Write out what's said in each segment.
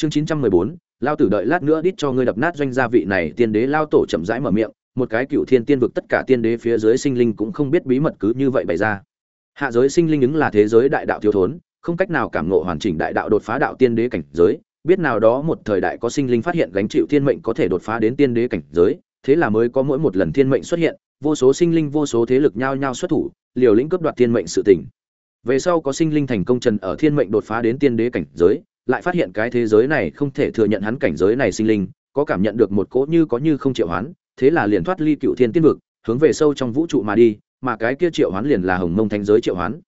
chương chín trăm mười bốn, lao tử đợi lát nữa đít cho ngươi đập nát doanh gia vị này, tiên đế lao tổ chậm rãi mở miệng, một cái cựu thiên tiên vực tất cả tiên đế phía dưới sinh linh cũng không biết bí mật cứ như vậy bày ra. Hạ giới sinh linh ứng là thế giới đại đạo thiếu thốn, không cách nào cảm ngộ hoàn chỉnh đại đạo đột phá đạo tiên đế cảnh giới, biết nào đó một thời đại có sinh linh phát hiện gánh chịu thiên mệnh có thể đột phá đến tiên đế cảnh giới, thế là mới có mỗi một lần thiên mệnh xuất hiện, vô số sinh linh, vô số thế lực nhao nhao xuất thủ, liều lĩnh cướp đoạt thiên mệnh sự tỉnh về sau có sinh linh thành công trần ở thiên mệnh đột phá đến tiên đế cảnh giới lại phát hiện cái thế giới này không thể thừa nhận hắn cảnh giới này sinh linh, có cảm nhận được một cỗ như có như không triệu hoán, thế là liền thoát ly cựu thiên tiên vực, hướng về sâu trong vũ trụ mà đi, mà cái kia triệu hoán liền là hồng mông thánh giới triệu hoán.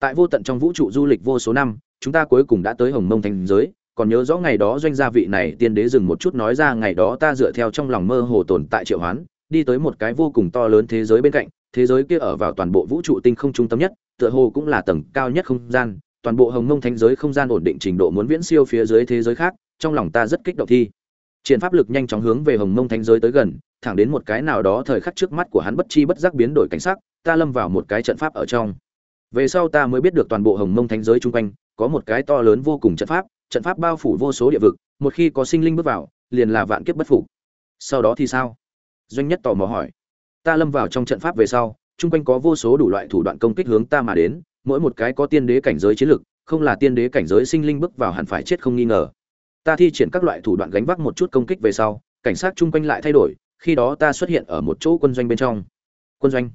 Tại vô tận trong vũ trụ du lịch vô số năm, chúng ta cuối cùng đã tới hồng mông thánh giới, còn nhớ rõ ngày đó doanh gia vị này tiên đế dừng một chút nói ra ngày đó ta dựa theo trong lòng mơ hồ tồn tại triệu hoán, đi tới một cái vô cùng to lớn thế giới bên cạnh, thế giới kia ở vào toàn bộ vũ trụ tinh không trung tâm nhất, tựa hồ cũng là tầng cao nhất không gian toàn bộ hồng mông thánh giới không gian ổn định trình độ muốn viễn siêu phía dưới thế giới khác, trong lòng ta rất kích động thi. Triển pháp lực nhanh chóng hướng về hồng mông thánh giới tới gần, thẳng đến một cái nào đó thời khắc trước mắt của hắn bất chi bất giác biến đổi cảnh sắc, ta lâm vào một cái trận pháp ở trong. Về sau ta mới biết được toàn bộ hồng mông thánh giới chung quanh, có một cái to lớn vô cùng trận pháp trận pháp bao phủ vô số địa vực, một khi có sinh linh bước vào, liền là vạn kiếp bất phục. Sau đó thì sao? Doanh nhất tò mò hỏi. Ta lâm vào trong trận pháp về sau, chung quanh có vô số đủ loại thủ đoạn công kích hướng ta mà đến mỗi một cái có tiên đế cảnh giới chiến lực, không là tiên đế cảnh giới sinh linh bước vào hẳn phải chết không nghi ngờ. Ta thi triển các loại thủ đoạn gánh vác một chút công kích về sau, cảnh sát chung quanh lại thay đổi, khi đó ta xuất hiện ở một chỗ quân doanh bên trong. Quân doanh?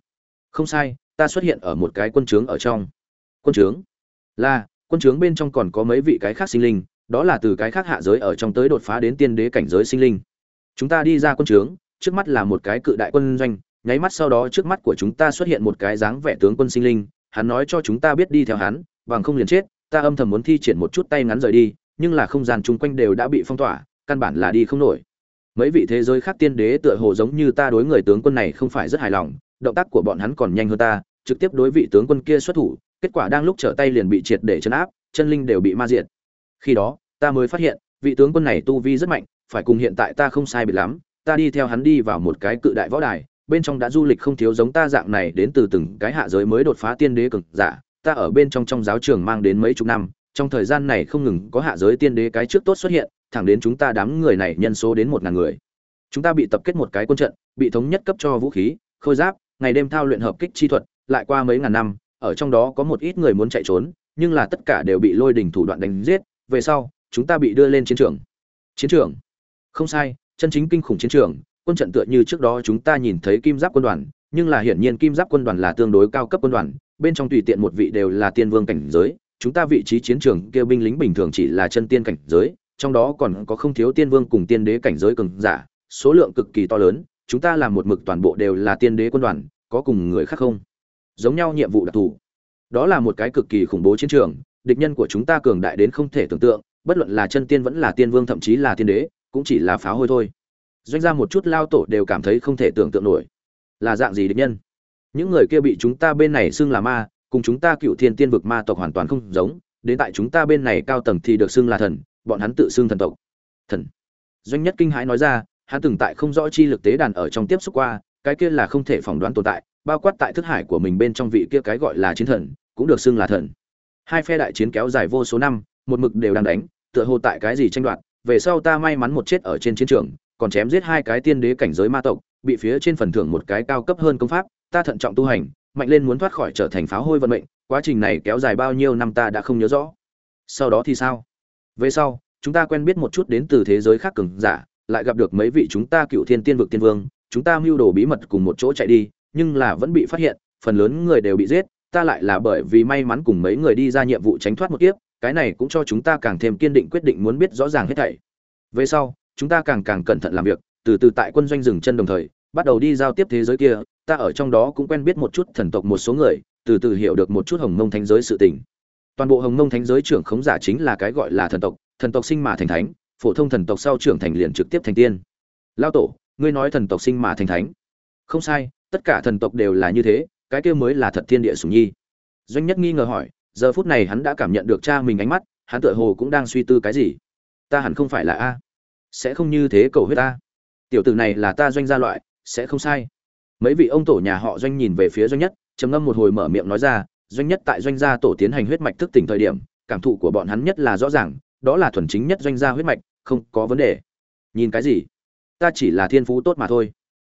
Không sai, ta xuất hiện ở một cái quân trướng ở trong. Quân trướng? Là, quân trướng bên trong còn có mấy vị cái khác sinh linh, đó là từ cái khác hạ giới ở trong tới đột phá đến tiên đế cảnh giới sinh linh. Chúng ta đi ra quân trướng, trước mắt là một cái cự đại quân doanh, nháy mắt sau đó trước mắt của chúng ta xuất hiện một cái dáng vẻ tướng quân sinh linh hắn nói cho chúng ta biết đi theo hắn, bằng không liền chết, ta âm thầm muốn thi triển một chút tay ngắn rời đi, nhưng là không gian chung quanh đều đã bị phong tỏa, căn bản là đi không nổi. Mấy vị thế giới khác tiên đế tựa hồ giống như ta đối người tướng quân này không phải rất hài lòng, động tác của bọn hắn còn nhanh hơn ta, trực tiếp đối vị tướng quân kia xuất thủ, kết quả đang lúc trở tay liền bị triệt để chấn áp, chân linh đều bị ma diệt. Khi đó, ta mới phát hiện, vị tướng quân này tu vi rất mạnh, phải cùng hiện tại ta không sai biệt lắm, ta đi theo hắn đi vào một cái cự đại võ đài bên trong đã du lịch không thiếu giống ta dạng này đến từ từng cái hạ giới mới đột phá tiên đế cực giả, ta ở bên trong trong giáo trường mang đến mấy chục năm, trong thời gian này không ngừng có hạ giới tiên đế cái trước tốt xuất hiện, thẳng đến chúng ta đám người này nhân số đến một ngàn người. Chúng ta bị tập kết một cái quân trận, bị thống nhất cấp cho vũ khí, khôi giáp, ngày đêm thao luyện hợp kích chi thuật, lại qua mấy ngàn năm, ở trong đó có một ít người muốn chạy trốn, nhưng là tất cả đều bị lôi đình thủ đoạn đánh giết, về sau, chúng ta bị đưa lên chiến trường. Chiến trường? Không sai, chân chính kinh khủng chiến trường quân trận tựa như trước đó chúng ta nhìn thấy kim giáp quân đoàn, nhưng là hiển nhiên kim giáp quân đoàn là tương đối cao cấp quân đoàn, bên trong tùy tiện một vị đều là tiên vương cảnh giới, chúng ta vị trí chiến trường kêu binh lính bình thường chỉ là chân tiên cảnh giới, trong đó còn có không thiếu tiên vương cùng tiên đế cảnh giới cường giả, số lượng cực kỳ to lớn, chúng ta làm một mực toàn bộ đều là tiên đế quân đoàn, có cùng người khác không? Giống nhau nhiệm vụ đặc thù. Đó là một cái cực kỳ khủng bố chiến trường, địch nhân của chúng ta cường đại đến không thể tưởng tượng, bất luận là chân tiên vẫn là tiên vương thậm chí là tiên đế, cũng chỉ là pháo hôi thôi doanh ra một chút lao tổ đều cảm thấy không thể tưởng tượng nổi. Là dạng gì địch nhân? Những người kia bị chúng ta bên này xưng là ma, cùng chúng ta cựu thiên tiên vực ma tộc hoàn toàn không giống, đến tại chúng ta bên này cao tầng thì được xưng là thần, bọn hắn tự xưng thần tộc. Thần. Doanh nhất kinh hãi nói ra, hắn từng tại không rõ chi lực tế đàn ở trong tiếp xúc qua, cái kia là không thể phỏng đoán tồn tại, bao quát tại thức hải của mình bên trong vị kia cái gọi là chiến thần, cũng được xưng là thần. Hai phe đại chiến kéo dài vô số năm, một mực đều đang đánh, tựa hồ tại cái gì tranh đoạt, về sau ta may mắn một chết ở trên chiến trường còn chém giết hai cái tiên đế cảnh giới ma tộc, bị phía trên phần thưởng một cái cao cấp hơn công pháp, ta thận trọng tu hành, mạnh lên muốn thoát khỏi trở thành pháo hôi vận mệnh, quá trình này kéo dài bao nhiêu năm ta đã không nhớ rõ. Sau đó thì sao? Về sau, chúng ta quen biết một chút đến từ thế giới khác cường giả, lại gặp được mấy vị chúng ta cựu thiên tiên vực tiên vương, chúng ta mưu đồ bí mật cùng một chỗ chạy đi, nhưng là vẫn bị phát hiện, phần lớn người đều bị giết, ta lại là bởi vì may mắn cùng mấy người đi ra nhiệm vụ tránh thoát một kiếp, cái này cũng cho chúng ta càng thêm kiên định quyết định muốn biết rõ ràng hết thảy. Về sau chúng ta càng càng cẩn thận làm việc, từ từ tại quân doanh dừng chân đồng thời, bắt đầu đi giao tiếp thế giới kia, ta ở trong đó cũng quen biết một chút thần tộc một số người, từ từ hiểu được một chút hồng mông thánh giới sự tình. Toàn bộ hồng mông thánh giới trưởng khống giả chính là cái gọi là thần tộc thần tộc sinh mà thành thánh, phổ thông thần tộc sau trưởng thành liền trực tiếp thành tiên. Lao tổ, ngươi nói thần tộc sinh mà thành thánh. Không sai, tất cả thần tộc đều là như thế, cái kia mới là thật thiên địa sủng nhi. Doanh nhất nghi ngờ hỏi, giờ phút này hắn đã cảm nhận được cha mình ánh mắt, hắn tựa hồ cũng đang suy tư cái gì? Ta hẳn không phải là a sẽ không như thế cầu huyết ta. Tiểu tử này là ta doanh gia loại, sẽ không sai. Mấy vị ông tổ nhà họ doanh nhìn về phía doanh nhất, trầm ngâm một hồi mở miệng nói ra, doanh nhất tại doanh gia tổ tiến hành huyết mạch thức tỉnh thời điểm, cảm thụ của bọn hắn nhất là rõ ràng, đó là thuần chính nhất doanh gia huyết mạch, không có vấn đề. Nhìn cái gì? Ta chỉ là thiên phú tốt mà thôi.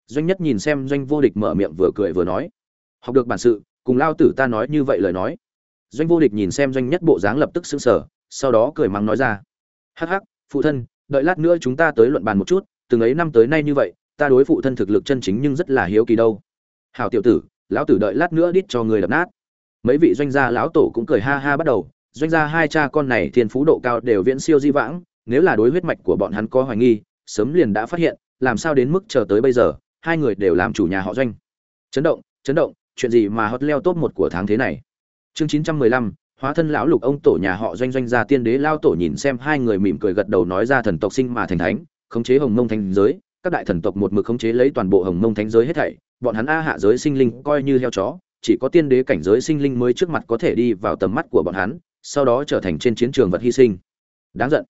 Doanh nhất nhìn xem doanh vô địch mở miệng vừa cười vừa nói. Học được bản sự, cùng lao tử ta nói như vậy lời nói. Doanh vô địch nhìn xem doanh nhất bộ dáng lập tức sững sờ, sau đó cười mắng nói ra. Hắc hắc, phụ thân đợi lát nữa chúng ta tới luận bàn một chút, từng ấy năm tới nay như vậy, ta đối phụ thân thực lực chân chính nhưng rất là hiếu kỳ đâu. Hảo tiểu tử, lão tử đợi lát nữa đít cho người đập nát. Mấy vị doanh gia lão tổ cũng cười ha ha bắt đầu, doanh gia hai cha con này thiên phú độ cao đều viễn siêu di vãng, nếu là đối huyết mạch của bọn hắn có hoài nghi, sớm liền đã phát hiện, làm sao đến mức chờ tới bây giờ, hai người đều làm chủ nhà họ doanh. Chấn động chấn động, chuyện gì mà hot leo top một của tháng thế này? Chương chín trăm mười lăm hóa thân lão lục ông tổ nhà họ doanh doanh gia tiên đế lao tổ nhìn xem hai người mỉm cười gật đầu nói ra thần tộc sinh mà thành thánh, khống chế hồng mông thành giới, các đại thần tộc một mực khống chế lấy toàn bộ hồng mông thánh giới hết thảy, bọn hắn a hạ giới sinh linh coi như heo chó, chỉ có tiên đế cảnh giới sinh linh mới trước mặt có thể đi vào tầm mắt của bọn hắn, sau đó trở thành trên chiến trường vật hy sinh. Đáng giận.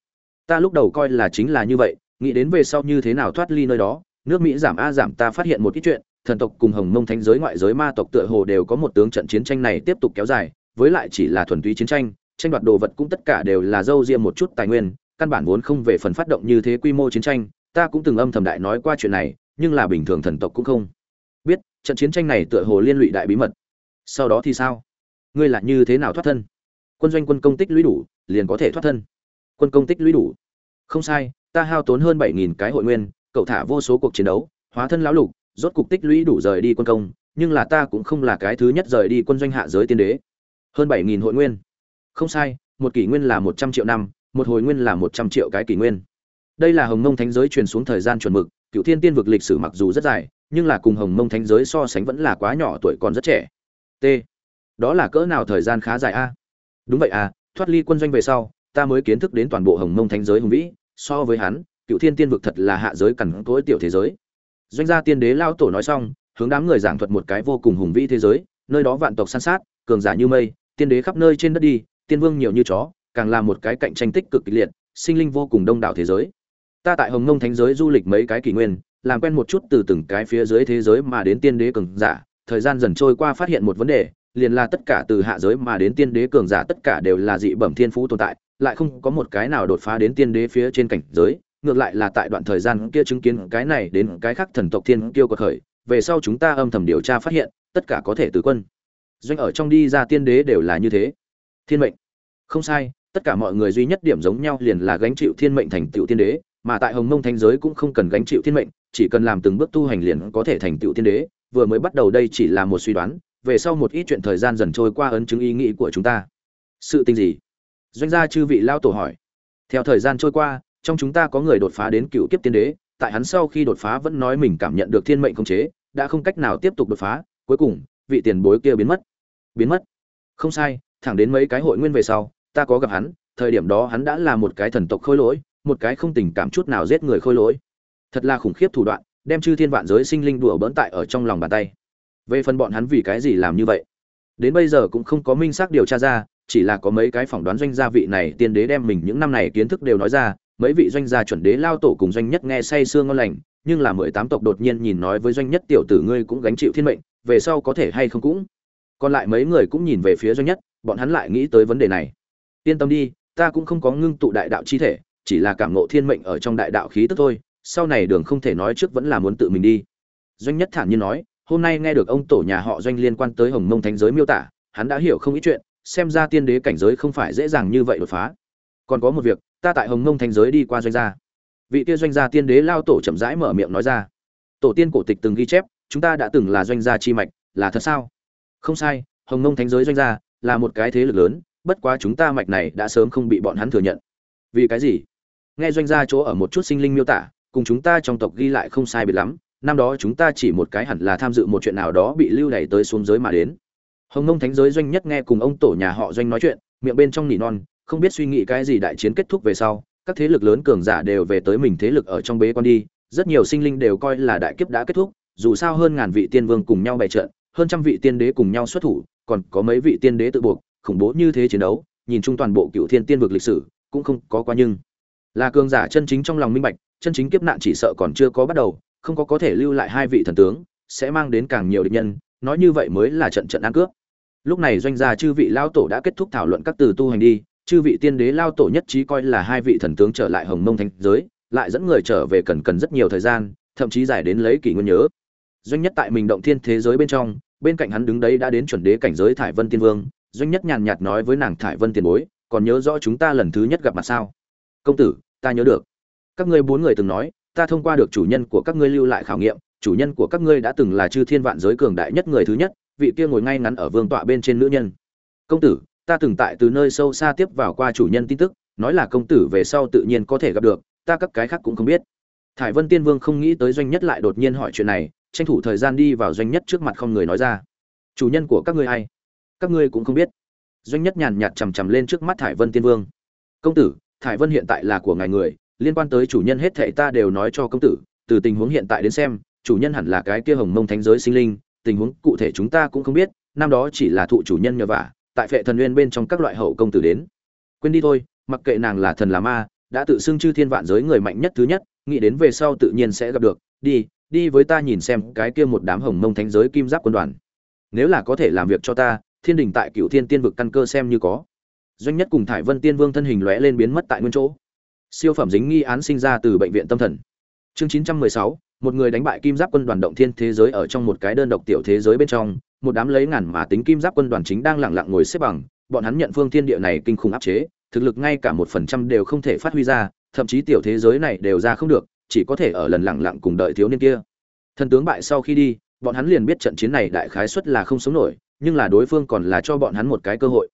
Ta lúc đầu coi là chính là như vậy, nghĩ đến về sau như thế nào thoát ly nơi đó, nước mỹ giảm a giảm ta phát hiện một ít chuyện, thần tộc cùng hồng mông thánh giới ngoại giới ma tộc tựa hồ đều có một tướng trận chiến tranh này tiếp tục kéo dài với lại chỉ là thuần túy chiến tranh tranh đoạt đồ vật cũng tất cả đều là dâu riêng một chút tài nguyên, căn bản vốn không về phần phát động như thế quy mô chiến tranh, ta cũng từng âm thầm đại nói qua chuyện này, nhưng là bình thường thần tộc cũng không biết, trận chiến tranh này tựa hồ liên lụy đại bí mật. Sau đó thì sao? Ngươi là như thế nào thoát thân? Quân doanh quân công tích lũy đủ, liền có thể thoát thân. Quân công tích lũy đủ. Không sai, ta hao tốn hơn bảy nghìn cái hội nguyên, cậu thả vô số cuộc chiến đấu, hóa thân lão lục, rốt cục tích lũy đủ rời đi quân công, nhưng là ta cũng không là cái thứ nhất rời đi quân doanh hạ giới tiên đế hơn bảy nghìn hội nguyên. Không sai, một kỷ nguyên là một trăm triệu năm, một hồi nguyên là một trăm triệu cái kỷ nguyên. Đây là hồng mông thánh giới truyền xuống thời gian chuẩn mực cựu thiên tiên vực lịch sử mặc dù rất dài, nhưng là cùng hồng mông thánh giới so sánh vẫn là quá nhỏ tuổi còn rất trẻ. T. Đó là cỡ nào thời gian khá dài a? Đúng vậy à thoát ly quân doanh về sau, ta mới kiến thức đến toàn bộ hồng mông thánh giới hùng vĩ, so với hắn cựu thiên tiên vực thật là hạ giới cằn cỗi tiểu thế giới. Doanh gia tiên đế lao tổ nói xong, hướng đám người giảng thuật một cái vô cùng hùng vĩ thế giới, nơi đó vạn tộc san sát cường giả như mây, tiên đế khắp nơi trên đất đi, tiên vương nhiều như chó, càng là một cái cạnh tranh tích cực kịch liệt, sinh linh vô cùng đông đảo thế giới. Ta tại hồng Nông thánh giới du lịch mấy cái kỷ nguyên, làm quen một chút từ từng cái phía dưới thế giới mà đến tiên đế cường giả, thời gian dần trôi qua phát hiện một vấn đề, liền là tất cả từ hạ giới mà đến tiên đế cường giả tất cả đều là dị bẩm thiên phú tồn tại, lại không có một cái nào đột phá đến tiên đế phía trên cảnh giới, ngược lại là tại đoạn thời gian kia chứng kiến cái này đến cái khác thần tộc thiên kiêu quật khởi, về sau chúng ta âm thầm điều tra phát hiện, tất cả có thể từ quân doanh ở trong đi ra tiên đế đều là như thế. Thiên mệnh. Không sai, tất cả mọi người duy nhất điểm giống nhau liền là gánh chịu thiên mệnh thành tựu tiên đế, mà tại hồng mông thánh giới cũng không cần gánh chịu thiên mệnh, chỉ cần làm từng bước tu hành liền có thể thành tựu tiên đế, vừa mới bắt đầu đây chỉ là một suy đoán, về sau một ít chuyện thời gian dần trôi qua ấn chứng ý nghĩ của chúng ta. Sự tình gì? Doanh gia chư vị lao tổ hỏi. Theo thời gian trôi qua, trong chúng ta có người đột phá đến cựu kiếp tiên đế, tại hắn sau khi đột phá vẫn nói mình cảm nhận được thiên mệnh không chế, đã không cách nào tiếp tục đột phá, cuối cùng vị tiền bối kia biến mất. Biến mất? Không sai, thẳng đến mấy cái hội nguyên về sau, ta có gặp hắn, thời điểm đó hắn đã là một cái thần tộc khôi lỗi, một cái không tình cảm chút nào giết người khôi lỗi. Thật là khủng khiếp thủ đoạn, đem chư thiên vạn giới sinh linh đùa bỡn tại ở trong lòng bàn tay. Về phần bọn hắn vì cái gì làm như vậy? Đến bây giờ cũng không có minh xác điều tra ra, chỉ là có mấy cái phỏng đoán doanh gia vị này tiên đế đem mình những năm này kiến thức đều nói ra, mấy vị doanh gia chuẩn đế lao tổ cùng doanh nhất nghe say sương ngon lành, nhưng là mười tám tộc đột nhiên nhìn nói với doanh nhất tiểu tử ngươi cũng gánh chịu thiên mệnh về sau có thể hay không cũng. Còn lại mấy người cũng nhìn về phía doanh nhất, bọn hắn lại nghĩ tới vấn đề này. Yên tâm đi, ta cũng không có ngưng tụ đại đạo chi thể, chỉ là cảm ngộ thiên mệnh ở trong đại đạo khí tức thôi, sau này đường không thể nói trước vẫn là muốn tự mình đi. Doanh nhất thản nhiên nói, hôm nay nghe được ông tổ nhà họ doanh liên quan tới hồng mông thánh giới miêu tả, hắn đã hiểu không ít chuyện, xem ra tiên đế cảnh giới không phải dễ dàng như vậy đột phá. Còn có một việc, ta tại hồng mông thánh giới đi qua doanh gia. Vị kia doanh gia tiên đế lao tổ chậm rãi mở miệng nói ra. Tổ tiên cổ tịch từng ghi chép chúng ta đã từng là doanh gia chi mạch, là thật sao? Không sai, hồng mông thánh giới doanh gia là một cái thế lực lớn, bất quá chúng ta mạch này đã sớm không bị bọn hắn thừa nhận. Vì cái gì? Nghe doanh gia chỗ ở một chút sinh linh miêu tả, cùng chúng ta trong tộc ghi lại không sai biệt lắm, năm đó chúng ta chỉ một cái hẳn là tham dự một chuyện nào đó bị lưu đày tới xuống giới mà đến. Hồng nông thánh giới doanh nhất nghe cùng ông tổ nhà họ doanh nói chuyện, miệng bên trong nỉ non, không biết suy nghĩ cái gì đại chiến kết thúc về sau, các thế lực lớn cường giả đều về tới mình thế lực ở trong bế quan đi, rất nhiều sinh linh đều coi là đại kiếp đã kết thúc dù sao hơn ngàn vị tiên vương cùng nhau bày trận, hơn trăm vị tiên đế cùng nhau xuất thủ, còn có mấy vị tiên đế tự buộc, khủng bố như thế chiến đấu, nhìn chung toàn bộ cựu thiên tiên vực lịch sử, cũng không có quá nhưng. Là cường giả chân chính trong lòng minh bạch, chân chính kiếp nạn chỉ sợ còn chưa có bắt đầu, không có có thể lưu lại hai vị thần tướng, sẽ mang đến càng nhiều địch nhân, nói như vậy mới là trận trận ăn cướp. Lúc này doanh gia chư vị lao tổ đã kết thúc thảo luận các từ tu hành đi, chư vị tiên đế lao tổ nhất trí coi là hai vị thần tướng trở lại hồng mông thanh giới, lại dẫn người trở về cần cần rất nhiều thời gian, thậm chí giải đến lấy kỷ nguyên nhớ doanh nhất tại mình động thiên thế giới bên trong, bên cạnh hắn đứng đấy đã đến chuẩn đế cảnh giới thải vân tiên vương, doanh nhất nhàn nhạt nói với nàng thải vân tiền bối, còn nhớ rõ chúng ta lần thứ nhất gặp mặt sao? Công tử, ta nhớ được. Các ngươi bốn người từng nói, ta thông qua được chủ nhân của các ngươi lưu lại khảo nghiệm, chủ nhân của các ngươi đã từng là chư thiên vạn giới cường đại nhất người thứ nhất, vị kia ngồi ngay ngắn ở vương tọa bên trên nữ nhân. Công tử, ta từng tại từ nơi sâu xa tiếp vào qua chủ nhân tin tức, nói là công tử về sau tự nhiên có thể gặp được, ta các cái khác cũng không biết. Thải vân tiên vương không nghĩ tới doanh nhất lại đột nhiên hỏi chuyện này tranh thủ thời gian đi vào doanh nhất trước mặt không người nói ra. Chủ nhân của các ngươi hay các ngươi cũng không biết. Doanh nhất nhàn nhạt chằm chằm lên trước mắt thải vân tiên vương. Công tử, thải vân hiện tại là của ngài người, liên quan tới chủ nhân hết thệ ta đều nói cho công tử, từ tình huống hiện tại đến xem, chủ nhân hẳn là cái kia hồng mông thánh giới sinh linh, tình huống cụ thể chúng ta cũng không biết, năm đó chỉ là thụ chủ nhân nhờ vả, tại phệ thần nguyên bên trong các loại hậu công tử đến. Quên đi thôi, mặc kệ nàng là thần là ma, đã tự xưng chư thiên vạn giới người mạnh nhất thứ nhất, nghĩ đến về sau tự nhiên sẽ gặp được, đi đi với ta nhìn xem cái kia một đám hồng mông thánh giới kim giáp quân đoàn. Nếu là có thể làm việc cho ta, thiên đình tại cựu thiên tiên vực căn cơ xem như có. Doanh nhất cùng thải vân tiên vương thân hình lóe lên biến mất tại nguyên chỗ. Siêu phẩm dính nghi án sinh ra từ bệnh viện tâm thần. Chương chín trăm mười sáu, một người đánh bại kim giáp quân đoàn động thiên thế giới ở trong một cái đơn độc tiểu thế giới bên trong, một đám lấy ngàn mà tính kim giáp quân đoàn chính đang lẳng lặng ngồi xếp bằng, bọn hắn nhận phương thiên địa này kinh khủng áp chế, thực lực ngay cả một phần trăm đều không thể phát huy ra, thậm chí tiểu thế giới này đều ra không được chỉ có thể ở lần lặng lặng cùng đợi thiếu niên kia. Thần tướng bại sau khi đi, bọn hắn liền biết trận chiến này đại khái suất là không sống nổi, nhưng là đối phương còn là cho bọn hắn một cái cơ hội.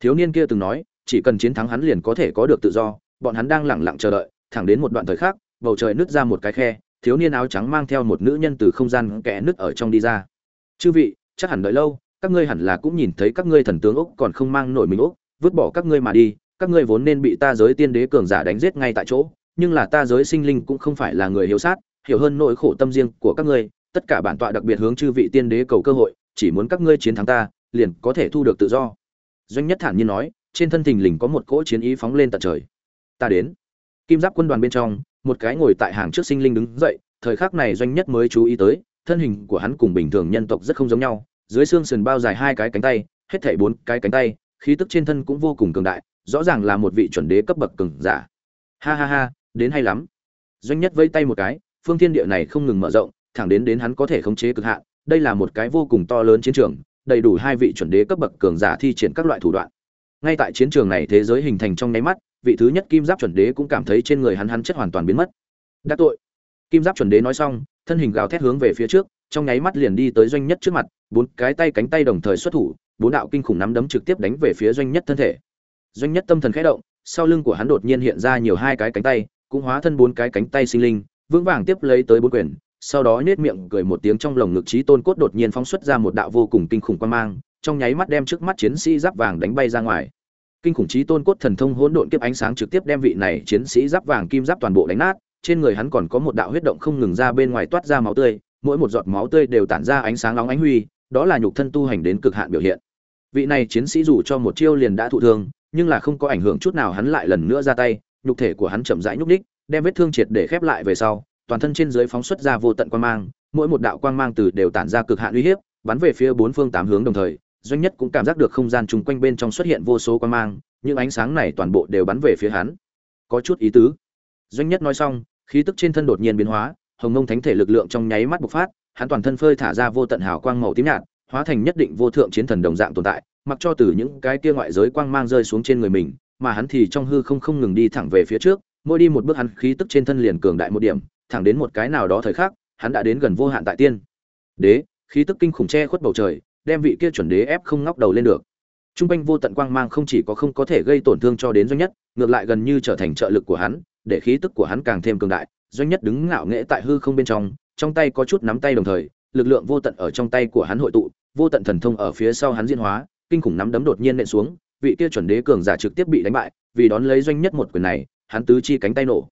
Thiếu niên kia từng nói, chỉ cần chiến thắng hắn liền có thể có được tự do, bọn hắn đang lặng lặng chờ đợi, thẳng đến một đoạn thời khắc, bầu trời nứt ra một cái khe, thiếu niên áo trắng mang theo một nữ nhân từ không gian kẽ nứt ở trong đi ra. Chư vị, chắc hẳn đợi lâu, các ngươi hẳn là cũng nhìn thấy các ngươi thần tướng úc còn không mang nổi mình úc, vứt bỏ các ngươi mà đi, các ngươi vốn nên bị ta giới tiên đế cường giả đánh giết ngay tại chỗ nhưng là ta giới sinh linh cũng không phải là người hiếu sát, hiểu hơn nỗi khổ tâm riêng của các ngươi, tất cả bản tọa đặc biệt hướng chư vị tiên đế cầu cơ hội, chỉ muốn các ngươi chiến thắng ta, liền có thể thu được tự do. Doanh nhất thản nhiên nói, trên thân thình lình có một cỗ chiến ý phóng lên tận trời. Ta đến. Kim giáp quân đoàn bên trong, một cái ngồi tại hàng trước sinh linh đứng dậy, thời khắc này doanh nhất mới chú ý tới, thân hình của hắn cùng bình thường nhân tộc rất không giống nhau, dưới xương sườn bao dài hai cái cánh tay, hết thảy bốn cái cánh tay, khí tức trên thân cũng vô cùng cường đại, rõ ràng là một vị chuẩn đế cấp bậc cường giả. Ha ha ha đến hay lắm. Doanh nhất vây tay một cái, phương thiên địa này không ngừng mở rộng, thẳng đến đến hắn có thể khống chế cực hạn, đây là một cái vô cùng to lớn chiến trường, đầy đủ hai vị chuẩn đế cấp bậc cường giả thi triển các loại thủ đoạn. Ngay tại chiến trường này thế giới hình thành trong nháy mắt, vị thứ nhất kim giáp chuẩn đế cũng cảm thấy trên người hắn hắn chất hoàn toàn biến mất. Đắc tội. Kim giáp chuẩn đế nói xong, thân hình gào thét hướng về phía trước, trong nháy mắt liền đi tới doanh nhất trước mặt, bốn cái tay cánh tay đồng thời xuất thủ, bốn đạo kinh khủng nắm đấm trực tiếp đánh về phía doanh nhất thân thể. Doanh nhất tâm thần khẽ động, sau lưng của hắn đột nhiên hiện ra nhiều hai cái cánh tay cũng hóa thân bốn cái cánh tay sinh linh, vững vàng tiếp lấy tới bốn quyền, sau đó nết miệng cười một tiếng trong lồng ngực trí tôn cốt đột nhiên phóng xuất ra một đạo vô cùng kinh khủng quan mang, trong nháy mắt đem trước mắt chiến sĩ giáp vàng đánh bay ra ngoài. Kinh khủng trí tôn cốt thần thông hỗn độn kiếp ánh sáng trực tiếp đem vị này chiến sĩ giáp vàng kim giáp toàn bộ đánh nát, trên người hắn còn có một đạo huyết động không ngừng ra bên ngoài toát ra máu tươi, mỗi một giọt máu tươi đều tản ra ánh sáng nóng ánh huy, đó là nhục thân tu hành đến cực hạn biểu hiện. Vị này chiến sĩ dù cho một chiêu liền đã thụ thương, nhưng là không có ảnh hưởng chút nào hắn lại lần nữa ra tay nhục thể của hắn chậm rãi nhúc nhích, đem vết thương triệt để khép lại về sau toàn thân trên dưới phóng xuất ra vô tận quang mang mỗi một đạo quang mang từ đều tản ra cực hạn uy hiếp bắn về phía bốn phương tám hướng đồng thời doanh nhất cũng cảm giác được không gian chung quanh bên trong xuất hiện vô số quang mang những ánh sáng này toàn bộ đều bắn về phía hắn. Có chút ý tứ. Doanh nhất nói xong khí tức trên thân đột nhiên biến hóa hồng ngông thánh thể lực lượng trong nháy mắt bộc phát hắn toàn thân phơi thả ra vô tận hào quang màu tím nhạt hóa thành nhất định vô thượng chiến thần đồng dạng tồn tại mặc cho từ những cái kia ngoại giới quang mang rơi xuống trên người mình mà hắn thì trong hư không không ngừng đi thẳng về phía trước, mỗi đi một bước hắn khí tức trên thân liền cường đại một điểm, thẳng đến một cái nào đó thời khắc, hắn đã đến gần vô hạn tại tiên. Đế, khí tức kinh khủng che khuất bầu trời, đem vị kia chuẩn đế ép không ngóc đầu lên được. Trung quanh vô tận quang mang không chỉ có không có thể gây tổn thương cho đến doanh nhất, ngược lại gần như trở thành trợ lực của hắn, để khí tức của hắn càng thêm cường đại. Doanh nhất đứng ngạo nghễ tại hư không bên trong trong tay có chút nắm tay đồng thời, lực lượng vô tận ở trong tay của hắn hội tụ, vô tận thần thông ở phía sau hắn diễn hóa, kinh khủng nắm đấm đột nhiên nện xuống vị kia chuẩn đế cường giả trực tiếp bị đánh bại, vì đón lấy doanh nhất một quyền này, hắn tứ chi cánh tay nổ.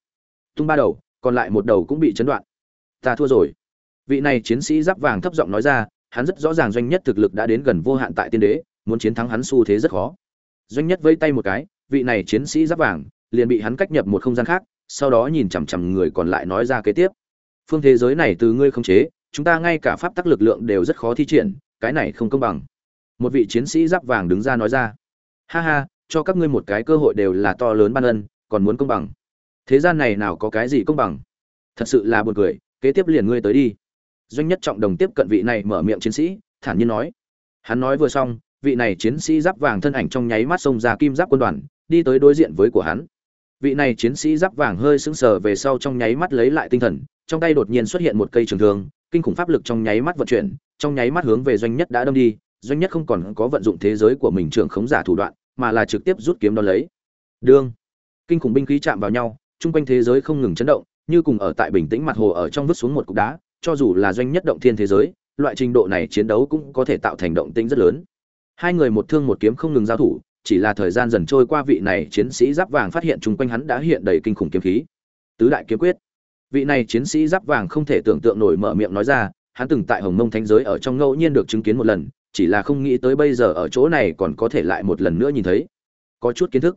Tung ba đầu, còn lại một đầu cũng bị chấn đoạn. Ta thua rồi. Vị này chiến sĩ giáp vàng thấp giọng nói ra, hắn rất rõ ràng doanh nhất thực lực đã đến gần vô hạn tại tiên đế, muốn chiến thắng hắn xu thế rất khó. Doanh nhất vẫy tay một cái, vị này chiến sĩ giáp vàng, liền bị hắn cách nhập một không gian khác, sau đó nhìn chằm chằm người còn lại nói ra kế tiếp. Phương thế giới này từ ngươi không chế, chúng ta ngay cả pháp tắc lực lượng đều rất khó thi triển, cái này không công bằng. Một vị chiến sĩ giáp vàng đứng ra nói ra ha ha, cho các ngươi một cái cơ hội đều là to lớn ban ân, còn muốn công bằng. Thế gian này nào có cái gì công bằng? Thật sự là buồn cười, kế tiếp liền ngươi tới đi. Doanh nhất trọng đồng tiếp cận vị này mở miệng chiến sĩ, thản nhiên nói. Hắn nói vừa xong, vị này chiến sĩ giáp vàng thân ảnh trong nháy mắt xông ra kim giáp quân đoàn, đi tới đối diện với của hắn. Vị này chiến sĩ giáp vàng hơi sững sờ về sau trong nháy mắt lấy lại tinh thần, trong tay đột nhiên xuất hiện một cây trường thương, kinh khủng pháp lực trong nháy mắt vận chuyển, trong nháy mắt hướng về doanh nhất đã đâm đi doanh nhất không còn có vận dụng thế giới của mình trưởng khống giả thủ đoạn, mà là trực tiếp rút kiếm đo lấy. Đương, kinh khủng binh khí chạm vào nhau, chung quanh thế giới không ngừng chấn động, như cùng ở tại bình tĩnh mặt hồ ở trong vứt xuống một cục đá, cho dù là doanh nhất động thiên thế giới, loại trình độ này chiến đấu cũng có thể tạo thành động tĩnh rất lớn. Hai người một thương một kiếm không ngừng giao thủ, chỉ là thời gian dần trôi qua vị này chiến sĩ giáp vàng phát hiện chung quanh hắn đã hiện đầy kinh khủng kiếm khí. Tứ đại kiếm quyết. Vị này chiến sĩ giáp vàng không thể tưởng tượng nổi mở miệng nói ra, hắn từng tại hồng mông thánh giới ở trong ngẫu nhiên được chứng kiến một lần chỉ là không nghĩ tới bây giờ ở chỗ này còn có thể lại một lần nữa nhìn thấy. Có chút kiến thức.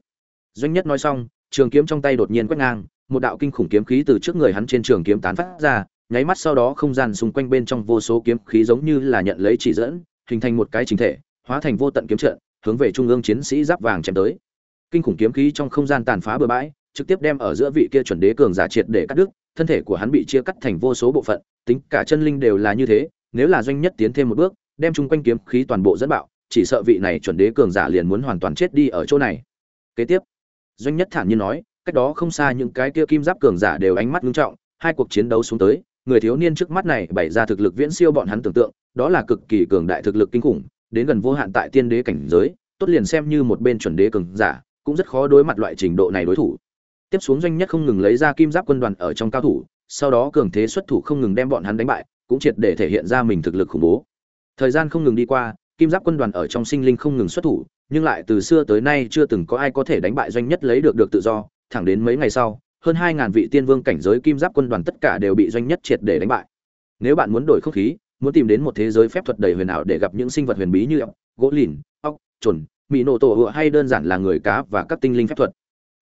Doanh nhất nói xong, trường kiếm trong tay đột nhiên quét ngang, một đạo kinh khủng kiếm khí từ trước người hắn trên trường kiếm tán phát ra, nháy mắt sau đó không gian xung quanh bên trong vô số kiếm khí giống như là nhận lấy chỉ dẫn, hình thành một cái chính thể, hóa thành vô tận kiếm trận, hướng về trung ương chiến sĩ giáp vàng chém tới. Kinh khủng kiếm khí trong không gian tàn phá bừa bãi, trực tiếp đem ở giữa vị kia chuẩn đế cường giả triệt để cắt đứt, thân thể của hắn bị chia cắt thành vô số bộ phận, tính cả chân linh đều là như thế, nếu là doanh nhất tiến thêm một bước đem chung quanh kiếm khí toàn bộ dẫn bạo, chỉ sợ vị này chuẩn đế cường giả liền muốn hoàn toàn chết đi ở chỗ này. Kế tiếp, doanh nhất thản nhiên nói, cách đó không xa những cái kia kim giáp cường giả đều ánh mắt nghiêm trọng, hai cuộc chiến đấu xuống tới, người thiếu niên trước mắt này bày ra thực lực viễn siêu bọn hắn tưởng tượng, đó là cực kỳ cường đại thực lực kinh khủng, đến gần vô hạn tại tiên đế cảnh giới, tốt liền xem như một bên chuẩn đế cường giả, cũng rất khó đối mặt loại trình độ này đối thủ. Tiếp xuống doanh nhất không ngừng lấy ra kim giáp quân đoàn ở trong cao thủ, sau đó cường thế xuất thủ không ngừng đem bọn hắn đánh bại, cũng triệt để thể hiện ra mình thực lực khủng bố thời gian không ngừng đi qua kim giáp quân đoàn ở trong sinh linh không ngừng xuất thủ nhưng lại từ xưa tới nay chưa từng có ai có thể đánh bại doanh nhất lấy được được tự do. Thẳng đến mấy ngày sau hơn hai ngàn vị tiên vương cảnh giới kim giáp quân đoàn tất cả đều bị doanh nhất triệt để đánh bại. Nếu bạn muốn đổi không khí muốn tìm đến một thế giới phép thuật đầy huyền ảo để gặp những sinh vật huyền bí như ốc gỗ lìn ốc trồn mỹ nổ tổ hựa hay đơn giản là người cá và các tinh linh phép thuật.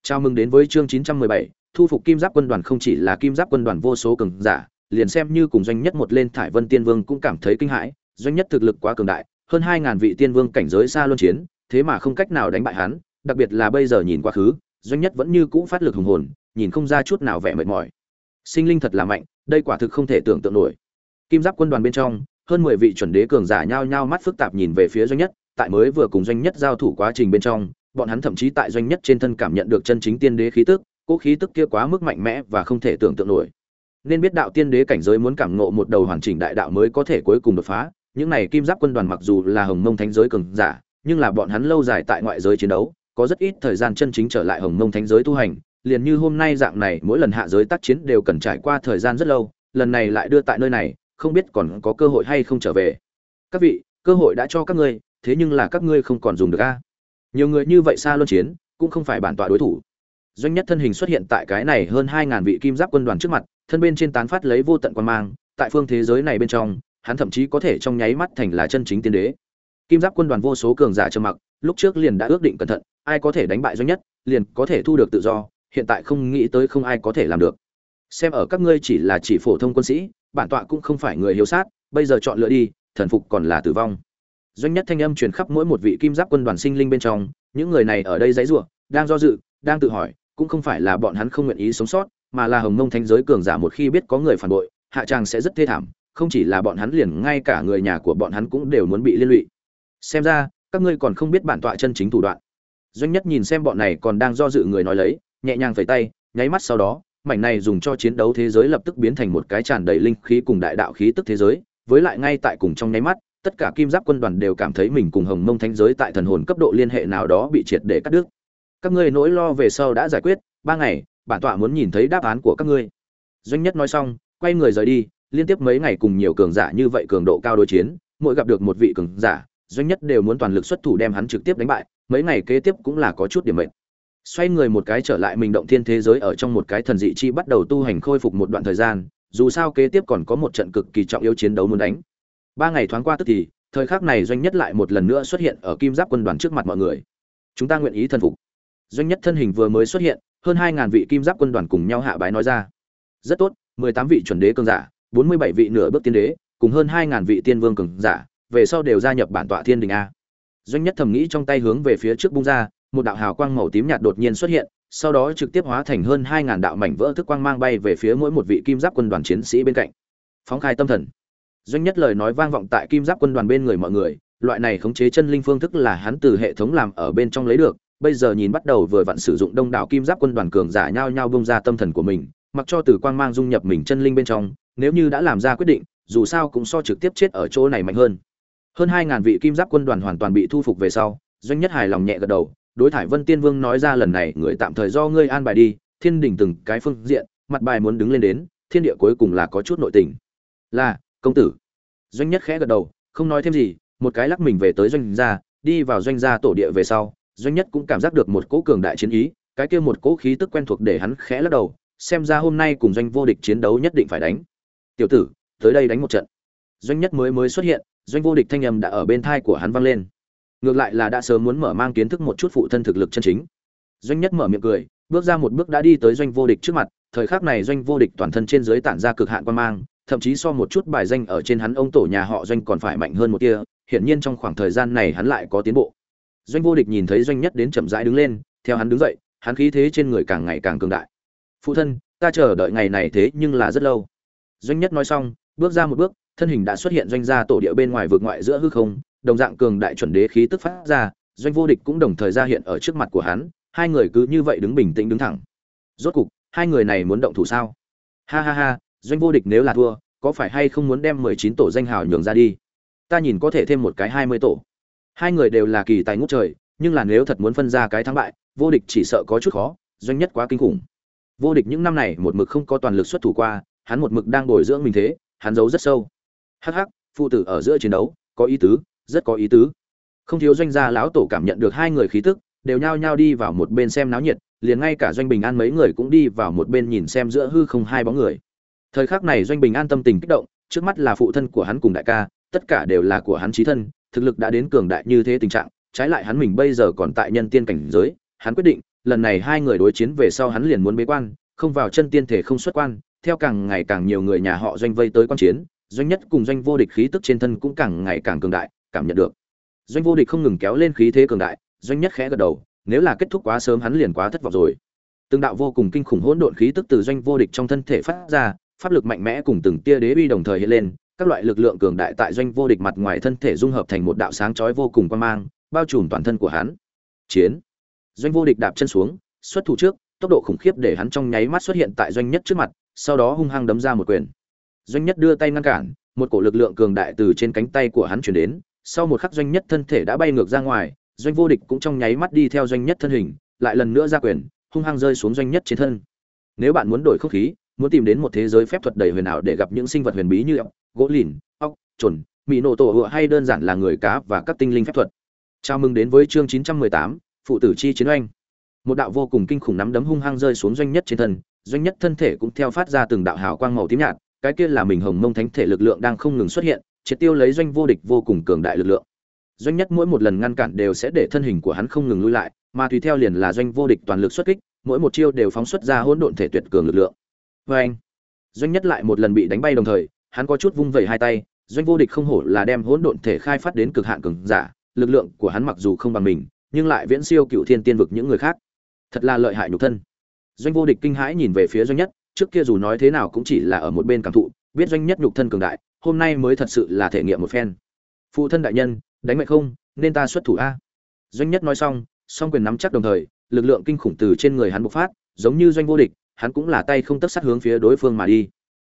Chào mừng đến với chương 917, thu phục kim giáp quân đoàn không chỉ là kim giáp quân đoàn vô số cường giả liền xem như cùng doanh nhất một lên thải vân tiên vương cũng cảm thấy kinh hãi doanh nhất thực lực quá cường đại, hơn hai ngàn vị tiên vương cảnh giới xa luân chiến, thế mà không cách nào đánh bại hắn, đặc biệt là bây giờ nhìn quá khứ, doanh nhất vẫn như cũ phát lực hùng hồn, nhìn không ra chút nào vẻ mệt mỏi. Sinh linh thật là mạnh, đây quả thực không thể tưởng tượng nổi. Kim giáp quân đoàn bên trong, hơn mười vị chuẩn đế cường giả nhao nhao mắt phức tạp nhìn về phía doanh nhất, tại mới vừa cùng doanh nhất giao thủ quá trình bên trong, bọn hắn thậm chí tại doanh nhất trên thân cảm nhận được chân chính tiên đế khí tức cỗ khí tức kia quá mức mạnh mẽ và không thể tưởng tượng nổi. Nên biết đạo tiên đế cảnh giới muốn cảm ngộ một đầu hoàn chỉnh đại đạo mới có thể cuối cùng đột phá những này kim giáp quân đoàn mặc dù là hồng mông thánh giới cường giả, nhưng là bọn hắn lâu dài tại ngoại giới chiến đấu, có rất ít thời gian chân chính trở lại hồng mông thánh giới tu hành. Liền như hôm nay dạng này, mỗi lần hạ giới tác chiến đều cần trải qua thời gian rất lâu, lần này lại đưa tại nơi này, không biết còn có cơ hội hay không trở về. Các vị, cơ hội đã cho các ngươi, thế nhưng là các ngươi không còn dùng được a. Nhiều người như vậy xa luân chiến, cũng không phải bản tọa đối thủ. Doanh nhất thân hình xuất hiện tại cái này hơn hai ngàn vị kim giáp quân đoàn trước mặt, thân bên trên tán phát lấy vô tận quan mang, tại phương thế giới này bên trong hắn thậm chí có thể trong nháy mắt thành là chân chính tiên đế. Kim giáp quân đoàn vô số cường giả trầm mặc, lúc trước liền đã ước định cẩn thận, ai có thể đánh bại doanh nhất, liền có thể thu được tự do, hiện tại không nghĩ tới không ai có thể làm được. Xem ở các ngươi chỉ là chỉ phổ thông quân sĩ, bản tọa cũng không phải người hiếu sát, bây giờ chọn lựa đi, thần phục còn là tử vong. Doanh nhất thanh âm truyền khắp mỗi một vị kim giáp quân đoàn sinh linh bên trong, những người này ở đây dãy rủa, đang do dự, đang tự hỏi, cũng không phải là bọn hắn không nguyện ý sống sót, mà là hồng mông thánh giới cường giả một khi biết có người phản bội, hạ tràng sẽ rất thê thảm không chỉ là bọn hắn liền, ngay cả người nhà của bọn hắn cũng đều muốn bị liên lụy. Xem ra, các ngươi còn không biết bản tọa chân chính thủ đoạn. Doanh nhất nhìn xem bọn này còn đang do dự người nói lấy, nhẹ nhàng phẩy tay, nháy mắt sau đó, mảnh này dùng cho chiến đấu thế giới lập tức biến thành một cái tràn đầy linh khí cùng đại đạo khí tức thế giới. Với lại ngay tại cùng trong nháy mắt, tất cả kim giáp quân đoàn đều cảm thấy mình cùng hồng mông thánh giới tại thần hồn cấp độ liên hệ nào đó bị triệt để cắt đứt. Các ngươi nỗi lo về sau đã giải quyết, ba ngày, bản tọa muốn nhìn thấy đáp án của các ngươi. Doanh nhất nói xong, quay người rời đi liên tiếp mấy ngày cùng nhiều cường giả như vậy cường độ cao đối chiến, mỗi gặp được một vị cường giả, doanh nhất đều muốn toàn lực xuất thủ đem hắn trực tiếp đánh bại, mấy ngày kế tiếp cũng là có chút điểm mệnh xoay người một cái trở lại mình động thiên thế giới ở trong một cái thần dị chi bắt đầu tu hành khôi phục một đoạn thời gian, dù sao kế tiếp còn có một trận cực kỳ trọng yếu chiến đấu muốn đánh. Ba ngày thoáng qua tức thì, thời khắc này doanh nhất lại một lần nữa xuất hiện ở kim giáp quân đoàn trước mặt mọi người. Chúng ta nguyện ý thần phục. Doanh nhất thân hình vừa mới xuất hiện, hơn hai ngàn vị kim giáp quân đoàn cùng nhau hạ bái nói ra. Rất tốt, mười tám vị chuẩn đế cường giả bốn mươi bảy vị nửa bước tiên đế, cùng hơn hai ngàn vị tiên vương cường giả, về sau đều gia nhập bản tọa thiên đình a. Doanh nhất thầm nghĩ trong tay hướng về phía trước bung ra, một đạo hào quang màu tím nhạt đột nhiên xuất hiện, sau đó trực tiếp hóa thành hơn hai ngàn đạo mảnh vỡ thức quang mang bay về phía mỗi một vị kim giáp quân đoàn chiến sĩ bên cạnh. Phóng khai tâm thần. Doanh nhất lời nói vang vọng tại kim giáp quân đoàn bên người mọi người, loại này khống chế chân linh phương thức là hắn từ hệ thống làm ở bên trong lấy được, bây giờ nhìn bắt đầu vừa vặn sử dụng đông đảo kim giáp quân đoàn cường giả nhau nhau bông ra tâm thần của mình, mặc cho từ quang mang dung nhập mình chân linh bên trong nếu như đã làm ra quyết định, dù sao cũng so trực tiếp chết ở chỗ này mạnh hơn. Hơn hai ngàn vị kim giáp quân đoàn hoàn toàn bị thu phục về sau, doanh nhất hài lòng nhẹ gật đầu, đối thải vân tiên vương nói ra lần này, người tạm thời do ngươi an bài đi, thiên đình từng cái phương diện, mặt bài muốn đứng lên đến, thiên địa cuối cùng là có chút nội tình. Là, công tử. Doanh nhất khẽ gật đầu, không nói thêm gì, một cái lắc mình về tới doanh gia, đi vào doanh gia tổ địa về sau, doanh nhất cũng cảm giác được một cỗ cường đại chiến ý, cái kia một cỗ khí tức quen thuộc để hắn khẽ lắc đầu, xem ra hôm nay cùng doanh vô địch chiến đấu nhất định phải đánh tiểu tử, tới đây đánh một trận. Doanh nhất mới mới xuất hiện, doanh vô địch thanh âm đã ở bên thai của hắn vang lên. Ngược lại là đã sớm muốn mở mang kiến thức một chút phụ thân thực lực chân chính. Doanh nhất mở miệng cười, bước ra một bước đã đi tới doanh vô địch trước mặt, thời khắc này doanh vô địch toàn thân trên dưới tản ra cực hạn quan mang, thậm chí so một chút bài danh ở trên hắn ông tổ nhà họ doanh còn phải mạnh hơn một tia, hiển nhiên trong khoảng thời gian này hắn lại có tiến bộ. Doanh vô địch nhìn thấy doanh nhất đến chậm rãi đứng lên, theo hắn đứng dậy, hắn khí thế trên người càng ngày càng cường đại. Phụ thân, ta chờ đợi ngày này thế nhưng là rất lâu doanh nhất nói xong, bước ra một bước, thân hình đã xuất hiện doanh gia tổ địa bên ngoài vượt ngoại giữa hư không, đồng dạng cường đại chuẩn đế khí tức phát ra, doanh vô địch cũng đồng thời ra hiện ở trước mặt của hắn, hai người cứ như vậy đứng bình tĩnh đứng thẳng. Rốt cục, hai người này muốn động thủ sao? Ha ha ha, doanh vô địch nếu là thua, có phải hay không muốn đem mười chín tổ danh hào nhường ra đi? Ta nhìn có thể thêm một cái hai mươi tổ. Hai người đều là kỳ tài ngút trời, nhưng là nếu thật muốn phân ra cái thắng bại, vô địch chỉ sợ có chút khó, doanh nhất quá kinh khủng. Vô địch những năm này một mực không có toàn lực xuất thủ qua hắn một mực đang bồi dưỡng mình thế, hắn giấu rất sâu. Hắc hắc, phụ tử ở giữa chiến đấu, có ý tứ, rất có ý tứ. Không thiếu doanh gia lão tổ cảm nhận được hai người khí tức, đều nhao nhao đi vào một bên xem náo nhiệt, liền ngay cả doanh bình an mấy người cũng đi vào một bên nhìn xem giữa hư không hai bóng người. Thời khắc này doanh bình an tâm tình kích động, trước mắt là phụ thân của hắn cùng đại ca, tất cả đều là của hắn trí thân, thực lực đã đến cường đại như thế tình trạng, trái lại hắn mình bây giờ còn tại nhân tiên cảnh giới, hắn quyết định, lần này hai người đối chiến về sau hắn liền muốn bế quan, không vào chân tiên thể không xuất quan theo càng ngày càng nhiều người nhà họ doanh vây tới quan chiến, doanh nhất cùng doanh vô địch khí tức trên thân cũng càng ngày càng cường đại, cảm nhận được. Doanh vô địch không ngừng kéo lên khí thế cường đại, doanh nhất khẽ gật đầu, nếu là kết thúc quá sớm hắn liền quá thất vọng rồi. Từng đạo vô cùng kinh khủng hỗn độn khí tức từ doanh vô địch trong thân thể phát ra, pháp lực mạnh mẽ cùng từng tia đế uy đồng thời hiện lên, các loại lực lượng cường đại tại doanh vô địch mặt ngoài thân thể dung hợp thành một đạo sáng chói vô cùng quan mang, bao trùm toàn thân của hắn. Chiến. Doanh vô địch đạp chân xuống, xuất thủ trước, tốc độ khủng khiếp để hắn trong nháy mắt xuất hiện tại doanh nhất trước mặt sau đó hung hăng đấm ra một quyền. Doanh nhất đưa tay ngăn cản một cổ lực lượng cường đại từ trên cánh tay của hắn chuyển đến. Sau một khắc doanh nhất thân thể đã bay ngược ra ngoài doanh vô địch cũng trong nháy mắt đi theo doanh nhất thân hình lại lần nữa ra quyền hung hăng rơi xuống doanh nhất trên thân. Nếu bạn muốn đổi không khí muốn tìm đến một thế giới phép thuật đầy huyền ảo để gặp những sinh vật huyền bí như ốc gỗ lìn ốc trồn mỹ nổ tổ hựa hay đơn giản là người cá và các tinh linh phép thuật. Chào mừng đến với chương 918, phụ tử chi chiến oanh. Một đạo vô cùng kinh khủng nắm đấm hung hăng rơi xuống doanh nhất trên thân doanh nhất thân thể cũng theo phát ra từng đạo hào quang màu tím nhạt, cái kia là mình hồng mông thánh thể lực lượng đang không ngừng xuất hiện, triệt tiêu lấy doanh vô địch vô cùng cường đại lực lượng. Doanh nhất mỗi một lần ngăn cản đều sẽ để thân hình của hắn không ngừng lui lại, mà tùy theo liền là doanh vô địch toàn lực xuất kích, mỗi một chiêu đều phóng xuất ra hỗn độn thể tuyệt cường lực lượng. Vê anh doanh nhất lại một lần bị đánh bay đồng thời, hắn có chút vung vẩy hai tay, doanh vô địch không hổ là đem hỗn độn thể khai phát đến cực hạn cường giả, lực lượng của hắn mặc dù không bằng mình, nhưng lại viễn siêu cựu thiên tiên vực những người khác. Thật là lợi hại nhục thân doanh vô địch kinh hãi nhìn về phía doanh nhất, trước kia dù nói thế nào cũng chỉ là ở một bên cảm thụ, biết doanh nhất nhục thân cường đại, hôm nay mới thật sự là thể nghiệm một phen. Phụ thân đại nhân, đánh mạnh không, nên ta xuất thủ a. Doanh nhất nói xong, song quyền nắm chắc đồng thời, lực lượng kinh khủng từ trên người hắn bộc phát, giống như doanh vô địch, hắn cũng là tay không tấp sát hướng phía đối phương mà đi.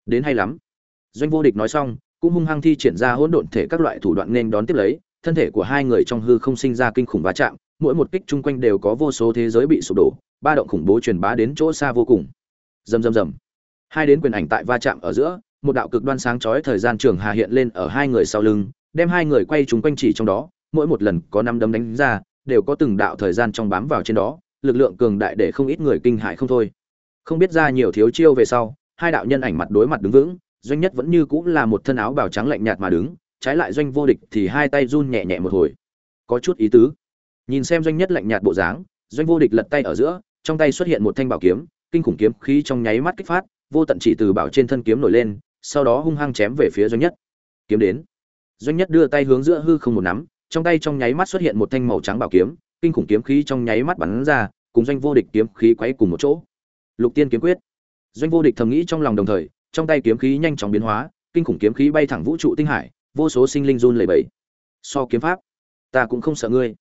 Đến hay lắm. Doanh vô địch nói xong, cũng hung hăng thi triển ra hỗn độn thể các loại thủ đoạn nên đón tiếp lấy, thân thể của hai người trong hư không sinh ra kinh khủng va chạm, mỗi một kích chung quanh đều có vô số thế giới bị sụp đổ ba động khủng bố truyền bá đến chỗ xa vô cùng. Rầm rầm rầm. Hai đến quyền ảnh tại va chạm ở giữa, một đạo cực đoan sáng chói thời gian trường hà hiện lên ở hai người sau lưng, đem hai người quay chúng quanh chỉ trong đó, mỗi một lần có năm đấm đánh ra, đều có từng đạo thời gian trong bám vào trên đó, lực lượng cường đại để không ít người kinh hại không thôi. Không biết ra nhiều thiếu chiêu về sau, hai đạo nhân ảnh mặt đối mặt đứng vững, doanh nhất vẫn như cũng là một thân áo bào trắng lạnh nhạt mà đứng, trái lại doanh vô địch thì hai tay run nhẹ nhẹ một hồi. Có chút ý tứ. Nhìn xem doanh nhất lạnh nhạt bộ dáng, doanh vô địch lật tay ở giữa trong tay xuất hiện một thanh bảo kiếm, kinh khủng kiếm khí trong nháy mắt kích phát, vô tận chỉ từ bảo trên thân kiếm nổi lên, sau đó hung hăng chém về phía doanh nhất. Kiếm đến. Doanh nhất đưa tay hướng giữa hư không một nắm, trong tay trong nháy mắt xuất hiện một thanh màu trắng bảo kiếm, kinh khủng kiếm khí trong nháy mắt bắn ra, cùng doanh vô địch kiếm khí quấy cùng một chỗ. Lục tiên kiếm quyết. Doanh vô địch thầm nghĩ trong lòng đồng thời, trong tay kiếm khí nhanh chóng biến hóa, kinh khủng kiếm khí bay thẳng vũ trụ tinh hải, vô số sinh linh run lẩy bẩy. So kiếm pháp, ta cũng không sợ ngươi.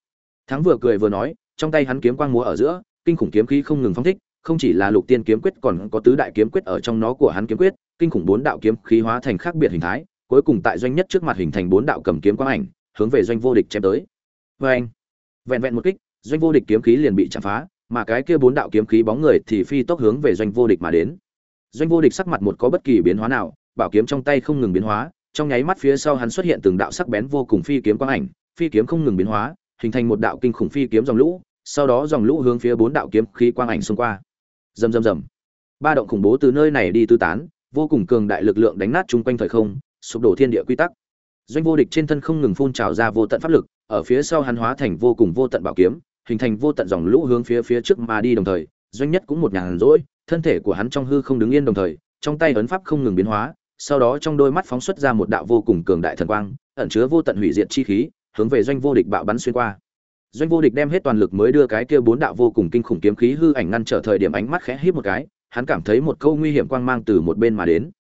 Thắng vừa cười vừa nói, trong tay hắn kiếm quang múa ở giữa kinh khủng kiếm khí không ngừng phóng thích, không chỉ là lục tiên kiếm quyết còn có tứ đại kiếm quyết ở trong nó của hắn kiếm quyết, kinh khủng bốn đạo kiếm khí hóa thành khác biệt hình thái, cuối cùng tại doanh nhất trước mặt hình thành bốn đạo cầm kiếm quang ảnh, hướng về doanh vô địch chém tới. Vê vẹn vẹn một kích, doanh vô địch kiếm khí liền bị chạm phá, mà cái kia bốn đạo kiếm khí bóng người thì phi tốc hướng về doanh vô địch mà đến. Doanh vô địch sắc mặt một có bất kỳ biến hóa nào, bảo kiếm trong tay không ngừng biến hóa, trong nháy mắt phía sau hắn xuất hiện từng đạo sắc bén vô cùng phi kiếm quang ảnh, phi kiếm không ngừng biến hóa, hình thành một đạo kinh khủng phi kiếm dòng lũ sau đó dòng lũ hướng phía bốn đạo kiếm khí quang ảnh xông qua. Rầm rầm rầm. Ba động khủng bố từ nơi này đi tứ tán, vô cùng cường đại lực lượng đánh nát chung quanh thời không, sụp đổ thiên địa quy tắc. Doanh vô địch trên thân không ngừng phun trào ra vô tận pháp lực, ở phía sau hắn hóa thành vô cùng vô tận bảo kiếm, hình thành vô tận dòng lũ hướng phía phía trước mà đi đồng thời, doanh nhất cũng một nhàn rỗi, thân thể của hắn trong hư không đứng yên đồng thời, trong tay ấn pháp không ngừng biến hóa, sau đó trong đôi mắt phóng xuất ra một đạo vô cùng cường đại thần quang, ẩn chứa vô tận hủy diệt chi khí, hướng về doanh vô địch bạo bắn xuyên qua doanh vô địch đem hết toàn lực mới đưa cái kia bốn đạo vô cùng kinh khủng kiếm khí hư ảnh ngăn trở thời điểm ánh mắt khẽ híp một cái, hắn cảm thấy một câu nguy hiểm quang mang từ một bên mà đến.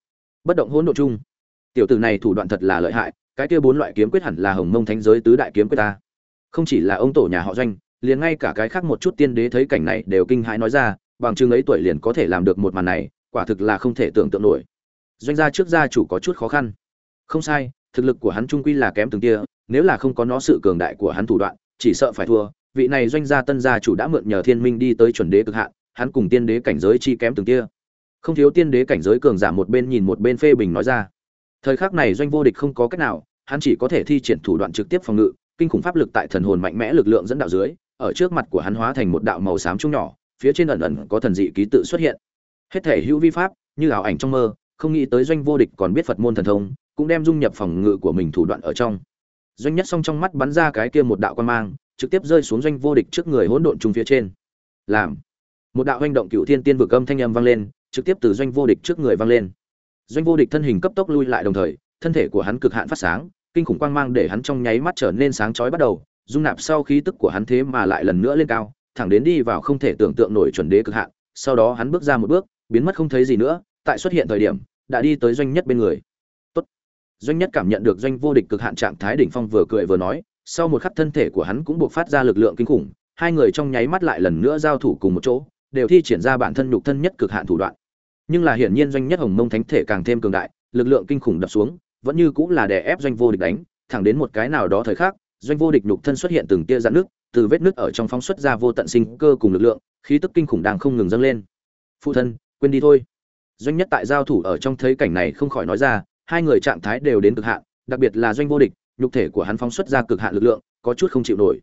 Bất động hỗn độ chung. Tiểu tử này thủ đoạn thật là lợi hại, cái kia bốn loại kiếm quyết hẳn là hồng mông thánh giới tứ đại kiếm quyết ta. Không chỉ là ông tổ nhà họ doanh, liền ngay cả cái khác một chút tiên đế thấy cảnh này đều kinh hãi nói ra, bằng chứng ấy tuổi liền có thể làm được một màn này, quả thực là không thể tưởng tượng nổi. Doanh gia trước gia chủ có chút khó khăn. Không sai, thực lực của hắn trung quy là kém từng tia nếu là không có nó sự cường đại của hắn thủ đoạn chỉ sợ phải thua, vị này doanh gia tân gia chủ đã mượn nhờ thiên minh đi tới chuẩn đế cực hạn, hắn cùng tiên đế cảnh giới chi kém từng tia không thiếu tiên đế cảnh giới cường giả một bên nhìn một bên phê bình nói ra. Thời khắc này doanh vô địch không có cách nào, hắn chỉ có thể thi triển thủ đoạn trực tiếp phòng ngự, kinh khủng pháp lực tại thần hồn mạnh mẽ lực lượng dẫn đạo dưới, ở trước mặt của hắn hóa thành một đạo màu xám trung nhỏ, phía trên ẩn ẩn có thần dị ký tự xuất hiện. Hết thể hữu vi pháp, như ảo ảnh trong mơ, không nghĩ tới doanh vô địch còn biết phật môn thần thông, cũng đem dung nhập phòng ngự của mình thủ đoạn ở trong doanh nhất song trong mắt bắn ra cái kia một đạo quan mang, trực tiếp rơi xuống doanh vô địch trước người hỗn độn trung phía trên. Làm. Một đạo hành động cựu thiên tiên vực âm thanh âm vang lên, trực tiếp từ doanh vô địch trước người vang lên. Doanh vô địch thân hình cấp tốc lui lại đồng thời, thân thể của hắn cực hạn phát sáng, kinh khủng quang mang để hắn trong nháy mắt trở nên sáng chói bắt đầu, dung nạp sau khí tức của hắn thế mà lại lần nữa lên cao, thẳng đến đi vào không thể tưởng tượng nổi chuẩn đế cực hạn, sau đó hắn bước ra một bước, biến mất không thấy gì nữa, tại xuất hiện thời điểm, đã đi tới doanh nhất bên người doanh nhất cảm nhận được doanh vô địch cực hạn trạng thái đỉnh phong vừa cười vừa nói, sau một khắc thân thể của hắn cũng buộc phát ra lực lượng kinh khủng, hai người trong nháy mắt lại lần nữa giao thủ cùng một chỗ, đều thi triển ra bản thân nhục thân nhất cực hạn thủ đoạn. Nhưng là hiển nhiên doanh nhất hồng mông thánh thể càng thêm cường đại, lực lượng kinh khủng đập xuống, vẫn như cũng là đè ép doanh vô địch đánh, thẳng đến một cái nào đó thời khắc, doanh vô địch nhục thân xuất hiện từng tia dạn nước từ vết nước ở trong phóng xuất ra vô tận sinh cơ cùng lực lượng, khí tức kinh khủng đang không ngừng dâng lên. Phụ thân, quên đi thôi. Doanh nhất tại giao thủ ở trong thấy cảnh này không khỏi nói ra hai người trạng thái đều đến cực hạn, đặc biệt là doanh vô địch, nhục thể của hắn phóng xuất ra cực hạn lực lượng, có chút không chịu nổi.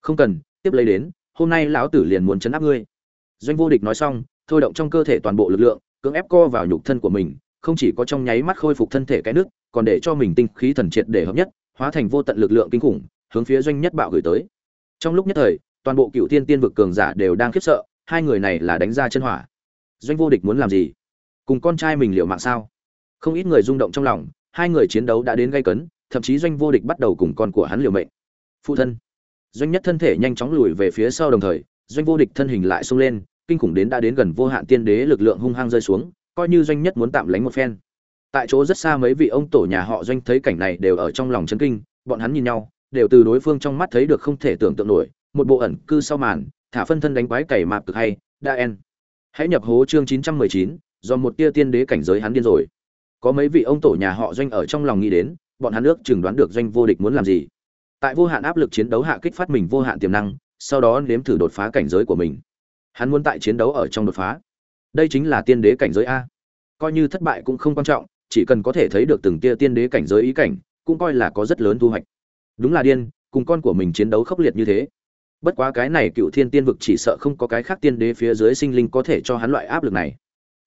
Không cần, tiếp lấy đến, hôm nay lão tử liền muốn chấn áp ngươi. Doanh vô địch nói xong, thôi động trong cơ thể toàn bộ lực lượng, cưỡng ép co vào nhục thân của mình, không chỉ có trong nháy mắt khôi phục thân thể cái nước còn để cho mình tinh khí thần triệt để hợp nhất, hóa thành vô tận lực lượng kinh khủng, hướng phía doanh nhất bạo gửi tới. Trong lúc nhất thời, toàn bộ cựu tiên tiên vực cường giả đều đang khiếp sợ, hai người này là đánh ra chân hỏa. Doanh vô địch muốn làm gì? Cùng con trai mình liệu mạng sao? Không ít người rung động trong lòng, hai người chiến đấu đã đến gây cấn, thậm chí doanh vô địch bắt đầu cùng con của hắn liều mệnh. Phụ thân. Doanh nhất thân thể nhanh chóng lùi về phía sau đồng thời, doanh vô địch thân hình lại xông lên, kinh khủng đến đã đến gần vô hạn tiên đế lực lượng hung hăng rơi xuống, coi như doanh nhất muốn tạm lánh một phen. Tại chỗ rất xa mấy vị ông tổ nhà họ doanh thấy cảnh này đều ở trong lòng chấn kinh, bọn hắn nhìn nhau, đều từ đối phương trong mắt thấy được không thể tưởng tượng nổi, một bộ ẩn cư sau màn, thả phân thân đánh quái cày mạp cực hay đa en hãy nhập hố chương chín trăm mười chín, do một tia tiên đế cảnh giới hắn điên rồi có mấy vị ông tổ nhà họ doanh ở trong lòng nghĩ đến, bọn hắn ước chừng đoán được doanh vô địch muốn làm gì. Tại vô hạn áp lực chiến đấu hạ kích phát mình vô hạn tiềm năng, sau đó nếm thử đột phá cảnh giới của mình. Hắn muốn tại chiến đấu ở trong đột phá. Đây chính là tiên đế cảnh giới a. Coi như thất bại cũng không quan trọng, chỉ cần có thể thấy được từng tia tiên đế cảnh giới ý cảnh, cũng coi là có rất lớn thu hoạch. Đúng là điên, cùng con của mình chiến đấu khốc liệt như thế. Bất quá cái này cựu thiên tiên vực chỉ sợ không có cái khác tiên đế phía dưới sinh linh có thể cho hắn loại áp lực này.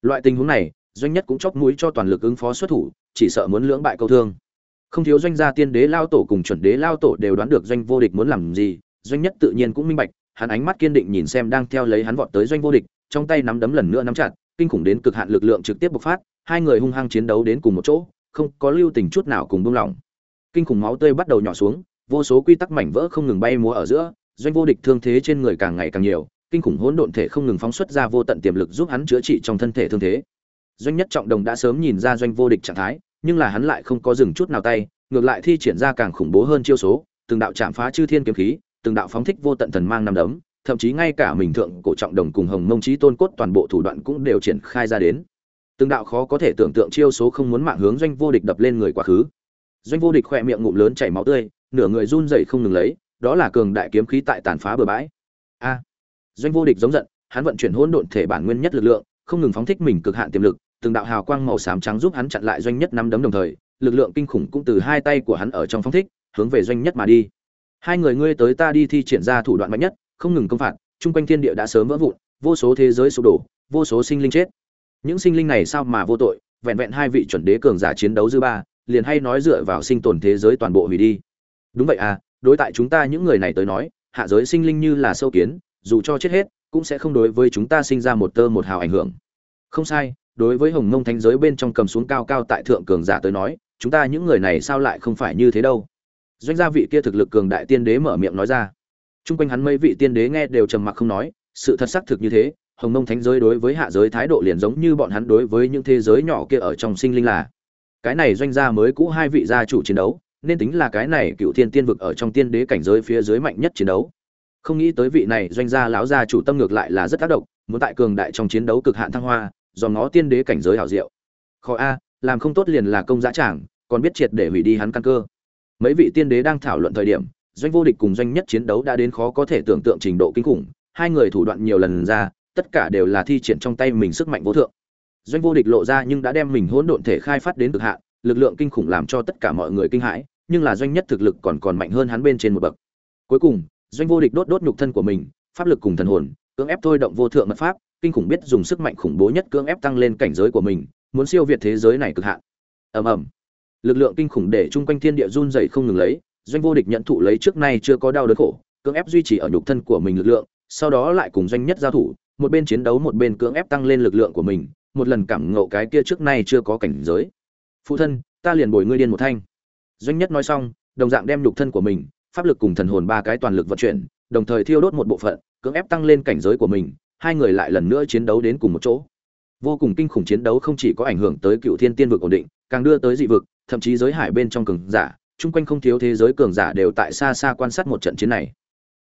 Loại tình huống này doanh nhất cũng chóp mũi cho toàn lực ứng phó xuất thủ, chỉ sợ muốn lưỡng bại câu thương. Không thiếu doanh gia tiên đế lao tổ cùng chuẩn đế lao tổ đều đoán được doanh vô địch muốn làm gì, doanh nhất tự nhiên cũng minh bạch, hắn ánh mắt kiên định nhìn xem đang theo lấy hắn vọt tới doanh vô địch, trong tay nắm đấm lần nữa nắm chặt, kinh khủng đến cực hạn lực lượng trực tiếp bộc phát, hai người hung hăng chiến đấu đến cùng một chỗ, không có lưu tình chút nào cùng buông lỏng. Kinh khủng máu tươi bắt đầu nhỏ xuống, vô số quy tắc mảnh vỡ không ngừng bay múa ở giữa, doanh vô địch thương thế trên người càng ngày càng nhiều, kinh khủng hỗn độn thể không ngừng phóng xuất ra vô tận tiềm lực giúp hắn chữa trị trong thân thể thương thế doanh nhất trọng đồng đã sớm nhìn ra doanh vô địch trạng thái, nhưng là hắn lại không có dừng chút nào tay, ngược lại thi triển ra càng khủng bố hơn chiêu số, từng đạo chạm phá chư thiên kiếm khí, từng đạo phóng thích vô tận thần mang năm đấm, thậm chí ngay cả mình thượng cổ trọng đồng cùng hồng mông trí tôn cốt toàn bộ thủ đoạn cũng đều triển khai ra đến. Từng đạo khó có thể tưởng tượng chiêu số không muốn mạng hướng doanh vô địch đập lên người quá khứ. Doanh vô địch khỏe miệng ngụm lớn chảy máu tươi, nửa người run rẩy không ngừng lấy, đó là cường đại kiếm khí tại tàn phá bờ bãi. A. Doanh vô địch giống giận, hắn vận chuyển hỗn độn thể bản nguyên nhất lực lượng không ngừng phóng thích mình cực hạn tiềm lực, từng đạo hào quang màu xám trắng giúp hắn chặn lại doanh nhất năm đấm đồng thời, lực lượng kinh khủng cũng từ hai tay của hắn ở trong phóng thích, hướng về doanh nhất mà đi. Hai người ngươi tới ta đi thi triển ra thủ đoạn mạnh nhất, không ngừng công phạt trung quanh thiên địa đã sớm vỡ vụn, vô số thế giới sụp đổ, vô số sinh linh chết. Những sinh linh này sao mà vô tội, vẹn vẹn hai vị chuẩn đế cường giả chiến đấu dư ba, liền hay nói dựa vào sinh tồn thế giới toàn bộ hủy đi. Đúng vậy à đối tại chúng ta những người này tới nói, hạ giới sinh linh như là sâu kiến, dù cho chết hết cũng sẽ không đối với chúng ta sinh ra một tơ một hào ảnh hưởng. Không sai, đối với hồng mông thánh giới bên trong cầm xuống cao cao tại thượng cường giả tới nói, chúng ta những người này sao lại không phải như thế đâu? Doanh gia vị kia thực lực cường đại tiên đế mở miệng nói ra. Trung quanh hắn mấy vị tiên đế nghe đều trầm mặc không nói, sự thật xác thực như thế, hồng mông thánh giới đối với hạ giới thái độ liền giống như bọn hắn đối với những thế giới nhỏ kia ở trong sinh linh là. Cái này doanh gia mới cũ hai vị gia chủ chiến đấu, nên tính là cái này cựu thiên tiên vực ở trong tiên đế cảnh giới phía dưới mạnh nhất chiến đấu không nghĩ tới vị này doanh gia lão gia chủ tâm ngược lại là rất tác động, muốn tại cường đại trong chiến đấu cực hạn thăng hoa, do ngó tiên đế cảnh giới hảo diệu. Khó a, làm không tốt liền là công giá trảng còn biết triệt để hủy đi hắn căn cơ. Mấy vị tiên đế đang thảo luận thời điểm, doanh vô địch cùng doanh nhất chiến đấu đã đến khó có thể tưởng tượng trình độ kinh khủng, hai người thủ đoạn nhiều lần ra, tất cả đều là thi triển trong tay mình sức mạnh vô thượng. Doanh vô địch lộ ra nhưng đã đem mình hỗn độn thể khai phát đến cực hạn, lực lượng kinh khủng làm cho tất cả mọi người kinh hãi, nhưng là doanh nhất thực lực còn còn mạnh hơn hắn bên trên một bậc. Cuối cùng doanh vô địch đốt đốt nhục thân của mình, pháp lực cùng thần hồn, cưỡng ép thôi động vô thượng mật pháp, kinh khủng biết dùng sức mạnh khủng bố nhất cưỡng ép tăng lên cảnh giới của mình, muốn siêu việt thế giới này cực hạn. Ầm ầm. Lực lượng kinh khủng để chung quanh thiên địa run dày không ngừng lấy, doanh vô địch nhận thụ lấy trước nay chưa có đau đớn khổ, cưỡng ép duy trì ở nhục thân của mình lực lượng, sau đó lại cùng doanh nhất giao thủ, một bên chiến đấu một bên cưỡng ép tăng lên lực lượng của mình, một lần cảm ngộ cái kia trước nay chưa có cảnh giới. Phụ thân, ta liền bồi ngươi điên một thanh. Doanh nhất nói xong, đồng dạng đem nhục thân của mình pháp lực cùng thần hồn ba cái toàn lực vận chuyển, đồng thời thiêu đốt một bộ phận, cưỡng ép tăng lên cảnh giới của mình, hai người lại lần nữa chiến đấu đến cùng một chỗ. Vô cùng kinh khủng chiến đấu không chỉ có ảnh hưởng tới cựu thiên tiên vực ổn định, càng đưa tới dị vực, thậm chí giới hải bên trong cường giả, chung quanh không thiếu thế giới cường giả đều tại xa xa quan sát một trận chiến này.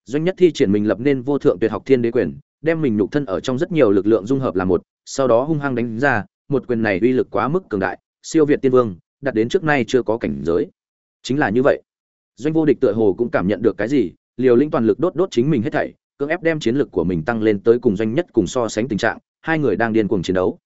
Doanh nhất thi triển mình lập nên vô thượng tuyệt học thiên đế quyền, đem mình nhục thân ở trong rất nhiều lực lượng dung hợp làm một, sau đó hung hăng đánh ra, một quyền này uy lực quá mức cường đại, siêu việt tiên vương, đạt đến trước nay chưa có cảnh giới. Chính là như vậy doanh vô địch tựa hồ cũng cảm nhận được cái gì, liều lĩnh toàn lực đốt đốt chính mình hết thảy, cưỡng ép đem chiến lực của mình tăng lên tới cùng doanh nhất cùng so sánh tình trạng, hai người đang điên cuồng chiến đấu.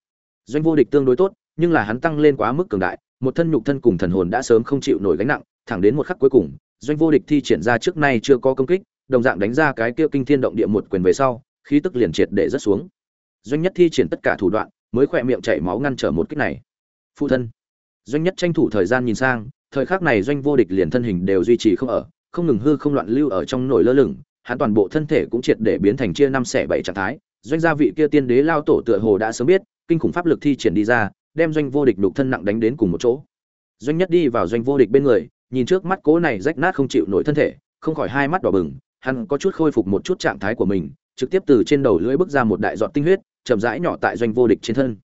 Doanh vô địch tương đối tốt, nhưng là hắn tăng lên quá mức cường đại, một thân nhục thân cùng thần hồn đã sớm không chịu nổi gánh nặng, thẳng đến một khắc cuối cùng, doanh vô địch thi triển ra trước nay chưa có công kích, đồng dạng đánh ra cái kia kinh thiên động địa một quyền về sau, khí tức liền triệt để rất xuống. Doanh nhất thi triển tất cả thủ đoạn, mới khỏe miệng chảy máu ngăn trở một kích này. Phụ thân. Doanh nhất tranh thủ thời gian nhìn sang thời khắc này doanh vô địch liền thân hình đều duy trì không ở, không ngừng hư không loạn lưu ở trong nổi lơ lửng, hắn toàn bộ thân thể cũng triệt để biến thành chia năm xẻ bảy trạng thái. Doanh gia vị kia tiên đế lao tổ tựa hồ đã sớm biết, kinh khủng pháp lực thi triển đi ra, đem doanh vô địch đục thân nặng đánh đến cùng một chỗ. Doanh nhất đi vào doanh vô địch bên người, nhìn trước mắt cố này rách nát không chịu nổi thân thể, không khỏi hai mắt đỏ bừng, hắn có chút khôi phục một chút trạng thái của mình, trực tiếp từ trên đầu lưỡi bước ra một đại giọt tinh huyết, chậm rãi nhỏ tại doanh vô địch trên thân.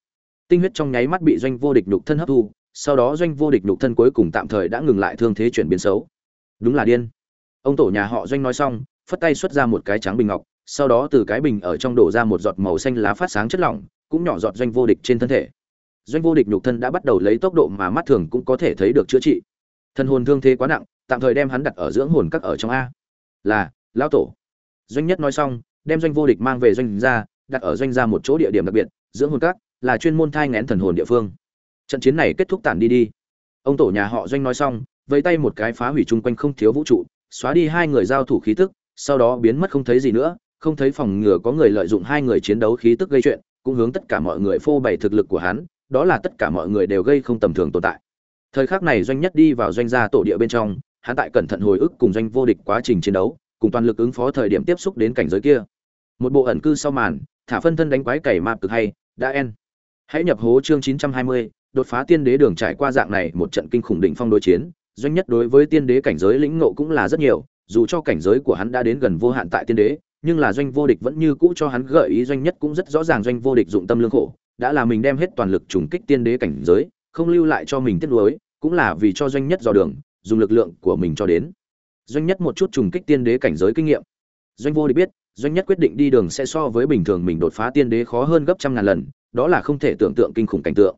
Tinh huyết trong nháy mắt bị doanh vô địch nhục thân hấp thu sau đó doanh vô địch nhục thân cuối cùng tạm thời đã ngừng lại thương thế chuyển biến xấu. Đúng là điên. Ông tổ nhà họ doanh nói xong, phất tay xuất ra một cái trắng bình ngọc, sau đó từ cái bình ở trong đổ ra một giọt màu xanh lá phát sáng chất lỏng, cũng nhỏ giọt doanh vô địch trên thân thể. Doanh vô địch nhục thân đã bắt đầu lấy tốc độ mà mắt thường cũng có thể thấy được chữa trị. Thân hồn thương thế quá nặng, tạm thời đem hắn đặt ở dưỡng hồn các ở trong a. Là, lão tổ. Doanh nhất nói xong, đem doanh vô địch mang về doanh gia, đặt ở doanh gia một chỗ địa điểm đặc biệt, dưỡng hồn các, là chuyên môn thai ngén thần hồn địa phương trận chiến này kết thúc tản đi đi. Ông tổ nhà họ doanh nói xong vẫy tay một cái phá hủy chung quanh không thiếu vũ trụ xóa đi hai người giao thủ khí tức sau đó biến mất không thấy gì nữa không thấy phòng ngừa có người lợi dụng hai người chiến đấu khí tức gây chuyện cũng hướng tất cả mọi người phô bày thực lực của hắn đó là tất cả mọi người đều gây không tầm thường tồn tại. Thời khắc này doanh nhất đi vào doanh gia tổ địa bên trong hắn tại cẩn thận hồi ức cùng doanh vô địch quá trình chiến đấu cùng toàn lực ứng phó thời điểm tiếp xúc đến cảnh giới kia. Một bộ ẩn cư sau màn thả phân thân đánh quái cày mạp cực hay đã en. Hãy nhập hố chương 920, đột phá tiên đế đường trải qua dạng này một trận kinh khủng đỉnh phong đối chiến, doanh nhất đối với tiên đế cảnh giới lĩnh ngộ cũng là rất nhiều, dù cho cảnh giới của hắn đã đến gần vô hạn tại tiên đế, nhưng là doanh vô địch vẫn như cũ cho hắn gợi ý doanh nhất cũng rất rõ ràng doanh vô địch dụng tâm lương khổ, đã là mình đem hết toàn lực trùng kích tiên đế cảnh giới, không lưu lại cho mình tiết nuối, cũng là vì cho doanh nhất dò đường, dùng lực lượng của mình cho đến. Doanh nhất một chút trùng kích tiên đế cảnh giới kinh nghiệm. Doanh vô địch biết, doanh nhất quyết định đi đường sẽ so với bình thường mình đột phá tiên đế khó hơn gấp trăm ngàn lần, đó là không thể tưởng tượng kinh khủng cảnh tượng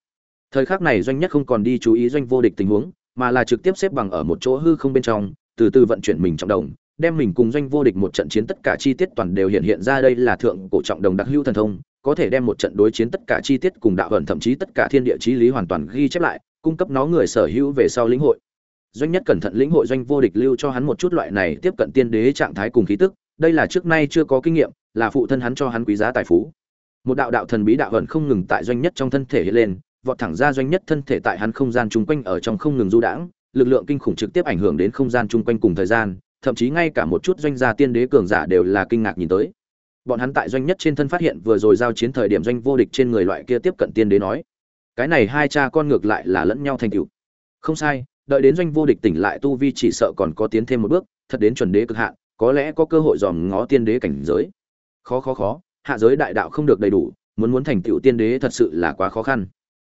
thời khắc này doanh nhất không còn đi chú ý doanh vô địch tình huống, mà là trực tiếp xếp bằng ở một chỗ hư không bên trong, từ từ vận chuyển mình trọng đồng, đem mình cùng doanh vô địch một trận chiến tất cả chi tiết toàn đều hiện hiện ra đây là thượng cổ trọng đồng đặc hữu thần thông, có thể đem một trận đối chiến tất cả chi tiết cùng đạo vận thậm chí tất cả thiên địa chí lý hoàn toàn ghi chép lại, cung cấp nó người sở hữu về sau lĩnh hội. Doanh nhất cẩn thận lĩnh hội doanh vô địch lưu cho hắn một chút loại này tiếp cận tiên đế trạng thái cùng khí tức, đây là trước nay chưa có kinh nghiệm, là phụ thân hắn cho hắn quý giá tài phú. Một đạo đạo thần bí đạo vận không ngừng tại doanh nhất trong thân thể hiện lên vọt thẳng ra doanh nhất thân thể tại hắn không gian chung quanh ở trong không ngừng du đãng, lực lượng kinh khủng trực tiếp ảnh hưởng đến không gian chung quanh cùng thời gian, thậm chí ngay cả một chút doanh gia tiên đế cường giả đều là kinh ngạc nhìn tới. Bọn hắn tại doanh nhất trên thân phát hiện vừa rồi giao chiến thời điểm doanh vô địch trên người loại kia tiếp cận tiên đế nói, cái này hai cha con ngược lại là lẫn nhau thành cựu không sai, đợi đến doanh vô địch tỉnh lại tu vi chỉ sợ còn có tiến thêm một bước, thật đến chuẩn đế cực hạn, có lẽ có cơ hội dòm ngó tiên đế cảnh giới. Khó khó khó, hạ giới đại đạo không được đầy đủ, muốn muốn thành tựu tiên đế thật sự là quá khó khăn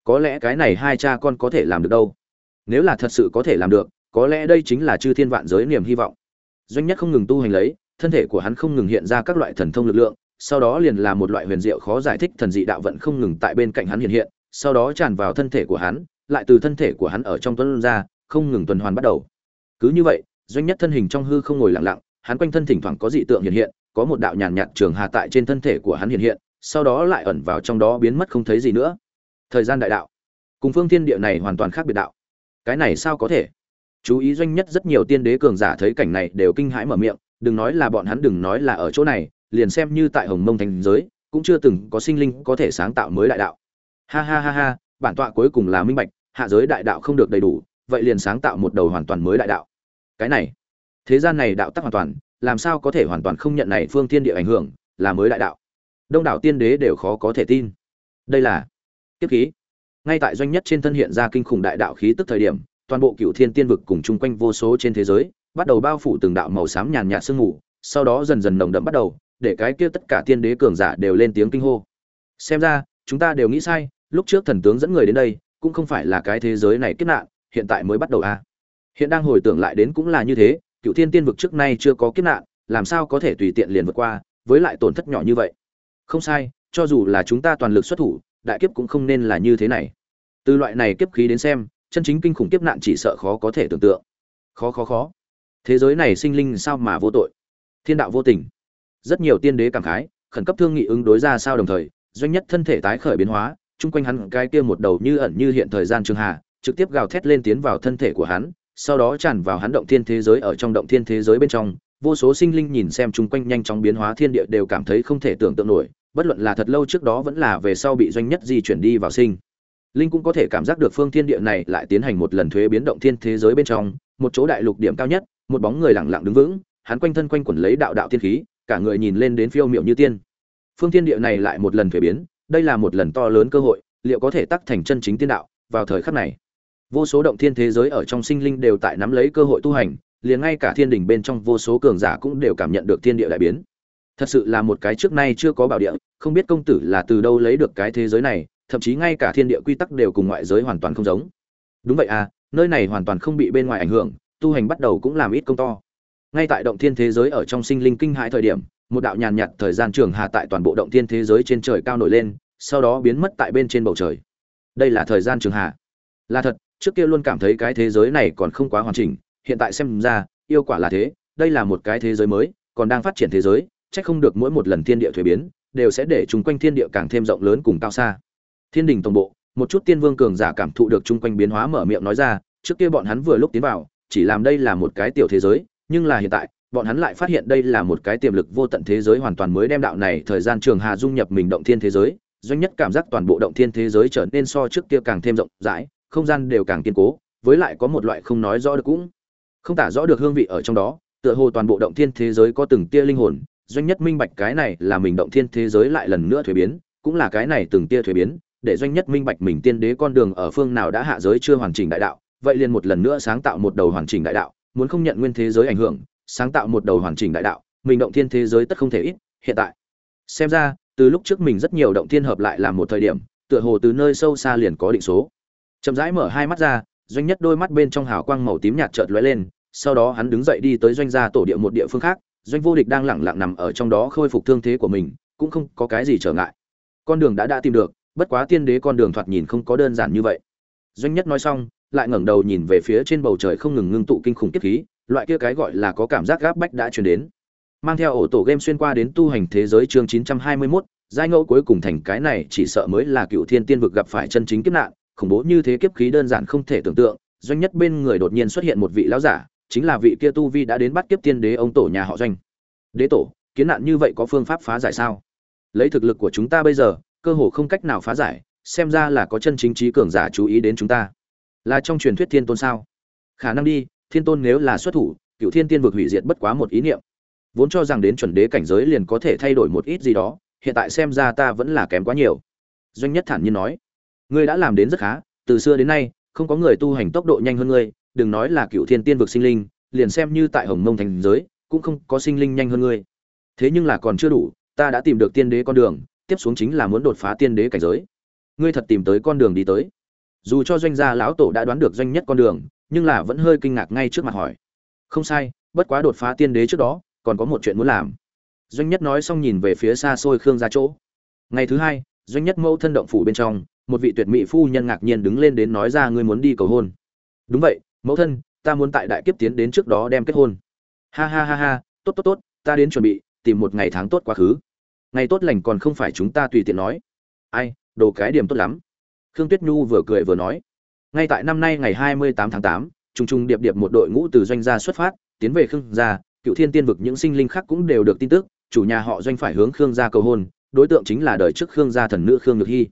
có lẽ cái này hai cha con có thể làm được đâu. Nếu là thật sự có thể làm được, có lẽ đây chính là chư thiên vạn giới niềm hy vọng. Doanh nhất không ngừng tu hành lấy, thân thể của hắn không ngừng hiện ra các loại thần thông lực lượng, sau đó liền là một loại huyền diệu khó giải thích thần dị đạo vận không ngừng tại bên cạnh hắn hiện hiện, sau đó tràn vào thân thể của hắn, lại từ thân thể của hắn ở trong tuấn ra, không ngừng tuần hoàn bắt đầu. Cứ như vậy, doanh nhất thân hình trong hư không ngồi lặng lặng, hắn quanh thân thỉnh thoảng có dị tượng hiện hiện, có một đạo nhàn nhạt trường hà tại trên thân thể của hắn hiện hiện, sau đó lại ẩn vào trong đó biến mất không thấy gì nữa thời gian đại đạo. Cùng phương thiên địa này hoàn toàn khác biệt đạo. Cái này sao có thể? Chú ý doanh nhất rất nhiều tiên đế cường giả thấy cảnh này đều kinh hãi mở miệng, đừng nói là bọn hắn, đừng nói là ở chỗ này, liền xem như tại hồng mông thành giới, cũng chưa từng có sinh linh có thể sáng tạo mới đại đạo. Ha ha ha ha, bản tọa cuối cùng là minh bạch, hạ giới đại đạo không được đầy đủ, vậy liền sáng tạo một đầu hoàn toàn mới đại đạo. Cái này, thế gian này đạo tắc hoàn toàn, làm sao có thể hoàn toàn không nhận này phương thiên địa ảnh hưởng, là mới đại đạo? Đông đảo tiên đế đều khó có thể tin. Đây là tiếp khí. Ngay tại doanh nhất trên thân hiện ra kinh khủng đại đạo khí tức thời điểm, toàn bộ cựu thiên tiên vực cùng chung quanh vô số trên thế giới, bắt đầu bao phủ từng đạo màu xám nhàn nhạt sương mù, sau đó dần dần nồng đậm bắt đầu, để cái kia tất cả tiên đế cường giả đều lên tiếng kinh hô. Xem ra, chúng ta đều nghĩ sai, lúc trước thần tướng dẫn người đến đây, cũng không phải là cái thế giới này kiếp nạn, hiện tại mới bắt đầu a à. hiện đang hồi tưởng lại đến cũng là như thế cựu thiên tiên vực trước nay chưa có kiếp nạn, làm sao có thể tùy tiện liền vượt qua, với lại tổn thất nhỏ như vậy. Không sai, cho dù là chúng ta toàn lực xuất thủ đại kiếp cũng không nên là như thế này. Từ loại này kiếp khí đến xem, chân chính kinh khủng kiếp nạn chỉ sợ khó có thể tưởng tượng. Khó khó khó. Thế giới này sinh linh sao mà vô tội? Thiên đạo vô tình. Rất nhiều tiên đế cảm khái, khẩn cấp thương nghị ứng đối ra sao đồng thời, doanh nhất thân thể tái khởi biến hóa, chung quanh hắn cái kia một đầu như ẩn như hiện thời gian trường hà trực tiếp gào thét lên tiến vào thân thể của hắn, sau đó tràn vào hắn động thiên thế giới ở trong động thiên thế giới bên trong. Vô số sinh linh nhìn xem chung quanh nhanh chóng biến hóa thiên địa đều cảm thấy không thể tưởng tượng nổi bất luận là thật lâu trước đó vẫn là về sau bị doanh nhất di chuyển đi vào sinh. Linh cũng có thể cảm giác được phương thiên địa này lại tiến hành một lần thuế biến động thiên thế giới bên trong, một chỗ đại lục điểm cao nhất, một bóng người lặng lặng đứng vững, hắn quanh thân quanh quẩn lấy đạo đạo thiên khí, cả người nhìn lên đến phiêu miệu như tiên. Phương thiên địa này lại một lần thuế biến, đây là một lần to lớn cơ hội, liệu có thể tắc thành chân chính tiên đạo vào thời khắc này? Vô số động thiên thế giới ở trong sinh linh đều tại nắm lấy cơ hội tu hành, liền ngay cả thiên đình bên trong vô số cường giả cũng đều cảm nhận được thiên địa đại biến thật sự là một cái trước nay chưa có bảo địa, không biết công tử là từ đâu lấy được cái thế giới này, thậm chí ngay cả thiên địa quy tắc đều cùng ngoại giới hoàn toàn không giống. Đúng vậy à nơi này hoàn toàn không bị bên ngoài ảnh hưởng, tu hành bắt đầu cũng làm ít công to. Ngay tại động thiên thế giới ở trong sinh linh kinh hãi thời điểm, một đạo nhàn nhạt thời gian trường hà tại toàn bộ động thiên thế giới trên trời cao nổi lên, sau đó biến mất tại bên trên bầu trời. Đây là thời gian trường hà là thật, trước kia luôn cảm thấy cái thế giới này còn không quá hoàn chỉnh, hiện tại xem ra, yêu quả là thế, đây là một cái thế giới mới, còn đang phát triển thế giới chắc không được mỗi một lần thiên địa thuế biến, đều sẽ để chung quanh thiên địa càng thêm rộng lớn cùng cao xa. Thiên đình tổng bộ, một chút tiên vương cường giả cảm thụ được chung quanh biến hóa mở miệng nói ra, trước kia bọn hắn vừa lúc tiến vào, chỉ làm đây là một cái tiểu thế giới, nhưng là hiện tại, bọn hắn lại phát hiện đây là một cái tiềm lực vô tận thế giới hoàn toàn mới đem đạo này thời gian trường hà dung nhập mình động thiên thế giới, doanh nhất cảm giác toàn bộ động thiên thế giới trở nên so trước kia càng thêm rộng rãi, không gian đều càng kiên cố, với lại có một loại không nói rõ được cũng không tả rõ được hương vị ở trong đó, tựa hồ toàn bộ động thiên thế giới có từng tia linh hồn doanh nhất minh bạch cái này là mình động thiên thế giới lại lần nữa thuế biến, cũng là cái này từng tia thuế biến, để doanh nhất minh bạch mình tiên đế con đường ở phương nào đã hạ giới chưa hoàn chỉnh đại đạo, vậy liền một lần nữa sáng tạo một đầu hoàn chỉnh đại đạo, muốn không nhận nguyên thế giới ảnh hưởng, sáng tạo một đầu hoàn chỉnh đại đạo, mình động thiên thế giới tất không thể ít, hiện tại. Xem ra, từ lúc trước mình rất nhiều động thiên hợp lại làm một thời điểm, tựa hồ từ nơi sâu xa liền có định số. Chậm rãi mở hai mắt ra, doanh nhất đôi mắt bên trong hào quang màu tím nhạt chợt lóe lên, sau đó hắn đứng dậy đi tới doanh gia tổ địa một địa phương khác doanh vô địch đang lẳng lặng nằm ở trong đó khôi phục thương thế của mình cũng không có cái gì trở ngại. Con đường đã đã tìm được bất quá tiên đế con đường thoạt nhìn không có đơn giản như vậy. Doanh nhất nói xong lại ngẩng đầu nhìn về phía trên bầu trời không ngừng ngưng tụ kinh khủng kiếp khí loại kia cái gọi là có cảm giác gáp bách đã truyền đến. Mang theo ổ tổ game xuyên qua đến tu hành thế giới chương 921, giai ngẫu cuối cùng thành cái này chỉ sợ mới là cựu thiên tiên vực gặp phải chân chính kiếp nạn khủng bố như thế kiếp khí đơn giản không thể tưởng tượng. Doanh nhất bên người đột nhiên xuất hiện một vị lão giả chính là vị kia tu vi đã đến bắt kiếp tiên đế ông tổ nhà họ doanh. Đế tổ, kiến nạn như vậy có phương pháp phá giải sao? Lấy thực lực của chúng ta bây giờ, cơ hồ không cách nào phá giải, xem ra là có chân chính trí cường giả chú ý đến chúng ta. Là trong truyền thuyết thiên tôn sao? Khả năng đi, thiên tôn nếu là xuất thủ cựu thiên tiên vực hủy diệt bất quá một ý niệm. Vốn cho rằng đến chuẩn đế cảnh giới liền có thể thay đổi một ít gì đó, hiện tại xem ra ta vẫn là kém quá nhiều. Doanh nhất thản nhiên nói, ngươi đã làm đến rất khá, từ xưa đến nay, không có người tu hành tốc độ nhanh hơn ngươi đừng nói là cựu thiên tiên vực sinh linh, liền xem như tại hồng mông thành giới, cũng không có sinh linh nhanh hơn ngươi. Thế nhưng là còn chưa đủ, ta đã tìm được tiên đế con đường, tiếp xuống chính là muốn đột phá tiên đế cảnh giới. Ngươi thật tìm tới con đường đi tới. Dù cho doanh gia lão tổ đã đoán được doanh nhất con đường, nhưng là vẫn hơi kinh ngạc ngay trước mặt hỏi. Không sai, bất quá đột phá tiên đế trước đó, còn có một chuyện muốn làm. Doanh nhất nói xong nhìn về phía xa xôi khương ra chỗ. Ngày thứ hai, doanh nhất mẫu thân động phủ bên trong, một vị tuyệt mỹ phu nhân ngạc nhiên đứng lên đến nói ra ngươi muốn đi cầu hôn. Đúng vậy mẫu thân, ta muốn tại đại kiếp tiến đến trước đó đem kết hôn. Ha ha ha ha, tốt tốt tốt, ta đến chuẩn bị, tìm một ngày tháng tốt quá khứ. Ngày tốt lành còn không phải chúng ta tùy tiện nói. Ai, đồ cái điểm tốt lắm. Khương tuyết nhu vừa cười vừa nói. Ngay tại năm nay ngày hai mươi tám tháng tám, trùng trùng điệp điệp một đội ngũ từ doanh gia xuất phát, tiến về khương gia, cựu thiên tiên vực những sinh linh khác cũng đều được tin tức, chủ nhà họ doanh phải hướng khương gia cầu hôn, đối tượng chính là đời trước khương gia thần nữ khương nhược hy.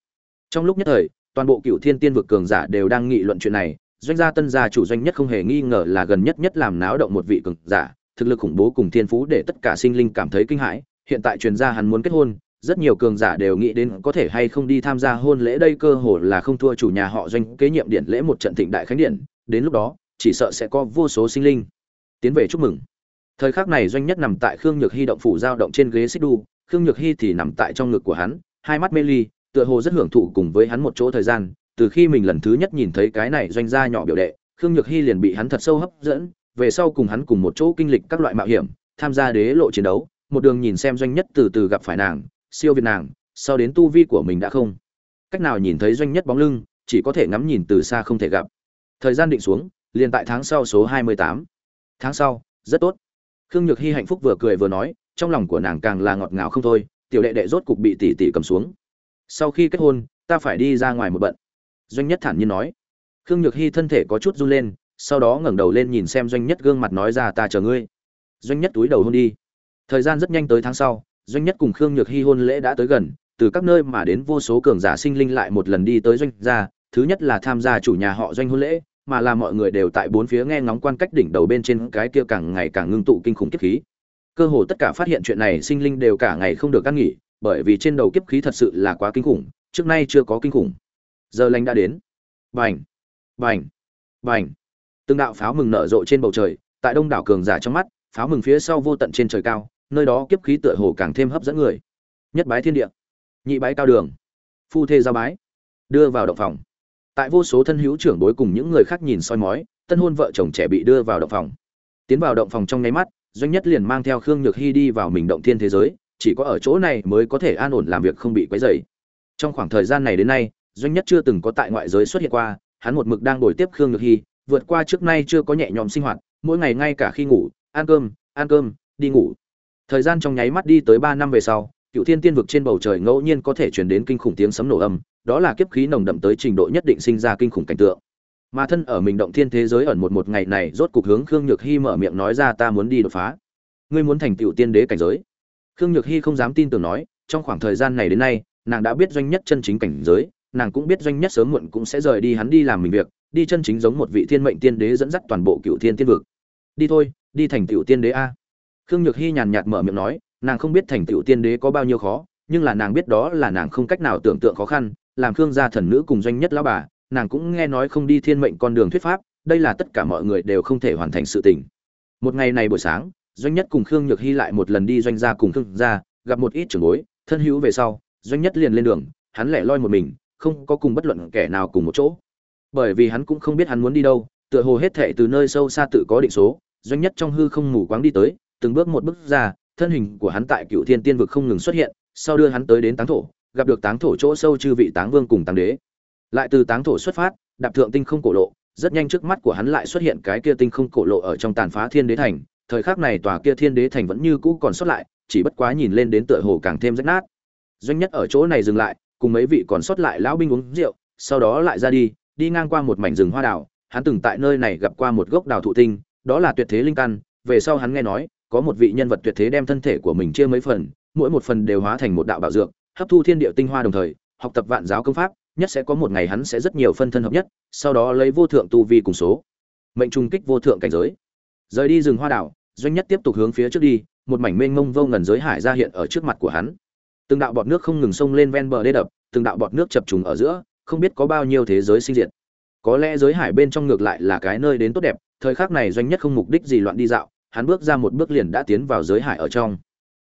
Trong lúc nhất thời, toàn bộ cựu thiên tiên vực cường giả đều đang nghị luận chuyện này doanh gia tân gia chủ doanh nhất không hề nghi ngờ là gần nhất nhất làm náo động một vị cường giả, thực lực khủng bố cùng thiên phú để tất cả sinh linh cảm thấy kinh hãi. Hiện tại truyền gia hắn muốn kết hôn, rất nhiều cường giả đều nghĩ đến có thể hay không đi tham gia hôn lễ đây, cơ hồ là không thua chủ nhà họ doanh kế nhiệm điện lễ một trận thịnh đại khánh điện. Đến lúc đó, chỉ sợ sẽ có vô số sinh linh. Tiến về chúc mừng. Thời khắc này doanh nhất nằm tại khương nhược hy động phủ giao động trên ghế xích đu. Khương nhược hy thì nằm tại trong ngực của hắn, hai mắt mê ly, tựa hồ rất hưởng thụ cùng với hắn một chỗ thời gian từ khi mình lần thứ nhất nhìn thấy cái này doanh gia nhỏ biểu đệ, khương nhược hy liền bị hắn thật sâu hấp dẫn, về sau cùng hắn cùng một chỗ kinh lịch các loại mạo hiểm, tham gia đế lộ chiến đấu, một đường nhìn xem doanh nhất từ từ gặp phải nàng, siêu việt nàng, sau đến tu vi của mình đã không. Cách nào nhìn thấy doanh nhất bóng lưng, chỉ có thể ngắm nhìn từ xa không thể gặp. Thời gian định xuống, liền tại tháng sau số hai mươi tám. Tháng sau, rất tốt. Khương nhược hy hạnh phúc vừa cười vừa nói, trong lòng của nàng càng là ngọt ngào không thôi, tiểu đệ đệ rốt cục bị tỷ tỷ cầm xuống. Sau khi kết hôn, ta phải đi ra ngoài một bận doanh nhất thản nhiên nói. Khương nhược hy thân thể có chút run lên, sau đó ngẩng đầu lên nhìn xem doanh nhất gương mặt nói ra, ta chờ ngươi. Doanh nhất túi đầu hôn đi. Thời gian rất nhanh tới tháng sau, doanh nhất cùng khương nhược hy hôn lễ đã tới gần, từ các nơi mà đến vô số cường giả sinh linh lại một lần đi tới doanh gia, thứ nhất là tham gia chủ nhà họ doanh hôn lễ, mà là mọi người đều tại bốn phía nghe ngóng quan cách đỉnh đầu bên trên cái kia càng ngày càng ngưng tụ kinh khủng kiếp khí. Cơ hồ tất cả phát hiện chuyện này sinh linh đều cả ngày không được căn nghỉ, bởi vì trên đầu kiếp khí thật sự là quá kinh khủng, trước nay chưa có kinh khủng giờ lành đã đến. Vành vành vành từng đạo pháo mừng nở rộ trên bầu trời, tại đông đảo cường giả trong mắt, pháo mừng phía sau vô tận trên trời cao, nơi đó kiếp khí tựa hồ càng thêm hấp dẫn người. Nhất bái thiên địa, nhị bái cao đường, phu thê giao bái, đưa vào động phòng. Tại vô số thân hữu trưởng bối cùng những người khác nhìn soi mói, tân hôn vợ chồng trẻ bị đưa vào động phòng. Tiến vào động phòng trong nháy mắt, doanh nhất liền mang theo khương nhược hy đi vào mình động thiên thế giới, chỉ có ở chỗ này mới có thể an ổn làm việc không bị quấy rầy. Trong khoảng thời gian này đến nay doanh nhất chưa từng có tại ngoại giới xuất hiện qua, hắn một mực đang đổi tiếp khương nhược hy, vượt qua trước nay chưa có nhẹ nhõm sinh hoạt, mỗi ngày ngay cả khi ngủ, ăn cơm ăn cơm, đi ngủ. Thời gian trong nháy mắt đi tới ba năm về sau, cựu thiên tiên vực trên bầu trời ngẫu nhiên có thể truyền đến kinh khủng tiếng sấm nổ âm, đó là kiếp khí nồng đậm tới trình độ nhất định sinh ra kinh khủng cảnh tượng. Mà thân ở mình động thiên thế giới ẩn một một ngày này, rốt cục hướng khương nhược hy mở miệng nói ra, ta muốn đi đột phá. Ngươi muốn thành tựu tiên đế cảnh giới. Khương nhược hy không dám tin tưởng nói, trong khoảng thời gian này đến nay, nàng đã biết doanh nhất chân chính cảnh giới nàng cũng biết doanh nhất sớm muộn cũng sẽ rời đi, hắn đi làm mình việc, đi chân chính giống một vị thiên mệnh tiên đế dẫn dắt toàn bộ cựu thiên tiên vực. Đi thôi, đi thành cựu tiên đế a. Khương nhược hy nhàn nhạt mở miệng nói, nàng không biết thành cựu tiên đế có bao nhiêu khó, nhưng là nàng biết đó là nàng không cách nào tưởng tượng khó khăn, làm khương gia thần nữ cùng doanh nhất lão bà, nàng cũng nghe nói không đi thiên mệnh con đường thuyết pháp, đây là tất cả mọi người đều không thể hoàn thành sự tình. Một ngày này buổi sáng, doanh nhất cùng khương nhược hy lại một lần đi doanh gia cùng khương gia, gặp một ít trưởng bối, thân hữu về sau, doanh nhất liền lên đường, hắn lẻ loi một mình không có cùng bất luận kẻ nào cùng một chỗ. Bởi vì hắn cũng không biết hắn muốn đi đâu, tựa hồ hết thệ từ nơi sâu xa tự có định số, doanh nhất trong hư không mù quáng đi tới, từng bước một bước ra, thân hình của hắn tại cựu thiên tiên vực không ngừng xuất hiện, sau đưa hắn tới đến táng thổ, gặp được táng thổ chỗ sâu chư vị táng vương cùng táng đế. Lại từ táng thổ xuất phát, đạp thượng tinh không cổ lộ, rất nhanh trước mắt của hắn lại xuất hiện cái kia tinh không cổ lộ ở trong tàn phá thiên đế thành, thời khắc này tòa kia thiên đế thành vẫn như cũ còn xuất lại, chỉ bất quá nhìn lên đến tựa hồ càng thêm rách nát. Doanh nhất ở chỗ này dừng lại cùng mấy vị còn sót lại lão binh uống rượu, sau đó lại ra đi đi ngang qua một mảnh rừng hoa đào, hắn từng tại nơi này gặp qua một gốc đào thụ tinh, đó là tuyệt thế linh căn, về sau hắn nghe nói, có một vị nhân vật tuyệt thế đem thân thể của mình chia mấy phần, mỗi một phần đều hóa thành một đạo bảo dược, hấp thu thiên địa tinh hoa đồng thời, học tập vạn giáo công pháp, nhất sẽ có một ngày hắn sẽ rất nhiều phân thân hợp nhất, sau đó lấy vô thượng tu vi cùng số. Mệnh trùng kích vô thượng cảnh giới. Rời đi rừng hoa đảo doanh nhất tiếp tục hướng phía trước đi, một mảnh mênh mông vô ngần giới hải ra hiện ở trước mặt của hắn từng đạo bọt nước không ngừng xông lên ven bờ đê đập từng đạo bọt nước chập trùng ở giữa không biết có bao nhiêu thế giới sinh diệt. Có lẽ giới hải bên trong ngược lại là cái nơi đến tốt đẹp thời khắc này doanh nhất không mục đích gì loạn đi dạo hắn bước ra một bước liền đã tiến vào giới hải ở trong.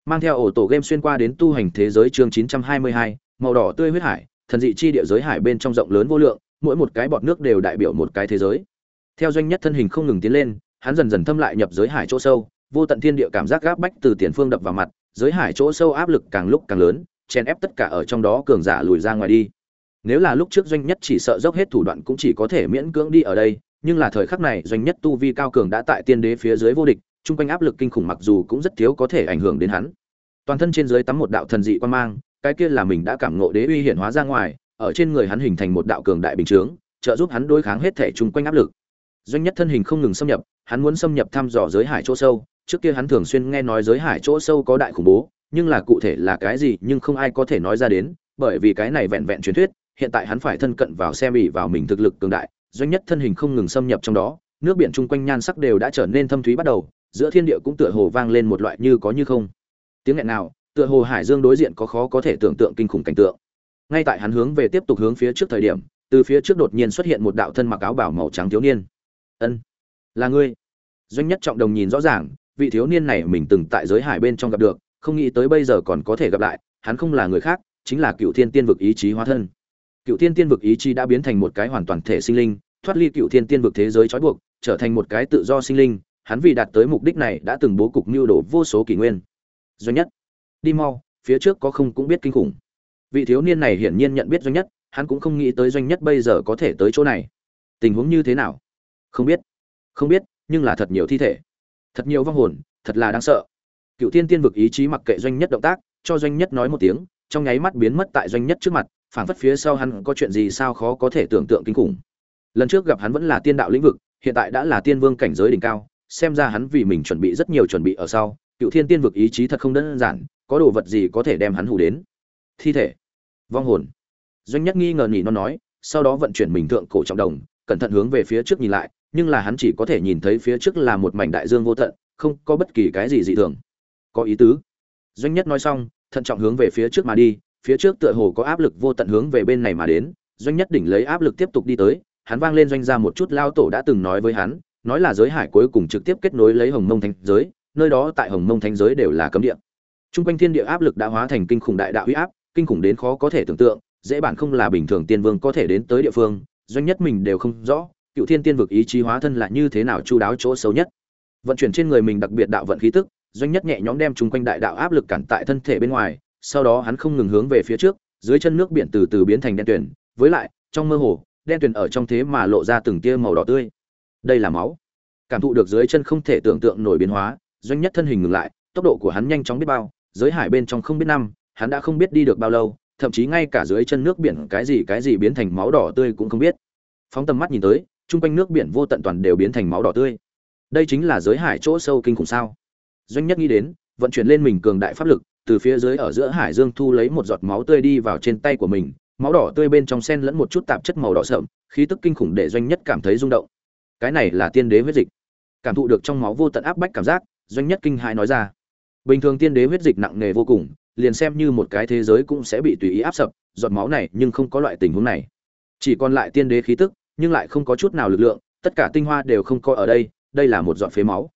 Mang theo ổ tổ game xuyên qua đến tu hành thế giới chương 922, màu đỏ tươi huyết hải thần dị chi địa giới hải bên trong rộng lớn vô lượng mỗi một cái bọt nước đều đại biểu một cái thế giới. Theo doanh nhất thân hình không ngừng tiến lên hắn dần dần thâm lại nhập giới hải chỗ sâu vô tận thiên địa cảm giác gáp bách từ tiền phương đập vào mặt giới hải chỗ sâu áp lực càng lúc càng lớn, chèn ép tất cả ở trong đó cường giả lùi ra ngoài đi. Nếu là lúc trước doanh nhất chỉ sợ dốc hết thủ đoạn cũng chỉ có thể miễn cưỡng đi ở đây, nhưng là thời khắc này doanh nhất tu vi cao cường đã tại tiên đế phía dưới vô địch, chung quanh áp lực kinh khủng mặc dù cũng rất thiếu có thể ảnh hưởng đến hắn. Toàn thân trên dưới tắm một đạo thần dị quan mang, cái kia là mình đã cảm ngộ đế uy hiển hóa ra ngoài, ở trên người hắn hình thành một đạo cường đại bình chướng, trợ giúp hắn đối kháng hết thể chung quanh áp lực. Doanh nhất thân hình không ngừng xâm nhập hắn muốn xâm nhập thăm dò giới hải chỗ sâu. Trước kia hắn thường xuyên nghe nói giới hải chỗ sâu có đại khủng bố, nhưng là cụ thể là cái gì nhưng không ai có thể nói ra đến, bởi vì cái này vẹn vẹn truyền thuyết, hiện tại hắn phải thân cận vào xem ỉ vào mình thực lực cường đại, doanh nhất thân hình không ngừng xâm nhập trong đó, nước biển chung quanh nhan sắc đều đã trở nên thâm thúy bắt đầu, giữa thiên địa cũng tựa hồ vang lên một loại như có như không. Tiếng nghẹn nào, tựa hồ hải dương đối diện có khó có thể tưởng tượng kinh khủng cảnh tượng. Ngay tại hắn hướng về tiếp tục hướng phía trước thời điểm, từ phía trước đột nhiên xuất hiện một đạo thân mặc áo bảo màu trắng thiếu niên. Ân là ngươi. Doanh nhất trọng đồng nhìn rõ ràng, vị thiếu niên này mình từng tại giới hải bên trong gặp được, không nghĩ tới bây giờ còn có thể gặp lại, hắn không là người khác, chính là cựu thiên tiên vực ý chí hóa thân. Cựu thiên tiên vực ý chí đã biến thành một cái hoàn toàn thể sinh linh, thoát ly cựu thiên tiên vực thế giới trói buộc, trở thành một cái tự do sinh linh, hắn vì đạt tới mục đích này đã từng bố cục mưu đồ vô số kỷ nguyên. Doanh nhất, đi mau, phía trước có không cũng biết kinh khủng. Vị thiếu niên này hiển nhiên nhận biết doanh nhất, hắn cũng không nghĩ tới doanh nhất bây giờ có thể tới chỗ này. Tình huống như thế nào? Không biết không biết, nhưng là thật nhiều thi thể. Thật nhiều vong hồn, thật là đáng sợ. Cựu tiên tiên vực ý chí mặc kệ doanh nhất động tác, cho doanh nhất nói một tiếng, trong nháy mắt biến mất tại doanh nhất trước mặt, phảng phất phía sau hắn có chuyện gì sao khó có thể tưởng tượng kinh khủng. Lần trước gặp hắn vẫn là tiên đạo lĩnh vực, hiện tại đã là tiên vương cảnh giới đỉnh cao, xem ra hắn vì mình chuẩn bị rất nhiều chuẩn bị ở sau, cựu thiên tiên vực ý chí thật không đơn giản, có đồ vật gì có thể đem hắn hủ đến? Thi thể. Vong hồn. Doanh nhất nghi ngờ nhỉ nó nói, sau đó vận chuyển mình thượng cổ trọng đồng, cẩn thận hướng về phía trước nhìn lại nhưng là hắn chỉ có thể nhìn thấy phía trước là một mảnh đại dương vô tận không có bất kỳ cái gì dị thường. Có ý tứ. Doanh nhất nói xong thận trọng hướng về phía trước mà đi phía trước tựa hồ có áp lực vô tận hướng về bên này mà đến doanh nhất đỉnh lấy áp lực tiếp tục đi tới hắn vang lên doanh ra một chút lao tổ đã từng nói với hắn nói là giới hải cuối cùng trực tiếp kết nối lấy hồng mông thánh giới nơi đó tại hồng mông thánh giới đều là cấm địa. Trung quanh thiên địa áp lực đã hóa thành kinh khủng đại đạo uy áp, kinh khủng đến khó có thể tưởng tượng, dễ bản không là bình thường tiên vương có thể đến tới địa phương, doanh nhất mình đều không rõ, cựu thiên tiên vực ý chí hóa thân là như thế nào chu đáo chỗ xấu nhất. Vận chuyển trên người mình đặc biệt đạo vận khí tức, doanh nhất nhẹ nhõm đem chung quanh đại đạo áp lực cản tại thân thể bên ngoài, sau đó hắn không ngừng hướng về phía trước, dưới chân nước biển từ từ biến thành đen tuyền, với lại, trong mơ hồ, đen tuyền ở trong thế mà lộ ra từng tia màu đỏ tươi. Đây là máu. Cảm thụ được dưới chân không thể tưởng tượng nổi biến hóa, doanh nhất thân hình ngừng lại, tốc độ của hắn nhanh chóng biết bao, giới hải bên trong không biết năm hắn đã không biết đi được bao lâu thậm chí ngay cả dưới chân nước biển cái gì cái gì biến thành máu đỏ tươi cũng không biết phóng tầm mắt nhìn tới chung quanh nước biển vô tận toàn đều biến thành máu đỏ tươi. Đây chính là giới hải chỗ sâu kinh khủng sao? Doanh nhất nghĩ đến, vận chuyển lên mình cường đại pháp lực, từ phía dưới ở giữa hải dương thu lấy một giọt máu tươi đi vào trên tay của mình, máu đỏ tươi bên trong sen lẫn một chút tạp chất màu đỏ sậm, khí tức kinh khủng để doanh nhất cảm thấy rung động. Cái này là tiên đế huyết dịch. Cảm thụ được trong máu vô tận áp bách cảm giác, doanh nhất kinh hãi nói ra. Bình thường tiên đế huyết dịch nặng nề vô cùng, liền xem như một cái thế giới cũng sẽ bị tùy ý áp sập, giọt máu này nhưng không có loại tình huống này. Chỉ còn lại tiên đế khí tức nhưng lại không có chút nào lực lượng, tất cả tinh hoa đều không có ở đây đây là một giọt phế máu.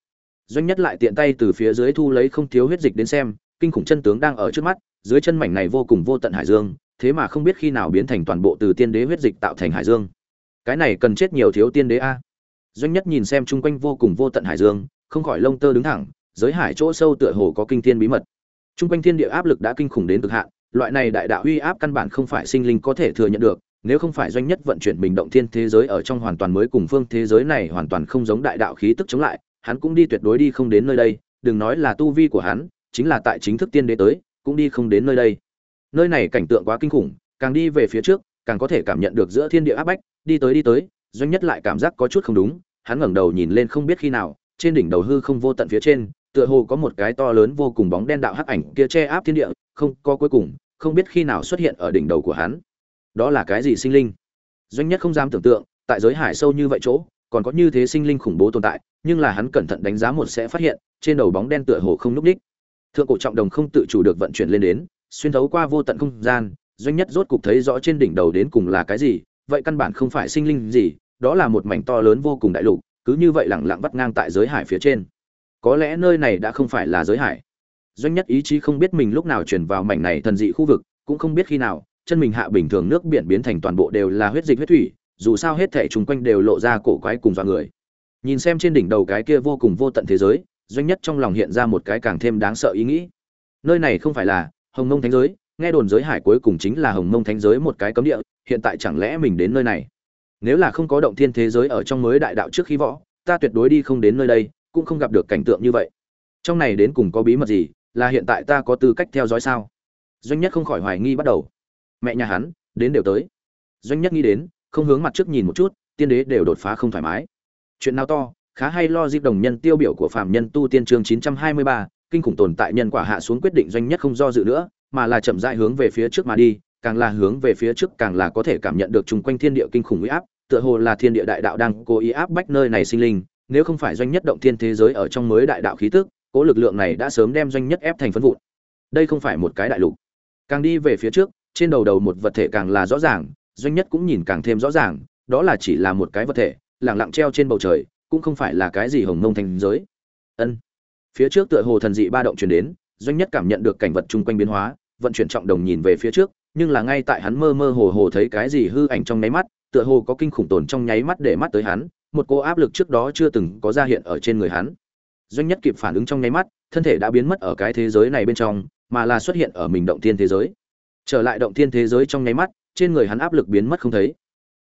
Doanh nhất lại tiện tay từ phía dưới thu lấy không thiếu huyết dịch đến xem, kinh khủng chân tướng đang ở trước mắt, dưới chân mảnh này vô cùng vô tận hải dương, thế mà không biết khi nào biến thành toàn bộ từ tiên đế huyết dịch tạo thành hải dương. Cái này cần chết nhiều thiếu tiên đế a. Doanh nhất nhìn xem chung quanh vô cùng vô tận hải dương, không khỏi lông tơ đứng thẳng, giới hải chỗ sâu tựa hồ có kinh thiên bí mật. Chung quanh thiên địa áp lực đã kinh khủng đến cực hạn, loại này đại đạo uy áp căn bản không phải sinh linh có thể thừa nhận được nếu không phải doanh nhất vận chuyển bình động thiên thế giới ở trong hoàn toàn mới cùng phương thế giới này hoàn toàn không giống đại đạo khí tức chống lại, hắn cũng đi tuyệt đối đi không đến nơi đây, đừng nói là tu vi của hắn, chính là tại chính thức tiên đế tới, cũng đi không đến nơi đây. Nơi này cảnh tượng quá kinh khủng, càng đi về phía trước, càng có thể cảm nhận được giữa thiên địa áp bách, đi tới đi tới, doanh nhất lại cảm giác có chút không đúng, hắn ngẩng đầu nhìn lên không biết khi nào, trên đỉnh đầu hư không vô tận phía trên, tựa hồ có một cái to lớn vô cùng bóng đen đạo hắc ảnh kia che áp thiên địa, không có cuối cùng, không biết khi nào xuất hiện ở đỉnh đầu của hắn đó là cái gì sinh linh? Doanh nhất không dám tưởng tượng, tại giới hải sâu như vậy chỗ, còn có như thế sinh linh khủng bố tồn tại, nhưng là hắn cẩn thận đánh giá một sẽ phát hiện, trên đầu bóng đen tựa hồ không núp đích thượng cổ trọng đồng không tự chủ được vận chuyển lên đến, xuyên thấu qua vô tận không gian, doanh nhất rốt cục thấy rõ trên đỉnh đầu đến cùng là cái gì, vậy căn bản không phải sinh linh gì, đó là một mảnh to lớn vô cùng đại lục, cứ như vậy lẳng lặng vắt ngang tại giới hải phía trên. Có lẽ nơi này đã không phải là giới hải. Doanh nhất ý chí không biết mình lúc nào chuyển vào mảnh này thần dị khu vực, cũng không biết khi nào chân mình hạ bình thường nước biển biến thành toàn bộ đều là huyết dịch huyết thủy, dù sao hết thể chung quanh đều lộ ra cổ quái cùng dọa người. Nhìn xem trên đỉnh đầu cái kia vô cùng vô tận thế giới, doanh nhất trong lòng hiện ra một cái càng thêm đáng sợ ý nghĩ. Nơi này không phải là hồng mông thánh giới, nghe đồn giới hải cuối cùng chính là hồng mông thánh giới một cái cấm địa, hiện tại chẳng lẽ mình đến nơi này? Nếu là không có động thiên thế giới ở trong mới đại đạo trước khi võ, ta tuyệt đối đi không đến nơi đây, cũng không gặp được cảnh tượng như vậy. Trong này đến cùng có bí mật gì, là hiện tại ta có tư cách theo dõi sao? Doanh nhất không khỏi hoài nghi bắt đầu mẹ nhà hắn đến đều tới. Doanh nhất nghĩ đến không hướng mặt trước nhìn một chút tiên đế đều đột phá không thoải mái. Chuyện nào to khá hay lo dịp đồng nhân tiêu biểu của phạm nhân tu tiên chương 923, kinh khủng tồn tại nhân quả hạ xuống quyết định doanh nhất không do dự nữa mà là chậm rãi hướng về phía trước mà đi càng là hướng về phía trước càng là có thể cảm nhận được chung quanh thiên địa kinh khủng uy áp tựa hồ là thiên địa đại đạo đang cố ý áp bách nơi này sinh linh nếu không phải doanh nhất động thiên thế giới ở trong mới đại đạo khí tức cố lực lượng này đã sớm đem doanh nhất ép thành phân vụn. Đây không phải một cái đại lục. Càng đi về phía trước trên đầu đầu một vật thể càng là rõ ràng, doanh nhất cũng nhìn càng thêm rõ ràng, đó là chỉ là một cái vật thể, lẳng lặng treo trên bầu trời, cũng không phải là cái gì hồng mông thành giới. Ân. Phía trước tựa hồ thần dị ba động truyền đến, doanh nhất cảm nhận được cảnh vật chung quanh biến hóa, vận chuyển trọng đồng nhìn về phía trước, nhưng là ngay tại hắn mơ mơ hồ hồ thấy cái gì hư ảnh trong nháy mắt, tựa hồ có kinh khủng tồn trong nháy mắt để mắt tới hắn, một cô áp lực trước đó chưa từng có ra hiện ở trên người hắn. Doanh nhất kịp phản ứng trong nháy mắt, thân thể đã biến mất ở cái thế giới này bên trong, mà là xuất hiện ở mình động thiên thế giới trở lại động thiên thế giới trong nháy mắt, trên người hắn áp lực biến mất không thấy.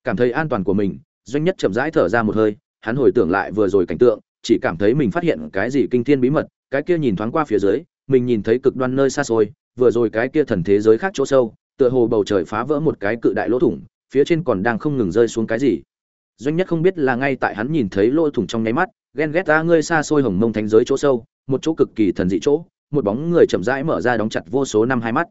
Cảm thấy an toàn của mình, doanh nhất chậm rãi thở ra một hơi, hắn hồi tưởng lại vừa rồi cảnh tượng, chỉ cảm thấy mình phát hiện cái gì kinh thiên bí mật, cái kia nhìn thoáng qua phía dưới, mình nhìn thấy cực đoan nơi xa xôi, vừa rồi cái kia thần thế giới khác chỗ sâu, tựa hồ bầu trời phá vỡ một cái cự đại lỗ thủng, phía trên còn đang không ngừng rơi xuống cái gì. Doanh nhất không biết là ngay tại hắn nhìn thấy lỗ thủng trong nháy mắt, ghen ghét ra ngươi xa xôi hồng mông thánh giới chỗ sâu, một chỗ cực kỳ thần dị chỗ, một bóng người chậm rãi mở ra đóng chặt vô số năm hai mắt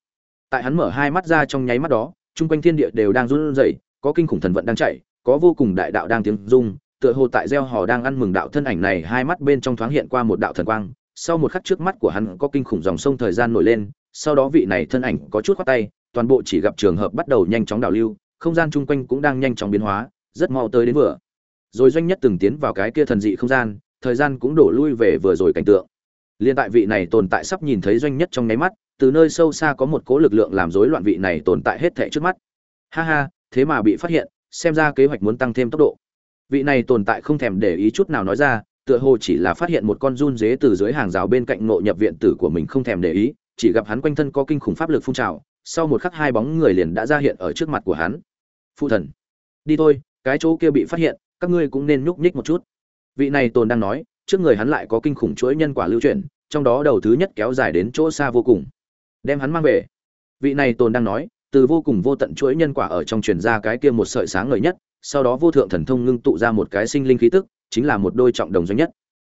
tại hắn mở hai mắt ra trong nháy mắt đó, chung quanh thiên địa đều đang run rẩy, có kinh khủng thần vận đang chạy, có vô cùng đại đạo đang tiếng rung, tựa hồ tại gieo hò đang ăn mừng đạo thân ảnh này, hai mắt bên trong thoáng hiện qua một đạo thần quang, sau một khắc trước mắt của hắn có kinh khủng dòng sông thời gian nổi lên, sau đó vị này thân ảnh có chút khoát tay, toàn bộ chỉ gặp trường hợp bắt đầu nhanh chóng đảo lưu, không gian chung quanh cũng đang nhanh chóng biến hóa, rất mau tới đến vừa. Rồi doanh nhất từng tiến vào cái kia thần dị không gian, thời gian cũng đổ lui về vừa rồi cảnh tượng. Liên tại vị này tồn tại sắp nhìn thấy doanh nhất trong nháy mắt từ nơi sâu xa có một cố lực lượng làm rối loạn vị này tồn tại hết thảy trước mắt. Ha ha, thế mà bị phát hiện, xem ra kế hoạch muốn tăng thêm tốc độ. Vị này tồn tại không thèm để ý chút nào nói ra, tựa hồ chỉ là phát hiện một con run dế từ dưới hàng rào bên cạnh ngộ nhập viện tử của mình không thèm để ý, chỉ gặp hắn quanh thân có kinh khủng pháp lực phun trào, sau một khắc hai bóng người liền đã ra hiện ở trước mặt của hắn. Phụ thần, đi thôi, cái chỗ kia bị phát hiện, các ngươi cũng nên nhúc nhích một chút. Vị này tồn đang nói, trước người hắn lại có kinh khủng chuỗi nhân quả lưu truyền trong đó đầu thứ nhất kéo dài đến chỗ xa vô cùng đem hắn mang về. Vị này tồn đang nói, từ vô cùng vô tận chuỗi nhân quả ở trong truyền ra cái kia một sợi sáng ngời nhất, sau đó vô thượng thần thông ngưng tụ ra một cái sinh linh khí tức, chính là một đôi trọng đồng doanh nhất.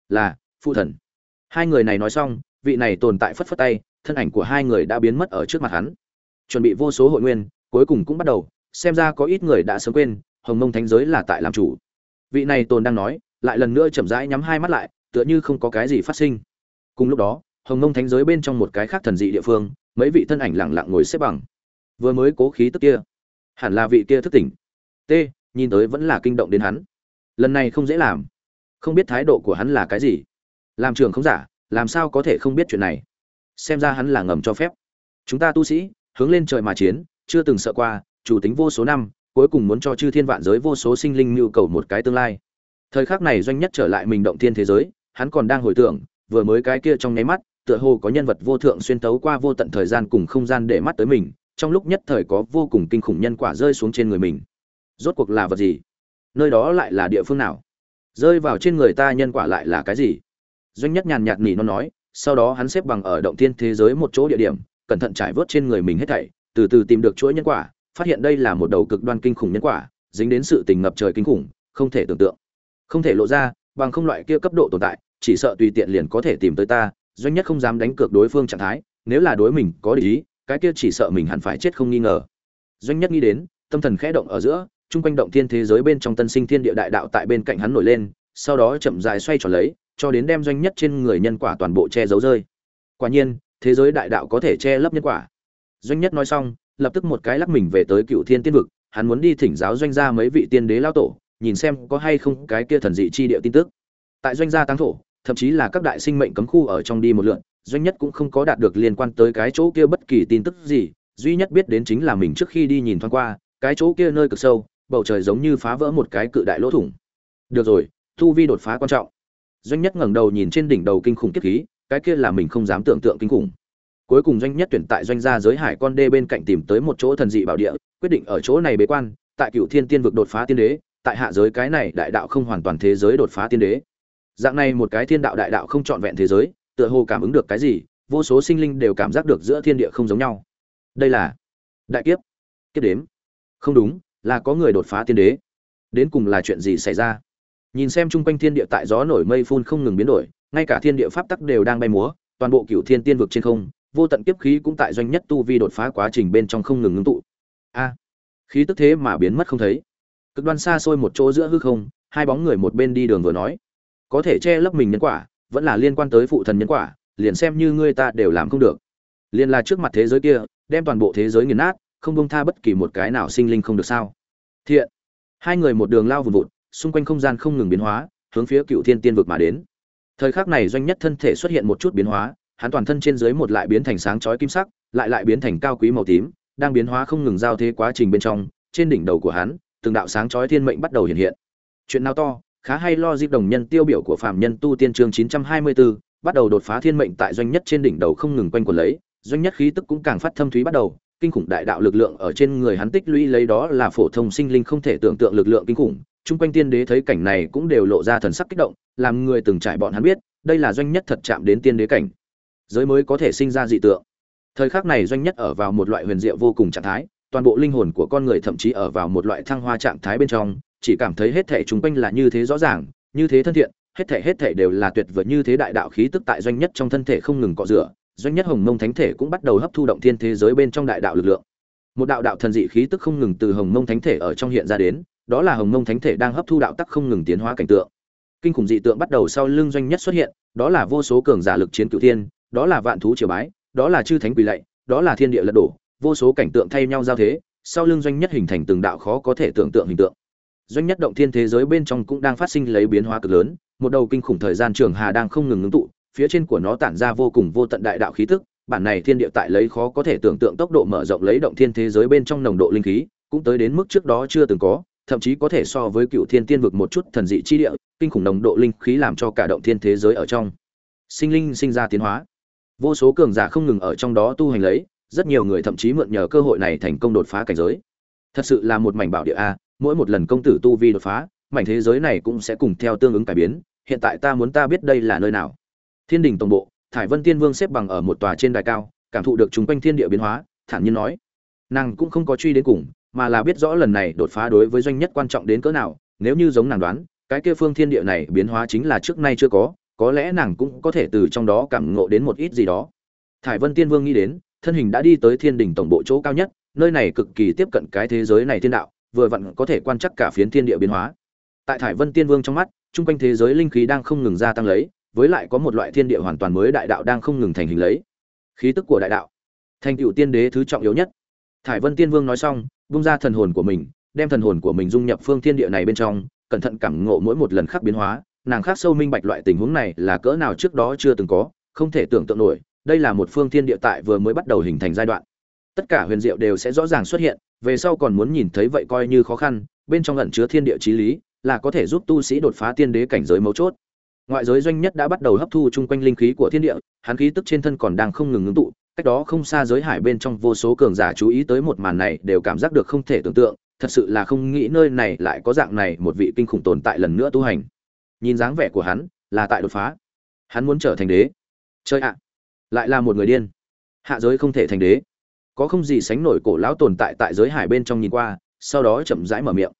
Là, phụ thần. Hai người này nói xong, vị này tồn tại phất phất tay, thân ảnh của hai người đã biến mất ở trước mặt hắn. Chuẩn bị vô số hội nguyên, cuối cùng cũng bắt đầu, xem ra có ít người đã sớm quên, hồng mông thánh giới là tại làm chủ. Vị này tồn đang nói, lại lần nữa chậm rãi nhắm hai mắt lại, tựa như không có cái gì phát sinh. Cùng lúc đó hồng mông thánh giới bên trong một cái khác thần dị địa phương, mấy vị thân ảnh lẳng lặng ngồi xếp bằng. Vừa mới cố khí tức kia, hẳn là vị kia thức tỉnh. T, nhìn tới vẫn là kinh động đến hắn. Lần này không dễ làm. Không biết thái độ của hắn là cái gì. Làm trường không giả, làm sao có thể không biết chuyện này? Xem ra hắn là ngầm cho phép. Chúng ta tu sĩ, hướng lên trời mà chiến, chưa từng sợ qua, chủ tính vô số năm, cuối cùng muốn cho chư thiên vạn giới vô số sinh linh nhu cầu một cái tương lai. Thời khắc này doanh nhất trở lại mình động thiên thế giới, hắn còn đang hồi tưởng, vừa mới cái kia trong nháy mắt tựa hồ có nhân vật vô thượng xuyên tấu qua vô tận thời gian cùng không gian để mắt tới mình, trong lúc nhất thời có vô cùng kinh khủng nhân quả rơi xuống trên người mình. Rốt cuộc là vật gì? Nơi đó lại là địa phương nào? Rơi vào trên người ta nhân quả lại là cái gì? Doanh nhất nhàn nhạt nỉ nó nói, sau đó hắn xếp bằng ở động thiên thế giới một chỗ địa điểm, cẩn thận trải vớt trên người mình hết thảy, từ từ tìm được chuỗi nhân quả, phát hiện đây là một đầu cực đoan kinh khủng nhân quả, dính đến sự tình ngập trời kinh khủng, không thể tưởng tượng. Không thể lộ ra, bằng không loại kia cấp độ tồn tại, chỉ sợ tùy tiện liền có thể tìm tới ta doanh nhất không dám đánh cược đối phương trạng thái, nếu là đối mình có ý, cái kia chỉ sợ mình hẳn phải chết không nghi ngờ. Doanh nhất nghĩ đến, tâm thần khẽ động ở giữa, chung quanh động thiên thế giới bên trong tân sinh thiên địa đại đạo tại bên cạnh hắn nổi lên, sau đó chậm dài xoay tròn lấy, cho đến đem doanh nhất trên người nhân quả toàn bộ che giấu rơi. Quả nhiên, thế giới đại đạo có thể che lấp nhân quả. Doanh nhất nói xong, lập tức một cái lắc mình về tới cựu thiên tiên vực, hắn muốn đi thỉnh giáo doanh gia mấy vị tiên đế lao tổ, nhìn xem có hay không cái kia thần dị chi địa tin tức. Tại doanh gia tăng thổ thậm chí là các đại sinh mệnh cấm khu ở trong đi một lượn, doanh nhất cũng không có đạt được liên quan tới cái chỗ kia bất kỳ tin tức gì, duy nhất biết đến chính là mình trước khi đi nhìn thoáng qua, cái chỗ kia nơi cực sâu, bầu trời giống như phá vỡ một cái cự đại lỗ thủng. Được rồi, thu vi đột phá quan trọng. Doanh nhất ngẩng đầu nhìn trên đỉnh đầu kinh khủng kiếp khí, cái kia là mình không dám tưởng tượng kinh khủng. Cuối cùng doanh nhất tuyển tại doanh gia giới hải con đê bên cạnh tìm tới một chỗ thần dị bảo địa, quyết định ở chỗ này bế quan, tại cựu thiên tiên vực đột phá tiên đế, tại hạ giới cái này đại đạo không hoàn toàn thế giới đột phá tiên đế dạng này một cái thiên đạo đại đạo không trọn vẹn thế giới, tựa hồ cảm ứng được cái gì, vô số sinh linh đều cảm giác được giữa thiên địa không giống nhau. Đây là đại kiếp kiếp đếm. Không đúng, là có người đột phá tiên đế. Đến cùng là chuyện gì xảy ra? Nhìn xem chung quanh thiên địa tại gió nổi mây phun không ngừng biến đổi, ngay cả thiên địa pháp tắc đều đang bay múa, toàn bộ cựu thiên tiên vực trên không, vô tận kiếp khí cũng tại doanh nhất tu vi đột phá quá trình bên trong không ngừng ngưng tụ. A, khí tức thế mà biến mất không thấy. Cực đoan xa xôi một chỗ giữa hư không, hai bóng người một bên đi đường vừa nói có thể che lấp mình nhân quả, vẫn là liên quan tới phụ thần nhân quả, liền xem như ngươi ta đều làm không được. Liền là trước mặt thế giới kia, đem toàn bộ thế giới nghiền nát, không bông tha bất kỳ một cái nào sinh linh không được sao? Thiện. Hai người một đường lao vùn vụt, xung quanh không gian không ngừng biến hóa, hướng phía cựu thiên tiên vực mà đến. Thời khắc này doanh nhất thân thể xuất hiện một chút biến hóa, hắn toàn thân trên dưới một lại biến thành sáng chói kim sắc, lại lại biến thành cao quý màu tím, đang biến hóa không ngừng giao thế quá trình bên trong, trên đỉnh đầu của hắn, từng đạo sáng chói thiên mệnh bắt đầu hiện hiện. Chuyện nào to? Khá hay lo dịp đồng nhân tiêu biểu của phạm nhân tu tiên chương 924, bắt đầu đột phá thiên mệnh tại doanh nhất trên đỉnh đầu không ngừng quanh quẩn lấy doanh nhất khí tức cũng càng phát thâm thúy bắt đầu kinh khủng đại đạo lực lượng ở trên người hắn tích lũy lấy đó là phổ thông sinh linh không thể tưởng tượng lực lượng kinh khủng chung quanh tiên đế thấy cảnh này cũng đều lộ ra thần sắc kích động làm người từng trải bọn hắn biết đây là doanh nhất thật chạm đến tiên đế cảnh giới mới có thể sinh ra dị tượng. Thời khắc này doanh nhất ở vào một loại huyền diệu vô cùng trạng thái toàn bộ linh hồn của con người thậm chí ở vào một loại thăng hoa trạng thái bên trong chỉ cảm thấy hết thảy chúng quanh là như thế rõ ràng, như thế thân thiện, hết thảy hết thảy đều là tuyệt vời, như thế đại đạo khí tức tại doanh nhất trong thân thể không ngừng cọ rửa, doanh nhất hồng mông thánh thể cũng bắt đầu hấp thu động thiên thế giới bên trong đại đạo lực lượng. Một đạo đạo thần dị khí tức không ngừng từ hồng mông thánh thể ở trong hiện ra đến, đó là hồng mông thánh thể đang hấp thu đạo tắc không ngừng tiến hóa cảnh tượng. Kinh khủng dị tượng bắt đầu sau lưng doanh nhất xuất hiện, đó là vô số cường giả lực chiến cửu thiên, đó là vạn thú triều bái, đó là chư thánh quỳ lạy, đó là thiên địa lật đổ, vô số cảnh tượng thay nhau giao thế, sau lưng doanh nhất hình thành từng đạo khó có thể tưởng tượng hình tượng doanh nhất động thiên thế giới bên trong cũng đang phát sinh lấy biến hóa cực lớn, một đầu kinh khủng thời gian trường hà đang không ngừng ngưng tụ, phía trên của nó tản ra vô cùng vô tận đại đạo khí tức, bản này thiên địa tại lấy khó có thể tưởng tượng tốc độ mở rộng lấy động thiên thế giới bên trong nồng độ linh khí, cũng tới đến mức trước đó chưa từng có, thậm chí có thể so với cựu thiên tiên vực một chút thần dị chi địa, kinh khủng nồng độ linh khí làm cho cả động thiên thế giới ở trong sinh linh sinh ra tiến hóa. Vô số cường giả không ngừng ở trong đó tu hành lấy, rất nhiều người thậm chí mượn nhờ cơ hội này thành công đột phá cảnh giới. Thật sự là một mảnh bảo địa a mỗi một lần công tử tu vi đột phá, mảnh thế giới này cũng sẽ cùng theo tương ứng cải biến. Hiện tại ta muốn ta biết đây là nơi nào. Thiên đình tổng bộ, thải vân tiên vương xếp bằng ở một tòa trên đài cao, cảm thụ được chúng quanh thiên địa biến hóa, thản nhiên nói. Nàng cũng không có truy đến cùng, mà là biết rõ lần này đột phá đối với doanh nhất quan trọng đến cỡ nào. Nếu như giống nàng đoán, cái kia phương thiên địa này biến hóa chính là trước nay chưa có có lẽ nàng cũng có thể từ trong đó cảm ngộ đến một ít gì đó. Thải vân tiên vương nghĩ đến, thân hình đã đi tới thiên đình tổng bộ chỗ cao nhất, nơi này cực kỳ tiếp cận cái thế giới này thiên đạo vừa vặn có thể quan trắc cả phiến thiên địa biến hóa. Tại thải vân tiên vương trong mắt trung quanh thế giới linh khí đang không ngừng gia tăng lấy, với lại có một loại thiên địa hoàn toàn mới đại đạo đang không ngừng thành hình lấy. Khí tức của đại đạo. Thành tựu tiên đế thứ trọng yếu nhất. Thải vân tiên vương nói xong bung ra thần hồn của mình, đem thần hồn của mình dung nhập phương thiên địa này bên trong, cẩn thận cảm ngộ mỗi một lần khắc biến hóa. Nàng khác sâu minh bạch loại tình huống này là cỡ nào trước đó chưa từng có, không thể tưởng tượng nổi, đây là một phương thiên địa tại vừa mới bắt đầu hình thành giai đoạn. Tất cả huyền diệu đều sẽ rõ ràng xuất hiện về sau còn muốn nhìn thấy vậy coi như khó khăn, bên trong ẩn chứa thiên địa chí lý, là có thể giúp tu sĩ đột phá tiên đế cảnh giới mấu chốt. Ngoại giới doanh nhất đã bắt đầu hấp thu chung quanh linh khí của thiên địa, hắn khí tức trên thân còn đang không ngừng ngưng tụ, cách đó không xa giới hải bên trong vô số cường giả chú ý tới một màn này đều cảm giác được không thể tưởng tượng, thật sự là không nghĩ nơi này lại có dạng này một vị kinh khủng tồn tại lần nữa tu hành. Nhìn dáng vẻ của hắn, là tại đột phá. Hắn muốn trở thành đế. Chơi ạ. Lại là một người điên. Hạ giới không thể thành đế có không gì sánh nổi cổ lão tồn tại tại giới hải bên trong nhìn qua, sau đó chậm rãi mở miệng.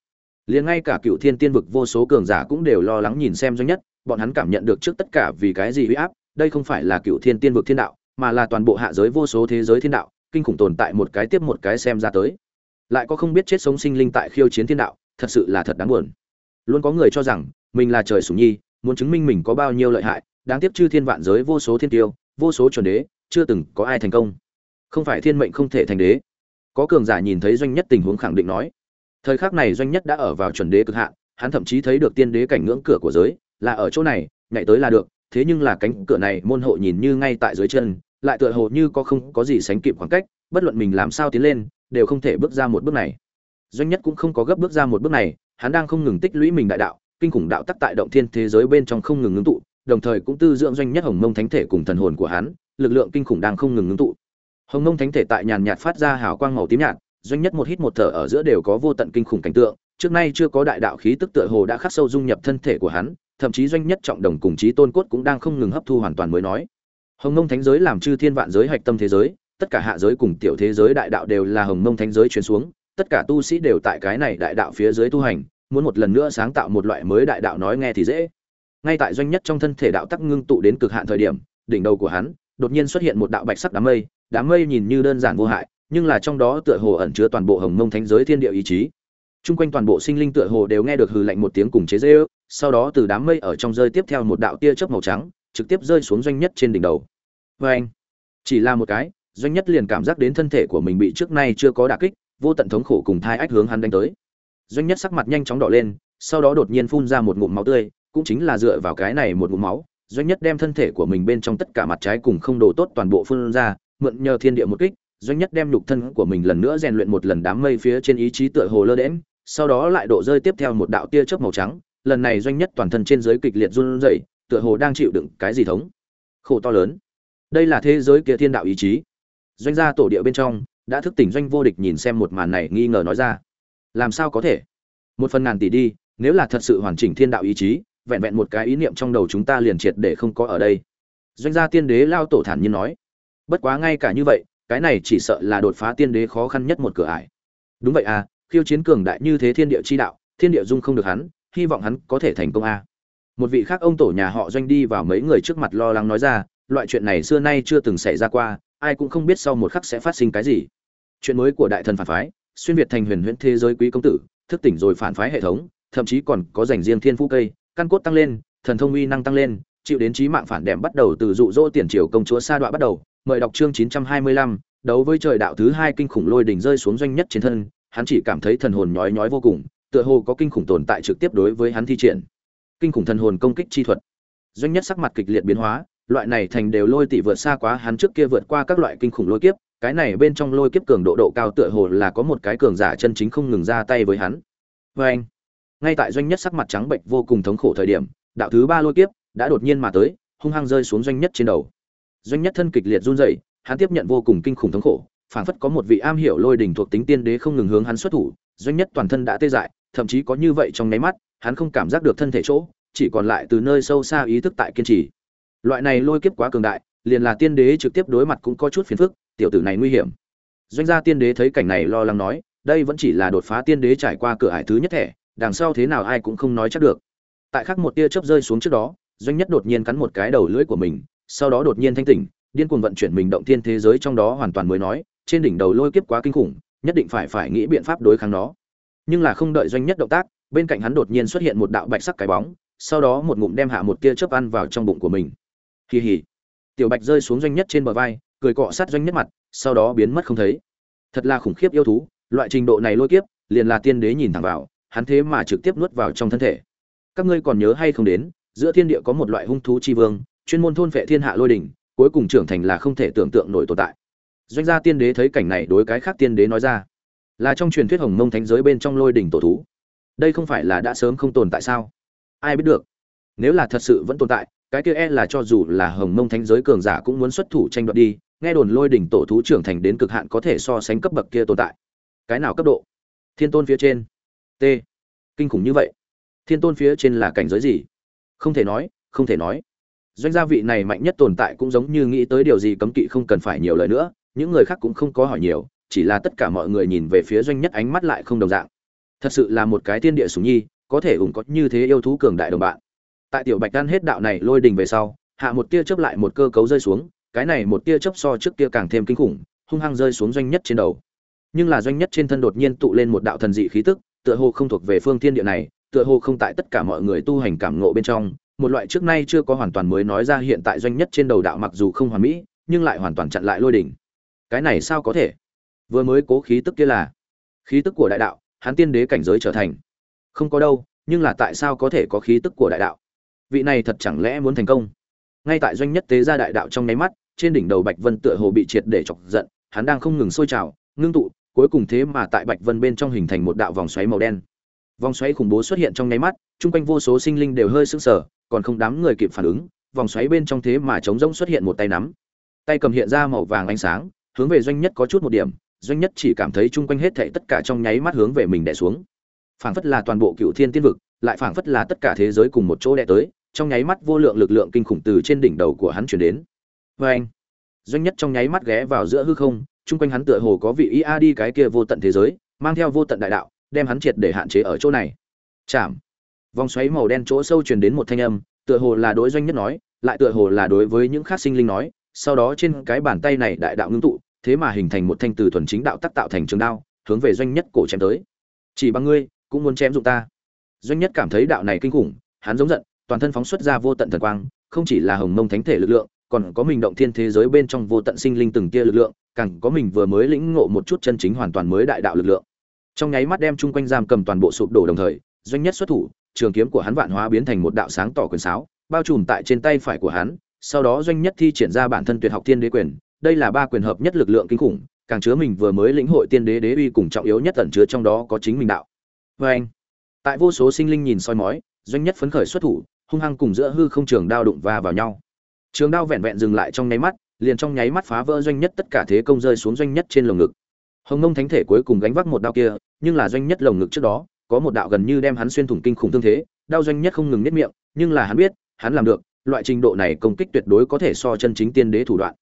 Liền ngay cả cựu thiên tiên vực vô số cường giả cũng đều lo lắng nhìn xem doanh nhất, bọn hắn cảm nhận được trước tất cả vì cái gì uy áp, đây không phải là cựu thiên tiên vực thiên đạo, mà là toàn bộ hạ giới vô số thế giới thiên đạo, kinh khủng tồn tại một cái tiếp một cái xem ra tới. Lại có không biết chết sống sinh linh tại khiêu chiến thiên đạo, thật sự là thật đáng buồn. Luôn có người cho rằng, mình là trời sủng nhi, muốn chứng minh mình có bao nhiêu lợi hại, đáng tiếc chư thiên vạn giới vô số thiên tiêu, vô số chuẩn đế, chưa từng có ai thành công không phải thiên mệnh không thể thành đế. Có cường giả nhìn thấy doanh nhất tình huống khẳng định nói. Thời khắc này doanh nhất đã ở vào chuẩn đế cực hạn, hắn thậm chí thấy được tiên đế cảnh ngưỡng cửa của giới, là ở chỗ này, nhảy tới là được, thế nhưng là cánh cửa này môn hộ nhìn như ngay tại dưới chân, lại tựa hồ như có không có gì sánh kịp khoảng cách, bất luận mình làm sao tiến lên, đều không thể bước ra một bước này. Doanh nhất cũng không có gấp bước ra một bước này, hắn đang không ngừng tích lũy mình đại đạo, kinh khủng đạo tắc tại động thiên thế giới bên trong không ngừng ngưng tụ, đồng thời cũng tư dưỡng doanh nhất hồng mông thánh thể cùng thần hồn của hắn, lực lượng kinh khủng đang không ngừng ngưng tụ hồng Nông thánh thể tại nhàn nhạt phát ra hào quang màu tím nhạt, doanh nhất một hít một thở ở giữa đều có vô tận kinh khủng cảnh tượng, trước nay chưa có đại đạo khí tức tựa hồ đã khắc sâu dung nhập thân thể của hắn, thậm chí doanh nhất trọng đồng cùng chí tôn cốt cũng đang không ngừng hấp thu hoàn toàn mới nói. Hồng Nông thánh giới làm chư thiên vạn giới hạch tâm thế giới, tất cả hạ giới cùng tiểu thế giới đại đạo đều là hồng Nông thánh giới truyền xuống, tất cả tu sĩ đều tại cái này đại đạo phía dưới tu hành, muốn một lần nữa sáng tạo một loại mới đại đạo nói nghe thì dễ. Ngay tại doanh nhất trong thân thể đạo tắc ngưng tụ đến cực hạn thời điểm, đỉnh đầu của hắn, đột nhiên xuất hiện một đạo bạch sắc đám mây đám mây nhìn như đơn giản vô hại, nhưng là trong đó tựa hồ ẩn chứa toàn bộ hồng mông thánh giới thiên địa ý chí. Chung quanh toàn bộ sinh linh tựa hồ đều nghe được hừ lạnh một tiếng cùng chế dễ ước sau đó từ đám mây ở trong rơi tiếp theo một đạo tia chớp màu trắng, trực tiếp rơi xuống doanh nhất trên đỉnh đầu. Vê anh chỉ là một cái, doanh nhất liền cảm giác đến thân thể của mình bị trước nay chưa có đả kích, vô tận thống khổ cùng thai ách hướng hắn đánh tới. Doanh nhất sắc mặt nhanh chóng đỏ lên, sau đó đột nhiên phun ra một ngụm máu tươi, cũng chính là dựa vào cái này một ngụm máu, doanh nhất đem thân thể của mình bên trong tất cả mặt trái cùng không đồ tốt toàn bộ phun ra mượn nhờ thiên địa một kích doanh nhất đem nhục thân của mình lần nữa rèn luyện một lần đám mây phía trên ý chí tựa hồ lơ đễnh, sau đó lại độ rơi tiếp theo một đạo tia chớp màu trắng lần này doanh nhất toàn thân trên dưới kịch liệt run rẩy tựa hồ đang chịu đựng cái gì thống. Khổ to lớn. Đây là thế giới kia thiên đạo ý chí. Doanh gia tổ địa bên trong đã thức tỉnh doanh vô địch nhìn xem một màn này nghi ngờ nói ra. Làm sao có thể? Một phần ngàn tỷ đi nếu là thật sự hoàn chỉnh thiên đạo ý chí vẹn vẹn một cái ý niệm trong đầu chúng ta liền triệt để không có ở đây. Doanh gia tiên đế lao tổ thản nhiên nói bất quá ngay cả như vậy, cái này chỉ sợ là đột phá tiên đế khó khăn nhất một cửa ải đúng vậy à khiêu chiến cường đại như thế thiên địa chi đạo, thiên địa dung không được hắn, hy vọng hắn có thể thành công a à. một vị khác ông tổ nhà họ doanh đi vào mấy người trước mặt lo lắng nói ra, loại chuyện này xưa nay chưa từng xảy ra qua, ai cũng không biết sau một khắc sẽ phát sinh cái gì chuyện mới của đại thần phản phái, xuyên việt thành huyền huyễn thế giới quý công tử, thức tỉnh rồi phản phái hệ thống, thậm chí còn có dành riêng thiên phú cây, căn cốt tăng lên, thần thông uy năng tăng lên, chịu đến trí mạng phản đệm bắt đầu từ dụ dỗ tiền triều công chúa sa đoạ bắt đầu mời đọc chương 925, đấu với trời đạo thứ hai kinh khủng lôi đỉnh rơi xuống doanh nhất trên thân hắn chỉ cảm thấy thần hồn nhói nhói vô cùng tựa hồ có kinh khủng tồn tại trực tiếp đối với hắn thi triển. Kinh khủng thần hồn công kích chi thuật. Doanh nhất sắc mặt kịch liệt biến hóa loại này thành đều lôi tỷ vượt xa quá hắn trước kia vượt qua các loại kinh khủng lôi kiếp cái này bên trong lôi kiếp cường độ độ cao tựa hồ là có một cái cường giả chân chính không ngừng ra tay với hắn. Và anh ngay tại doanh nhất sắc mặt trắng bệnh vô cùng thống khổ thời điểm đạo thứ ba lôi kiếp đã đột nhiên mà tới hung hăng rơi xuống doanh nhất trên đầu doanh nhất thân kịch liệt run rẩy, hắn tiếp nhận vô cùng kinh khủng thống khổ, phảng phất có một vị am hiểu lôi đỉnh thuộc tính tiên đế không ngừng hướng hắn xuất thủ, doanh nhất toàn thân đã tê dại, thậm chí có như vậy trong nháy mắt, hắn không cảm giác được thân thể chỗ, chỉ còn lại từ nơi sâu xa ý thức tại kiên trì. Loại này lôi kiếp quá cường đại, liền là tiên đế trực tiếp đối mặt cũng có chút phiền phức, tiểu tử này nguy hiểm. Doanh gia tiên đế thấy cảnh này lo lắng nói, đây vẫn chỉ là đột phá tiên đế trải qua cửa ải thứ nhất thẻ, đằng sau thế nào ai cũng không nói chắc được. Tại khắc một tia chớp rơi xuống trước đó, doanh nhất đột nhiên cắn một cái đầu lưỡi của mình sau đó đột nhiên thanh tỉnh, điên cuồng vận chuyển mình động thiên thế giới trong đó hoàn toàn mới nói, trên đỉnh đầu lôi kiếp quá kinh khủng, nhất định phải phải nghĩ biện pháp đối kháng nó. Nhưng là không đợi doanh nhất động tác, bên cạnh hắn đột nhiên xuất hiện một đạo bạch sắc cái bóng, sau đó một ngụm đem hạ một tia chớp ăn vào trong bụng của mình. Kỳ hỉ tiểu bạch rơi xuống doanh nhất trên bờ vai, cười cọ sát doanh nhất mặt, sau đó biến mất không thấy. Thật là khủng khiếp yêu thú, loại trình độ này lôi kiếp, liền là tiên đế nhìn thẳng vào, hắn thế mà trực tiếp nuốt vào trong thân thể. Các ngươi còn nhớ hay không đến, giữa thiên địa có một loại hung thú chi vương chuyên môn thôn phệ thiên hạ lôi đỉnh cuối cùng trưởng thành là không thể tưởng tượng nổi tồn tại. Doanh gia tiên đế thấy cảnh này đối cái khác tiên đế nói ra, là trong truyền thuyết hồng mông thánh giới bên trong lôi đỉnh tổ thú. Đây không phải là đã sớm không tồn tại sao? Ai biết được? Nếu là thật sự vẫn tồn tại, cái kia e là cho dù là hồng mông thánh giới cường giả cũng muốn xuất thủ tranh đoạt đi, nghe đồn lôi đỉnh tổ thú trưởng thành đến cực hạn có thể so sánh cấp bậc kia tồn tại. Cái nào cấp độ? Thiên tôn phía trên. T. Kinh khủng như vậy. Thiên tôn phía trên là cảnh giới gì? Không thể nói, không thể nói doanh gia vị này mạnh nhất tồn tại cũng giống như nghĩ tới điều gì cấm kỵ không cần phải nhiều lời nữa, những người khác cũng không có hỏi nhiều, chỉ là tất cả mọi người nhìn về phía doanh nhất ánh mắt lại không đồng dạng. Thật sự là một cái tiên địa sùng nhi, có thể ủng có như thế yêu thú cường đại đồng bạn. Tại tiểu bạch đan hết đạo này lôi đình về sau, hạ một tia chớp lại một cơ cấu rơi xuống, cái này một tia chớp so trước kia càng thêm kinh khủng, hung hăng rơi xuống doanh nhất trên đầu. Nhưng là doanh nhất trên thân đột nhiên tụ lên một đạo thần dị khí tức, tựa hồ không thuộc về phương thiên địa này, tựa hồ không tại tất cả mọi người tu hành cảm ngộ bên trong một loại trước nay chưa có hoàn toàn mới nói ra hiện tại doanh nhất trên đầu đạo mặc dù không hoàn mỹ, nhưng lại hoàn toàn chặn lại lôi đỉnh. Cái này sao có thể? Vừa mới cố khí tức kia là khí tức của đại đạo, hắn tiên đế cảnh giới trở thành. Không có đâu, nhưng là tại sao có thể có khí tức của đại đạo? Vị này thật chẳng lẽ muốn thành công? Ngay tại doanh nhất tế ra đại đạo trong nháy mắt, trên đỉnh đầu bạch vân tựa hồ bị triệt để chọc giận, hắn đang không ngừng sôi trào, ngưng tụ, cuối cùng thế mà tại bạch vân bên trong hình thành một đạo vòng xoáy màu đen. Vòng xoáy khủng bố xuất hiện trong nháy mắt, chung quanh vô số sinh linh đều hơi sững sờ còn không đám người kịp phản ứng, vòng xoáy bên trong thế mà trống rỗng xuất hiện một tay nắm. Tay cầm hiện ra màu vàng ánh sáng, hướng về doanh nhất có chút một điểm, doanh nhất chỉ cảm thấy chung quanh hết thảy tất cả trong nháy mắt hướng về mình đè xuống. Phảng phất là toàn bộ cựu thiên tiên vực, lại phảng phất là tất cả thế giới cùng một chỗ đè tới, trong nháy mắt vô lượng lực lượng kinh khủng từ trên đỉnh đầu của hắn chuyển đến. Vê anh doanh nhất trong nháy mắt ghé vào giữa hư không, chung quanh hắn tựa hồ có vị ý a đi cái kia vô tận thế giới, mang theo vô tận đại đạo, đem hắn triệt để hạn chế ở chỗ này. Chạm vòng xoáy màu đen chỗ sâu truyền đến một thanh âm, tựa hồ là đối doanh nhất nói, lại tựa hồ là đối với những khác sinh linh nói, sau đó trên cái bàn tay này đại đạo ngưng tụ, thế mà hình thành một thanh từ thuần chính đạo tác tạo thành trường đao, hướng về doanh nhất cổ chém tới. Chỉ bằng ngươi, cũng muốn chém dụng ta. Doanh nhất cảm thấy đạo này kinh khủng, hắn giống giận, toàn thân phóng xuất ra vô tận thần quang, không chỉ là hồng mông thánh thể lực lượng, còn có mình động thiên thế giới bên trong vô tận sinh linh từng kia lực lượng, càng có mình vừa mới lĩnh ngộ một chút chân chính hoàn toàn mới đại đạo lực lượng. Trong nháy mắt đem chung quanh giam cầm toàn bộ sụp đổ đồng thời, doanh nhất xuất thủ trường kiếm của hắn vạn hóa biến thành một đạo sáng tỏ quyền sáo, bao trùm tại trên tay phải của hắn, sau đó doanh nhất thi triển ra bản thân tuyệt học thiên đế quyền, đây là ba quyền hợp nhất lực lượng kinh khủng, càng chứa mình vừa mới lĩnh hội tiên đế đế uy cùng trọng yếu nhất ẩn chứa trong đó có chính mình đạo. Vê anh, tại vô số sinh linh nhìn soi mói, doanh nhất phấn khởi xuất thủ, hung hăng cùng giữa hư không trường đao đụng va vào nhau. Trường đao vẹn vẹn dừng lại trong nháy mắt, liền trong nháy mắt phá vỡ doanh nhất tất cả thế công rơi xuống doanh nhất trên lồng ngực. Hồng Ngông thánh thể cuối cùng gánh vác một đao kia, nhưng là doanh nhất lồng ngực trước đó có một đạo gần như đem hắn xuyên thủng kinh khủng tương thế đao doanh nhất không ngừng nếp miệng, nhưng là hắn biết, hắn làm được, loại trình độ này công kích tuyệt đối có thể so chân chính tiên đế thủ đoạn.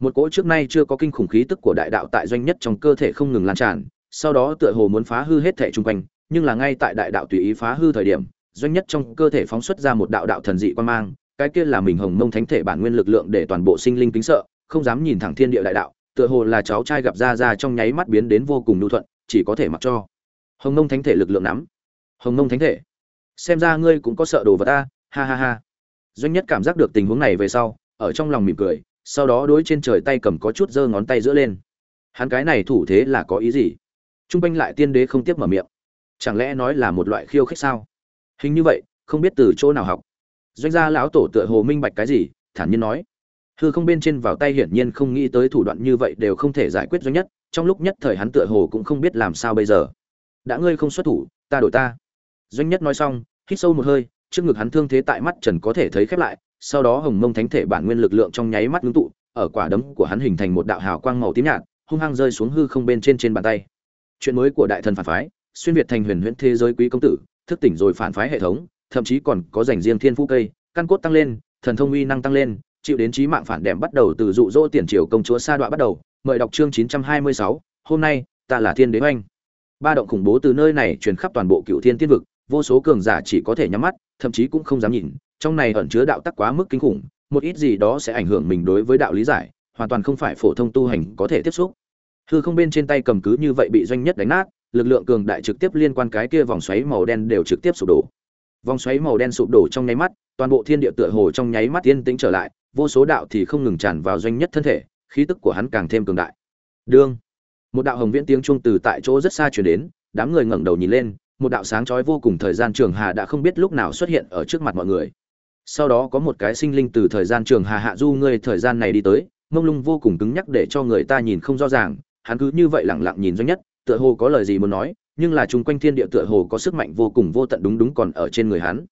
Một cỗ trước nay chưa có kinh khủng khí tức của đại đạo tại doanh nhất trong cơ thể không ngừng lan tràn, sau đó tựa hồ muốn phá hư hết thể chung quanh, nhưng là ngay tại đại đạo tùy ý phá hư thời điểm, doanh nhất trong cơ thể phóng xuất ra một đạo đạo thần dị quan mang, cái kia là mình hồng mông thánh thể bản nguyên lực lượng để toàn bộ sinh linh kính sợ, không dám nhìn thẳng thiên địa đại đạo, tựa hồ là cháu trai gặp ra ra trong nháy mắt biến đến vô cùng nhu thuận, chỉ có thể mặc cho hồng Nông thánh thể lực lượng nắm. Hồng Nông thánh thể. Xem ra ngươi cũng có sợ đồ vật ta, ha ha ha. Doanh nhất cảm giác được tình huống này về sau, ở trong lòng mỉm cười, sau đó đối trên trời tay cầm có chút giơ ngón tay giữa lên. Hắn cái này thủ thế là có ý gì? Trung quanh lại tiên đế không tiếp mở miệng. Chẳng lẽ nói là một loại khiêu khích sao? Hình như vậy, không biết từ chỗ nào học. Doanh gia lão tổ tựa hồ minh bạch cái gì, thản nhiên nói. Hư không bên trên vào tay hiển nhiên không nghĩ tới thủ đoạn như vậy đều không thể giải quyết doanh nhất, trong lúc nhất thời hắn tựa hồ cũng không biết làm sao bây giờ đã ngươi không xuất thủ ta đổi ta. Doanh nhất nói xong hít sâu một hơi trước ngực hắn thương thế tại mắt trần có thể thấy khép lại sau đó hồng mông thánh thể bản nguyên lực lượng trong nháy mắt ngưng tụ ở quả đấm của hắn hình thành một đạo hào quang màu tím nhạt hung hăng rơi xuống hư không bên trên trên bàn tay. Chuyện mới của đại thần phản phái xuyên việt thành huyền huyễn thế giới quý công tử thức tỉnh rồi phản phái hệ thống thậm chí còn có dành riêng thiên phú cây căn cốt tăng lên thần thông uy năng tăng lên chịu đến trí mạng phản đệm bắt đầu từ dụ dỗ tiền triều công chúa sa đọa bắt đầu. Mời đọc chương 926, hôm nay ta là thiên đế oanh ba động khủng bố từ nơi này truyền khắp toàn bộ cựu thiên tiên vực, vô số cường giả chỉ có thể nhắm mắt, thậm chí cũng không dám nhìn, trong này ẩn chứa đạo tắc quá mức kinh khủng, một ít gì đó sẽ ảnh hưởng mình đối với đạo lý giải, hoàn toàn không phải phổ thông tu hành có thể tiếp xúc. Hư không bên trên tay cầm cứ như vậy bị doanh nhất đánh nát, lực lượng cường đại trực tiếp liên quan cái kia vòng xoáy màu đen đều trực tiếp sụp đổ. Vòng xoáy màu đen sụp đổ trong nháy mắt, toàn bộ thiên địa tựa hồ trong nháy mắt yên tĩnh trở lại, vô số đạo thì không ngừng tràn vào doanh nhất thân thể, khí tức của hắn càng thêm cường đại. Đương một đạo hồng viễn tiếng chuông từ tại chỗ rất xa chuyển đến, đám người ngẩng đầu nhìn lên, một đạo sáng chói vô cùng thời gian trường hà đã không biết lúc nào xuất hiện ở trước mặt mọi người. Sau đó có một cái sinh linh từ thời gian trường hà hạ du ngươi thời gian này đi tới, mông lung vô cùng cứng nhắc để cho người ta nhìn không rõ ràng, hắn cứ như vậy lẳng lặng nhìn doanh nhất, tựa hồ có lời gì muốn nói, nhưng là chung quanh thiên địa tựa hồ có sức mạnh vô cùng vô tận đúng đúng còn ở trên người hắn.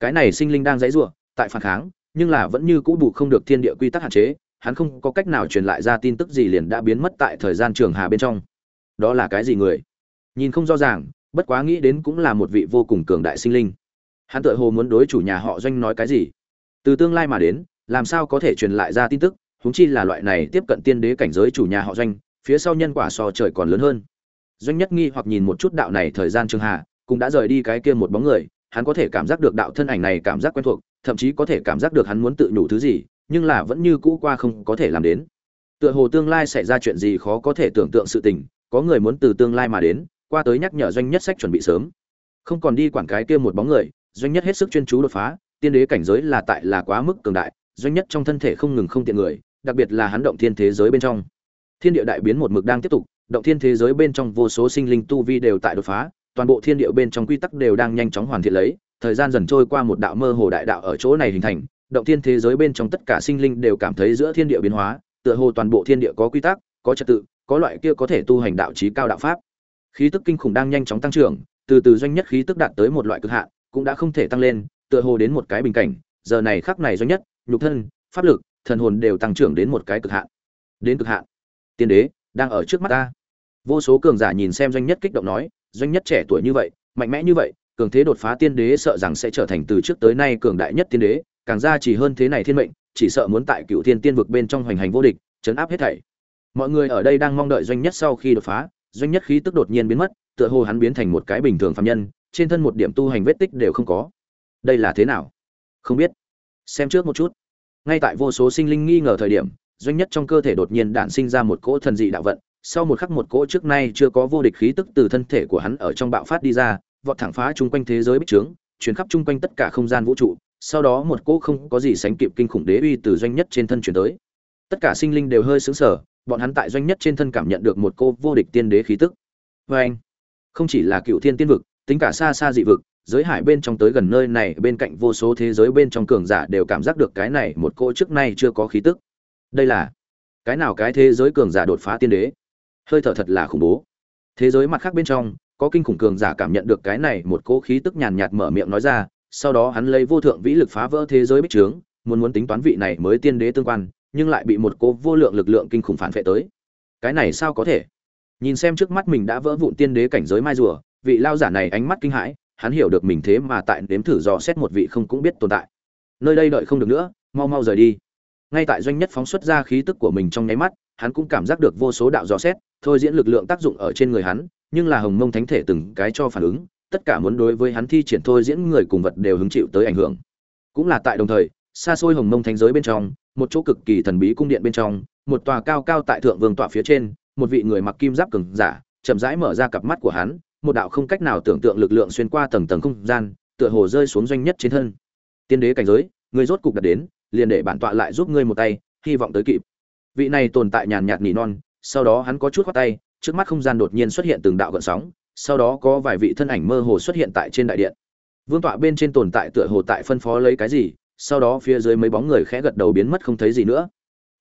Cái này sinh linh đang dãy rủa, tại phản kháng, nhưng là vẫn như cũ bù không được thiên địa quy tắc hạn chế hắn không có cách nào truyền lại ra tin tức gì liền đã biến mất tại thời gian trường hà bên trong. Đó là cái gì người? Nhìn không rõ ràng, bất quá nghĩ đến cũng là một vị vô cùng cường đại sinh linh. Hắn tựa hồ muốn đối chủ nhà họ doanh nói cái gì? Từ tương lai mà đến, làm sao có thể truyền lại ra tin tức? Húng chi là loại này tiếp cận tiên đế cảnh giới chủ nhà họ doanh, phía sau nhân quả so trời còn lớn hơn. Doanh nhất nghi hoặc nhìn một chút đạo này thời gian trường hà, cũng đã rời đi cái kia một bóng người, hắn có thể cảm giác được đạo thân ảnh này cảm giác quen thuộc, thậm chí có thể cảm giác được hắn muốn tự nhủ thứ gì nhưng là vẫn như cũ qua không có thể làm đến. Tựa hồ tương lai xảy ra chuyện gì khó có thể tưởng tượng sự tình, có người muốn từ tương lai mà đến, qua tới nhắc nhở doanh nhất sách chuẩn bị sớm. Không còn đi quản cái kia một bóng người, doanh nhất hết sức chuyên chú đột phá, tiên đế cảnh giới là tại là quá mức cường đại, doanh nhất trong thân thể không ngừng không tiện người, đặc biệt là hắn động thiên thế giới bên trong. Thiên địa đại biến một mực đang tiếp tục, động thiên thế giới bên trong vô số sinh linh tu vi đều tại đột phá, toàn bộ thiên địa bên trong quy tắc đều đang nhanh chóng hoàn thiện lấy, thời gian dần trôi qua một đạo mơ hồ đại đạo ở chỗ này hình thành động thiên thế giới bên trong tất cả sinh linh đều cảm thấy giữa thiên địa biến hóa, tựa hồ toàn bộ thiên địa có quy tắc, có trật tự, có loại kia có thể tu hành đạo trí cao đạo pháp. Khí tức kinh khủng đang nhanh chóng tăng trưởng, từ từ doanh nhất khí tức đạt tới một loại cực hạn, cũng đã không thể tăng lên, tựa hồ đến một cái bình cảnh, giờ này khắc này doanh nhất, nhục thân, pháp lực, thần hồn đều tăng trưởng đến một cái cực hạn. Đến cực hạn. Tiên đế, đang ở trước mắt ta. Vô số cường giả nhìn xem doanh nhất kích động nói, doanh nhất trẻ tuổi như vậy, mạnh mẽ như vậy cường thế đột phá tiên đế sợ rằng sẽ trở thành từ trước tới nay cường đại nhất tiên đế, càng ra chỉ hơn thế này thiên mệnh, chỉ sợ muốn tại cựu thiên tiên vực bên trong hoành hành vô địch, chấn áp hết thảy. Mọi người ở đây đang mong đợi doanh nhất sau khi đột phá, doanh nhất khí tức đột nhiên biến mất, tựa hồ hắn biến thành một cái bình thường phạm nhân, trên thân một điểm tu hành vết tích đều không có. Đây là thế nào? Không biết. Xem trước một chút. Ngay tại vô số sinh linh nghi ngờ thời điểm, doanh nhất trong cơ thể đột nhiên đản sinh ra một cỗ thần dị đạo vận, sau một khắc một cỗ trước nay chưa có vô địch khí tức từ thân thể của hắn ở trong bạo phát đi ra vọt thẳng phá chung quanh thế giới bích trướng, chuyển khắp chung quanh tất cả không gian vũ trụ, sau đó một cỗ không có gì sánh kịp kinh khủng đế uy từ doanh nhất trên thân chuyển tới. Tất cả sinh linh đều hơi sững sờ, bọn hắn tại doanh nhất trên thân cảm nhận được một cô vô địch tiên đế khí tức. Vê anh không chỉ là cựu thiên tiên vực, tính cả xa xa dị vực, giới hải bên trong tới gần nơi này, bên cạnh vô số thế giới bên trong cường giả đều cảm giác được cái này một cô trước nay chưa có khí tức. Đây là cái nào cái thế giới cường giả đột phá tiên đế? Hơi thở thật là khủng bố. Thế giới mặt khác bên trong có kinh khủng cường giả cảm nhận được cái này, một cỗ khí tức nhàn nhạt mở miệng nói ra, sau đó hắn lấy vô thượng vĩ lực phá vỡ thế giới bích trướng, muốn muốn tính toán vị này mới tiên đế tương quan, nhưng lại bị một cỗ vô lượng lực lượng kinh khủng phản vệ tới. Cái này sao có thể? Nhìn xem trước mắt mình đã vỡ vụn tiên đế cảnh giới mai rùa, vị lao giả này ánh mắt kinh hãi, hắn hiểu được mình thế mà tại nếm thử dò xét một vị không cũng biết tồn tại. Nơi đây đợi không được nữa, mau mau rời đi. Ngay tại doanh nhất phóng xuất ra khí tức của mình trong nháy mắt, hắn cũng cảm giác được vô số đạo dò xét, thôi diễn lực lượng tác dụng ở trên người hắn nhưng là hồng mông thánh thể từng cái cho phản ứng, tất cả muốn đối với hắn thi triển thôi diễn người cùng vật đều hứng chịu tới ảnh hưởng. Cũng là tại đồng thời, xa xôi hồng mông thánh giới bên trong, một chỗ cực kỳ thần bí cung điện bên trong, một tòa cao cao tại thượng vương tọa phía trên, một vị người mặc kim giáp cường giả, chậm rãi mở ra cặp mắt của hắn, một đạo không cách nào tưởng tượng lực lượng xuyên qua tầng tầng không gian, tựa hồ rơi xuống doanh nhất trên thân. Tiên đế cảnh giới, người rốt cục đạt đến, liền để bản tọa lại giúp ngươi một tay, hy vọng tới kịp. Vị này tồn tại nhàn nhạt nỉ non, sau đó hắn có chút khoát tay trước mắt không gian đột nhiên xuất hiện từng đạo gợn sóng, sau đó có vài vị thân ảnh mơ hồ xuất hiện tại trên đại điện. Vương tọa bên trên tồn tại tựa hồ tại phân phó lấy cái gì, sau đó phía dưới mấy bóng người khẽ gật đầu biến mất không thấy gì nữa.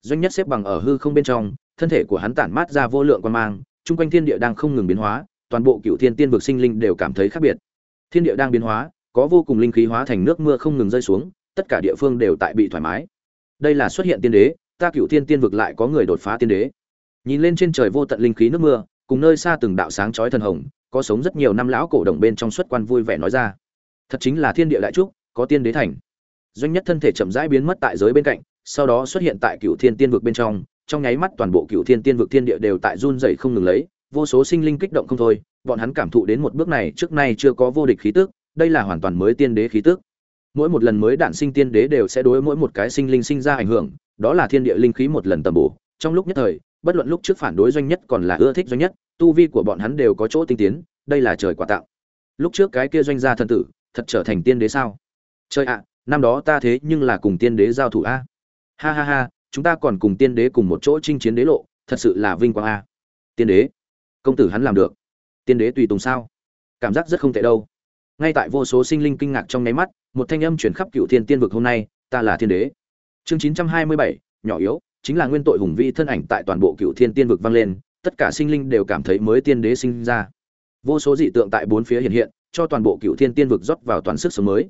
Doanh nhất xếp bằng ở hư không bên trong, thân thể của hắn tản mát ra vô lượng quan mang trung quanh thiên địa đang không ngừng biến hóa, toàn bộ cựu thiên tiên vực sinh linh đều cảm thấy khác biệt. Thiên địa đang biến hóa, có vô cùng linh khí hóa thành nước mưa không ngừng rơi xuống, tất cả địa phương đều tại bị thoải mái. Đây là xuất hiện tiên đế, ta cựu thiên tiên vực lại có người đột phá tiên đế nhìn lên trên trời vô tận linh khí nước mưa, cùng nơi xa từng đạo sáng chói thần hồng, có sống rất nhiều năm lão cổ đồng bên trong xuất quan vui vẻ nói ra. Thật chính là thiên địa đại trúc, có tiên đế thành. Doanh nhất thân thể chậm rãi biến mất tại giới bên cạnh, sau đó xuất hiện tại cựu thiên tiên vực bên trong trong nháy mắt toàn bộ cựu thiên tiên vực thiên địa đều tại run rẩy không ngừng lấy, vô số sinh linh kích động không thôi, bọn hắn cảm thụ đến một bước này trước nay chưa có vô địch khí tức, đây là hoàn toàn mới tiên đế khí tức. Mỗi một lần mới đản sinh tiên đế đều sẽ đối mỗi một cái sinh linh sinh ra ảnh hưởng, đó là thiên địa linh khí một lần tầm bổ, trong lúc nhất thời bất luận lúc trước phản đối doanh nhất còn là ưa thích doanh nhất, tu vi của bọn hắn đều có chỗ tinh tiến, đây là trời quả tạo. Lúc trước cái kia doanh gia thần tử, thật trở thành tiên đế sao? Trời ạ, năm đó ta thế nhưng là cùng tiên đế giao thủ a. Ha ha ha, chúng ta còn cùng tiên đế cùng một chỗ chinh chiến đế lộ, thật sự là vinh quang a. Tiên đế, công tử hắn làm được. Tiên đế tùy tùng sao? Cảm giác rất không tệ đâu. Ngay tại vô số sinh linh kinh ngạc trong nháy mắt, một thanh âm chuyển khắp cựu thiên tiên vực hôm nay, ta là thiên đế. Chương chín trăm hai mươi bảy, nhỏ yếu chính là nguyên tội hùng vĩ thân ảnh tại toàn bộ cựu thiên tiên vực vang lên, tất cả sinh linh đều cảm thấy mới tiên đế sinh ra. Vô số dị tượng tại bốn phía hiện hiện, cho toàn bộ cựu thiên tiên vực rót vào toàn sức sống mới.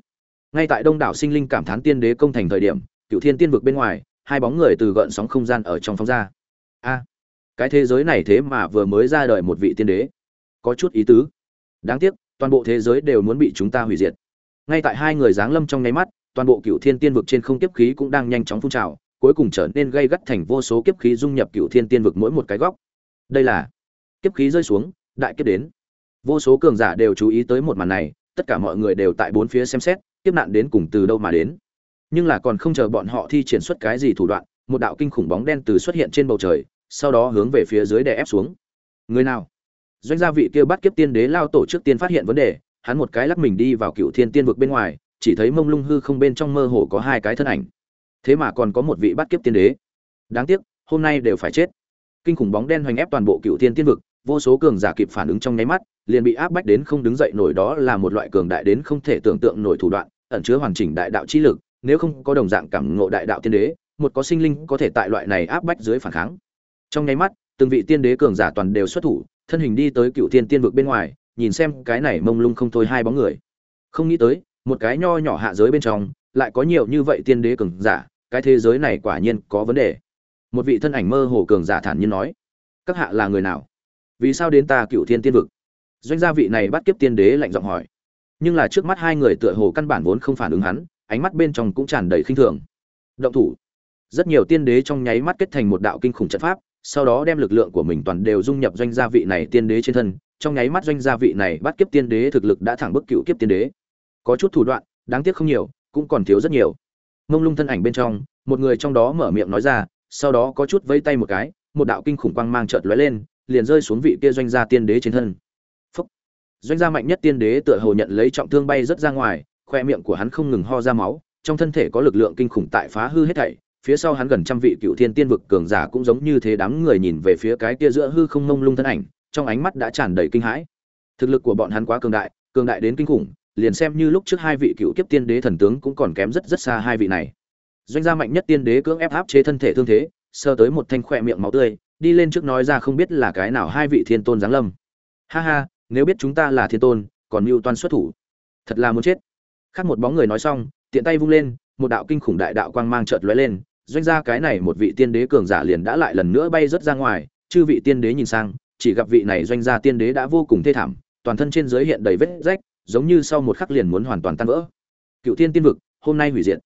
Ngay tại đông đảo sinh linh cảm thán tiên đế công thành thời điểm, cựu thiên tiên vực bên ngoài, hai bóng người từ gợn sóng không gian ở trong phóng ra. A, cái thế giới này thế mà vừa mới ra đời một vị tiên đế. Có chút ý tứ. Đáng tiếc, toàn bộ thế giới đều muốn bị chúng ta hủy diệt. Ngay tại hai người giáng lâm trong nháy mắt, toàn bộ cựu thiên tiên vực trên không tiếp khí cũng đang nhanh chóng phun trào cuối cùng trở nên gây gắt thành vô số kiếp khí dung nhập cựu thiên tiên vực mỗi một cái góc. Đây là kiếp khí rơi xuống, đại kiếp đến. Vô số cường giả đều chú ý tới một màn này, tất cả mọi người đều tại bốn phía xem xét, kiếp nạn đến cùng từ đâu mà đến. Nhưng là còn không chờ bọn họ thi triển xuất cái gì thủ đoạn, một đạo kinh khủng bóng đen từ xuất hiện trên bầu trời, sau đó hướng về phía dưới đè ép xuống. Người nào? Doanh gia vị kia bắt kiếp tiên đế lao tổ trước tiên phát hiện vấn đề, hắn một cái lắc mình đi vào cựu thiên tiên vực bên ngoài, chỉ thấy mông lung hư không bên trong mơ hồ có hai cái thân ảnh thế mà còn có một vị bắt kiếp tiên đế. Đáng tiếc, hôm nay đều phải chết. Kinh khủng bóng đen hoành ép toàn bộ cựu thiên tiên vực, vô số cường giả kịp phản ứng trong nháy mắt, liền bị áp bách đến không đứng dậy nổi đó là một loại cường đại đến không thể tưởng tượng nổi thủ đoạn, ẩn chứa hoàn chỉnh đại đạo chi lực, nếu không có đồng dạng cảm ngộ đại đạo tiên đế, một có sinh linh có thể tại loại này áp bách dưới phản kháng. Trong nháy mắt, từng vị tiên đế cường giả toàn đều xuất thủ, thân hình đi tới cựu thiên tiên vực bên ngoài, nhìn xem cái này mông lung không thôi hai bóng người. Không nghĩ tới, một cái nho nhỏ hạ giới bên trong lại có nhiều như vậy tiên đế cường giả, cái thế giới này quả nhiên có vấn đề. Một vị thân ảnh mơ hồ cường giả thản nhiên nói, các hạ là người nào? Vì sao đến ta cựu thiên tiên vực? Doanh gia vị này bắt kiếp tiên đế lạnh giọng hỏi. Nhưng là trước mắt hai người tựa hồ căn bản vốn không phản ứng hắn, ánh mắt bên trong cũng tràn đầy khinh thường. Động thủ. Rất nhiều tiên đế trong nháy mắt kết thành một đạo kinh khủng trận pháp, sau đó đem lực lượng của mình toàn đều dung nhập doanh gia vị này tiên đế trên thân. Trong nháy mắt doanh gia vị này bắt kiếp tiên đế thực lực đã thẳng bức cựu kiếp tiên đế. Có chút thủ đoạn, đáng tiếc không nhiều cũng còn thiếu rất nhiều. Mông lung thân ảnh bên trong, một người trong đó mở miệng nói ra, sau đó có chút vây tay một cái, một đạo kinh khủng quang mang chợt lóe lên, liền rơi xuống vị kia doanh gia tiên đế trên thân. Phúc. doanh gia mạnh nhất tiên đế tựa hồ nhận lấy trọng thương bay rất ra ngoài, khoe miệng của hắn không ngừng ho ra máu, trong thân thể có lực lượng kinh khủng tại phá hư hết thảy, phía sau hắn gần trăm vị cựu thiên tiên vực cường giả cũng giống như thế đám người nhìn về phía cái kia giữa hư không mông lung thân ảnh, trong ánh mắt đã tràn đầy kinh hãi. Thực lực của bọn hắn quá cường đại cường đại đến kinh khủng liền xem như lúc trước hai vị cựu kiếp tiên đế thần tướng cũng còn kém rất rất xa hai vị này. Doanh gia mạnh nhất tiên đế cưỡng ép áp chế thân thể thương thế sơ tới một thanh khoe miệng máu tươi, đi lên trước nói ra không biết là cái nào hai vị thiên tôn giáng lâm. Ha ha, nếu biết chúng ta là thiên tôn, còn mưu toan xuất thủ. Thật là muốn chết. Khác một bóng người nói xong, tiện tay vung lên, một đạo kinh khủng đại đạo quang mang chợt lóe lên, doanh gia cái này một vị tiên đế cường giả liền đã lại lần nữa bay rớt ra ngoài, chư vị tiên đế nhìn sang, chỉ gặp vị này doanh gia tiên đế đã vô cùng thê thảm, toàn thân trên giới hiện đầy vết rách giống như sau một khắc liền muốn hoàn toàn tan vỡ. Cựu thiên tiên vực, hôm nay hủy diệt.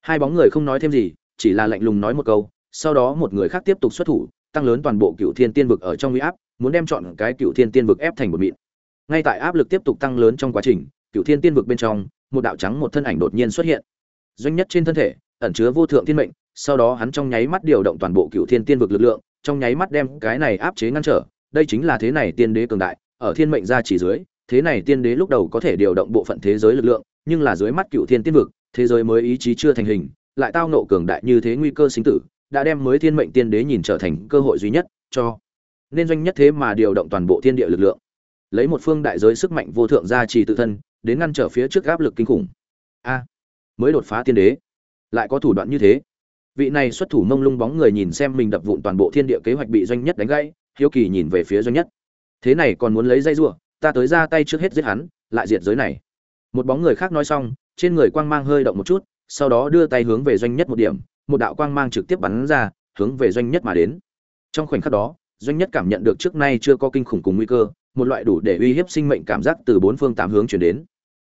Hai bóng người không nói thêm gì, chỉ là lạnh lùng nói một câu, sau đó một người khác tiếp tục xuất thủ, tăng lớn toàn bộ cựu thiên tiên vực ở trong uy áp, muốn đem chọn cái cựu thiên tiên vực ép thành một mịn. Ngay tại áp lực tiếp tục tăng lớn trong quá trình, cựu thiên tiên vực bên trong, một đạo trắng một thân ảnh đột nhiên xuất hiện. Doanh nhất trên thân thể, ẩn chứa vô thượng thiên mệnh, sau đó hắn trong nháy mắt điều động toàn bộ cựu thiên tiên vực lực lượng, trong nháy mắt đem cái này áp chế ngăn trở, đây chính là thế này tiên đế cường đại, ở thiên mệnh gia chỉ dưới thế này tiên đế lúc đầu có thể điều động bộ phận thế giới lực lượng, nhưng là dưới mắt cựu thiên tiên vực, thế giới mới ý chí chưa thành hình, lại tao nộ cường đại như thế nguy cơ sinh tử, đã đem mới thiên mệnh tiên đế nhìn trở thành cơ hội duy nhất cho. Nên doanh nhất thế mà điều động toàn bộ thiên địa lực lượng. Lấy một phương đại giới sức mạnh vô thượng gia trì tự thân, đến ngăn trở phía trước áp lực kinh khủng. A, mới đột phá tiên đế. Lại có thủ đoạn như thế. Vị này xuất thủ mông lung bóng người nhìn xem mình đập vụn toàn bộ thiên địa kế hoạch bị doanh nhất đánh gãy, hiếu kỳ nhìn về phía doanh nhất. Thế này còn muốn lấy dây rủa ta tới ra tay trước hết giết hắn, lại diệt giới này. Một bóng người khác nói xong, trên người quang mang hơi động một chút, sau đó đưa tay hướng về doanh nhất một điểm, một đạo quang mang trực tiếp bắn ra, hướng về doanh nhất mà đến. Trong khoảnh khắc đó, doanh nhất cảm nhận được trước nay chưa có kinh khủng cùng nguy cơ, một loại đủ để uy hiếp sinh mệnh cảm giác từ bốn phương tám hướng chuyển đến.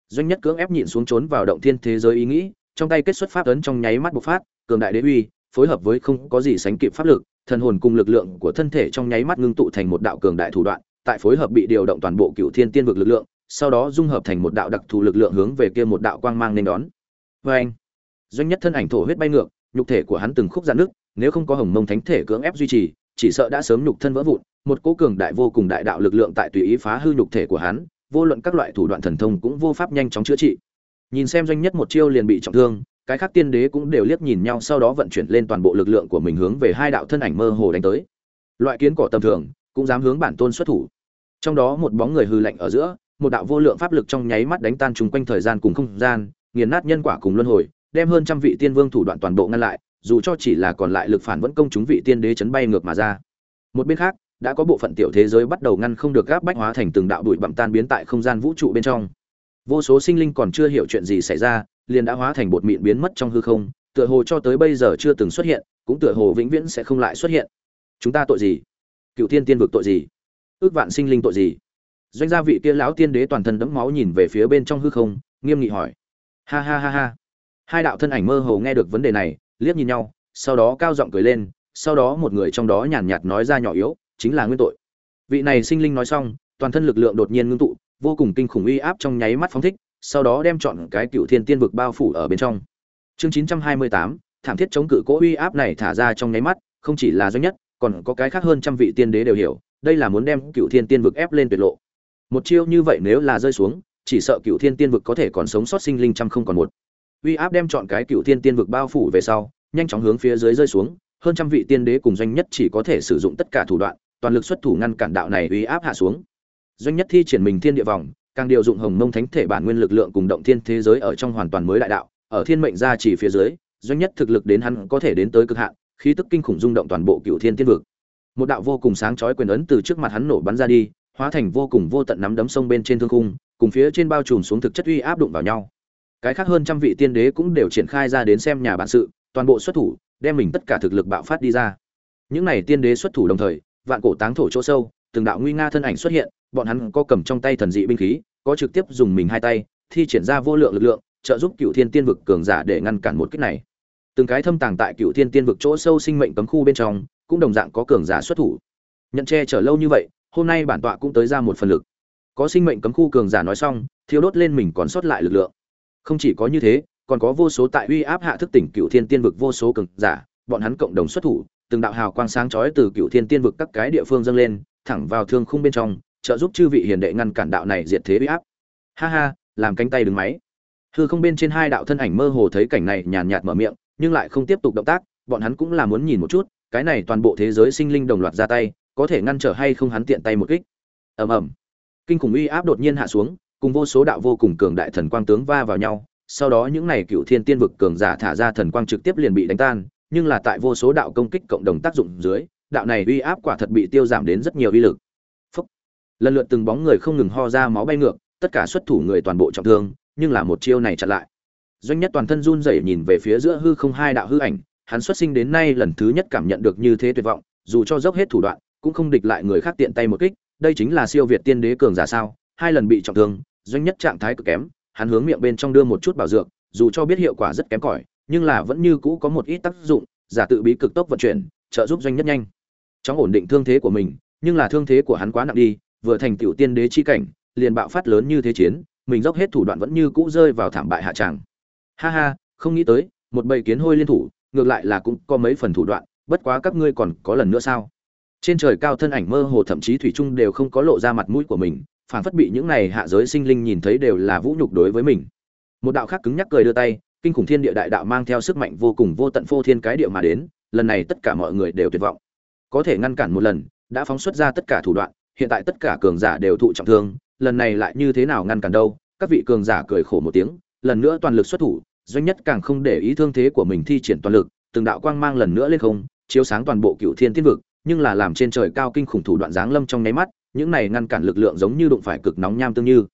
Doanh nhất cưỡng ép nhịn xuống trốn vào động thiên thế giới ý nghĩ, trong tay kết xuất pháp ấn trong nháy mắt bộc phát, cường đại đế uy, phối hợp với không có gì sánh kịp pháp lực, thần hồn cùng lực lượng của thân thể trong nháy mắt ngưng tụ thành một đạo cường đại thủ đoạn tại phối hợp bị điều động toàn bộ cựu thiên tiên vực lực lượng, sau đó dung hợp thành một đạo đặc thù lực lượng hướng về kia một đạo quang mang nên đón. Vê anh, doanh nhất thân ảnh thổ huyết bay ngược, nhục thể của hắn từng khúc dạn nước nếu không có hồng mông thánh thể cưỡng ép duy trì, chỉ sợ đã sớm nhục thân vỡ vụn, một cố cường đại vô cùng đại đạo lực lượng tại tùy ý phá hư nhục thể của hắn, vô luận các loại thủ đoạn thần thông cũng vô pháp nhanh chóng chữa trị. Nhìn xem doanh nhất một chiêu liền bị trọng thương, cái khác tiên đế cũng đều liếc nhìn nhau sau đó vận chuyển lên toàn bộ lực lượng của mình hướng về hai đạo thân ảnh mơ hồ đánh tới. Loại kiến cỏ tầm thường, cũng dám hướng bản tôn xuất thủ trong đó một bóng người hư lạnh ở giữa, một đạo vô lượng pháp lực trong nháy mắt đánh tan chúng quanh thời gian cùng không gian, nghiền nát nhân quả cùng luân hồi, đem hơn trăm vị tiên vương thủ đoạn toàn bộ ngăn lại, dù cho chỉ là còn lại lực phản vẫn công chúng vị tiên đế chấn bay ngược mà ra. Một bên khác, đã có bộ phận tiểu thế giới bắt đầu ngăn không được gáp bách hóa thành từng đạo bụi bặm tan biến tại không gian vũ trụ bên trong. Vô số sinh linh còn chưa hiểu chuyện gì xảy ra, liền đã hóa thành bột mịn biến mất trong hư không, tựa hồ cho tới bây giờ chưa từng xuất hiện, cũng tựa hồ vĩnh viễn sẽ không lại xuất hiện. Chúng ta tội gì? Cựu tiên tiên vực tội gì? Ước vạn sinh linh tội gì? Doanh gia vị kia lão tiên đế toàn thân đẫm máu nhìn về phía bên trong hư không, nghiêm nghị hỏi. Ha ha ha ha. Hai đạo thân ảnh mơ hồ nghe được vấn đề này, liếc nhìn nhau, sau đó cao giọng cười lên, sau đó một người trong đó nhàn nhạt nói ra nhỏ yếu, chính là nguyên tội. Vị này sinh linh nói xong, toàn thân lực lượng đột nhiên ngưng tụ, vô cùng kinh khủng uy áp trong nháy mắt phóng thích, sau đó đem chọn cái cựu thiên tiên vực bao phủ ở bên trong. Chương chín trăm hai mươi tám, thảm thiết chống cự cỗ uy áp này thả ra trong nháy mắt, không chỉ là doanh nhất, còn có cái khác hơn trăm vị tiên đế đều hiểu đây là muốn đem cựu thiên tiên vực ép lên tuyệt lộ. Một chiêu như vậy nếu là rơi xuống, chỉ sợ cựu thiên tiên vực có thể còn sống sót sinh linh trăm không còn một. Uy áp đem chọn cái cựu thiên tiên vực bao phủ về sau, nhanh chóng hướng phía dưới rơi xuống, hơn trăm vị tiên đế cùng doanh nhất chỉ có thể sử dụng tất cả thủ đoạn, toàn lực xuất thủ ngăn cản đạo này uy áp hạ xuống. Doanh nhất thi triển mình thiên địa vòng, càng điều dụng hồng mông thánh thể bản nguyên lực lượng cùng động thiên thế giới ở trong hoàn toàn mới đại đạo, ở thiên mệnh gia chỉ phía dưới, doanh nhất thực lực đến hắn có thể đến tới cực hạn, khí tức kinh khủng rung động toàn bộ cựu thiên tiên vực một đạo vô cùng sáng chói quyền ấn từ trước mặt hắn nổ bắn ra đi, hóa thành vô cùng vô tận nắm đấm sông bên trên thương khung, cùng phía trên bao trùm xuống thực chất uy áp đụng vào nhau. Cái khác hơn trăm vị tiên đế cũng đều triển khai ra đến xem nhà bản sự, toàn bộ xuất thủ, đem mình tất cả thực lực bạo phát đi ra. Những này tiên đế xuất thủ đồng thời, vạn cổ táng thổ chỗ sâu, từng đạo nguy nga thân ảnh xuất hiện, bọn hắn có cầm trong tay thần dị binh khí, có trực tiếp dùng mình hai tay, thi triển ra vô lượng lực lượng, trợ giúp cựu thiên tiên vực cường giả để ngăn cản một kích này. Từng cái thâm tàng tại cựu thiên tiên vực chỗ sâu sinh mệnh cấm khu bên trong cũng đồng dạng có cường giả xuất thủ. Nhận che chở lâu như vậy, hôm nay bản tọa cũng tới ra một phần lực. Có sinh mệnh cấm khu cường giả nói xong thiếu đốt lên mình còn sót lại lực lượng. Không chỉ có như thế, còn có vô số tại uy áp hạ thức tỉnh cựu thiên tiên vực vô số cường giả, bọn hắn cộng đồng xuất thủ, từng đạo hào quang sáng chói từ cựu thiên tiên vực các cái địa phương dâng lên, thẳng vào thương khung bên trong, trợ giúp chư vị hiền đệ ngăn cản đạo này diệt thế uy áp. Ha ha, làm cánh tay đứng máy. Hư không bên trên hai đạo thân ảnh mơ hồ thấy cảnh này nhàn nhạt mở miệng, nhưng lại không tiếp tục động tác, bọn hắn cũng là muốn nhìn một chút cái này toàn bộ thế giới sinh linh đồng loạt ra tay, có thể ngăn trở hay không hắn tiện tay một kích. Ầm ầm. Kinh khủng uy áp đột nhiên hạ xuống, cùng vô số đạo vô cùng cường đại thần quang tướng va vào nhau, sau đó những này cựu thiên tiên vực cường giả thả ra thần quang trực tiếp liền bị đánh tan, nhưng là tại vô số đạo công kích cộng đồng tác dụng dưới, đạo này uy áp quả thật bị tiêu giảm đến rất nhiều uy lực. Phúc. lần lượt từng bóng người không ngừng ho ra máu bay ngược, tất cả xuất thủ người toàn bộ trọng thương, nhưng là một chiêu này chặn lại. Doanh nhất toàn thân run rẩy nhìn về phía giữa hư không hai đạo hư ảnh hắn xuất sinh đến nay lần thứ nhất cảm nhận được như thế tuyệt vọng, dù cho dốc hết thủ đoạn, cũng không địch lại người khác tiện tay một kích, đây chính là siêu việt tiên đế cường giả sao, hai lần bị trọng thương, doanh nhất trạng thái cực kém, hắn hướng miệng bên trong đưa một chút bảo dược, dù cho biết hiệu quả rất kém cỏi, nhưng là vẫn như cũ có một ít tác dụng, giả tự bí cực tốc vận chuyển, trợ giúp doanh nhất nhanh. Chóng ổn định thương thế của mình, nhưng là thương thế của hắn quá nặng đi, vừa thành tiểu tiên đế chi cảnh, liền bạo phát lớn như thế chiến, mình dốc hết thủ đoạn vẫn như cũ rơi vào thảm bại hạ tràng. Ha ha, không nghĩ tới, một bầy kiến hôi liên thủ ngược lại là cũng có mấy phần thủ đoạn, bất quá các ngươi còn có lần nữa sao? Trên trời cao thân ảnh mơ hồ thậm chí thủy trung đều không có lộ ra mặt mũi của mình, phản phất bị những này hạ giới sinh linh nhìn thấy đều là vũ nhục đối với mình. Một đạo khác cứng nhắc cười đưa tay, kinh khủng thiên địa đại đạo mang theo sức mạnh vô cùng vô tận phô thiên cái địa mà đến, lần này tất cả mọi người đều tuyệt vọng. Có thể ngăn cản một lần, đã phóng xuất ra tất cả thủ đoạn, hiện tại tất cả cường giả đều thụ trọng thương, lần này lại như thế nào ngăn cản đâu? Các vị cường giả cười khổ một tiếng, lần nữa toàn lực xuất thủ doanh nhất càng không để ý thương thế của mình thi triển toàn lực, từng đạo quang mang lần nữa lên không, chiếu sáng toàn bộ cựu thiên tiên vực, nhưng là làm trên trời cao kinh khủng thủ đoạn giáng lâm trong nháy mắt, những này ngăn cản lực lượng giống như đụng phải cực nóng nham tương như.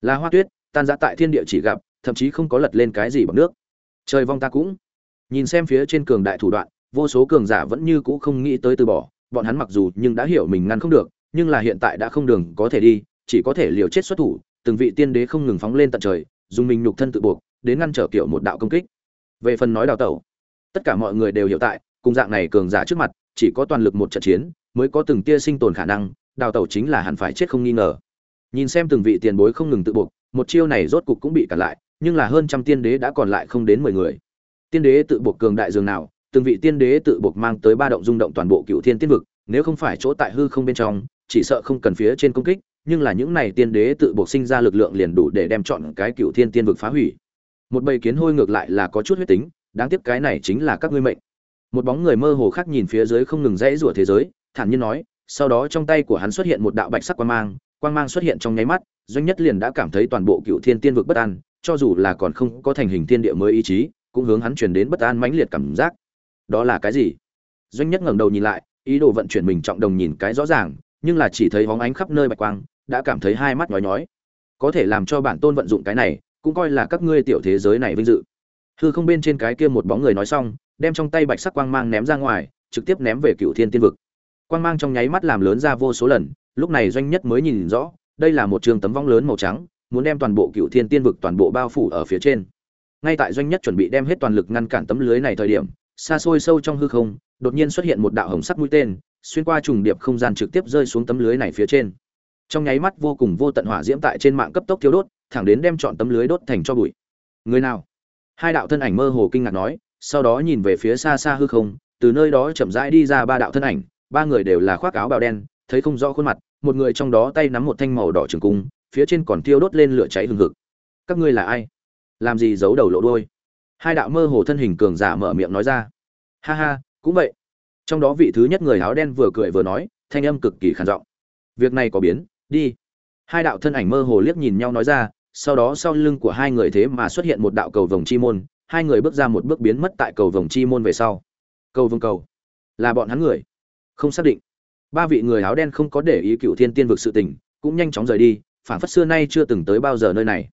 Là hoa tuyết, tan ra tại thiên địa chỉ gặp, thậm chí không có lật lên cái gì bằng nước. Trời vong ta cũng. Nhìn xem phía trên cường đại thủ đoạn, vô số cường giả vẫn như cũ không nghĩ tới từ bỏ, bọn hắn mặc dù nhưng đã hiểu mình ngăn không được, nhưng là hiện tại đã không đường có thể đi, chỉ có thể liều chết xuất thủ, từng vị tiên đế không ngừng phóng lên tận trời, dùng mình nhục thân tự buộc đến ngăn trở kiểu một đạo công kích. Về phần nói đào tẩu, tất cả mọi người đều hiểu tại, cùng dạng này cường giả trước mặt, chỉ có toàn lực một trận chiến, mới có từng tia sinh tồn khả năng, đào tẩu chính là hẳn phải chết không nghi ngờ. Nhìn xem từng vị tiền bối không ngừng tự buộc, một chiêu này rốt cục cũng bị cản lại, nhưng là hơn trăm tiên đế đã còn lại không đến mười người. Tiên đế tự buộc cường đại dường nào, từng vị tiên đế tự buộc mang tới ba động rung động toàn bộ cựu thiên tiên vực, nếu không phải chỗ tại hư không bên trong, chỉ sợ không cần phía trên công kích, nhưng là những này tiên đế tự buộc sinh ra lực lượng liền đủ để đem chọn cái cựu thiên tiên vực phá hủy một bầy kiến hôi ngược lại là có chút huyết tính, đáng tiếc cái này chính là các ngươi mệnh. Một bóng người mơ hồ khác nhìn phía dưới không ngừng rẽ rủa thế giới, thản nhiên nói, sau đó trong tay của hắn xuất hiện một đạo bạch sắc quang mang quang mang xuất hiện trong nháy mắt, doanh nhất liền đã cảm thấy toàn bộ cựu thiên tiên vực bất an, cho dù là còn không có thành hình thiên địa mới ý chí, cũng hướng hắn truyền đến bất an mãnh liệt cảm giác. Đó là cái gì? Doanh nhất ngẩng đầu nhìn lại, ý đồ vận chuyển mình trọng đồng nhìn cái rõ ràng, nhưng là chỉ thấy hóng ánh khắp nơi bạch quang, đã cảm thấy hai mắt nhói nhói. Có thể làm cho bản tôn vận dụng cái này cũng coi là các ngươi tiểu thế giới này vinh dự. Hư không bên trên cái kia một bóng người nói xong, đem trong tay bạch sắc quang mang ném ra ngoài, trực tiếp ném về cựu thiên tiên vực. Quang mang trong nháy mắt làm lớn ra vô số lần, lúc này doanh nhất mới nhìn rõ, đây là một trường tấm vong lớn màu trắng, muốn đem toàn bộ cựu thiên tiên vực toàn bộ bao phủ ở phía trên. Ngay tại doanh nhất chuẩn bị đem hết toàn lực ngăn cản tấm lưới này thời điểm, xa xôi sâu trong hư không, đột nhiên xuất hiện một đạo hồng sắc mũi tên, xuyên qua trùng điệp không gian trực tiếp rơi xuống tấm lưới này phía trên. Trong nháy mắt vô cùng vô tận hỏa diễm tại trên mạng cấp tốc thiếu đốt thẳng đến đem chọn tấm lưới đốt thành cho bụi. Người nào? Hai đạo thân ảnh mơ hồ kinh ngạc nói, sau đó nhìn về phía xa xa hư không, từ nơi đó chậm rãi đi ra ba đạo thân ảnh, ba người đều là khoác áo bào đen, thấy không rõ khuôn mặt, một người trong đó tay nắm một thanh màu đỏ trường cung, phía trên còn thiêu đốt lên lửa cháy hừng hực. Các ngươi là ai? Làm gì giấu đầu lộ đôi hai đạo mơ hồ thân hình cường giả mở miệng nói ra. Ha ha, cũng vậy. Trong đó vị thứ nhất người áo đen vừa cười vừa nói, thanh âm cực kỳ khản giọng. Việc này có biến, đi. Hai đạo thân ảnh mơ hồ liếc nhìn nhau nói ra sau đó sau lưng của hai người thế mà xuất hiện một đạo cầu vồng chi môn, hai người bước ra một bước biến mất tại cầu vồng chi môn về sau. Cầu vồng cầu. Là bọn hắn người. Không xác định. Ba vị người áo đen không có để ý cựu thiên tiên vực sự tình, cũng nhanh chóng rời đi phản phất xưa nay chưa từng tới bao giờ nơi này.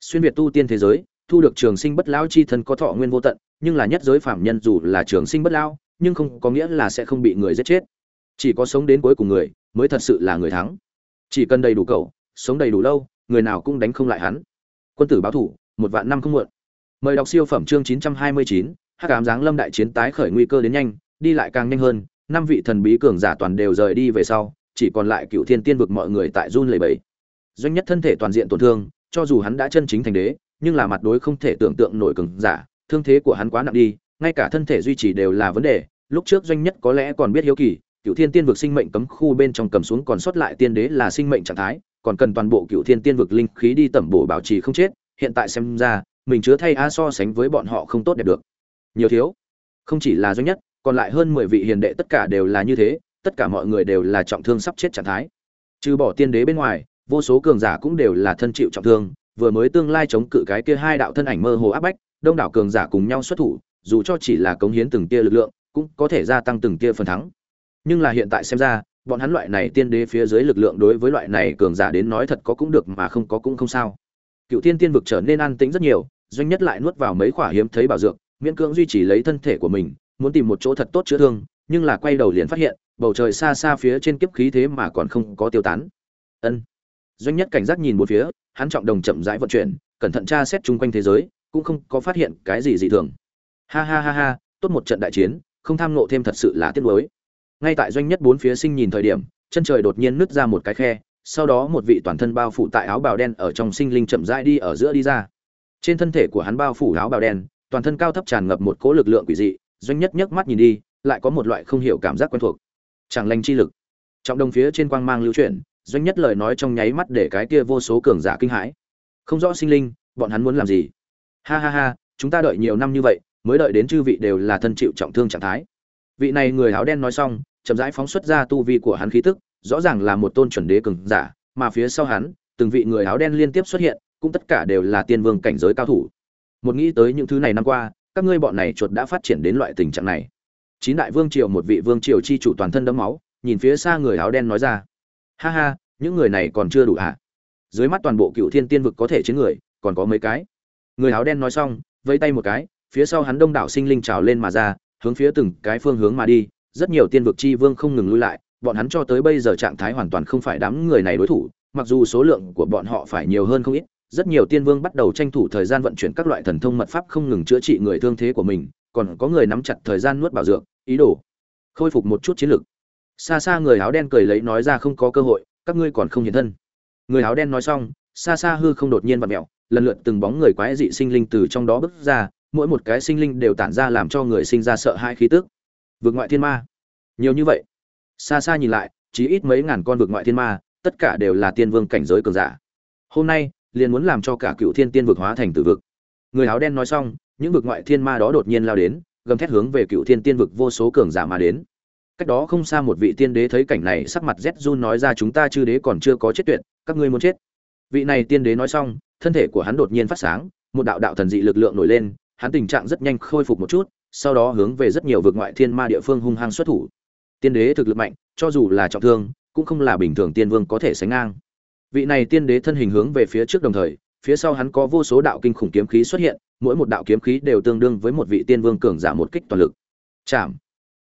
Xuyên việt tu tiên thế giới, thu được trường sinh bất lão chi thân có thọ nguyên vô tận, nhưng là nhất giới phạm nhân dù là trường sinh bất lão, nhưng không có nghĩa là sẽ không bị người giết chết. Chỉ có sống đến cuối cùng người, mới thật sự là người thắng. Chỉ cần đầy đủ cậu, sống đầy đủ lâu người nào cũng đánh không lại hắn. Quân tử báo thủ, một vạn năm không muộn. Mời đọc siêu phẩm chương chín trăm hai mươi chín, hắc ám giáng lâm đại chiến tái khởi nguy cơ đến nhanh, đi lại càng nhanh hơn, năm vị thần bí cường giả toàn đều rời đi về sau, chỉ còn lại cựu thiên tiên vực mọi người tại run lầy bẫy doanh nhất thân thể toàn diện tổn thương, cho dù hắn đã chân chính thành đế, nhưng là mặt đối không thể tưởng tượng nổi cường giả, thương thế của hắn quá nặng đi, ngay cả thân thể duy trì đều là vấn đề. Lúc trước doanh nhất có lẽ còn biết hiếu kỳ, cựu thiên tiên vực sinh mệnh cấm khu bên trong cầm xuống còn sót lại tiên đế là sinh mệnh trạng thái còn cần toàn bộ cựu thiên tiên vực linh khí đi tẩm bổ bảo trì không chết, hiện tại xem ra, mình chứa thay a so sánh với bọn họ không tốt đẹp được. Nhiều thiếu. Không chỉ là doanh nhất, còn lại hơn mười vị hiền đệ tất cả đều là như thế, tất cả mọi người đều là trọng thương sắp chết trạng thái. Trừ bỏ tiên đế bên ngoài, vô số cường giả cũng đều là thân chịu trọng thương, vừa mới tương lai chống cự cái kia hai đạo thân ảnh mơ hồ áp bách, đông đảo cường giả cùng nhau xuất thủ, dù cho chỉ là cống hiến từng tia lực lượng, cũng có thể gia tăng từng tia phần thắng. Nhưng là hiện tại xem ra bọn hắn loại này tiên đế phía dưới lực lượng đối với loại này cường giả đến nói thật có cũng được mà không có cũng không sao. Cựu tiên tiên vực trở nên an tĩnh rất nhiều, doanh nhất lại nuốt vào mấy quả hiếm thấy bảo dược, miễn cưỡng duy trì lấy thân thể của mình, muốn tìm một chỗ thật tốt chữa thương, nhưng là quay đầu liền phát hiện, bầu trời xa xa phía trên kiếp khí thế mà còn không có tiêu tán. Ân. Doanh nhất cảnh giác nhìn một phía, hắn trọng đồng chậm rãi vận chuyển, cẩn thận tra xét chung quanh thế giới, cũng không có phát hiện cái gì dị thường. Ha ha ha ha, tốt một trận đại chiến, không tham nộ thêm thật sự là tiếc nuối ngay tại doanh nhất bốn phía sinh nhìn thời điểm, chân trời đột nhiên nứt ra một cái khe, sau đó một vị toàn thân bao phủ tại áo bào đen ở trong sinh linh chậm rãi đi ở giữa đi ra. Trên thân thể của hắn bao phủ áo bào đen, toàn thân cao thấp tràn ngập một cỗ lực lượng quỷ dị, doanh nhất nhấc mắt nhìn đi, lại có một loại không hiểu cảm giác quen thuộc. Chẳng lành chi lực. Trọng đồng phía trên quang mang lưu chuyển, doanh nhất lời nói trong nháy mắt để cái kia vô số cường giả kinh hãi. Không rõ sinh linh, bọn hắn muốn làm gì? Ha ha ha, chúng ta đợi nhiều năm như vậy, mới đợi đến chư vị đều là thân chịu trọng thương trạng thái vị này người áo đen nói xong, chậm rãi phóng xuất ra tu vi của hắn khí tức, rõ ràng là một tôn chuẩn đế cường giả, mà phía sau hắn, từng vị người áo đen liên tiếp xuất hiện, cũng tất cả đều là tiên vương cảnh giới cao thủ. Một nghĩ tới những thứ này năm qua, các ngươi bọn này chuột đã phát triển đến loại tình trạng này. Chín đại vương triều một vị vương triều chi chủ toàn thân đẫm máu, nhìn phía xa người áo đen nói ra. Ha ha, những người này còn chưa đủ hả? Dưới mắt toàn bộ cựu thiên tiên vực có thể chiến người, còn có mấy cái? Người áo đen nói xong vây tay một cái, phía sau hắn đông đảo sinh linh trào lên mà ra hướng phía từng cái phương hướng mà đi, rất nhiều tiên vực chi vương không ngừng lui lại, bọn hắn cho tới bây giờ trạng thái hoàn toàn không phải đám người này đối thủ, mặc dù số lượng của bọn họ phải nhiều hơn không ít, rất nhiều tiên vương bắt đầu tranh thủ thời gian vận chuyển các loại thần thông mật pháp không ngừng chữa trị người thương thế của mình, còn có người nắm chặt thời gian nuốt bảo dưỡng ý đồ khôi phục một chút chiến lực. Xa xa người áo đen cười lấy nói ra không có cơ hội, các ngươi còn không hiện thân. Người áo đen nói xong, xa xa hư không đột nhiên vặn mẹo lần lượt từng bóng người quái dị sinh linh từ trong đó bước ra mỗi một cái sinh linh đều tản ra làm cho người sinh ra sợ hãi khí tức. Vượt ngoại thiên ma. Nhiều như vậy. Xa xa nhìn lại, chỉ ít mấy ngàn con vượt ngoại thiên ma, tất cả đều là tiên vương cảnh giới cường giả. Hôm nay, liền muốn làm cho cả cựu thiên tiên vực hóa thành tử vực. Người áo đen nói xong, những vực ngoại thiên ma đó đột nhiên lao đến, gầm thét hướng về cựu thiên tiên vực vô số cường giả mà đến. Cách đó không xa một vị tiên đế thấy cảnh này, sắc mặt rét run nói ra, chúng ta chư đế còn chưa có chết tuyệt, các ngươi muốn chết. Vị này tiên đế nói xong, thân thể của hắn đột nhiên phát sáng, một đạo đạo thần dị lực lượng nổi lên hắn tình trạng rất nhanh khôi phục một chút, sau đó hướng về rất nhiều vực ngoại thiên ma địa phương hung hăng xuất thủ. Tiên đế thực lực mạnh, cho dù là trọng thương, cũng không là bình thường tiên vương có thể sánh ngang. Vị này tiên đế thân hình hướng về phía trước đồng thời, phía sau hắn có vô số đạo kinh khủng kiếm khí xuất hiện, mỗi một đạo kiếm khí đều tương đương với một vị tiên vương cường giả một kích toàn lực. Chạm.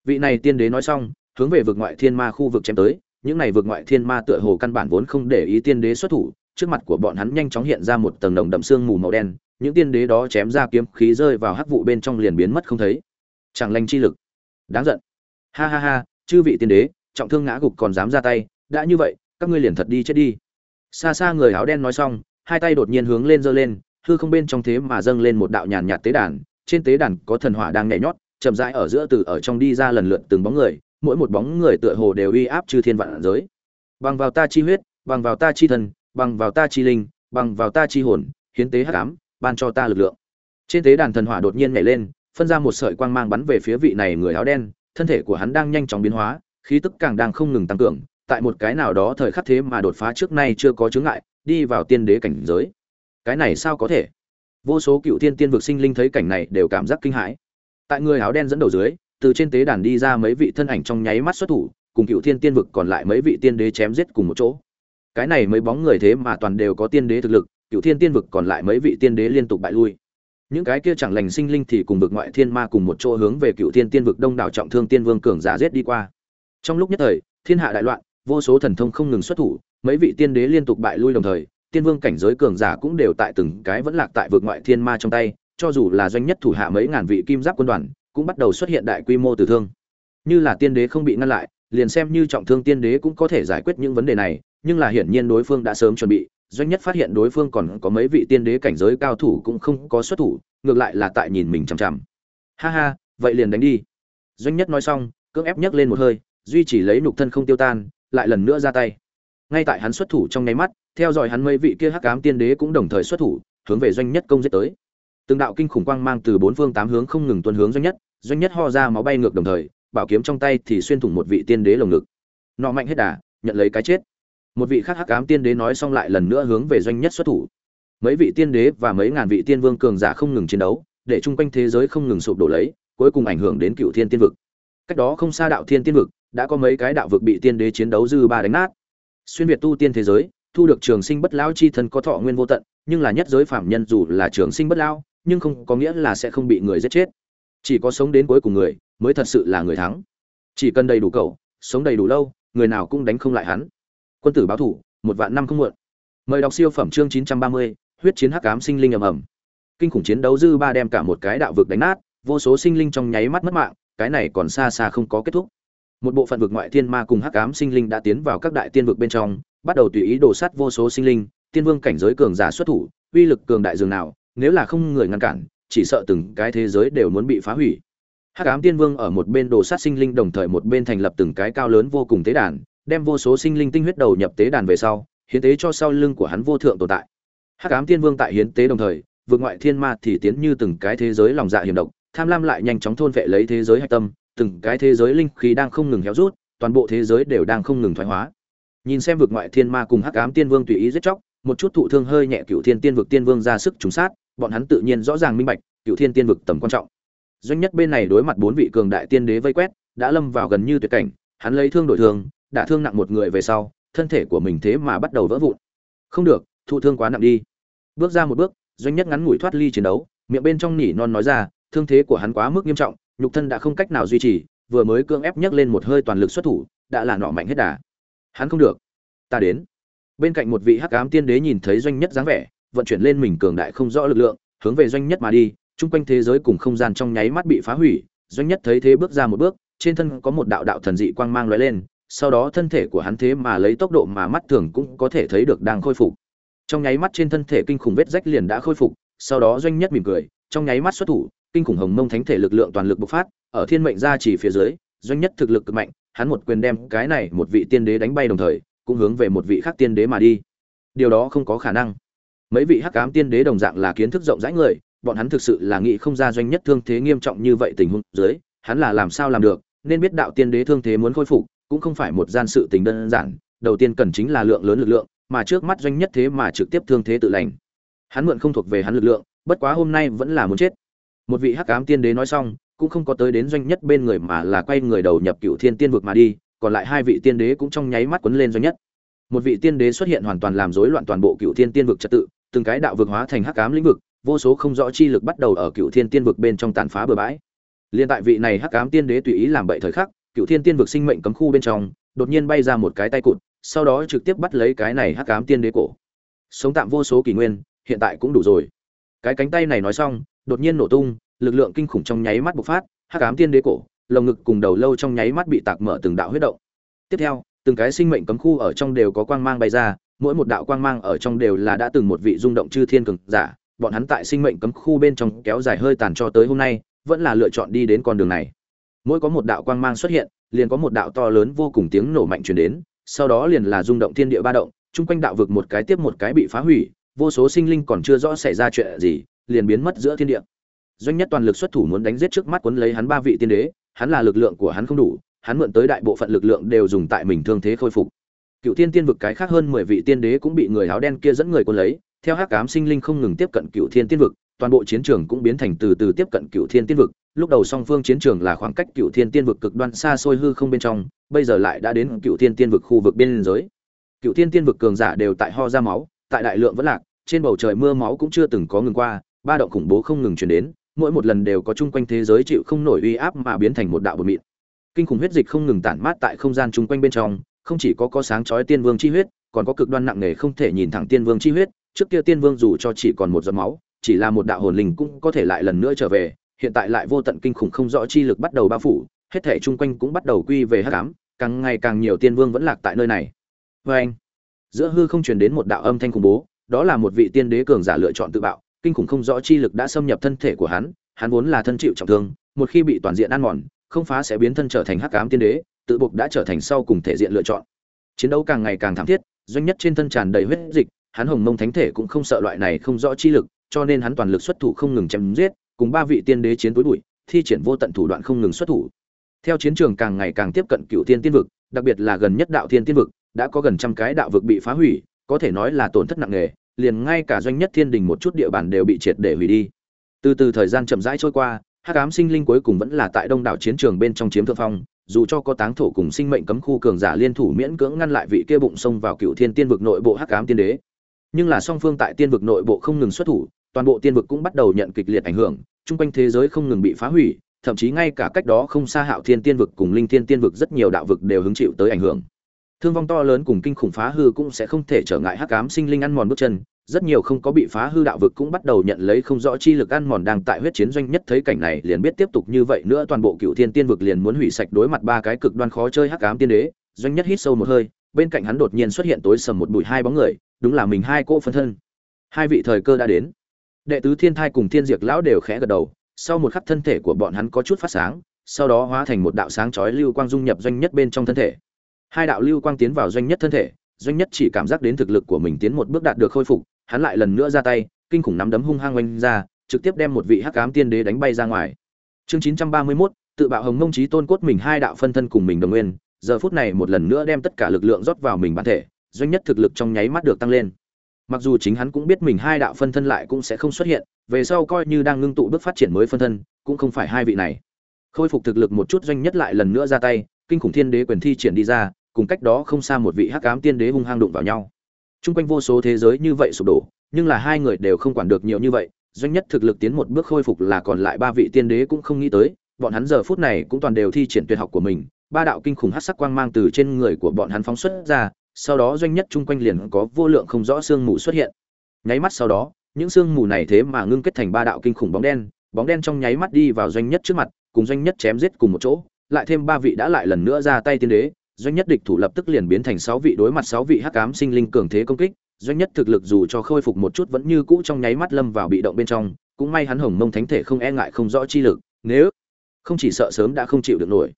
Vị này tiên đế nói xong, hướng về vực ngoại thiên ma khu vực chém tới, những này vực ngoại thiên ma tựa hồ căn bản vốn không để ý tiên đế xuất thủ, trước mặt của bọn hắn nhanh chóng hiện ra một tầng nồng đậm xương mù màu đen những tiên đế đó chém ra kiếm khí rơi vào hắc vụ bên trong liền biến mất không thấy. Chẳng lành chi lực. Đáng giận. Ha ha ha, chư vị tiên đế, trọng thương ngã gục còn dám ra tay, đã như vậy, các ngươi liền thật đi chết đi. Xa xa người áo đen nói xong, hai tay đột nhiên hướng lên giơ lên, hư không bên trong thế mà dâng lên một đạo nhàn nhạt tế đàn, trên tế đàn có thần hỏa đang nhảy nhót, chậm rãi ở giữa từ ở trong đi ra lần lượt từng bóng người, mỗi một bóng người tựa hồ đều uy áp chư thiên vạn giới. Bằng vào ta chi huyết, bằng vào ta chi thần, bằng vào ta chi linh, bằng vào ta chi hồn, hiến tế hắc ám ban cho ta lực lượng. Trên tế đàn thần hỏa đột nhiên nhảy lên, phân ra một sợi quang mang bắn về phía vị này người áo đen, thân thể của hắn đang nhanh chóng biến hóa, khí tức càng đang không ngừng tăng cường, tại một cái nào đó thời khắc thế mà đột phá trước nay chưa có chướng ngại, đi vào tiên đế cảnh giới. Cái này sao có thể? Vô số cựu tiên tiên vực sinh linh thấy cảnh này đều cảm giác kinh hãi. Tại người áo đen dẫn đầu dưới, từ trên tế đàn đi ra mấy vị thân ảnh trong nháy mắt xuất thủ, cùng cựu thiên tiên vực còn lại mấy vị tiên đế chém giết cùng một chỗ. Cái này mấy bóng người thế mà toàn đều có tiên đế thực lực cựu thiên tiên vực còn lại mấy vị tiên đế liên tục bại lui. Những cái kia chẳng lành sinh linh thì cùng vực ngoại thiên ma cùng một chỗ hướng về cựu thiên tiên vực đông đảo trọng thương tiên vương cường giả giết đi qua. Trong lúc nhất thời, thiên hạ đại loạn, vô số thần thông không ngừng xuất thủ, mấy vị tiên đế liên tục bại lui đồng thời, tiên vương cảnh giới cường giả cũng đều tại từng cái vẫn lạc tại vực ngoại thiên ma trong tay, cho dù là doanh nhất thủ hạ mấy ngàn vị kim giáp quân đoàn, cũng bắt đầu xuất hiện đại quy mô tử thương. Như là tiên đế không bị ngăn lại, liền xem như trọng thương tiên đế cũng có thể giải quyết những vấn đề này, nhưng là hiển nhiên đối phương đã sớm chuẩn bị doanh nhất phát hiện đối phương còn có mấy vị tiên đế cảnh giới cao thủ cũng không có xuất thủ, ngược lại là tại nhìn mình chằm chằm. Ha ha, vậy liền đánh đi. Doanh nhất nói xong, cưỡng ép nhấc lên một hơi, duy chỉ lấy nục thân không tiêu tan, lại lần nữa ra tay. Ngay tại hắn xuất thủ trong nháy mắt, theo dõi hắn mấy vị kia hắc ám tiên đế cũng đồng thời xuất thủ, hướng về doanh nhất công giết tới. Từng đạo kinh khủng quang mang từ bốn phương tám hướng không ngừng tuân hướng doanh nhất doanh nhất ho ra máu bay ngược đồng thời, bảo kiếm trong tay thì xuyên thủng một vị tiên đế lồng ngực. Nọ mạnh hết đà, nhận lấy cái chết một vị khác hắc ám tiên đế nói xong lại lần nữa hướng về doanh nhất xuất thủ. Mấy vị tiên đế và mấy ngàn vị tiên vương cường giả không ngừng chiến đấu, để chung quanh thế giới không ngừng sụp đổ lấy, cuối cùng ảnh hưởng đến cựu thiên tiên vực. Cách đó không xa đạo thiên tiên vực, đã có mấy cái đạo vực bị tiên đế chiến đấu dư ba đánh nát. Xuyên việt tu tiên thế giới, thu được trường sinh bất lão chi thân có thọ nguyên vô tận, nhưng là nhất giới phạm nhân dù là trường sinh bất lão, nhưng không có nghĩa là sẽ không bị người giết chết. Chỉ có sống đến cuối cùng người, mới thật sự là người thắng. Chỉ cần đầy đủ cậu, sống đầy đủ lâu, người nào cũng đánh không lại hắn quân tử báo thủ, một vạn năm không muộn. Mời đọc siêu phẩm chương chín trăm ba mươi, huyết chiến hắc ám sinh linh ầm ầm. Kinh khủng chiến đấu dư ba đem cả một cái đạo vực đánh nát, vô số sinh linh trong nháy mắt mất mạng, cái này còn xa xa không có kết thúc. Một bộ phận vực ngoại thiên ma cùng hắc ám sinh linh đã tiến vào các đại tiên vực bên trong, bắt đầu tùy ý đổ sát vô số sinh linh, tiên vương cảnh giới cường giả xuất thủ, uy lực cường đại dường nào, nếu là không người ngăn cản, chỉ sợ từng cái thế giới đều muốn bị phá hủy. Hắc ám tiên vương ở một bên đồ sát sinh linh đồng thời một bên thành lập từng cái cao lớn vô cùng tế đàn đem vô số sinh linh tinh huyết đầu nhập tế đàn về sau, hiến tế cho sau lưng của hắn vô thượng tồn tại. Hắc ám tiên vương tại hiến tế đồng thời, vượt ngoại thiên ma thì tiến như từng cái thế giới lòng dạ hiểm độc, tham lam lại nhanh chóng thôn vệ lấy thế giới hạch tâm, từng cái thế giới linh khí đang không ngừng héo rút, toàn bộ thế giới đều đang không ngừng thoái hóa. Nhìn xem vực ngoại thiên ma cùng hắc ám tiên vương tùy ý giết chóc, một chút thụ thương hơi nhẹ cựu thiên tiên vực tiên vương ra sức trúng sát, bọn hắn tự nhiên rõ ràng minh bạch, cựu thiên tiên vực tầm quan trọng. Doanh nhất bên này đối mặt bốn vị cường đại tiên đế vây quét, đã lâm vào gần như tuyệt cảnh, hắn lấy thương đổi thương đã thương nặng một người về sau, thân thể của mình thế mà bắt đầu vỡ vụn. Không được, thụ thương quá nặng đi. Bước ra một bước, doanh nhất ngắn ngủi thoát ly chiến đấu, miệng bên trong nỉ non nói ra, thương thế của hắn quá mức nghiêm trọng, nhục thân đã không cách nào duy trì, vừa mới cưỡng ép nhấc lên một hơi toàn lực xuất thủ, đã là nọ mạnh hết đà. Hắn không được. Ta đến. Bên cạnh một vị hắc ám tiên đế nhìn thấy doanh nhất dáng vẻ, vận chuyển lên mình cường đại không rõ lực lượng, hướng về doanh nhất mà đi, chung quanh thế giới cùng không gian trong nháy mắt bị phá hủy, doanh nhất thấy thế bước ra một bước, trên thân có một đạo đạo thần dị quang mang lóe lên sau đó thân thể của hắn thế mà lấy tốc độ mà mắt thường cũng có thể thấy được đang khôi phục. Trong nháy mắt trên thân thể kinh khủng vết rách liền đã khôi phục, sau đó doanh nhất mỉm cười, trong nháy mắt xuất thủ, kinh khủng hồng mông thánh thể lực lượng toàn lực bộc phát, ở thiên mệnh gia chỉ phía dưới, doanh nhất thực lực cực mạnh, hắn một quyền đem cái này một vị tiên đế đánh bay đồng thời, cũng hướng về một vị khác tiên đế mà đi. Điều đó không có khả năng. Mấy vị hắc ám tiên đế đồng dạng là kiến thức rộng rãi người, bọn hắn thực sự là nghĩ không ra doanh nhất thương thế nghiêm trọng như vậy tình huống dưới, hắn là làm sao làm được, nên biết đạo tiên đế thương thế muốn khôi phục cũng không phải một gian sự tình đơn giản, đầu tiên cần chính là lượng lớn lực lượng, mà trước mắt doanh nhất thế mà trực tiếp thương thế tự lành. Hắn mượn không thuộc về hắn lực lượng, bất quá hôm nay vẫn là muốn chết. Một vị hắc ám tiên đế nói xong, cũng không có tới đến doanh nhất bên người mà là quay người đầu nhập cựu thiên tiên vực mà đi, còn lại hai vị tiên đế cũng trong nháy mắt quấn lên doanh nhất. Một vị tiên đế xuất hiện hoàn toàn làm rối loạn toàn bộ cựu thiên tiên vực trật tự, từng cái đạo vực hóa thành hắc ám lĩnh vực, vô số không rõ chi lực bắt đầu ở cựu thiên tiên vực bên trong tàn phá bừa bãi. Liên tại vị này hắc ám tiên đế tùy ý làm bậy thời khắc cựu thiên tiên vực sinh mệnh cấm khu bên trong, đột nhiên bay ra một cái tay cụt, sau đó trực tiếp bắt lấy cái này hắc ám tiên đế cổ. Sống tạm vô số kỷ nguyên, hiện tại cũng đủ rồi. Cái cánh tay này nói xong, đột nhiên nổ tung, lực lượng kinh khủng trong nháy mắt bộc phát, hắc ám tiên đế cổ, lồng ngực cùng đầu lâu trong nháy mắt bị tạc mở từng đạo huyết động. Tiếp theo, từng cái sinh mệnh cấm khu ở trong đều có quang mang bay ra, mỗi một đạo quang mang ở trong đều là đã từng một vị rung động chư thiên cường giả, bọn hắn tại sinh mệnh cấm khu bên trong kéo dài hơi tàn cho tới hôm nay, vẫn là lựa chọn đi đến con đường này mỗi có một đạo quang mang xuất hiện, liền có một đạo to lớn vô cùng tiếng nổ mạnh truyền đến, sau đó liền là rung động thiên địa ba động, chung quanh đạo vực một cái tiếp một cái bị phá hủy, vô số sinh linh còn chưa rõ xảy ra chuyện gì, liền biến mất giữa thiên địa. Doanh nhất toàn lực xuất thủ muốn đánh giết trước mắt quấn lấy hắn ba vị tiên đế, hắn là lực lượng của hắn không đủ, hắn mượn tới đại bộ phận lực lượng đều dùng tại mình thương thế khôi phục. Cựu thiên tiên vực cái khác hơn mười vị tiên đế cũng bị người áo đen kia dẫn người quân lấy, theo hắc ám sinh linh không ngừng tiếp cận cựu thiên tiên vực, toàn bộ chiến trường cũng biến thành từ từ tiếp cận cựu thiên tiên vực lúc đầu song phương chiến trường là khoảng cách cựu thiên tiên vực cực đoan xa xôi hư không bên trong, bây giờ lại đã đến cựu thiên tiên vực khu vực biên giới. Cựu thiên tiên vực cường giả đều tại ho ra máu, tại đại lượng vẫn lạc, trên bầu trời mưa máu cũng chưa từng có ngừng qua, ba động khủng bố không ngừng chuyển đến, mỗi một lần đều có chung quanh thế giới chịu không nổi uy áp mà biến thành một đạo bột mịn. Kinh khủng huyết dịch không ngừng tản mát tại không gian chung quanh bên trong, không chỉ có có sáng chói tiên vương chi huyết, còn có cực đoan nặng nề không thể nhìn thẳng tiên vương chi huyết, trước kia tiên vương dù cho chỉ còn một giọt máu, chỉ là một đạo hồn linh cũng có thể lại lần nữa trở về hiện tại lại vô tận kinh khủng không rõ chi lực bắt đầu bao phủ, hết thể chung quanh cũng bắt đầu quy về hắc ám, càng ngày càng nhiều tiên vương vẫn lạc tại nơi này. Vê anh, giữa hư không truyền đến một đạo âm thanh khủng bố, đó là một vị tiên đế cường giả lựa chọn tự bạo, kinh khủng không rõ chi lực đã xâm nhập thân thể của hắn hắn vốn là thân chịu trọng thương, một khi bị toàn diện ăn mòn, không phá sẽ biến thân trở thành hắc ám tiên đế, tự buộc đã trở thành sau cùng thể diện lựa chọn. Chiến đấu càng ngày càng thảm thiết, doanh nhất trên thân tràn đầy huyết dịch, hắn hồng mông thánh thể cũng không sợ loại này không rõ chi lực, cho nên hắn toàn lực xuất thủ không ngừng chém giết cùng ba vị tiên đế chiến tối bụi, thi triển vô tận thủ đoạn không ngừng xuất thủ. Theo chiến trường càng ngày càng tiếp cận cựu thiên tiên vực, đặc biệt là gần nhất đạo thiên tiên vực, đã có gần trăm cái đạo vực bị phá hủy, có thể nói là tổn thất nặng nề, liền ngay cả doanh nhất thiên đình một chút địa bàn đều bị triệt để hủy đi. Từ từ thời gian chậm rãi trôi qua, hắc ám sinh linh cuối cùng vẫn là tại đông đảo chiến trường bên trong chiếm thượng phong, dù cho có táng thổ cùng sinh mệnh cấm khu cường giả liên thủ miễn cưỡng ngăn lại vị kia bụng xông vào cựu thiên tiên vực nội bộ hắc ám tiên đế. Nhưng là song phương tại tiên vực nội bộ không ngừng xuất thủ, toàn bộ tiên vực cũng bắt đầu nhận kịch liệt ảnh hưởng chung quanh thế giới không ngừng bị phá hủy, thậm chí ngay cả cách đó không xa hạo thiên tiên vực cùng linh thiên tiên vực rất nhiều đạo vực đều hứng chịu tới ảnh hưởng. Thương vong to lớn cùng kinh khủng phá hư cũng sẽ không thể trở ngại hắc ám sinh linh ăn mòn bước chân, rất nhiều không có bị phá hư đạo vực cũng bắt đầu nhận lấy không rõ chi lực ăn mòn đang tại huyết chiến doanh nhất thấy cảnh này liền biết tiếp tục như vậy nữa, toàn bộ cựu thiên tiên vực liền muốn hủy sạch đối mặt ba cái cực đoan khó chơi hắc ám tiên đế, doanh nhất hít sâu một hơi, bên cạnh hắn đột nhiên xuất hiện tối sầm một bụi hai bóng người, đúng là mình hai cô phân thân. Hai vị thời cơ đã đến đệ tứ thiên thai cùng thiên diệt lão đều khẽ gật đầu sau một khắc thân thể của bọn hắn có chút phát sáng sau đó hóa thành một đạo sáng chói lưu quang dung nhập doanh nhất bên trong thân thể. Hai đạo lưu quang tiến vào doanh nhất thân thể doanh nhất chỉ cảm giác đến thực lực của mình tiến một bước đạt được khôi phục hắn lại lần nữa ra tay kinh khủng nắm đấm hung hăng oanh ra trực tiếp đem một vị hắc ám tiên đế đánh bay ra ngoài. Chương chín trăm ba mươi 931, tự bạo hồng mông trí tôn cốt mình hai đạo phân thân cùng mình đồng nguyên giờ phút này một lần nữa đem tất cả lực lượng rót vào mình bản thể doanh nhất thực lực trong nháy mắt được tăng lên mặc dù chính hắn cũng biết mình hai đạo phân thân lại cũng sẽ không xuất hiện về sau coi như đang ngưng tụ bước phát triển mới phân thân cũng không phải hai vị này. Khôi phục thực lực một chút doanh nhất lại lần nữa ra tay kinh khủng thiên đế quyền thi triển đi ra cùng cách đó không xa một vị hắc ám tiên đế hung hăng đụng vào nhau. Trung quanh vô số thế giới như vậy sụp đổ, nhưng là hai người đều không quản được nhiều như vậy, doanh nhất thực lực tiến một bước khôi phục là còn lại ba vị tiên đế cũng không nghĩ tới, bọn hắn giờ phút này cũng toàn đều thi triển tuyệt học của mình, ba đạo kinh khủng hắc sắc quang mang từ trên người của bọn hắn phóng xuất ra, sau đó doanh nhất chung quanh liền có vô lượng không rõ xương mù xuất hiện. Nháy mắt sau đó, những xương mù này thế mà ngưng kết thành ba đạo kinh khủng bóng đen, bóng đen trong nháy mắt đi vào doanh nhất trước mặt, cùng doanh nhất chém giết cùng một chỗ, lại thêm ba vị đã lại lần nữa ra tay tiên đế, doanh nhất địch thủ lập tức liền biến thành sáu vị đối mặt sáu vị hắc ám sinh linh cường thế công kích, doanh nhất thực lực dù cho khôi phục một chút vẫn như cũ trong nháy mắt lâm vào bị động bên trong, cũng may hắn hồng mông thánh thể không e ngại không rõ chi lực, nếu không chỉ sợ sớm đã không chịu được nổi.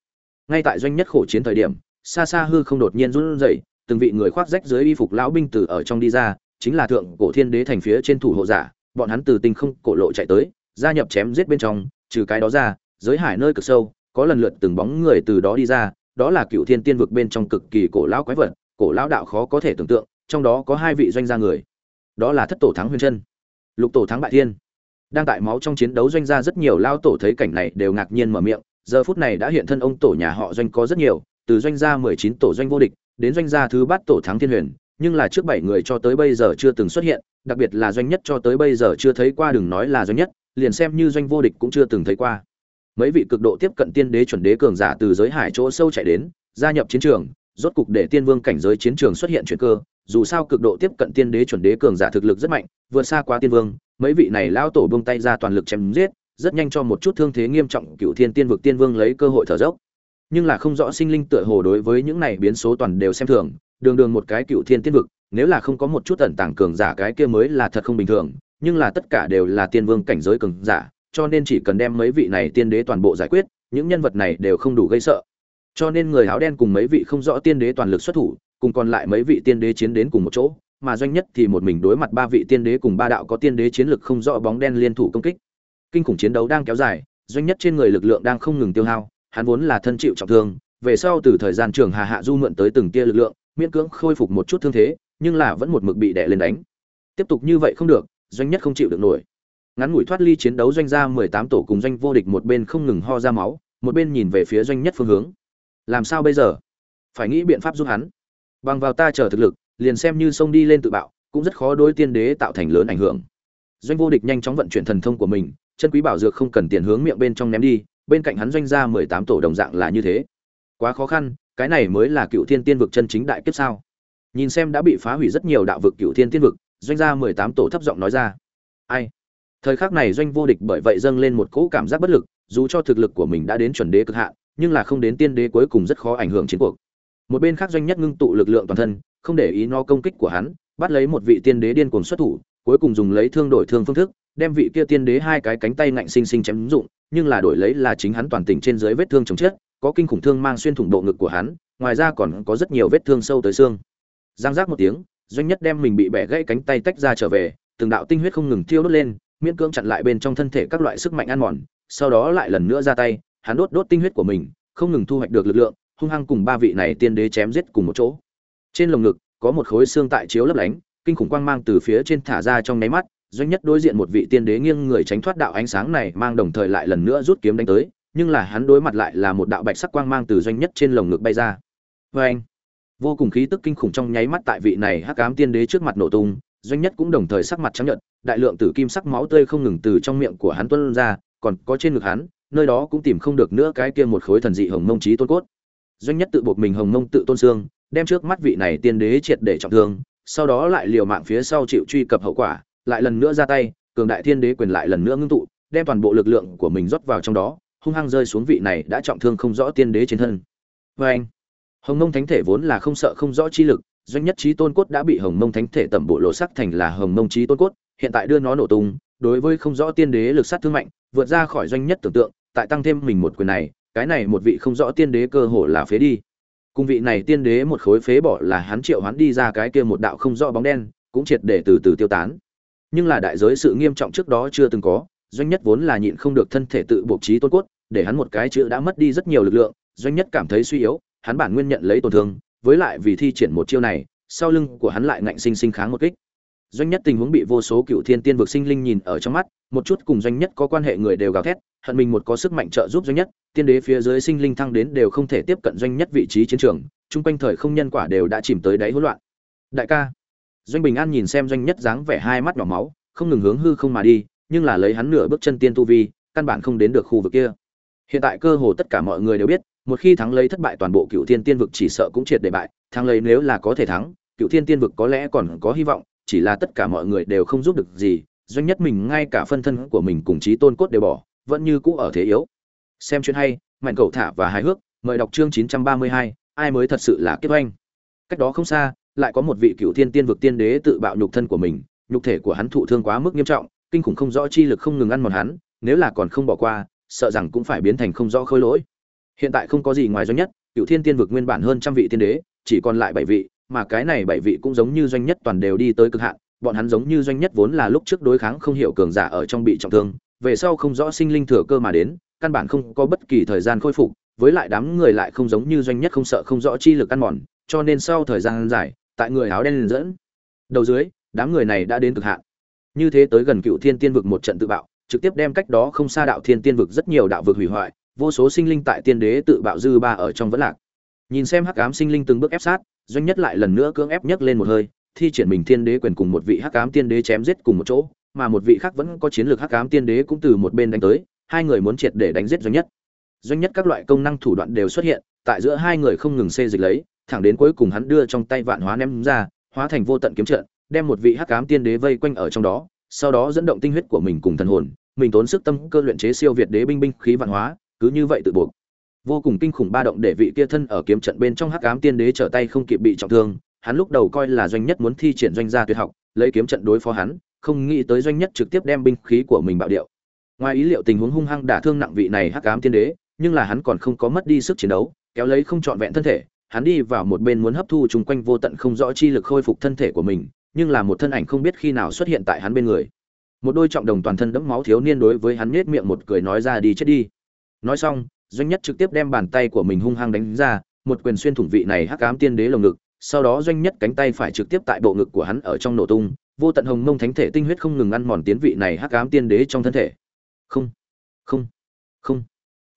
Ngay tại doanh nhất khổ chiến thời điểm, xa xa hư không đột nhiên run rẩy, từng vị người khoác rách dưới y phục lão binh từ ở trong đi ra, chính là thượng cổ thiên đế thành phía trên thủ hộ giả, bọn hắn từ tinh không cổ lộ chạy tới, gia nhập chém giết bên trong, trừ cái đó ra, giới hải nơi cực sâu, có lần lượt từng bóng người từ đó đi ra, đó là cựu thiên tiên vực bên trong cực kỳ cổ lão quái vật cổ lão đạo khó có thể tưởng tượng trong đó có hai vị doanh gia người đó là thất tổ thắng huyền chân lục tổ thắng bại thiên. Đang tại máu trong chiến đấu doanh gia rất nhiều lao tổ thấy cảnh này đều ngạc nhiên mở miệng giờ phút này đã hiện thân ông tổ nhà họ doanh có rất nhiều từ doanh gia mười chín tổ doanh vô địch đến doanh gia thứ bát tổ thắng thiên huyền, nhưng là trước bảy người cho tới bây giờ chưa từng xuất hiện, đặc biệt là doanh nhất cho tới bây giờ chưa thấy qua, đừng nói là doanh nhất, liền xem như doanh vô địch cũng chưa từng thấy qua. Mấy vị cực độ tiếp cận tiên đế chuẩn đế cường giả từ giới hải chỗ sâu chạy đến, gia nhập chiến trường, rốt cục để tiên vương cảnh giới chiến trường xuất hiện chuyển cơ, dù sao cực độ tiếp cận tiên đế chuẩn đế cường giả thực lực rất mạnh, vượt xa quá tiên vương, mấy vị này lao tổ buông tay ra toàn lực chém giết, rất nhanh cho một chút thương thế nghiêm trọng cựu thiên tiên vực tiên vương lấy cơ hội thở dốc nhưng là không rõ sinh linh tựa hồ đối với những này biến số toàn đều xem thường, đường đường một cái cựu thiên tiên vực, nếu là không có một chút tẩn tàng cường giả cái kia mới là thật không bình thường, nhưng là tất cả đều là tiên vương cảnh giới cường giả, cho nên chỉ cần đem mấy vị này tiên đế toàn bộ giải quyết, những nhân vật này đều không đủ gây sợ. Cho nên người áo đen cùng mấy vị không rõ tiên đế toàn lực xuất thủ, cùng còn lại mấy vị tiên đế chiến đến cùng một chỗ, mà doanh nhất thì một mình đối mặt ba vị tiên đế cùng ba đạo có tiên đế chiến lực không rõ bóng đen liên thủ công kích. Kinh khủng chiến đấu đang kéo dài, doanh nhất trên người lực lượng đang không ngừng tiêu hao hắn vốn là thân chịu trọng thương, về sau từ thời gian trường hà hạ du mượn tới từng tia lực lượng, miễn cưỡng khôi phục một chút thương thế, nhưng là vẫn một mực bị đè lên đánh. Tiếp tục như vậy không được, doanh nhất không chịu được nổi. Ngắn ngủi thoát ly chiến đấu doanh Gia mười tám tổ cùng doanh vô địch một bên không ngừng ho ra máu, một bên nhìn về phía doanh nhất phương hướng. Làm sao bây giờ? Phải nghĩ biện pháp giúp hắn. Bằng vào ta chờ thực lực, liền xem như sông đi lên tự bạo, cũng rất khó đối tiên đế tạo thành lớn ảnh hưởng. Doanh vô địch nhanh chóng vận chuyển thần thông của mình, chân quý bảo dược không cần tiền hướng miệng bên trong ném đi bên cạnh hắn doanh ra mười tám tổ đồng dạng là như thế. Quá khó khăn, cái này mới là cựu thiên tiên vực chân chính đại kiếp sao? Nhìn xem đã bị phá hủy rất nhiều đạo vực cựu thiên tiên vực, doanh ra mười tám tổ thấp giọng nói ra. Ai? Thời khắc này doanh vô địch bởi vậy dâng lên một cỗ cảm giác bất lực, dù cho thực lực của mình đã đến chuẩn đế cực hạn, nhưng là không đến tiên đế cuối cùng rất khó ảnh hưởng chiến cuộc. Một bên khác doanh nhất ngưng tụ lực lượng toàn thân, không để ý no công kích của hắn, bắt lấy một vị tiên đế điên cuồng xuất thủ, cuối cùng dùng lấy thương đổi thương phương thức đem vị kia tiên đế hai cái cánh tay ngạnh sinh sinh chém dụng, nhưng là đổi lấy là chính hắn toàn tỉnh trên dưới vết thương chồng chết, có kinh khủng thương mang xuyên thủng bộ ngực của hắn, ngoài ra còn có rất nhiều vết thương sâu tới xương. Giang giác một tiếng, doanh nhất đem mình bị bẻ gãy cánh tay tách ra trở về, từng đạo tinh huyết không ngừng thiêu đốt lên, miễn cưỡng chặn lại bên trong thân thể các loại sức mạnh ăn mòn, sau đó lại lần nữa ra tay, hắn đốt đốt tinh huyết của mình, không ngừng thu hoạch được lực lượng, hung hăng cùng ba vị này tiên đế chém giết cùng một chỗ. Trên lồng ngực, có một khối xương tại chiếu lấp lánh, kinh khủng quang mang từ phía trên thả ra trong nháy mắt doanh nhất đối diện một vị tiên đế nghiêng người tránh thoát đạo ánh sáng này mang đồng thời lại lần nữa rút kiếm đánh tới, nhưng là hắn đối mặt lại là một đạo bạch sắc quang mang từ doanh nhất trên lồng ngực bay ra. Vê anh, vô cùng khí tức kinh khủng trong nháy mắt tại vị này hắc ám tiên đế trước mặt nổ tung, doanh nhất cũng đồng thời sắc mặt trắng nhợt, đại lượng tử kim sắc máu tươi không ngừng từ trong miệng của hắn tuôn ra, còn có trên ngực hắn, nơi đó cũng tìm không được nữa cái kia một khối thần dị hồng mông trí tôn cốt. Doanh nhất tự buộc mình hồng mông tự tôn xương, đem trước mắt vị này tiên đế triệt để trọng thương, sau đó lại liều mạng phía sau chịu truy cập hậu quả lại lần nữa ra tay, cường đại thiên đế quyền lại lần nữa ngưng tụ, đem toàn bộ lực lượng của mình rót vào trong đó, hung hăng rơi xuống vị này đã trọng thương không rõ tiên đế trên thân. Vê anh, hồng mông thánh thể vốn là không sợ không rõ chi lực, doanh nhất trí tôn cốt đã bị hồng mông thánh thể tẩm bộ lộ sắc thành là hồng mông trí tôn cốt, hiện tại đưa nó nổ tung, đối với không rõ tiên đế lực sát thương mạnh, vượt ra khỏi doanh nhất tưởng tượng, tại tăng thêm mình một quyền này, cái này một vị không rõ tiên đế cơ hồ là phế đi. Cùng vị này tiên đế một khối phế bỏ là hắn triệu hắn đi ra cái kia một đạo không rõ bóng đen, cũng triệt để từ từ tiêu tán nhưng là đại giới sự nghiêm trọng trước đó chưa từng có, doanh nhất vốn là nhịn không được thân thể tự buộc trí tôn cốt, để hắn một cái chữ đã mất đi rất nhiều lực lượng, doanh nhất cảm thấy suy yếu, hắn bản nguyên nhận lấy tổn thương, với lại vì thi triển một chiêu này, sau lưng của hắn lại ngạnh sinh sinh kháng một kích. Doanh nhất tình huống bị vô số cựu thiên tiên vực sinh linh nhìn ở trong mắt, một chút cùng doanh nhất có quan hệ người đều gào thét, hận mình một có sức mạnh trợ giúp doanh nhất, tiên đế phía dưới sinh linh thăng đến đều không thể tiếp cận doanh nhất vị trí chiến trường, chung quanh thời không nhân quả đều đã chìm tới đáy hỗn loạn. Đại ca doanh bình an nhìn xem doanh nhất dáng vẻ hai mắt nhỏ máu không ngừng hướng hư không mà đi nhưng là lấy hắn nửa bước chân tiên tu vi căn bản không đến được khu vực kia. Hiện tại cơ hồ tất cả mọi người đều biết một khi thắng lấy thất bại toàn bộ cựu thiên tiên vực chỉ sợ cũng triệt để bại thắng lấy nếu là có thể thắng cựu thiên tiên vực có lẽ còn có hy vọng chỉ là tất cả mọi người đều không giúp được gì doanh nhất mình ngay cả phân thân của mình cùng chí tôn cốt đều bỏ vẫn như cũ ở thế yếu. Xem chuyện hay mạnh cầu thả và hài hước mời đọc chương 932, ai mới thật sự là kết oanh? Cách đó không xa lại có một vị cựu thiên tiên vực tiên đế tự bạo nhục thân của mình, nhục thể của hắn thụ thương quá mức nghiêm trọng, kinh khủng không rõ chi lực không ngừng ăn mòn hắn, nếu là còn không bỏ qua, sợ rằng cũng phải biến thành không rõ khôi lỗi. Hiện tại không có gì ngoài doanh nhất, cựu thiên tiên vực nguyên bản hơn trăm vị tiên đế, chỉ còn lại bảy vị, mà cái này bảy vị cũng giống như doanh nhất toàn đều đi tới cực hạn, bọn hắn giống như doanh nhất vốn là lúc trước đối kháng không hiểu cường giả ở trong bị trọng thương, về sau không rõ sinh linh thừa cơ mà đến, căn bản không có bất kỳ thời gian khôi phục, với lại đám người lại không giống như doanh nhất không sợ không rõ chi lực ăn mòn, cho nên sau thời gian dài tại người áo đen dẫn. Đầu dưới, đám người này đã đến cực hạn. Như thế tới gần cựu thiên tiên vực một trận tự bạo, trực tiếp đem cách đó không xa đạo thiên tiên vực rất nhiều đạo vực hủy hoại, vô số sinh linh tại tiên đế tự bạo dư ba ở trong vẫn lạc. Nhìn xem hắc ám sinh linh từng bước ép sát, doanh nhất lại lần nữa cưỡng ép nhấc lên một hơi, thi triển mình thiên đế quyền cùng một vị hắc ám tiên đế chém giết cùng một chỗ, mà một vị khác vẫn có chiến lược hắc ám tiên đế cũng từ một bên đánh tới, hai người muốn triệt để đánh giết doanh nhất. Doanh nhất các loại công năng thủ đoạn đều xuất hiện, tại giữa hai người không ngừng xê dịch lấy thẳng đến cuối cùng hắn đưa trong tay vạn hóa ném ra, hóa thành vô tận kiếm trận, đem một vị hắc ám tiên đế vây quanh ở trong đó, sau đó dẫn động tinh huyết của mình cùng thần hồn, mình tốn sức tâm cơ luyện chế siêu việt đế binh binh khí vạn hóa, cứ như vậy tự buộc. Vô cùng kinh khủng ba động để vị kia thân ở kiếm trận bên trong hắc ám tiên đế trở tay không kịp bị trọng thương, hắn lúc đầu coi là doanh nhất muốn thi triển doanh gia tuyệt học, lấy kiếm trận đối phó hắn, không nghĩ tới doanh nhất trực tiếp đem binh khí của mình bạo điệu. Ngoài ý liệu tình huống hung hăng đả thương nặng vị này hắc ám tiên đế, nhưng là hắn còn không có mất đi sức chiến đấu, kéo lấy không trọn vẹn thân thể hắn đi vào một bên muốn hấp thu chung quanh vô tận không rõ chi lực khôi phục thân thể của mình, nhưng là một thân ảnh không biết khi nào xuất hiện tại hắn bên người. Một đôi trọng đồng toàn thân đẫm máu thiếu niên đối với hắn nhếch miệng một cười nói ra đi chết đi. Nói xong, doanh nhất trực tiếp đem bàn tay của mình hung hăng đánh ra, một quyền xuyên thủng vị này hắc ám tiên đế lồng ngực, sau đó doanh nhất cánh tay phải trực tiếp tại bộ ngực của hắn ở trong nổ tung, vô tận hồng mông thánh thể tinh huyết không ngừng ăn mòn tiến vị này hắc ám tiên đế trong thân thể. Không không không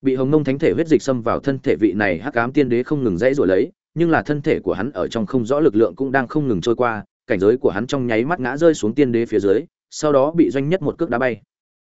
bị hồng nông thánh thể huyết dịch xâm vào thân thể vị này hắc ám tiên đế không ngừng dãy rồi lấy, nhưng là thân thể của hắn ở trong không rõ lực lượng cũng đang không ngừng trôi qua, cảnh giới của hắn trong nháy mắt ngã rơi xuống tiên đế phía dưới, sau đó bị doanh nhất một cước đá bay.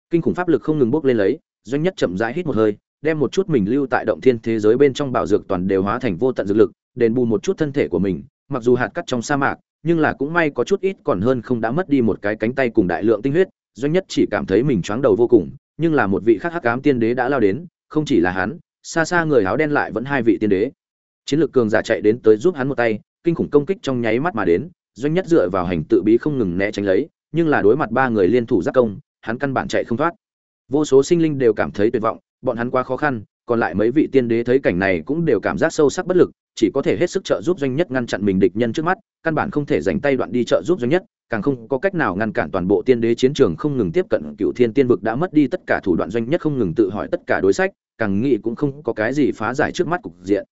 Kinh khủng pháp lực không ngừng bốc lên lấy, doanh nhất chậm rãi hít một hơi, đem một chút mình lưu tại động thiên thế giới bên trong bảo dược toàn đều hóa thành vô tận dược lực, đền bù một chút thân thể của mình, mặc dù hạt cắt trong sa mạc, nhưng là cũng may có chút ít còn hơn không đã mất đi một cái cánh tay cùng đại lượng tinh huyết, doanh nhất chỉ cảm thấy mình choáng đầu vô cùng, nhưng là một vị khác hắc ám tiên đế đã lao đến không chỉ là hắn, xa xa người áo đen lại vẫn hai vị tiên đế. Chiến lược cường giả chạy đến tới giúp hắn một tay, kinh khủng công kích trong nháy mắt mà đến, doanh nhất dựa vào hành tự bí không ngừng né tránh lấy, nhưng là đối mặt ba người liên thủ giác công, hắn căn bản chạy không thoát. Vô số sinh linh đều cảm thấy tuyệt vọng, bọn hắn quá khó khăn, còn lại mấy vị tiên đế thấy cảnh này cũng đều cảm giác sâu sắc bất lực, chỉ có thể hết sức trợ giúp doanh nhất ngăn chặn mình địch nhân trước mắt, căn bản không thể dành tay đoạn đi trợ giúp doanh nhất càng không có cách nào ngăn cản toàn bộ tiên đế chiến trường không ngừng tiếp cận cựu thiên tiên vực đã mất đi tất cả thủ đoạn doanh nhất không ngừng tự hỏi tất cả đối sách, càng nghĩ cũng không có cái gì phá giải trước mắt cục diện.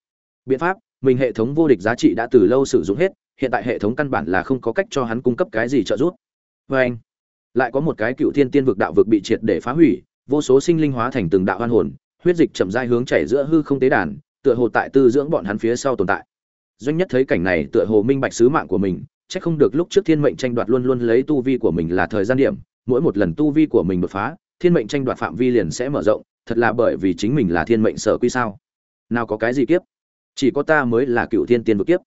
Biện pháp, mình hệ thống vô địch giá trị đã từ lâu sử dụng hết, hiện tại hệ thống căn bản là không có cách cho hắn cung cấp cái gì trợ giúp. Vê anh, lại có một cái cựu thiên tiên vực đạo vực bị triệt để phá hủy, vô số sinh linh hóa thành từng đạo hoan hồn, huyết dịch chậm rãi hướng chảy giữa hư không tế đàn, tựa hồ tại tư dưỡng bọn hắn phía sau tồn tại. Doanh nhất thấy cảnh này tựa hồ minh bạch sứ mạng của mình chắc không được lúc trước thiên mệnh tranh đoạt luôn luôn lấy tu vi của mình là thời gian điểm, mỗi một lần tu vi của mình đột phá, thiên mệnh tranh đoạt phạm vi liền sẽ mở rộng, thật là bởi vì chính mình là thiên mệnh sở quy sao? Nào có cái gì kiếp? Chỉ có ta mới là cựu thiên tiên vực kiếp.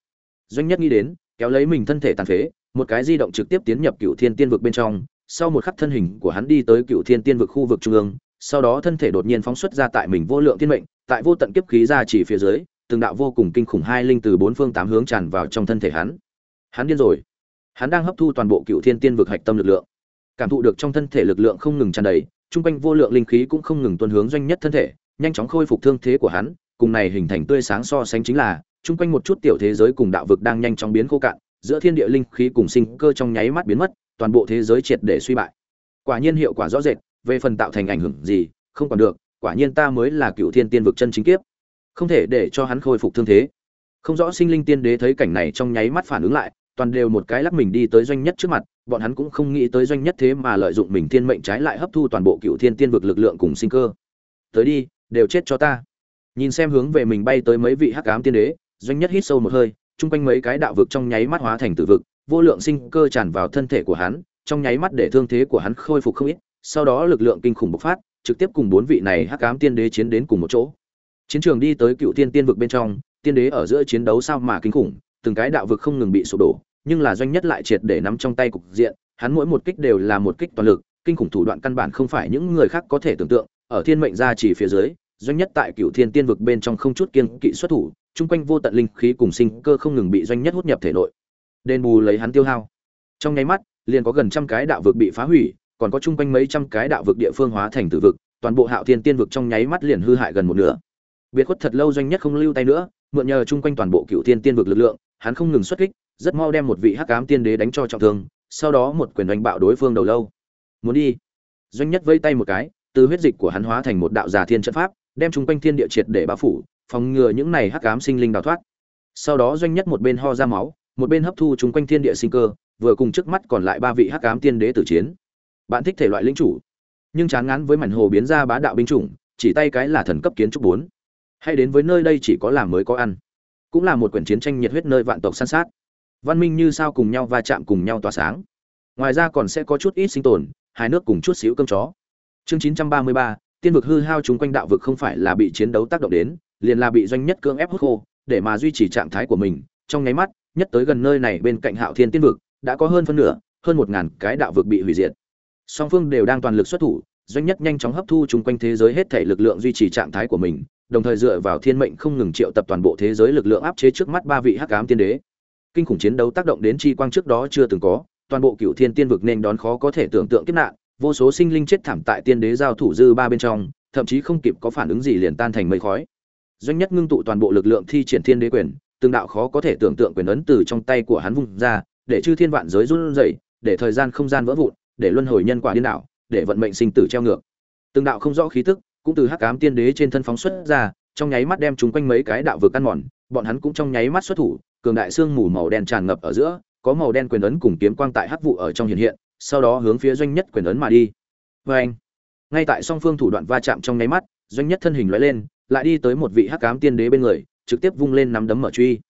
Doanh nhất nghĩ đến, kéo lấy mình thân thể tàn phế, một cái di động trực tiếp tiến nhập cựu thiên tiên vực bên trong, sau một khắc thân hình của hắn đi tới cựu thiên tiên vực khu vực trung ương, sau đó thân thể đột nhiên phóng xuất ra tại mình vô lượng thiên mệnh, tại vô tận kiếp khí ra chỉ phía dưới, từng đạo vô cùng kinh khủng hai linh từ bốn phương tám hướng tràn vào trong thân thể hắn hắn điên rồi. Hắn đang hấp thu toàn bộ cựu thiên tiên vực hạch tâm lực lượng. Cảm thụ được trong thân thể lực lượng không ngừng tràn đầy trung quanh vô lượng linh khí cũng không ngừng tuân hướng doanh nhất thân thể, nhanh chóng khôi phục thương thế của hắn, cùng này hình thành tươi sáng so sánh chính là trung quanh một chút tiểu thế giới cùng đạo vực đang nhanh chóng biến khô cạn, giữa thiên địa linh khí cùng sinh cơ trong nháy mắt biến mất, toàn bộ thế giới triệt để suy bại. Quả nhiên hiệu quả rõ rệt, về phần tạo thành ảnh hưởng gì, không còn được, quả nhiên ta mới là cựu thiên tiên vực chân chính kiếp. Không thể để cho hắn khôi phục thương thế. Không rõ sinh linh tiên đế thấy cảnh này trong nháy mắt phản ứng lại toàn đều một cái lắc mình đi tới doanh nhất trước mặt, bọn hắn cũng không nghĩ tới doanh nhất thế mà lợi dụng mình thiên mệnh trái lại hấp thu toàn bộ cựu thiên tiên vực lực lượng cùng sinh cơ. Tới đi, đều chết cho ta. Nhìn xem hướng về mình bay tới mấy vị hắc ám tiên đế, doanh nhất hít sâu một hơi, chung quanh mấy cái đạo vực trong nháy mắt hóa thành tử vực, vô lượng sinh cơ tràn vào thân thể của hắn, trong nháy mắt để thương thế của hắn khôi phục không ít, sau đó lực lượng kinh khủng bộc phát, trực tiếp cùng bốn vị này hắc ám tiên đế chiến đến cùng một chỗ. Chiến trường đi tới cựu tiên tiên vực bên trong, tiên đế ở giữa chiến đấu sao mà kinh khủng từng cái đạo vực không ngừng bị sụp đổ, nhưng là doanh nhất lại triệt để nắm trong tay cục diện, hắn mỗi một kích đều là một kích toàn lực, kinh khủng thủ đoạn căn bản không phải những người khác có thể tưởng tượng, ở thiên mệnh gia chỉ phía dưới, doanh nhất tại cửu thiên tiên vực bên trong không chút kiên kỵ xuất thủ, chung quanh vô tận linh khí cùng sinh cơ không ngừng bị doanh nhất hút nhập thể nội. Đền bù lấy hắn tiêu hao. Trong nháy mắt, liền có gần trăm cái đạo vực bị phá hủy, còn có chung quanh mấy trăm cái đạo vực địa phương hóa thành tử vực, toàn bộ hạo thiên tiên vực trong nháy mắt liền hư hại gần một nửa. Biệt khuất thật lâu doanh nhất không lưu tay nữa, mượn nhờ chung quanh toàn bộ cửu thiên tiên vực lực lượng hắn không ngừng xuất kích, rất mau đem một vị hắc ám tiên đế đánh cho trọng thương, sau đó một quyền đánh bạo đối phương đầu lâu. Muốn đi. Doanh nhất vây tay một cái, từ huyết dịch của hắn hóa thành một đạo giả thiên trận pháp, đem chúng quanh thiên địa triệt để bao phủ, phòng ngừa những này hắc ám sinh linh đào thoát. Sau đó doanh nhất một bên ho ra máu, một bên hấp thu chúng quanh thiên địa sinh cơ, vừa cùng trước mắt còn lại ba vị hắc ám tiên đế tử chiến. Bạn thích thể loại linh chủ, nhưng chán ngán với mảnh hồ biến ra bá đạo binh chủng, chỉ tay cái là thần cấp kiến trúc bốn. Hay đến với nơi đây chỉ có làm mới có ăn cũng là một quyển chiến tranh nhiệt huyết nơi vạn tộc san sát. Văn minh như sao cùng nhau va chạm cùng nhau tỏa sáng. Ngoài ra còn sẽ có chút ít sinh tồn hai nước cùng chút xíu cơm chó. Chương chín trăm ba mươi ba, tiên vực hư hao chúng quanh đạo vực không phải là bị chiến đấu tác động đến, liền là bị doanh nhất cưỡng ép hút khô, để mà duy trì trạng thái của mình. Trong nháy mắt, nhất tới gần nơi này bên cạnh hạo thiên tiên vực, đã có hơn phân nửa, hơn một ngàn cái đạo vực bị hủy diệt. Song phương đều đang toàn lực xuất thủ, doanh nhất nhanh chóng hấp thu chung quanh thế giới hết thể lực lượng duy trì trạng thái của mình đồng thời dựa vào thiên mệnh không ngừng triệu tập toàn bộ thế giới lực lượng áp chế trước mắt ba vị hắc ám tiên đế. Kinh khủng chiến đấu tác động đến chi quang trước đó chưa từng có, toàn bộ cựu thiên tiên vực nên đón khó có thể tưởng tượng kiếp nạn, vô số sinh linh chết thảm tại tiên đế giao thủ dư ba bên trong, thậm chí không kịp có phản ứng gì liền tan thành mây khói. Doanh nhất ngưng tụ toàn bộ lực lượng thi triển thiên đế quyền, từng đạo khó có thể tưởng tượng quyền ấn từ trong tay của hắn vung ra, để chư thiên vạn giới run rẩy, để thời gian không gian vỡ vụn, để luân hồi nhân quả điên đảo, để vận mệnh sinh tử treo ngược. Từng đạo không rõ khí tức cũng từ hắc ám tiên đế trên thân phóng xuất ra, trong nháy mắt đem chúng quanh mấy cái đạo vực ăn mòn, bọn hắn cũng trong nháy mắt xuất thủ, cường đại xương mù màu đen tràn ngập ở giữa, có màu đen quyền ấn cùng kiếm quang tại hắc vụ ở trong hiện hiện, sau đó hướng phía doanh nhất quyền ấn mà đi. Vê anh ngay tại song phương thủ đoạn va chạm trong nháy mắt, doanh nhất thân hình lóe lên, lại đi tới một vị hắc ám tiên đế bên người, trực tiếp vung lên nắm đấm mở truy.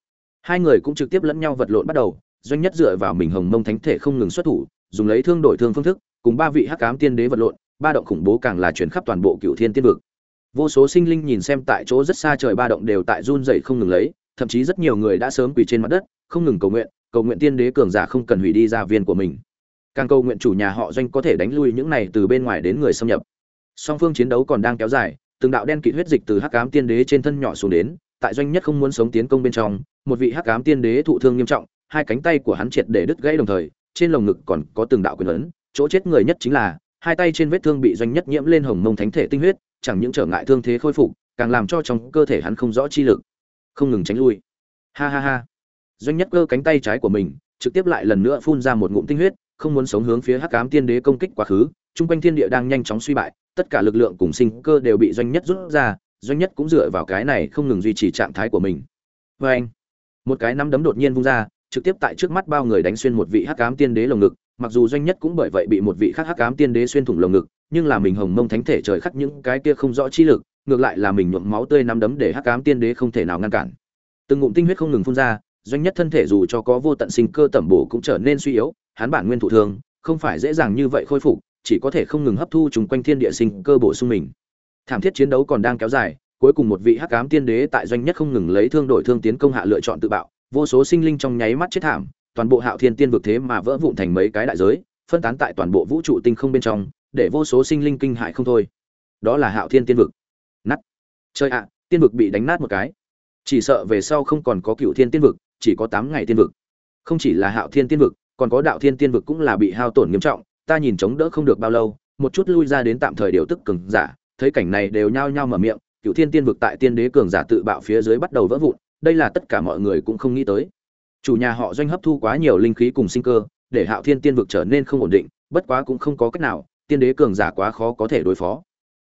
Hai người cũng trực tiếp lẫn nhau vật lộn bắt đầu, doanh nhất dựa vào mình hồng mông thánh thể không ngừng xuất thủ, dùng lấy thương đổi thương phương thức, cùng ba vị hắc ám tiên đế vật lộn ba động khủng bố càng là chuyển khắp toàn bộ cựu thiên tiên vực. Vô số sinh linh nhìn xem tại chỗ rất xa trời ba động đều tại run dậy không ngừng lấy, thậm chí rất nhiều người đã sớm quỳ trên mặt đất, không ngừng cầu nguyện cầu nguyện tiên đế cường giả không cần hủy đi gia viên của mình. Càng cầu nguyện chủ nhà họ doanh có thể đánh lui những này từ bên ngoài đến người xâm nhập. Song phương chiến đấu còn đang kéo dài, từng đạo đen kịt huyết dịch từ hắc ám tiên đế trên thân nhỏ xuống đến, tại doanh nhất không muốn sống tiến công bên trong, một vị hắc ám tiên đế thụ thương nghiêm trọng, hai cánh tay của hắn triệt để đứt gãy đồng thời, trên lồng ngực còn có từng đạo quyền ấn, chỗ chết người nhất chính là hai tay trên vết thương bị doanh nhất nhiễm lên hồng mông thánh thể tinh huyết, chẳng những trở ngại thương thế khôi phục, càng làm cho trong cơ thể hắn không rõ chi lực. Không ngừng tránh lui. Ha ha ha. Doanh nhất cơ cánh tay trái của mình, trực tiếp lại lần nữa phun ra một ngụm tinh huyết, không muốn sống hướng phía hắc ám tiên đế công kích quá khứ. Chung quanh thiên địa đang nhanh chóng suy bại, tất cả lực lượng cùng sinh cơ đều bị doanh nhất rút ra, doanh nhất cũng dựa vào cái này không ngừng duy trì trạng thái của mình. Vê anh một cái nắm đấm đột nhiên vung ra, trực tiếp tại trước mắt bao người đánh xuyên một vị hắc ám tiên đế lồng ngực mặc dù doanh nhất cũng bởi vậy bị một vị khác hắc ám tiên đế xuyên thủng lồng ngực, nhưng là mình hồng mông thánh thể trời khắc những cái kia không rõ chi lực, ngược lại là mình nhuộm máu tươi nắm đấm để hắc ám tiên đế không thể nào ngăn cản. Từng ngụm tinh huyết không ngừng phun ra, doanh nhất thân thể dù cho có vô tận sinh cơ tẩm bổ cũng trở nên suy yếu, hắn bản nguyên thụ thương không phải dễ dàng như vậy khôi phục, chỉ có thể không ngừng hấp thu chúng quanh thiên địa sinh cơ bổ sung mình. Thảm thiết chiến đấu còn đang kéo dài, cuối cùng một vị hắc ám tiên đế tại doanh nhất không ngừng lấy thương đổi thương tiến công hạ lựa chọn tự bạo, vô số sinh linh trong nháy mắt chết thảm toàn bộ hạo thiên tiên vực thế mà vỡ vụn thành mấy cái đại giới, phân tán tại toàn bộ vũ trụ tinh không bên trong, để vô số sinh linh kinh hại không thôi. Đó là hạo thiên tiên vực. Nát. chơi ạ, tiên vực bị đánh nát một cái. Chỉ sợ về sau không còn có cựu thiên tiên vực, chỉ có tám ngày tiên vực. Không chỉ là hạo thiên tiên vực, còn có đạo thiên tiên vực cũng là bị hao tổn nghiêm trọng, ta nhìn chống đỡ không được bao lâu, một chút lui ra đến tạm thời điều tức cường giả, thấy cảnh này đều nhao nhao mở miệng cựu thiên tiên vực tại tiên đế cường giả tự bạo phía dưới bắt đầu vỡ vụn, đây là tất cả mọi người cũng không nghĩ tới chủ nhà họ doanh hấp thu quá nhiều linh khí cùng sinh cơ, để hạo thiên tiên vực trở nên không ổn định, bất quá cũng không có cách nào, tiên đế cường giả quá khó có thể đối phó.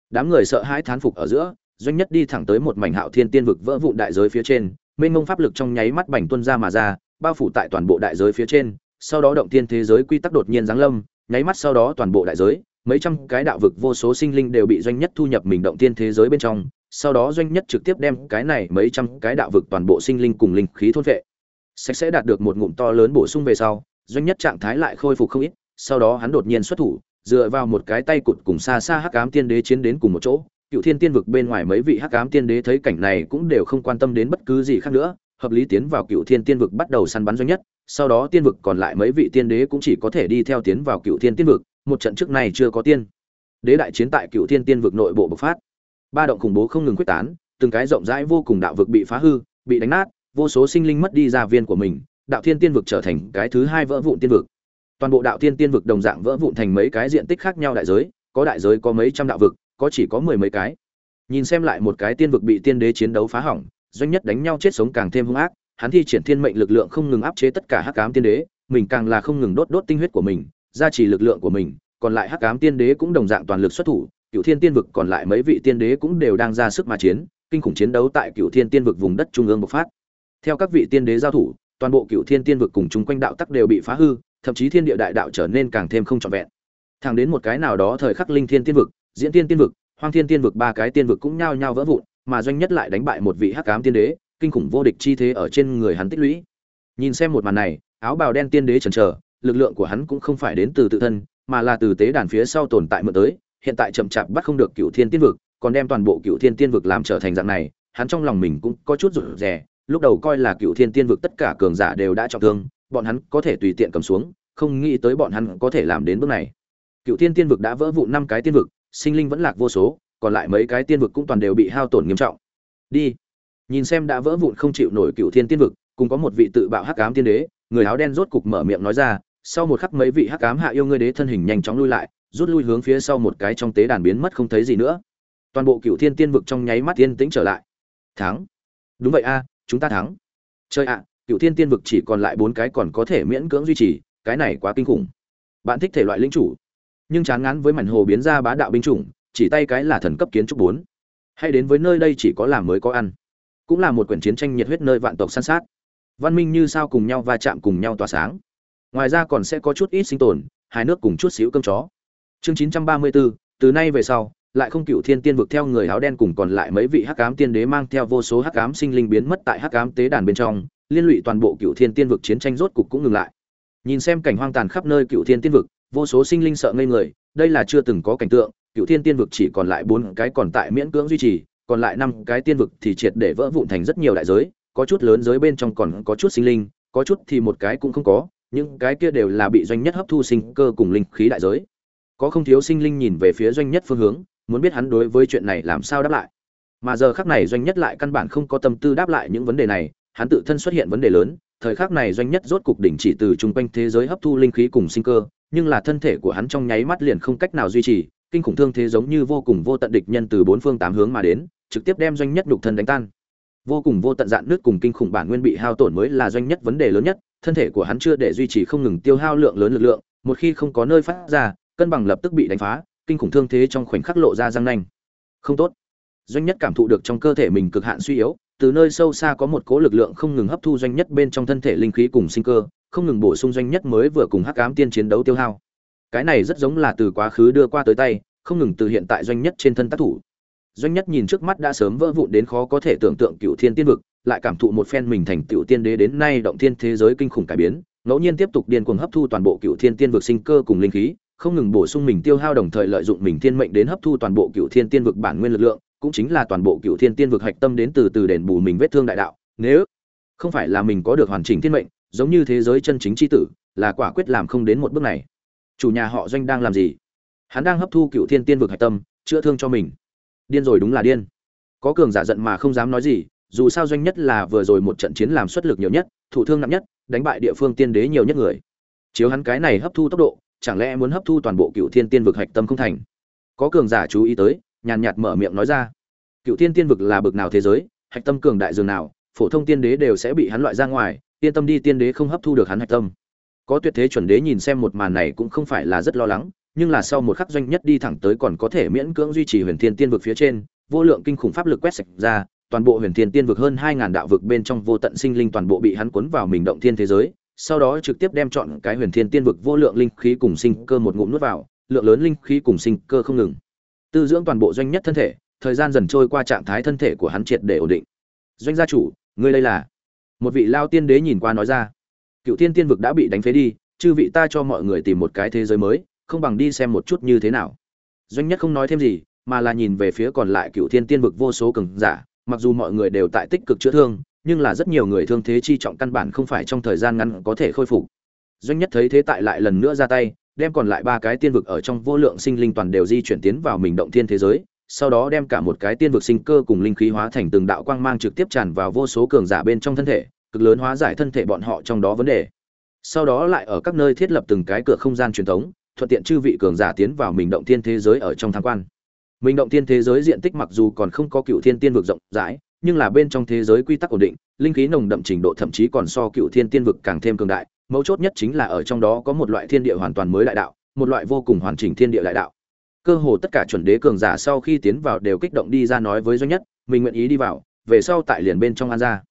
Đám người sợ hãi thán phục ở giữa, doanh nhất đi thẳng tới một mảnh hạo thiên tiên vực vỡ vụn đại giới phía trên, mênh mông pháp lực trong nháy mắt bành tuân ra mà ra, bao phủ tại toàn bộ đại giới phía trên, sau đó động tiên thế giới quy tắc đột nhiên giáng lâm, nháy mắt sau đó toàn bộ đại giới, mấy trăm cái đạo vực vô số sinh linh đều bị doanh nhất thu nhập mình động tiên thế giới bên trong, sau đó doanh nhất trực tiếp đem cái này mấy trăm cái đạo vực toàn bộ sinh linh cùng linh khí thôn vệ sạch sẽ đạt được một ngụm to lớn bổ sung về sau, doanh nhất trạng thái lại khôi phục không ít, sau đó hắn đột nhiên xuất thủ, dựa vào một cái tay cụt cùng xa xa hắc ám tiên đế chiến đến cùng một chỗ. Cựu thiên tiên vực bên ngoài mấy vị hắc ám tiên đế thấy cảnh này cũng đều không quan tâm đến bất cứ gì khác nữa, hợp lý tiến vào cựu thiên tiên vực bắt đầu săn bắn doanh nhất. Sau đó tiên vực còn lại mấy vị tiên đế cũng chỉ có thể đi theo tiến vào cựu thiên tiên vực, một trận trước này chưa có tiên. Đế đại chiến tại cựu thiên tiên vực nội bộ bộc phát. Ba động khủng bố không ngừng quyết tán, từng cái rộng rãi vô cùng đạo vực bị phá hư, bị đánh nát vô số sinh linh mất đi gia viên của mình, đạo thiên tiên vực trở thành cái thứ hai vỡ vụn tiên vực. Toàn bộ đạo thiên tiên vực đồng dạng vỡ vụn thành mấy cái diện tích khác nhau đại giới, có đại giới có mấy trăm đạo vực, có chỉ có mười mấy cái. Nhìn xem lại một cái tiên vực bị tiên đế chiến đấu phá hỏng, doanh nhất đánh nhau chết sống càng thêm hung ác, hắn thi triển thiên mệnh lực lượng không ngừng áp chế tất cả hắc ám tiên đế, mình càng là không ngừng đốt đốt tinh huyết của mình, gia trì lực lượng của mình, còn lại hắc ám tiên đế cũng đồng dạng toàn lực xuất thủ cựu thiên tiên vực còn lại mấy vị tiên đế cũng đều đang ra sức mà chiến, kinh khủng chiến đấu tại cựu thiên tiên vực vùng đất trung ương bộc phát theo các vị tiên đế giao thủ, toàn bộ cựu thiên tiên vực cùng chung quanh đạo tắc đều bị phá hư, thậm chí thiên địa đại đạo trở nên càng thêm không trọn vẹn. Thẳng đến một cái nào đó thời khắc linh thiên tiên vực, diễn tiên tiên vực, hoang thiên tiên vực ba cái tiên vực cũng nhao nhao vỡ vụn, mà doanh nhất lại đánh bại một vị hắc ám tiên đế, kinh khủng vô địch chi thế ở trên người hắn tích lũy. Nhìn xem một màn này, áo bào đen tiên đế chần chờ, lực lượng của hắn cũng không phải đến từ tự thân, mà là từ tế đàn phía sau tồn tại mượn tới, hiện tại chậm chạp bắt không được cựu thiên tiên vực, còn đem toàn bộ cựu thiên tiên vực làm trở thành dạng này, hắn trong lòng mình cũng có chút rủ rè lúc đầu coi là cựu thiên tiên vực tất cả cường giả đều đã trọng thương, bọn hắn có thể tùy tiện cầm xuống, không nghĩ tới bọn hắn có thể làm đến bước này. Cựu thiên tiên vực đã vỡ vụn năm cái tiên vực, sinh linh vẫn lạc vô số, còn lại mấy cái tiên vực cũng toàn đều bị hao tổn nghiêm trọng. Đi. Nhìn xem đã vỡ vụn không chịu nổi cựu thiên tiên vực, cùng có một vị tự bạo hắc ám tiên đế, người áo đen rốt cục mở miệng nói ra, sau một khắc mấy vị hắc ám hạ yêu ngươi đế thân hình nhanh chóng lui lại, rút lui hướng phía sau một cái trong tế đàn biến mất không thấy gì nữa. Toàn bộ cựu thiên tiên vực trong nháy mắt tiên tĩnh trở lại. Thắng. Đúng vậy a chúng ta thắng. Chơi ạ cựu thiên tiên vực chỉ còn lại bốn cái còn có thể miễn cưỡng duy trì cái này quá kinh khủng. Bạn thích thể loại linh chủ nhưng chán ngán với mảnh hồ biến ra bá đạo binh chủng chỉ tay cái là thần cấp kiến trúc bốn. Hay đến với nơi đây chỉ có làm mới có ăn cũng là một quyển chiến tranh nhiệt huyết nơi vạn tộc săn sát. Văn minh như sao cùng nhau va chạm cùng nhau tỏa sáng. Ngoài ra còn sẽ có chút ít sinh tồn hai nước cùng chút xíu cơm chó. Chương 934, từ nay về sau lại không cựu thiên tiên vực theo người áo đen cùng còn lại mấy vị hắc ám tiên đế mang theo vô số hắc ám sinh linh biến mất tại hắc ám tế đàn bên trong, liên lụy toàn bộ cựu thiên tiên vực chiến tranh rốt cục cũng ngừng lại. Nhìn xem cảnh hoang tàn khắp nơi cựu thiên tiên vực, vô số sinh linh sợ ngây người, đây là chưa từng có cảnh tượng, cựu thiên tiên vực chỉ còn lại bốn cái còn tại miễn cưỡng duy trì, còn lại năm cái tiên vực thì triệt để vỡ vụn thành rất nhiều đại giới, có chút lớn giới bên trong còn có chút sinh linh, có chút thì một cái cũng không có, những cái kia đều là bị doanh nhất hấp thu sinh cơ cùng linh khí đại giới. Có không thiếu sinh linh nhìn về phía doanh nhất phương hướng muốn biết hắn đối với chuyện này làm sao đáp lại. Mà giờ khắc này doanh nhất lại căn bản không có tâm tư đáp lại những vấn đề này, hắn tự thân xuất hiện vấn đề lớn, thời khắc này doanh nhất rốt cục đỉnh chỉ từ chung quanh thế giới hấp thu linh khí cùng sinh cơ, nhưng là thân thể của hắn trong nháy mắt liền không cách nào duy trì, kinh khủng thương thế giống như vô cùng vô tận địch nhân từ bốn phương tám hướng mà đến, trực tiếp đem doanh nhất đục thân đánh tan. Vô cùng vô tận dạn nước cùng kinh khủng bản nguyên bị hao tổn mới là doanh nhất vấn đề lớn nhất, thân thể của hắn chưa để duy trì không ngừng tiêu hao lượng lớn lực lượng, một khi không có nơi phát ra, cân bằng lập tức bị đánh phá kinh khủng thương thế trong khoảnh khắc lộ ra răng nanh. Không tốt. Doanh nhất cảm thụ được trong cơ thể mình cực hạn suy yếu, từ nơi sâu xa có một cố lực lượng không ngừng hấp thu doanh nhất bên trong thân thể linh khí cùng sinh cơ, không ngừng bổ sung doanh nhất mới vừa cùng hắc ám tiên chiến đấu tiêu hao. Cái này rất giống là từ quá khứ đưa qua tới tay, không ngừng từ hiện tại doanh nhất trên thân tác thủ. Doanh nhất nhìn trước mắt đã sớm vỡ vụn đến khó có thể tưởng tượng cựu thiên tiên vực, lại cảm thụ một phen mình thành cựu tiên đế đến nay động thiên thế giới kinh khủng cải biến, ngẫu nhiên tiếp tục điên cuồng hấp thu toàn bộ cựu thiên tiên vực sinh cơ cùng linh khí không ngừng bổ sung mình tiêu hao đồng thời lợi dụng mình thiên mệnh đến hấp thu toàn bộ cựu thiên tiên vực bản nguyên lực lượng, cũng chính là toàn bộ cựu thiên tiên vực hạch tâm đến từ từ đền bù mình vết thương đại đạo. Nếu không phải là mình có được hoàn chỉnh thiên mệnh, giống như thế giới chân chính c h i tử, là quả quyết làm không đến một bước này. Chủ nhà họ doanh đang làm gì? Hắn đang hấp thu cựu thiên tiên vực hạch tâm, chữa thương cho mình. Điên rồi đúng là điên. Có cường giả giận mà không dám nói gì, dù sao doanh nhất là vừa rồi một trận chiến làm xuất lực nhiều nhất thủ thương nặng nhất, đánh bại địa phương tiên đế nhiều nhất người. Chiếu hắn cái này hấp thu tốc độ chẳng lẽ muốn hấp thu toàn bộ cựu thiên tiên vực hạch tâm không thành? Có cường giả chú ý tới, nhàn nhạt mở miệng nói ra. Cựu thiên tiên vực là bực nào thế giới, hạch tâm cường đại dường nào, phổ thông tiên đế đều sẽ bị hắn loại ra ngoài, yên tâm đi, tiên đế không hấp thu được hắn hạch tâm. Có tuyệt thế chuẩn đế nhìn xem một màn này cũng không phải là rất lo lắng, nhưng là sau một khắc doanh nhất đi thẳng tới còn có thể miễn cưỡng duy trì huyền thiên tiên vực phía trên, vô lượng kinh khủng pháp lực quét sạch ra, toàn bộ huyền thiên tiên vực hơn hai ngàn đạo vực bên trong vô tận sinh linh toàn bộ bị hắn cuốn vào mình động thiên thế giới sau đó trực tiếp đem chọn cái huyền thiên tiên vực vô lượng linh khí cùng sinh cơ một ngụm nuốt vào, lượng lớn linh khí cùng sinh cơ không ngừng. Tư dưỡng toàn bộ doanh nhất thân thể, thời gian dần trôi qua trạng thái thân thể của hắn triệt để ổn định. Doanh gia chủ, ngươi đây là? Một vị lao tiên đế nhìn qua nói ra. Cựu thiên tiên vực đã bị đánh phế đi, chư vị ta cho mọi người tìm một cái thế giới mới, không bằng đi xem một chút như thế nào. Doanh nhất không nói thêm gì, mà là nhìn về phía còn lại cựu thiên tiên vực vô số cường giả, mặc dù mọi người đều tại tích cực chữa thương nhưng là rất nhiều người thương thế chi trọng căn bản không phải trong thời gian ngắn có thể khôi phục. Doanh nhất thấy thế tại lại lần nữa ra tay, đem còn lại ba cái tiên vực ở trong vô lượng sinh linh toàn đều di chuyển tiến vào mình động thiên thế giới, sau đó đem cả một cái tiên vực sinh cơ cùng linh khí hóa thành từng đạo quang mang trực tiếp tràn vào vô số cường giả bên trong thân thể, cực lớn hóa giải thân thể bọn họ trong đó vấn đề. Sau đó lại ở các nơi thiết lập từng cái cửa không gian truyền thống, thuận tiện chư vị cường giả tiến vào mình động thiên thế giới ở trong tham quan. Mình động thiên thế giới diện tích mặc dù còn không có cựu thiên tiên vực rộng rãi nhưng là bên trong thế giới quy tắc ổn định, linh khí nồng đậm trình độ thậm chí còn so cựu thiên tiên vực càng thêm cường đại, mấu chốt nhất chính là ở trong đó có một loại thiên địa hoàn toàn mới đại đạo, một loại vô cùng hoàn chỉnh thiên địa đại đạo. Cơ hồ tất cả chuẩn đế cường giả sau khi tiến vào đều kích động đi ra nói với doanh nhất, mình nguyện ý đi vào, về sau tại liền bên trong an ra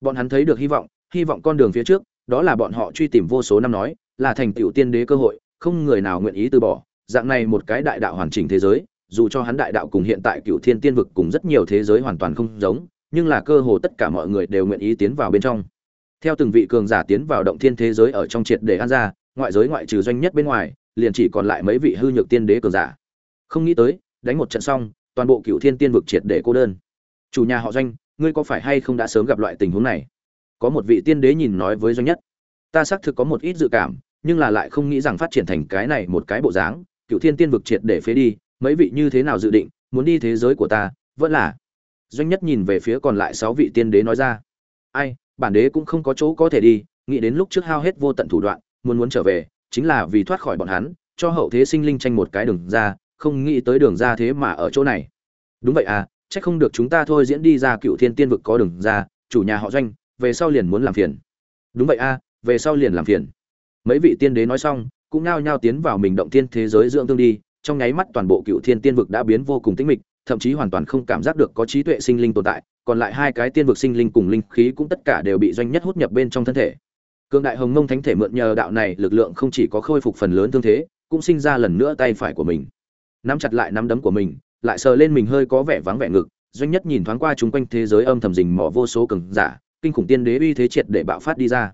bọn hắn thấy được hy vọng hy vọng con đường phía trước, đó là bọn họ truy tìm vô số năm nói, là thành tựu tiên đế cơ hội, không người nào nguyện ý từ bỏ, dạng này một cái đại đạo hoàn chỉnh thế giới, dù cho hắn đại đạo cùng hiện tại cựu thiên tiên vực cùng rất nhiều thế giới hoàn toàn không giống nhưng là cơ hồ tất cả mọi người đều nguyện ý tiến vào bên trong. Theo từng vị cường giả tiến vào động thiên thế giới ở trong triệt để an ra, ngoại giới ngoại trừ doanh nhất bên ngoài, liền chỉ còn lại mấy vị hư nhược tiên đế cường giả. Không nghĩ tới, đánh một trận xong, toàn bộ cựu thiên tiên vực triệt để cô đơn. Chủ nhà họ doanh, ngươi có phải hay không đã sớm gặp loại tình huống này? Có một vị tiên đế nhìn nói với doanh nhất. Ta xác thực có một ít dự cảm, nhưng là lại không nghĩ rằng phát triển thành cái này một cái bộ dáng cựu thiên tiên vực triệt để phế đi, mấy vị như thế nào dự định, muốn đi thế giới của ta, vẫn là doanh nhất nhìn về phía còn lại sáu vị tiên đế nói ra. Ai bản đế cũng không có chỗ có thể đi nghĩ đến lúc trước hao hết vô tận thủ đoạn muốn muốn trở về chính là vì thoát khỏi bọn hắn cho hậu thế sinh linh tranh một cái đường ra không nghĩ tới đường ra thế mà ở chỗ này. Đúng vậy à chắc không được chúng ta thôi diễn đi ra cựu thiên tiên vực có đường ra chủ nhà họ doanh về sau liền muốn làm phiền. Đúng vậy à, về sau liền làm phiền. Mấy vị tiên đế nói xong cũng nao nhao tiến vào mình động tiên thế giới dưỡng tương đi trong nháy mắt toàn bộ cựu thiên tiên vực đã biến vô cùng tĩnh mịch thậm chí hoàn toàn không cảm giác được có trí tuệ sinh linh tồn tại, còn lại hai cái tiên vực sinh linh cùng linh khí cũng tất cả đều bị doanh nhất hút nhập bên trong thân thể. Cương đại hồng mông thánh thể mượn nhờ đạo này lực lượng không chỉ có khôi phục phần lớn thương thế, cũng sinh ra lần nữa tay phải của mình. Nắm chặt lại nắm đấm của mình, lại sờ lên mình hơi có vẻ vắng vẻ ngực, doanh nhất nhìn thoáng qua chung quanh thế giới âm thầm rình mỏ vô số cường giả, kinh khủng tiên đế uy thế triệt để bạo phát đi ra.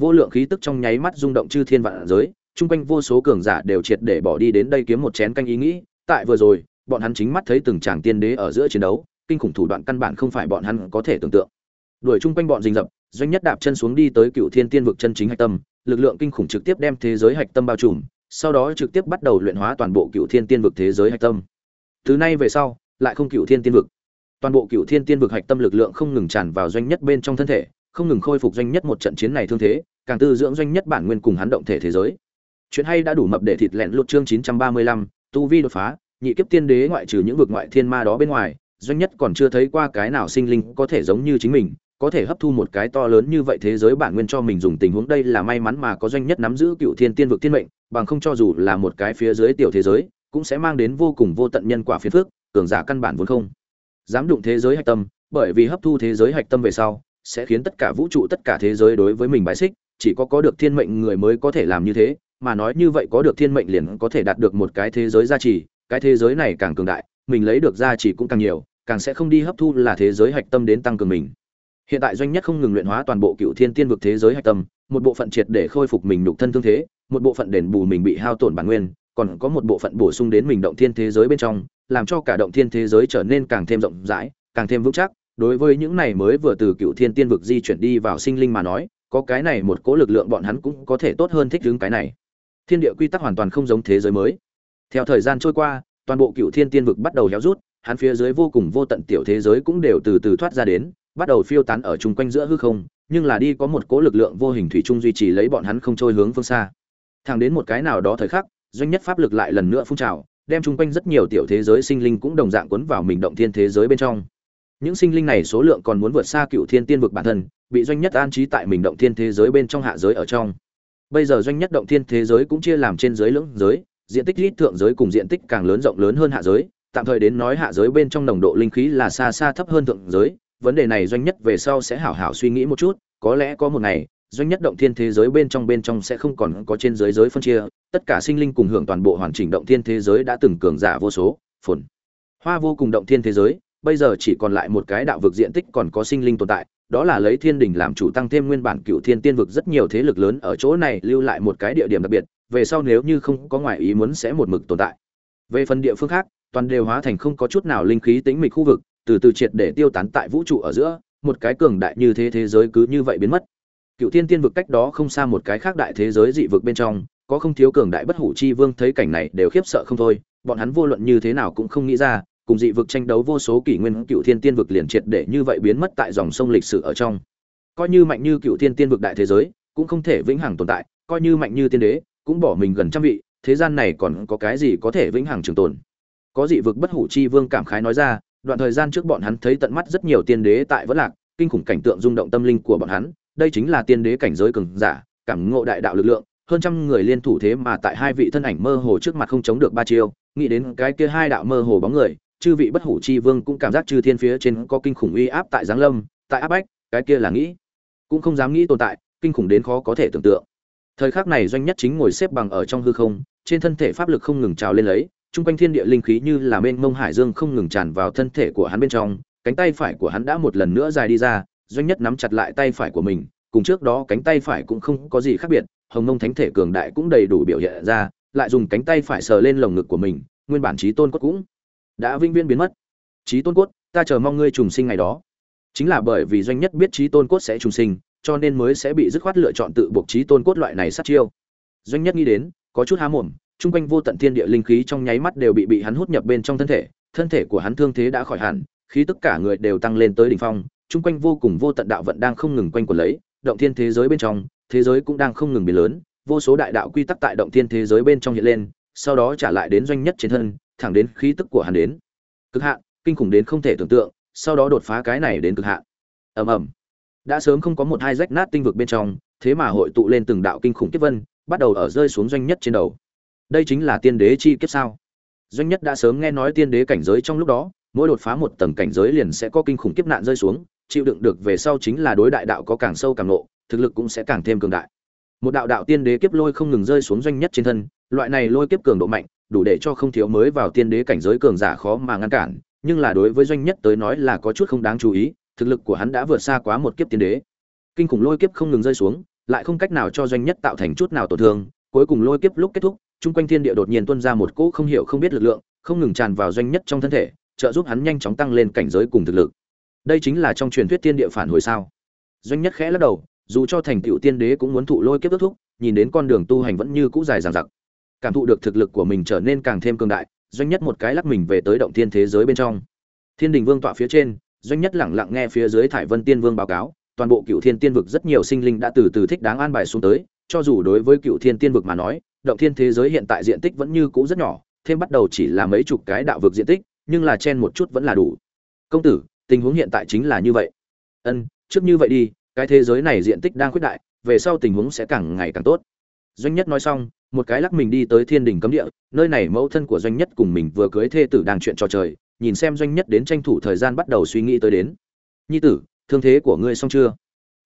Vô lượng khí tức trong nháy mắt rung động chư thiên vạn giới, chung quanh vô số cường giả đều triệt để bỏ đi đến đây kiếm một chén canh ý nghĩ, tại vừa rồi bọn hắn chính mắt thấy từng tràng tiên đế ở giữa chiến đấu, kinh khủng thủ đoạn căn bản không phải bọn hắn có thể tưởng tượng. Đuổi chung quanh bọn rình rập, doanh nhất đạp chân xuống đi tới cựu thiên tiên vực chân chính hạch tâm, lực lượng kinh khủng trực tiếp đem thế giới hạch tâm bao trùm, sau đó trực tiếp bắt đầu luyện hóa toàn bộ cựu thiên tiên vực thế giới hạch tâm. Từ nay về sau, lại không cựu thiên tiên vực. Toàn bộ cựu thiên tiên vực hạch tâm lực lượng không ngừng tràn vào doanh nhất bên trong thân thể, không ngừng khôi phục doanh nhất một trận chiến này thương thế, càng tư dưỡng doanh nhất bản nguyên cùng hắn động thể thế giới. Chuyện hay đã đủ mập để thịt lẹn lụt chương chín trăm ba mươi lăm, tu vi đột phá nhị kiếp tiên đế ngoại trừ những vực ngoại thiên ma đó bên ngoài, doanh nhất còn chưa thấy qua cái nào sinh linh có thể giống như chính mình, có thể hấp thu một cái to lớn như vậy thế giới bản nguyên cho mình dùng tình huống đây là may mắn mà có doanh nhất nắm giữ cựu thiên tiên vực tiên mệnh, bằng không cho dù là một cái phía dưới tiểu thế giới, cũng sẽ mang đến vô cùng vô tận nhân quả phiền phước cường giả căn bản vốn không dám đụng thế giới hạch tâm, bởi vì hấp thu thế giới hạch tâm về sau, sẽ khiến tất cả vũ trụ, tất cả thế giới đối với mình bài xích, chỉ có có được thiên mệnh người mới có thể làm như thế, mà nói như vậy có được thiên mệnh liền có thể đạt được một cái thế giới gia trì cái thế giới này càng cường đại, mình lấy được gia trì cũng càng nhiều, càng sẽ không đi hấp thu là thế giới hạch tâm đến tăng cường mình. Hiện tại doanh nhất không ngừng luyện hóa toàn bộ cựu thiên tiên vực thế giới hạch tâm, một bộ phận triệt để khôi phục mình nhục thân thương thế, một bộ phận đền bù mình bị hao tổn bản nguyên, còn có một bộ phận bổ sung đến mình động thiên thế giới bên trong, làm cho cả động thiên thế giới trở nên càng thêm rộng rãi, càng thêm vững chắc. Đối với những này mới vừa từ cựu thiên tiên vực di chuyển đi vào sinh linh mà nói, có cái này một cố lực lượng bọn hắn cũng có thể tốt hơn thích ứng cái này. Thiên địa quy tắc hoàn toàn không giống thế giới mới theo thời gian trôi qua, toàn bộ cựu thiên tiên vực bắt đầu héo rút, hắn phía dưới vô cùng vô tận tiểu thế giới cũng đều từ từ thoát ra đến, bắt đầu phiêu tán ở chung quanh giữa hư không, nhưng là đi có một cố lực lượng vô hình thủy chung duy trì lấy bọn hắn không trôi hướng phương xa. Thẳng đến một cái nào đó thời khắc, doanh nhất pháp lực lại lần nữa phun trào, đem chung quanh rất nhiều tiểu thế giới sinh linh cũng đồng dạng cuốn vào mình động thiên thế giới bên trong. Những sinh linh này số lượng còn muốn vượt xa cựu thiên tiên vực bản thân, bị doanh nhất an trí tại mình động thiên thế giới bên trong hạ giới ở trong. Bây giờ doanh nhất động thiên thế giới cũng chia làm trên giới lưỡng giới diện tích ít thượng giới cùng diện tích càng lớn rộng lớn hơn hạ giới, tạm thời đến nói hạ giới bên trong nồng độ linh khí là xa xa thấp hơn thượng giới. Vấn đề này doanh nhất về sau sẽ hảo hảo suy nghĩ một chút, có lẽ có một ngày, doanh nhất động thiên thế giới bên trong bên trong sẽ không còn có trên giới giới phân chia, tất cả sinh linh cùng hưởng toàn bộ hoàn chỉnh động thiên thế giới đã từng cường giả vô số, phồn. Hoa vô cùng động thiên thế giới, bây giờ chỉ còn lại một cái đạo vực diện tích còn có sinh linh tồn tại, đó là lấy thiên đình làm chủ tăng thêm nguyên bản cựu thiên tiên vực rất nhiều thế lực lớn ở chỗ này lưu lại một cái địa điểm đặc biệt về sau nếu như không có ngoại ý muốn sẽ một mực tồn tại. Về phần địa phương khác, toàn đều hóa thành không có chút nào linh khí tĩnh mịch khu vực, từ từ triệt để tiêu tán tại vũ trụ ở giữa, một cái cường đại như thế thế giới cứ như vậy biến mất. Cựu thiên tiên vực cách đó không xa một cái khác đại thế giới dị vực bên trong, có không thiếu cường đại bất hủ chi vương thấy cảnh này đều khiếp sợ không thôi, bọn hắn vô luận như thế nào cũng không nghĩ ra, cùng dị vực tranh đấu vô số kỷ nguyên, cựu thiên tiên vực liền triệt để như vậy biến mất tại dòng sông lịch sử ở trong. Coi như mạnh như cựu thiên tiên vực đại thế giới, cũng không thể vĩnh hằng tồn tại, coi như mạnh như tiên đế cũng bỏ mình gần trăm vị, thế gian này còn có cái gì có thể vĩnh hằng trường tồn? Có dị vực bất hủ chi vương cảm khái nói ra, đoạn thời gian trước bọn hắn thấy tận mắt rất nhiều tiên đế tại vỡ lạc, kinh khủng cảnh tượng rung động tâm linh của bọn hắn, đây chính là tiên đế cảnh giới cường giả, cảm ngộ đại đạo lực lượng, hơn trăm người liên thủ thế mà tại hai vị thân ảnh mơ hồ trước mặt không chống được ba chiêu, nghĩ đến cái kia hai đạo mơ hồ bóng người, chư vị bất hủ chi vương cũng cảm giác chư thiên phía trên có kinh khủng uy áp tại giáng lâm, tại áp bách, cái kia là nghĩ, cũng không dám nghĩ tồn tại, kinh khủng đến khó có thể tưởng tượng thời khắc này doanh nhất chính ngồi xếp bằng ở trong hư không, trên thân thể pháp lực không ngừng trào lên lấy trung quanh thiên địa linh khí như là mênh mông hải dương không ngừng tràn vào thân thể của hắn bên trong, cánh tay phải của hắn đã một lần nữa dài đi ra, doanh nhất nắm chặt lại tay phải của mình, cùng trước đó cánh tay phải cũng không có gì khác biệt, hồng mông thánh thể cường đại cũng đầy đủ biểu hiện ra, lại dùng cánh tay phải sờ lên lồng ngực của mình, nguyên bản trí tôn cốt cũng đã vinh viên biến mất. Trí tôn cốt, ta chờ mong ngươi trùng sinh ngày đó. Chính là bởi vì doanh nhất biết trí tôn cốt sẽ trùng sinh cho nên mới sẽ bị dứt khoát lựa chọn tự buộc trí tôn cốt loại này sát chiêu. Doanh nhất nghĩ đến, có chút há mồm, chung quanh vô tận thiên địa linh khí trong nháy mắt đều bị bị hắn hút nhập bên trong thân thể thân thể của hắn thương thế đã khỏi hẳn, khí tất cả người đều tăng lên tới đỉnh phong, chung quanh vô cùng vô tận đạo vận đang không ngừng quanh quẩn lấy, động thiên thế giới bên trong, thế giới cũng đang không ngừng biến lớn, vô số đại đạo quy tắc tại động thiên thế giới bên trong hiện lên, sau đó trả lại đến doanh nhất trên thân, thẳng đến khí tức của hắn đến. Cực hạn, kinh khủng đến không thể tưởng tượng, sau đó đột phá cái này đến cực hạn. Ầm ầm đã sớm không có một hai rách nát tinh vực bên trong, thế mà hội tụ lên từng đạo kinh khủng kiếp vân, bắt đầu ở rơi xuống doanh nhất trên đầu. Đây chính là tiên đế chi kiếp sao? Doanh nhất đã sớm nghe nói tiên đế cảnh giới trong lúc đó, mỗi đột phá một tầng cảnh giới liền sẽ có kinh khủng kiếp nạn rơi xuống, chịu đựng được về sau chính là đối đại đạo có càng sâu càng nộ thực lực cũng sẽ càng thêm cường đại. Một đạo đạo tiên đế kiếp lôi không ngừng rơi xuống doanh nhất trên thân, loại này lôi kiếp cường độ mạnh, đủ để cho không thiếu mới vào tiên đế cảnh giới cường giả khó mà ngăn cản, nhưng là đối với doanh nhất tới nói là có chút không đáng chú ý thực lực của hắn đã vượt xa quá một kiếp tiên đế. Kinh khủng lôi kiếp không ngừng rơi xuống, lại không cách nào cho doanh nhất tạo thành chút nào tổn thương. Cuối cùng lôi kiếp lúc kết thúc, chung quanh thiên địa đột nhiên tuôn ra một cỗ không hiểu không biết lực lượng, không ngừng tràn vào doanh nhất trong thân thể, trợ giúp hắn nhanh chóng tăng lên cảnh giới cùng thực lực. Đây chính là trong truyền thuyết tiên địa phản hồi sao? Doanh nhất khẽ lắc đầu, dù cho thành tựu tiên đế cũng muốn thụ lôi kiếp kết thúc, nhìn đến con đường tu hành vẫn như cũ dài dằng dặc. Cảm thụ được thực lực của mình trở nên càng thêm cường đại, doanh nhất một cái lắc mình về tới động thiên thế giới bên trong. Thiên đình vương tọa phía trên doanh nhất lẳng lặng nghe phía dưới thải vân tiên vương báo cáo, toàn bộ cựu thiên tiên vực rất nhiều sinh linh đã từ từ thích đáng an bài xuống tới, cho dù đối với cựu thiên tiên vực mà nói, động thiên thế giới hiện tại diện tích vẫn như cũ rất nhỏ, thêm bắt đầu chỉ là mấy chục cái đạo vực diện tích, nhưng là chen một chút vẫn là đủ. Công tử, tình huống hiện tại chính là như vậy. Ân, trước như vậy đi, cái thế giới này diện tích đang khuyết đại, về sau tình huống sẽ càng ngày càng tốt. Doanh nhất nói xong, một cái lắc mình đi tới thiên đình cấm địa, nơi này mẫu thân của doanh nhất cùng mình vừa cưới thê tử đang chuyện trò trời nhìn xem doanh nhất đến tranh thủ thời gian bắt đầu suy nghĩ tới đến. Nhi tử, thương thế của ngươi xong chưa?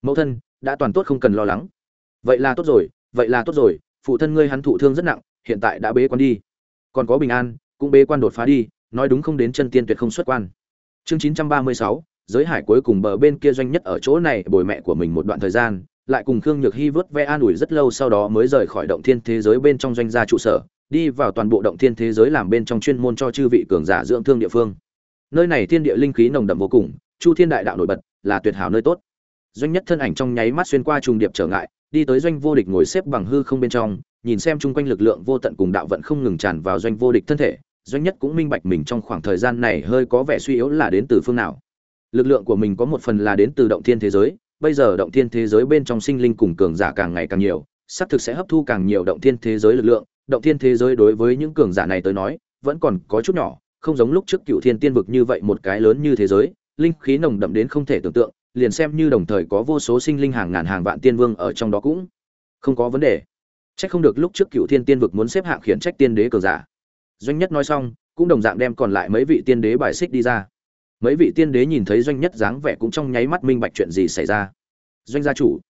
Mẫu thân, đã toàn tốt không cần lo lắng. Vậy là tốt rồi, vậy là tốt rồi, phụ thân ngươi hắn thụ thương rất nặng, hiện tại đã bế quan đi. Còn có bình an, cũng bế quan đột phá đi, nói đúng không đến chân tiên tuyệt không xuất quan. Chương chín trăm ba mươi sáu, giới hải cuối cùng bờ bên kia doanh nhất ở chỗ này, bồi mẹ của mình một đoạn thời gian lại cùng khương nhược hy vớt ve an ủi rất lâu sau đó mới rời khỏi động thiên thế giới bên trong doanh gia trụ sở, đi vào toàn bộ động thiên thế giới làm bên trong chuyên môn cho chư vị cường giả dưỡng thương địa phương. Nơi này thiên địa linh khí nồng đậm vô cùng, chu thiên đại đạo nổi bật, là tuyệt hảo nơi tốt. Doanh nhất thân ảnh trong nháy mắt xuyên qua trùng điệp trở ngại, đi tới doanh vô địch ngồi xếp bằng hư không bên trong, nhìn xem chung quanh lực lượng vô tận cùng đạo vận không ngừng tràn vào doanh vô địch thân thể. Doanh nhất cũng minh bạch mình trong khoảng thời gian này hơi có vẻ suy yếu là đến từ phương nào. Lực lượng của mình có một phần là đến từ động thiên thế giới bây giờ động thiên thế giới bên trong sinh linh cùng cường giả càng ngày càng nhiều sắp thực sẽ hấp thu càng nhiều động thiên thế giới lực lượng. Động thiên thế giới đối với những cường giả này tới nói, vẫn còn có chút nhỏ, không giống lúc trước cựu thiên tiên vực như vậy một cái lớn như thế giới, linh khí nồng đậm đến không thể tưởng tượng, liền xem như đồng thời có vô số sinh linh hàng ngàn hàng vạn tiên vương ở trong đó cũng không có vấn đề. Trách không được lúc trước cựu thiên tiên vực muốn xếp hạng khiển trách tiên đế cường giả. Doanh nhất nói xong, cũng đồng dạng đem còn lại mấy vị tiên đế bài xích đi ra mấy vị tiên đế nhìn thấy doanh nhất dáng vẻ cũng trong nháy mắt minh bạch chuyện gì xảy ra. Doanh gia chủ,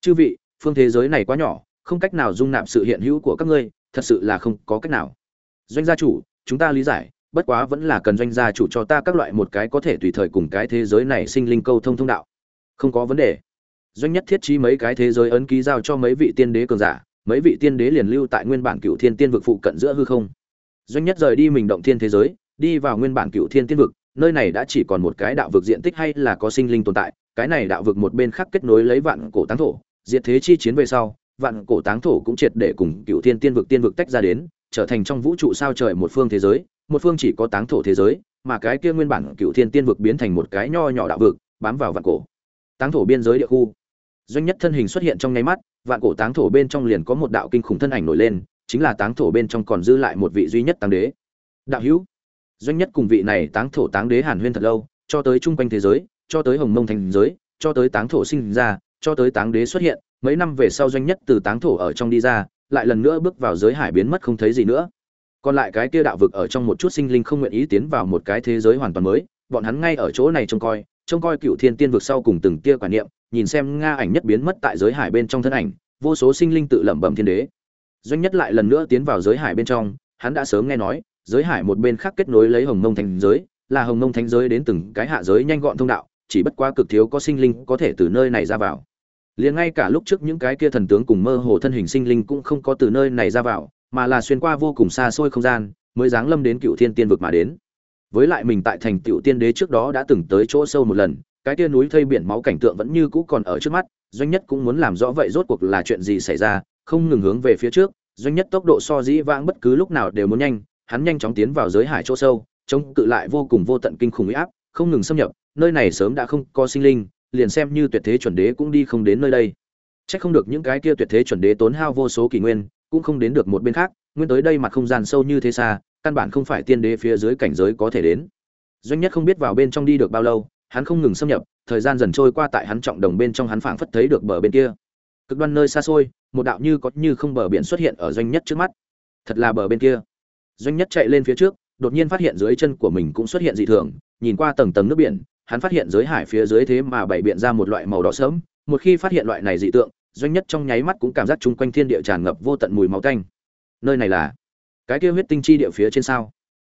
chư vị, phương thế giới này quá nhỏ, không cách nào dung nạp sự hiện hữu của các ngươi, thật sự là không có cách nào. Doanh gia chủ, chúng ta lý giải, bất quá vẫn là cần doanh gia chủ cho ta các loại một cái có thể tùy thời cùng cái thế giới này sinh linh câu thông thông đạo. Không có vấn đề. Doanh nhất thiết trí mấy cái thế giới ấn ký giao cho mấy vị tiên đế cường giả, mấy vị tiên đế liền lưu tại nguyên bản cựu thiên tiên vực phụ cận giữa hư không. Doanh nhất rời đi mình động thiên thế giới, đi vào nguyên bản cựu thiên tiên vực nơi này đã chỉ còn một cái đạo vực diện tích hay là có sinh linh tồn tại, cái này đạo vực một bên khác kết nối lấy vạn cổ táng thổ, diệt thế chi chiến về sau, vạn cổ táng thổ cũng triệt để cùng cựu thiên tiên vực tiên vực tách ra đến, trở thành trong vũ trụ sao trời một phương thế giới, một phương chỉ có táng thổ thế giới, mà cái kia nguyên bản cựu thiên tiên vực biến thành một cái nho nhỏ đạo vực, bám vào vạn cổ. Táng thổ biên giới địa khu. Doanh nhất thân hình xuất hiện trong nháy mắt, vạn cổ táng thổ bên trong liền có một đạo kinh khủng thân ảnh nổi lên, chính là táng thổ bên trong còn dư lại một vị duy nhất táng đế. Đạo hữu doanh nhất cùng vị này táng thổ táng đế hàn huyên thật lâu, cho tới trung quanh thế giới, cho tới hồng mông thành giới, cho tới táng thổ sinh ra, cho tới táng đế xuất hiện, mấy năm về sau doanh nhất từ táng thổ ở trong đi ra, lại lần nữa bước vào giới hải biến mất không thấy gì nữa. Còn lại cái kia đạo vực ở trong một chút sinh linh không nguyện ý tiến vào một cái thế giới hoàn toàn mới, bọn hắn ngay ở chỗ này trông coi trông coi cựu thiên tiên vực sau cùng từng tia quả niệm, nhìn xem nga ảnh nhất biến mất tại giới hải bên trong thân ảnh, vô số sinh linh tự lẩm bẩm thiên đế. Doanh nhất lại lần nữa tiến vào giới hải bên trong, hắn đã sớm nghe nói giới hải một bên khác kết nối lấy hồng mông thành giới, là hồng mông thánh giới đến từng cái hạ giới nhanh gọn thông đạo, chỉ bất quá cực thiếu có sinh linh có thể từ nơi này ra vào. Liền ngay cả lúc trước những cái kia thần tướng cùng mơ hồ thân hình sinh linh cũng không có từ nơi này ra vào, mà là xuyên qua vô cùng xa xôi không gian, mới giáng lâm đến cựu thiên tiên vực mà đến. Với lại mình tại thành cựu tiên đế trước đó đã từng tới chỗ sâu một lần, cái tia núi thây biển máu cảnh tượng vẫn như cũ còn ở trước mắt, doanh nhất cũng muốn làm rõ vậy rốt cuộc là chuyện gì xảy ra, không ngừng hướng về phía trước, doanh nhất tốc độ so dĩ vãng bất cứ lúc nào đều muốn nhanh hắn nhanh chóng tiến vào giới hải chỗ sâu chống cự lại vô cùng vô tận kinh khủng uy áp không ngừng xâm nhập nơi này sớm đã không có sinh linh liền xem như tuyệt thế chuẩn đế cũng đi không đến nơi đây Chắc không được những cái kia tuyệt thế chuẩn đế tốn hao vô số kỷ nguyên, cũng không đến được một bên khác, nguyên tới đây mặt không gian sâu như thế xa, căn bản không phải tiên đế phía dưới cảnh giới có thể đến. Doanh nhất không biết vào bên trong đi được bao lâu, hắn không ngừng xâm nhập, thời gian dần trôi qua tại hắn trọng đồng bên trong hắn phảng phất thấy được bờ bên kia. Cực đoan nơi xa xôi, một đạo như có như không bờ biển xuất hiện ở doanh nhất trước mắt. Thật là bờ bên kia. Doanh nhất chạy lên phía trước, đột nhiên phát hiện dưới chân của mình cũng xuất hiện dị thường, nhìn qua tầng tầng nước biển, hắn phát hiện giới hải phía dưới thế mà bảy biện ra một loại màu đỏ sớm, một khi phát hiện loại này dị tượng, doanh nhất trong nháy mắt cũng cảm giác chung quanh thiên địa tràn ngập vô tận mùi máu tanh. Nơi này là cái kia huyết tinh chi địa phía trên sao?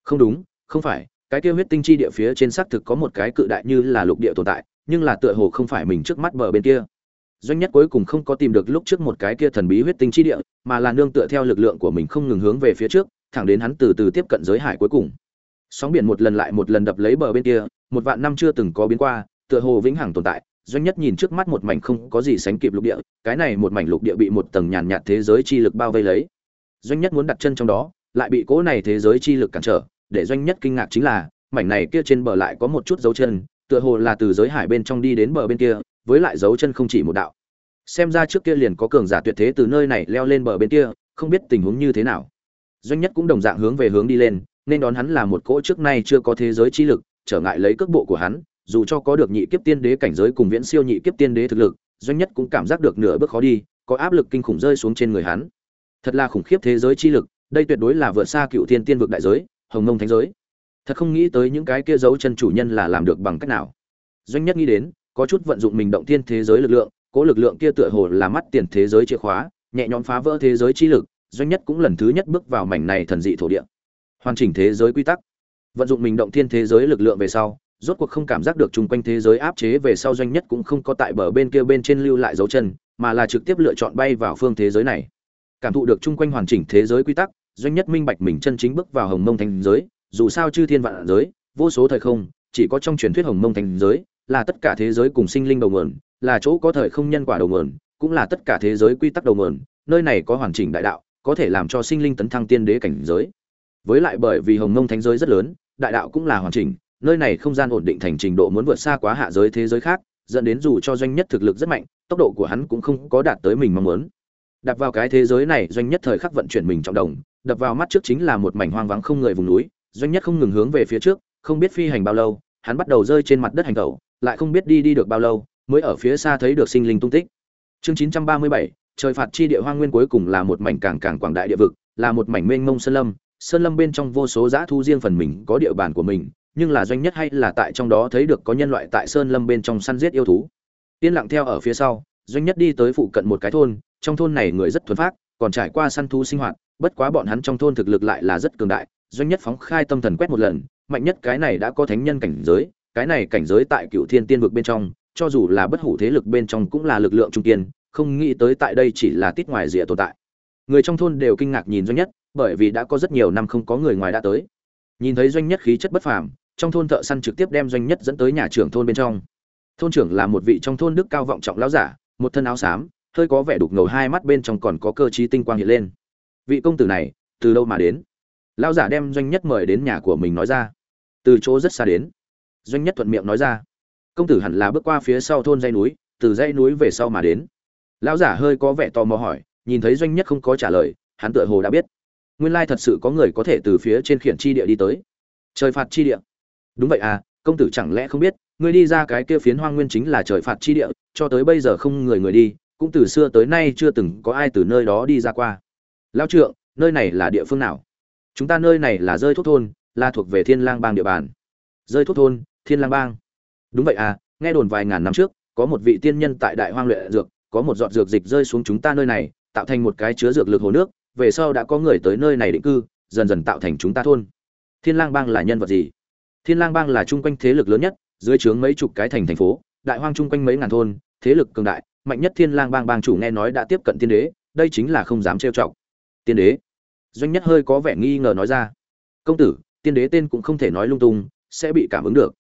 Không đúng, không phải, cái kia huyết tinh chi địa phía trên xác thực có một cái cự đại như là lục địa tồn tại, nhưng là tựa hồ không phải mình trước mắt bờ bên kia. Doanh nhất cuối cùng không có tìm được lúc trước một cái kia thần bí huyết tinh chi địa, mà là nương tựa theo lực lượng của mình không ngừng hướng về phía trước, thẳng đến hắn từ từ tiếp cận giới hải cuối cùng. Sóng biển một lần lại một lần đập lấy bờ bên kia, một vạn năm chưa từng có biến qua, tựa hồ vĩnh hằng tồn tại, doanh nhất nhìn trước mắt một mảnh không có gì sánh kịp lục địa cái này một mảnh lục địa bị một tầng nhàn nhạt thế giới chi lực bao vây lấy. Doanh nhất muốn đặt chân trong đó lại bị cỗ này thế giới chi lực cản trở để doanh nhất kinh ngạc chính là mảnh này kia trên bờ lại có một chút dấu chân tựa hồ là từ giới hải bên trong đi đến bờ bên kia với lại dấu chân không chỉ một đạo. Xem ra trước kia liền có cường giả tuyệt thế từ nơi này leo lên bờ bên kia không biết tình huống như thế nào doanh nhất cũng đồng dạng hướng về hướng đi lên nên đón hắn là một cỗ trước nay chưa có thế giới chi lực trở ngại lấy cước bộ của hắn dù cho có được nhị kiếp tiên đế cảnh giới cùng viễn siêu nhị kiếp tiên đế thực lực, doanh nhất cũng cảm giác được nửa bước khó đi, có áp lực kinh khủng rơi xuống trên người hắn. Thật là khủng khiếp thế giới chi lực, đây tuyệt đối là vượt xa cựu thiên tiên vực đại giới, hồng mông thánh giới. Thật không nghĩ tới những cái kia dấu chân chủ nhân là làm được bằng cách nào. Doanh nhất nghĩ đến, có chút vận dụng mình động thiên thế giới lực lượng, cố lực lượng kia tựa hồ là mắt tiền thế giới chìa khóa, nhẹ nhõm phá vỡ thế giới chi lực, doanh nhất cũng lần thứ nhất bước vào mảnh này thần dị thổ địa. Hoàn chỉnh thế giới quy tắc. Vận dụng mình động thiên thế giới lực lượng về sau, rốt cuộc không cảm giác được chung quanh thế giới áp chế về sau doanh nhất cũng không có tại bờ bên kia bên trên lưu lại dấu chân, mà là trực tiếp lựa chọn bay vào phương thế giới này. Cảm thụ được chung quanh hoàn chỉnh thế giới quy tắc, doanh nhất minh bạch mình chân chính bước vào hồng mông thành giới, dù sao chư thiên vạn giới, vô số thời không, chỉ có trong truyền thuyết hồng mông thành giới, là tất cả thế giới cùng sinh linh đầu nguồn, là chỗ có thời không nhân quả đầu nguồn, cũng là tất cả thế giới quy tắc đầu nguồn, nơi này có hoàn chỉnh đại đạo, có thể làm cho sinh linh tấn thăng tiên đế cảnh giới. Với lại bởi vì hồng mông thánh giới rất lớn, đại đạo cũng là hoàn chỉnh, nơi này không gian ổn định thành trình độ muốn vượt xa quá hạ giới thế giới khác dẫn đến dù cho doanh nhất thực lực rất mạnh tốc độ của hắn cũng không có đạt tới mình mong muốn đặt vào cái thế giới này doanh nhất thời khắc vận chuyển mình trọng đồng đập vào mắt trước chính là một mảnh hoang vắng không người vùng núi doanh nhất không ngừng hướng về phía trước không biết phi hành bao lâu hắn bắt đầu rơi trên mặt đất hành tẩu lại không biết đi đi được bao lâu mới ở phía xa thấy được sinh linh tung tích chương 937, trời phạt chi địa hoang nguyên cuối cùng là một mảnh càng càng quảng đại địa vực, là một mảnh mênh mông sơn lâm. Sơn lâm bên trong vô số dã thu riêng phần mình có địa bàn của mình, nhưng là doanh nhất hay là tại trong đó thấy được có nhân loại tại sơn lâm bên trong săn giết yêu thú. Tiên lặng theo ở phía sau, doanh nhất đi tới phụ cận một cái thôn, trong thôn này người rất thuần phác, còn trải qua săn thú sinh hoạt, bất quá bọn hắn trong thôn thực lực lại là rất cường đại, doanh nhất phóng khai tâm thần quét một lần, mạnh nhất cái này đã có thánh nhân cảnh giới, cái này cảnh giới tại cựu thiên tiên vực bên trong, cho dù là bất hủ thế lực bên trong cũng là lực lượng trung kiên không nghĩ tới tại đây chỉ là tít ngoài rìa tồn tại. Người trong thôn đều kinh ngạc nhìn doanh nhất, bởi vì đã có rất nhiều năm không có người ngoài đã tới. Nhìn thấy doanh nhất khí chất bất phàm, trong thôn thợ săn trực tiếp đem doanh nhất dẫn tới nhà trưởng thôn bên trong. Thôn trưởng là một vị trong thôn đức cao vọng trọng lão giả, một thân áo xám, hơi có vẻ đục ngầu, hai mắt bên trong còn có cơ trí tinh quang hiện lên. Vị công tử này, từ đâu mà đến? Lão giả đem doanh nhất mời đến nhà của mình nói ra. Từ chỗ rất xa đến. Doanh nhất thuận miệng nói ra. Công tử hẳn là bước qua phía sau thôn dây núi, từ dãy núi về sau mà đến lão giả hơi có vẻ tò mò hỏi, nhìn thấy doanh nhất không có trả lời, hắn tựa hồ đã biết. Nguyên lai thật sự có người có thể từ phía trên khiển chi địa đi tới. Trời phạt chi địa. Đúng vậy à công tử chẳng lẽ không biết, ngươi đi ra cái kia phiến hoang nguyên chính là trời phạt chi địa, cho tới bây giờ không người người đi, cũng từ xưa tới nay chưa từng có ai từ nơi đó đi ra qua. Lão trượng, nơi này là địa phương nào? Chúng ta nơi này là rơi thuốc thôn, là thuộc về thiên lang bang địa bàn. Rơi thuốc thôn, thiên lang bang. Đúng vậy à nghe đồn vài ngàn năm trước, có một vị tiên nhân tại đại hoang luyện dược có một giọt dược dịch rơi xuống chúng ta nơi này, tạo thành một cái chứa dược lực hồ nước, về sau đã có người tới nơi này định cư, dần dần tạo thành chúng ta thôn. Thiên lang bang là nhân vật gì? Thiên lang bang là trung quanh thế lực lớn nhất, dưới trướng mấy chục cái thành thành phố, đại hoang trung quanh mấy ngàn thôn, thế lực cường đại, mạnh nhất thiên lang bang bang chủ nghe nói đã tiếp cận tiên đế, đây chính là không dám trêu chọc. Tiên đế. Doanh nhất hơi có vẻ nghi ngờ nói ra. Công tử, tiên đế tên cũng không thể nói lung tung, sẽ bị cảm ứng được.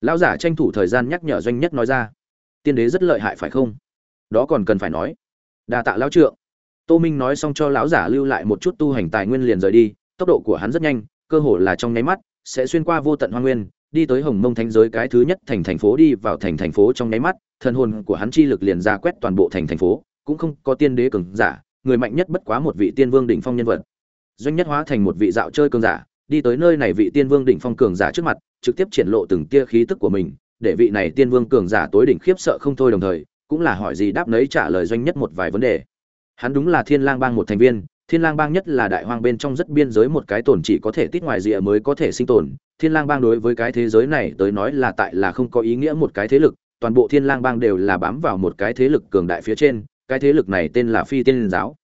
Lão giả tranh thủ thời gian nhắc nhở doanh nhất nói ra. Tiên đế rất lợi hại phải không? Đó còn cần phải nói. Đa tạ lão trượng. Tô minh nói xong cho lão giả lưu lại một chút tu hành tài nguyên liền rời đi, tốc độ của hắn rất nhanh, cơ hồ là trong nháy mắt, sẽ xuyên qua vô tận hoa nguyên, đi tới hồng mông thánh giới cái thứ nhất thành thành phố đi vào thành thành phố trong nháy mắt, thần hồn của hắn chi lực liền ra quét toàn bộ thành thành phố, cũng không có tiên đế cường giả, người mạnh nhất bất quá một vị tiên vương đỉnh phong nhân vật. Doanh nhất hóa thành một vị dạo chơi cường giả, đi tới nơi này vị tiên vương đỉnh phong cường giả trước mặt, trực tiếp triển lộ từng tia khí tức của mình, để vị này tiên vương cường giả tối đỉnh khiếp sợ không thôi đồng thời cũng là hỏi gì đáp nấy trả lời doanh nhất một vài vấn đề. Hắn đúng là thiên lang bang một thành viên, thiên lang bang nhất là đại hoang bên trong rất biên giới một cái tồn chỉ có thể tít ngoài rìa mới có thể sinh tồn. Thiên lang bang đối với cái thế giới này tới nói là tại là không có ý nghĩa một cái thế lực, toàn bộ thiên lang bang đều là bám vào một cái thế lực cường đại phía trên, cái thế lực này tên là phi tiên giáo.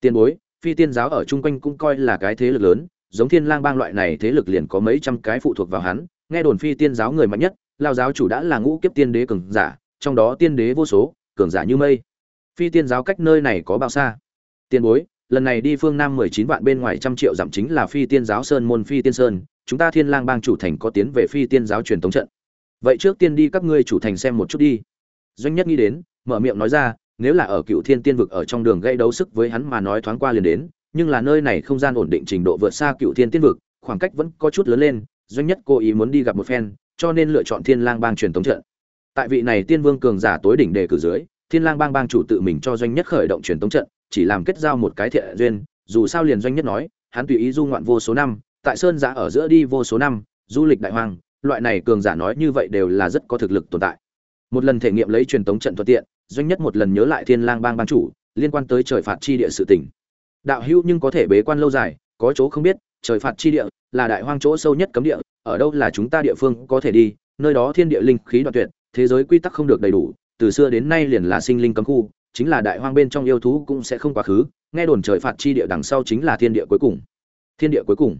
Tiên bối, phi tiên giáo ở chung quanh cũng coi là cái thế lực lớn, giống thiên lang bang loại này thế lực liền có mấy trăm cái phụ thuộc vào hắn. Nghe đồn phi tiên giáo người mạnh nhất, lao giáo chủ đã là ngũ kiếp tiên đế cường giả trong đó tiên đế vô số, cường giả như mây. Phi tiên giáo cách nơi này có bao xa? Tiên bối, lần này đi phương nam mười chín vạn bên ngoài trăm triệu dặm chính là phi tiên giáo sơn môn phi tiên sơn, chúng ta thiên lang bang chủ thành có tiến về phi tiên giáo truyền thống trận. Vậy trước tiên đi các ngươi chủ thành xem một chút đi. Doanh nhất nghĩ đến, mở miệng nói ra, nếu là ở cựu thiên tiên vực ở trong đường gây đấu sức với hắn mà nói thoáng qua liền đến, nhưng là nơi này không gian ổn định trình độ vượt xa cựu thiên tiên vực, khoảng cách vẫn có chút lớn lên, doanh nhất cố ý muốn đi gặp một phen, cho nên lựa chọn thiên lang bang truyền thống trận tại vị này tiên vương cường giả tối đỉnh đề cử dưới, thiên lang bang bang chủ tự mình cho doanh nhất khởi động truyền tống trận, chỉ làm kết giao một cái thiện duyên, dù sao liền doanh nhất nói, hắn tùy ý du ngoạn vô số năm, tại sơn giả ở giữa đi vô số năm, du lịch đại hoang, loại này cường giả nói như vậy đều là rất có thực lực tồn tại. Một lần thể nghiệm lấy truyền tống trận thuận tiện, doanh nhất một lần nhớ lại thiên lang bang bang chủ, liên quan tới trời phạt chi địa sự tỉnh đạo hữu nhưng có thể bế quan lâu dài, có chỗ không biết, trời phạt chi địa là đại hoang chỗ sâu nhất cấm địa, ở đâu là chúng ta địa phương có thể đi, nơi đó thiên địa linh khí đoạn tuyệt thế giới quy tắc không được đầy đủ, từ xưa đến nay liền là sinh linh cấm khu, chính là đại hoang bên trong yêu thú cũng sẽ không quá khứ, nghe đồn trời phạt chi địa đằng sau chính là thiên địa cuối cùng. Thiên địa cuối cùng.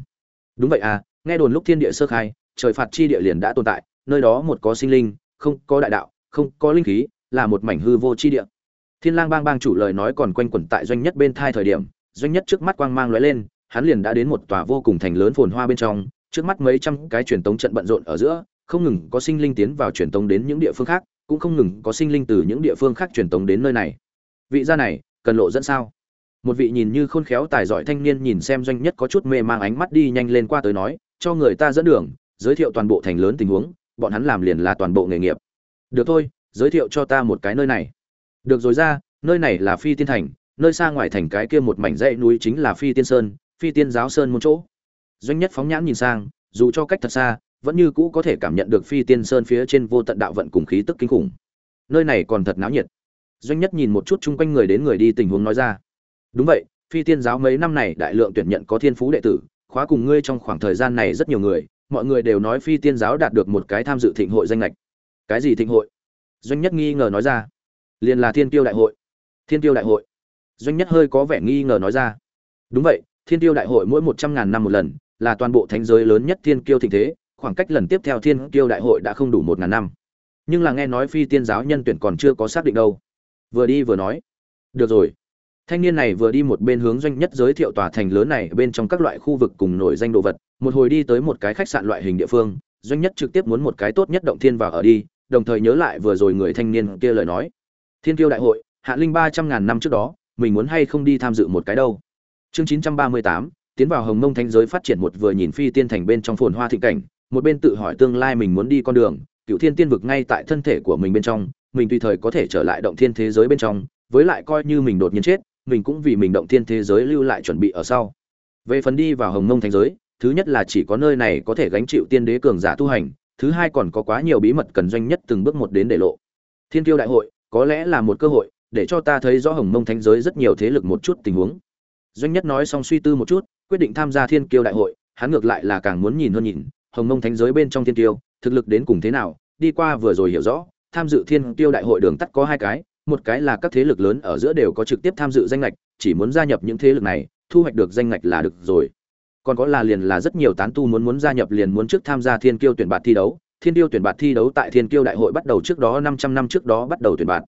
Đúng vậy à nghe đồn lúc thiên địa sơ khai, trời phạt chi địa liền đã tồn tại, nơi đó một có sinh linh, không có đại đạo, không có linh khí, là một mảnh hư vô chi địa. Thiên lang bang bang chủ lời nói còn quanh quẩn tại doanh nhất bên thai thời điểm, doanh nhất trước mắt quang mang lóe lên, hắn liền đã đến một tòa vô cùng thành lớn phồn hoa bên trong, trước mắt mấy trăm cái truyền tống trận bận rộn ở giữa không ngừng có sinh linh tiến vào truyền tống đến những địa phương khác, cũng không ngừng có sinh linh từ những địa phương khác truyền tống đến nơi này. Vị gia này, cần lộ dẫn sao? Một vị nhìn như khôn khéo tài giỏi thanh niên nhìn xem doanh nhất có chút mê mang ánh mắt đi nhanh lên qua tới nói, cho người ta dẫn đường, giới thiệu toàn bộ thành lớn tình huống, bọn hắn làm liền là toàn bộ nghề nghiệp. Được thôi, giới thiệu cho ta một cái nơi này. Được rồi ra, nơi này là phi tiên thành, nơi xa ngoài thành cái kia một mảnh dãy núi chính là phi tiên sơn, phi tiên giáo sơn một chỗ. Doanh nhất phóng nhãn nhìn sang, dù cho cách thật xa vẫn như cũ có thể cảm nhận được phi tiên sơn phía trên vô tận đạo vận cùng khí tức kinh khủng. Nơi này còn thật náo nhiệt. Doanh nhất nhìn một chút chung quanh người đến người đi tình huống nói ra. Đúng vậy, phi tiên giáo mấy năm này đại lượng tuyển nhận có thiên phú đệ tử, khóa cùng ngươi trong khoảng thời gian này rất nhiều người, mọi người đều nói phi tiên giáo đạt được một cái tham dự thịnh hội danh lệch cái gì thịnh hội? Doanh nhất nghi ngờ nói ra. Liền là thiên tiêu đại hội. Thiên tiêu đại hội. Doanh nhất hơi có vẻ nghi ngờ nói ra. Đúng vậy, thiên tiêu đại hội mỗi một trăm ngàn năm một lần, là toàn bộ thánh giới lớn nhất thiên kiêu thịnh thế khoảng cách lần tiếp theo thiên kiêu đại hội đã không đủ một ngàn năm. Nhưng là nghe nói phi tiên giáo nhân tuyển còn chưa có xác định đâu. Vừa đi vừa nói. Được rồi. Thanh niên này vừa đi một bên hướng doanh nhất giới thiệu tòa thành lớn này bên trong các loại khu vực cùng nổi danh đồ vật. Một hồi đi tới một cái khách sạn loại hình địa phương, doanh nhất trực tiếp muốn một cái tốt nhất động thiên vào ở đi, đồng thời nhớ lại vừa rồi người thanh niên kia lời nói. Thiên kiêu đại hội, hạ linh ba trăm ngàn năm trước đó, mình muốn hay không đi tham dự một cái đâu? Chương chín trăm ba mươi tám, tiến vào hồng mông thanh giới phát triển một vừa nhìn phi tiên thành bên trong phồn hoa thịnh cảnh một bên tự hỏi tương lai mình muốn đi con đường, cựu thiên tiên vực ngay tại thân thể của mình bên trong, mình tùy thời có thể trở lại động thiên thế giới bên trong, với lại coi như mình đột nhiên chết, mình cũng vì mình động thiên thế giới lưu lại chuẩn bị ở sau. Về phần đi vào hồng mông thành giới, thứ nhất là chỉ có nơi này có thể gánh chịu tiên đế cường giả tu hành, thứ hai còn có quá nhiều bí mật cần doanh nhất từng bước một đến để lộ. Thiên tiêu đại hội, có lẽ là một cơ hội để cho ta thấy rõ hồng mông thánh giới rất nhiều thế lực một chút tình huống. Doanh nhất nói xong suy tư một chút, quyết định tham gia thiên kiêu đại hội, hắn ngược lại là càng muốn nhìn hơn nhìn hồng mông thánh giới bên trong thiên Tiêu, thực lực đến cùng thế nào, đi qua vừa rồi hiểu rõ, tham dự thiên tiêu đại hội đường tắt có hai cái, một cái là các thế lực lớn ở giữa đều có trực tiếp tham dự danh lệch chỉ muốn gia nhập những thế lực này, thu hoạch được danh lệch là được rồi. Còn có là liền là rất nhiều tán tu muốn muốn gia nhập liền muốn trước tham gia thiên kiêu tuyển bạt thi đấu, thiên kiêu tuyển bạt thi đấu tại thiên kiêu đại hội bắt đầu trước đó 500 năm trước đó bắt đầu tuyển bạt.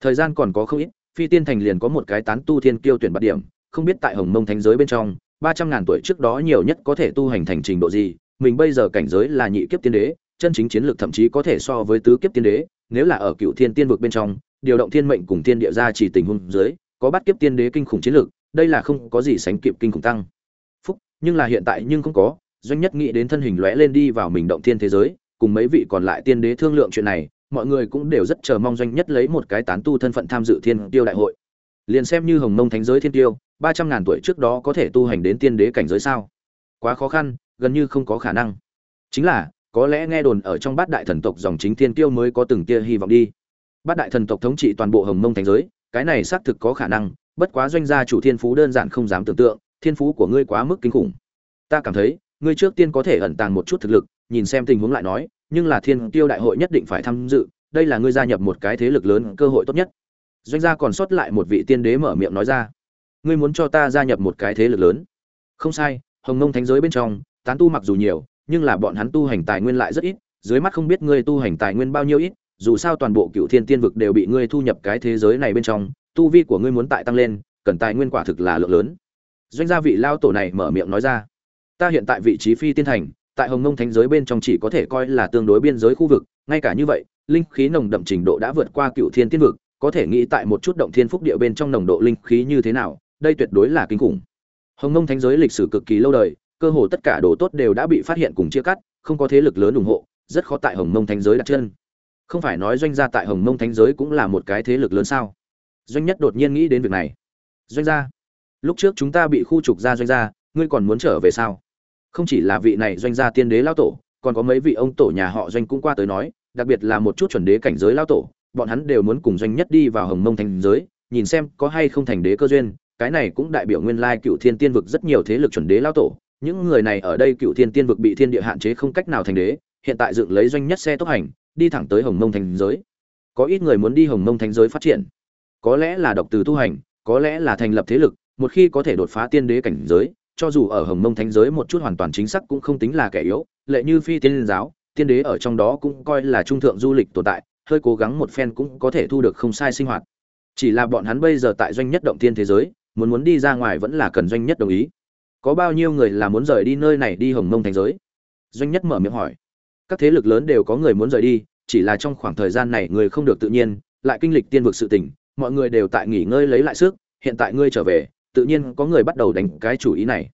Thời gian còn có không ít, phi tiên thành liền có một cái tán tu thiên kiêu tuyển bạt điểm, không biết tại hồng mông thánh giới bên trong, ba trăm ngàn tuổi trước đó nhiều nhất có thể tu hành thành trình độ gì mình bây giờ cảnh giới là nhị kiếp tiên đế, chân chính chiến lược thậm chí có thể so với tứ kiếp tiên đế, nếu là ở cựu thiên tiên vực bên trong, điều động thiên mệnh cùng thiên địa ra chỉ tình huống dưới, có bắt kiếp tiên đế kinh khủng chiến lược, đây là không có gì sánh kịp kinh khủng tăng. Phúc, nhưng là hiện tại nhưng không có, doanh nhất nghĩ đến thân hình lóe lên đi vào mình động thiên thế giới, cùng mấy vị còn lại tiên đế thương lượng chuyện này, mọi người cũng đều rất chờ mong doanh nhất lấy một cái tán tu thân phận tham dự thiên tiêu đại hội. Liền xem như hồng mông thánh giới thiên tiêu, ba trăm ngàn tuổi trước đó có thể tu hành đến tiên đế cảnh giới sao? Quá khó khăn gần như không có khả năng. Chính là, có lẽ nghe đồn ở trong bát đại thần tộc dòng chính thiên tiêu mới có từng tia hy vọng đi. Bát đại thần tộc thống trị toàn bộ hồng mông thánh giới, cái này xác thực có khả năng, bất quá doanh gia chủ thiên phú đơn giản không dám tưởng tượng, thiên phú của ngươi quá mức kinh khủng. Ta cảm thấy, ngươi trước tiên có thể ẩn tàng một chút thực lực, nhìn xem tình huống lại nói, nhưng là thiên tiêu đại hội nhất định phải tham dự, đây là ngươi gia nhập một cái thế lực lớn cơ hội tốt nhất. Doanh gia còn sót lại một vị tiên đế mở miệng nói ra. Ngươi muốn cho ta gia nhập một cái thế lực lớn? Không sai, hồng mông thánh giới bên trong tán tu mặc dù nhiều, nhưng là bọn hắn tu hành tài nguyên lại rất ít, dưới mắt không biết ngươi tu hành tài nguyên bao nhiêu ít, dù sao toàn bộ cựu thiên tiên vực đều bị ngươi thu nhập cái thế giới này bên trong, tu vi của ngươi muốn tại tăng lên, cần tài nguyên quả thực là lượng lớn. Doanh gia vị lao tổ này mở miệng nói ra, ta hiện tại vị trí phi tiên thành, tại hồng ngông thánh giới bên trong chỉ có thể coi là tương đối biên giới khu vực, ngay cả như vậy, linh khí nồng đậm trình độ đã vượt qua cựu thiên tiên vực, có thể nghĩ tại một chút động thiên phúc địa bên trong nồng độ linh khí như thế nào, đây tuyệt đối là kinh khủng. Hồng ngông thánh giới lịch sử cực kỳ lâu đời cơ hồ tất cả đồ tốt đều đã bị phát hiện cùng chia cắt, không có thế lực lớn ủng hộ, rất khó tại hồng mông thánh giới đặt chân. Không phải nói doanh gia tại hồng mông thánh giới cũng là một cái thế lực lớn sao? Doanh nhất đột nhiên nghĩ đến việc này. Doanh gia, lúc trước chúng ta bị khu trục ra doanh gia, ngươi còn muốn trở về sao? Không chỉ là vị này doanh gia tiên đế lao tổ, còn có mấy vị ông tổ nhà họ doanh cũng qua tới nói, đặc biệt là một chút chuẩn đế cảnh giới lao tổ, bọn hắn đều muốn cùng doanh nhất đi vào hồng mông Thánh giới, nhìn xem có hay không thành đế cơ duyên, cái này cũng đại biểu nguyên lai cựu thiên tiên vực rất nhiều thế lực chuẩn đế lao tổ những người này ở đây cựu thiên tiên vực bị thiên địa hạn chế không cách nào thành đế, hiện tại dựng lấy doanh nhất xe tốc hành, đi thẳng tới hồng mông thành giới. Có ít người muốn đi hồng mông thành giới phát triển. Có lẽ là độc từ tu hành, có lẽ là thành lập thế lực, một khi có thể đột phá tiên đế cảnh giới, cho dù ở hồng mông thánh giới một chút hoàn toàn chính xác cũng không tính là kẻ yếu, lệ như phi tiên giáo, tiên đế ở trong đó cũng coi là trung thượng du lịch tồn tại, hơi cố gắng một phen cũng có thể thu được không sai sinh hoạt. Chỉ là bọn hắn bây giờ tại doanh nhất động tiên thế giới, muốn muốn đi ra ngoài vẫn là cần doanh nhất đồng ý có bao nhiêu người là muốn rời đi nơi này đi hồng mông thành giới? Doanh nhất mở miệng hỏi. Các thế lực lớn đều có người muốn rời đi, chỉ là trong khoảng thời gian này người không được tự nhiên, lại kinh lịch tiên vực sự tỉnh mọi người đều tại nghỉ ngơi lấy lại sức, hiện tại ngươi trở về, tự nhiên có người bắt đầu đánh cái chủ ý này.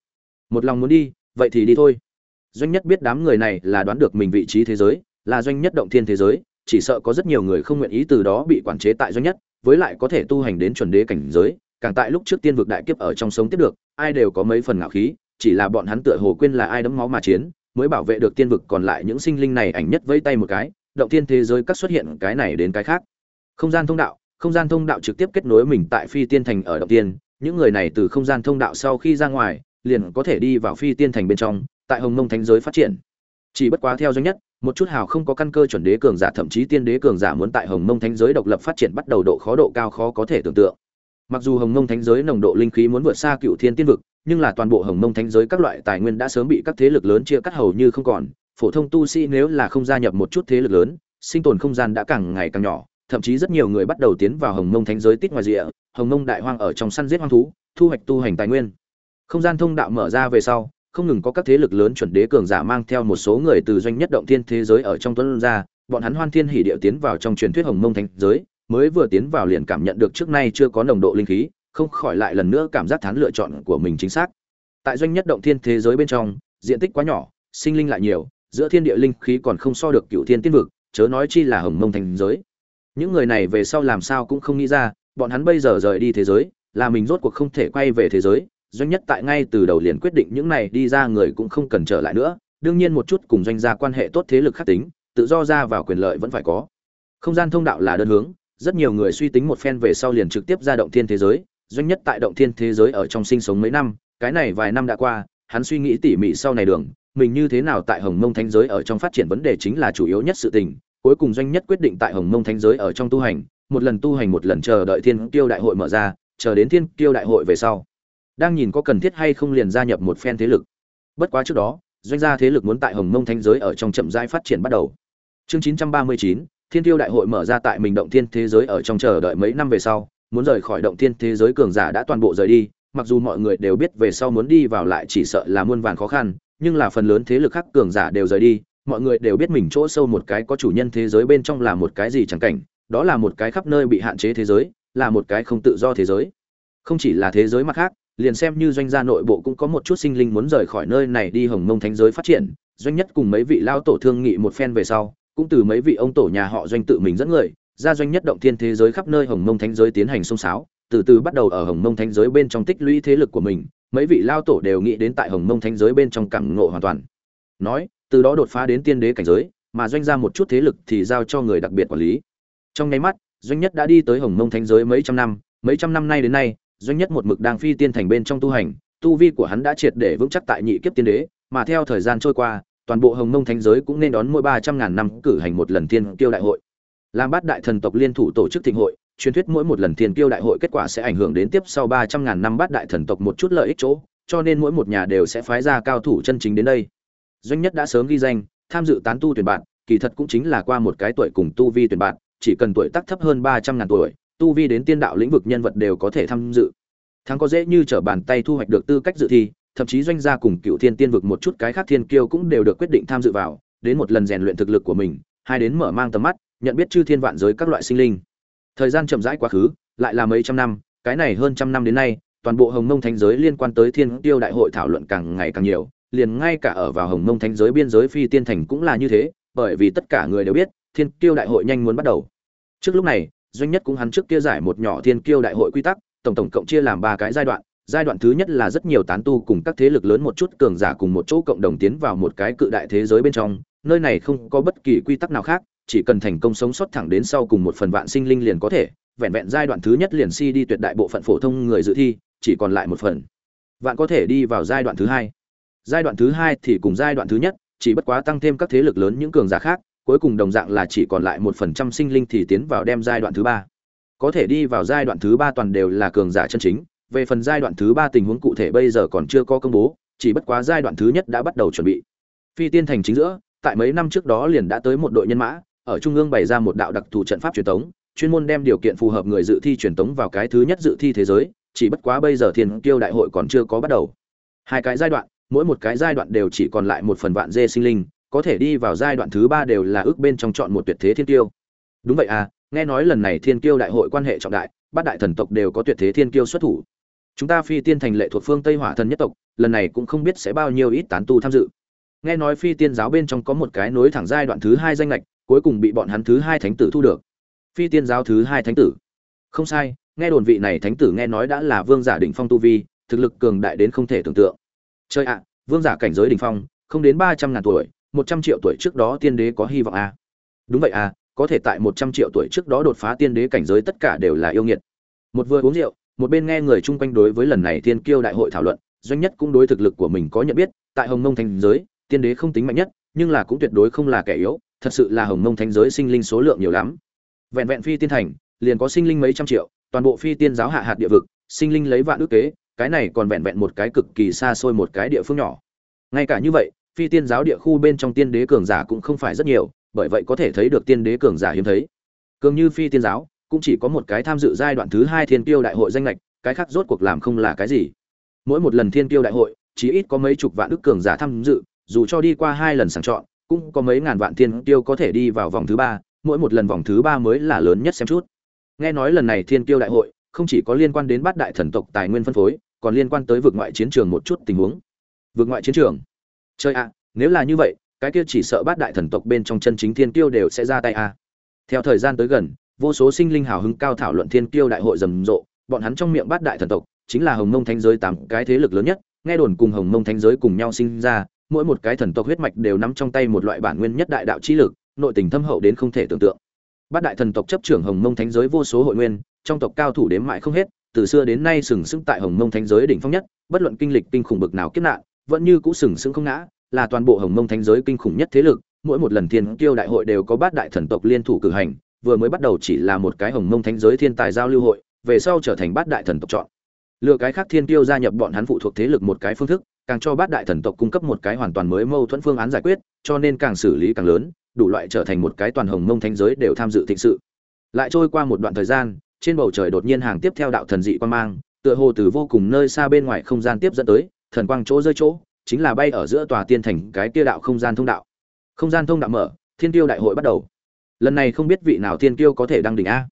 Một lòng muốn đi, vậy thì đi thôi. Doanh nhất biết đám người này là đoán được mình vị trí thế giới, là doanh nhất động thiên thế giới, chỉ sợ có rất nhiều người không nguyện ý từ đó bị quản chế tại doanh nhất, với lại có thể tu hành đến chuẩn đế cảnh giới, càng tại lúc trước tiên vực đại kiếp ở trong sống tiếp được ai đều có mấy phần ngạo khí, chỉ là bọn hắn tựa hồ quên là ai đấm máu mà chiến, mới bảo vệ được tiên vực, còn lại những sinh linh này ảnh nhất vẫy tay một cái, động thiên thế giới các xuất hiện cái này đến cái khác. Không gian thông đạo, không gian thông đạo trực tiếp kết nối mình tại phi tiên thành ở động tiên, những người này từ không gian thông đạo sau khi ra ngoài, liền có thể đi vào phi tiên thành bên trong, tại hồng mông thánh giới phát triển. Chỉ bất quá theo doanh nhất, một chút hào không có căn cơ chuẩn đế cường giả, thậm chí tiên đế cường giả muốn tại hồng mông thánh giới độc lập phát triển bắt đầu độ khó độ cao khó có thể tưởng tượng mặc dù hồng mông thánh giới nồng độ linh khí muốn vượt xa cựu thiên tiên vực, nhưng là toàn bộ hồng mông thánh giới các loại tài nguyên đã sớm bị các thế lực lớn chia cắt hầu như không còn. Phổ thông tu sĩ nếu là không gia nhập một chút thế lực lớn, sinh tồn không gian đã càng ngày càng nhỏ, thậm chí rất nhiều người bắt đầu tiến vào hồng mông thánh giới tít ngoài rìa. Hồng mông đại hoang ở trong săn giết hoang thú, thu hoạch tu hành tài nguyên. Không gian thông đạo mở ra về sau, không ngừng có các thế lực lớn chuẩn đế cường giả mang theo một số người từ doanh nhất động thiên thế giới ở trong tuấn ra, bọn hắn hoan thiên hỉ điệu tiến vào trong truyền thuyết hồng mông thánh giới mới vừa tiến vào liền cảm nhận được trước nay chưa có nồng độ linh khí, không khỏi lại lần nữa cảm giác thán lựa chọn của mình chính xác. Tại doanh nhất động thiên thế giới bên trong, diện tích quá nhỏ, sinh linh lại nhiều, giữa thiên địa linh khí còn không so được cựu thiên tiên vực, chớ nói chi là hồng mông thành giới. Những người này về sau làm sao cũng không nghĩ ra, bọn hắn bây giờ rời đi thế giới, là mình rốt cuộc không thể quay về thế giới. Doanh nhất tại ngay từ đầu liền quyết định những này đi ra người cũng không cần trở lại nữa, đương nhiên một chút cùng doanh gia quan hệ tốt thế lực khác tính, tự do ra vào quyền lợi vẫn phải có. Không gian thông đạo là đơn hướng rất nhiều người suy tính một phen về sau liền trực tiếp ra động thiên thế giới doanh nhất tại động thiên thế giới ở trong sinh sống mấy năm cái này vài năm đã qua hắn suy nghĩ tỉ mỉ sau này đường mình như thế nào tại hồng mông thánh giới ở trong phát triển vấn đề chính là chủ yếu nhất sự tình cuối cùng doanh nhất quyết định tại hồng mông thánh giới ở trong tu hành một lần tu hành một lần chờ đợi thiên kiêu đại hội mở ra chờ đến thiên kiêu đại hội về sau. Đang nhìn có cần thiết hay không liền gia nhập một phen thế lực. Bất quá trước đó doanh gia thế lực muốn tại hồng mông thánh giới ở trong chậm rãi phát triển bắt đầu. Chương 939, thiên tiêu đại hội mở ra tại mình động thiên thế giới ở trong chờ đợi mấy năm về sau, muốn rời khỏi động thiên thế giới cường giả đã toàn bộ rời đi, mặc dù mọi người đều biết về sau muốn đi vào lại chỉ sợ là muôn vàn khó khăn, nhưng là phần lớn thế lực khác cường giả đều rời đi, mọi người đều biết mình chỗ sâu một cái có chủ nhân thế giới bên trong là một cái gì chẳng cảnh, đó là một cái khắp nơi bị hạn chế thế giới, là một cái không tự do thế giới. Không chỉ là thế giới mặt khác, liền xem như doanh gia nội bộ cũng có một chút sinh linh muốn rời khỏi nơi này đi hồng mông thánh giới phát triển, doanh nhất cùng mấy vị lao tổ thương nghị một phen về sau cũng từ mấy vị ông tổ nhà họ doanh tự mình dẫn người ra doanh nhất động thiên thế giới khắp nơi hồng mông thánh giới tiến hành xông xáo từ từ bắt đầu ở hồng mông thánh giới bên trong tích lũy thế lực của mình, mấy vị lao tổ đều nghĩ đến tại hồng mông thánh giới bên trong cẳng ngộ hoàn toàn. Nói, từ đó đột phá đến tiên đế cảnh giới, mà doanh ra một chút thế lực thì giao cho người đặc biệt quản lý. Trong nháy mắt, doanh nhất đã đi tới hồng mông thánh giới mấy trăm năm, mấy trăm năm nay đến nay, doanh nhất một mực đang phi tiên thành bên trong tu hành, tu vi của hắn đã triệt để vững chắc tại nhị kiếp tiên đế, mà theo thời gian trôi qua toàn bộ hồng mông thánh giới cũng nên đón mỗi ba trăm ngàn năm cử hành một lần thiên kiêu đại hội. Làm bát đại thần tộc liên thủ tổ chức thịnh hội, truyền thuyết mỗi một lần thiên kiêu đại hội kết quả sẽ ảnh hưởng đến tiếp sau ba trăm ngàn năm bát đại thần tộc một chút lợi ích chỗ, cho nên mỗi một nhà đều sẽ phái ra cao thủ chân chính đến đây. Doanh nhất đã sớm ghi danh, tham dự tán tu tuyển bạn, kỳ thật cũng chính là qua một cái tuổi cùng tu vi tuyển bạn, chỉ cần tuổi tác thấp hơn ba trăm ngàn tuổi, tu vi đến tiên đạo lĩnh vực nhân vật đều có thể tham dự. Thắng có dễ như trở bàn tay thu hoạch được tư cách dự thi thậm chí doanh gia cùng cựu thiên tiên vực một chút cái khác thiên kiêu cũng đều được quyết định tham dự vào, đến một lần rèn luyện thực lực của mình, hai đến mở mang tầm mắt, nhận biết chư thiên vạn giới các loại sinh linh. Thời gian chậm rãi quá khứ, lại là mấy trăm năm, cái này hơn trăm năm đến nay, toàn bộ hồng mông thánh giới liên quan tới thiên tiêu đại hội thảo luận càng ngày càng nhiều, liền ngay cả ở vào hồng mông thánh giới biên giới phi tiên thành cũng là như thế, bởi vì tất cả người đều biết, thiên tiêu đại hội nhanh muốn bắt đầu. Trước lúc này, doanh nhất cũng hắn trước kia giải một nhỏ thiên kiêu đại hội quy tắc, tổng tổng cộng chia làm ba cái giai đoạn giai đoạn thứ nhất là rất nhiều tán tu cùng các thế lực lớn một chút cường giả cùng một chỗ cộng đồng tiến vào một cái cự đại thế giới bên trong, nơi này không có bất kỳ quy tắc nào khác, chỉ cần thành công sống sót thẳng đến sau cùng một phần vạn sinh linh liền có thể, vẹn vẹn giai đoạn thứ nhất liền si đi tuyệt đại bộ phận phổ thông người dự thi, chỉ còn lại một phần. Vạn có thể đi vào giai đoạn thứ hai. Giai đoạn thứ hai thì cùng giai đoạn thứ nhất, chỉ bất quá tăng thêm các thế lực lớn những cường giả khác, cuối cùng đồng dạng là chỉ còn lại một phần trăm sinh linh thì tiến vào đem giai đoạn thứ ba. Có thể đi vào giai đoạn thứ ba toàn đều là cường giả chân chính về phần giai đoạn thứ ba tình huống cụ thể bây giờ còn chưa có công bố, chỉ bất quá giai đoạn thứ nhất đã bắt đầu chuẩn bị. Phi tiên thành chính giữa, tại mấy năm trước đó liền đã tới một đội nhân mã, ở trung ương bày ra một đạo đặc thù trận pháp truyền tống, chuyên môn đem điều kiện phù hợp người dự thi truyền tống vào cái thứ nhất dự thi thế giới, chỉ bất quá bây giờ thiên kiêu đại hội còn chưa có bắt đầu. Hai cái giai đoạn, mỗi một cái giai đoạn đều chỉ còn lại một phần vạn dê sinh linh, có thể đi vào giai đoạn thứ ba đều là ước bên trong chọn một tuyệt thế thiên kiêu. Đúng vậy à nghe nói lần này thiên kiêu đại hội quan hệ trọng đại, bát đại thần tộc đều có tuyệt thế thiên kiêu xuất thủ chúng ta phi tiên thành lệ thuộc phương tây hỏa thần nhất tộc, lần này cũng không biết sẽ bao nhiêu ít tán tu tham dự. Nghe nói phi tiên giáo bên trong có một cái nối thẳng giai đoạn thứ hai danh lệch cuối cùng bị bọn hắn thứ hai thánh tử thu được. Phi tiên giáo thứ hai thánh tử. Không sai, nghe đồn vị này thánh tử nghe nói đã là vương giả đỉnh phong tu vi, thực lực cường đại đến không thể tưởng tượng. Chơi ạ, vương giả cảnh giới đỉnh phong, không đến ba trăm ngàn tuổi, một trăm triệu tuổi trước đó tiên đế có hy vọng à. đúng vậy à có thể tại một trăm triệu tuổi trước đó đột phá tiên đế cảnh giới tất cả đều là yêu nghiệt. Một vừa uống rượu một bên nghe người chung quanh đối với lần này tiên kiêu đại hội thảo luận, doanh nhất cũng đối thực lực của mình có nhận biết, tại hồng mông thành giới, tiên đế không tính mạnh nhất, nhưng là cũng tuyệt đối không là kẻ yếu, thật sự là hồng mông thánh giới sinh linh số lượng nhiều lắm. Vẹn vẹn phi tiên thành, liền có sinh linh mấy trăm triệu, toàn bộ phi tiên giáo hạ hạt địa vực, sinh linh lấy vạn ước kế, cái này còn vẹn vẹn một cái cực kỳ xa xôi một cái địa phương nhỏ. Ngay cả như vậy, phi tiên giáo địa khu bên trong tiên đế cường giả cũng không phải rất nhiều, bởi vậy có thể thấy được tiên đế cường giả hiếm thấy. Cường như phi tiên giáo cũng chỉ có một cái tham dự giai đoạn thứ hai thiên tiêu đại hội danh lệch, cái khác rốt cuộc làm không là cái gì. Mỗi một lần thiên tiêu đại hội chỉ ít có mấy chục vạn đức cường giả tham dự, dù cho đi qua hai lần sàng chọn, cũng có mấy ngàn vạn thiên tiêu có thể đi vào vòng thứ ba, mỗi một lần vòng thứ ba mới là lớn nhất xem chút. Nghe nói lần này thiên tiêu đại hội, không chỉ có liên quan đến bát đại thần tộc tài nguyên phân phối, còn liên quan tới vực ngoại chiến trường một chút tình huống. Vực ngoại chiến trường? Chơi ạ, nếu là như vậy, cái kia chỉ sợ bát đại thần tộc bên trong chân chính thiên tiêu đều sẽ ra tay a à. theo thời gian tới gần vô số sinh linh hào hứng cao thảo luận thiên kiêu đại hội rầm rộ, bọn hắn trong miệng bát đại thần tộc, chính là hồng mông thánh giới tám cái thế lực lớn nhất, nghe đồn cùng hồng mông thánh giới cùng nhau sinh ra, mỗi một cái thần tộc huyết mạch đều nắm trong tay một loại bản nguyên nhất đại đạo chi lực, nội tình thâm hậu đến không thể tưởng tượng. Bát đại thần tộc chấp trưởng hồng mông thánh giới vô số hội nguyên, trong tộc cao thủ đếm mãi không hết, từ xưa đến nay sừng sững tại hồng mông thánh giới đỉnh phong nhất, bất luận kinh lịch kinh khủng bực nào kiếp nạn, vẫn như cũ sừng sững không ngã, là toàn bộ hồng mông thánh giới kinh khủng nhất thế lực, mỗi một lần thiên kiêu đại hội đều có bát đại thần tộc liên thủ cử hành vừa mới bắt đầu chỉ là một cái hồng mông thánh giới thiên tài giao lưu hội, về sau trở thành bát đại thần tộc chọn. Lựa cái khác thiên tiêu gia nhập bọn hắn phụ thuộc thế lực một cái phương thức, càng cho bát đại thần tộc cung cấp một cái hoàn toàn mới mâu thuẫn phương án giải quyết, cho nên càng xử lý càng lớn, đủ loại trở thành một cái toàn hồng mông thánh giới đều tham dự thịnh sự. Lại trôi qua một đoạn thời gian, trên bầu trời đột nhiên hàng tiếp theo đạo thần dị quan mang, tựa hồ từ vô cùng nơi xa bên ngoài không gian tiếp dẫn tới, thần quang chỗ rơi chỗ, chính là bay ở giữa tòa tiên thành cái kia đạo không gian thông đạo. Không gian thông đạo mở, thiên tiêu đại hội bắt đầu lần này không biết vị nào thiên kiêu có thể đăng đỉnh a.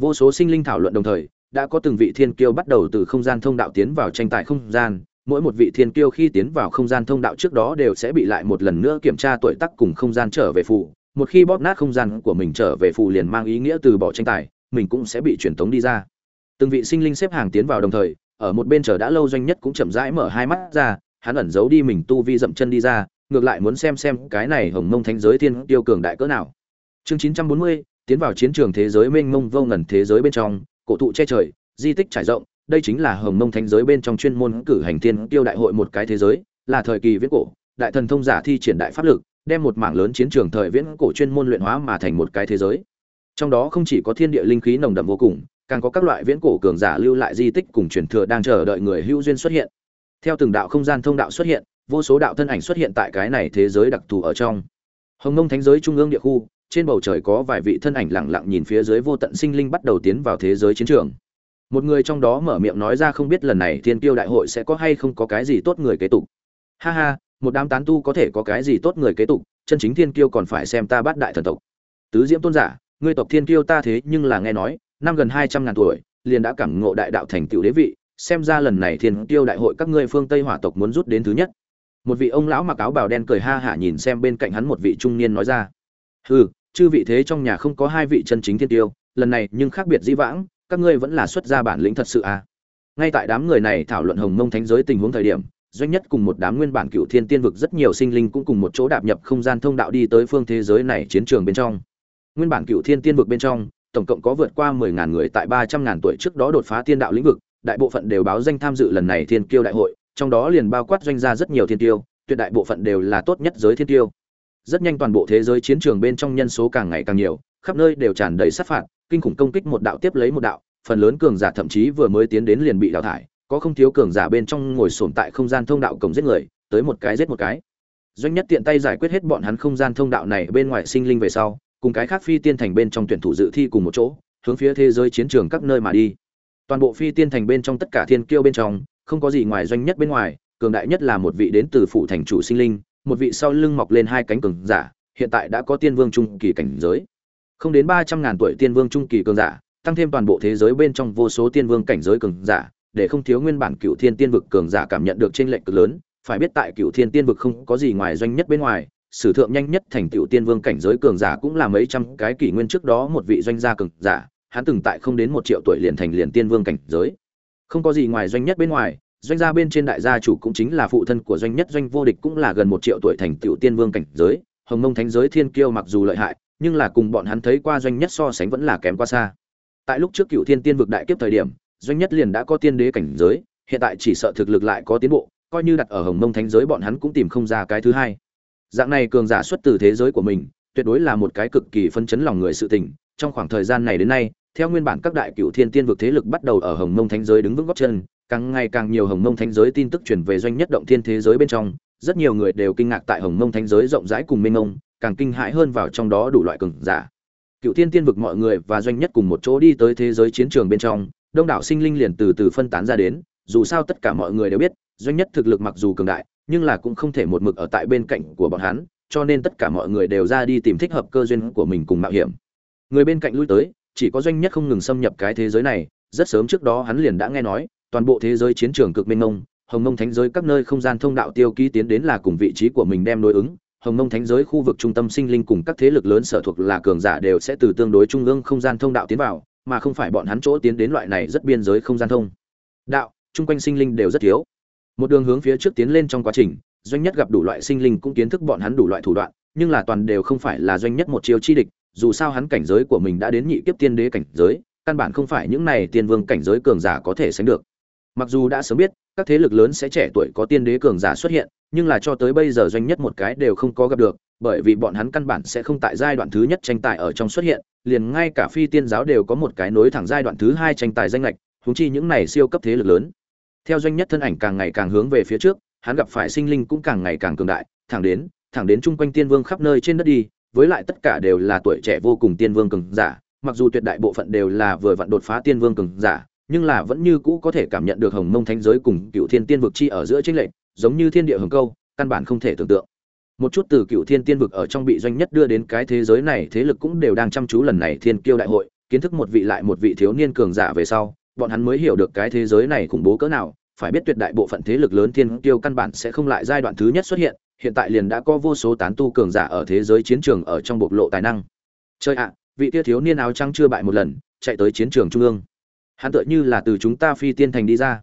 Vô số sinh linh thảo luận đồng thời, đã có từng vị thiên kiêu bắt đầu từ không gian thông đạo tiến vào tranh tài không gian. Mỗi một vị thiên kiêu khi tiến vào không gian thông đạo trước đó đều sẽ bị lại một lần nữa kiểm tra tuổi tác cùng không gian trở về phù. Một khi bóp nát không gian của mình trở về phù liền mang ý nghĩa từ bỏ tranh tài, mình cũng sẽ bị truyền tống đi ra. Từng vị sinh linh xếp hàng tiến vào đồng thời, ở một bên chờ đã lâu doanh nhất cũng chậm rãi mở hai mắt ra, hắn ẩn giấu đi mình tu vi dậm chân đi ra, ngược lại muốn xem xem cái này hồng mông thánh giới thiên tiêu cường đại cỡ nào chương chín trăm bốn mươi, tiến vào chiến trường thế giới mênh mông vô ngần thế giới bên trong, cổ thụ che trời, di tích trải rộng, đây chính là hồng mông thánh giới bên trong chuyên môn cử hành thiên tiêu đại hội một cái thế giới, là thời kỳ viễn cổ, đại thần thông giả thi triển đại pháp lực, đem một mảng lớn chiến trường thời viễn cổ chuyên môn luyện hóa mà thành một cái thế giới. Trong đó không chỉ có thiên địa linh khí nồng đậm vô cùng, càng có các loại viễn cổ cường giả lưu lại di tích cùng truyền thừa đang chờ đợi người hữu duyên xuất hiện. Theo từng đạo không gian thông đạo xuất hiện, vô số đạo thân ảnh xuất hiện tại cái này thế giới đặc thù ở trong. Hồng mông thánh giới trung ương địa khu trên bầu trời có vài vị thân ảnh lặng lặng nhìn phía dưới vô tận sinh linh bắt đầu tiến vào thế giới chiến trường. Một người trong đó mở miệng nói ra không biết lần này thiên tiêu đại hội sẽ có hay không có cái gì tốt người kế tục. Ha ha, một đám tán tu có thể có cái gì tốt người kế tục, chân chính thiên kiêu còn phải xem ta bắt đại thần tộc. Tứ diễm tôn giả, ngươi tộc thiên kiêu ta thế nhưng là nghe nói, năm gần hai trăm ngàn tuổi, liền đã cảm ngộ đại đạo thành tựu đế vị, xem ra lần này thiên kiêu đại hội các ngươi phương tây hỏa tộc muốn rút đến thứ nhất. Một vị ông lão mặc áo bào đen cười ha hả nhìn xem bên cạnh hắn một vị trung niên nói ra. Hừ chư vị thế trong nhà không có hai vị chân chính thiên tiêu, lần này nhưng khác biệt dĩ vãng, các ngươi vẫn là xuất gia bản lĩnh thật sự à? Ngay tại đám người này thảo luận hồng mông thánh giới tình huống thời điểm, doanh nhất cùng một đám nguyên bản cựu thiên tiên vực rất nhiều sinh linh cũng cùng một chỗ đạp nhập không gian thông đạo đi tới phương thế giới này chiến trường bên trong. Nguyên bản cựu thiên tiên vực bên trong, tổng cộng có vượt qua mười ngàn người tại ba trăm ngàn tuổi trước đó đột phá tiên đạo lĩnh vực, đại bộ phận đều báo danh tham dự lần này thiên kiêu đại hội, trong đó liền bao quát doanh gia rất nhiều thiên tiêu, tuyệt đại bộ phận đều là tốt nhất giới thiên tiêu rất nhanh toàn bộ thế giới chiến trường bên trong nhân số càng ngày càng nhiều, khắp nơi đều tràn đầy sát phạt, kinh khủng công kích một đạo tiếp lấy một đạo, phần lớn cường giả thậm chí vừa mới tiến đến liền bị đào thải, có không thiếu cường giả bên trong ngồi sồn tại không gian thông đạo cổng giết người, tới một cái giết một cái. Doanh nhất tiện tay giải quyết hết bọn hắn không gian thông đạo này bên ngoài sinh linh về sau, cùng cái khác phi tiên thành bên trong tuyển thủ dự thi cùng một chỗ, hướng phía thế giới chiến trường các nơi mà đi. Toàn bộ phi tiên thành bên trong tất cả thiên kiêu bên trong, không có gì ngoài doanh nhất bên ngoài, cường đại nhất là một vị đến từ phủ thành chủ sinh linh một vị sau lưng mọc lên hai cánh cường giả, hiện tại đã có tiên vương trung kỳ cảnh giới. Không đến ba trăm ngàn tuổi tiên vương trung kỳ cường giả, tăng thêm toàn bộ thế giới bên trong vô số tiên vương cảnh giới cường giả, để không thiếu nguyên bản cựu thiên tiên vực cường giả cảm nhận được trên lệnh cực lớn. Phải biết tại cựu thiên tiên vực không có gì ngoài doanh nhất bên ngoài, sử thượng nhanh nhất thành cựu tiên vương cảnh giới cường giả cũng là mấy trăm cái kỷ nguyên trước đó một vị doanh gia cường giả, hắn từng tại không đến một triệu tuổi liền thành liền tiên vương cảnh giới. Không có gì ngoài doanh nhất bên ngoài doanh gia bên trên đại gia chủ cũng chính là phụ thân của doanh nhất doanh vô địch cũng là gần một triệu tuổi thành tiểu tiên vương cảnh giới, hồng mông thánh giới thiên kiêu mặc dù lợi hại, nhưng là cùng bọn hắn thấy qua doanh nhất so sánh vẫn là kém quá xa. Tại lúc trước cựu thiên tiên vực đại kiếp thời điểm, doanh nhất liền đã có tiên đế cảnh giới, hiện tại chỉ sợ thực lực lại có tiến bộ, coi như đặt ở hồng mông thánh giới bọn hắn cũng tìm không ra cái thứ hai. Dạng này cường giả xuất từ thế giới của mình, tuyệt đối là một cái cực kỳ phân chấn lòng người sự tình. Trong khoảng thời gian này đến nay, theo nguyên bản các đại cựu thiên tiên vực thế lực bắt đầu ở hồng mông thánh giới đứng vững góc chân càng ngày càng nhiều hồng mông thánh giới tin tức truyền về doanh nhất động thiên thế giới bên trong, rất nhiều người đều kinh ngạc tại hồng mông thánh giới rộng rãi cùng mênh mông, càng kinh hãi hơn vào trong đó đủ loại cường giả. Cựu thiên tiên vực mọi người và doanh nhất cùng một chỗ đi tới thế giới chiến trường bên trong, đông đảo sinh linh liền từ từ phân tán ra đến, dù sao tất cả mọi người đều biết, doanh nhất thực lực mặc dù cường đại, nhưng là cũng không thể một mực ở tại bên cạnh của bọn hắn, cho nên tất cả mọi người đều ra đi tìm thích hợp cơ duyên của mình cùng mạo hiểm. Người bên cạnh lui tới, chỉ có doanh nhất không ngừng xâm nhập cái thế giới này, rất sớm trước đó hắn liền đã nghe nói toàn bộ thế giới chiến trường cực mênh mông, hồng mông thánh giới các nơi không gian thông đạo tiêu ký tiến đến là cùng vị trí của mình đem đối ứng. Hồng mông thánh giới khu vực trung tâm sinh linh cùng các thế lực lớn sở thuộc là cường giả đều sẽ từ tương đối trung ương không gian thông đạo tiến vào, mà không phải bọn hắn chỗ tiến đến loại này rất biên giới không gian thông. Đạo, chung quanh sinh linh đều rất thiếu. Một đường hướng phía trước tiến lên trong quá trình, doanh nhất gặp đủ loại sinh linh cũng kiến thức bọn hắn đủ loại thủ đoạn, nhưng là toàn đều không phải là doanh nhất một chiêu chi địch, dù sao hắn cảnh giới của mình đã đến nhị kiếp tiên đế cảnh giới, căn bản không phải những này tiên vương cảnh giới cường giả có thể sánh được mặc dù đã sớm biết, các thế lực lớn sẽ trẻ tuổi có tiên đế cường giả xuất hiện, nhưng là cho tới bây giờ doanh nhất một cái đều không có gặp được, bởi vì bọn hắn căn bản sẽ không tại giai đoạn thứ nhất tranh tài ở trong xuất hiện, liền ngay cả phi tiên giáo đều có một cái nối thẳng giai đoạn thứ hai tranh tài danh lệch húng chi những này siêu cấp thế lực lớn. Theo doanh nhất thân ảnh càng ngày càng hướng về phía trước, hắn gặp phải sinh linh cũng càng ngày càng cường đại, thẳng đến thẳng đến chung quanh tiên vương khắp nơi trên đất đi, với lại tất cả đều là tuổi trẻ vô cùng tiên vương cường giả, mặc dù tuyệt đại bộ phận đều là vừa vặn đột phá tiên vương cường giả nhưng là vẫn như cũ có thể cảm nhận được hồng mông thánh giới cùng cựu thiên tiên vực chi ở giữa chính lệnh giống như thiên địa hồng câu, căn bản không thể tưởng tượng. Một chút từ cựu thiên tiên vực ở trong bị doanh nhất đưa đến cái thế giới này thế lực cũng đều đang chăm chú lần này thiên kiêu đại hội, kiến thức một vị lại một vị thiếu niên cường giả về sau, bọn hắn mới hiểu được cái thế giới này khủng bố cỡ nào, phải biết tuyệt đại bộ phận thế lực lớn thiên kiêu căn bản sẽ không lại giai đoạn thứ nhất xuất hiện hiện tại liền đã có vô số tán tu cường giả ở thế giới chiến trường ở trong bộc lộ tài năng. Chơi ạ, vị tia thiếu niên áo trắng chưa bại một lần, chạy tới chiến trường trung ương hắn tựa như là từ chúng ta phi tiên thành đi ra.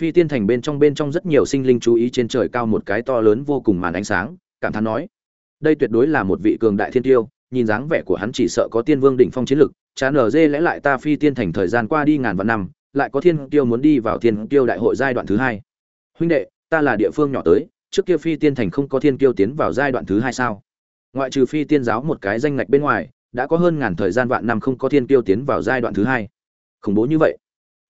Phi tiên thành bên trong bên trong rất nhiều sinh linh chú ý trên trời cao một cái to lớn vô cùng màn ánh sáng, cảm thán nói, đây tuyệt đối là một vị cường đại thiên tiêu, nhìn dáng vẻ của hắn chỉ sợ có tiên vương đỉnh phong chiến lực chán ở dê lẽ lại ta phi tiên thành thời gian qua đi ngàn vạn năm, lại có thiên tiêu muốn đi vào thiên tiêu đại hội giai đoạn thứ hai. Huynh đệ, ta là địa phương nhỏ tới, trước kia phi tiên thành không có thiên tiêu tiến vào giai đoạn thứ hai sao? Ngoại trừ phi tiên giáo một cái danh ngạch bên ngoài, đã có hơn ngàn thời gian vạn năm không có thiên tiêu tiến vào giai đoạn thứ hai khủng bố như vậy.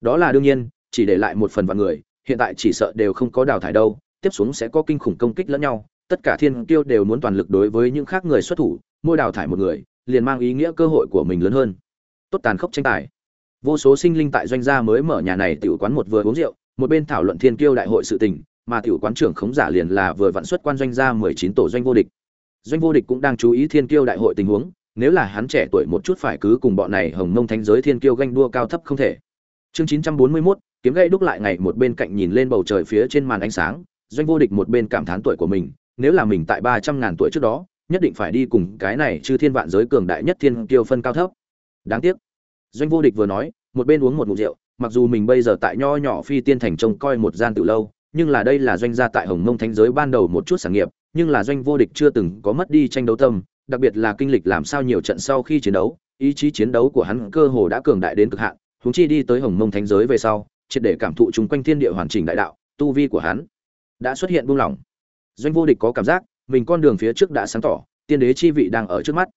Đó là đương nhiên, chỉ để lại một phần vạn người, hiện tại chỉ sợ đều không có đào thải đâu, tiếp xuống sẽ có kinh khủng công kích lẫn nhau, tất cả thiên tiêu đều muốn toàn lực đối với những khác người xuất thủ, mỗi đào thải một người, liền mang ý nghĩa cơ hội của mình lớn hơn. Tốt tàn khốc tranh tài. Vô số sinh linh tại doanh gia mới mở nhà này tiểu quán một vừa uống rượu, một bên thảo luận thiên kiêu đại hội sự tình, mà tiểu quán trưởng khống giả liền là vừa vận xuất quan doanh gia mười chín tổ doanh vô địch. Doanh vô địch cũng đang chú ý thiên kiêu đại hội tình huống nếu là hắn trẻ tuổi một chút phải cứ cùng bọn này hồng mông thánh giới thiên kiêu ganh đua cao thấp không thể. Chương chín trăm bốn mươi 941, kiếm gậy đúc lại ngày một bên cạnh nhìn lên bầu trời phía trên màn ánh sáng doanh vô địch một bên cảm thán tuổi của mình nếu là mình tại ba trăm ngàn tuổi trước đó nhất định phải đi cùng cái này chư thiên vạn giới cường đại nhất thiên kiêu phân cao thấp. Đáng tiếc. Doanh vô địch vừa nói một bên uống một ngụm rượu mặc dù mình bây giờ tại nho nhỏ phi tiên thành trông coi một gian từ lâu nhưng là đây là doanh gia tại hồng mông thánh giới ban đầu một chút sản nghiệp nhưng là doanh vô địch chưa từng có mất đi tranh đấu tâm đặc biệt là kinh lịch làm sao nhiều trận sau khi chiến đấu, ý chí chiến đấu của hắn cơ hồ đã cường đại đến cực hạn, huống chi đi tới hồng mông thánh giới về sau, triệt để cảm thụ chung quanh thiên địa hoàn chỉnh đại đạo, tu vi của hắn đã xuất hiện buông lỏng. Doanh vô địch có cảm giác, mình con đường phía trước đã sáng tỏ, tiên đế chi vị đang ở trước mắt.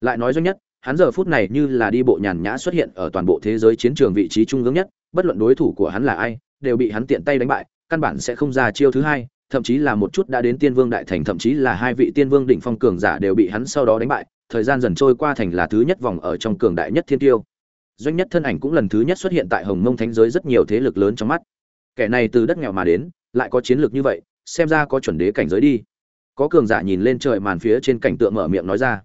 Lại nói doanh nhất, hắn giờ phút này như là đi bộ nhàn nhã xuất hiện ở toàn bộ thế giới chiến trường vị trí trung ương nhất, bất luận đối thủ của hắn là ai, đều bị hắn tiện tay đánh bại, căn bản sẽ không ra chiêu thứ hai thậm chí là một chút đã đến tiên vương đại thành, thậm chí là hai vị tiên vương đỉnh phong cường giả đều bị hắn sau đó đánh bại. Thời gian dần trôi qua thành là thứ nhất vòng ở trong cường đại nhất thiên tiêu. Doanh nhất thân ảnh cũng lần thứ nhất xuất hiện tại hồng mông thánh giới rất nhiều thế lực lớn trong mắt. Kẻ này từ đất nghèo mà đến, lại có chiến lược như vậy, xem ra có chuẩn đế cảnh giới đi. Có cường giả nhìn lên trời màn phía trên cảnh tượng mở miệng nói ra.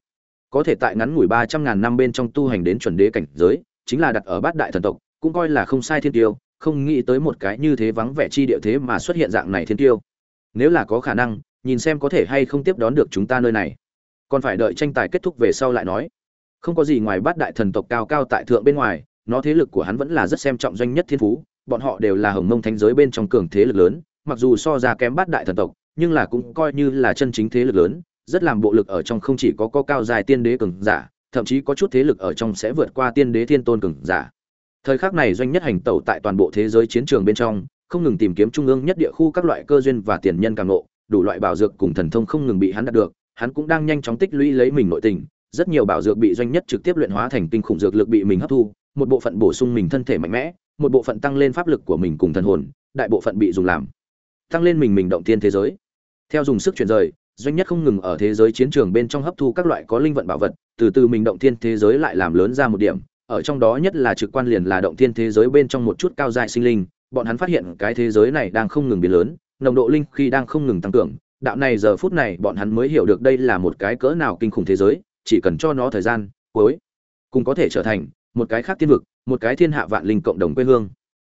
Có thể tại ngắn ngủi ba trăm ngàn năm bên trong tu hành đến chuẩn đế cảnh giới, chính là đặt ở bát đại thần tộc, cũng coi là không sai thiên tiêu, không nghĩ tới một cái như thế vắng vẻ chi địa thế mà xuất hiện dạng này thiên tiêu nếu là có khả năng, nhìn xem có thể hay không tiếp đón được chúng ta nơi này. Còn phải đợi tranh tài kết thúc về sau lại nói. Không có gì ngoài bát đại thần tộc cao cao tại thượng bên ngoài, nó thế lực của hắn vẫn là rất xem trọng doanh nhất thiên phú, bọn họ đều là hồng mông thánh giới bên trong cường thế lực lớn, mặc dù so ra kém bát đại thần tộc, nhưng là cũng coi như là chân chính thế lực lớn, rất làm bộ lực ở trong không chỉ có có cao dài tiên đế cường giả, thậm chí có chút thế lực ở trong sẽ vượt qua tiên đế thiên tôn cường giả. Thời khắc này doanh nhất hành tẩu tại toàn bộ thế giới chiến trường bên trong không ngừng tìm kiếm trung ương nhất địa khu các loại cơ duyên và tiền nhân càng ngộ, đủ loại bảo dược cùng thần thông không ngừng bị hắn đạt được, hắn cũng đang nhanh chóng tích lũy lấy mình nội tình, rất nhiều bảo dược bị doanh nhất trực tiếp luyện hóa thành kinh khủng dược lực bị mình hấp thu, một bộ phận bổ sung mình thân thể mạnh mẽ, một bộ phận tăng lên pháp lực của mình cùng thần hồn, đại bộ phận bị dùng làm tăng lên mình mình động thiên thế giới. Theo dùng sức chuyển rời, doanh nhất không ngừng ở thế giới chiến trường bên trong hấp thu các loại có linh vận bảo vật, từ từ mình động thiên thế giới lại làm lớn ra một điểm, ở trong đó nhất là trực quan liền là động thiên thế giới bên trong một chút cao dài sinh linh bọn hắn phát hiện cái thế giới này đang không ngừng biến lớn, nồng độ linh khi đang không ngừng tăng cường. Đạo này giờ phút này bọn hắn mới hiểu được đây là một cái cỡ nào kinh khủng thế giới, chỉ cần cho nó thời gian, cuối, cùng có thể trở thành một cái khác tiên vực, một cái thiên hạ vạn linh cộng đồng quê hương.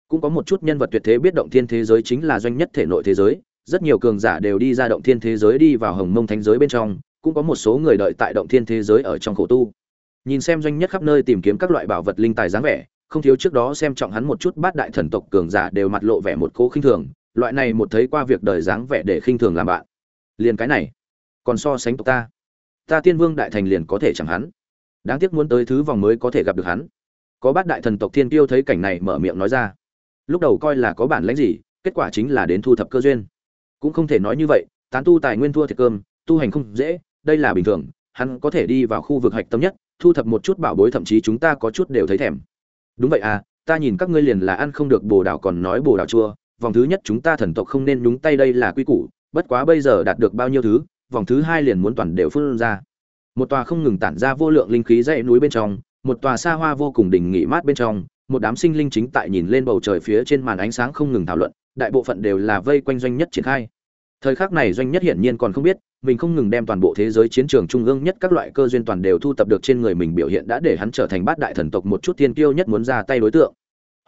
Cũng có một chút nhân vật tuyệt thế biết động thiên thế giới chính là doanh nhất thể nội thế giới. Rất nhiều cường giả đều đi ra động thiên thế giới đi vào hồng mông thánh giới bên trong, cũng có một số người đợi tại động thiên thế giới ở trong khổ tu. Nhìn xem doanh nhất khắp nơi tìm kiếm các loại bảo vật linh tài dáng vẻ không thiếu trước đó xem trọng hắn một chút bát đại thần tộc cường giả đều mặt lộ vẻ một cố khinh thường, loại này một thấy qua việc đời dáng vẻ để khinh thường làm bạn. Liền cái này, còn so sánh tộc ta. Ta tiên vương đại thành liền có thể chẳng hắn. Đáng tiếc muốn tới thứ vòng mới có thể gặp được hắn. Có bát đại thần tộc thiên tiêu thấy cảnh này mở miệng nói ra. Lúc đầu coi là có bản lãnh gì, kết quả chính là đến thu thập cơ duyên. Cũng không thể nói như vậy, tán tu tài nguyên thua thiệt cơm, tu hành không dễ, đây là bình thường, hắn có thể đi vào khu vực hạch tâm nhất, thu thập một chút bảo bối thậm chí chúng ta có chút đều thấy thèm đúng vậy à ta nhìn các ngươi liền là ăn không được bồ đào còn nói bồ đào chua, vòng thứ nhất chúng ta thần tộc không nên nhúng tay đây là quy củ, bất quá bây giờ đạt được bao nhiêu thứ, vòng thứ hai liền muốn toàn đều phun ra. Một tòa không ngừng tản ra vô lượng linh khí dãy núi bên trong, một tòa xa hoa vô cùng đỉnh nghỉ mát bên trong, một đám sinh linh chính tại nhìn lên bầu trời phía trên màn ánh sáng không ngừng thảo luận, đại bộ phận đều là vây quanh doanh nhất triển khai thời khắc này doanh nhất hiển nhiên còn không biết, mình không ngừng đem toàn bộ thế giới chiến trường trung ương nhất các loại cơ duyên toàn đều thu tập được trên người mình biểu hiện đã để hắn trở thành bát đại thần tộc một chút thiên kiêu nhất muốn ra tay đối tượng.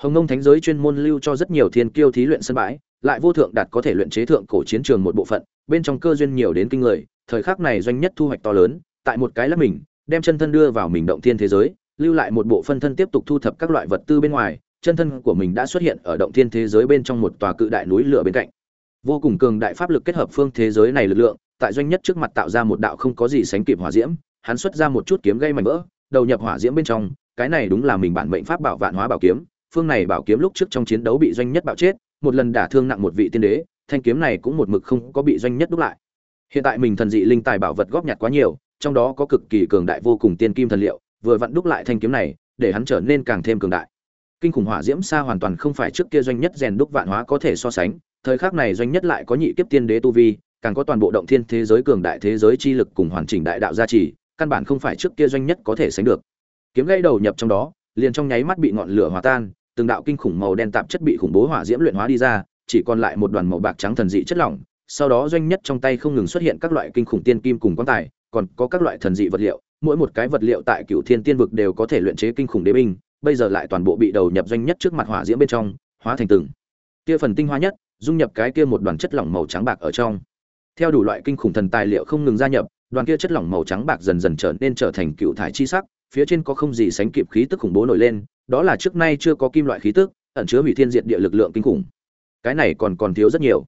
Hồng nông thánh giới chuyên môn lưu cho rất nhiều thiên kiêu thí luyện sân bãi, lại vô thượng đạt có thể luyện chế thượng cổ chiến trường một bộ phận, bên trong cơ duyên nhiều đến kinh người, thời khắc này doanh nhất thu hoạch to lớn, tại một cái là mình, đem chân thân đưa vào mình động thiên thế giới, lưu lại một bộ phân thân tiếp tục thu thập các loại vật tư bên ngoài, chân thân của mình đã xuất hiện ở động thiên thế giới bên trong một tòa cự đại núi lửa bên cạnh vô cùng cường đại pháp lực kết hợp phương thế giới này lực lượng, tại doanh nhất trước mặt tạo ra một đạo không có gì sánh kịp hỏa diễm, hắn xuất ra một chút kiếm gây mảnh vỡ, đầu nhập hỏa diễm bên trong, cái này đúng là mình bản mệnh pháp bảo vạn hóa bảo kiếm, phương này bảo kiếm lúc trước trong chiến đấu bị doanh nhất bạo chết, một lần đả thương nặng một vị tiên đế, thanh kiếm này cũng một mực không có bị doanh nhất đúc lại. Hiện tại mình thần dị linh tài bảo vật góp nhặt quá nhiều, trong đó có cực kỳ cường đại vô cùng tiên kim thần liệu, vừa vặn đúc lại thanh kiếm này, để hắn trở nên càng thêm cường đại. Kinh khủng hỏa diễm xa hoàn toàn không phải trước kia doanh nhất rèn đúc vạn hóa có thể so sánh thời khắc này doanh nhất lại có nhị kiếp tiên đế tu vi, càng có toàn bộ động thiên thế giới cường đại thế giới chi lực cùng hoàn chỉnh đại đạo gia trì, căn bản không phải trước kia doanh nhất có thể sánh được. Kiếm gây đầu nhập trong đó, liền trong nháy mắt bị ngọn lửa hòa tan, từng đạo kinh khủng màu đen tạp chất bị khủng bố hỏa diễm luyện hóa đi ra, chỉ còn lại một đoàn màu bạc trắng thần dị chất lỏng. Sau đó doanh nhất trong tay không ngừng xuất hiện các loại kinh khủng tiên kim cùng quan tài, còn có các loại thần dị vật liệu, mỗi một cái vật liệu tại cựu thiên tiên vực đều có thể luyện chế kinh khủng đế binh, bây giờ lại toàn bộ bị đầu nhập doanh nhất trước mặt hỏa diễm bên trong, hóa thành từng kia phần tinh hoa nhất dung nhập cái kia một đoàn chất lỏng màu trắng bạc ở trong. Theo đủ loại kinh khủng thần tài liệu không ngừng gia nhập, đoàn kia chất lỏng màu trắng bạc dần dần trở nên trở thành cựu thải chi sắc, phía trên có không gì sánh kịp khí tức khủng bố nổi lên, đó là trước nay chưa có kim loại khí tức, ẩn chứa hủy thiên diệt địa lực lượng kinh khủng. Cái này còn còn thiếu rất nhiều.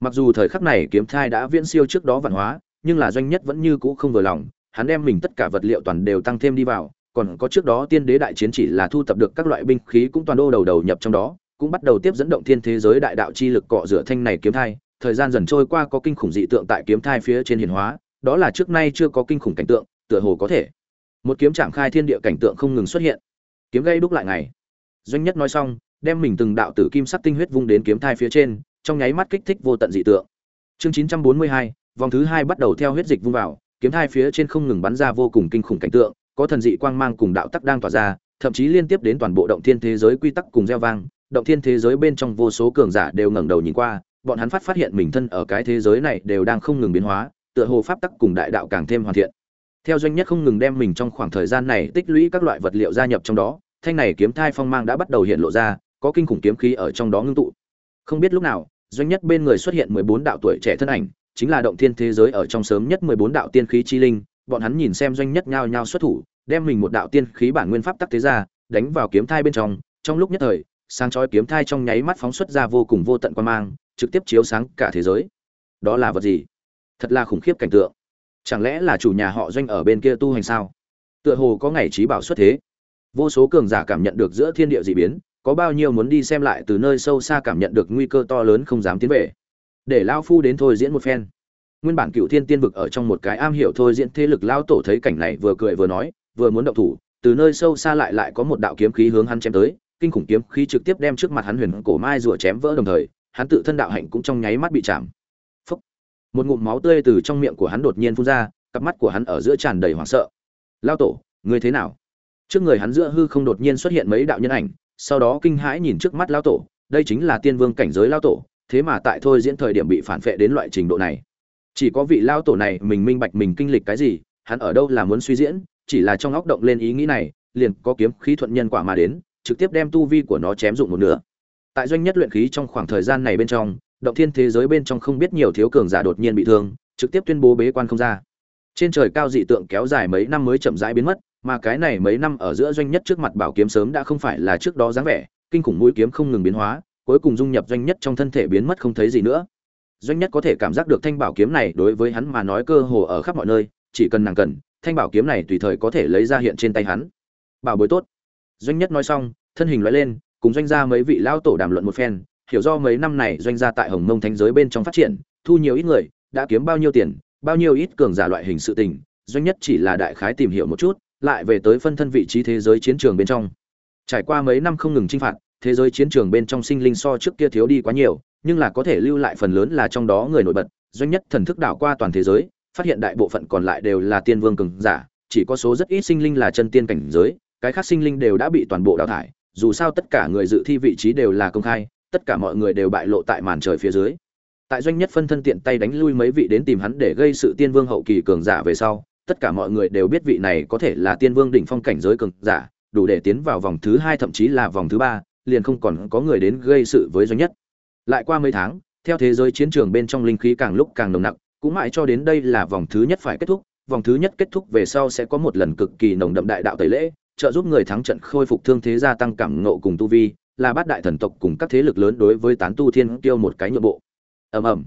Mặc dù thời khắc này kiếm thai đã viễn siêu trước đó văn hóa, nhưng là doanh nhất vẫn như cũ không vừa lòng, hắn đem mình tất cả vật liệu toàn đều tăng thêm đi vào, còn có trước đó tiên đế đại chiến chỉ là thu tập được các loại binh khí cũng toàn đô đầu đầu nhập trong đó cũng bắt đầu tiếp dẫn động thiên thế giới đại đạo chi lực cọ rửa thanh này kiếm thai. Thời gian dần trôi qua có kinh khủng dị tượng tại kiếm thai phía trên hiển hóa, đó là trước nay chưa có kinh khủng cảnh tượng, tựa hồ có thể. Một kiếm chạm khai thiên địa cảnh tượng không ngừng xuất hiện. Kiếm gây đúc lại ngày. Doanh nhất nói xong, đem mình từng đạo tử kim sắc tinh huyết vung đến kiếm thai phía trên, trong nháy mắt kích thích vô tận dị tượng. Chương chín trăm bốn mươi hai, vòng thứ hai bắt đầu theo huyết dịch vung vào, kiếm thai phía trên không ngừng bắn ra vô cùng kinh khủng cảnh tượng, có thần dị quang mang cùng đạo tắc đang tỏa ra, thậm chí liên tiếp đến toàn bộ động thiên thế giới quy tắc cùng gieo vang động thiên thế giới bên trong vô số cường giả đều ngẩng đầu nhìn qua, bọn hắn phát phát hiện mình thân ở cái thế giới này đều đang không ngừng biến hóa, tựa hồ pháp tắc cùng đại đạo càng thêm hoàn thiện. Theo doanh nhất không ngừng đem mình trong khoảng thời gian này tích lũy các loại vật liệu gia nhập trong đó, thanh này kiếm thai phong mang đã bắt đầu hiện lộ ra, có kinh khủng kiếm khí ở trong đó ngưng tụ. Không biết lúc nào, doanh nhất bên người xuất hiện mười bốn đạo tuổi trẻ thân ảnh, chính là động thiên thế giới ở trong sớm nhất mười bốn đạo tiên khí chi linh, bọn hắn nhìn xem doanh nhất nhao nhao xuất thủ, đem mình một đạo tiên khí bản nguyên pháp tắc thế ra, đánh vào kiếm thai bên trong trong lúc nhất thời sáng chói kiếm thai trong nháy mắt phóng xuất ra vô cùng vô tận quan mang, trực tiếp chiếu sáng cả thế giới. Đó là vật gì? Thật là khủng khiếp cảnh tượng. Chẳng lẽ là chủ nhà họ doanh ở bên kia tu hành sao? Tựa hồ có ngày trí bảo xuất thế. Vô số cường giả cảm nhận được giữa thiên địa dị biến, có bao nhiêu muốn đi xem lại từ nơi sâu xa cảm nhận được nguy cơ to lớn không dám tiến về. Để lao phu đến thôi diễn một phen. Nguyên bản cựu thiên tiên vực ở trong một cái am hiểu thôi diễn thế lực lao tổ thấy cảnh này vừa cười vừa nói, vừa muốn động thủ, từ nơi sâu xa lại lại có một đạo kiếm khí hướng hắn chém tới kinh khủng kiếm khí trực tiếp đem trước mặt hắn huyền cổ mai rùa chém vỡ đồng thời, hắn tự thân đạo hạnh cũng trong nháy mắt bị chạm. Phúc. một ngụm máu tươi từ trong miệng của hắn đột nhiên phun ra, cặp mắt của hắn ở giữa tràn đầy hoảng sợ. Lao tổ, ngươi thế nào? Trước người hắn giữa hư không đột nhiên xuất hiện mấy đạo nhân ảnh, sau đó kinh hãi nhìn trước mắt lao tổ, đây chính là tiên vương cảnh giới lao tổ, thế mà tại thôi diễn thời điểm bị phản phệ đến loại trình độ này. Chỉ có vị lao tổ này mình minh bạch mình kinh lịch cái gì, hắn ở đâu là muốn suy diễn, chỉ là trong óc động lên ý nghĩ này, liền có kiếm khí thuận nhân quả mà đến trực tiếp đem tu vi của nó chém dụng một nửa. Tại doanh nhất luyện khí trong khoảng thời gian này bên trong, động thiên thế giới bên trong không biết nhiều thiếu cường giả đột nhiên bị thương, trực tiếp tuyên bố bế quan không ra. Trên trời cao dị tượng kéo dài mấy năm mới chậm rãi biến mất, mà cái này mấy năm ở giữa doanh nhất trước mặt bảo kiếm sớm đã không phải là trước đó dáng vẻ, kinh khủng mũi kiếm không ngừng biến hóa, cuối cùng dung nhập doanh nhất trong thân thể biến mất không thấy gì nữa. Doanh nhất có thể cảm giác được thanh bảo kiếm này đối với hắn mà nói cơ hồ ở khắp mọi nơi, chỉ cần nàng cần, thanh bảo kiếm này tùy thời có thể lấy ra hiện trên tay hắn. Bảo bối tốt doanh nhất nói xong, thân hình loại lên, cùng doanh gia mấy vị lão tổ đàm luận một phen, hiểu do mấy năm này doanh gia tại hồng mông thánh giới bên trong phát triển, thu nhiều ít người, đã kiếm bao nhiêu tiền, bao nhiêu ít cường giả loại hình sự tình, doanh nhất chỉ là đại khái tìm hiểu một chút, lại về tới phân thân vị trí thế giới chiến trường bên trong. Trải qua mấy năm không ngừng chinh phạt, thế giới chiến trường bên trong sinh linh so trước kia thiếu đi quá nhiều, nhưng là có thể lưu lại phần lớn là trong đó người nổi bật, doanh nhất thần thức đảo qua toàn thế giới, phát hiện đại bộ phận còn lại đều là tiên vương cường giả, chỉ có số rất ít sinh linh là chân tiên cảnh giới cái khác sinh linh đều đã bị toàn bộ đào thải, dù sao tất cả người dự thi vị trí đều là công khai, tất cả mọi người đều bại lộ tại màn trời phía dưới. Tại doanh nhất phân thân tiện tay đánh lui mấy vị đến tìm hắn để gây sự tiên vương hậu kỳ cường giả về sau, tất cả mọi người đều biết vị này có thể là tiên vương đỉnh phong cảnh giới cường giả, đủ để tiến vào vòng thứ hai thậm chí là vòng thứ ba, liền không còn có người đến gây sự với doanh nhất. Lại qua mấy tháng, theo thế giới chiến trường bên trong linh khí càng lúc càng nồng nặc, cũng mãi cho đến đây là vòng thứ nhất phải kết thúc, vòng thứ nhất kết thúc về sau sẽ có một lần cực kỳ nồng đậm đại đạo tẩy lễ trợ giúp người thắng trận khôi phục thương thế gia tăng cảm ngộ cùng tu vi, là bát đại thần tộc cùng các thế lực lớn đối với tán tu thiên tiêu một cái nhượng bộ. Ầm ầm.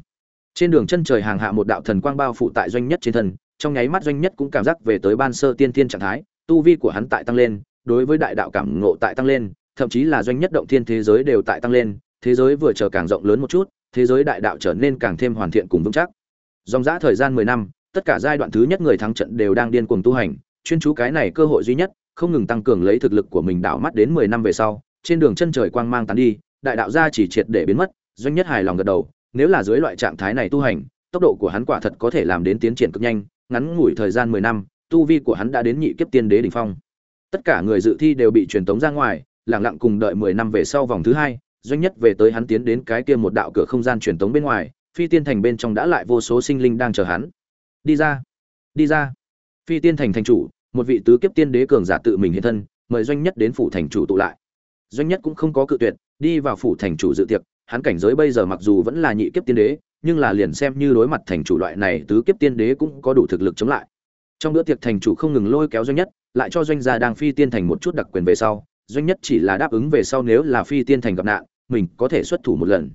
Trên đường chân trời hàng hạ một đạo thần quang bao phủ tại doanh nhất trên thân, trong nháy mắt doanh nhất cũng cảm giác về tới ban sơ tiên thiên trạng thái, tu vi của hắn tại tăng lên, đối với đại đạo cảm ngộ tại tăng lên, thậm chí là doanh nhất động thiên thế giới đều tại tăng lên, thế giới vừa trở càng rộng lớn một chút, thế giới đại đạo trở nên càng thêm hoàn thiện cùng vững chắc. Dòng dã thời gian mười năm, tất cả giai đoạn thứ nhất người thắng trận đều đang điên cuồng tu hành, chuyên chú cái này cơ hội duy nhất không ngừng tăng cường lấy thực lực của mình đảo mắt đến mười năm về sau, trên đường chân trời quang mang tán đi, đại đạo gia chỉ triệt để biến mất, doanh nhất hài lòng gật đầu, nếu là dưới loại trạng thái này tu hành, tốc độ của hắn quả thật có thể làm đến tiến triển cực nhanh, ngắn ngủi thời gian mười năm, tu vi của hắn đã đến nhị kiếp tiên đế đỉnh phong. Tất cả người dự thi đều bị truyền tống ra ngoài, lặng lặng cùng đợi mười năm về sau vòng thứ hai, doanh nhất về tới hắn tiến đến cái kia một đạo cửa không gian truyền tống bên ngoài, phi tiên thành bên trong đã lại vô số sinh linh đang chờ hắn. Đi ra đi ra. Phi tiên thành thành chủ một vị tứ kiếp tiên đế cường giả tự mình hiện thân, mời doanh nhất đến phủ thành chủ tụ lại. Doanh nhất cũng không có cự tuyệt, đi vào phủ thành chủ dự tiệc, hắn cảnh giới bây giờ mặc dù vẫn là nhị kiếp tiên đế, nhưng là liền xem như đối mặt thành chủ loại này, tứ kiếp tiên đế cũng có đủ thực lực chống lại. Trong bữa tiệc thành chủ không ngừng lôi kéo doanh nhất, lại cho doanh gia đang phi tiên thành một chút đặc quyền về sau, doanh nhất chỉ là đáp ứng về sau nếu là phi tiên thành gặp nạn, mình có thể xuất thủ một lần.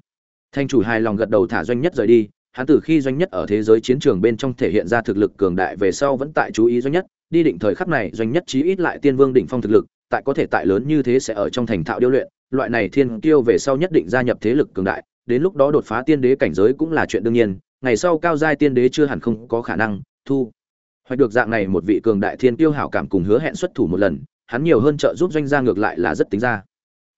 Thành chủ hài lòng gật đầu thả doanh nhất rời đi, hắn từ khi doanh nhất ở thế giới chiến trường bên trong thể hiện ra thực lực cường đại về sau vẫn tại chú ý doanh nhất đi định thời khắc này, doanh nhất chí ít lại tiên vương đỉnh phong thực lực, tại có thể tại lớn như thế sẽ ở trong thành thạo điêu luyện. Loại này thiên kiêu về sau nhất định gia nhập thế lực cường đại, đến lúc đó đột phá tiên đế cảnh giới cũng là chuyện đương nhiên, ngày sau cao giai tiên đế chưa hẳn không có khả năng, thu. Hoạch được dạng này một vị cường đại thiên kiêu hảo cảm cùng hứa hẹn xuất thủ một lần, hắn nhiều hơn trợ giúp doanh gia ngược lại là rất tính ra.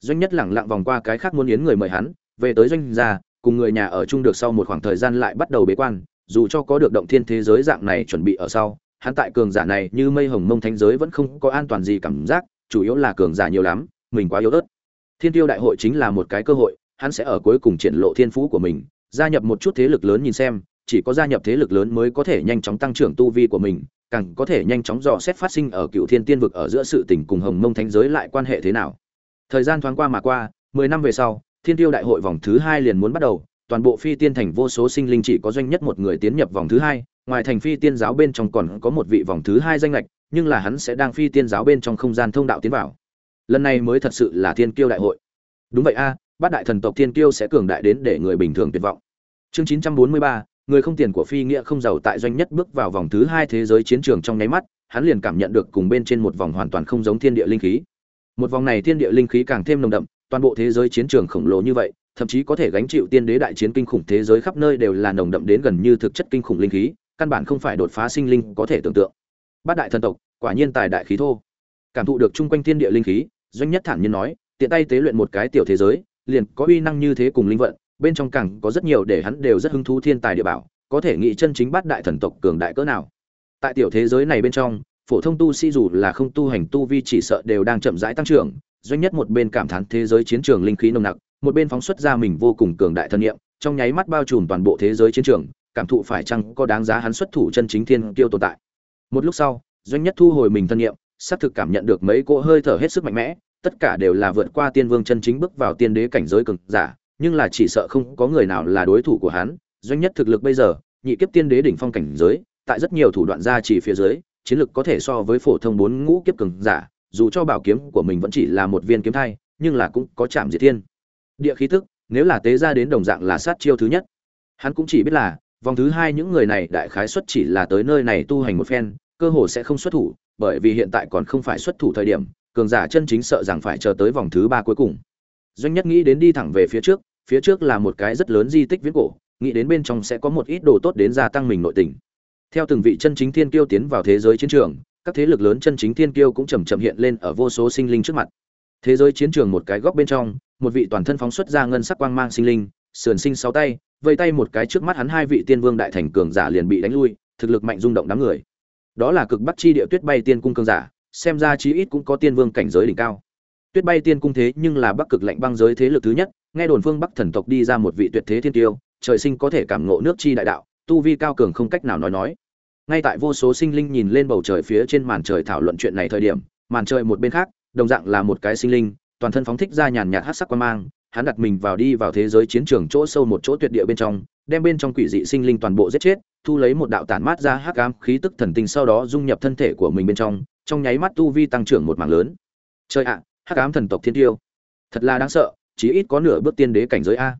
Doanh nhất lẳng lặng vòng qua cái khác muốn yến người mời hắn, về tới doanh gia, cùng người nhà ở chung được sau một khoảng thời gian lại bắt đầu bế quan, dù cho có được động thiên thế giới dạng này chuẩn bị ở sau hắn tại cường giả này như mây hồng mông thánh giới vẫn không có an toàn gì cảm giác, chủ yếu là cường giả nhiều lắm, mình quá yếu ớt. Thiên tiêu đại hội chính là một cái cơ hội, hắn sẽ ở cuối cùng triển lộ thiên phú của mình, gia nhập một chút thế lực lớn nhìn xem, chỉ có gia nhập thế lực lớn mới có thể nhanh chóng tăng trưởng tu vi của mình, càng có thể nhanh chóng dò xét phát sinh ở cựu thiên tiên vực ở giữa sự tình cùng hồng mông thánh giới lại quan hệ thế nào. Thời gian thoáng qua mà qua, mười năm về sau, thiên tiêu đại hội vòng thứ hai liền muốn bắt đầu, toàn bộ phi tiên thành vô số sinh linh chỉ có doanh nhất một người tiến nhập vòng thứ hai ngoài thành phi tiên giáo bên trong còn có một vị vòng thứ hai danh lệch, nhưng là hắn sẽ đang phi tiên giáo bên trong không gian thông đạo tiến vào. Lần này mới thật sự là thiên kiêu đại hội. Đúng vậy a, bát đại thần tộc thiên kiêu sẽ cường đại đến để người bình thường tuyệt vọng. Chương chín trăm bốn mươi ba, người không tiền của phi nghĩa không giàu tại doanh nhất bước vào vòng thứ hai thế giới chiến trường trong nháy mắt, hắn liền cảm nhận được cùng bên trên một vòng hoàn toàn không giống thiên địa linh khí. Một vòng này thiên địa linh khí càng thêm nồng đậm, toàn bộ thế giới chiến trường khổng lồ như vậy, thậm chí có thể gánh chịu tiên đế đại chiến kinh khủng thế giới khắp nơi đều là nồng đậm đến gần như thực chất kinh khủng linh khí căn bản không phải đột phá sinh linh có thể tưởng tượng. Bát đại thần tộc, quả nhiên tài đại khí thô. Cảm thụ được chung quanh thiên địa linh khí, doanh nhất thản nhiên nói, tiện tay tế luyện một cái tiểu thế giới, liền có uy năng như thế cùng linh vận, bên trong càng có rất nhiều để hắn đều rất hứng thú thiên tài địa bảo, có thể nghĩ chân chính bát đại thần tộc cường đại cỡ nào. Tại tiểu thế giới này bên trong, phổ thông tu sĩ dù là không tu hành tu vi chỉ sợ đều đang chậm rãi tăng trưởng, doanh nhất một bên cảm thán thế giới chiến trường linh khí nồng nặc, một bên phóng xuất ra mình vô cùng cường đại thân nhiệm trong nháy mắt bao trùm toàn bộ thế giới chiến trường cảm thụ phải chăng có đáng giá hắn xuất thủ chân chính thiên kiêu tồn tại. Một lúc sau doanh nhất thu hồi mình thân nghiệm, xác thực cảm nhận được mấy cỗ hơi thở hết sức mạnh mẽ tất cả đều là vượt qua tiên vương chân chính bước vào tiên đế cảnh giới cường giả nhưng là chỉ sợ không có người nào là đối thủ của hắn. Doanh nhất thực lực bây giờ nhị kiếp tiên đế đỉnh phong cảnh giới tại rất nhiều thủ đoạn gia chỉ phía dưới chiến lực có thể so với phổ thông bốn ngũ kiếp cường giả dù cho bảo kiếm của mình vẫn chỉ là một viên kiếm thai nhưng là cũng có chạm diệt thiên. Địa khí tức nếu là tế ra đến đồng dạng là sát chiêu thứ nhất. Hắn cũng chỉ biết là vòng thứ hai những người này đại khái xuất chỉ là tới nơi này tu hành một phen, cơ hồ sẽ không xuất thủ, bởi vì hiện tại còn không phải xuất thủ thời điểm, cường giả chân chính sợ rằng phải chờ tới vòng thứ ba cuối cùng. Doanh nhất nghĩ đến đi thẳng về phía trước phía trước là một cái rất lớn di tích viễn cổ, nghĩ đến bên trong sẽ có một ít đồ tốt đến gia tăng mình nội tình. Theo từng vị chân chính thiên kiêu tiến vào thế giới chiến trường, các thế lực lớn chân chính thiên kiêu cũng chầm chậm hiện lên ở vô số sinh linh trước mặt. Thế giới chiến trường một cái góc bên trong, một vị toàn thân phóng xuất ra ngân sắc quang mang sinh linh, sườn sinh sáu tay vây tay một cái trước mắt hắn hai vị tiên vương đại thành cường giả liền bị đánh lui, thực lực mạnh rung động đám người. Đó là cực bắc chi địa tuyết bay tiên cung cường giả, xem ra chí ít cũng có tiên vương cảnh giới đỉnh cao. Tuyết bay tiên cung thế nhưng là bắc cực lạnh băng giới thế lực thứ nhất, nghe đồn phương bắc thần tộc đi ra một vị tuyệt thế thiên tiêu, trời sinh có thể cảm ngộ nước chi đại đạo, tu vi cao cường không cách nào nói nói. Ngay tại vô số sinh linh nhìn lên bầu trời phía trên màn trời thảo luận chuyện này thời điểm, màn trời một bên khác, đồng dạng là một cái sinh linh, toàn thân phóng thích ra nhàn nhạt hát sắc quan mang hắn đặt mình vào đi vào thế giới chiến trường chỗ sâu một chỗ tuyệt địa bên trong, đem bên trong quỷ dị sinh linh toàn bộ giết chết, thu lấy một đạo tản mát ra hắc ám khí tức thần tinh sau đó dung nhập thân thể của mình bên trong trong nháy mắt tu vi tăng trưởng một mảng lớn. Chơi ạ, hắc ám thần tộc thiên tiêu. Thật là đáng sợ, chí ít có nửa bước tiên đế cảnh giới a.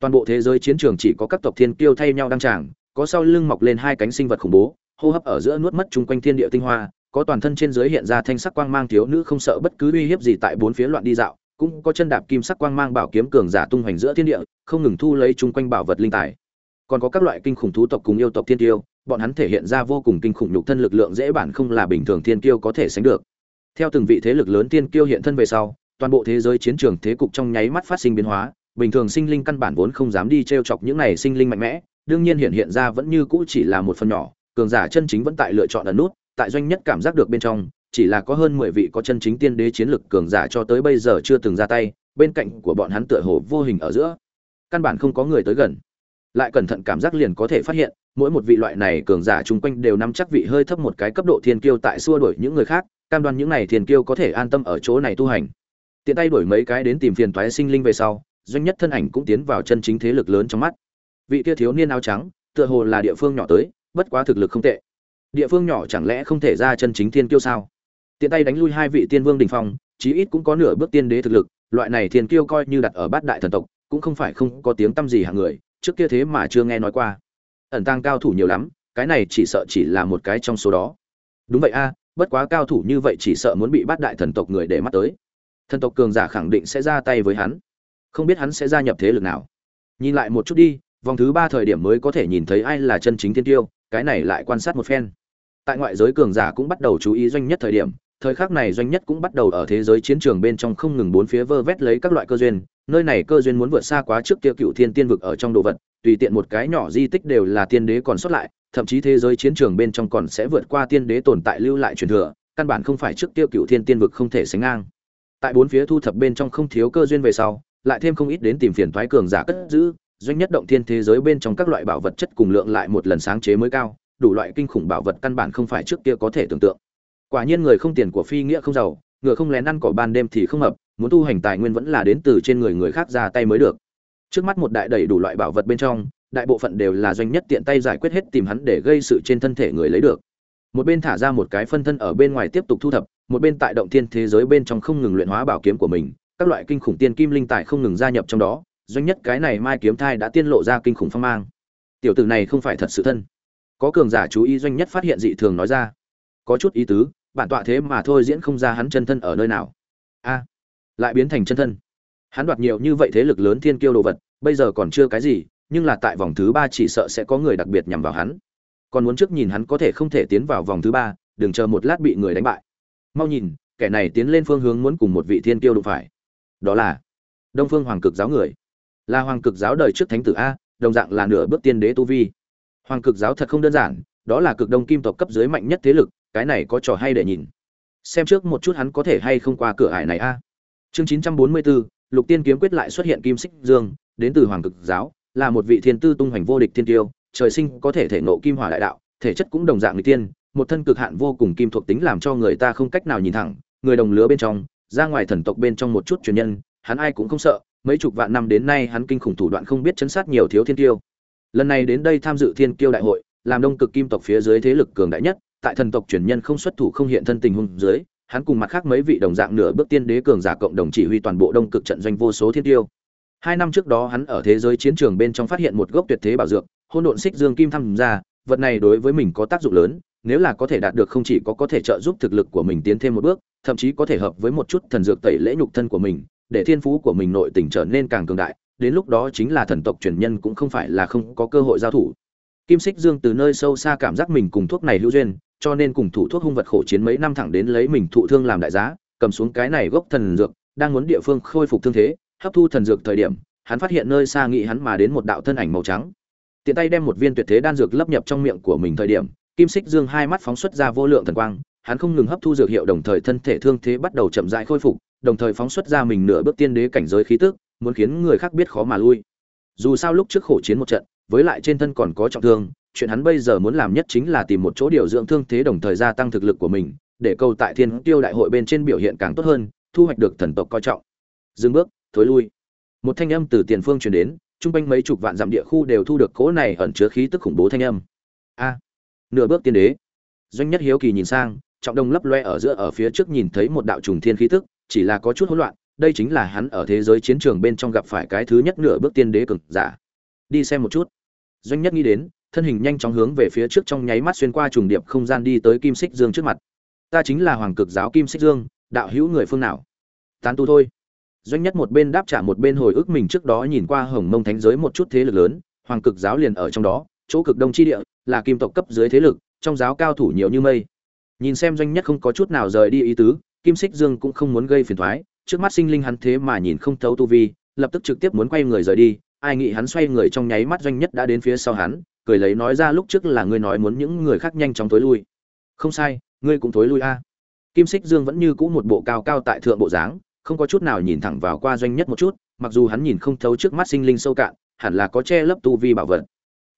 Toàn bộ thế giới chiến trường chỉ có các tộc thiên tiêu thay nhau đăng tràng, có sau lưng mọc lên hai cánh sinh vật khủng bố, hô hấp ở giữa nuốt mất chung quanh thiên địa tinh hoa, có toàn thân trên dưới hiện ra thanh sắc quang mang thiếu nữ không sợ bất cứ uy hiếp gì tại bốn phía loạn đi dạo cũng có chân đạp kim sắc quang mang bảo kiếm cường giả tung hoành giữa thiên địa, không ngừng thu lấy chung quanh bảo vật linh tài. Còn có các loại kinh khủng thú tộc cùng yêu tộc thiên tiêu, bọn hắn thể hiện ra vô cùng kinh khủng nhục thân lực lượng dễ bản không là bình thường thiên kiêu có thể sánh được. Theo từng vị thế lực lớn thiên kiêu hiện thân về sau, toàn bộ thế giới chiến trường thế cục trong nháy mắt phát sinh biến hóa, bình thường sinh linh căn bản vốn không dám đi trêu chọc những này sinh linh mạnh mẽ, đương nhiên hiện hiện ra vẫn như cũ chỉ là một phần nhỏ, cường giả chân chính vẫn tại lựa chọn ẩn nút, tại doanh nhất cảm giác được bên trong chỉ là có hơn mười vị có chân chính tiên đế chiến lực cường giả cho tới bây giờ chưa từng ra tay, bên cạnh của bọn hắn tựa hồ vô hình ở giữa. Căn bản không có người tới gần. Lại cẩn thận cảm giác liền có thể phát hiện, mỗi một vị loại này cường giả chung quanh đều nắm chắc vị hơi thấp một cái cấp độ thiên kiêu tại xua đuổi những người khác, cam đoan những này thiên kiêu có thể an tâm ở chỗ này tu hành. Tiện tay đuổi mấy cái đến tìm phiền toái sinh linh về sau, doanh nhất thân ảnh cũng tiến vào chân chính thế lực lớn trong mắt. Vị kia thiếu niên áo trắng, tựa hồ là địa phương nhỏ tới, bất quá thực lực không tệ. Địa phương nhỏ chẳng lẽ không thể ra chân chính thiên kiêu sao? Tiện tay đánh lui hai vị tiên vương đình phong, chí ít cũng có nửa bước tiên đế thực lực, loại này thiên kiêu coi như đặt ở bát đại thần tộc, cũng không phải không có tiếng tăm gì hạng người, trước kia thế mà chưa nghe nói qua. Ẩn tăng cao thủ nhiều lắm, cái này chỉ sợ chỉ là một cái trong số đó. Đúng vậy a, bất quá cao thủ như vậy chỉ sợ muốn bị bát đại thần tộc người để mắt tới. Thần tộc cường giả khẳng định sẽ ra tay với hắn. Không biết hắn sẽ gia nhập thế lực nào. Nhìn lại một chút đi, vòng thứ ba thời điểm mới có thể nhìn thấy ai là chân chính thiên tiêu cái này lại quan sát một phen tại ngoại giới cường giả cũng bắt đầu chú ý doanh nhất thời điểm, thời khắc này doanh nhất cũng bắt đầu ở thế giới chiến trường bên trong không ngừng bốn phía vơ vét lấy các loại cơ duyên, nơi này cơ duyên muốn vượt xa quá trước kia cựu thiên tiên vực ở trong đồ vật, tùy tiện một cái nhỏ di tích đều là tiên đế còn sót lại, thậm chí thế giới chiến trường bên trong còn sẽ vượt qua tiên đế tồn tại lưu lại truyền thừa, căn bản không phải trước kia cựu thiên tiên vực không thể sánh ngang. Tại bốn phía thu thập bên trong không thiếu cơ duyên về sau, lại thêm không ít đến tìm phiền thoái cường giả cất giữ, doanh nhất động thiên thế giới bên trong các loại bảo vật chất cùng lượng lại một lần sáng chế mới cao đủ loại kinh khủng bảo vật căn bản không phải trước kia có thể tưởng tượng. Quả nhiên người không tiền của phi nghĩa không giàu, ngựa không lén ăn cỏ ban đêm thì không hợp, muốn tu hành tài nguyên vẫn là đến từ trên người người khác ra tay mới được. Trước mắt một đại đầy đủ loại bảo vật bên trong, đại bộ phận đều là doanh nhất tiện tay giải quyết hết tìm hắn để gây sự trên thân thể người lấy được. Một bên thả ra một cái phân thân ở bên ngoài tiếp tục thu thập, một bên tại động thiên thế giới bên trong không ngừng luyện hóa bảo kiếm của mình, các loại kinh khủng tiên kim linh tài không ngừng gia nhập trong đó, doanh nhất cái này mai kiếm thai đã tiên lộ ra kinh khủng phong mang. Tiểu tử này không phải thật sự thân có cường giả chú ý doanh nhất phát hiện dị thường nói ra. Có chút ý tứ, bản tọa thế mà thôi diễn không ra hắn chân thân ở nơi nào. A, lại biến thành chân thân. Hắn đoạt nhiều như vậy thế lực lớn thiên kiêu đồ vật, bây giờ còn chưa cái gì, nhưng là tại vòng thứ ba chỉ sợ sẽ có người đặc biệt nhằm vào hắn. Còn muốn trước nhìn hắn có thể không thể tiến vào vòng thứ ba, đừng chờ một lát bị người đánh bại. Mau nhìn, kẻ này tiến lên phương hướng muốn cùng một vị thiên kiêu đụng phải. Đó là đông phương hoàng cực giáo người. Là hoàng cực giáo đời trước thánh tử a, đồng dạng là nửa bước tiên đế tu vi hoàng cực giáo thật không đơn giản, đó là cực đông kim tộc cấp dưới mạnh nhất thế lực, cái này có trò hay để nhìn. Xem trước một chút hắn có thể hay không qua cửa ải này a. Chương chín trăm bốn mươi bốn lục tiên kiếm quyết lại xuất hiện kim xích dương, đến từ hoàng cực giáo, là một vị thiên tư tung hoành vô địch thiên tiêu, trời sinh có thể thể nộ kim hỏa đại đạo, thể chất cũng đồng dạng người tiên, một thân cực hạn vô cùng kim thuộc tính làm cho người ta không cách nào nhìn thẳng, người đồng lứa bên trong, ra ngoài thần tộc bên trong một chút truyền nhân, hắn ai cũng không sợ, mấy chục vạn năm đến nay hắn kinh khủng thủ đoạn không biết chấn sát nhiều thiếu thiên tiêu lần này đến đây tham dự thiên kiêu đại hội, làm đông cực kim tộc phía dưới thế lực cường đại nhất, tại thần tộc truyền nhân không xuất thủ không hiện thân tình huống dưới, hắn cùng mặt khác mấy vị đồng dạng nửa bước tiên đế cường giả cộng đồng chỉ huy toàn bộ đông cực trận doanh vô số thiên tiêu. Hai năm trước đó hắn ở thế giới chiến trường bên trong phát hiện một gốc tuyệt thế bảo dược hôn độn xích dương kim tham gia, vật này đối với mình có tác dụng lớn, nếu là có thể đạt được không chỉ có có thể trợ giúp thực lực của mình tiến thêm một bước, thậm chí có thể hợp với một chút thần dược tẩy lễ nhục thân của mình, để thiên phú của mình nội tình trở nên càng cường đại đến lúc đó chính là thần tộc truyền nhân cũng không phải là không có cơ hội giao thủ. Kim xích dương từ nơi sâu xa cảm giác mình cùng thuốc này hữu duyên, cho nên cùng thủ thuốc hung vật khổ chiến mấy năm thẳng đến lấy mình thụ thương làm đại giá, cầm xuống cái này gốc thần dược, đang muốn địa phương khôi phục thương thế, hấp thu thần dược thời điểm, hắn phát hiện nơi xa nghị hắn mà đến một đạo thân ảnh màu trắng. Tiện tay đem một viên tuyệt thế đan dược lấp nhập trong miệng của mình thời điểm, kim xích dương hai mắt phóng xuất ra vô lượng thần quang, hắn không ngừng hấp thu dược hiệu đồng thời thân thể thương thế bắt đầu chậm rãi khôi phục, đồng thời phóng xuất ra mình nửa bước tiên đế cảnh giới khí tức muốn khiến người khác biết khó mà lui. Dù sao lúc trước khổ chiến một trận, với lại trên thân còn có trọng thương, chuyện hắn bây giờ muốn làm nhất chính là tìm một chỗ điều dưỡng thương thế đồng thời gia tăng thực lực của mình, để câu tại thiên tiêu đại hội bên trên biểu hiện càng tốt hơn, thu hoạch được thần tộc coi trọng. Dừng bước, thối lui. Một thanh âm từ tiền phương truyền đến trung quanh mấy chục vạn dặm địa khu đều thu được cỗ này ẩn chứa khí tức khủng bố thanh âm. A! Nửa bước tiên đế. Doanh nhất hiếu kỳ nhìn sang, trọng đông lấp loe ở giữa ở phía trước nhìn thấy một đạo trùng thiên khí tức, chỉ là có chút hỗn loạn đây chính là hắn ở thế giới chiến trường bên trong gặp phải cái thứ nhất nửa bước tiên đế cực giả. Đi xem một chút. Doanh nhất nghĩ đến, thân hình nhanh chóng hướng về phía trước trong nháy mắt xuyên qua trùng điệp không gian đi tới kim xích dương trước mặt. Ta chính là hoàng cực giáo kim xích dương, đạo hữu người phương nào? Tán tu thôi. Doanh nhất một bên đáp trả một bên hồi ức mình trước đó nhìn qua hồng mông thánh giới một chút thế lực lớn, hoàng cực giáo liền ở trong đó, chỗ cực đông chi địa, là kim tộc cấp dưới thế lực, trong giáo cao thủ nhiều như mây. Nhìn xem doanh nhất không có chút nào rời đi ý tứ, kim xích dương cũng không muốn gây phiền toái trước mắt sinh linh hắn thế mà nhìn không thấu tu vi, lập tức trực tiếp muốn quay người rời đi, ai nghĩ hắn xoay người trong nháy mắt doanh nhất đã đến phía sau hắn, cười lấy nói ra lúc trước là ngươi nói muốn những người khác nhanh chóng tối lui. Không sai, ngươi cũng tối lui a. Kim Sích dương vẫn như cũ một bộ cao cao tại thượng bộ dáng, không có chút nào nhìn thẳng vào qua doanh nhất một chút, mặc dù hắn nhìn không thấu trước mắt sinh linh sâu cạn, hẳn là có che lấp tu vi bảo vật.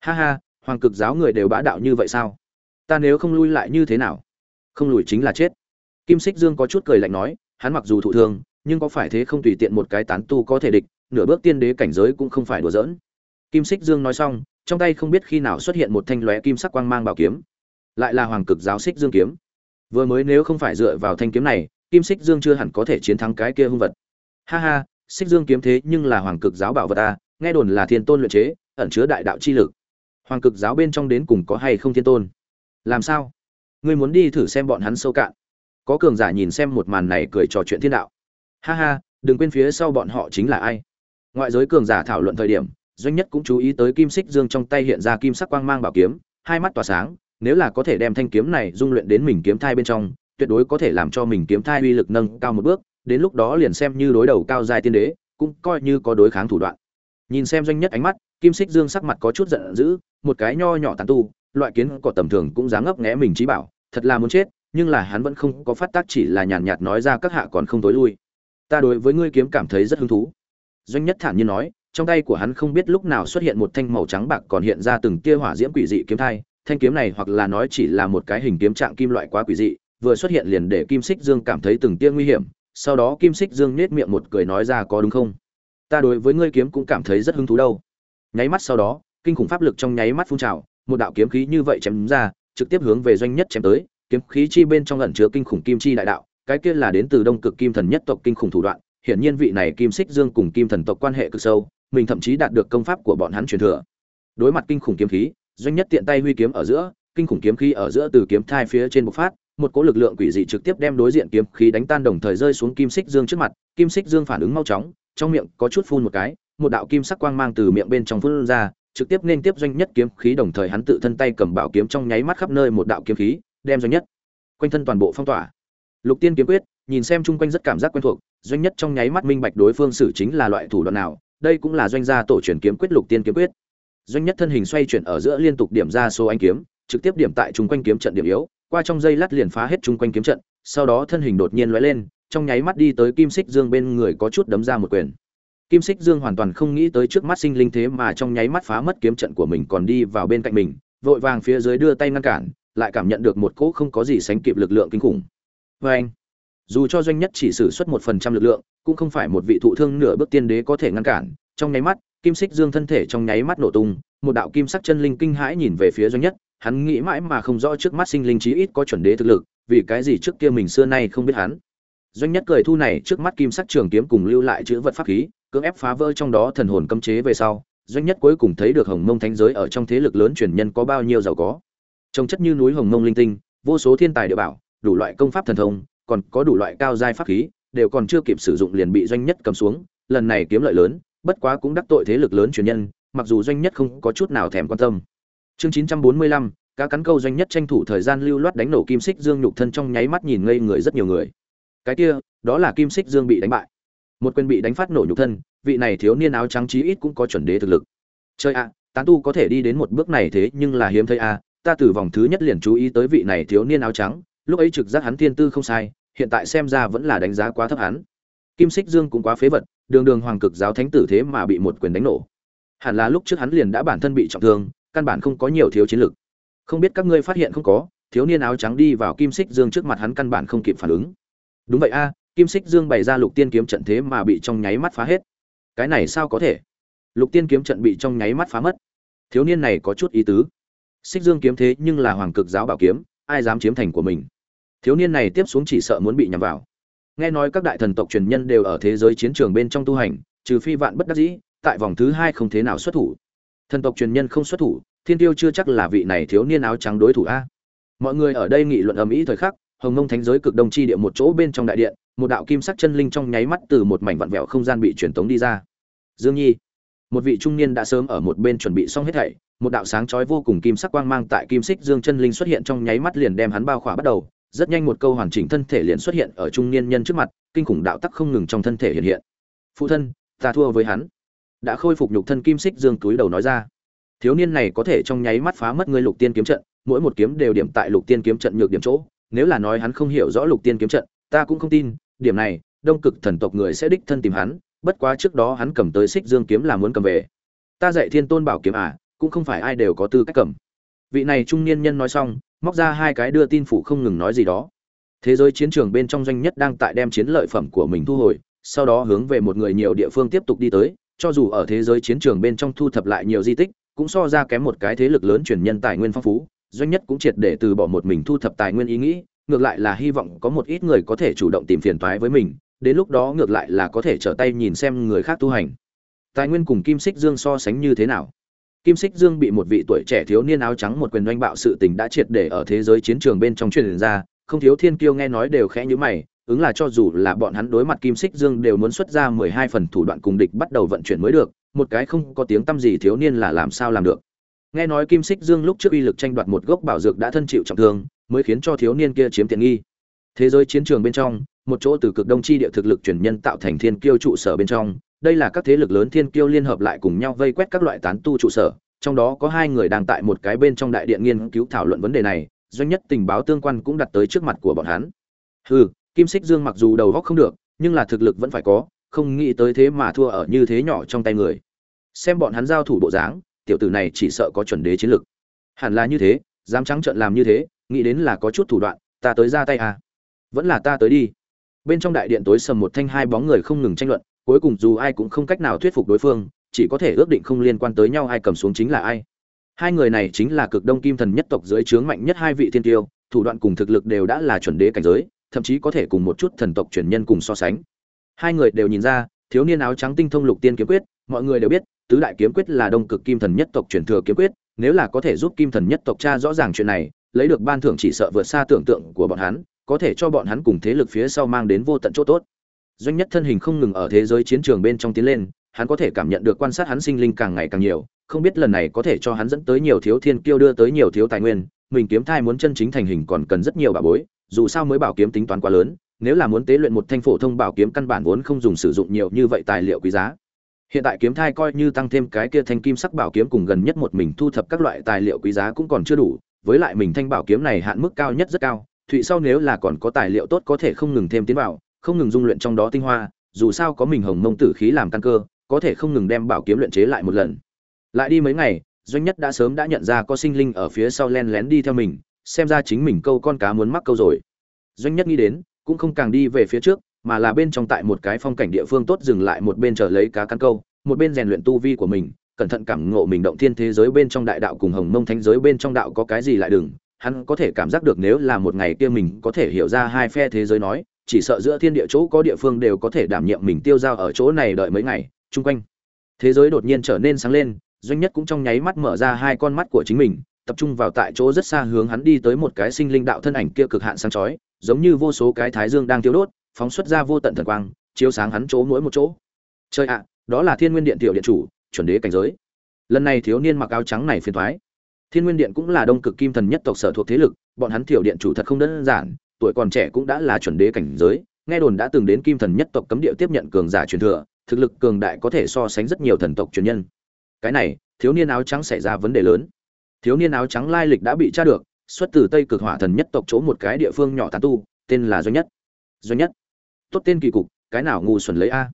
Ha ha, hoàng cực giáo người đều bá đạo như vậy sao? Ta nếu không lui lại như thế nào? Không lùi chính là chết. Kim Sích dương có chút cười lạnh nói, hắn mặc dù thụ thương nhưng có phải thế không tùy tiện một cái tán tu có thể địch nửa bước tiên đế cảnh giới cũng không phải đùa giỡn. Kim Sích dương nói xong trong tay không biết khi nào xuất hiện một thanh lóe kim sắc quang mang bảo kiếm. Lại là hoàng cực giáo Sích dương kiếm. Vừa mới nếu không phải dựa vào thanh kiếm này kim Sích dương chưa hẳn có thể chiến thắng cái kia hung vật. Ha ha Sích dương kiếm thế nhưng là hoàng cực giáo bảo vật a, nghe đồn là thiên tôn luyện chế ẩn chứa đại đạo chi lực. Hoàng cực giáo bên trong đến cùng có hay không thiên tôn? Làm sao? Ngươi muốn đi thử xem bọn hắn sâu cạn. Có cường giả nhìn xem một màn này cười trò chuyện thiên đạo ha ha, đừng quên phía sau bọn họ chính là ai. Ngoại giới cường giả thảo luận thời điểm, doanh nhất cũng chú ý tới kim xích dương trong tay hiện ra kim sắc quang mang bảo kiếm, hai mắt tỏa sáng, nếu là có thể đem thanh kiếm này dung luyện đến mình kiếm thai bên trong, tuyệt đối có thể làm cho mình kiếm thai uy lực nâng cao một bước, đến lúc đó liền xem như đối đầu cao dài tiên đế, cũng coi như có đối kháng thủ đoạn. Nhìn xem doanh nhất ánh mắt, kim xích dương sắc mặt có chút giận dữ, một cái nho nhỏ tàn tu, loại kiến cỏ tầm thường cũng dám ngấp nghé mình trí bảo, thật là muốn chết, nhưng là hắn vẫn không có phát tác chỉ là nhàn nhạt nói ra các hạ còn không tối lui ta đối với ngươi kiếm cảm thấy rất hứng thú. Doanh nhất thản nhiên nói, trong tay của hắn không biết lúc nào xuất hiện một thanh màu trắng bạc còn hiện ra từng tia hỏa diễm quỷ dị kiếm thai, thanh kiếm này hoặc là nói chỉ là một cái hình kiếm trạng kim loại quá quỷ dị, vừa xuất hiện liền để kim xích dương cảm thấy từng tia nguy hiểm, sau đó kim xích dương nết miệng một cười nói ra có đúng không? Ta đối với ngươi kiếm cũng cảm thấy rất hứng thú đâu. Nháy mắt sau đó, kinh khủng pháp lực trong nháy mắt phun trào, một đạo kiếm khí như vậy chém ra, trực tiếp hướng về doanh nhất chém tới, kiếm khí chi bên trong ẩn chứa kinh khủng kim chi đại đạo cái kia là đến từ đông cực kim thần nhất tộc kinh khủng thủ đoạn, hiển nhiên vị này kim xích dương cùng kim thần tộc quan hệ cực sâu, mình thậm chí đạt được công pháp của bọn hắn truyền thừa. Đối mặt kinh khủng kiếm khí, doanh nhất tiện tay huy kiếm ở giữa, kinh khủng kiếm khí ở giữa từ kiếm thai phía trên bộc phát, một cỗ lực lượng quỷ dị trực tiếp đem đối diện kiếm khí đánh tan đồng thời rơi xuống kim xích dương trước mặt, kim xích dương phản ứng mau chóng, trong miệng có chút phun một cái, một đạo kim sắc quang mang từ miệng bên trong phun ra, trực tiếp nên tiếp doanh nhất kiếm khí đồng thời hắn tự thân tay cầm bảo kiếm trong nháy mắt khắp nơi một đạo kiếm khí, đem doanh nhất quanh thân toàn bộ phong tỏa lục tiên kiếm quyết, nhìn xem chung quanh rất cảm giác quen thuộc, doanh nhất trong nháy mắt minh bạch đối phương xử chính là loại thủ đoạn nào, đây cũng là doanh gia tổ truyền kiếm quyết lục tiên kiếm quyết. Doanh nhất thân hình xoay chuyển ở giữa liên tục điểm ra số anh kiếm, trực tiếp điểm tại chung quanh kiếm trận điểm yếu, qua trong dây lát liền phá hết chung quanh kiếm trận, sau đó thân hình đột nhiên lóe lên, trong nháy mắt đi tới kim xích dương bên người có chút đấm ra một quyền. Kim xích dương hoàn toàn không nghĩ tới trước mắt sinh linh thế mà trong nháy mắt phá mất kiếm trận của mình còn đi vào bên cạnh mình, vội vàng phía dưới đưa tay ngăn cản, lại cảm nhận được một cỗ không có gì sánh kịp lực lượng kinh khủng. Và anh, dù cho doanh nhất chỉ sử xuất một phần trăm lực lượng, cũng không phải một vị thụ thương nửa bước tiên đế có thể ngăn cản. Trong nháy mắt, kim xích dương thân thể trong nháy mắt nổ tung, một đạo kim sắc chân linh kinh hãi nhìn về phía doanh nhất. Hắn nghĩ mãi mà không rõ trước mắt sinh linh chí ít có chuẩn đế thực lực, vì cái gì trước kia mình xưa nay không biết hắn. Doanh nhất cười thu này trước mắt kim sắc trường kiếm cùng lưu lại chữ vật pháp khí, cưỡng ép phá vỡ trong đó thần hồn cấm chế về sau, doanh nhất cuối cùng thấy được hồng mông thánh giới ở trong thế lực lớn truyền nhân có bao nhiêu giàu có. Trông chất như núi hồng mông linh tinh, vô số thiên tài địa bảo đủ loại công pháp thần thông, còn có đủ loại cao giai pháp khí, đều còn chưa kịp sử dụng liền bị doanh nhất cầm xuống, lần này kiếm lợi lớn, bất quá cũng đắc tội thế lực lớn truyền nhân, mặc dù doanh nhất không có chút nào thèm quan tâm. Chương chín trăm bốn mươi lăm, cá cắn câu doanh nhất tranh thủ thời gian lưu loát đánh nổ kim xích dương nhục thân trong nháy mắt nhìn ngây người rất nhiều người. Cái kia, đó là kim xích dương bị đánh bại. Một quyền bị đánh phát nổ nhục thân, vị này thiếu niên áo trắng chí ít cũng có chuẩn đế thực lực. Chơi ạ, tán tu có thể đi đến một bước này thế nhưng là hiếm thấy a ta từ vòng thứ nhất liền chú ý tới vị này thiếu niên áo trắng lúc ấy trực giác hắn thiên tư không sai, hiện tại xem ra vẫn là đánh giá quá thấp hắn. Kim xích dương cũng quá phế vật, đường đường hoàng cực giáo thánh tử thế mà bị một quyền đánh nổ. Hẳn là lúc trước hắn liền đã bản thân bị trọng thương, căn bản không có nhiều thiếu chiến lực. Không biết các ngươi phát hiện không có, thiếu niên áo trắng đi vào kim xích dương trước mặt hắn căn bản không kịp phản ứng. Đúng vậy a, kim xích dương bày ra lục tiên kiếm trận thế mà bị trong nháy mắt phá hết. Cái này sao có thể? Lục tiên kiếm trận bị trong nháy mắt phá mất. Thiếu niên này có chút ý tứ. Xích dương kiếm thế nhưng là hoàng cực giáo bảo kiếm, ai dám chiếm thành của mình? Thiếu niên này tiếp xuống chỉ sợ muốn bị nhằm vào. Nghe nói các đại thần tộc truyền nhân đều ở thế giới chiến trường bên trong tu hành, trừ phi vạn bất đắc dĩ, tại vòng thứ hai không thế nào xuất thủ. Thần tộc truyền nhân không xuất thủ, thiên tiêu chưa chắc là vị này thiếu niên áo trắng đối thủ a. Mọi người ở đây nghị luận ầm ĩ thời khắc, hồng mông thánh giới cực đông chi địa một chỗ bên trong đại điện, một đạo kim sắc chân linh trong nháy mắt từ một mảnh vặn vẹo không gian bị truyền tống đi ra. Dương nhi, một vị trung niên đã sớm ở một bên chuẩn bị xong hết thảy, một đạo sáng chói vô cùng kim sắc quang mang tại kim xích dương chân linh xuất hiện trong nháy mắt liền đem hắn bao khỏa bắt đầu rất nhanh một câu hoàn chỉnh thân thể liền xuất hiện ở trung niên nhân trước mặt, kinh khủng đạo tắc không ngừng trong thân thể hiện hiện. Phụ thân, ta thua với hắn. Đã khôi phục nhục thân kim xích dương túi đầu nói ra. Thiếu niên này có thể trong nháy mắt phá mất ngươi lục tiên kiếm trận, mỗi một kiếm đều điểm tại lục tiên kiếm trận nhược điểm chỗ. Nếu là nói hắn không hiểu rõ lục tiên kiếm trận, ta cũng không tin, điểm này, đông cực thần tộc người sẽ đích thân tìm hắn, bất quá trước đó hắn cầm tới xích dương kiếm là muốn cầm về. Ta dạy thiên tôn bảo kiếm à cũng không phải ai đều có tư cách cầm. Vị này trung niên nhân nói xong móc ra hai cái đưa tin phủ không ngừng nói gì đó. Thế giới chiến trường bên trong doanh nhất đang tại đem chiến lợi phẩm của mình thu hồi, sau đó hướng về một người nhiều địa phương tiếp tục đi tới, cho dù ở thế giới chiến trường bên trong thu thập lại nhiều di tích, cũng so ra kém một cái thế lực lớn chuyển nhân tài nguyên phong phú, doanh nhất cũng triệt để từ bỏ một mình thu thập tài nguyên ý nghĩ, ngược lại là hy vọng có một ít người có thể chủ động tìm phiền toái với mình, đến lúc đó ngược lại là có thể trở tay nhìn xem người khác tu hành. Tài nguyên cùng kim xích dương so sánh như thế nào? Kim Sích dương bị một vị tuổi trẻ thiếu niên áo trắng một quyền doanh bạo sự tình đã triệt để ở thế giới chiến trường bên trong truyền ra, không thiếu thiên kiêu nghe nói đều khẽ nhíu mày, ứng là cho dù là bọn hắn đối mặt kim Sích dương đều muốn xuất ra mười hai phần thủ đoạn cùng địch bắt đầu vận chuyển mới được, một cái không có tiếng tăm gì thiếu niên là làm sao làm được. Nghe nói kim Sích dương lúc trước uy lực tranh đoạt một gốc bảo dược đã thân chịu trọng thương, mới khiến cho thiếu niên kia chiếm tiện nghi. Thế giới chiến trường bên trong, một chỗ từ cực đông chi địa thực lực truyền nhân tạo thành thiên kiêu trụ sở bên trong đây là các thế lực lớn thiên kiêu liên hợp lại cùng nhau vây quét các loại tán tu trụ sở, trong đó có hai người đang tại một cái bên trong đại điện nghiên cứu thảo luận vấn đề này, doanh nhất tình báo tương quan cũng đặt tới trước mặt của bọn hắn. Hừ, kim xích dương mặc dù đầu góc không được, nhưng là thực lực vẫn phải có, không nghĩ tới thế mà thua ở như thế nhỏ trong tay người. Xem bọn hắn giao thủ bộ dáng, tiểu tử này chỉ sợ có chuẩn đế chiến lực. Hẳn là như thế, dám trắng trợn làm như thế, nghĩ đến là có chút thủ đoạn, ta tới ra tay à. Vẫn là ta tới đi. Bên trong đại điện tối sầm một thanh hai bóng người không ngừng tranh luận cuối cùng dù ai cũng không cách nào thuyết phục đối phương, chỉ có thể ước định không liên quan tới nhau ai cầm xuống chính là ai. Hai người này chính là cực đông kim thần nhất tộc dưới trướng mạnh nhất hai vị thiên tiêu, thủ đoạn cùng thực lực đều đã là chuẩn đế cảnh giới, thậm chí có thể cùng một chút thần tộc truyền nhân cùng so sánh. Hai người đều nhìn ra, thiếu niên áo trắng tinh thông lục tiên kiếm quyết, mọi người đều biết, tứ đại kiếm quyết là đông cực kim thần nhất tộc truyền thừa kiếm quyết, nếu là có thể giúp kim thần nhất tộc cha rõ ràng chuyện này, lấy được ban thưởng chỉ sợ vượt xa tưởng tượng của bọn hắn, có thể cho bọn hắn cùng thế lực phía sau mang đến vô tận chỗ tốt doanh nhất thân hình không ngừng ở thế giới chiến trường bên trong tiến lên, hắn có thể cảm nhận được quan sát hắn sinh linh càng ngày càng nhiều, không biết lần này có thể cho hắn dẫn tới nhiều thiếu thiên kiêu đưa tới nhiều thiếu tài nguyên, mình kiếm thai muốn chân chính thành hình còn cần rất nhiều bảo bối, dù sao mới bảo kiếm tính toán quá lớn, nếu là muốn tế luyện một thanh phổ thông bảo kiếm căn bản vốn không dùng sử dụng nhiều như vậy tài liệu quý giá. Hiện tại kiếm thai coi như tăng thêm cái kia thanh kim sắc bảo kiếm cùng gần nhất một mình thu thập các loại tài liệu quý giá cũng còn chưa đủ, với lại mình thanh bảo kiếm này hạn mức cao nhất rất cao, thụy sau nếu là còn có tài liệu tốt có thể không ngừng thêm tiến vào không ngừng dung luyện trong đó tinh hoa, dù sao có mình hồng mông tử khí làm căn cơ, có thể không ngừng đem bảo kiếm luyện chế lại một lần. Lại đi mấy ngày, doanh nhất đã sớm đã nhận ra có sinh linh ở phía sau len lén đi theo mình, xem ra chính mình câu con cá muốn mắc câu rồi. Doanh nhất nghĩ đến, cũng không càng đi về phía trước, mà là bên trong tại một cái phong cảnh địa phương tốt dừng lại một bên chờ lấy cá căn câu, một bên rèn luyện tu vi của mình, cẩn thận cảm ngộ mình động thiên thế giới bên trong đại đạo cùng hồng mông thánh giới bên trong đạo có cái gì lại đừng, hắn có thể cảm giác được nếu là một ngày kia mình có thể hiểu ra hai phe thế giới nói chỉ sợ giữa thiên địa chỗ có địa phương đều có thể đảm nhiệm mình tiêu dao ở chỗ này đợi mấy ngày, chung quanh. Thế giới đột nhiên trở nên sáng lên, doanh nhất cũng trong nháy mắt mở ra hai con mắt của chính mình, tập trung vào tại chỗ rất xa hướng hắn đi tới một cái sinh linh đạo thân ảnh kia cực hạn sáng chói, giống như vô số cái thái dương đang tiêu đốt, phóng xuất ra vô tận thần quang, chiếu sáng hắn chỗ mỗi một chỗ. Chơi ạ, đó là thiên nguyên điện tiểu điện chủ, chuẩn đế cảnh giới. Lần này thiếu niên mặc áo trắng này phiền thoái thiên nguyên điện cũng là đông cực kim thần nhất tộc sở thuộc thế lực, bọn hắn tiểu điện chủ thật không đơn giản tuổi còn trẻ cũng đã là chuẩn đế cảnh giới, nghe đồn đã từng đến kim thần nhất tộc cấm địa tiếp nhận cường giả truyền thừa, thực lực cường đại có thể so sánh rất nhiều thần tộc truyền nhân. Cái này, thiếu niên áo trắng xảy ra vấn đề lớn. Thiếu niên áo trắng lai lịch đã bị tra được, xuất từ tây cực hỏa thần nhất tộc chỗ một cái địa phương nhỏ tán tu, tên là doanh nhất. Doanh nhất. Tốt tên kỳ cục, cái nào ngu xuẩn lấy a.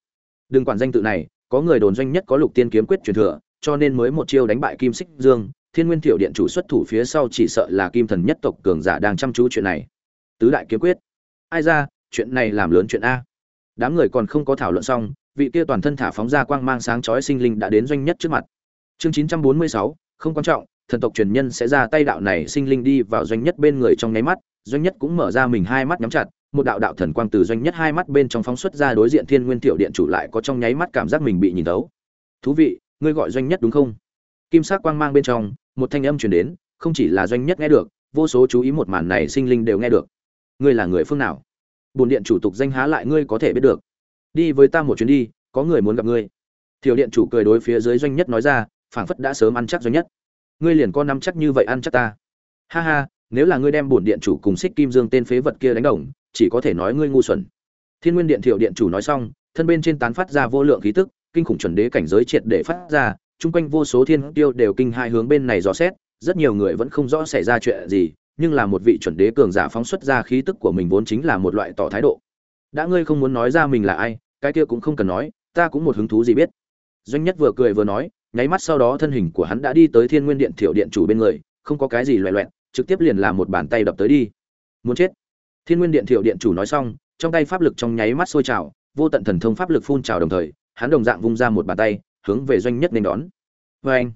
Đừng quản danh tự này, có người đồn doanh nhất có lục tiên kiếm quyết truyền thừa, cho nên mới một chiêu đánh bại kim xích dương, thiên nguyên Tiểu điện chủ xuất thủ phía sau chỉ sợ là kim thần nhất tộc cường giả đang chăm chú chuyện này tứ đại kiếm quyết. Ai ra, chuyện này làm lớn chuyện a. Đám người còn không có thảo luận xong, vị kia toàn thân thả phóng ra quang mang sáng chói sinh linh đã đến doanh nhất trước mặt. Chương chín trăm bốn mươi sáu, không quan trọng, thần tộc truyền nhân sẽ ra tay đạo này sinh linh đi vào doanh nhất bên người trong nháy mắt, doanh nhất cũng mở ra mình hai mắt nhắm chặt, một đạo đạo thần quang từ doanh nhất hai mắt bên trong phóng xuất ra đối diện thiên nguyên tiểu điện chủ lại có trong nháy mắt cảm giác mình bị nhìn tấu thú vị, ngươi gọi doanh nhất đúng không? Kim sắc quang mang bên trong, một thanh âm truyền đến, không chỉ là doanh nhất nghe được, vô số chú ý một màn này sinh linh đều nghe được ngươi là người phương nào? Bồn điện chủ tục danh há lại ngươi có thể biết được. Đi với ta một chuyến đi, có người muốn gặp ngươi. Thiểu điện chủ cười đối phía dưới doanh nhất nói ra, phảng phất đã sớm ăn chắc doanh nhất. Ngươi liền có năm chắc như vậy ăn chắc ta. Ha ha, nếu là ngươi đem bổn điện chủ cùng xích kim dương tên phế vật kia đánh đồng, chỉ có thể nói ngươi ngu xuẩn. Thiên nguyên điện thiệu điện chủ nói xong, thân bên trên tán phát ra vô lượng khí tức, kinh khủng chuẩn đế cảnh giới triệt để phát ra, chung quanh vô số thiên tiêu đều kinh hai hướng bên này dò xét, rất nhiều người vẫn không rõ xảy ra chuyện gì nhưng là một vị chuẩn đế cường giả phóng xuất ra khí tức của mình vốn chính là một loại tỏ thái độ. Đã ngươi không muốn nói ra mình là ai, cái kia cũng không cần nói, ta cũng một hứng thú gì biết. Doanh nhất vừa cười vừa nói, nháy mắt sau đó thân hình của hắn đã đi tới thiên nguyên điện thiểu điện chủ bên người, không có cái gì loẹ loẹn trực tiếp liền làm một bàn tay đập tới đi. Muốn chết. Thiên nguyên điện thiểu điện chủ nói xong, trong tay pháp lực trong nháy mắt sôi trào, vô tận thần thông pháp lực phun trào đồng thời, hắn đồng dạng vung ra một bàn tay, hướng về doanh nhất nên đón. Vê anh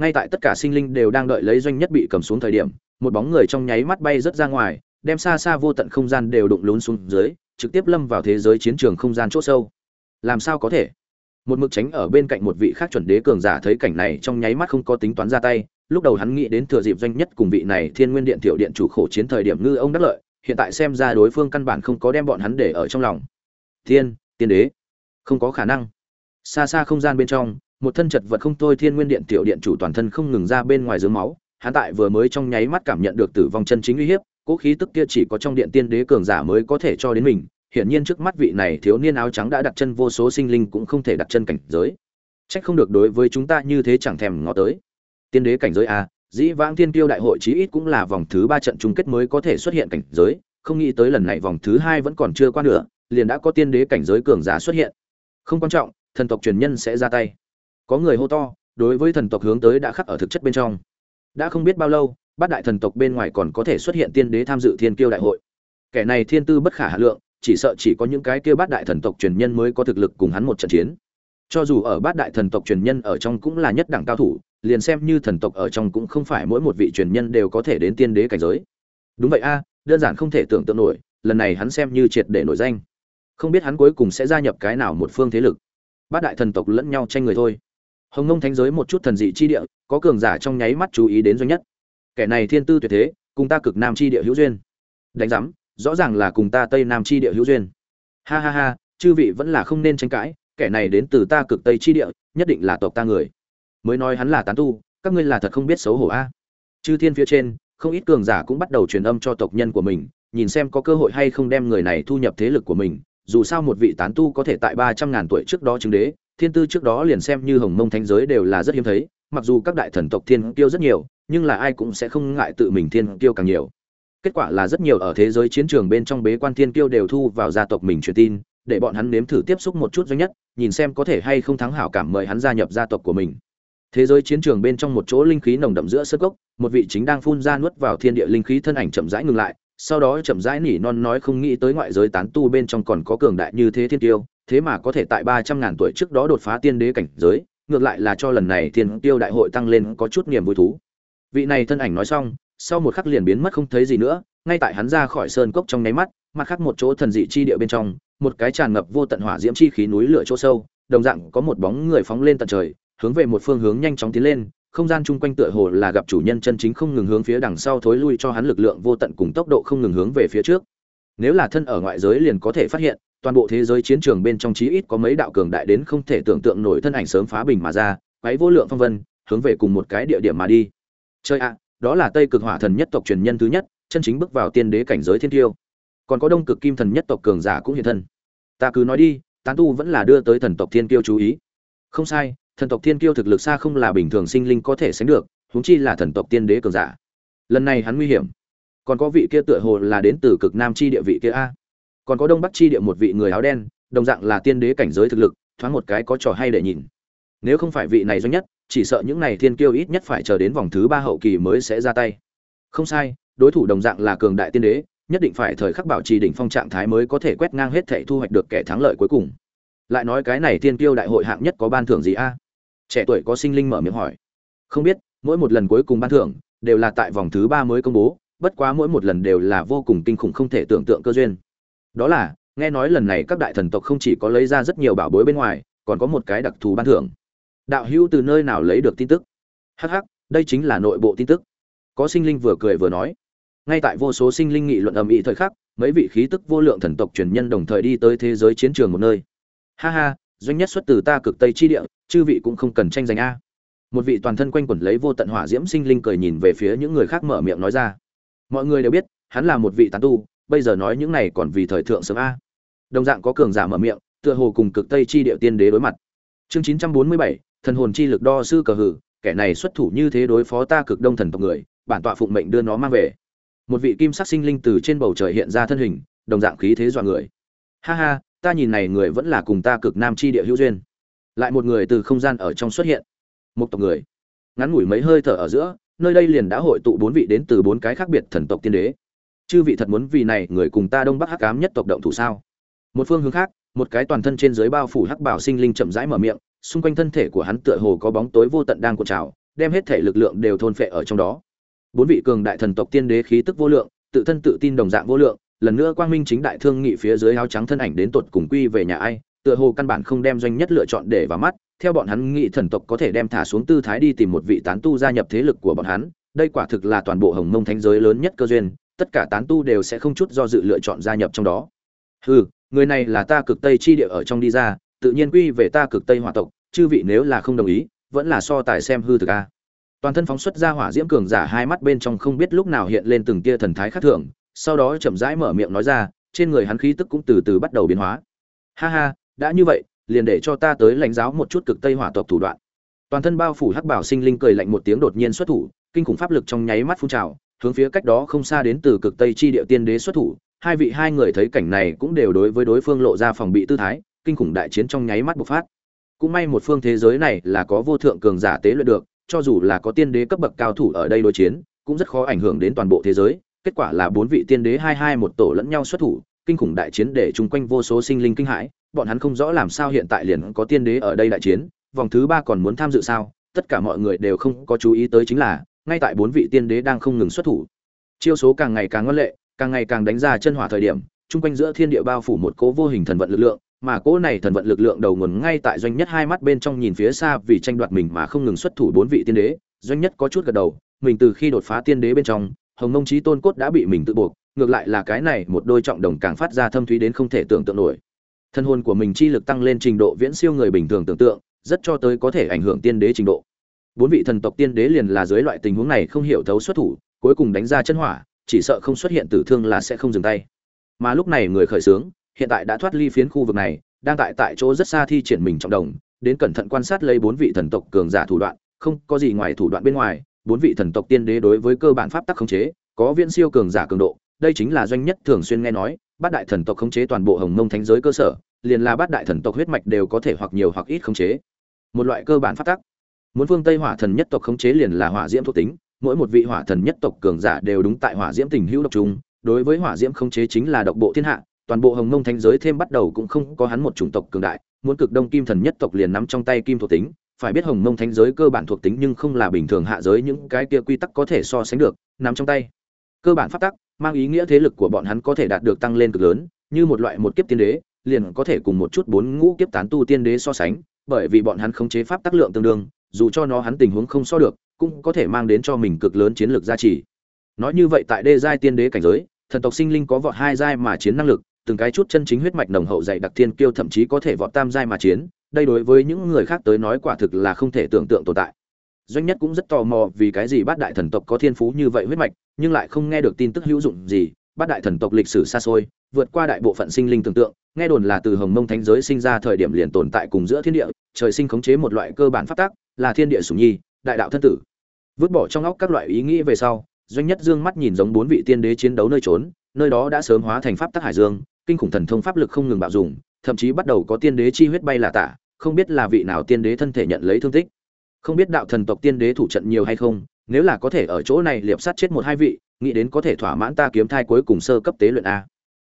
ngay tại tất cả sinh linh đều đang đợi lấy doanh nhất bị cầm xuống thời điểm một bóng người trong nháy mắt bay rất ra ngoài, đem xa xa vô tận không gian đều đụng lún xuống dưới, trực tiếp lâm vào thế giới chiến trường không gian chỗ sâu. Làm sao có thể? Một mực tránh ở bên cạnh một vị khác chuẩn đế cường giả thấy cảnh này trong nháy mắt không có tính toán ra tay, lúc đầu hắn nghĩ đến thừa dịp doanh nhất cùng vị này thiên nguyên điện tiểu điện chủ khổ chiến thời điểm ngư ông đắc lợi, hiện tại xem ra đối phương căn bản không có đem bọn hắn để ở trong lòng. Thiên, tiên đế. Không có khả năng. Xa xa không gian bên trong, một thân chật vật không thôi thiên nguyên điện tiểu điện chủ toàn thân không ngừng ra bên ngoài dưới máu hắn tại vừa mới trong nháy mắt cảm nhận được tử vong chân chính uy hiếp, cố khí tức kia chỉ có trong điện tiên đế cường giả mới có thể cho đến mình, hiển nhiên trước mắt vị này thiếu niên áo trắng đã đặt chân vô số sinh linh cũng không thể đặt chân cảnh giới. Trách không được đối với chúng ta như thế chẳng thèm ngó tới. Tiên đế cảnh giới a, dĩ vãng thiên tiêu đại hội chí ít cũng là vòng thứ ba trận chung kết mới có thể xuất hiện cảnh giới, không nghĩ tới lần này vòng thứ hai vẫn còn chưa qua nữa liền đã có tiên đế cảnh giới cường giả xuất hiện. Không quan trọng, thần tộc truyền nhân sẽ ra tay. Có người hô to, đối với thần tộc hướng tới đã khắc ở thực chất bên trong đã không biết bao lâu, bát đại thần tộc bên ngoài còn có thể xuất hiện tiên đế tham dự thiên kiêu đại hội. Kẻ này thiên tư bất khả hà lượng, chỉ sợ chỉ có những cái kia bát đại thần tộc truyền nhân mới có thực lực cùng hắn một trận chiến. Cho dù ở bát đại thần tộc truyền nhân ở trong cũng là nhất đẳng cao thủ, liền xem như thần tộc ở trong cũng không phải mỗi một vị truyền nhân đều có thể đến tiên đế cảnh giới. Đúng vậy a, đơn giản không thể tưởng tượng nổi, lần này hắn xem như triệt để nổi danh. Không biết hắn cuối cùng sẽ gia nhập cái nào một phương thế lực. Bát đại thần tộc lẫn nhau tranh người thôi hồng nông thánh giới một chút thần dị chi địa, có cường giả trong nháy mắt chú ý đến doanh nhất. Kẻ này thiên tư tuyệt thế, cùng ta cực nam chi địa hữu duyên. Đánh giám, rõ ràng là cùng ta tây nam chi địa hữu duyên. Ha ha ha, chư vị vẫn là không nên tranh cãi, kẻ này đến từ ta cực tây chi địa, nhất định là tộc ta người. Mới nói hắn là tán tu, các ngươi là thật không biết xấu hổ a. Chư thiên phía trên, không ít cường giả cũng bắt đầu truyền âm cho tộc nhân của mình, nhìn xem có cơ hội hay không đem người này thu nhập thế lực của mình, dù sao một vị tán tu có thể tại ba trăm ngàn tuổi trước đó chứng đế thiên tư trước đó liền xem như hồng mông thánh giới đều là rất hiếm thấy, mặc dù các đại thần tộc thiên tiêu rất nhiều, nhưng là ai cũng sẽ không ngại tự mình thiên tiêu càng nhiều. Kết quả là rất nhiều ở thế giới chiến trường bên trong bế quan thiên tiêu đều thu vào gia tộc mình truyền tin, để bọn hắn nếm thử tiếp xúc một chút doanh nhất, nhìn xem có thể hay không thắng hảo cảm mời hắn gia nhập gia tộc của mình. Thế giới chiến trường bên trong một chỗ linh khí nồng đậm giữa sơ gốc một vị chính đang phun ra nuốt vào thiên địa linh khí thân ảnh chậm rãi ngừng lại, sau đó chậm rãi nỉ non nói không nghĩ tới ngoại giới tán tu bên trong còn có cường đại như thế thiên tiêu thế mà có thể tại ba trăm ngàn tuổi trước đó đột phá tiên đế cảnh giới, ngược lại là cho lần này thiên tiêu đại hội tăng lên có chút niềm vui thú. Vị này thân ảnh nói xong, sau một khắc liền biến mất không thấy gì nữa, ngay tại hắn ra khỏi sơn cốc trong nháy mắt, mặt khác một chỗ thần dị chi địa bên trong, một cái tràn ngập vô tận hỏa diễm chi khí núi lửa chỗ sâu, đồng dạng có một bóng người phóng lên tận trời, hướng về một phương hướng nhanh chóng tiến lên, không gian chung quanh tựa hồ là gặp chủ nhân chân chính không ngừng hướng phía đằng sau thối lui cho hắn lực lượng vô tận cùng tốc độ không ngừng hướng về phía trước nếu là thân ở ngoại giới liền có thể phát hiện, toàn bộ thế giới chiến trường bên trong chí ít có mấy đạo cường đại đến không thể tưởng tượng nổi thân ảnh sớm phá bình mà ra, quấy vô lượng phong vân, hướng về cùng một cái địa điểm mà đi. Chơi ạ, đó là tây cực hỏa thần nhất tộc truyền nhân thứ nhất, chân chính bước vào tiên đế cảnh giới thiên tiêu. Còn có đông cực kim thần nhất tộc cường giả cũng hiện thân. Ta cứ nói đi, tán tu vẫn là đưa tới thần tộc thiên tiêu chú ý. Không sai, thần tộc thiên tiêu thực lực xa không là bình thường sinh linh có thể sánh được, huống chi là thần tộc tiên đế cường giả. Lần này hắn nguy hiểm còn có vị kia tựa hồ là đến từ cực nam chi địa vị kia a. Còn có đông bắc chi địa một vị người áo đen, đồng dạng là tiên đế cảnh giới thực lực, thoáng một cái có trò hay để nhìn. Nếu không phải vị này doanh nhất, chỉ sợ những này thiên kiêu ít nhất phải chờ đến vòng thứ ba hậu kỳ mới sẽ ra tay. Không sai, đối thủ đồng dạng là cường đại tiên đế, nhất định phải thời khắc bảo trì đỉnh phong trạng thái mới có thể quét ngang hết thảy thu hoạch được kẻ thắng lợi cuối cùng. Lại nói cái này thiên kiêu đại hội hạng nhất có ban thưởng gì a? Trẻ tuổi có sinh linh mở miệng hỏi. Không biết, mỗi một lần cuối cùng ban thưởng đều là tại vòng thứ ba mới công bố bất quá mỗi một lần đều là vô cùng kinh khủng không thể tưởng tượng cơ duyên. Đó là, nghe nói lần này các đại thần tộc không chỉ có lấy ra rất nhiều bảo bối bên ngoài, còn có một cái đặc thù ban thưởng. Đạo hữu từ nơi nào lấy được tin tức? Hắc hắc, đây chính là nội bộ tin tức. Có sinh linh vừa cười vừa nói. Ngay tại vô số sinh linh nghị luận ầm ĩ thời khắc, mấy vị khí tức vô lượng thần tộc truyền nhân đồng thời đi tới thế giới chiến trường một nơi. Ha ha, doanh nhất xuất từ ta cực tây chi địa, chư vị cũng không cần tranh giành a. Một vị toàn thân quanh quẩn lấy vô tận hỏa diễm sinh linh cười nhìn về phía những người khác mở miệng nói ra mọi người đều biết, hắn là một vị tán tu, bây giờ nói những này còn vì thời thượng sớm a. Đồng dạng có cường giả mở miệng, tựa hồ cùng cực tây chi địa tiên đế đối mặt. Chương chín trăm bốn mươi bảy, thần hồn chi lực đo sư cờ hử, kẻ này xuất thủ như thế đối phó ta cực đông thần tộc người, bản tọa phụng mệnh đưa nó mang về. Một vị kim sắc sinh linh từ trên bầu trời hiện ra thân hình, đồng dạng khí thế dọa người. Ha ha, ta nhìn này người vẫn là cùng ta cực nam chi địa hữu duyên. Lại một người từ không gian ở trong xuất hiện. Một tộc người. Ngắn ngủi mấy hơi thở ở giữa nơi đây liền đã hội tụ bốn vị đến từ bốn cái khác biệt thần tộc tiên đế. Chư vị thật muốn vì này người cùng ta đông bắc hắc ám nhất tộc động thủ sao? Một phương hướng khác, một cái toàn thân trên dưới bao phủ hắc bảo sinh linh chậm rãi mở miệng, xung quanh thân thể của hắn tựa hồ có bóng tối vô tận đang cuộn trào, đem hết thể lực lượng đều thôn phệ ở trong đó. Bốn vị cường đại thần tộc tiên đế khí tức vô lượng, tự thân tự tin đồng dạng vô lượng, lần nữa quang minh chính đại thương nghị phía dưới áo trắng thân ảnh đến tột cùng quy về nhà ai, tựa hồ căn bản không đem doanh nhất lựa chọn để vào mắt theo bọn hắn nghĩ thần tộc có thể đem thả xuống tư thái đi tìm một vị tán tu gia nhập thế lực của bọn hắn, đây quả thực là toàn bộ hồng mông thánh giới lớn nhất cơ duyên, tất cả tán tu đều sẽ không chút do dự lựa chọn gia nhập trong đó. Hừ, người này là ta cực tây chi địa ở trong đi ra, tự nhiên quy về ta cực tây hỏa tộc, chư vị nếu là không đồng ý, vẫn là so tài xem hư thực a. Toàn thân phóng xuất ra hỏa diễm cường giả hai mắt bên trong không biết lúc nào hiện lên từng tia thần thái khác thường, sau đó chậm rãi mở miệng nói ra, trên người hắn khí tức cũng từ từ bắt đầu biến hóa. Ha ha, đã như vậy liền để cho ta tới lãnh giáo một chút cực tây hỏa tộc thủ đoạn. Toàn thân bao phủ hắc bảo sinh linh cười lạnh một tiếng đột nhiên xuất thủ, kinh khủng pháp lực trong nháy mắt phun trào, hướng phía cách đó không xa đến từ cực tây chi địa tiên đế xuất thủ. Hai vị, hai người thấy cảnh này cũng đều đối với đối phương lộ ra phòng bị tư thái, kinh khủng đại chiến trong nháy mắt bộc phát. Cũng may một phương thế giới này là có vô thượng cường giả tế luyện được, cho dù là có tiên đế cấp bậc cao thủ ở đây đối chiến, cũng rất khó ảnh hưởng đến toàn bộ thế giới. Kết quả là bốn vị tiên đế hai hai một tổ lẫn nhau xuất thủ kinh khủng đại chiến để chung quanh vô số sinh linh kinh hãi, bọn hắn không rõ làm sao hiện tại liền có tiên đế ở đây đại chiến, vòng thứ ba còn muốn tham dự sao, tất cả mọi người đều không có chú ý tới chính là, ngay tại bốn vị tiên đế đang không ngừng xuất thủ. Chiêu số càng ngày càng ngân lệ, càng ngày càng đánh ra chân hỏa thời điểm, chung quanh giữa thiên địa bao phủ một cố vô hình thần vận lực lượng, mà cỗ này thần vận lực lượng đầu nguồn ngay tại doanh nhất hai mắt bên trong nhìn phía xa vì tranh đoạt mình mà không ngừng xuất thủ bốn vị tiên đế, doanh nhất có chút gật đầu, mình từ khi đột phá tiên đế bên trong, hồng mông trí tôn cốt đã bị mình tự buộc ngược lại là cái này một đôi trọng đồng càng phát ra thâm thúy đến không thể tưởng tượng nổi. Thân hồn của mình chi lực tăng lên trình độ viễn siêu người bình thường tưởng tượng, rất cho tới có thể ảnh hưởng tiên đế trình độ. Bốn vị thần tộc tiên đế liền là dưới loại tình huống này không hiểu thấu xuất thủ, cuối cùng đánh ra chân hỏa, chỉ sợ không xuất hiện tử thương là sẽ không dừng tay. Mà lúc này người khởi xướng, hiện tại đã thoát ly phiến khu vực này, đang tại tại chỗ rất xa thi triển mình trọng đồng, đến cẩn thận quan sát lấy bốn vị thần tộc cường giả thủ đoạn, không có gì ngoài thủ đoạn bên ngoài, bốn vị thần tộc tiên đế đối với cơ bản pháp tắc khống chế, có viễn siêu cường giả cường độ đây chính là doanh nhất thường xuyên nghe nói, bát đại thần tộc khống chế toàn bộ hồng mông thánh giới cơ sở, liền là bát đại thần tộc huyết mạch đều có thể hoặc nhiều hoặc ít khống chế. Một loại cơ bản pháp tắc. Muốn phương tây hỏa thần nhất tộc khống chế liền là hỏa diễm thuộc tính, mỗi một vị hỏa thần nhất tộc cường giả đều đúng tại hỏa diễm tình hữu độc trung đối với hỏa diễm khống chế chính là độc bộ thiên hạ, toàn bộ hồng mông thánh giới thêm bắt đầu cũng không có hắn một chủng tộc cường đại, muốn cực đông kim thần nhất tộc liền nắm trong tay kim thuộc tính, phải biết hồng mông thánh giới cơ bản thuộc tính nhưng không là bình thường hạ giới, những cái kia quy tắc có thể so sánh được, nắm trong tay. Cơ bản pháp tắc mang ý nghĩa thế lực của bọn hắn có thể đạt được tăng lên cực lớn, như một loại một kiếp tiên đế, liền có thể cùng một chút bốn ngũ kiếp tán tu tiên đế so sánh, bởi vì bọn hắn khống chế pháp tác lượng tương đương, dù cho nó hắn tình huống không so được, cũng có thể mang đến cho mình cực lớn chiến lược gia trì. Nói như vậy tại đê giai tiên đế cảnh giới, thần tộc sinh linh có vọt hai giai mà chiến năng lực, từng cái chút chân chính huyết mạch nồng hậu dày đặc thiên kiêu thậm chí có thể vọt tam giai mà chiến, đây đối với những người khác tới nói quả thực là không thể tưởng tượng tồn tại doanh nhất cũng rất tò mò vì cái gì bát đại thần tộc có thiên phú như vậy huyết mạch, nhưng lại không nghe được tin tức hữu dụng gì. Bát đại thần tộc lịch sử xa xôi, vượt qua đại bộ phận sinh linh tưởng tượng, nghe đồn là từ hồng mông thánh giới sinh ra thời điểm liền tồn tại cùng giữa thiên địa, trời sinh khống chế một loại cơ bản pháp tác là thiên địa sủng nhi, đại đạo thân tử. Vứt bỏ trong óc các loại ý nghĩ về sau, doanh nhất dương mắt nhìn giống bốn vị tiên đế chiến đấu nơi trốn, nơi đó đã sớm hóa thành pháp tắc hải dương, kinh khủng thần thông pháp lực không ngừng bạo dùng, thậm chí bắt đầu có tiên đế chi huyết bay là tả, không biết là vị nào tiên đế thân thể nhận lấy thương tích không biết đạo thần tộc tiên đế thủ trận nhiều hay không, nếu là có thể ở chỗ này liệp sát chết một hai vị, nghĩ đến có thể thỏa mãn ta kiếm thai cuối cùng sơ cấp tế luyện a.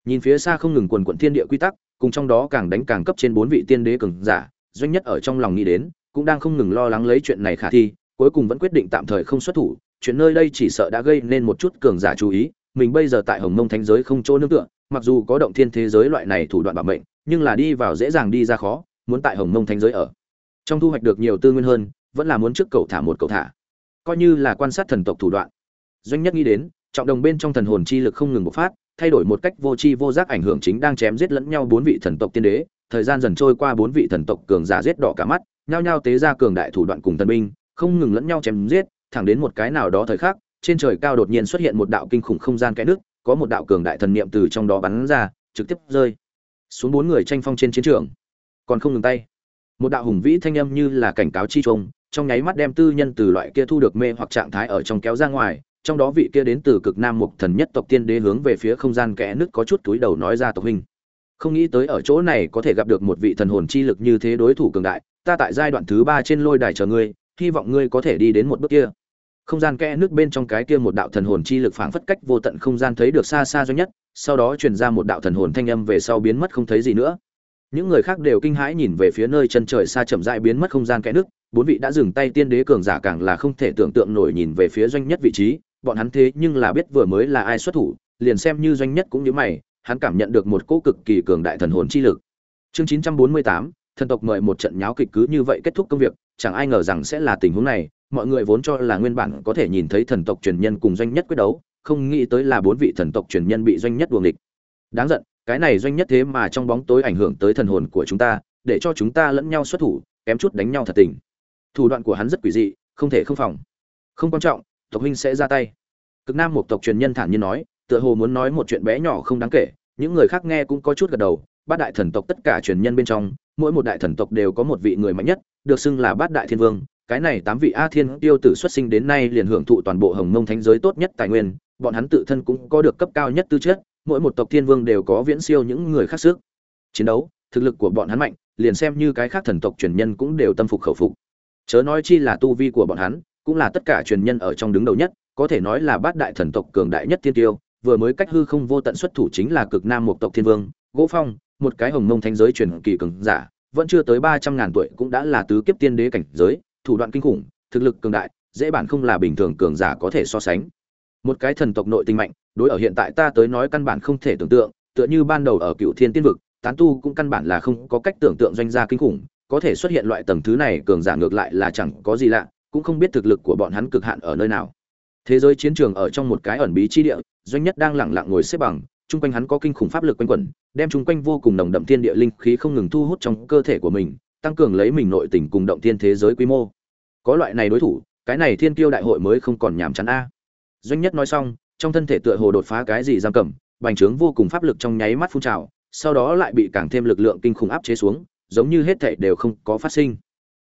Nhìn phía xa không ngừng quần quận thiên địa quy tắc, cùng trong đó càng đánh càng cấp trên bốn vị tiên đế cường giả, doanh nhất ở trong lòng nghĩ đến, cũng đang không ngừng lo lắng lấy chuyện này khả thi, cuối cùng vẫn quyết định tạm thời không xuất thủ, chuyện nơi đây chỉ sợ đã gây nên một chút cường giả chú ý, mình bây giờ tại hồng mông thánh giới không chỗ nương tựa, mặc dù có động thiên thế giới loại này thủ đoạn bảo mệnh, nhưng là đi vào dễ dàng đi ra khó, muốn tại hồng mông thánh giới ở. Trong thu hoạch được nhiều tư nguyên hơn vẫn là muốn trước cầu thả một cầu thả. Coi như là quan sát thần tộc thủ đoạn. Doanh nhất nghĩ đến, trọng đồng bên trong thần hồn chi lực không ngừng bộc phát, thay đổi một cách vô tri vô giác ảnh hưởng chính đang chém giết lẫn nhau bốn vị thần tộc tiên đế. Thời gian dần trôi qua bốn vị thần tộc cường giả giết đỏ cả mắt, nhao nhao tế ra cường đại thủ đoạn cùng thần binh, không ngừng lẫn nhau chém giết, thẳng đến một cái nào đó thời khắc, trên trời cao đột nhiên xuất hiện một đạo kinh khủng không gian kẽ nước, có một đạo cường đại thần niệm từ trong đó bắn ra, trực tiếp rơi xuống bốn người tranh phong trên chiến trường. Còn không ngừng tay. Một đạo hùng vĩ thanh âm như là cảnh cáo chi trung trong nháy mắt đem tư nhân từ loại kia thu được mê hoặc trạng thái ở trong kéo ra ngoài, trong đó vị kia đến từ cực nam mục thần nhất tộc tiên đế hướng về phía không gian kẽ nước có chút túi đầu nói ra tộc huynh. Không nghĩ tới ở chỗ này có thể gặp được một vị thần hồn chi lực như thế đối thủ cường đại, ta tại giai đoạn thứ ba trên lôi đài chờ ngươi, hy vọng ngươi có thể đi đến một bước kia. Không gian kẽ nước bên trong cái kia một đạo thần hồn chi lực phảng phất cách vô tận không gian thấy được xa xa doanh nhất, sau đó truyền ra một đạo thần hồn thanh âm về sau biến mất không thấy gì nữa. Những người khác đều kinh hãi nhìn về phía nơi chân trời xa chậm rãi biến mất không gian kẽ nước bốn vị đã dừng tay tiên đế cường giả càng là không thể tưởng tượng nổi nhìn về phía doanh nhất vị trí bọn hắn thế nhưng là biết vừa mới là ai xuất thủ liền xem như doanh nhất cũng như mày hắn cảm nhận được một cỗ cực kỳ cường đại thần hồn chi lực. Chương 948, thần tộc mời một trận nháo kịch cứ như vậy kết thúc công việc chẳng ai ngờ rằng sẽ là tình huống này mọi người vốn cho là nguyên bản có thể nhìn thấy thần tộc truyền nhân cùng doanh nhất quyết đấu không nghĩ tới là bốn vị thần tộc truyền nhân bị doanh nhất đuồng địch đáng giận cái này doanh nhất thế mà trong bóng tối ảnh hưởng tới thần hồn của chúng ta để cho chúng ta lẫn nhau xuất thủ kém chút đánh nhau thật tình thủ đoạn của hắn rất quỷ dị, không thể không phòng. Không quan trọng, tộc huynh sẽ ra tay. Cực nam một tộc truyền nhân thản nhiên nói, tựa hồ muốn nói một chuyện bé nhỏ không đáng kể, những người khác nghe cũng có chút gật đầu, bát đại thần tộc tất cả truyền nhân bên trong, mỗi một đại thần tộc đều có một vị người mạnh nhất, được xưng là bát đại thiên vương, cái này tám vị a thiên tiêu tử xuất sinh đến nay liền hưởng thụ toàn bộ hồng mông thánh giới tốt nhất tài nguyên, bọn hắn tự thân cũng có được cấp cao nhất tư chất, mỗi một tộc thiên vương đều có viễn siêu những người khác sức. Chiến đấu, thực lực của bọn hắn mạnh, liền xem như cái khác thần tộc truyền nhân cũng đều tâm phục khẩu phục chớ nói chi là tu vi của bọn hắn, cũng là tất cả truyền nhân ở trong đứng đầu nhất, có thể nói là bát đại thần tộc cường đại nhất thiên tiêu, vừa mới cách hư không vô tận xuất thủ chính là cực nam một tộc thiên vương, gỗ phong, một cái hồng mông thánh giới truyền kỳ cường giả, vẫn chưa tới ba trăm ngàn tuổi cũng đã là tứ kiếp tiên đế cảnh giới, thủ đoạn kinh khủng, thực lực cường đại, dễ bản không là bình thường cường giả có thể so sánh. Một cái thần tộc nội tinh mạnh, đối ở hiện tại ta tới nói căn bản không thể tưởng tượng, tựa như ban đầu ở cựu thiên tiên vực, tán tu cũng căn bản là không có cách tưởng tượng doanh gia kinh khủng có thể xuất hiện loại tầng thứ này cường giả ngược lại là chẳng có gì lạ, cũng không biết thực lực của bọn hắn cực hạn ở nơi nào. Thế giới chiến trường ở trong một cái ẩn bí chi địa, doanh nhất đang lặng lặng ngồi xếp bằng, chung quanh hắn có kinh khủng pháp lực quanh quẩn, đem chung quanh vô cùng nồng đậm thiên địa linh khí không ngừng thu hút trong cơ thể của mình, tăng cường lấy mình nội tình cùng động thiên thế giới quy mô. Có loại này đối thủ, cái này thiên kiêu đại hội mới không còn nhàm chán a. Doanh nhất nói xong, trong thân thể tựa hồ đột phá cái gì giam cầm, bành trướng vô cùng pháp lực trong nháy mắt phun trào, sau đó lại bị càng thêm lực lượng kinh khủng áp chế xuống giống như hết thảy đều không có phát sinh.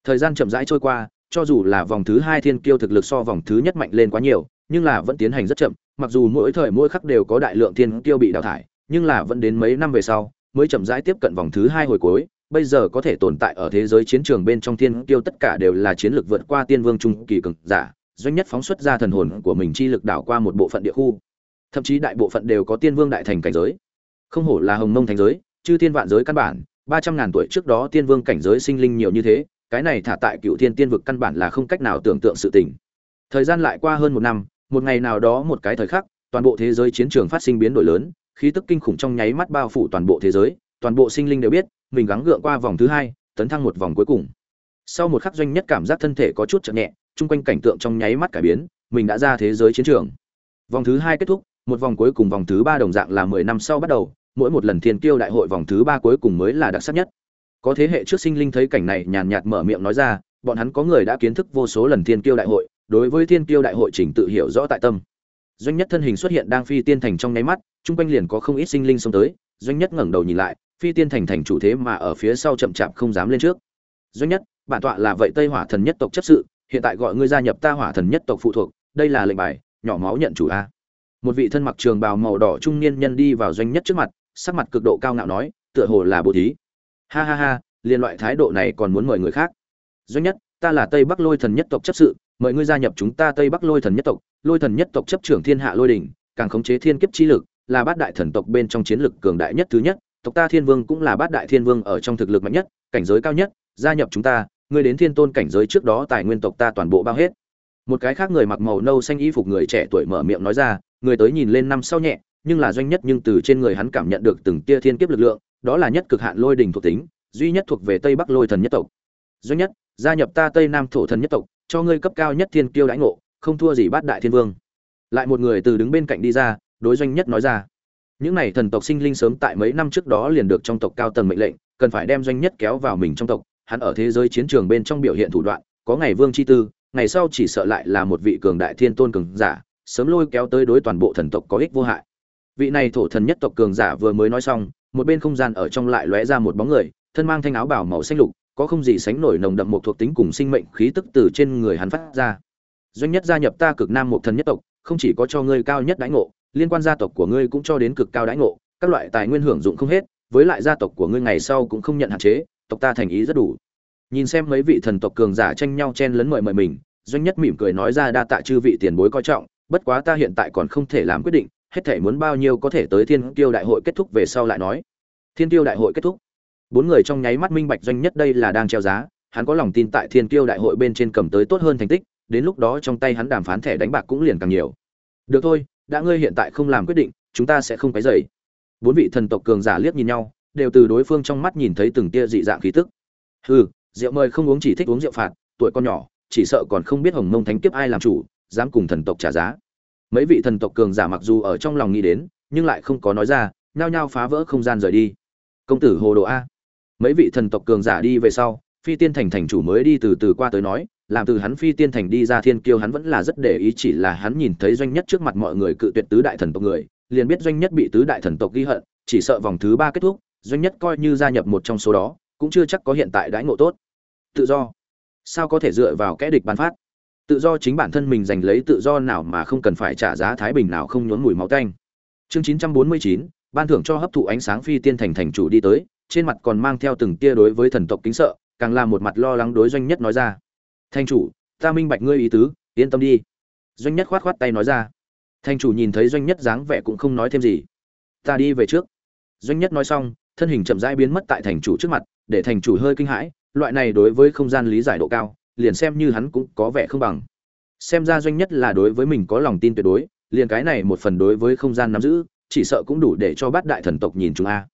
Thời gian chậm rãi trôi qua, cho dù là vòng thứ hai thiên kiêu thực lực so vòng thứ nhất mạnh lên quá nhiều, nhưng là vẫn tiến hành rất chậm, mặc dù mỗi thời mỗi khắc đều có đại lượng thiên kiêu bị đào thải, nhưng là vẫn đến mấy năm về sau, mới chậm rãi tiếp cận vòng thứ hai hồi cuối, bây giờ có thể tồn tại ở thế giới chiến trường bên trong thiên kiêu tất cả đều là chiến lược vượt qua tiên vương trung kỳ cường giả doanh nhất phóng xuất ra thần hồn của mình chi lực đảo qua một bộ phận địa khu. Thậm chí đại bộ phận đều có tiên vương đại thành cảnh giới. Không hổ là hồng mông thành giới, chư thiên vạn giới căn bản ba trăm ngàn tuổi trước đó tiên vương cảnh giới sinh linh nhiều như thế, cái này thả tại cựu thiên tiên vực căn bản là không cách nào tưởng tượng sự tình. Thời gian lại qua hơn một năm, một ngày nào đó một cái thời khắc, toàn bộ thế giới chiến trường phát sinh biến đổi lớn, khí tức kinh khủng trong nháy mắt bao phủ toàn bộ thế giới, toàn bộ sinh linh đều biết, mình gắng gượng qua vòng thứ hai, tấn thăng một vòng cuối cùng. Sau một khắc doanh nhất cảm giác thân thể có chút chậm nhẹ, chung quanh cảnh tượng trong nháy mắt cải biến, mình đã ra thế giới chiến trường. Vòng thứ hai kết thúc, một vòng cuối cùng vòng thứ ba đồng dạng là mười năm sau bắt đầu mỗi một lần thiên kiêu đại hội vòng thứ ba cuối cùng mới là đặc sắc nhất. Có thế hệ trước sinh linh thấy cảnh này nhàn nhạt mở miệng nói ra, bọn hắn có người đã kiến thức vô số lần thiên kiêu đại hội, đối với thiên kiêu đại hội trình tự hiểu rõ tại tâm. Doanh nhất thân hình xuất hiện đang phi tiên thành trong nháy mắt, chung quanh liền có không ít sinh linh xông tới, doanh nhất ngẩng đầu nhìn lại, phi tiên thành thành chủ thế mà ở phía sau chậm chạp không dám lên trước. Doanh nhất, bản tọa là vậy tây hỏa thần nhất tộc chấp sự, hiện tại gọi ngươi gia nhập ta hỏa thần nhất tộc phụ thuộc, đây là lệnh bài, nhỏ máu nhận chủ a. Một vị thân mặc trường bào màu đỏ trung niên nhân đi vào doanh nhất trước mặt sắc mặt cực độ cao ngạo nói, tựa hồ là bố thí. Ha ha ha, liên loại thái độ này còn muốn mời người khác. Duy nhất, ta là tây bắc lôi thần nhất tộc chấp sự, mời ngươi gia nhập chúng ta tây bắc lôi thần nhất tộc. Lôi thần nhất tộc chấp trưởng thiên hạ lôi đỉnh, càng khống chế thiên kiếp chi lực, là bát đại thần tộc bên trong chiến lực cường đại nhất thứ nhất. Tộc ta thiên vương cũng là bát đại thiên vương ở trong thực lực mạnh nhất, cảnh giới cao nhất, gia nhập chúng ta, ngươi đến thiên tôn cảnh giới trước đó tài nguyên tộc ta toàn bộ bao hết. Một cái khác người mặc màu nâu xanh y phục người trẻ tuổi mở miệng nói ra, người tới nhìn lên năm sau nhẹ nhưng là doanh nhất nhưng từ trên người hắn cảm nhận được từng tia thiên kiếp lực lượng, đó là nhất cực hạn lôi đỉnh thuộc tính, duy nhất thuộc về tây bắc lôi thần nhất tộc. Doanh nhất, gia nhập ta tây nam thổ thần nhất tộc, cho ngươi cấp cao nhất thiên kiêu đãi ngộ, không thua gì bát đại thiên vương. Lại một người từ đứng bên cạnh đi ra, đối doanh nhất nói ra. Những này thần tộc sinh linh sớm tại mấy năm trước đó liền được trong tộc cao tầng mệnh lệnh, cần phải đem doanh nhất kéo vào mình trong tộc. Hắn ở thế giới chiến trường bên trong biểu hiện thủ đoạn, có ngày vương chi tư, ngày sau chỉ sợ lại là một vị cường đại thiên tôn cường giả, sớm lôi kéo tới đối toàn bộ thần tộc có ích vô hại vị này thổ thần nhất tộc cường giả vừa mới nói xong, một bên không gian ở trong lại lóe ra một bóng người, thân mang thanh áo bảo màu xanh lục, có không gì sánh nổi nồng đậm một thuộc tính cùng sinh mệnh khí tức từ trên người hắn phát ra. Doanh nhất gia nhập ta cực nam một thần nhất tộc, không chỉ có cho ngươi cao nhất đãi ngộ, liên quan gia tộc của ngươi cũng cho đến cực cao đãi ngộ, các loại tài nguyên hưởng dụng không hết, với lại gia tộc của ngươi ngày sau cũng không nhận hạn chế, tộc ta thành ý rất đủ. Nhìn xem mấy vị thần tộc cường giả tranh nhau chen lấn mời mời mình, doanh nhất mỉm cười nói ra đa tạ chư vị tiền bối coi trọng, bất quá ta hiện tại còn không thể làm quyết định hết thể muốn bao nhiêu có thể tới thiên tiêu đại hội kết thúc về sau lại nói. Thiên tiêu đại hội kết thúc. Bốn người trong nháy mắt minh bạch doanh nhất đây là đang treo giá, hắn có lòng tin tại thiên tiêu đại hội bên trên cầm tới tốt hơn thành tích, đến lúc đó trong tay hắn đàm phán thẻ đánh bạc cũng liền càng nhiều. Được thôi, đã ngươi hiện tại không làm quyết định, chúng ta sẽ không cái dày bốn vị thần tộc cường giả liếc nhìn nhau, đều từ đối phương trong mắt nhìn thấy từng tia dị dạng khí tức. Hừ, rượu mời không uống chỉ thích uống rượu phạt, tuổi con nhỏ, chỉ sợ còn không biết hồng mông thánh kiếp ai làm chủ, dám cùng thần tộc trả giá mấy vị thần tộc cường giả mặc dù ở trong lòng nghĩ đến, nhưng lại không có nói ra, nhao nhao phá vỡ không gian rời đi. Công tử hồ đồ a. Mấy vị thần tộc cường giả đi về sau, phi tiên thành thành chủ mới đi từ từ qua tới nói, làm từ hắn phi tiên thành đi ra thiên kiêu hắn vẫn là rất để ý, chỉ là hắn nhìn thấy doanh nhất trước mặt mọi người cự tuyệt tứ đại thần tộc người, liền biết doanh nhất bị tứ đại thần tộc ghi hận, chỉ sợ vòng thứ ba kết thúc, doanh nhất coi như gia nhập một trong số đó, cũng chưa chắc có hiện tại đãi ngộ tốt. Tự do. Sao có thể dựa vào kẽ địch bán phát? Tự do chính bản thân mình giành lấy tự do nào mà không cần phải trả giá thái bình nào không nhốn mùi máu tanh. Chương chín trăm bốn mươi chín, ban thưởng cho hấp thụ ánh sáng phi tiên thành thành chủ đi tới, trên mặt còn mang theo từng tia đối với thần tộc kính sợ, càng là một mặt lo lắng đối doanh nhất nói ra. Thành chủ, ta minh bạch ngươi ý tứ, yên tâm đi. Doanh nhất khoát khoát tay nói ra. Thành chủ nhìn thấy doanh nhất dáng vẻ cũng không nói thêm gì. Ta đi về trước. Doanh nhất nói xong, thân hình chậm rãi biến mất tại thành chủ trước mặt, để thành chủ hơi kinh hãi, loại này đối với không gian lý giải độ cao liền xem như hắn cũng có vẻ không bằng. Xem ra doanh nhất là đối với mình có lòng tin tuyệt đối, liền cái này một phần đối với không gian nắm giữ, chỉ sợ cũng đủ để cho bát đại thần tộc nhìn chúng a.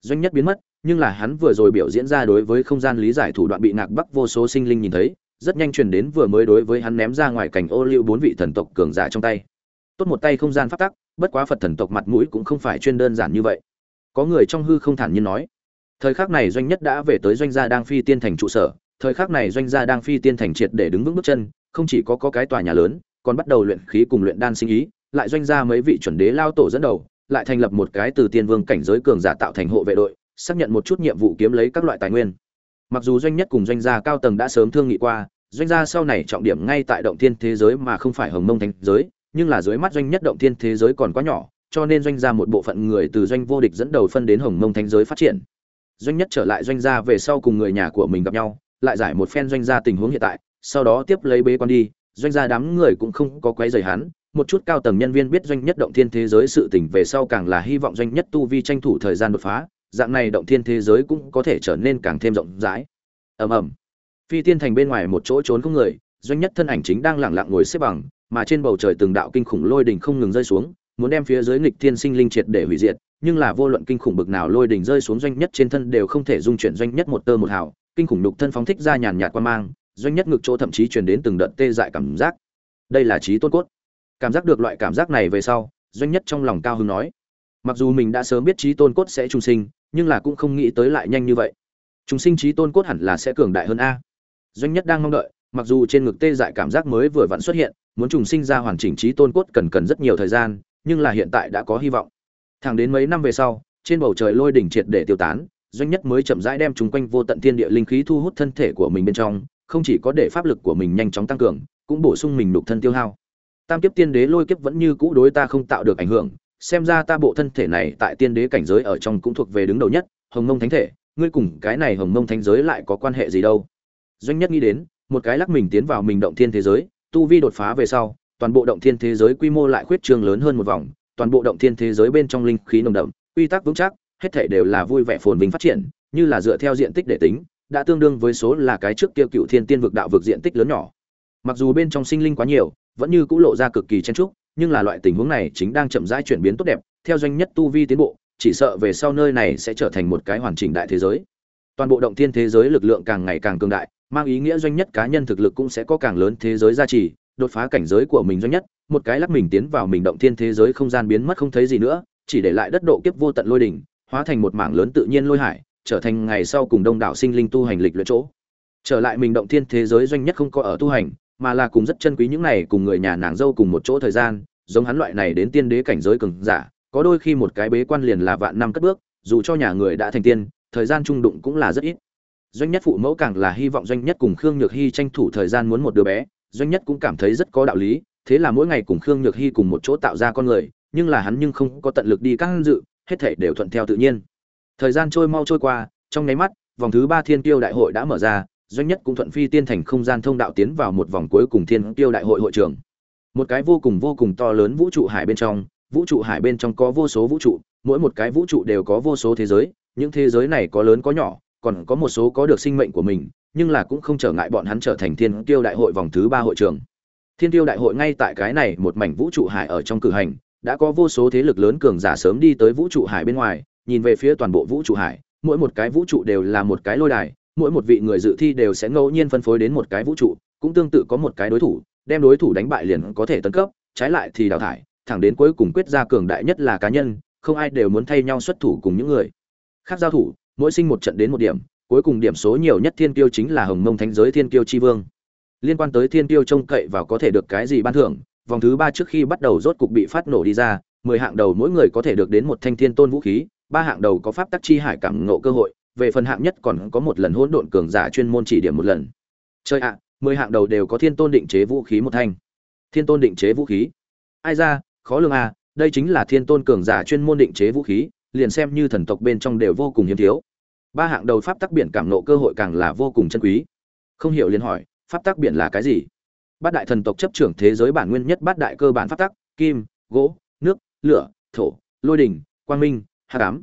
Doanh nhất biến mất, nhưng là hắn vừa rồi biểu diễn ra đối với không gian lý giải thủ đoạn bị nạc bắc vô số sinh linh nhìn thấy, rất nhanh truyền đến vừa mới đối với hắn ném ra ngoài cảnh ô liu bốn vị thần tộc cường giả trong tay. Tốt một tay không gian phát tắc, bất quá phật thần tộc mặt mũi cũng không phải chuyên đơn giản như vậy. Có người trong hư không thản nhiên nói, thời khắc này doanh nhất đã về tới doanh gia đang phi tiên thành trụ sở thời khắc này doanh gia đang phi tiên thành triệt để đứng vững bước chân không chỉ có, có cái tòa nhà lớn còn bắt đầu luyện khí cùng luyện đan sinh ý lại doanh gia mấy vị chuẩn đế lao tổ dẫn đầu lại thành lập một cái từ tiên vương cảnh giới cường giả tạo thành hộ vệ đội xác nhận một chút nhiệm vụ kiếm lấy các loại tài nguyên. Mặc dù doanh nhất cùng doanh gia cao tầng đã sớm thương nghị qua doanh gia sau này trọng điểm ngay tại động thiên thế giới mà không phải hồng mông thành giới nhưng là dưới mắt doanh nhất động thiên thế giới còn quá nhỏ cho nên doanh gia một bộ phận người từ doanh vô địch dẫn đầu phân đến hồng mông thánh giới phát triển. Doanh nhất trở lại doanh gia về sau cùng người nhà của mình gặp nhau lại giải một phen doanh gia tình huống hiện tại, sau đó tiếp lấy bế quan đi. Doanh gia đám người cũng không có quấy rầy hắn. Một chút cao tầng nhân viên biết doanh nhất động thiên thế giới sự tình về sau càng là hy vọng doanh nhất tu vi tranh thủ thời gian đột phá. Dạng này động thiên thế giới cũng có thể trở nên càng thêm rộng rãi. Ầm ầm. Phi tiên thành bên ngoài một chỗ trốn không người, doanh nhất thân ảnh chính đang lặng lặng ngồi xếp bằng, mà trên bầu trời từng đạo kinh khủng lôi đỉnh không ngừng rơi xuống, muốn đem phía dưới nghịch thiên sinh linh triệt để hủy diệt, nhưng là vô luận kinh khủng bực nào lôi đỉnh rơi xuống doanh nhất trên thân đều không thể dung chuyển doanh nhất một tơ một hào kinh khủng nhục thân phóng thích ra nhàn nhạt qua mang, doanh nhất ngực chỗ thậm chí truyền đến từng đợt tê dại cảm giác. Đây là trí tôn cốt. Cảm giác được loại cảm giác này về sau, doanh nhất trong lòng cao hứng nói. Mặc dù mình đã sớm biết trí tôn cốt sẽ trung sinh, nhưng là cũng không nghĩ tới lại nhanh như vậy. Chúng sinh trí tôn cốt hẳn là sẽ cường đại hơn a. Doanh nhất đang mong đợi, mặc dù trên ngực tê dại cảm giác mới vừa vặn xuất hiện, muốn trùng sinh ra hoàn chỉnh trí tôn cốt cần cần rất nhiều thời gian, nhưng là hiện tại đã có hy vọng. Thẳng đến mấy năm về sau, trên bầu trời lôi đỉnh triệt để tiêu tán doanh nhất mới chậm rãi đem chúng quanh vô tận thiên địa linh khí thu hút thân thể của mình bên trong, không chỉ có để pháp lực của mình nhanh chóng tăng cường, cũng bổ sung mình đục thân tiêu hao. Tam kiếp tiên đế lôi kiếp vẫn như cũ đối ta không tạo được ảnh hưởng, xem ra ta bộ thân thể này tại tiên đế cảnh giới ở trong cũng thuộc về đứng đầu nhất, hồng mông thánh thể, ngươi cùng cái này hồng mông thánh giới lại có quan hệ gì đâu? Doanh nhất nghĩ đến, một cái lắc mình tiến vào mình động thiên thế giới, tu vi đột phá về sau, toàn bộ động thiên thế giới quy mô lại khuyết trương lớn hơn một vòng, toàn bộ động thiên thế giới bên trong linh khí nồng đậm, quy tắc vững chắc hết thảy đều là vui vẻ phồn vinh phát triển như là dựa theo diện tích để tính đã tương đương với số là cái trước kia cựu thiên tiên vực đạo vực diện tích lớn nhỏ. Mặc dù bên trong sinh linh quá nhiều vẫn như cũ lộ ra cực kỳ chen chúc, nhưng là loại tình huống này chính đang chậm rãi chuyển biến tốt đẹp theo doanh nhất tu vi tiến bộ chỉ sợ về sau nơi này sẽ trở thành một cái hoàn chỉnh đại thế giới. Toàn bộ động thiên thế giới lực lượng càng ngày càng cường đại mang ý nghĩa doanh nhất cá nhân thực lực cũng sẽ có càng lớn thế giới gia trì đột phá cảnh giới của mình doanh nhất một cái lắc mình tiến vào mình động thiên thế giới không gian biến mất không thấy gì nữa chỉ để lại đất độ kiếp vô tận lôi đỉnh hóa thành một mảng lớn tự nhiên lôi hải, trở thành ngày sau cùng đông đảo sinh linh tu hành lịch luyện chỗ. Trở lại mình động thiên thế giới doanh nhất không có ở tu hành, mà là cùng rất chân quý những này cùng người nhà nàng dâu cùng một chỗ thời gian, giống hắn loại này đến tiên đế cảnh giới cường giả, có đôi khi một cái bế quan liền là vạn năm cất bước, dù cho nhà người đã thành tiên, thời gian trung đụng cũng là rất ít. Doanh nhất phụ mẫu càng là hy vọng doanh nhất cùng khương nhược hy tranh thủ thời gian muốn một đứa bé, doanh nhất cũng cảm thấy rất có đạo lý, thế là mỗi ngày cùng khương nhược hy cùng một chỗ tạo ra con người, nhưng là hắn nhưng không có tận lực đi các dự hết thảy đều thuận theo tự nhiên. Thời gian trôi mau trôi qua, trong nháy mắt, vòng thứ ba thiên tiêu đại hội đã mở ra, doanh nhất cũng thuận phi tiên thành không gian thông đạo tiến vào một vòng cuối cùng thiên tiêu đại hội hội trường. Một cái vô cùng vô cùng to lớn vũ trụ hải bên trong, vũ trụ hải bên trong có vô số vũ trụ, mỗi một cái vũ trụ đều có vô số thế giới, những thế giới này có lớn có nhỏ, còn có một số có được sinh mệnh của mình, nhưng là cũng không trở ngại bọn hắn trở thành thiên tiêu đại hội vòng thứ ba hội trường. Thiên tiêu đại hội ngay tại cái này một mảnh vũ trụ hải ở trong cử hành đã có vô số thế lực lớn cường giả sớm đi tới vũ trụ hải bên ngoài, nhìn về phía toàn bộ vũ trụ hải, mỗi một cái vũ trụ đều là một cái lôi đài, mỗi một vị người dự thi đều sẽ ngẫu nhiên phân phối đến một cái vũ trụ, cũng tương tự có một cái đối thủ, đem đối thủ đánh bại liền có thể tấn cấp, trái lại thì đào thải, thẳng đến cuối cùng quyết ra cường đại nhất là cá nhân, không ai đều muốn thay nhau xuất thủ cùng những người khác giao thủ, mỗi sinh một trận đến một điểm, cuối cùng điểm số nhiều nhất thiên kiêu chính là hồng mông thánh giới thiên kiêu chi vương. Liên quan tới thiên kiêu trông cậy vào có thể được cái gì ban thưởng vòng thứ ba trước khi bắt đầu rốt cục bị phát nổ đi ra, mười hạng đầu mỗi người có thể được đến một thanh thiên tôn vũ khí, ba hạng đầu có pháp tắc chi hải cảm ngộ cơ hội, về phần hạng nhất còn có một lần hỗn độn cường giả chuyên môn chỉ điểm một lần. Chơi ạ, mười hạng đầu đều có thiên tôn định chế vũ khí một thanh. Thiên tôn định chế vũ khí? Ai ra, khó lường à đây chính là thiên tôn cường giả chuyên môn định chế vũ khí, liền xem như thần tộc bên trong đều vô cùng hiếm thiếu. Ba hạng đầu pháp tắc biển cảm nộ cơ hội càng là vô cùng chân quý. Không hiểu liền hỏi, pháp tắc biển là cái gì? Bát đại thần tộc chấp trưởng thế giới bản nguyên nhất bát đại cơ bản pháp tắc, kim, gỗ, nước, lửa, thổ, lôi đình, quang minh hạ cám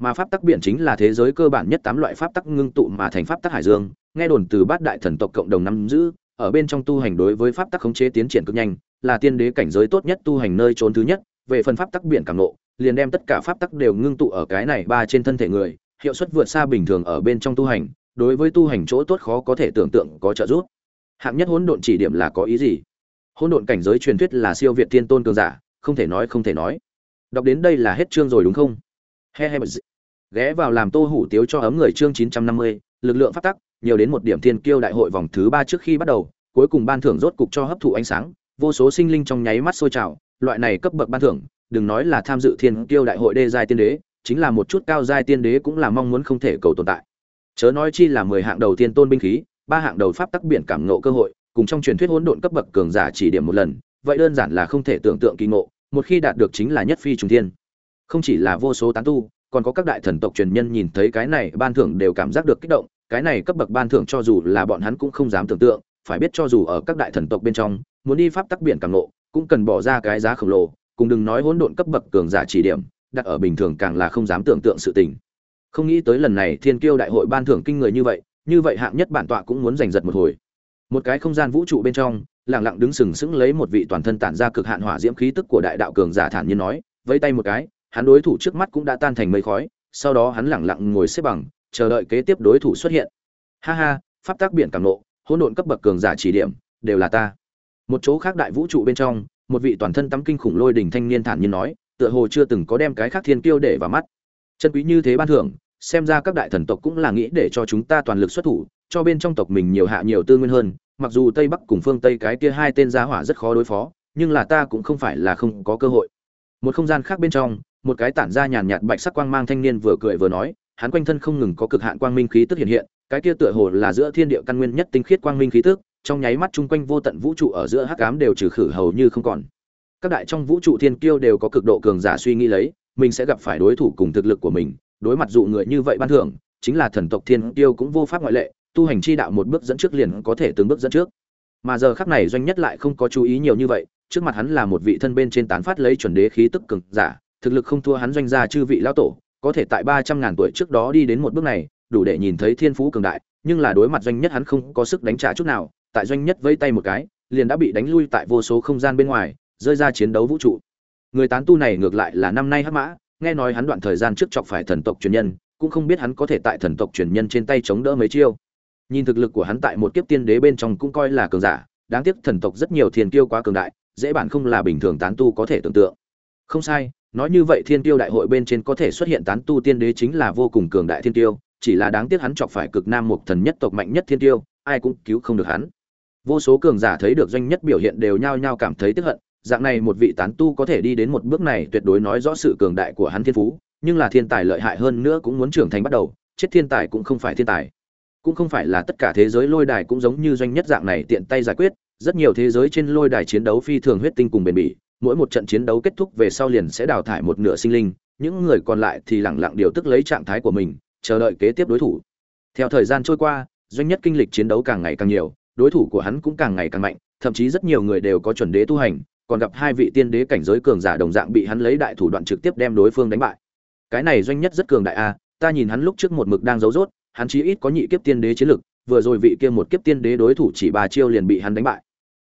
mà pháp tắc biển chính là thế giới cơ bản nhất tám loại pháp tắc ngưng tụ mà thành pháp tắc hải dương. Nghe đồn từ bát đại thần tộc cộng đồng nắm giữ, ở bên trong tu hành đối với pháp tắc khống chế tiến triển cực nhanh, là tiên đế cảnh giới tốt nhất tu hành nơi trốn thứ nhất. Về phần pháp tắc biển cảm nộ liền đem tất cả pháp tắc đều ngưng tụ ở cái này ba trên thân thể người, hiệu suất vượt xa bình thường ở bên trong tu hành. Đối với tu hành chỗ tốt khó có thể tưởng tượng, có trợ giúp hạng nhất hỗn độn chỉ điểm là có ý gì? Hỗn độn cảnh giới truyền thuyết là siêu việt thiên tôn cường giả, không thể nói không thể nói. Đọc đến đây là hết chương rồi đúng không? He he ghé vào làm tô hủ tiếu cho ấm người chương chín trăm năm mươi, lực lượng phát tắc, nhiều đến một điểm thiên kiêu đại hội vòng thứ ba trước khi bắt đầu, cuối cùng ban thưởng rốt cục cho hấp thụ ánh sáng, vô số sinh linh trong nháy mắt sôi trào, loại này cấp bậc ban thưởng, đừng nói là tham dự thiên kiêu đại hội đê giai tiên đế, chính là một chút cao giai tiên đế cũng là mong muốn không thể cầu tồn tại. Chớ nói chi là mười hạng đầu tiên tôn binh khí ba hạng đầu pháp tắc biển cảm ngộ cơ hội, cùng trong truyền thuyết hỗn độn cấp bậc cường giả chỉ điểm một lần, vậy đơn giản là không thể tưởng tượng kỳ ngộ, một khi đạt được chính là nhất phi trùng thiên. Không chỉ là vô số tán tu, còn có các đại thần tộc truyền nhân nhìn thấy cái này ban thưởng đều cảm giác được kích động, cái này cấp bậc ban thưởng cho dù là bọn hắn cũng không dám tưởng tượng, phải biết cho dù ở các đại thần tộc bên trong, muốn đi pháp tắc biển càng ngộ, cũng cần bỏ ra cái giá khổng lồ, cùng đừng nói hỗn độn cấp bậc cường giả chỉ điểm, đặt ở bình thường càng là không dám tưởng tượng sự tình. Không nghĩ tới lần này thiên kiêu đại hội ban thưởng kinh người như vậy như vậy hạng nhất bản tọa cũng muốn giành giật một hồi. Một cái không gian vũ trụ bên trong, lặng lặng đứng sừng sững lấy một vị toàn thân tản ra cực hạn hỏa diễm khí tức của đại đạo cường giả thản nhiên nói, vẫy tay một cái, hắn đối thủ trước mắt cũng đã tan thành mây khói, sau đó hắn lặng lặng ngồi xếp bằng, chờ đợi kế tiếp đối thủ xuất hiện. Ha ha, pháp tác biển cảm nộ, hỗn độn cấp bậc cường giả chỉ điểm, đều là ta. Một chỗ khác đại vũ trụ bên trong, một vị toàn thân tắm kinh khủng lôi đỉnh thanh niên thản nhiên nói, tựa hồ chưa từng có đem cái khác thiên kiêu để vào mắt. Chân quý như thế ban thưởng xem ra các đại thần tộc cũng là nghĩ để cho chúng ta toàn lực xuất thủ, cho bên trong tộc mình nhiều hạ nhiều tư nguyên hơn, mặc dù tây bắc cùng phương tây cái kia hai tên gia hỏa rất khó đối phó, nhưng là ta cũng không phải là không có cơ hội. Một không gian khác bên trong, một cái tản ra nhàn nhạt bạch sắc quang mang thanh niên vừa cười vừa nói, hắn quanh thân không ngừng có cực hạn quang minh khí tức hiện hiện, cái kia tựa hồ là giữa thiên địa căn nguyên nhất tinh khiết quang minh khí tức, trong nháy mắt chung quanh vô tận vũ trụ ở giữa hắc ám đều trừ khử hầu như không còn. Các đại trong vũ trụ thiên kiêu đều có cực độ cường giả suy nghĩ lấy, mình sẽ gặp phải đối thủ cùng thực lực của mình đối mặt dụ người như vậy ban thưởng, chính là thần tộc thiên tiêu cũng vô pháp ngoại lệ, tu hành chi đạo một bước dẫn trước liền có thể từng bước dẫn trước. Mà giờ khắc này doanh nhất lại không có chú ý nhiều như vậy, trước mặt hắn là một vị thân bên trên tán phát lấy chuẩn đế khí tức cường giả, thực lực không thua hắn doanh gia chư vị lão tổ, có thể tại ba trăm ngàn tuổi trước đó đi đến một bước này, đủ để nhìn thấy thiên phú cường đại, nhưng là đối mặt doanh nhất hắn không có sức đánh trả chút nào, tại doanh nhất vây tay một cái, liền đã bị đánh lui tại vô số không gian bên ngoài, rơi ra chiến đấu vũ trụ. Người tán tu này ngược lại là năm nay hắc mã nghe nói hắn đoạn thời gian trước chọc phải thần tộc truyền nhân, cũng không biết hắn có thể tại thần tộc truyền nhân trên tay chống đỡ mấy chiêu. Nhìn thực lực của hắn tại một kiếp tiên đế bên trong cũng coi là cường giả, đáng tiếc thần tộc rất nhiều thiên kiêu quá cường đại, dễ bản không là bình thường tán tu có thể tưởng tượng. Không sai, nói như vậy thiên tiêu đại hội bên trên có thể xuất hiện tán tu tiên đế chính là vô cùng cường đại thiên tiêu chỉ là đáng tiếc hắn chọc phải cực nam một thần nhất tộc mạnh nhất thiên tiêu ai cũng cứu không được hắn. Vô số cường giả thấy được doanh nhất biểu hiện đều nhao nhao cảm thấy tức hận dạng này một vị tán tu có thể đi đến một bước này tuyệt đối nói rõ sự cường đại của hắn thiên phú, nhưng là thiên tài lợi hại hơn nữa cũng muốn trưởng thành bắt đầu, chết thiên tài cũng không phải thiên tài. Cũng không phải là tất cả thế giới lôi đài cũng giống như doanh nhất dạng này tiện tay giải quyết, rất nhiều thế giới trên lôi đài chiến đấu phi thường huyết tinh cùng bền bỉ, mỗi một trận chiến đấu kết thúc về sau liền sẽ đào thải một nửa sinh linh, những người còn lại thì lẳng lặng điều tức lấy trạng thái của mình, chờ đợi kế tiếp đối thủ. Theo thời gian trôi qua, doanh nhất kinh lịch chiến đấu càng ngày càng nhiều, đối thủ của hắn cũng càng ngày càng mạnh, thậm chí rất nhiều người đều có chuẩn đế tu hành còn gặp hai vị tiên đế cảnh giới cường giả đồng dạng bị hắn lấy đại thủ đoạn trực tiếp đem đối phương đánh bại. Cái này doanh nhất rất cường đại a, ta nhìn hắn lúc trước một mực đang giấu rốt, hắn chí ít có nhị kiếp tiên đế chiến lực, vừa rồi vị kia một kiếp tiên đế đối thủ chỉ ba chiêu liền bị hắn đánh bại.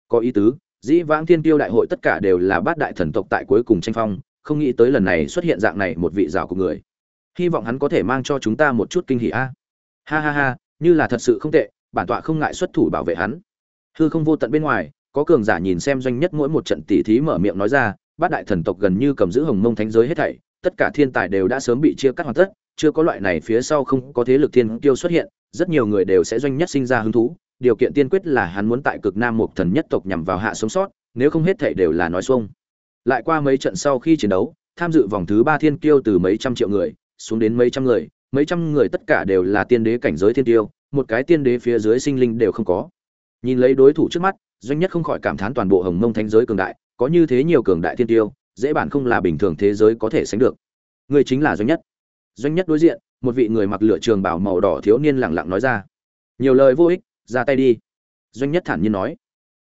Có ý tứ, dĩ vãng thiên tiêu đại hội tất cả đều là bát đại thần tộc tại cuối cùng tranh phong, không nghĩ tới lần này xuất hiện dạng này một vị rào của người. Hy vọng hắn có thể mang cho chúng ta một chút kinh hỉ a. Ha ha ha, như là thật sự không tệ, bản tọa không ngại xuất thủ bảo vệ hắn. Hư không vô tận bên ngoài có cường giả nhìn xem doanh nhất mỗi một trận tỉ thí mở miệng nói ra, bát đại thần tộc gần như cầm giữ hồng mông thánh giới hết thảy, tất cả thiên tài đều đã sớm bị chia cắt hoàn tất, chưa có loại này phía sau không có thế lực thiên tiêu xuất hiện, rất nhiều người đều sẽ doanh nhất sinh ra hứng thú, điều kiện tiên quyết là hắn muốn tại cực nam một thần nhất tộc nhằm vào hạ sống sót, nếu không hết thảy đều là nói xuông. Lại qua mấy trận sau khi chiến đấu, tham dự vòng thứ ba thiên kiêu từ mấy trăm triệu người, xuống đến mấy trăm người, mấy trăm người tất cả đều là tiên đế cảnh giới thiên tiêu một cái tiên đế phía dưới sinh linh đều không có. Nhìn lấy đối thủ trước mắt doanh nhất không khỏi cảm thán toàn bộ hồng mông thánh giới cường đại, có như thế nhiều cường đại thiên tiêu, dễ bản không là bình thường thế giới có thể sánh được. Người chính là doanh nhất. Doanh nhất đối diện, một vị người mặc lửa trường bảo màu đỏ thiếu niên lẳng lặng nói ra. Nhiều lời vô ích, ra tay đi. Doanh nhất thản nhiên nói.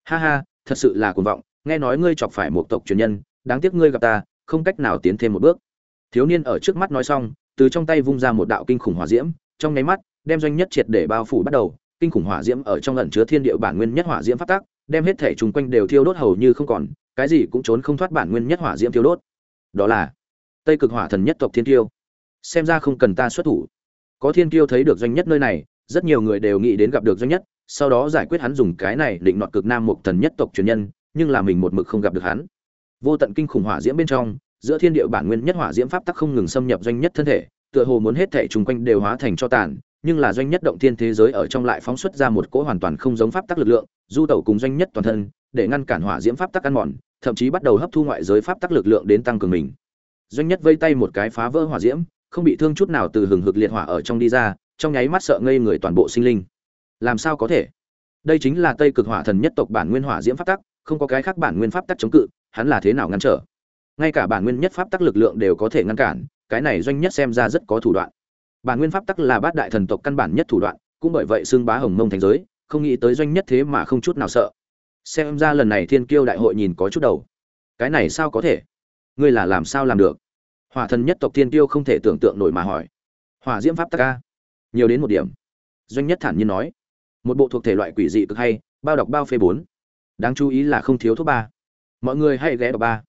Ha ha, thật sự là cuồng vọng, nghe nói ngươi chọc phải một tộc truyền nhân, đáng tiếc ngươi gặp ta, không cách nào tiến thêm một bước. Thiếu niên ở trước mắt nói xong, từ trong tay vung ra một đạo kinh khủng hỏa diễm, trong nháy mắt, đem doanh nhất triệt để bao phủ bắt đầu. Kinh khủng hỏa diễm ở trong ẩn chứa thiên địa bản nguyên nhất hỏa diễm phát tác đem hết thể chung quanh đều thiêu đốt hầu như không còn, cái gì cũng trốn không thoát bản nguyên nhất hỏa diễm thiêu đốt. Đó là tây cực hỏa thần nhất tộc thiên tiêu xem ra không cần ta xuất thủ. Có thiên tiêu thấy được doanh nhất nơi này, rất nhiều người đều nghĩ đến gặp được doanh nhất, sau đó giải quyết hắn dùng cái này định nọt cực nam một thần nhất tộc truyền nhân, nhưng là mình một mực không gặp được hắn. Vô tận kinh khủng hỏa diễm bên trong, giữa thiên địa bản nguyên nhất hỏa diễm pháp tắc không ngừng xâm nhập doanh nhất thân thể, tựa hồ muốn hết thể chung quanh đều hóa thành cho tàn nhưng là doanh nhất động thiên thế giới ở trong lại phóng xuất ra một cỗ hoàn toàn không giống pháp tắc lực lượng, du tẩu cùng doanh nhất toàn thân, để ngăn cản hỏa diễm pháp tắc ăn mòn, thậm chí bắt đầu hấp thu ngoại giới pháp tắc lực lượng đến tăng cường mình. Doanh nhất vây tay một cái phá vỡ hỏa diễm, không bị thương chút nào từ hừng hực liệt hỏa ở trong đi ra, trong nháy mắt sợ ngây người toàn bộ sinh linh. Làm sao có thể? Đây chính là tây cực hỏa thần nhất tộc bản nguyên hỏa diễm pháp tắc, không có cái khác bản nguyên pháp tắc chống cự, hắn là thế nào ngăn trở? Ngay cả bản nguyên nhất pháp tắc lực lượng đều có thể ngăn cản, cái này doanh nhất xem ra rất có thủ đoạn bản nguyên pháp tắc là bát đại thần tộc căn bản nhất thủ đoạn, cũng bởi vậy xương bá hồng mông thành giới, không nghĩ tới doanh nhất thế mà không chút nào sợ. Xem ra lần này thiên kiêu đại hội nhìn có chút đầu. Cái này sao có thể? Ngươi là làm sao làm được? Hỏa thần nhất tộc thiên kiêu không thể tưởng tượng nổi mà hỏi. Hỏa diễm pháp tắc ca nhiều đến một điểm. Doanh nhất thản nhiên nói. Một bộ thuộc thể loại quỷ dị cực hay, bao đọc bao phê bốn. Đáng chú ý là không thiếu thuốc ba. Mọi người hãy ghé vào ba.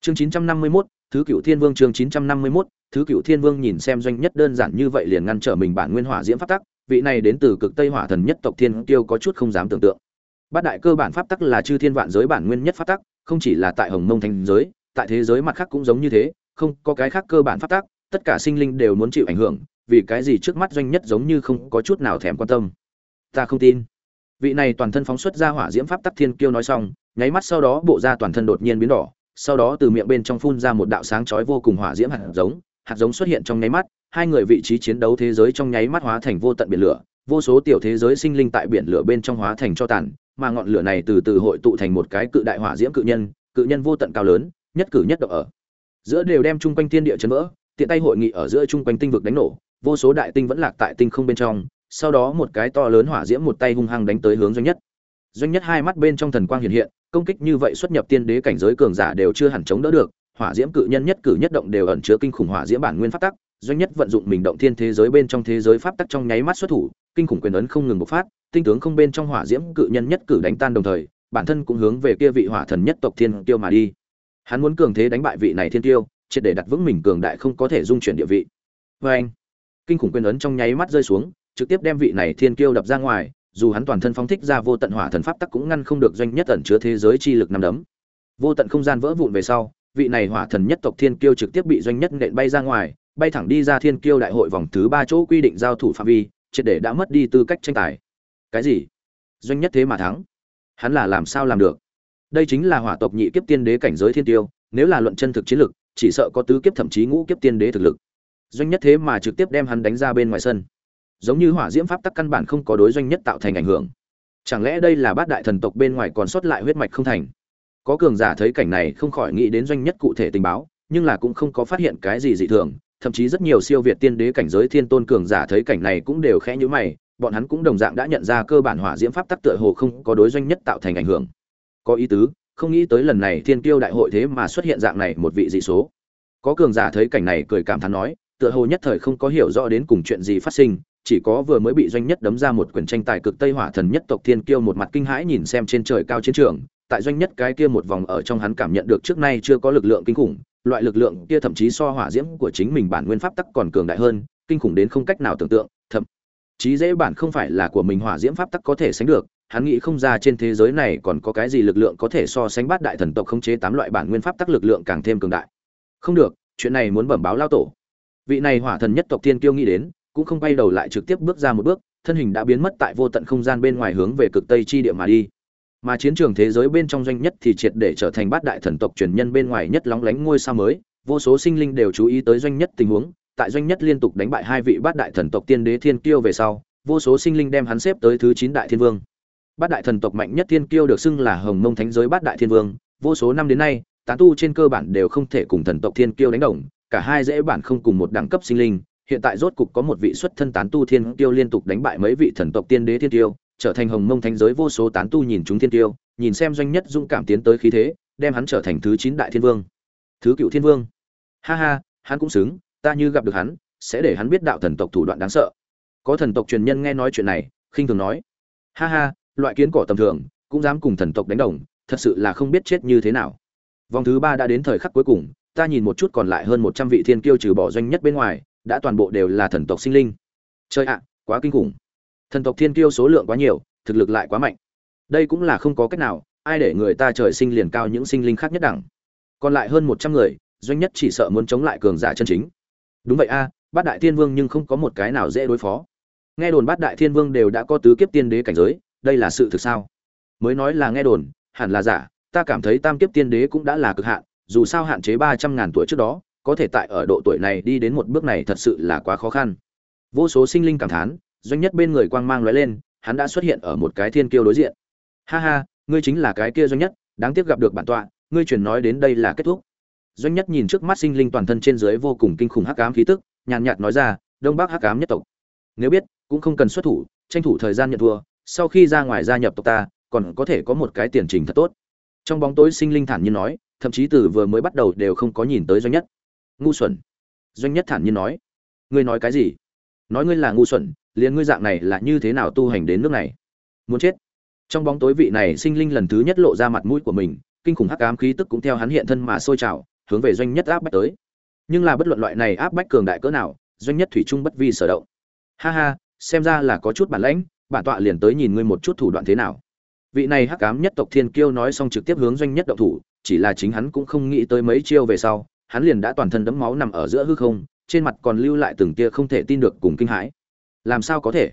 Chương chín trăm năm mươi mốt, thứ cựu thiên vương chương chín trăm năm mươi mốt thứ cựu thiên vương nhìn xem doanh nhất đơn giản như vậy liền ngăn trở mình bản nguyên hỏa diễm pháp tắc, vị này đến từ cực tây hỏa thần nhất tộc thiên tiêu có chút không dám tưởng tượng. Bát đại cơ bản pháp tắc là chư thiên vạn giới bản nguyên nhất pháp tắc, không chỉ là tại hồng mông thành giới, tại thế giới mặt khác cũng giống như thế, không có cái khác cơ bản pháp tắc, tất cả sinh linh đều muốn chịu ảnh hưởng, vì cái gì trước mắt doanh nhất giống như không có chút nào thèm quan tâm. Ta không tin. Vị này toàn thân phóng xuất ra hỏa diễm pháp tắc thiên kiêu nói xong, nháy mắt sau đó bộ da toàn thân đột nhiên biến đỏ, sau đó từ miệng bên trong phun ra một đạo sáng chói vô cùng hỏa diễm hạt giống hạt giống xuất hiện trong nháy mắt, hai người vị trí chiến đấu thế giới trong nháy mắt hóa thành vô tận biển lửa, vô số tiểu thế giới sinh linh tại biển lửa bên trong hóa thành cho tàn, mà ngọn lửa này từ từ hội tụ thành một cái cự đại hỏa diễm cự nhân cự nhân vô tận cao lớn, nhất cử nhất động ở. Giữa đều đem chung quanh thiên địa chấn vỡ, tiện tay hội nghị ở giữa chung quanh tinh vực đánh nổ, vô số đại tinh vẫn lạc tại tinh không bên trong, sau đó một cái to lớn hỏa diễm một tay hung hăng đánh tới hướng doanh nhất. Doanh nhất hai mắt bên trong thần quang hiện hiện, công kích như vậy xuất nhập tiên đế cảnh giới cường giả đều chưa hẳn chống đỡ được hỏa diễm cự nhân nhất cử nhất động đều ẩn chứa kinh khủng hỏa diễm bản nguyên pháp tắc, doanh nhất vận dụng mình động thiên thế giới bên trong thế giới pháp tắc trong nháy mắt xuất thủ, kinh khủng quyền ấn không ngừng bộc phát, tinh tướng không bên trong hỏa diễm cự nhân nhất cử đánh tan đồng thời, bản thân cũng hướng về kia vị hỏa thần nhất tộc thiên tiêu mà đi. Hắn muốn cường thế đánh bại vị này thiên tiêu triệt để đặt vững mình cường đại không có thể dung chuyển địa vị. Vê anh, kinh khủng quyền ấn trong nháy mắt rơi xuống, trực tiếp đem vị này thiên tiêu đập ra ngoài, dù hắn toàn thân phóng thích ra vô tận hỏa thần pháp tắc cũng ngăn không được doanh nhất ẩn chứa thế giới chi lực năm đấm. Vô tận không gian vỡ vụn về sau vị này hỏa thần nhất tộc thiên kiêu trực tiếp bị doanh nhất nện bay ra ngoài, bay thẳng đi ra thiên kiêu đại hội vòng thứ ba chỗ quy định giao thủ phạm vi, triệt để đã mất đi tư cách tranh tài. Cái gì? Doanh nhất thế mà thắng. Hắn là làm sao làm được? Đây chính là hỏa tộc nhị kiếp tiên đế cảnh giới thiên tiêu nếu là luận chân thực chiến lực, chỉ sợ có tứ kiếp thậm chí ngũ kiếp tiên đế thực lực. Doanh nhất thế mà trực tiếp đem hắn đánh ra bên ngoài sân. Giống như hỏa diễm pháp tắc căn bản không có đối doanh nhất tạo thành ảnh hưởng. Chẳng lẽ đây là bát đại thần tộc bên ngoài còn sót lại huyết mạch không thành? Có cường giả thấy cảnh này không khỏi nghĩ đến doanh nhất cụ thể tình báo, nhưng là cũng không có phát hiện cái gì dị thường, thậm chí rất nhiều siêu việt tiên đế cảnh giới thiên tôn cường giả thấy cảnh này cũng đều khẽ nhíu mày, bọn hắn cũng đồng dạng đã nhận ra cơ bản hỏa diễm pháp tắc tựa hồ không có đối doanh nhất tạo thành ảnh hưởng. Có ý tứ, không nghĩ tới lần này thiên tiêu đại hội thế mà xuất hiện dạng này một vị dị số. Có cường giả thấy cảnh này cười cảm thán nói, tựa hồ nhất thời không có hiểu rõ đến cùng chuyện gì phát sinh, chỉ có vừa mới bị doanh nhất đấm ra một quyển tranh tài cực tây hỏa thần nhất tộc thiên kiêu một mặt kinh hãi nhìn xem trên trời cao chiến trường tại doanh nhất cái kia một vòng ở trong hắn cảm nhận được trước nay chưa có lực lượng kinh khủng, loại lực lượng kia thậm chí so hỏa diễm của chính mình bản nguyên pháp tắc còn cường đại hơn, kinh khủng đến không cách nào tưởng tượng, thậm chí dễ bản không phải là của mình hỏa diễm pháp tắc có thể sánh được, hắn nghĩ không ra trên thế giới này còn có cái gì lực lượng có thể so sánh bát đại thần tộc khống chế tám loại bản nguyên pháp tắc lực lượng càng thêm cường đại. Không được, chuyện này muốn bẩm báo lao tổ. Vị này hỏa thần nhất tộc tiên kiêu nghĩ đến, cũng không quay đầu lại trực tiếp bước ra một bước, thân hình đã biến mất tại vô tận không gian bên ngoài hướng về cực tây chi địa mà đi mà chiến trường thế giới bên trong doanh nhất thì triệt để trở thành bát đại thần tộc truyền nhân bên ngoài nhất lóng lánh ngôi sao mới. Vô số sinh linh đều chú ý tới doanh nhất tình huống. Tại doanh nhất liên tục đánh bại hai vị bát đại thần tộc tiên đế thiên kiêu về sau, vô số sinh linh đem hắn xếp tới thứ chín đại thiên vương. Bát đại thần tộc mạnh nhất thiên kiêu được xưng là hồng mông thánh giới bát đại thiên vương. Vô số năm đến nay, tán tu trên cơ bản đều không thể cùng thần tộc thiên kiêu đánh đồng, cả hai dễ bản không cùng một đẳng cấp sinh linh. Hiện tại rốt cục có một vị xuất thân tán tu thiên kiêu liên tục đánh bại mấy vị thần tộc tiên đế thiên kiêu trở thành hồng mông thánh giới vô số tán tu nhìn chúng thiên tiêu, nhìn xem doanh nhất dũng cảm tiến tới khí thế, đem hắn trở thành thứ chín đại thiên vương. Thứ cựu thiên vương. Ha ha, hắn cũng xứng, ta như gặp được hắn, sẽ để hắn biết đạo thần tộc thủ đoạn đáng sợ. Có thần tộc truyền nhân nghe nói chuyện này, khinh thường nói. Ha ha, loại kiến cỏ tầm thường, cũng dám cùng thần tộc đánh đồng, thật sự là không biết chết như thế nào. Vòng thứ ba đã đến thời khắc cuối cùng, ta nhìn một chút còn lại hơn một trăm vị thiên kiêu trừ bỏ doanh nhất bên ngoài, đã toàn bộ đều là thần tộc sinh linh. Chơi ạ, quá kinh khủng thần tộc thiên kiêu số lượng quá nhiều, thực lực lại quá mạnh. Đây cũng là không có cách nào, ai để người ta trời sinh liền cao những sinh linh khác nhất đẳng. Còn lại hơn một trăm người, doanh nhất chỉ sợ muốn chống lại cường giả chân chính. Đúng vậy a, bát đại thiên vương nhưng không có một cái nào dễ đối phó. Nghe đồn bát đại thiên vương đều đã có tứ kiếp tiên đế cảnh giới, đây là sự thực sao? Mới nói là nghe đồn, hẳn là giả, ta cảm thấy tam kiếp tiên đế cũng đã là cực hạn, dù sao hạn chế ba trăm ngàn tuổi trước đó, có thể tại ở độ tuổi này đi đến một bước này thật sự là quá khó khăn. Vô số sinh linh cảm thán doanh nhất bên người quang mang lóe lên, hắn đã xuất hiện ở một cái thiên kiêu đối diện. Ha ha, ngươi chính là cái kia doanh nhất, đáng tiếc gặp được bản tọa, ngươi truyền nói đến đây là kết thúc. Doanh nhất nhìn trước mắt sinh linh toàn thân trên dưới vô cùng kinh khủng hắc ám khí tức, nhàn nhạt nói ra, đông bắc hắc ám nhất tộc. Nếu biết, cũng không cần xuất thủ, tranh thủ thời gian nhận thua, sau khi ra ngoài gia nhập tộc ta, còn có thể có một cái tiền trình thật tốt. Trong bóng tối sinh linh thản nhiên nói, thậm chí từ vừa mới bắt đầu đều không có nhìn tới doanh nhất. Ngu xuẩn. Doanh nhất thản nhiên nói, ngươi nói cái gì? Nói ngươi là ngu xuẩn, liền ngươi dạng này là như thế nào tu hành đến nước này? Muốn chết. Trong bóng tối vị này sinh linh lần thứ nhất lộ ra mặt mũi của mình, kinh khủng hắc ám khí tức cũng theo hắn hiện thân mà sôi trào, hướng về doanh nhất áp bách tới. Nhưng là bất luận loại này áp bách cường đại cỡ nào, doanh nhất thủy trung bất vi sở động. Ha ha, xem ra là có chút bản lãnh, bản tọa liền tới nhìn ngươi một chút thủ đoạn thế nào. Vị này hắc ám nhất tộc thiên kiêu nói xong trực tiếp hướng doanh nhất động thủ, chỉ là chính hắn cũng không nghĩ tới mấy chiêu về sau, hắn liền đã toàn thân đẫm máu nằm ở giữa hư không trên mặt còn lưu lại từng tia không thể tin được cùng kinh hãi. Làm sao có thể?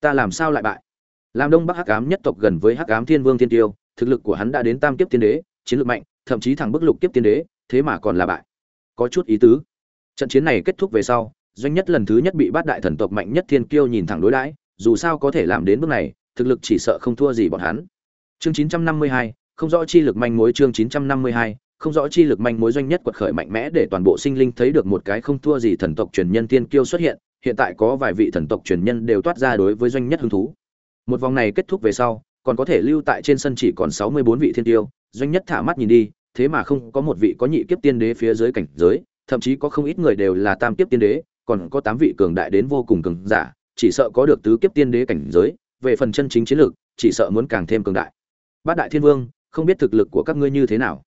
Ta làm sao lại bại? Làm đông bắc hắc ám nhất tộc gần với hắc ám thiên vương thiên tiêu thực lực của hắn đã đến tam kiếp tiên đế chiến lược mạnh thậm chí thẳng bức lục kiếp tiên đế thế mà còn là bại. Có chút ý tứ. Trận chiến này kết thúc về sau doanh nhất lần thứ nhất bị bát đại thần tộc mạnh nhất thiên kiêu nhìn thẳng đối đãi dù sao có thể làm đến bước này thực lực chỉ sợ không thua gì bọn hắn. Chương 952, không rõ chi lực manh mối chương 952, không rõ chi lực manh mối doanh nhất quật khởi mạnh mẽ để toàn bộ sinh linh thấy được một cái không thua gì thần tộc truyền nhân tiên kiêu xuất hiện hiện tại có vài vị thần tộc truyền nhân đều toát ra đối với doanh nhất hứng thú. Một vòng này kết thúc về sau, còn có thể lưu tại trên sân chỉ còn 64 vị thiên tiêu, doanh nhất thả mắt nhìn đi, thế mà không có một vị có nhị kiếp tiên đế phía dưới cảnh giới, thậm chí có không ít người đều là tam kiếp tiên đế, còn có tám vị cường đại đến vô cùng cường giả, chỉ sợ có được tứ kiếp tiên đế cảnh giới, về phần chân chính chiến lược, chỉ sợ muốn càng thêm cường đại. Bát đại thiên vương, không biết thực lực của các ngươi như thế nào?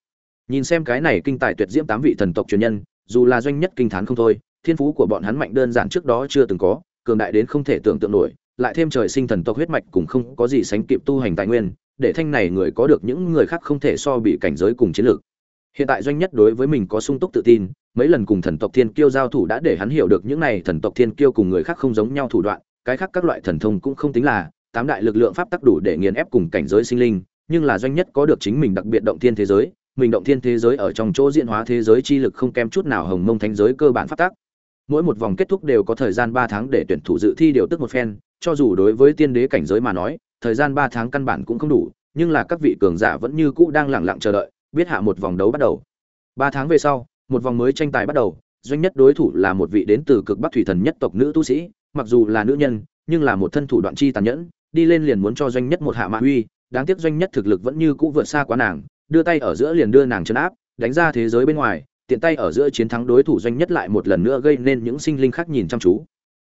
Nhìn xem cái này kinh tài tuyệt diễm tám vị thần tộc truyền nhân, dù là doanh nhất kinh thán không thôi, thiên phú của bọn hắn mạnh đơn giản trước đó chưa từng có, cường đại đến không thể tưởng tượng nổi, lại thêm trời sinh thần tộc huyết mạch cũng không có gì sánh kịp tu hành tài nguyên, để thanh này người có được những người khác không thể so bị cảnh giới cùng chiến lược. Hiện tại doanh nhất đối với mình có sung túc tự tin, mấy lần cùng thần tộc thiên kiêu giao thủ đã để hắn hiểu được những này thần tộc thiên kiêu cùng người khác không giống nhau thủ đoạn, cái khác các loại thần thông cũng không tính là tám đại lực lượng pháp tắc đủ để nghiền ép cùng cảnh giới sinh linh, nhưng là doanh nhất có được chính mình đặc biệt động thiên thế giới mình động thiên thế giới ở trong chỗ diễn hóa thế giới chi lực không kém chút nào hồng mông thánh giới cơ bản phát tác. mỗi một vòng kết thúc đều có thời gian ba tháng để tuyển thủ dự thi điều tức một phen, cho dù đối với tiên đế cảnh giới mà nói, thời gian ba tháng căn bản cũng không đủ, nhưng là các vị cường giả vẫn như cũ đang lẳng lặng chờ đợi, biết hạ một vòng đấu bắt đầu ba tháng về sau, một vòng mới tranh tài bắt đầu, doanh nhất đối thủ là một vị đến từ cực bắc thủy thần nhất tộc nữ tu sĩ, mặc dù là nữ nhân, nhưng là một thân thủ đoạn chi tàn nhẫn, đi lên liền muốn cho doanh nhất một hạ mạ uy, đáng tiếc doanh nhất thực lực vẫn như cũ vượt xa quá nàng đưa tay ở giữa liền đưa nàng chấn áp, đánh ra thế giới bên ngoài, tiện tay ở giữa chiến thắng đối thủ doanh nhất lại một lần nữa gây nên những sinh linh khác nhìn chăm chú.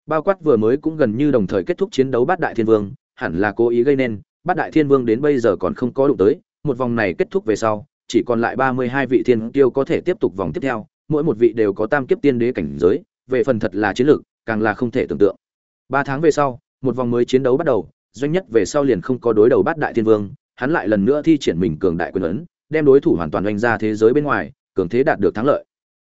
Bao quát vừa mới cũng gần như đồng thời kết thúc chiến đấu bát đại thiên vương, hẳn là cố ý gây nên, bát đại thiên vương đến bây giờ còn không có đụng tới, một vòng này kết thúc về sau, chỉ còn lại ba mươi hai vị thiên tiêu có thể tiếp tục vòng tiếp theo, mỗi một vị đều có tam kiếp tiên đế cảnh giới, về phần thật là chiến lược, càng là không thể tưởng tượng. Ba tháng về sau, một vòng mới chiến đấu bắt đầu, doanh nhất về sau liền không có đối đầu bát đại thiên vương, hắn lại lần nữa thi triển mình cường đại quyền ấn đem đối thủ hoàn toàn đánh ra thế giới bên ngoài, cường thế đạt được thắng lợi.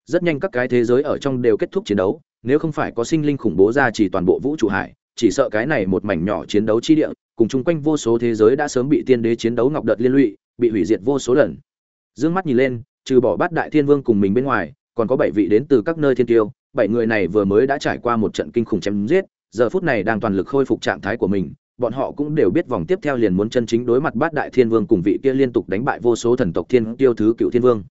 Rất nhanh các cái thế giới ở trong đều kết thúc chiến đấu, nếu không phải có sinh linh khủng bố ra chỉ toàn bộ vũ trụ hải, chỉ sợ cái này một mảnh nhỏ chiến đấu chi địa, cùng chung quanh vô số thế giới đã sớm bị tiên đế chiến đấu ngọc đợt liên lụy, bị hủy diệt vô số lần. Dương mắt nhìn lên, trừ bỏ bát đại thiên vương cùng mình bên ngoài, còn có bảy vị đến từ các nơi thiên tiêu, bảy người này vừa mới đã trải qua một trận kinh khủng chém giết, giờ phút này đang toàn lực khôi phục trạng thái của mình bọn họ cũng đều biết vòng tiếp theo liền muốn chân chính đối mặt bát đại thiên vương cùng vị kia liên tục đánh bại vô số thần tộc thiên tiêu thứ cựu thiên vương.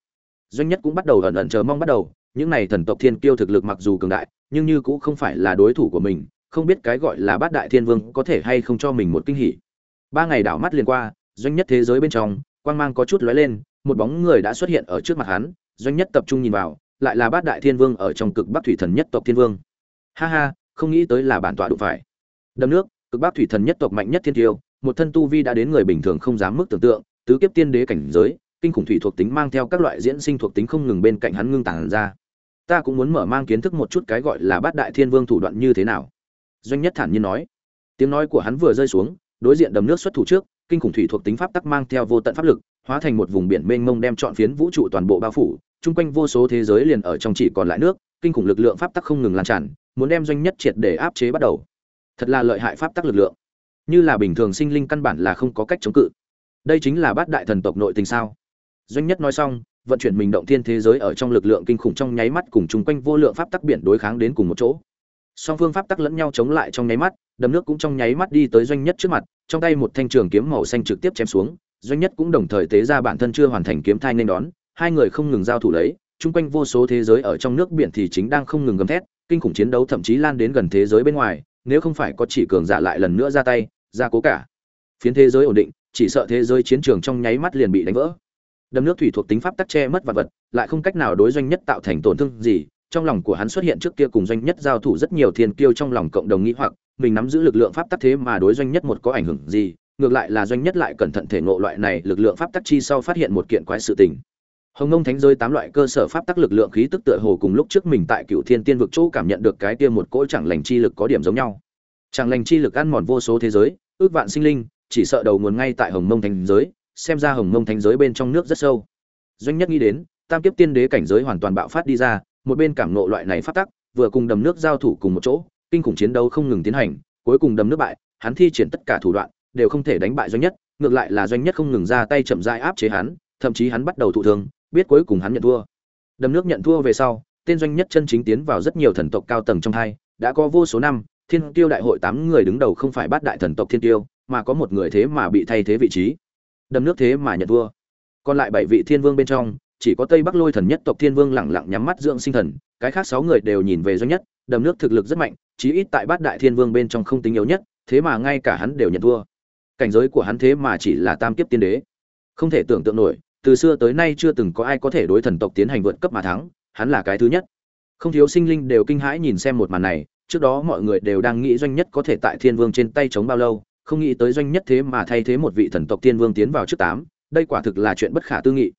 Doanh nhất cũng bắt đầu ẩn ẩn chờ mong bắt đầu, những này thần tộc thiên tiêu thực lực mặc dù cường đại, nhưng như cũng không phải là đối thủ của mình, không biết cái gọi là bát đại thiên vương có thể hay không cho mình một kinh hỉ. Ba ngày đảo mắt liền qua, doanh nhất thế giới bên trong, quang mang có chút lóe lên, một bóng người đã xuất hiện ở trước mặt hắn, doanh nhất tập trung nhìn vào, lại là bát đại thiên vương ở trong cực bắc thủy thần nhất tộc thiên vương. Ha ha, không nghĩ tới là bản tọa đụng phải. Đâm nước cực bắc thủy thần nhất tộc mạnh nhất thiên tiêu, một thân tu vi đã đến người bình thường không dám mức tưởng tượng, tứ kiếp tiên đế cảnh giới, kinh khủng thủy thuộc tính mang theo các loại diễn sinh thuộc tính không ngừng bên cạnh hắn ngưng tàng ra. Ta cũng muốn mở mang kiến thức một chút cái gọi là bát đại thiên vương thủ đoạn như thế nào. Doanh nhất thản nhiên nói. Tiếng nói của hắn vừa rơi xuống, đối diện đầm nước xuất thủ trước, kinh khủng thủy thuộc tính pháp tắc mang theo vô tận pháp lực, hóa thành một vùng biển mênh mông đem trọn phiến vũ trụ toàn bộ bao phủ, chung quanh vô số thế giới liền ở trong chỉ còn lại nước, kinh khủng lực lượng pháp tắc không ngừng lan tràn, muốn đem doanh nhất triệt để áp chế bắt đầu thật là lợi hại pháp tắc lực lượng. Như là bình thường sinh linh căn bản là không có cách chống cự. Đây chính là bát đại thần tộc nội tình sao? Doanh nhất nói xong, vận chuyển mình động thiên thế giới ở trong lực lượng kinh khủng trong nháy mắt cùng chung quanh vô lượng pháp tắc biển đối kháng đến cùng một chỗ. Song phương pháp tắc lẫn nhau chống lại trong nháy mắt, đầm nước cũng trong nháy mắt đi tới doanh nhất trước mặt, trong tay một thanh trường kiếm màu xanh trực tiếp chém xuống, doanh nhất cũng đồng thời tế ra bản thân chưa hoàn thành kiếm thai nên đón, hai người không ngừng giao thủ lấy, chung quanh vô số thế giới ở trong nước biển thì chính đang không ngừng gầm thét, kinh khủng chiến đấu thậm chí lan đến gần thế giới bên ngoài nếu không phải có chỉ cường giả lại lần nữa ra tay, ra cố cả. Phiến thế giới ổn định, chỉ sợ thế giới chiến trường trong nháy mắt liền bị đánh vỡ. Đầm nước thủy thuộc tính pháp tắc che mất vật vật, lại không cách nào đối doanh nhất tạo thành tổn thương gì. Trong lòng của hắn xuất hiện trước kia cùng doanh nhất giao thủ rất nhiều thiên kiêu trong lòng cộng đồng nghĩ hoặc, mình nắm giữ lực lượng pháp tắc thế mà đối doanh nhất một có ảnh hưởng gì, ngược lại là doanh nhất lại cẩn thận thể ngộ loại này lực lượng pháp tắc chi sau phát hiện một kiện quái sự tình hồng ngông thánh giới tám loại cơ sở pháp tắc lực lượng khí tức tựa hồ cùng lúc trước mình tại cựu thiên tiên vực chỗ cảm nhận được cái kia một cỗ chẳng lành chi lực có điểm giống nhau. Chẳng lành chi lực ăn mòn vô số thế giới, ước vạn sinh linh, chỉ sợ đầu nguồn ngay tại hồng mông thánh giới, xem ra hồng mông thánh giới bên trong nước rất sâu. Doanh nhất nghĩ đến, tam kiếp tiên đế cảnh giới hoàn toàn bạo phát đi ra, một bên cảm nộ loại này pháp tắc, vừa cùng đầm nước giao thủ cùng một chỗ, kinh khủng chiến đấu không ngừng tiến hành, cuối cùng đầm nước bại, hắn thi triển tất cả thủ đoạn, đều không thể đánh bại doanh nhất, ngược lại là doanh nhất không ngừng ra tay chậm rãi áp chế hắn, thậm chí hắn bắt đầu thụ thương biết cuối cùng hắn nhận thua. Đầm nước nhận thua về sau, tên doanh nhất chân chính tiến vào rất nhiều thần tộc cao tầng trong hai, đã có vô số năm, thiên tiêu đại hội tám người đứng đầu không phải bát đại thần tộc thiên tiêu mà có một người thế mà bị thay thế vị trí. Đầm nước thế mà nhận thua. Còn lại bảy vị thiên vương bên trong, chỉ có tây bắc lôi thần nhất tộc thiên vương lẳng lặng nhắm mắt dưỡng sinh thần, cái khác sáu người đều nhìn về doanh nhất, đầm nước thực lực rất mạnh, chí ít tại bát đại thiên vương bên trong không tính yếu nhất, thế mà ngay cả hắn đều nhận thua. Cảnh giới của hắn thế mà chỉ là tam kiếp tiên đế. Không thể tưởng tượng nổi từ xưa tới nay chưa từng có ai có thể đối thần tộc tiến hành vượt cấp mà thắng, hắn là cái thứ nhất. Không thiếu sinh linh đều kinh hãi nhìn xem một màn này, trước đó mọi người đều đang nghĩ doanh nhất có thể tại thiên vương trên tay chống bao lâu, không nghĩ tới doanh nhất thế mà thay thế một vị thần tộc thiên vương tiến vào trước tám, đây quả thực là chuyện bất khả tư nghị.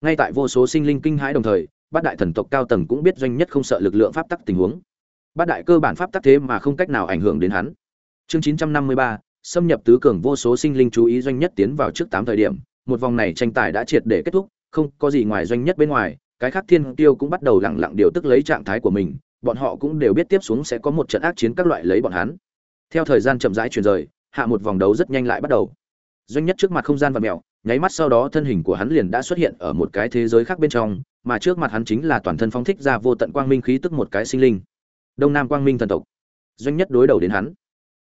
Ngay tại vô số sinh linh kinh hãi đồng thời, bát đại thần tộc cao tầng cũng biết doanh nhất không sợ lực lượng pháp tắc tình huống. Bát đại cơ bản pháp tắc thế mà không cách nào ảnh hưởng đến hắn. Chương chín trăm năm mươi ba, xâm nhập tứ cường vô số sinh linh chú ý doanh nhất tiến vào trước tám thời điểm một vòng này tranh tài đã triệt để kết thúc, không có gì ngoài doanh nhất bên ngoài, cái khác thiên tiêu cũng bắt đầu lẳng lặng điều tức lấy trạng thái của mình, bọn họ cũng đều biết tiếp xuống sẽ có một trận ác chiến các loại lấy bọn hắn. Theo thời gian chậm rãi truyền rời, hạ một vòng đấu rất nhanh lại bắt đầu. Doanh nhất trước mặt không gian và mèo, nháy mắt sau đó thân hình của hắn liền đã xuất hiện ở một cái thế giới khác bên trong, mà trước mặt hắn chính là toàn thân phóng thích ra vô tận quang minh khí tức một cái sinh linh. Đông nam quang minh thần tộc. Doanh nhất đối đầu đến hắn.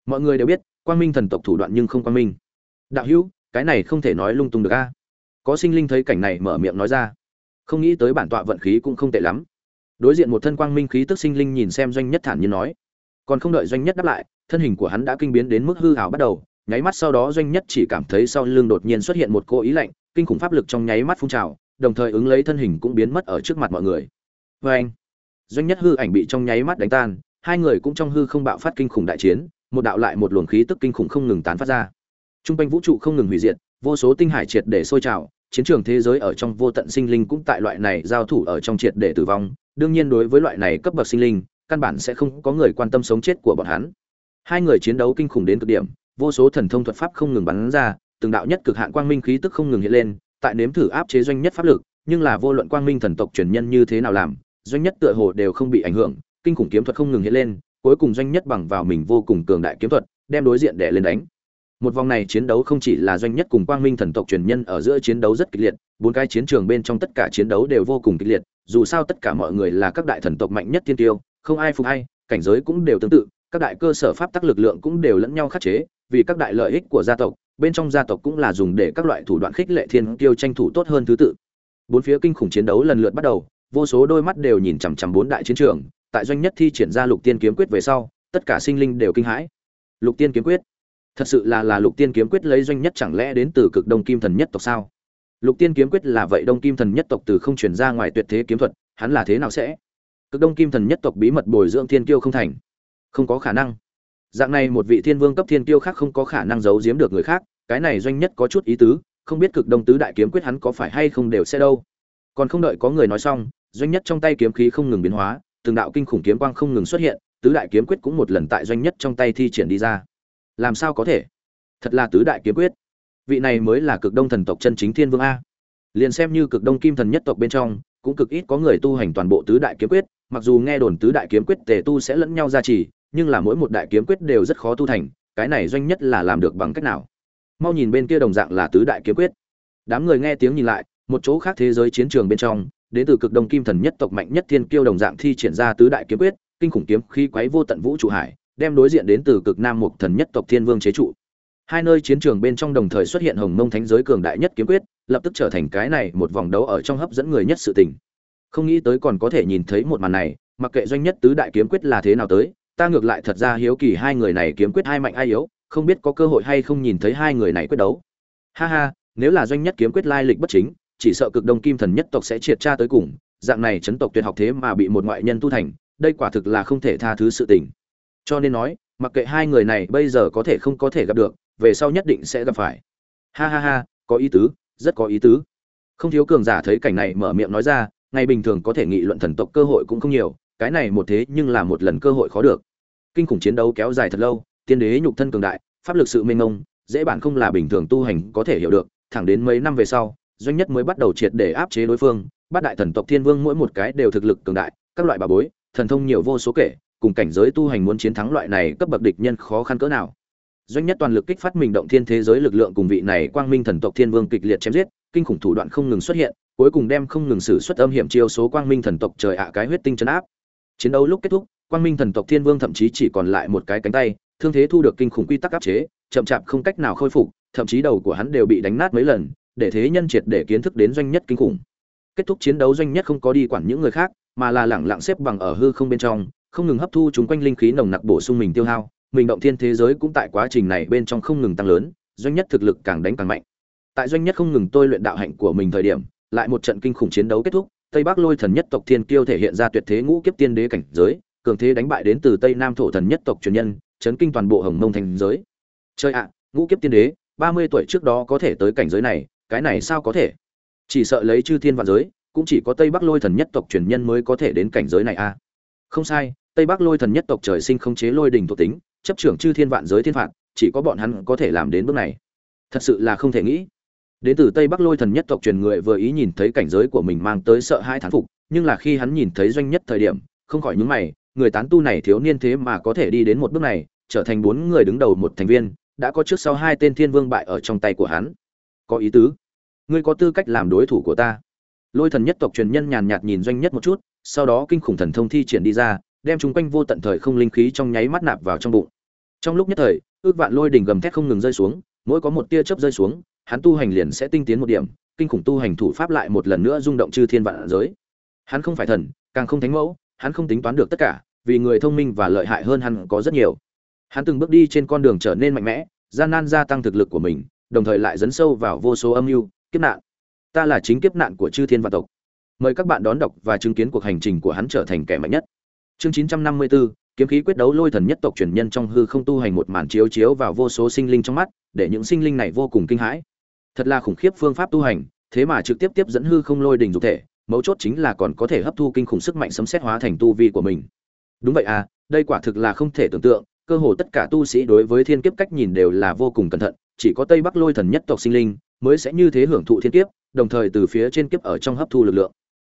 Mọi người đều biết, quang minh thần tộc thủ đoạn nhưng không quang minh. Đạo hữu cái này không thể nói lung tung được a. Có sinh linh thấy cảnh này mở miệng nói ra. Không nghĩ tới bản tọa vận khí cũng không tệ lắm. Đối diện một thân quang minh khí tức sinh linh nhìn xem doanh nhất thản nhiên nói. Còn không đợi doanh nhất đáp lại, thân hình của hắn đã kinh biến đến mức hư hào bắt đầu, nháy mắt sau đó doanh nhất chỉ cảm thấy sau lưng đột nhiên xuất hiện một cô ý lạnh, kinh khủng pháp lực trong nháy mắt phun trào, đồng thời ứng lấy thân hình cũng biến mất ở trước mặt mọi người. Vê anh doanh nhất hư ảnh bị trong nháy mắt đánh tan, hai người cũng trong hư không bạo phát kinh khủng đại chiến, một đạo lại một luồng khí tức kinh khủng không ngừng tán phát ra trung quanh vũ trụ không ngừng hủy diệt, vô số tinh hải triệt để sôi trào, chiến trường thế giới ở trong vô tận sinh linh cũng tại loại này giao thủ ở trong triệt để tử vong. Đương nhiên đối với loại này cấp bậc sinh linh, căn bản sẽ không có người quan tâm sống chết của bọn hắn. Hai người chiến đấu kinh khủng đến cực điểm, vô số thần thông thuật pháp không ngừng bắn ra, từng đạo nhất cực hạn quang minh khí tức không ngừng hiện lên, tại nếm thử áp chế doanh nhất pháp lực, nhưng là vô luận quang minh thần tộc truyền nhân như thế nào làm, doanh nhất tựa hồ đều không bị ảnh hưởng, kinh khủng kiếm thuật không ngừng hiện lên, cuối cùng doanh nhất bằng vào mình vô cùng cường đại kiếm thuật, đem đối diện đè lên đánh một vòng này chiến đấu không chỉ là doanh nhất cùng quang minh thần tộc truyền nhân ở giữa chiến đấu rất kịch liệt bốn cái chiến trường bên trong tất cả chiến đấu đều vô cùng kịch liệt dù sao tất cả mọi người là các đại thần tộc mạnh nhất thiên tiêu không ai phục hay, cảnh giới cũng đều tương tự các đại cơ sở pháp tắc lực lượng cũng đều lẫn nhau khắc chế vì các đại lợi ích của gia tộc bên trong gia tộc cũng là dùng để các loại thủ đoạn khích lệ thiên tiêu tranh thủ tốt hơn thứ tự. Bốn phía kinh khủng chiến đấu lần lượt bắt đầu vô số đôi mắt đều nhìn chằm chằm bốn đại chiến trường tại doanh nhất thi triển ra lục tiên kiếm quyết về sau tất cả sinh linh đều kinh hãi. Lục tiên kiếm quyết thật sự là là lục tiên kiếm quyết lấy doanh nhất chẳng lẽ đến từ cực đông kim thần nhất tộc sao? Lục tiên kiếm quyết là vậy đông kim thần nhất tộc từ không chuyển ra ngoài tuyệt thế kiếm thuật, hắn là thế nào sẽ? Cực đông kim thần nhất tộc bí mật bồi dưỡng thiên kiêu không thành? Không có khả năng. Dạng này một vị thiên vương cấp thiên kiêu khác không có khả năng giấu giếm được người khác, cái này doanh nhất có chút ý tứ, không biết cực đông tứ đại kiếm quyết hắn có phải hay không đều sẽ đâu. Còn không đợi có người nói xong, doanh nhất trong tay kiếm khí không ngừng biến hóa, từng đạo kinh khủng kiếm quang không ngừng xuất hiện, tứ đại kiếm quyết cũng một lần tại doanh nhất trong tay thi triển đi ra làm sao có thể? Thật là tứ đại kiếm quyết. Vị này mới là cực đông thần tộc chân chính thiên vương a. Liền xem như cực đông kim thần nhất tộc bên trong, cũng cực ít có người tu hành toàn bộ tứ đại kiếm quyết, mặc dù nghe đồn tứ đại kiếm quyết tề tu sẽ lẫn nhau ra trì, nhưng là mỗi một đại kiếm quyết đều rất khó tu thành, cái này doanh nhất là làm được bằng cách nào? Mau nhìn bên kia đồng dạng là tứ đại kiếm quyết. Đám người nghe tiếng nhìn lại, một chỗ khác thế giới chiến trường bên trong, đến từ cực đông kim thần nhất tộc mạnh nhất thiên kiêu đồng dạng thi triển ra tứ đại kiếm quyết, kinh khủng kiếm khi quấy vô tận vũ trụ hải đem đối diện đến từ cực nam mục thần nhất tộc thiên vương chế trụ. Hai nơi chiến trường bên trong đồng thời xuất hiện hồng mông thánh giới cường đại nhất kiếm quyết, lập tức trở thành cái này một vòng đấu ở trong hấp dẫn người nhất sự tình. Không nghĩ tới còn có thể nhìn thấy một màn này, mặc kệ doanh nhất tứ đại kiếm quyết là thế nào tới, ta ngược lại thật ra hiếu kỳ hai người này kiếm quyết hai mạnh ai yếu, không biết có cơ hội hay không nhìn thấy hai người này quyết đấu. Ha ha, nếu là doanh nhất kiếm quyết lai lịch bất chính, chỉ sợ cực đông kim thần nhất tộc sẽ triệt tra tới cùng, dạng này chấn tộc tuyệt học thế mà bị một ngoại nhân tu thành, đây quả thực là không thể tha thứ sự tình cho nên nói, mặc kệ hai người này bây giờ có thể không có thể gặp được, về sau nhất định sẽ gặp phải. Ha ha ha, có ý tứ, rất có ý tứ. Không thiếu cường giả thấy cảnh này mở miệng nói ra, ngày bình thường có thể nghị luận thần tộc cơ hội cũng không nhiều, cái này một thế nhưng là một lần cơ hội khó được. Kinh khủng chiến đấu kéo dài thật lâu, tiên đế nhục thân cường đại, pháp lực sự mênh mông, dễ bản không là bình thường tu hành có thể hiểu được, thẳng đến mấy năm về sau, doanh nhất mới bắt đầu triệt để áp chế đối phương bát đại thần tộc thiên vương mỗi một cái đều thực lực cường đại, các loại bà bối, thần thông nhiều vô số kể cùng cảnh giới tu hành muốn chiến thắng loại này cấp bậc địch nhân khó khăn cỡ nào. Doanh nhất toàn lực kích phát mình động thiên thế giới lực lượng cùng vị này quang minh thần tộc thiên vương kịch liệt chém giết, kinh khủng thủ đoạn không ngừng xuất hiện, cuối cùng đem không ngừng sử xuất âm hiểm chiêu số quang minh thần tộc trời ạ cái huyết tinh chấn áp. Chiến đấu lúc kết thúc, quang minh thần tộc thiên vương thậm chí chỉ còn lại một cái cánh tay, thương thế thu được kinh khủng quy tắc áp chế, chậm chạp không cách nào khôi phục, thậm chí đầu của hắn đều bị đánh nát mấy lần, để thế nhân triệt để kiến thức đến doanh nhất kinh khủng. Kết thúc chiến đấu, doanh nhất không có đi quản những người khác, mà là lẳng lặng xếp bằng ở hư không bên trong không ngừng hấp thu chúng quanh linh khí nồng nặc bổ sung mình tiêu hao, mình động thiên thế giới cũng tại quá trình này bên trong không ngừng tăng lớn, doanh nhất thực lực càng đánh càng mạnh. Tại doanh nhất không ngừng tôi luyện đạo hạnh của mình thời điểm, lại một trận kinh khủng chiến đấu kết thúc, tây bắc lôi thần nhất tộc thiên kiêu thể hiện ra tuyệt thế ngũ kiếp tiên đế cảnh giới, cường thế đánh bại đến từ tây nam thổ thần nhất tộc truyền nhân, chấn kinh toàn bộ hồng mông thành giới. Chơi ạ, ngũ kiếp tiên đế, ba mươi tuổi trước đó có thể tới cảnh giới này, cái này sao có thể? Chỉ sợ lấy chư thiên vạn giới, cũng chỉ có tây bắc lôi thần nhất tộc truyền nhân mới có thể đến cảnh giới này a à. không sai tây bắc lôi thần nhất tộc trời sinh không chế lôi đình thuộc tính, chấp trưởng chư thiên vạn giới thiên phạt, chỉ có bọn hắn có thể làm đến bước này. Thật sự là không thể nghĩ. Đến từ tây bắc lôi thần nhất tộc truyền người vừa ý nhìn thấy cảnh giới của mình mang tới sợ hai thán phục, nhưng là khi hắn nhìn thấy doanh nhất thời điểm, không khỏi nhúng mày, người tán tu này thiếu niên thế mà có thể đi đến một bước này, trở thành bốn người đứng đầu một thành viên, đã có trước sau hai tên thiên vương bại ở trong tay của hắn. Có ý tứ. Ngươi có tư cách làm đối thủ của ta. Lôi thần nhất tộc truyền nhân nhàn nhạt nhìn doanh nhất một chút, sau đó kinh khủng thần thông thi triển đi ra đem chúng quanh vô tận thời không linh khí trong nháy mắt nạp vào trong bụng. Trong lúc nhất thời, ước vạn lôi đỉnh gầm thét không ngừng rơi xuống, mỗi có một tia chớp rơi xuống, hắn tu hành liền sẽ tinh tiến một điểm, kinh khủng tu hành thủ pháp lại một lần nữa rung động chư thiên vạn giới. Hắn không phải thần, càng không thánh mẫu, hắn không tính toán được tất cả, vì người thông minh và lợi hại hơn hắn có rất nhiều. Hắn từng bước đi trên con đường trở nên mạnh mẽ, gian nan gia tăng thực lực của mình, đồng thời lại dấn sâu vào vô số âm mưu, kiếp nạn. Ta là chính kiếp nạn của chư thiên vạn tộc. Mời các bạn đón đọc và chứng kiến cuộc hành trình của hắn trở thành kẻ mạnh nhất chương 954, kiếm khí quyết đấu lôi thần nhất tộc truyền nhân trong hư không tu hành một màn chiếu chiếu vào vô số sinh linh trong mắt để những sinh linh này vô cùng kinh hãi. Thật là khủng khiếp phương pháp tu hành thế mà trực tiếp tiếp dẫn hư không lôi đỉnh dục thể mấu chốt chính là còn có thể hấp thu kinh khủng sức mạnh sấm xét hóa thành tu vi của mình. Đúng vậy à đây quả thực là không thể tưởng tượng cơ hồ tất cả tu sĩ đối với thiên kiếp cách nhìn đều là vô cùng cẩn thận chỉ có tây bắc lôi thần nhất tộc sinh linh mới sẽ như thế hưởng thụ thiên kiếp đồng thời từ phía trên kiếp ở trong hấp thu lực lượng.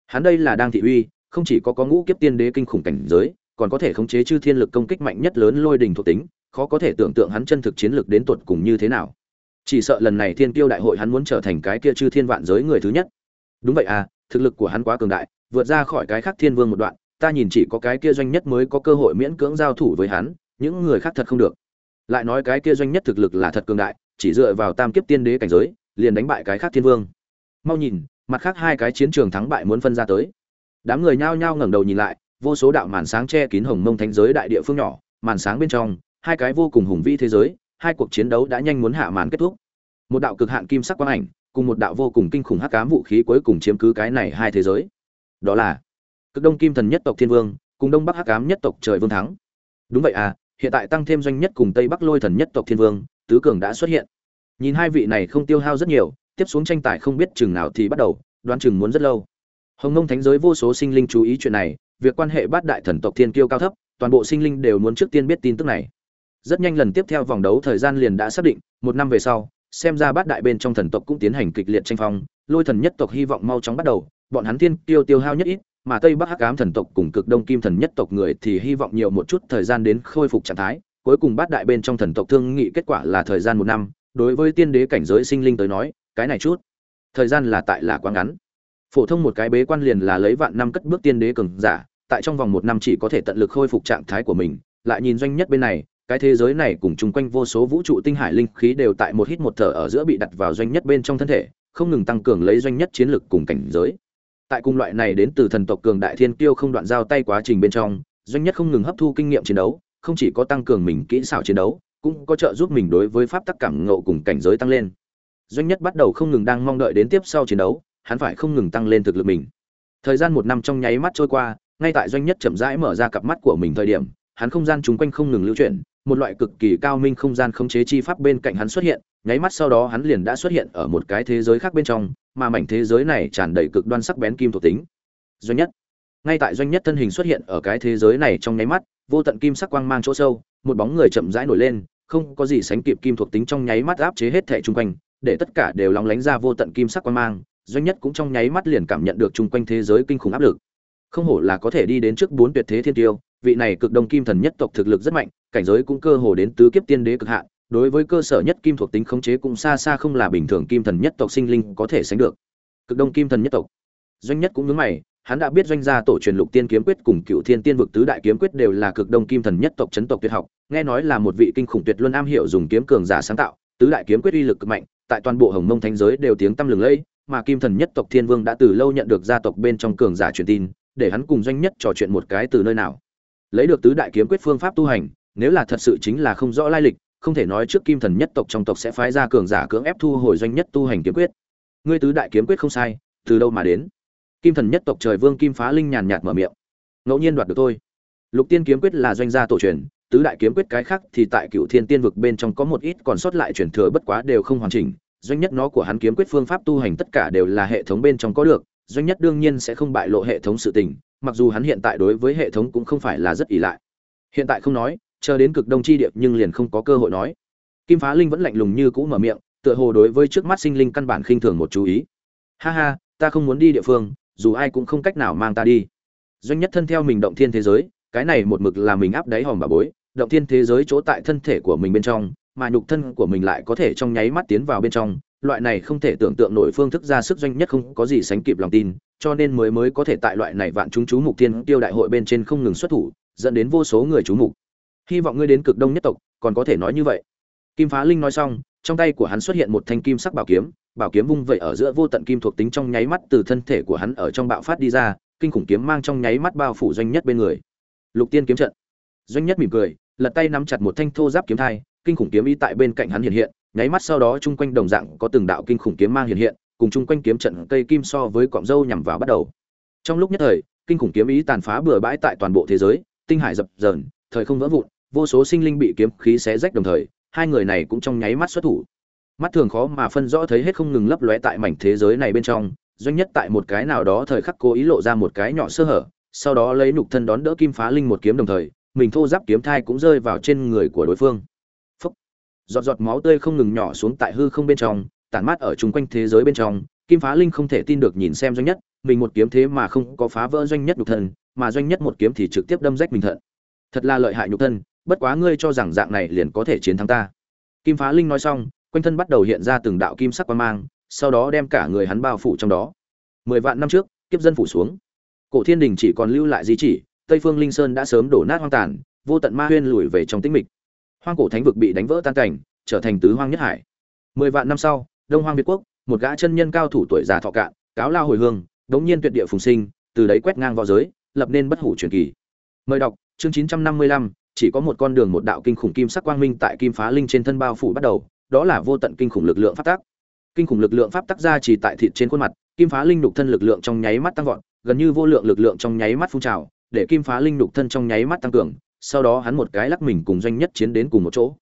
Hắn đây là đang thị uy không chỉ có có ngũ kiếp tiên đế kinh khủng cảnh giới, còn có thể khống chế chư thiên lực công kích mạnh nhất lớn lôi đình thuộc tính, khó có thể tưởng tượng hắn chân thực chiến lực đến tuột cùng như thế nào. Chỉ sợ lần này thiên tiêu đại hội hắn muốn trở thành cái kia chư thiên vạn giới người thứ nhất. Đúng vậy à thực lực của hắn quá cường đại, vượt ra khỏi cái khác thiên vương một đoạn, ta nhìn chỉ có cái kia doanh nhất mới có cơ hội miễn cưỡng giao thủ với hắn, những người khác thật không được. Lại nói cái kia doanh nhất thực lực là thật cường đại, chỉ dựa vào tam kiếp tiên đế cảnh giới, liền đánh bại cái khác thiên vương. Mau nhìn, mặt khác hai cái chiến trường thắng bại muốn phân ra tới đám người nhao nhao ngẩng đầu nhìn lại, vô số đạo màn sáng che kín hồng mông thánh giới đại địa phương nhỏ, màn sáng bên trong, hai cái vô cùng hùng vĩ thế giới, hai cuộc chiến đấu đã nhanh muốn hạ màn kết thúc. Một đạo cực hạn kim sắc quang ảnh, cùng một đạo vô cùng kinh khủng hắc ám vũ khí cuối cùng chiếm cứ cái này hai thế giới. Đó là cực đông kim thần nhất tộc thiên vương, cùng đông bắc hắc ám nhất tộc trời vương thắng. Đúng vậy à hiện tại tăng thêm doanh nhất cùng tây bắc lôi thần nhất tộc thiên vương, tứ cường đã xuất hiện. Nhìn hai vị này không tiêu hao rất nhiều, tiếp xuống tranh tài không biết chừng nào thì bắt đầu, đoán chừng muốn rất lâu hồng nông thánh giới vô số sinh linh chú ý chuyện này, việc quan hệ bát đại thần tộc thiên kiêu cao thấp, toàn bộ sinh linh đều muốn trước tiên biết tin tức này. Rất nhanh lần tiếp theo vòng đấu thời gian liền đã xác định, một năm về sau, xem ra bát đại bên trong thần tộc cũng tiến hành kịch liệt tranh phong, lôi thần nhất tộc hy vọng mau chóng bắt đầu, bọn hắn thiên tiêu tiêu hao nhất ít, mà tây bắc hắc ám thần tộc cùng cực đông kim thần nhất tộc người thì hy vọng nhiều một chút thời gian đến khôi phục trạng thái, cuối cùng bát đại bên trong thần tộc thương nghị kết quả là thời gian một năm, đối với tiên đế cảnh giới sinh linh tới nói, cái này chút, thời gian là tại là quá ngắn phổ thông một cái bế quan liền là lấy vạn năm cất bước tiên đế cường giả, tại trong vòng một năm chỉ có thể tận lực khôi phục trạng thái của mình. Lại nhìn doanh nhất bên này, cái thế giới này cùng chung quanh vô số vũ trụ tinh hải linh khí đều tại một hít một thở ở giữa bị đặt vào doanh nhất bên trong thân thể, không ngừng tăng cường lấy doanh nhất chiến lực cùng cảnh giới. Tại cung loại này đến từ thần tộc cường đại thiên kiêu không đoạn giao tay quá trình bên trong, doanh nhất không ngừng hấp thu kinh nghiệm chiến đấu, không chỉ có tăng cường mình kỹ xảo chiến đấu, cũng có trợ giúp mình đối với pháp tắc cảm ngộ cùng cảnh giới tăng lên. Doanh nhất bắt đầu không ngừng đang mong đợi đến tiếp sau chiến đấu hắn phải không ngừng tăng lên thực lực mình. Thời gian một năm trong nháy mắt trôi qua, ngay tại doanh nhất chậm rãi mở ra cặp mắt của mình thời điểm, hắn không gian chung quanh không ngừng lưu chuyển, một loại cực kỳ cao minh không gian khống chế chi pháp bên cạnh hắn xuất hiện, nháy mắt sau đó hắn liền đã xuất hiện ở một cái thế giới khác bên trong, mà mảnh thế giới này tràn đầy cực đoan sắc bén kim thuộc tính. Doanh nhất. Ngay tại doanh nhất thân hình xuất hiện ở cái thế giới này trong nháy mắt, vô tận kim sắc quang mang chỗ sâu, một bóng người chậm rãi nổi lên, không có gì sánh kịp kim thuộc tính trong nháy mắt áp chế hết thảy chung quanh, để tất cả đều lóng lánh ra vô tận kim sắc quang mang doanh nhất cũng trong nháy mắt liền cảm nhận được chung quanh thế giới kinh khủng áp lực. Không hổ là có thể đi đến trước bốn tuyệt thế thiên tiêu, vị này cực đông kim thần nhất tộc thực lực rất mạnh, cảnh giới cũng cơ hồ đến tứ kiếp tiên đế cực hạn, đối với cơ sở nhất kim thuộc tính khống chế cũng xa xa không là bình thường kim thần nhất tộc sinh linh có thể sánh được. Cực đông kim thần nhất tộc. Doanh nhất cũng nhớ mày, hắn đã biết doanh gia tổ truyền lục tiên kiếm quyết cùng cựu thiên tiên vực tứ đại kiếm quyết đều là cực đông kim thần nhất tộc chấn tộc tuyệt học, nghe nói là một vị kinh khủng tuyệt luân am hiểu dùng kiếm cường giả sáng tạo, tứ đại kiếm quyết uy lực cực mạnh, tại toàn bộ hồng mông thánh giới đều tiếng tăm lừng lẫy mà kim thần nhất tộc thiên vương đã từ lâu nhận được gia tộc bên trong cường giả truyền tin, để hắn cùng doanh nhất trò chuyện một cái từ nơi nào. Lấy được tứ đại kiếm quyết phương pháp tu hành, nếu là thật sự chính là không rõ lai lịch, không thể nói trước kim thần nhất tộc trong tộc sẽ phái ra cường giả cưỡng ép thu hồi doanh nhất tu hành kiếm quyết. Ngươi tứ đại kiếm quyết không sai, từ đâu mà đến? Kim thần nhất tộc trời vương kim phá linh nhàn nhạt mở miệng. Ngẫu nhiên đoạt được tôi lục tiên kiếm quyết là doanh gia tổ truyền, tứ đại kiếm quyết cái khác thì tại cựu thiên tiên vực bên trong có một ít còn sót lại truyền thừa bất quá đều không hoàn chỉnh doanh nhất nó của hắn kiếm quyết phương pháp tu hành tất cả đều là hệ thống bên trong có được, doanh nhất đương nhiên sẽ không bại lộ hệ thống sự tình, mặc dù hắn hiện tại đối với hệ thống cũng không phải là rất ỷ lại. Hiện tại không nói, chờ đến cực đông chi điệp nhưng liền không có cơ hội nói. Kim phá linh vẫn lạnh lùng như cũ mở miệng, tựa hồ đối với trước mắt sinh linh căn bản khinh thường một chú ý. Ha ha, ta không muốn đi địa phương, dù ai cũng không cách nào mang ta đi. Doanh nhất thân theo mình động thiên thế giới, cái này một mực là mình áp đáy hòm bà bối, động thiên thế giới chỗ tại thân thể của mình bên trong mà nhục thân của mình lại có thể trong nháy mắt tiến vào bên trong. Loại này không thể tưởng tượng nổi phương thức ra sức doanh nhất không có gì sánh kịp lòng tin, cho nên mới mới có thể tại loại này vạn chúng chú mục tiên tiêu đại hội bên trên không ngừng xuất thủ, dẫn đến vô số người chú mục. Hy vọng ngươi đến cực đông nhất tộc, còn có thể nói như vậy. Kim phá linh nói xong, trong tay của hắn xuất hiện một thanh kim sắc bảo kiếm bảo kiếm vung vậy ở giữa vô tận kim thuộc tính trong nháy mắt từ thân thể của hắn ở trong bạo phát đi ra, kinh khủng kiếm mang trong nháy mắt bao phủ doanh nhất bên người. Lục tiên kiếm trận. Doanh nhất mỉm cười, lật tay nắm chặt một thanh thô giáp kiếm thai kinh khủng kiếm ý tại bên cạnh hắn hiện hiện, nháy mắt sau đó chung quanh đồng dạng có từng đạo kinh khủng kiếm mang hiện hiện, cùng chung quanh kiếm trận cây kim so với cọng dâu nhằm vào bắt đầu. Trong lúc nhất thời, kinh khủng kiếm ý tàn phá bừa bãi tại toàn bộ thế giới, tinh hải dập dờn, thời không vỡ vụn, vô số sinh linh bị kiếm khí xé rách đồng thời, hai người này cũng trong nháy mắt xuất thủ. Mắt thường khó mà phân rõ thấy hết không ngừng lấp lóe tại mảnh thế giới này bên trong, doanh nhất tại một cái nào đó thời khắc cố ý lộ ra một cái nhỏ sơ hở, sau đó lấy nục thân đón đỡ kim phá linh một kiếm đồng thời, mình thô giáp kiếm thai cũng rơi vào trên người của đối phương giọt giọt máu tươi không ngừng nhỏ xuống tại hư không bên trong, tản mát ở chung quanh thế giới bên trong. Kim phá linh không thể tin được nhìn xem doanh nhất, mình một kiếm thế mà không có phá vỡ doanh nhất nhục thân, mà doanh nhất một kiếm thì trực tiếp đâm rách mình thận. Thật là lợi hại nhục thân, bất quá ngươi cho rằng dạng này liền có thể chiến thắng ta. Kim phá linh nói xong, quanh thân bắt đầu hiện ra từng đạo kim sắc quan mang, sau đó đem cả người hắn bao phủ trong đó. Mười vạn năm trước, kiếp dân phủ xuống. Cổ thiên đình chỉ còn lưu lại di chỉ, tây phương linh sơn đã sớm đổ nát hoang tàn, vô tận ma huyên lùi về trong tĩnh mịch hoang cổ thánh vực bị đánh vỡ tan cảnh, trở thành tứ hoang nhất hải. Mười vạn năm sau, đông hoang việt quốc, một gã chân nhân cao thủ tuổi già thọ cạn, cáo lao hồi hương, đống nhiên tuyệt địa phùng sinh, từ đấy quét ngang vào giới, lập nên bất hủ truyền kỳ. Mời đọc, chương chín trăm năm mươi lăm, chỉ có một con đường một đạo kinh khủng kim sắc quang minh tại kim phá linh trên thân bao phủ bắt đầu, đó là vô tận kinh khủng lực lượng pháp tắc. Kinh khủng lực lượng pháp tắc ra chỉ tại thịt trên khuôn mặt, kim phá linh đục thân lực lượng trong nháy mắt tăng vọt, gần như vô lượng lực lượng trong nháy mắt phun trào, để kim phá linh đục thân trong nháy mắt tăng cường sau đó hắn một cái lắc mình cùng doanh nhất chiến đến cùng một chỗ.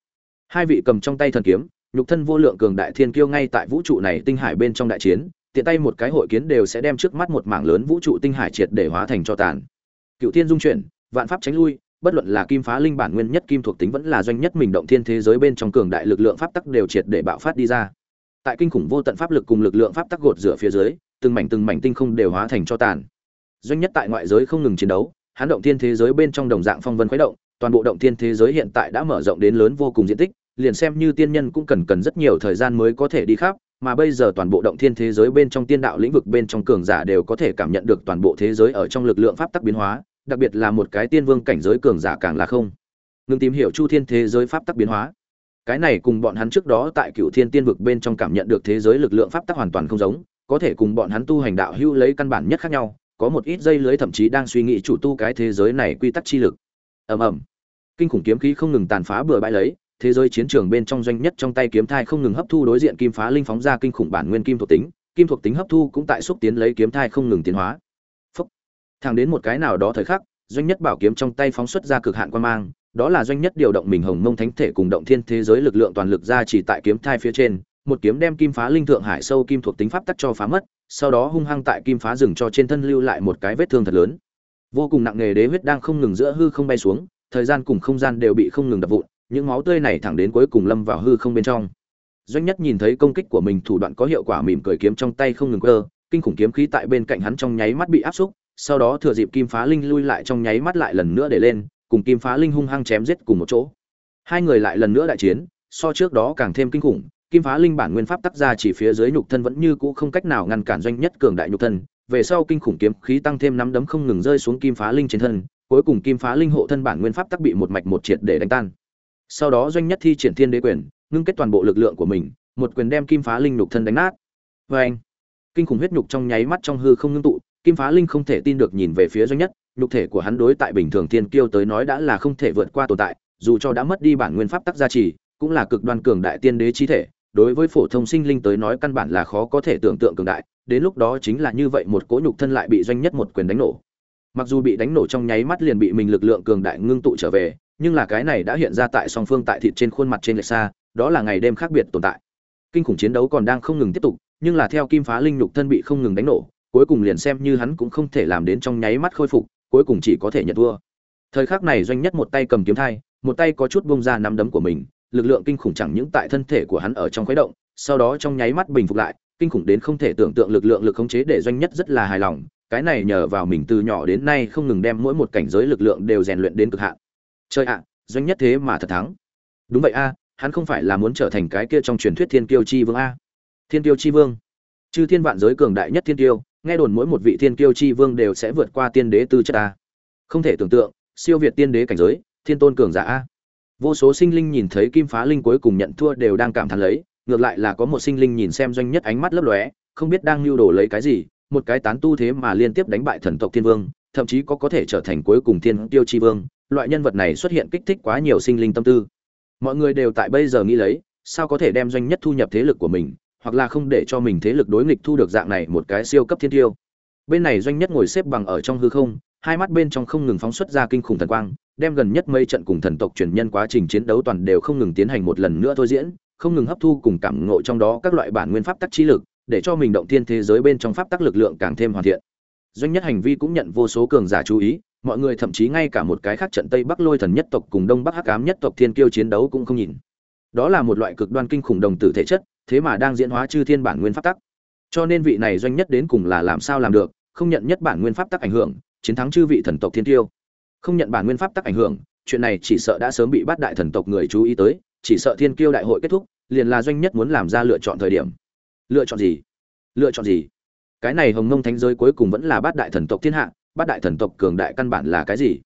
Hai vị cầm trong tay thần kiếm, nhục thân vô lượng cường đại thiên kiêu ngay tại vũ trụ này tinh hải bên trong đại chiến, tiện tay một cái hội kiến đều sẽ đem trước mắt một mảng lớn vũ trụ tinh hải triệt để hóa thành cho tàn. Cựu thiên dung chuyển, vạn pháp tránh lui, bất luận là kim phá linh bản nguyên nhất kim thuộc tính vẫn là doanh nhất mình động thiên thế giới bên trong cường đại lực lượng pháp tắc đều triệt để bạo phát đi ra. Tại kinh khủng vô tận pháp lực cùng lực lượng pháp tắc gột rửa phía dưới, từng mảnh từng mảnh tinh không đều hóa thành cho tàn. Doanh nhất tại ngoại giới không ngừng chiến đấu hắn động thiên thế giới bên trong đồng dạng phong vân khuấy động, toàn bộ động thiên thế giới hiện tại đã mở rộng đến lớn vô cùng diện tích, liền xem như tiên nhân cũng cần cần rất nhiều thời gian mới có thể đi khắp, mà bây giờ toàn bộ động thiên thế giới bên trong tiên đạo lĩnh vực bên trong cường giả đều có thể cảm nhận được toàn bộ thế giới ở trong lực lượng pháp tắc biến hóa, đặc biệt là một cái tiên vương cảnh giới cường giả càng là không. Ngưng tìm hiểu chu thiên thế giới pháp tắc biến hóa. Cái này cùng bọn hắn trước đó tại cựu thiên tiên vực bên trong cảm nhận được thế giới lực lượng pháp tắc hoàn toàn không giống, có thể cùng bọn hắn tu hành đạo hưu lấy căn bản nhất khác nhau có một ít dây lưới thậm chí đang suy nghĩ chủ tu cái thế giới này quy tắc chi lực. Ầm ầm. Kinh khủng kiếm khí không ngừng tàn phá bừa bãi lấy, thế giới chiến trường bên trong doanh nhất trong tay kiếm thai không ngừng hấp thu đối diện kim phá linh phóng ra kinh khủng bản nguyên kim thuộc tính, kim thuộc tính hấp thu cũng tại xúc tiến lấy kiếm thai không ngừng tiến hóa. Thẳng đến một cái nào đó thời khắc, doanh nhất bảo kiếm trong tay phóng xuất ra cực hạn quan mang, đó là doanh nhất điều động mình hồng mông thánh thể cùng động thiên thế giới lực lượng toàn lực ra chỉ tại kiếm thai phía trên, một kiếm đem kim phá linh thượng hải sâu kim thuộc tính pháp tắc cho phá mất sau đó hung hăng tại kim phá rừng cho trên thân lưu lại một cái vết thương thật lớn. Vô cùng nặng nề đế huyết đang không ngừng giữa hư không bay xuống, thời gian cùng không gian đều bị không ngừng đập vụn, những máu tươi này thẳng đến cuối cùng lâm vào hư không bên trong. Doanh nhất nhìn thấy công kích của mình thủ đoạn có hiệu quả mỉm cười kiếm trong tay không ngừng cơ, kinh khủng kiếm khí tại bên cạnh hắn trong nháy mắt bị áp xúc, sau đó thừa dịp kim phá linh lui lại trong nháy mắt lại lần nữa để lên, cùng kim phá linh hung hăng chém giết cùng một chỗ. Hai người lại lần nữa đại chiến, so trước đó càng thêm kinh khủng kim phá linh bản nguyên pháp tác ra chỉ phía dưới nhục thân vẫn như cũ không cách nào ngăn cản doanh nhất cường đại nhục thân. Về sau kinh khủng kiếm khí tăng thêm năm đấm không ngừng rơi xuống kim phá linh trên thân, cuối cùng kim phá linh hộ thân bản nguyên pháp tác bị một mạch một triệt để đánh tan. Sau đó doanh nhất thi triển thiên đế quyền, ngưng kết toàn bộ lực lượng của mình, một quyền đem kim phá linh nhục thân đánh nát. Vê anh kinh khủng huyết nhục trong nháy mắt trong hư không ngưng tụ, kim phá linh không thể tin được nhìn về phía doanh nhất, nhục thể của hắn đối tại bình thường thiên kiêu tới nói đã là không thể vượt qua tồn tại, dù cho đã mất đi bản nguyên pháp tắc gia trì, cũng là cực đoan cường đại tiên đế chi thể đối với phổ thông sinh linh tới nói căn bản là khó có thể tưởng tượng cường đại, đến lúc đó chính là như vậy một cỗ nhục thân lại bị doanh nhất một quyền đánh nổ. Mặc dù bị đánh nổ trong nháy mắt liền bị mình lực lượng cường đại ngưng tụ trở về, nhưng là cái này đã hiện ra tại song phương tại thịt trên khuôn mặt trên lệch xa, đó là ngày đêm khác biệt tồn tại. Kinh khủng chiến đấu còn đang không ngừng tiếp tục, nhưng là theo kim phá linh nhục thân bị không ngừng đánh nổ, cuối cùng liền xem như hắn cũng không thể làm đến trong nháy mắt khôi phục, cuối cùng chỉ có thể nhận thua. Thời khắc này doanh nhất một tay cầm kiếm thai, một tay có chút bông ra nắm đấm của mình lực lượng kinh khủng chẳng những tại thân thể của hắn ở trong khuấy động, sau đó trong nháy mắt bình phục lại, kinh khủng đến không thể tưởng tượng lực lượng lực khống chế để doanh nhất rất là hài lòng, cái này nhờ vào mình từ nhỏ đến nay không ngừng đem mỗi một cảnh giới lực lượng đều rèn luyện đến cực hạn. Chơi ạ, doanh nhất thế mà thật thắng. Đúng vậy a, hắn không phải là muốn trở thành cái kia trong truyền thuyết thiên kiêu chi vương a. Thiên kiêu chi vương. Chư thiên vạn giới cường đại nhất thiên kiêu, nghe đồn mỗi một vị thiên kiêu chi vương đều sẽ vượt qua tiên đế tư chất a. Không thể tưởng tượng, siêu việt tiên đế cảnh giới, thiên tôn cường giả a vô số sinh linh nhìn thấy kim phá linh cuối cùng nhận thua đều đang cảm thán lấy, ngược lại là có một sinh linh nhìn xem doanh nhất ánh mắt lấp lóe, không biết đang lưu đồ lấy cái gì, một cái tán tu thế mà liên tiếp đánh bại thần tộc thiên vương, thậm chí có có thể trở thành cuối cùng thiên tiêu chi vương, loại nhân vật này xuất hiện kích thích quá nhiều sinh linh tâm tư. Mọi người đều tại bây giờ nghĩ lấy, sao có thể đem doanh nhất thu nhập thế lực của mình, hoặc là không để cho mình thế lực đối nghịch thu được dạng này một cái siêu cấp thiên tiêu? Bên này doanh nhất ngồi xếp bằng ở trong hư không, hai mắt bên trong không ngừng phóng xuất ra kinh khủng thần quang, đem gần nhất mây trận cùng thần tộc truyền nhân quá trình chiến đấu toàn đều không ngừng tiến hành một lần nữa thôi diễn, không ngừng hấp thu cùng cảm ngộ trong đó các loại bản nguyên pháp tắc trí lực, để cho mình động thiên thế giới bên trong pháp tắc lực lượng càng thêm hoàn thiện. Doanh nhất hành vi cũng nhận vô số cường giả chú ý, mọi người thậm chí ngay cả một cái khác trận tây bắc lôi thần nhất tộc cùng đông bắc hắc ám nhất tộc thiên kiêu chiến đấu cũng không nhìn. Đó là một loại cực đoan kinh khủng đồng tử thể chất, thế mà đang diễn hóa chư thiên bản nguyên pháp tắc cho nên vị này doanh nhất đến cùng là làm sao làm được, không nhận nhất bản nguyên pháp tắc ảnh hưởng, chiến thắng chư vị thần tộc thiên tiêu. Không nhận bản nguyên pháp tắc ảnh hưởng, chuyện này chỉ sợ đã sớm bị bát đại thần tộc người chú ý tới, chỉ sợ thiên kiêu đại hội kết thúc, liền là doanh nhất muốn làm ra lựa chọn thời điểm. Lựa chọn gì? Lựa chọn gì? Cái này hồng nông thánh giới cuối cùng vẫn là bát đại thần tộc thiên hạ, bát đại thần tộc cường đại căn bản là cái gì?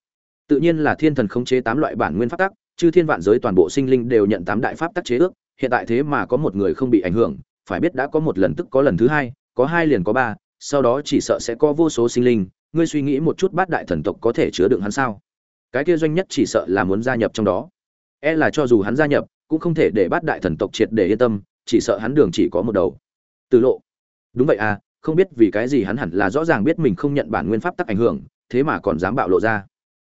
Tự nhiên là thiên thần khống chế tám loại bản nguyên pháp tắc, chư thiên vạn giới toàn bộ sinh linh đều nhận tám đại pháp tắc chế ước, hiện tại thế mà có một người không bị ảnh hưởng phải biết đã có một lần tức có lần thứ hai, có hai liền có ba, sau đó chỉ sợ sẽ có vô số sinh linh. Ngươi suy nghĩ một chút bát đại thần tộc có thể chứa đựng hắn sao? Cái kia doanh nhất chỉ sợ là muốn gia nhập trong đó. E là cho dù hắn gia nhập, cũng không thể để bát đại thần tộc triệt để yên tâm, chỉ sợ hắn đường chỉ có một đầu. Từ lộ. Đúng vậy à không biết vì cái gì hắn hẳn là rõ ràng biết mình không nhận bản nguyên pháp tắc ảnh hưởng, thế mà còn dám bạo lộ ra.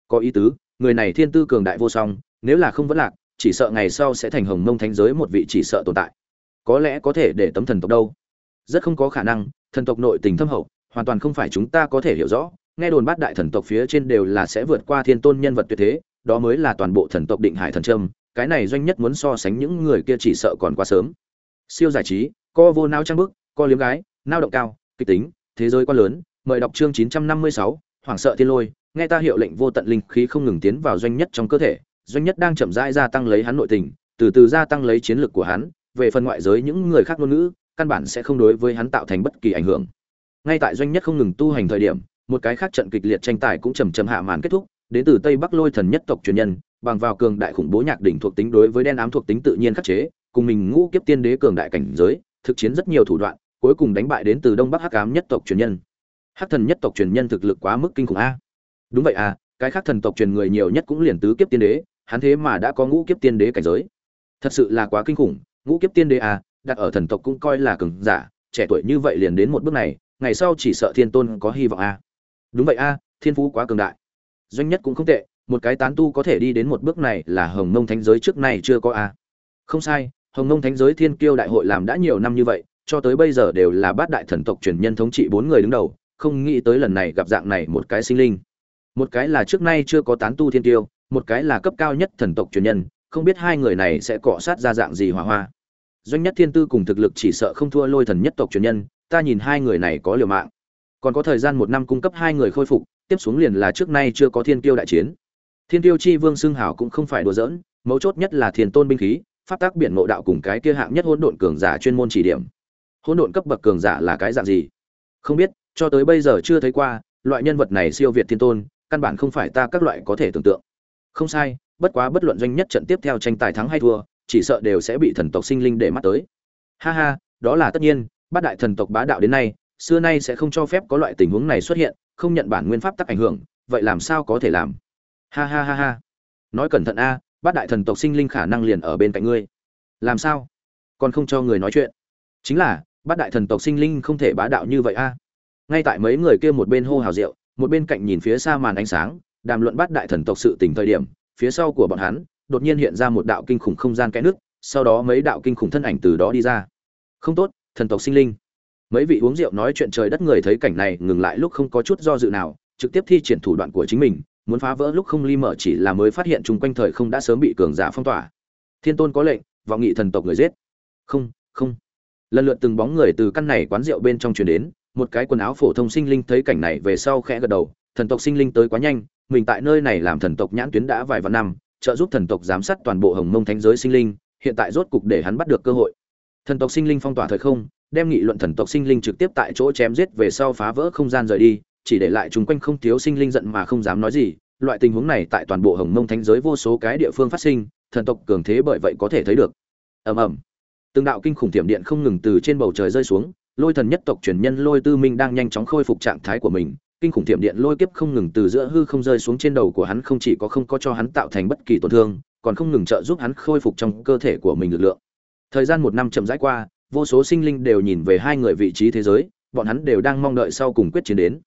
Có ý tứ, người này thiên tư cường đại vô song, nếu là không vẫn lạc, chỉ sợ ngày sau sẽ thành hồng mông thánh giới một vị chỉ sợ tồn tại có lẽ có thể để tấm thần tộc đâu. Rất không có khả năng thần tộc nội tình thâm hậu hoàn toàn không phải chúng ta có thể hiểu rõ. Nghe đồn bát đại thần tộc phía trên đều là sẽ vượt qua thiên tôn nhân vật tuyệt thế đó mới là toàn bộ thần tộc định hải thần trâm cái này doanh nhất muốn so sánh những người kia chỉ sợ còn quá sớm. Siêu giải trí co vô nao trang bức co liếm gái nao động cao kịch tính thế giới quá lớn. Mời đọc chương 956, hoảng sợ thiên lôi. Nghe ta hiệu lệnh vô tận linh khí không ngừng tiến vào doanh nhất trong cơ thể. Doanh nhất đang chậm rãi gia tăng lấy hắn nội tình từ từ gia tăng lấy chiến lược của hắn về phần ngoại giới những người khác ngôn ngữ, căn bản sẽ không đối với hắn tạo thành bất kỳ ảnh hưởng. Ngay tại doanh nhất không ngừng tu hành thời điểm, một cái khác trận kịch liệt tranh tài cũng chầm chậm hạ màn kết thúc, đến từ tây bắc lôi thần nhất tộc truyền nhân, bằng vào cường đại khủng bố nhạc đỉnh thuộc tính đối với đen ám thuộc tính tự nhiên khắc chế, cùng mình ngũ kiếp tiên đế cường đại cảnh giới, thực chiến rất nhiều thủ đoạn, cuối cùng đánh bại đến từ đông bắc hắc ám nhất tộc truyền nhân. Hắc thần nhất tộc truyền nhân thực lực quá mức kinh khủng a. Đúng vậy à cái khác thần tộc truyền người nhiều nhất cũng liền tứ kiếp tiên đế, hắn thế mà đã có ngũ kiếp tiên đế cảnh giới. Thật sự là quá kinh khủng ngũ kiếp tiên đế à đặt ở thần tộc cũng coi là cường giả, trẻ tuổi như vậy liền đến một bước này, ngày sau chỉ sợ thiên tôn có hy vọng a đúng vậy a thiên phú quá cường đại. Doanh nhất cũng không tệ, một cái tán tu có thể đi đến một bước này là hồng mông thánh giới trước này chưa có a không sai, hồng mông thánh giới thiên kiêu đại hội làm đã nhiều năm như vậy, cho tới bây giờ đều là bát đại thần tộc truyền nhân thống trị bốn người đứng đầu, không nghĩ tới lần này gặp dạng này một cái sinh linh. Một cái là trước nay chưa có tán tu thiên tiêu, một cái là cấp cao nhất thần tộc truyền nhân không biết hai người này sẽ cọ sát ra dạng gì hỏa hoa. Doanh nhất thiên tư cùng thực lực chỉ sợ không thua lôi thần nhất tộc truyền nhân, ta nhìn hai người này có liều mạng. Còn có thời gian một năm cung cấp hai người khôi phục, tiếp xuống liền là trước nay chưa có thiên tiêu đại chiến. Thiên tiêu chi vương xưng hảo cũng không phải đùa giỡn, mấu chốt nhất là thiên tôn binh khí, pháp tác biển ngộ đạo cùng cái kia hạng nhất hỗn độn cường giả chuyên môn chỉ điểm. Hỗn độn cấp bậc cường giả là cái dạng gì? Không biết, cho tới bây giờ chưa thấy qua, loại nhân vật này siêu việt thiên tôn, căn bản không phải ta các loại có thể tưởng tượng. Không sai bất quá bất luận doanh nhất trận tiếp theo tranh tài thắng hay thua, chỉ sợ đều sẽ bị thần tộc sinh linh để mắt tới. Ha ha, đó là tất nhiên, bát đại thần tộc bá đạo đến nay, xưa nay sẽ không cho phép có loại tình huống này xuất hiện, không nhận bản nguyên pháp tắc ảnh hưởng, vậy làm sao có thể làm? Ha ha ha ha. Nói cẩn thận a, bát đại thần tộc sinh linh khả năng liền ở bên cạnh ngươi. Làm sao? Còn không cho người nói chuyện. Chính là, bát đại thần tộc sinh linh không thể bá đạo như vậy a. Ngay tại mấy người kia một bên hô hào rượu, một bên cạnh nhìn phía xa màn ánh sáng, đàm luận bát đại thần tộc sự tình thời điểm phía sau của bọn hắn, đột nhiên hiện ra một đạo kinh khủng không gian kẽ nước, sau đó mấy đạo kinh khủng thân ảnh từ đó đi ra. Không tốt, thần tộc sinh linh. Mấy vị uống rượu nói chuyện trời đất người thấy cảnh này ngừng lại lúc không có chút do dự nào, trực tiếp thi triển thủ đoạn của chính mình, muốn phá vỡ lúc không ly mở chỉ là mới phát hiện chung quanh thời không đã sớm bị cường giả phong tỏa. Thiên tôn có lệnh, vọng nghị thần tộc người giết. Không không. Lần lượt từng bóng người từ căn này quán rượu bên trong truyền đến, một cái quần áo phổ thông sinh linh thấy cảnh này về sau khẽ gật đầu, thần tộc sinh linh tới quá nhanh mình tại nơi này làm thần tộc nhãn tuyến đã vài vạn năm, trợ giúp thần tộc giám sát toàn bộ hồng mông thánh giới sinh linh, hiện tại rốt cục để hắn bắt được cơ hội. Thần tộc sinh linh phong tỏa thời không, đem nghị luận thần tộc sinh linh trực tiếp tại chỗ chém giết về sau phá vỡ không gian rời đi, chỉ để lại chúng quanh không thiếu sinh linh giận mà không dám nói gì. Loại tình huống này tại toàn bộ hồng mông thánh giới vô số cái địa phương phát sinh, thần tộc cường thế bởi vậy có thể thấy được. Ầm ầm. Từng đạo kinh khủng tiệm điện không ngừng từ trên bầu trời rơi xuống, lôi thần nhất tộc truyền nhân lôi tư minh đang nhanh chóng khôi phục trạng thái của mình kinh khủng thiểm điện lôi kiếp không ngừng từ giữa hư không rơi xuống trên đầu của hắn không chỉ có không có cho hắn tạo thành bất kỳ tổn thương, còn không ngừng trợ giúp hắn khôi phục trong cơ thể của mình lực lượng. Thời gian một năm chậm rãi qua, vô số sinh linh đều nhìn về hai người vị trí thế giới, bọn hắn đều đang mong đợi sau cùng quyết chiến đến.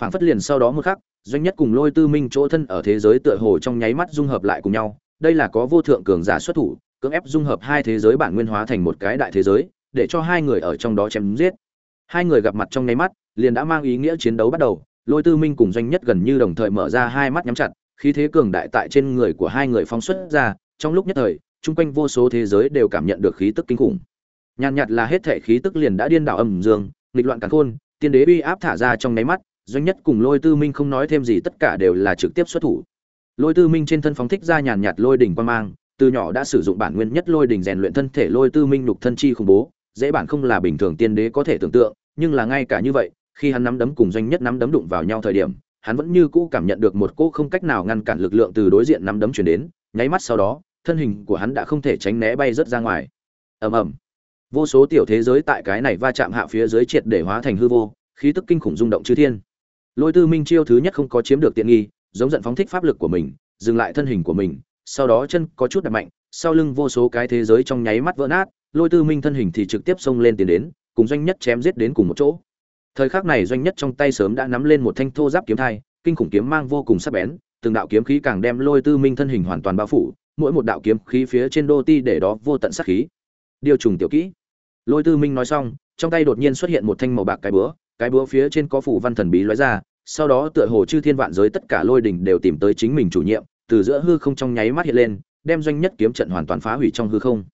Phảng phất liền sau đó một khắc, doanh nhất cùng lôi tư minh chỗ thân ở thế giới tựa hồ trong nháy mắt dung hợp lại cùng nhau. Đây là có vô thượng cường giả xuất thủ, cưỡng ép dung hợp hai thế giới bản nguyên hóa thành một cái đại thế giới, để cho hai người ở trong đó chém giết. Hai người gặp mặt trong nháy mắt, liền đã mang ý nghĩa chiến đấu bắt đầu lôi tư minh cùng doanh nhất gần như đồng thời mở ra hai mắt nhắm chặt, khí thế cường đại tại trên người của hai người phóng xuất ra, trong lúc nhất thời, chung quanh vô số thế giới đều cảm nhận được khí tức kinh khủng. Nhàn nhạt là hết thể khí tức liền đã điên đảo âm dương, nghịch loạn càn khôn, tiên đế uy áp thả ra trong nháy mắt, doanh nhất cùng lôi tư minh không nói thêm gì, tất cả đều là trực tiếp xuất thủ. Lôi tư minh trên thân phóng thích ra nhàn nhạt lôi đỉnh quan mang, từ nhỏ đã sử dụng bản nguyên nhất lôi đỉnh rèn luyện thân thể lôi tư minh lục thân chi khủng bố, dễ bản không là bình thường tiên đế có thể tưởng tượng, nhưng là ngay cả như vậy khi hắn nắm đấm cùng doanh nhất nắm đấm đụng vào nhau thời điểm, hắn vẫn như cũ cảm nhận được một cỗ không cách nào ngăn cản lực lượng từ đối diện nắm đấm chuyển đến, nháy mắt sau đó, thân hình của hắn đã không thể tránh né bay rớt ra ngoài. Ầm ầm. Vô số tiểu thế giới tại cái này va chạm hạ phía dưới triệt để hóa thành hư vô, khí tức kinh khủng rung động chư thiên. Lôi tư minh chiêu thứ nhất không có chiếm được tiện nghi, giống giận phóng thích pháp lực của mình, dừng lại thân hình của mình, sau đó chân có chút đập mạnh, sau lưng vô số cái thế giới trong nháy mắt vỡ nát, lôi tư minh thân hình thì trực tiếp xông lên tiến đến, cùng doanh nhất chém giết đến cùng một chỗ thời khắc này doanh nhất trong tay sớm đã nắm lên một thanh thô giáp kiếm thai, kinh khủng kiếm mang vô cùng sắc bén, từng đạo kiếm khí càng đem lôi tư minh thân hình hoàn toàn bao phủ, mỗi một đạo kiếm khí phía trên đô ti để đó vô tận sát khí. Điều trùng tiểu kỹ. Lôi tư minh nói xong, trong tay đột nhiên xuất hiện một thanh màu bạc cái búa cái búa phía trên có phủ văn thần bí lóe ra, sau đó tựa hồ chư thiên vạn giới tất cả lôi đỉnh đều tìm tới chính mình chủ nhiệm, từ giữa hư không trong nháy mắt hiện lên, đem doanh nhất kiếm trận hoàn toàn phá hủy trong hư không.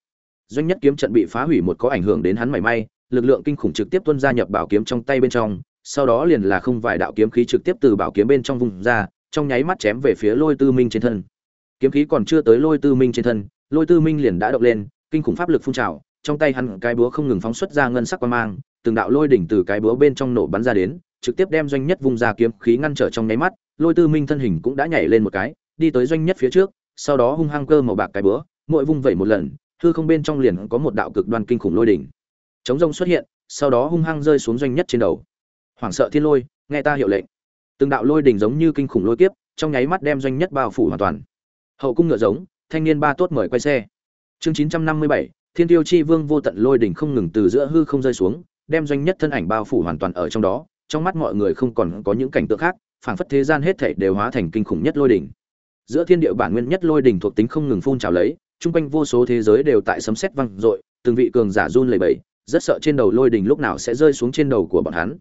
Doanh nhất kiếm trận bị phá hủy một có ảnh hưởng đến hắn mảy may lực lượng kinh khủng trực tiếp tuôn ra nhập bảo kiếm trong tay bên trong, sau đó liền là không vài đạo kiếm khí trực tiếp từ bảo kiếm bên trong vùng ra, trong nháy mắt chém về phía lôi tư minh trên thân. Kiếm khí còn chưa tới lôi tư minh trên thân, lôi tư minh liền đã động lên, kinh khủng pháp lực phun trào, trong tay hắn cái búa không ngừng phóng xuất ra ngân sắc quang mang, từng đạo lôi đỉnh từ cái búa bên trong nổ bắn ra đến, trực tiếp đem doanh nhất vung ra kiếm khí ngăn trở trong nháy mắt, lôi tư minh thân hình cũng đã nhảy lên một cái, đi tới doanh nhất phía trước, sau đó hung hăng cơ màu bạc cái búa, mỗi vung vẩy một lần, hư không bên trong liền có một đạo cực đoan kinh khủng lôi đỉnh chống rông xuất hiện, sau đó hung hăng rơi xuống doanh nhất trên đầu. Hoảng sợ thiên lôi, nghe ta hiệu lệnh. Từng đạo lôi đỉnh giống như kinh khủng lôi kiếp, trong nháy mắt đem doanh nhất bao phủ hoàn toàn. Hậu cung ngựa giống, thanh niên ba tốt mời quay xe. Chương chín trăm năm mươi bảy, thiên tiêu chi vương vô tận lôi đỉnh không ngừng từ giữa hư không rơi xuống, đem doanh nhất thân ảnh bao phủ hoàn toàn ở trong đó, trong mắt mọi người không còn có những cảnh tượng khác, phảng phất thế gian hết thảy đều hóa thành kinh khủng nhất lôi đỉnh. Giữa thiên địa bản nguyên nhất lôi đỉnh thuộc tính không ngừng phun trào lấy, chung quanh vô số thế giới đều tại sấm sét vang dội, từng vị cường giả run lẩy bẩy rất sợ trên đầu lôi đỉnh lúc nào sẽ rơi xuống trên đầu của bọn hắn.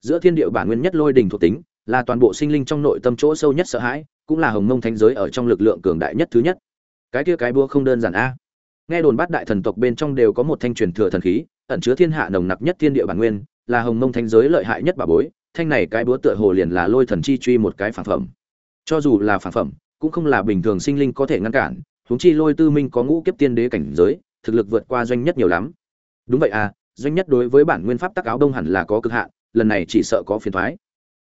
Giữa thiên địa bản nguyên nhất lôi đỉnh thuộc tính, là toàn bộ sinh linh trong nội tâm chỗ sâu nhất sợ hãi, cũng là hồng mông thánh giới ở trong lực lượng cường đại nhất thứ nhất. Cái kia cái búa không đơn giản a. Nghe đồn bát đại thần tộc bên trong đều có một thanh truyền thừa thần khí, ẩn chứa thiên hạ nồng nặc nhất thiên địa bản nguyên, là hồng mông thánh giới lợi hại nhất bà bối, thanh này cái búa tựa hồ liền là lôi thần chi truy một cái phản phẩm. Cho dù là phản phẩm, cũng không là bình thường sinh linh có thể ngăn cản, huống chi lôi tư minh có ngũ kiếp tiên đế cảnh giới, thực lực vượt qua doanh nhất nhiều lắm đúng vậy à doanh nhất đối với bản nguyên pháp tắc áo đông hẳn là có cực hạn, lần này chỉ sợ có phiền thoái.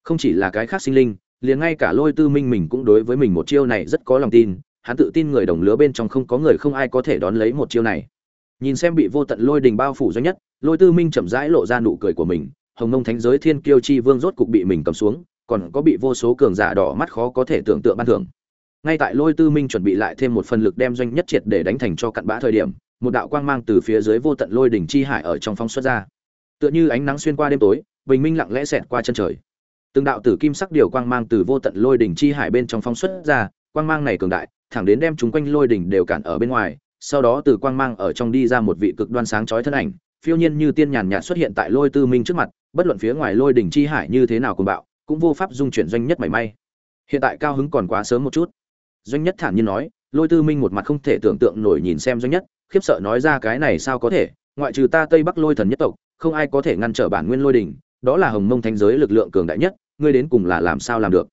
Không chỉ là cái khác sinh linh, liền ngay cả lôi tư minh mình cũng đối với mình một chiêu này rất có lòng tin, hắn tự tin người đồng lứa bên trong không có người không ai có thể đón lấy một chiêu này. Nhìn xem bị vô tận lôi đình bao phủ doanh nhất, lôi tư minh chậm rãi lộ ra nụ cười của mình, hồng nông thánh giới thiên kiêu chi vương rốt cục bị mình cầm xuống, còn có bị vô số cường giả đỏ mắt khó có thể tưởng tượng ban thưởng. Ngay tại lôi tư minh chuẩn bị lại thêm một phần lực đem doanh nhất triệt để đánh thành cho cặn bã thời điểm một đạo quang mang từ phía dưới vô tận lôi đỉnh chi hải ở trong phong xuất ra. Tựa như ánh nắng xuyên qua đêm tối, bình minh lặng lẽ xẹt qua chân trời. Từng đạo tử kim sắc điều quang mang từ vô tận lôi đỉnh chi hải bên trong phong xuất ra, quang mang này cường đại, thẳng đến đem chúng quanh lôi đỉnh đều cản ở bên ngoài, sau đó từ quang mang ở trong đi ra một vị cực đoan sáng chói thân ảnh, phiêu nhiên như tiên nhàn nhạt xuất hiện tại lôi tư minh trước mặt, bất luận phía ngoài lôi đỉnh chi hải như thế nào cùng bạo, cũng vô pháp dung chuyển doanh nhất mảy may. Hiện tại cao hứng còn quá sớm một chút. Doanh nhất thản nhiên nói, lôi tư minh một mặt không thể tưởng tượng nổi nhìn xem doanh nhất khiếp sợ nói ra cái này sao có thể, ngoại trừ ta tây bắc lôi thần nhất tộc, không ai có thể ngăn trở bản nguyên lôi đỉnh đó là hồng mông thánh giới lực lượng cường đại nhất, ngươi đến cùng là làm sao làm được?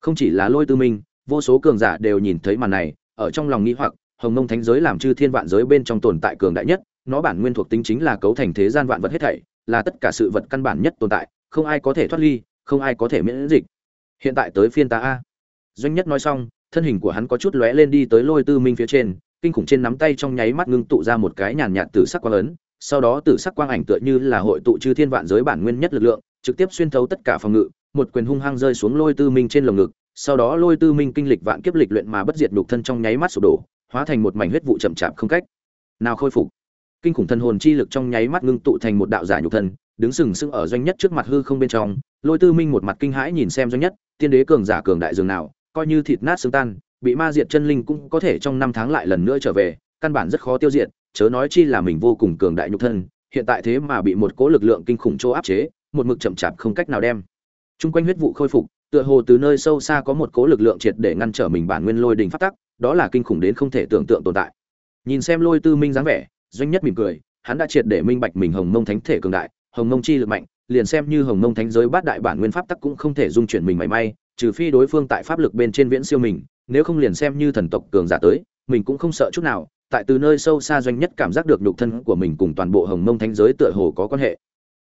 Không chỉ là lôi tư minh, vô số cường giả đều nhìn thấy màn này, ở trong lòng nghĩ hoặc, hồng mông thánh giới làm chư thiên vạn giới bên trong tồn tại cường đại nhất, nó bản nguyên thuộc tính chính là cấu thành thế gian vạn vật hết thảy, là tất cả sự vật căn bản nhất tồn tại, không ai có thể thoát ly, không ai có thể miễn dịch. Hiện tại tới phiên ta a. Doanh nhất nói xong, thân hình của hắn có chút lóe lên đi tới lôi tư minh phía trên kinh khủng trên nắm tay trong nháy mắt ngưng tụ ra một cái nhàn nhạt tử sắc quang ấn, sau đó tử sắc quang ảnh tựa như là hội tụ chư thiên vạn giới bản nguyên nhất lực lượng, trực tiếp xuyên thấu tất cả phòng ngự, một quyền hung hăng rơi xuống lôi tư minh trên lồng ngực, sau đó lôi tư minh kinh lịch vạn kiếp lịch luyện mà bất diệt nhục thân trong nháy mắt sụp đổ, hóa thành một mảnh huyết vụ chậm chạp không cách. Nào khôi phục. Kinh khủng thân hồn chi lực trong nháy mắt ngưng tụ thành một đạo giả nhục thân, đứng sừng sững ở doanh nhất trước mặt hư không bên trong, lôi tư minh một mặt kinh hãi nhìn xem doanh nhất, tiên đế cường giả cường đại dường nào, coi như thịt nát xương tan bị ma diệt chân linh cũng có thể trong năm tháng lại lần nữa trở về, căn bản rất khó tiêu diệt, chớ nói chi là mình vô cùng cường đại nhục thân, hiện tại thế mà bị một cỗ lực lượng kinh khủng chỗ áp chế, một mực chậm chạp không cách nào đem. Chung quanh huyết vụ khôi phục, tựa hồ từ nơi sâu xa có một cỗ lực lượng triệt để ngăn trở mình bản nguyên lôi đình phát tắc, đó là kinh khủng đến không thể tưởng tượng tồn tại. Nhìn xem lôi tư minh dáng vẻ, doanh nhất mỉm cười, hắn đã triệt để minh bạch mình hồng mông thánh thể cường đại, hồng mông chi lực mạnh, liền xem như hồng mông thánh giới bát đại bản nguyên pháp tắc cũng không thể dung chuyển mình mảy may, trừ phi đối phương tại pháp lực bên trên viễn siêu mình nếu không liền xem như thần tộc cường giả tới, mình cũng không sợ chút nào, tại từ nơi sâu xa doanh nhất cảm giác được nhục thân của mình cùng toàn bộ hồng mông thánh giới tựa hồ có quan hệ.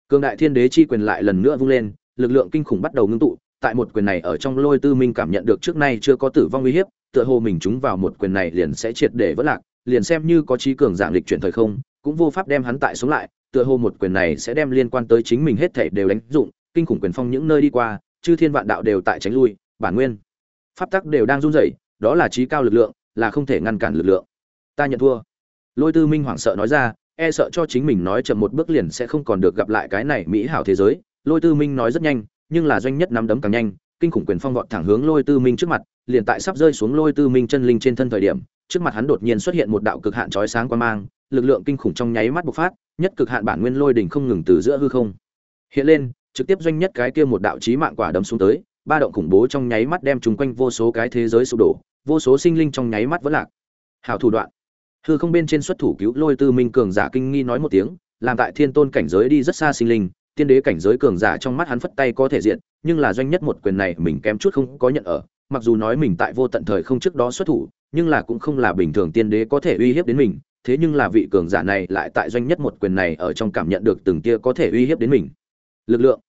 Cường đại thiên đế chi quyền lại lần nữa vung lên, lực lượng kinh khủng bắt đầu ngưng tụ, tại một quyền này ở trong lôi tư minh cảm nhận được trước nay chưa có tử vong uy hiếp, tựa hồ mình chúng vào một quyền này liền sẽ triệt để vỡ lạc, liền xem như có trí cường dạng lịch chuyển thời không, cũng vô pháp đem hắn tại sống lại, tựa hồ một quyền này sẽ đem liên quan tới chính mình hết thể đều đánh dụng, kinh khủng quyền phong những nơi đi qua, chư thiên vạn đạo đều tại tránh lui, bản nguyên pháp tắc đều đang run rẩy, đó là trí cao lực lượng, là không thể ngăn cản lực lượng. Ta nhận thua. Lôi tư minh hoảng sợ nói ra e sợ cho chính mình nói chậm một bước liền sẽ không còn được gặp lại cái này mỹ hảo thế giới. Lôi tư minh nói rất nhanh, nhưng là doanh nhất nắm đấm càng nhanh, kinh khủng quyền phong vọt thẳng hướng lôi tư minh trước mặt, liền tại sắp rơi xuống lôi tư minh chân linh trên thân thời điểm, trước mặt hắn đột nhiên xuất hiện một đạo cực hạn chói sáng quang mang, lực lượng kinh khủng trong nháy mắt bộc phát, nhất cực hạn bản nguyên lôi đỉnh không ngừng từ giữa hư không. Hiện lên, trực tiếp doanh nhất cái kia một đạo chí mạng quả đấm xuống tới ba động khủng bố trong nháy mắt đem chúng quanh vô số cái thế giới sụp đổ, vô số sinh linh trong nháy mắt vỡ lạc. Hảo thủ đoạn. Hư không bên trên xuất thủ cứu lôi tư minh cường giả kinh nghi nói một tiếng, làm tại thiên tôn cảnh giới đi rất xa sinh linh, tiên đế cảnh giới cường giả trong mắt hắn phất tay có thể diện, nhưng là doanh nhất một quyền này mình kém chút không có nhận ở, mặc dù nói mình tại vô tận thời không trước đó xuất thủ, nhưng là cũng không là bình thường tiên đế có thể uy hiếp đến mình, thế nhưng là vị cường giả này lại tại doanh nhất một quyền này ở trong cảm nhận được từng tia có thể uy hiếp đến mình. Lực lượng.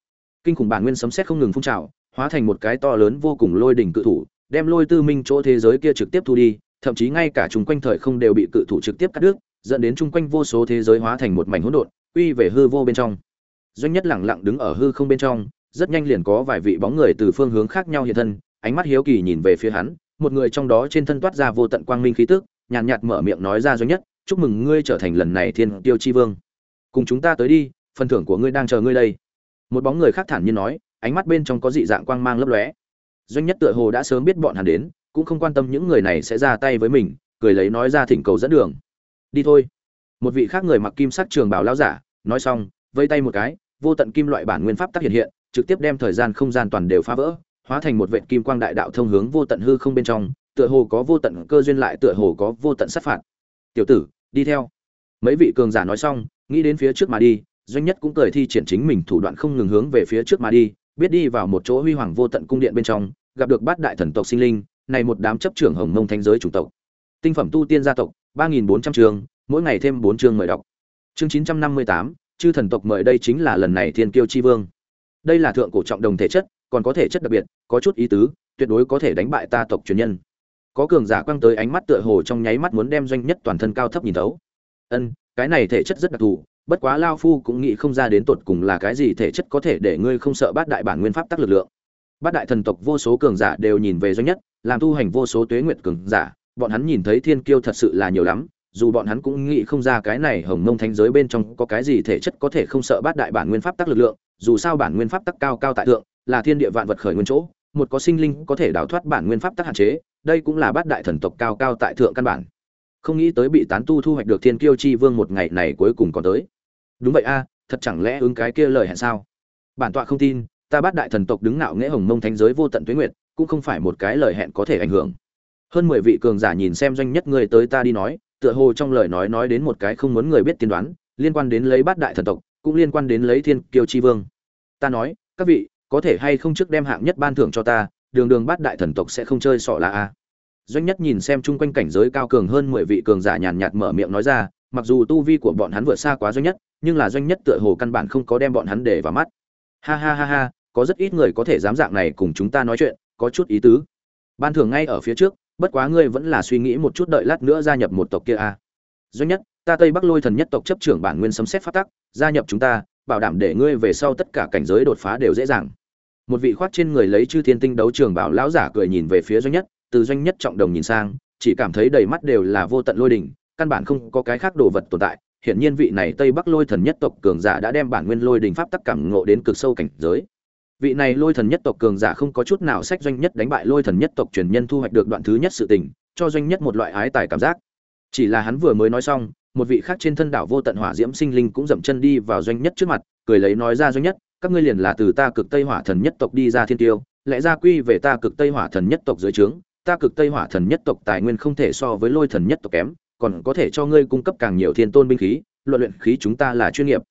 Kinh khủng bản nguyên sấm sét không ngừng phun trào hóa thành một cái to lớn vô cùng lôi đỉnh cự thủ, đem lôi tư minh chỗ thế giới kia trực tiếp thu đi, thậm chí ngay cả chung quanh thời không đều bị cự thủ trực tiếp cắt đứt, dẫn đến chung quanh vô số thế giới hóa thành một mảnh hỗn độn uy về hư vô bên trong. Doanh nhất lặng lặng đứng ở hư không bên trong, rất nhanh liền có vài vị bóng người từ phương hướng khác nhau hiện thân, ánh mắt hiếu kỳ nhìn về phía hắn, một người trong đó trên thân toát ra vô tận quang minh khí tức, nhàn nhạt mở miệng nói ra doanh nhất, chúc mừng ngươi trở thành lần này thiên tiêu chi vương. Cùng chúng ta tới đi, phần thưởng của ngươi đang chờ ngươi đây. Một bóng người khác thản nhiên nói ánh mắt bên trong có dị dạng quang mang lấp lóe. Doanh nhất tựa hồ đã sớm biết bọn hắn đến, cũng không quan tâm những người này sẽ ra tay với mình, cười lấy nói ra thỉnh cầu dẫn đường. Đi thôi. Một vị khác người mặc kim sắc trường bảo lao giả, nói xong, vây tay một cái, vô tận kim loại bản nguyên pháp tác hiện hiện, trực tiếp đem thời gian không gian toàn đều phá vỡ, hóa thành một vệt kim quang đại đạo thông hướng vô tận hư không bên trong, tựa hồ có vô tận cơ duyên lại tựa hồ có vô tận sát phạt. Tiểu tử, đi theo. Mấy vị cường giả nói xong, nghĩ đến phía trước mà đi, doanh nhất cũng cười thi triển chính mình thủ đoạn không ngừng hướng về phía trước mà đi biết đi vào một chỗ huy hoàng vô tận cung điện bên trong, gặp được bát đại thần tộc sinh linh, này một đám chấp trưởng hồng mông thanh giới chủng tộc. Tinh phẩm tu tiên gia tộc, ba nghìn bốn trăm trường mỗi ngày thêm bốn chương mời đọc. Chương chín trăm năm mươi tám, chư thần tộc mời đây chính là lần này thiên kiêu chi vương. Đây là thượng cổ trọng đồng thể chất, còn có thể chất đặc biệt, có chút ý tứ, tuyệt đối có thể đánh bại ta tộc truyền nhân. Có cường giả quăng tới ánh mắt tựa hồ trong nháy mắt muốn đem doanh nhất toàn thân cao thấp nhìn thấu. Ân, cái này thể chất rất đặc thù bất quá lao phu cũng nghĩ không ra đến tột cùng là cái gì thể chất có thể để ngươi không sợ bát đại bản nguyên pháp tắc lực lượng. Bát đại thần tộc vô số cường giả đều nhìn về doanh nhất, làm tu hành vô số tuế nguyệt cường giả, bọn hắn nhìn thấy thiên kiêu thật sự là nhiều lắm, dù bọn hắn cũng nghĩ không ra cái này hồng mông thánh giới bên trong có cái gì thể chất có thể không sợ bát đại bản nguyên pháp tắc lực lượng, dù sao bản nguyên pháp tắc cao cao tại thượng, là thiên địa vạn vật khởi nguyên chỗ, một có sinh linh có thể đào thoát bản nguyên pháp tắc hạn chế, đây cũng là bát đại thần tộc cao cao tại thượng căn bản. Không nghĩ tới bị tán tu thu hoạch được thiên kiêu chi vương một ngày này cuối cùng còn tới đúng vậy a, thật chẳng lẽ ứng cái kia lời hẹn sao? Bản tọa không tin, ta bắt đại thần tộc đứng ngạo nghễ hồng mông thánh giới vô tận tuế nguyệt, cũng không phải một cái lời hẹn có thể ảnh hưởng. Hơn mười vị cường giả nhìn xem doanh nhất người tới ta đi nói, tựa hồ trong lời nói nói đến một cái không muốn người biết tiên đoán, liên quan đến lấy bát đại thần tộc, cũng liên quan đến lấy thiên kiêu chi vương. Ta nói, các vị, có thể hay không trước đem hạng nhất ban thưởng cho ta, đường đường bát đại thần tộc sẽ không chơi sọ là a. Doanh nhất nhìn xem chung quanh cảnh giới cao cường hơn mười vị cường giả nhàn nhạt mở miệng nói ra mặc dù tu vi của bọn hắn vượt xa quá doanh nhất, nhưng là doanh nhất tựa hồ căn bản không có đem bọn hắn để vào mắt. Ha ha ha ha, có rất ít người có thể dám dạng này cùng chúng ta nói chuyện, có chút ý tứ. Ban thưởng ngay ở phía trước, bất quá ngươi vẫn là suy nghĩ một chút đợi lát nữa gia nhập một tộc kia a doanh nhất, ta tây bắc lôi thần nhất tộc chấp trưởng bản nguyên sấm xét phát tắc, gia nhập chúng ta, bảo đảm để ngươi về sau tất cả cảnh giới đột phá đều dễ dàng. Một vị khoát trên người lấy chư thiên tinh đấu trường bảo lão giả cười nhìn về phía doanh nhất, từ doanh nhất trọng đồng nhìn sang, chỉ cảm thấy đầy mắt đều là vô tận lôi đỉnh căn bản không có cái khác đồ vật tồn tại hiện nhiên vị này tây bắc lôi thần nhất tộc cường giả đã đem bản nguyên lôi đỉnh pháp tắc cảm ngộ đến cực sâu cảnh giới. Vị này lôi thần nhất tộc cường giả không có chút nào sách doanh nhất đánh bại lôi thần nhất tộc truyền nhân thu hoạch được đoạn thứ nhất sự tình, cho doanh nhất một loại ái tài cảm giác. Chỉ là hắn vừa mới nói xong, một vị khác trên thân đảo vô tận hỏa diễm sinh linh cũng dậm chân đi vào doanh nhất trước mặt, cười lấy nói ra doanh nhất, các ngươi liền là từ ta cực tây hỏa thần nhất tộc đi ra thiên tiêu, lẽ ra quy về ta cực tây hỏa thần nhất tộc dưới trướng, ta cực tây hỏa thần nhất tộc tài nguyên không thể so với lôi thần nhất tộc kém còn có thể cho ngươi cung cấp càng nhiều thiên tôn binh khí, luận luyện khí chúng ta là chuyên nghiệp.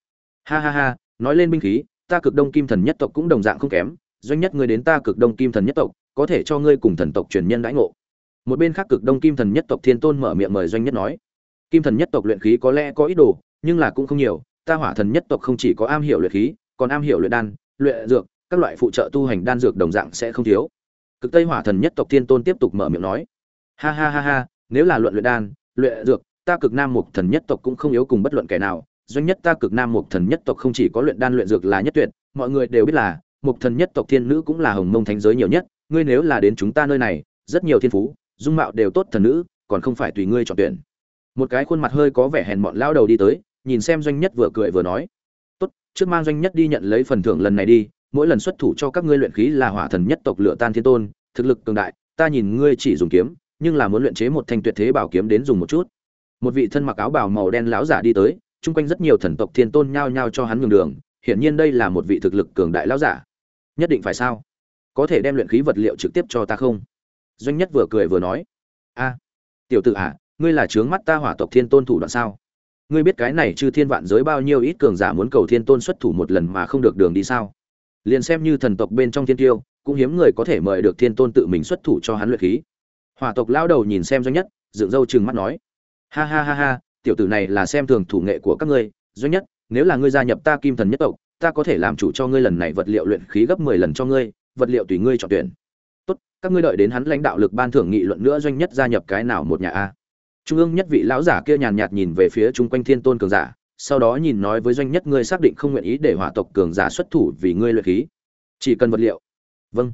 Ha ha ha, nói lên binh khí, ta cực đông kim thần nhất tộc cũng đồng dạng không kém, doanh nhất ngươi đến ta cực đông kim thần nhất tộc, có thể cho ngươi cùng thần tộc truyền nhân đãi ngộ. Một bên khác cực đông kim thần nhất tộc thiên tôn mở miệng mời doanh nhất nói, kim thần nhất tộc luyện khí có lẽ có ít đồ, nhưng là cũng không nhiều, ta hỏa thần nhất tộc không chỉ có am hiểu luyện khí, còn am hiểu luyện đan, luyện dược, các loại phụ trợ tu hành đan dược đồng dạng sẽ không thiếu. Cực tây hỏa thần nhất tộc thiên tôn tiếp tục mở miệng nói, ha ha ha ha, nếu là luận luyện đan luyện dược, ta cực nam mục thần nhất tộc cũng không yếu cùng bất luận kẻ nào, doanh nhất ta cực nam mục thần nhất tộc không chỉ có luyện đan luyện dược là nhất tuyệt, mọi người đều biết là, mục thần nhất tộc thiên nữ cũng là hồng mông thánh giới nhiều nhất, ngươi nếu là đến chúng ta nơi này, rất nhiều thiên phú, dung mạo đều tốt thần nữ, còn không phải tùy ngươi chọn tuyển. Một cái khuôn mặt hơi có vẻ hèn mọn lao đầu đi tới, nhìn xem doanh nhất vừa cười vừa nói, tốt, trước mang doanh nhất đi nhận lấy phần thưởng lần này đi, mỗi lần xuất thủ cho các ngươi luyện khí là hỏa thần nhất tộc lựa tan thiên tôn, thực lực cường đại, ta nhìn ngươi chỉ dùng kiếm nhưng là muốn luyện chế một thanh tuyệt thế bảo kiếm đến dùng một chút. Một vị thân mặc áo bào màu đen lão giả đi tới, chung quanh rất nhiều thần tộc thiên tôn nhao nhao cho hắn nhường đường, hiển nhiên đây là một vị thực lực cường đại lão giả. Nhất định phải sao? Có thể đem luyện khí vật liệu trực tiếp cho ta không? Doanh nhất vừa cười vừa nói. A, tiểu tử à ngươi là trướng mắt ta hỏa tộc thiên tôn thủ đoạn sao? Ngươi biết cái này chư thiên vạn giới bao nhiêu ít cường giả muốn cầu thiên tôn xuất thủ một lần mà không được đường đi sao? Liền xem như thần tộc bên trong thiên tiêu, cũng hiếm người có thể mời được thiên tôn tự mình xuất thủ cho hắn luyện khí hỏa tộc lao đầu nhìn xem doanh nhất, dựng râu chừng mắt nói, ha ha ha ha, tiểu tử này là xem thường thủ nghệ của các ngươi. Doanh nhất, nếu là ngươi gia nhập ta kim thần nhất tộc, ta có thể làm chủ cho ngươi lần này vật liệu luyện khí gấp mười lần cho ngươi, vật liệu tùy ngươi chọn tuyển. Tốt, các ngươi đợi đến hắn lãnh đạo lực ban thưởng nghị luận nữa doanh nhất gia nhập cái nào một nhà a? Trung ương nhất vị lão giả kia nhàn nhạt nhìn về phía chung quanh thiên tôn cường giả, sau đó nhìn nói với doanh nhất, ngươi xác định không nguyện ý để hỏa tộc cường giả xuất thủ vì ngươi luyện khí, chỉ cần vật liệu. Vâng.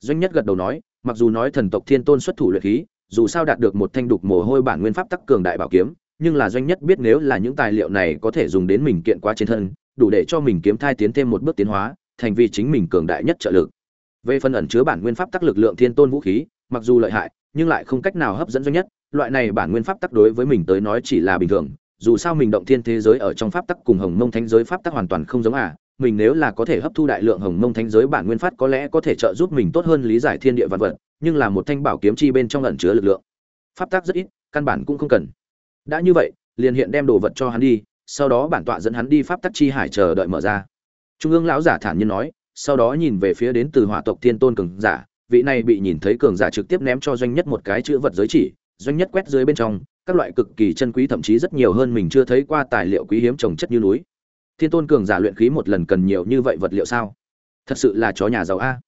Doanh nhất gật đầu nói mặc dù nói thần tộc thiên tôn xuất thủ luyện khí, dù sao đạt được một thanh đục mồ hôi bản nguyên pháp tắc cường đại bảo kiếm, nhưng là doanh nhất biết nếu là những tài liệu này có thể dùng đến mình kiện quá trên thân, đủ để cho mình kiếm thai tiến thêm một bước tiến hóa, thành vì chính mình cường đại nhất trợ lực. Về phần ẩn chứa bản nguyên pháp tắc lực lượng thiên tôn vũ khí, mặc dù lợi hại, nhưng lại không cách nào hấp dẫn doanh nhất, loại này bản nguyên pháp tắc đối với mình tới nói chỉ là bình thường, dù sao mình động thiên thế giới ở trong pháp tắc cùng hồng mông thánh giới pháp tắc hoàn toàn không giống à mình nếu là có thể hấp thu đại lượng hồng mông thánh giới bản nguyên phát có lẽ có thể trợ giúp mình tốt hơn lý giải thiên địa vật vật, nhưng là một thanh bảo kiếm chi bên trong ẩn chứa lực lượng. Pháp tắc rất ít, căn bản cũng không cần. Đã như vậy, liền hiện đem đồ vật cho hắn đi, sau đó bản tọa dẫn hắn đi pháp tắc chi hải chờ đợi mở ra. Trung ương lão giả thản nhiên nói, sau đó nhìn về phía đến từ hỏa tộc thiên tôn cường giả, vị này bị nhìn thấy cường giả trực tiếp ném cho doanh nhất một cái chữ vật giới chỉ, doanh nhất quét dưới bên trong, các loại cực kỳ chân quý thậm chí rất nhiều hơn mình chưa thấy qua tài liệu quý hiếm trồng chất như núi thiên tôn cường giả luyện khí một lần cần nhiều như vậy vật liệu sao? Thật sự là chó nhà giàu a.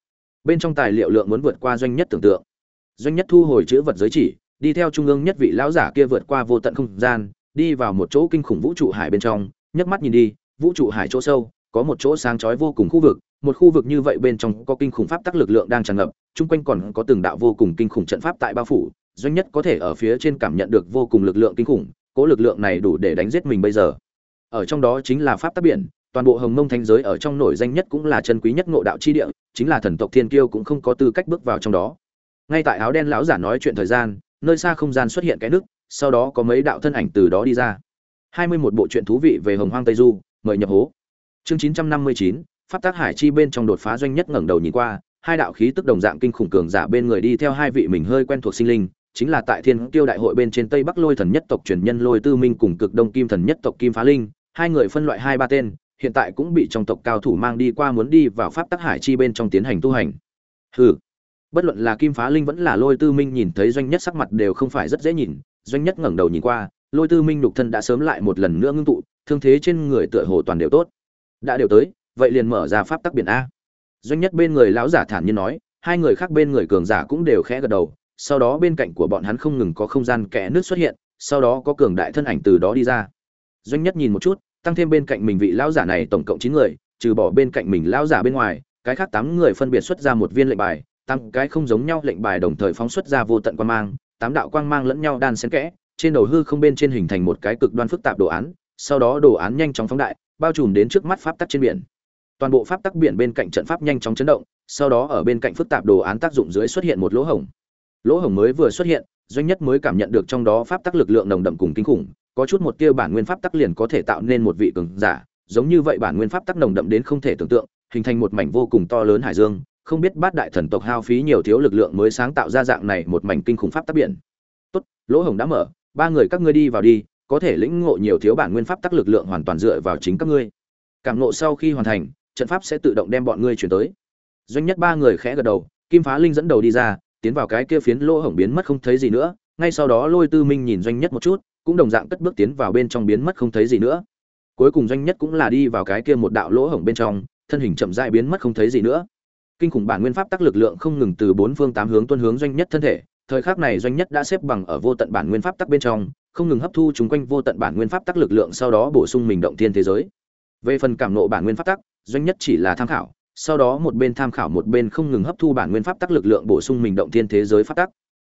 Bên trong tài liệu lượng muốn vượt qua doanh nhất tưởng tượng. Doanh nhất thu hồi chữ vật giới chỉ, đi theo trung ương nhất vị lão giả kia vượt qua vô tận không gian, đi vào một chỗ kinh khủng vũ trụ hải bên trong, nhấc mắt nhìn đi, vũ trụ hải chỗ sâu, có một chỗ sáng chói vô cùng khu vực, một khu vực như vậy bên trong có kinh khủng pháp tắc lực lượng đang tràn ngập, chung quanh còn có từng đạo vô cùng kinh khủng trận pháp tại bao phủ, doanh nhất có thể ở phía trên cảm nhận được vô cùng lực lượng kinh khủng, cố lực lượng này đủ để đánh giết mình bây giờ ở trong đó chính là pháp tắc biển, toàn bộ hồng mông thanh giới ở trong nổi danh nhất cũng là chân quý nhất ngộ đạo chi địa, chính là thần tộc thiên kiêu cũng không có tư cách bước vào trong đó. Ngay tại áo đen lão giả nói chuyện thời gian, nơi xa không gian xuất hiện cái nước, sau đó có mấy đạo thân ảnh từ đó đi ra. Hai mươi một bộ truyện thú vị về hồng hoang tây du, mời nhập hố. Chương chín trăm năm mươi chín, pháp tác hải chi bên trong đột phá doanh nhất ngẩng đầu nhìn qua, hai đạo khí tức đồng dạng kinh khủng cường giả bên người đi theo hai vị mình hơi quen thuộc sinh linh, chính là tại thiên tiêu đại hội bên trên tây bắc lôi thần nhất tộc truyền nhân lôi tư minh cùng cực đông kim thần nhất tộc kim phá linh hai người phân loại hai ba tên, hiện tại cũng bị trong tộc cao thủ mang đi qua muốn đi vào pháp tắc hải chi bên trong tiến hành tu hành. Hừ, bất luận là kim phá linh vẫn là lôi tư minh nhìn thấy doanh nhất sắc mặt đều không phải rất dễ nhìn, doanh nhất ngẩng đầu nhìn qua, lôi tư minh nhục thân đã sớm lại một lần nữa ngưng tụ, thương thế trên người tựa hồ toàn đều tốt. Đã đều tới, vậy liền mở ra pháp tắc biển a. Doanh nhất bên người lão giả thản nhiên nói, hai người khác bên người cường giả cũng đều khẽ gật đầu, sau đó bên cạnh của bọn hắn không ngừng có không gian kẽ nước xuất hiện, sau đó có cường đại thân ảnh từ đó đi ra doanh nhất nhìn một chút, tăng thêm bên cạnh mình vị lão giả này tổng cộng chín người, trừ bỏ bên cạnh mình lão giả bên ngoài, cái khác tám người phân biệt xuất ra một viên lệnh bài, tám cái không giống nhau lệnh bài đồng thời phóng xuất ra vô tận quang mang, tám đạo quang mang lẫn nhau đan xen kẽ, trên đầu hư không bên trên hình thành một cái cực đoan phức tạp đồ án, sau đó đồ án nhanh chóng phóng đại, bao trùm đến trước mắt pháp tắc trên biển. Toàn bộ pháp tắc biển bên cạnh trận pháp nhanh chóng chấn động, sau đó ở bên cạnh phức tạp đồ án tác dụng dưới xuất hiện một lỗ hổng. Lỗ hổng mới vừa xuất hiện, doanh nhất mới cảm nhận được trong đó pháp tắc lực lượng nồng đậm cùng kinh khủng có chút một tia bản nguyên pháp tắc liền có thể tạo nên một vị cường giả, giống như vậy bản nguyên pháp tắc nồng đậm đến không thể tưởng tượng, hình thành một mảnh vô cùng to lớn hải dương, không biết bát đại thần tộc hao phí nhiều thiếu lực lượng mới sáng tạo ra dạng này một mảnh kinh khủng pháp tắc biển. Tốt, lỗ hổng đã mở, ba người các ngươi đi vào đi, có thể lĩnh ngộ nhiều thiếu bản nguyên pháp tắc lực lượng hoàn toàn dựa vào chính các ngươi. Cảm ngộ sau khi hoàn thành, trận pháp sẽ tự động đem bọn ngươi chuyển tới. Doanh nhất ba người khẽ gật đầu, kim phá linh dẫn đầu đi ra, tiến vào cái kia phiến lỗ hổng biến mất không thấy gì nữa, ngay sau đó lôi tư minh nhìn doanh nhất một chút cũng đồng dạng cất bước tiến vào bên trong biến mất không thấy gì nữa. Cuối cùng doanh nhất cũng là đi vào cái kia một đạo lỗ hổng bên trong, thân hình chậm rãi biến mất không thấy gì nữa. Kinh khủng bản nguyên pháp tắc lực lượng không ngừng từ bốn phương tám hướng tuân hướng doanh nhất thân thể, thời khắc này doanh nhất đã xếp bằng ở vô tận bản nguyên pháp tắc bên trong, không ngừng hấp thu chúng quanh vô tận bản nguyên pháp tắc lực lượng sau đó bổ sung mình động thiên thế giới. Về phần cảm nộ bản nguyên pháp tắc, doanh nhất chỉ là tham khảo, sau đó một bên tham khảo một bên không ngừng hấp thu bản nguyên pháp tắc lực lượng bổ sung mình động thiên thế giới pháp tắc.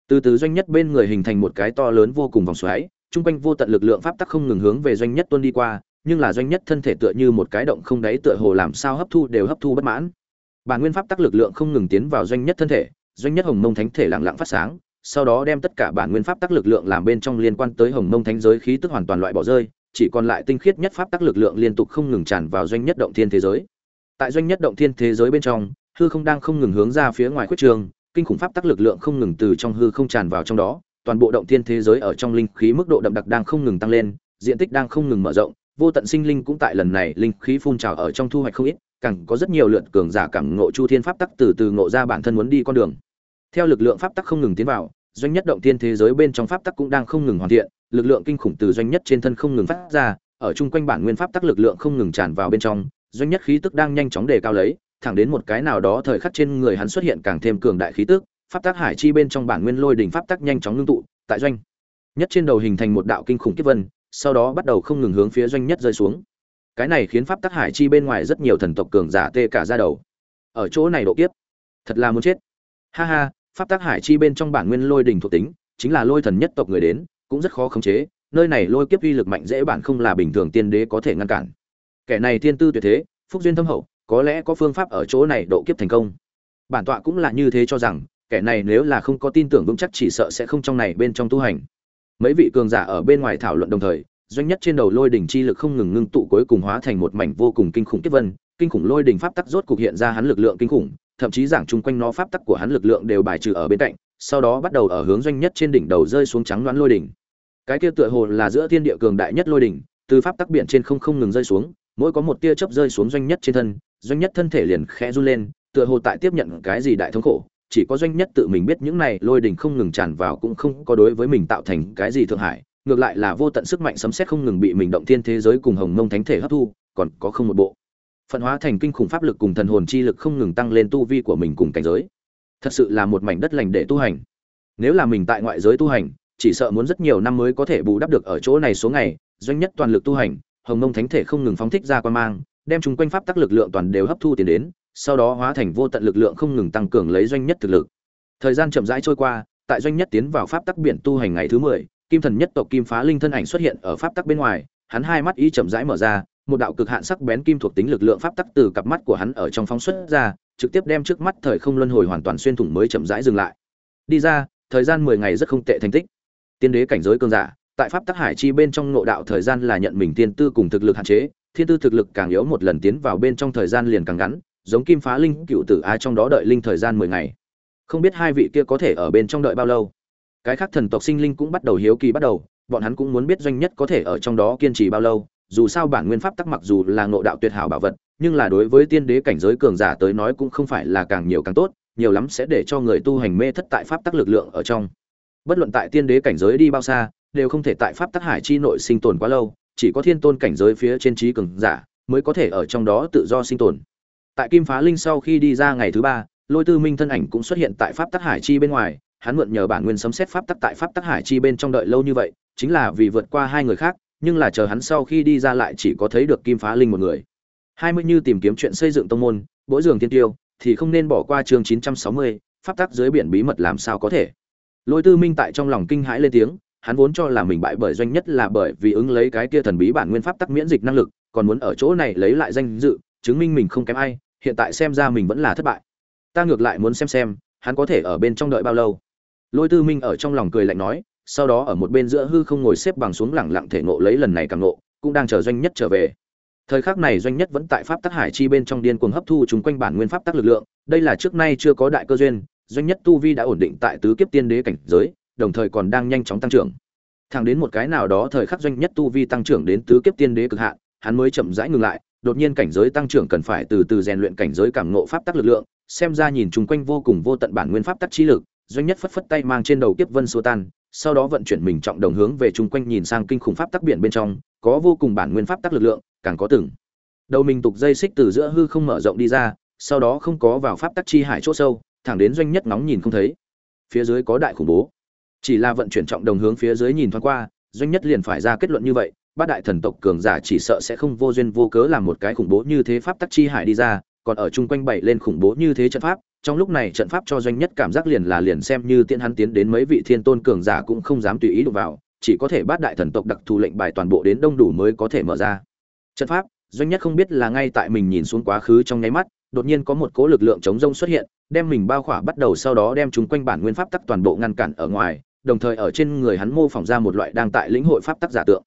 Từ từ doanh nhất bên người hình thành một cái to lớn vô cùng vòng xoáy chung quanh vô tận lực lượng pháp tắc không ngừng hướng về doanh nhất tuân đi qua, nhưng là doanh nhất thân thể tựa như một cái động không đáy tựa hồ làm sao hấp thu đều hấp thu bất mãn. Bản nguyên pháp tắc lực lượng không ngừng tiến vào doanh nhất thân thể, doanh nhất hồng mông thánh thể lặng lặng phát sáng, sau đó đem tất cả bản nguyên pháp tắc lực lượng làm bên trong liên quan tới hồng mông thánh giới khí tức hoàn toàn loại bỏ rơi, chỉ còn lại tinh khiết nhất pháp tắc lực lượng liên tục không ngừng tràn vào doanh nhất động thiên thế giới. Tại doanh nhất động thiên thế giới bên trong, hư không đang không ngừng hướng ra phía ngoài khuyết trường, kinh khủng pháp tắc lực lượng không ngừng từ trong hư không tràn vào trong đó toàn bộ động thiên thế giới ở trong linh khí mức độ đậm đặc đang không ngừng tăng lên, diện tích đang không ngừng mở rộng, vô tận sinh linh cũng tại lần này linh khí phun trào ở trong thu hoạch không ít, càng có rất nhiều lượt cường giả cảm ngộ chu thiên pháp tắc từ từ ngộ ra bản thân muốn đi con đường. Theo lực lượng pháp tắc không ngừng tiến vào, doanh nhất động thiên thế giới bên trong pháp tắc cũng đang không ngừng hoàn thiện, lực lượng kinh khủng từ doanh nhất trên thân không ngừng phát ra, ở chung quanh bản nguyên pháp tắc lực lượng không ngừng tràn vào bên trong, doanh nhất khí tức đang nhanh chóng đề cao lấy, thẳng đến một cái nào đó thời khắc trên người hắn xuất hiện càng thêm cường đại khí tức pháp Tác hải chi bên trong bản nguyên lôi đỉnh pháp Tác nhanh chóng ngưng tụ, tại doanh nhất trên đầu hình thành một đạo kinh khủng kiếp vân, sau đó bắt đầu không ngừng hướng phía doanh nhất rơi xuống. Cái này khiến pháp Tác hải chi bên ngoài rất nhiều thần tộc cường giả tê cả ra đầu. Ở chỗ này độ kiếp, thật là muốn chết. Ha ha, pháp Tác hải chi bên trong bản nguyên lôi đỉnh thuộc tính, chính là lôi thần nhất tộc người đến, cũng rất khó khống chế, nơi này lôi kiếp uy lực mạnh dễ bản không là bình thường tiên đế có thể ngăn cản. Kẻ này thiên tư tuyệt thế, phúc duyên thâm hậu, có lẽ có phương pháp ở chỗ này độ kiếp thành công. Bản tọa cũng là như thế cho rằng kẻ này nếu là không có tin tưởng vững chắc chỉ sợ sẽ không trong này bên trong tu hành. Mấy vị cường giả ở bên ngoài thảo luận đồng thời, doanh nhất trên đầu lôi đỉnh chi lực không ngừng ngưng tụ cuối cùng hóa thành một mảnh vô cùng kinh khủng kiếp vân, kinh khủng lôi đỉnh pháp tắc rốt cục hiện ra hắn lực lượng kinh khủng, thậm chí giảng chung quanh nó pháp tắc của hắn lực lượng đều bài trừ ở bên cạnh, sau đó bắt đầu ở hướng doanh nhất trên đỉnh đầu rơi xuống trắng đoán lôi đỉnh. Cái kia tựa hồ là giữa thiên địa cường đại nhất lôi đỉnh, từ pháp tắc biển trên không không ngừng rơi xuống, mỗi có một tia chớp rơi xuống doanh nhất trên thân, doanh nhất thân thể liền khẽ run lên, tựa hồ tại tiếp nhận cái gì đại thống khổ chỉ có doanh nhất tự mình biết những này lôi đình không ngừng tràn vào cũng không có đối với mình tạo thành cái gì thượng hải ngược lại là vô tận sức mạnh sấm xét không ngừng bị mình động thiên thế giới cùng hồng mông thánh thể hấp thu, còn có không một bộ. Phận hóa thành kinh khủng pháp lực cùng thần hồn chi lực không ngừng tăng lên tu vi của mình cùng cảnh giới. Thật sự là một mảnh đất lành để tu hành. Nếu là mình tại ngoại giới tu hành, chỉ sợ muốn rất nhiều năm mới có thể bù đắp được ở chỗ này số ngày, doanh nhất toàn lực tu hành, hồng mông thánh thể không ngừng phóng thích ra quan mang, đem chúng quanh pháp tắc lực lượng toàn đều hấp thu tiền đến sau đó hóa thành vô tận lực lượng không ngừng tăng cường lấy doanh nhất thực lực. Thời gian chậm rãi trôi qua, tại doanh nhất tiến vào pháp tắc biển tu hành ngày thứ mười, kim thần nhất tộc kim phá linh thân ảnh xuất hiện ở pháp tắc bên ngoài, hắn hai mắt ý chậm rãi mở ra, một đạo cực hạn sắc bén kim thuộc tính lực lượng pháp tắc từ cặp mắt của hắn ở trong phóng xuất ra, trực tiếp đem trước mắt thời không luân hồi hoàn toàn xuyên thủng mới chậm rãi dừng lại. Đi ra, thời gian mười ngày rất không tệ thành tích. Tiên đế cảnh giới cường giả, tại pháp tắc hải chi bên trong nội đạo thời gian là nhận mình tiên tư cùng thực lực hạn chế, thiên tư thực lực càng yếu một lần tiến vào bên trong thời gian liền càng ngắn giống kim phá linh cựu tử a trong đó đợi linh thời gian mười ngày. Không biết hai vị kia có thể ở bên trong đợi bao lâu. Cái khác thần tộc sinh linh cũng bắt đầu hiếu kỳ bắt đầu, bọn hắn cũng muốn biết doanh nhất có thể ở trong đó kiên trì bao lâu, dù sao bản nguyên pháp tắc mặc dù là ngộ đạo tuyệt hảo bảo vật, nhưng là đối với tiên đế cảnh giới cường giả tới nói cũng không phải là càng nhiều càng tốt, nhiều lắm sẽ để cho người tu hành mê thất tại pháp tắc lực lượng ở trong. Bất luận tại tiên đế cảnh giới đi bao xa, đều không thể tại pháp tắc hải chi nội sinh tồn quá lâu, chỉ có thiên tôn cảnh giới phía trên trí cường giả mới có thể ở trong đó tự do sinh tồn tại kim phá linh sau khi đi ra ngày thứ ba, lôi tư minh thân ảnh cũng xuất hiện tại pháp tắc hải chi bên ngoài, hắn mượn nhờ bản nguyên sấm xét pháp tắc tại pháp tắc hải chi bên trong đợi lâu như vậy, chính là vì vượt qua hai người khác, nhưng là chờ hắn sau khi đi ra lại chỉ có thấy được kim phá linh một người. Hai mươi như tìm kiếm chuyện xây dựng tông môn mỗi giường thiên tiêu, thì không nên bỏ qua chương chín trăm sáu mươi, pháp tắc dưới biển bí mật làm sao có thể. Lôi tư minh tại trong lòng kinh hãi lên tiếng, hắn vốn cho là mình bại bởi doanh nhất là bởi vì ứng lấy cái kia thần bí bản nguyên pháp tắc miễn dịch năng lực, còn muốn ở chỗ này lấy lại danh dự chứng minh mình không kém ai, hiện tại xem ra mình vẫn là thất bại. Ta ngược lại muốn xem xem, hắn có thể ở bên trong đợi bao lâu. Lôi tư minh ở trong lòng cười lạnh nói, sau đó ở một bên giữa hư không ngồi xếp bằng xuống lẳng lặng thể ngộ lấy lần này càng ngộ, cũng đang chờ doanh nhất trở về. Thời khắc này doanh nhất vẫn tại pháp tắc hải chi bên trong điên cuồng hấp thu chúng quanh bản nguyên pháp tắc lực lượng, đây là trước nay chưa có đại cơ duyên, doanh nhất tu vi đã ổn định tại tứ kiếp tiên đế cảnh giới, đồng thời còn đang nhanh chóng tăng trưởng. Thẳng đến một cái nào đó thời khắc doanh nhất tu vi tăng trưởng đến tứ kiếp tiên đế cực hạn, hắn mới chậm rãi ngừng lại đột nhiên cảnh giới tăng trưởng cần phải từ từ rèn luyện cảnh giới cảm ngộ pháp tắc lực lượng, xem ra nhìn chung quanh vô cùng vô tận bản nguyên pháp tắc chi lực, doanh nhất phất phất tay mang trên đầu kiếp vân xua tan, sau đó vận chuyển mình trọng đồng hướng về chung quanh nhìn sang kinh khủng pháp tắc biển bên trong, có vô cùng bản nguyên pháp tắc lực lượng, càng có từng. Đầu mình tục dây xích từ giữa hư không mở rộng đi ra, sau đó không có vào pháp tắc chi hải chỗ sâu, thẳng đến doanh nhất nóng nhìn không thấy. Phía dưới có đại khủng bố. Chỉ là vận chuyển trọng đồng hướng phía dưới nhìn thoáng qua, doanh nhất liền phải ra kết luận như vậy bát đại thần tộc cường giả chỉ sợ sẽ không vô duyên vô cớ làm một cái khủng bố như thế pháp tắc chi hải đi ra, còn ở chung quanh bảy lên khủng bố như thế trận pháp, trong lúc này trận pháp cho doanh nhất cảm giác liền là liền xem như tiện hắn tiến đến mấy vị thiên tôn cường giả cũng không dám tùy ý đụng vào, chỉ có thể bát đại thần tộc đặc thù lệnh bài toàn bộ đến đông đủ mới có thể mở ra. Trận pháp, doanh nhất không biết là ngay tại mình nhìn xuống quá khứ trong nháy mắt, đột nhiên có một cố lực lượng chống rông xuất hiện, đem mình bao khỏa bắt đầu sau đó đem chúng quanh bản nguyên pháp tắc toàn bộ ngăn cản ở ngoài, đồng thời ở trên người hắn mô phỏng ra một loại đang tại lĩnh hội pháp tắc giả tượng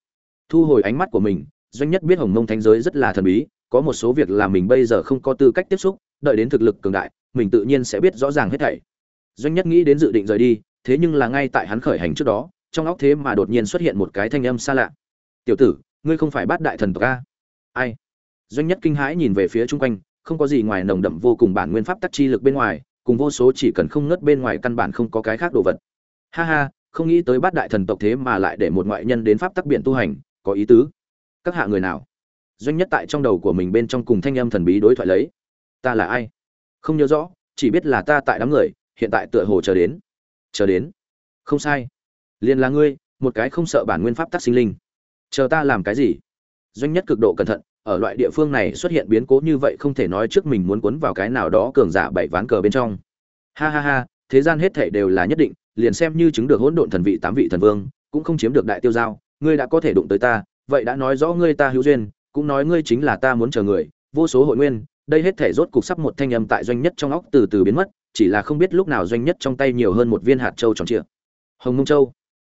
thu hồi ánh mắt của mình, doanh nhất biết hồng mông thánh giới rất là thần bí, có một số việc là mình bây giờ không có tư cách tiếp xúc, đợi đến thực lực cường đại, mình tự nhiên sẽ biết rõ ràng hết thảy. Doanh nhất nghĩ đến dự định rời đi, thế nhưng là ngay tại hắn khởi hành trước đó, trong óc thế mà đột nhiên xuất hiện một cái thanh âm xa lạ. Tiểu tử, ngươi không phải bắt đại thần tộc a? Ai? Doanh nhất kinh hãi nhìn về phía chung quanh, không có gì ngoài nồng đậm vô cùng bản nguyên pháp tắc chi lực bên ngoài, cùng vô số chỉ cần không ngớt bên ngoài căn bản không có cái khác đồ vật. Ha ha, không nghĩ tới bát đại thần tộc thế mà lại để một ngoại nhân đến pháp tắc biển tu hành có ý tứ. Các hạ người nào? Doanh nhất tại trong đầu của mình bên trong cùng thanh âm thần bí đối thoại lấy. Ta là ai? Không nhớ rõ, chỉ biết là ta tại đám người, hiện tại tựa hồ chờ đến. Chờ đến? Không sai. Liền là ngươi, một cái không sợ bản nguyên pháp tắc sinh linh. Chờ ta làm cái gì? Doanh nhất cực độ cẩn thận, ở loại địa phương này xuất hiện biến cố như vậy không thể nói trước mình muốn cuốn vào cái nào đó cường giả bảy ván cờ bên trong. Ha ha ha, thế gian hết thể đều là nhất định, liền xem như chứng được hỗn độn thần vị tám vị thần vương, cũng không chiếm được đại tiêu giao ngươi đã có thể đụng tới ta, vậy đã nói rõ ngươi ta hữu duyên, cũng nói ngươi chính là ta muốn chờ người, vô số hội nguyên, đây hết thể rốt cục sắp một thanh âm tại doanh nhất trong óc từ từ biến mất, chỉ là không biết lúc nào doanh nhất trong tay nhiều hơn một viên hạt châu tròn trịa. Hồng mông châu.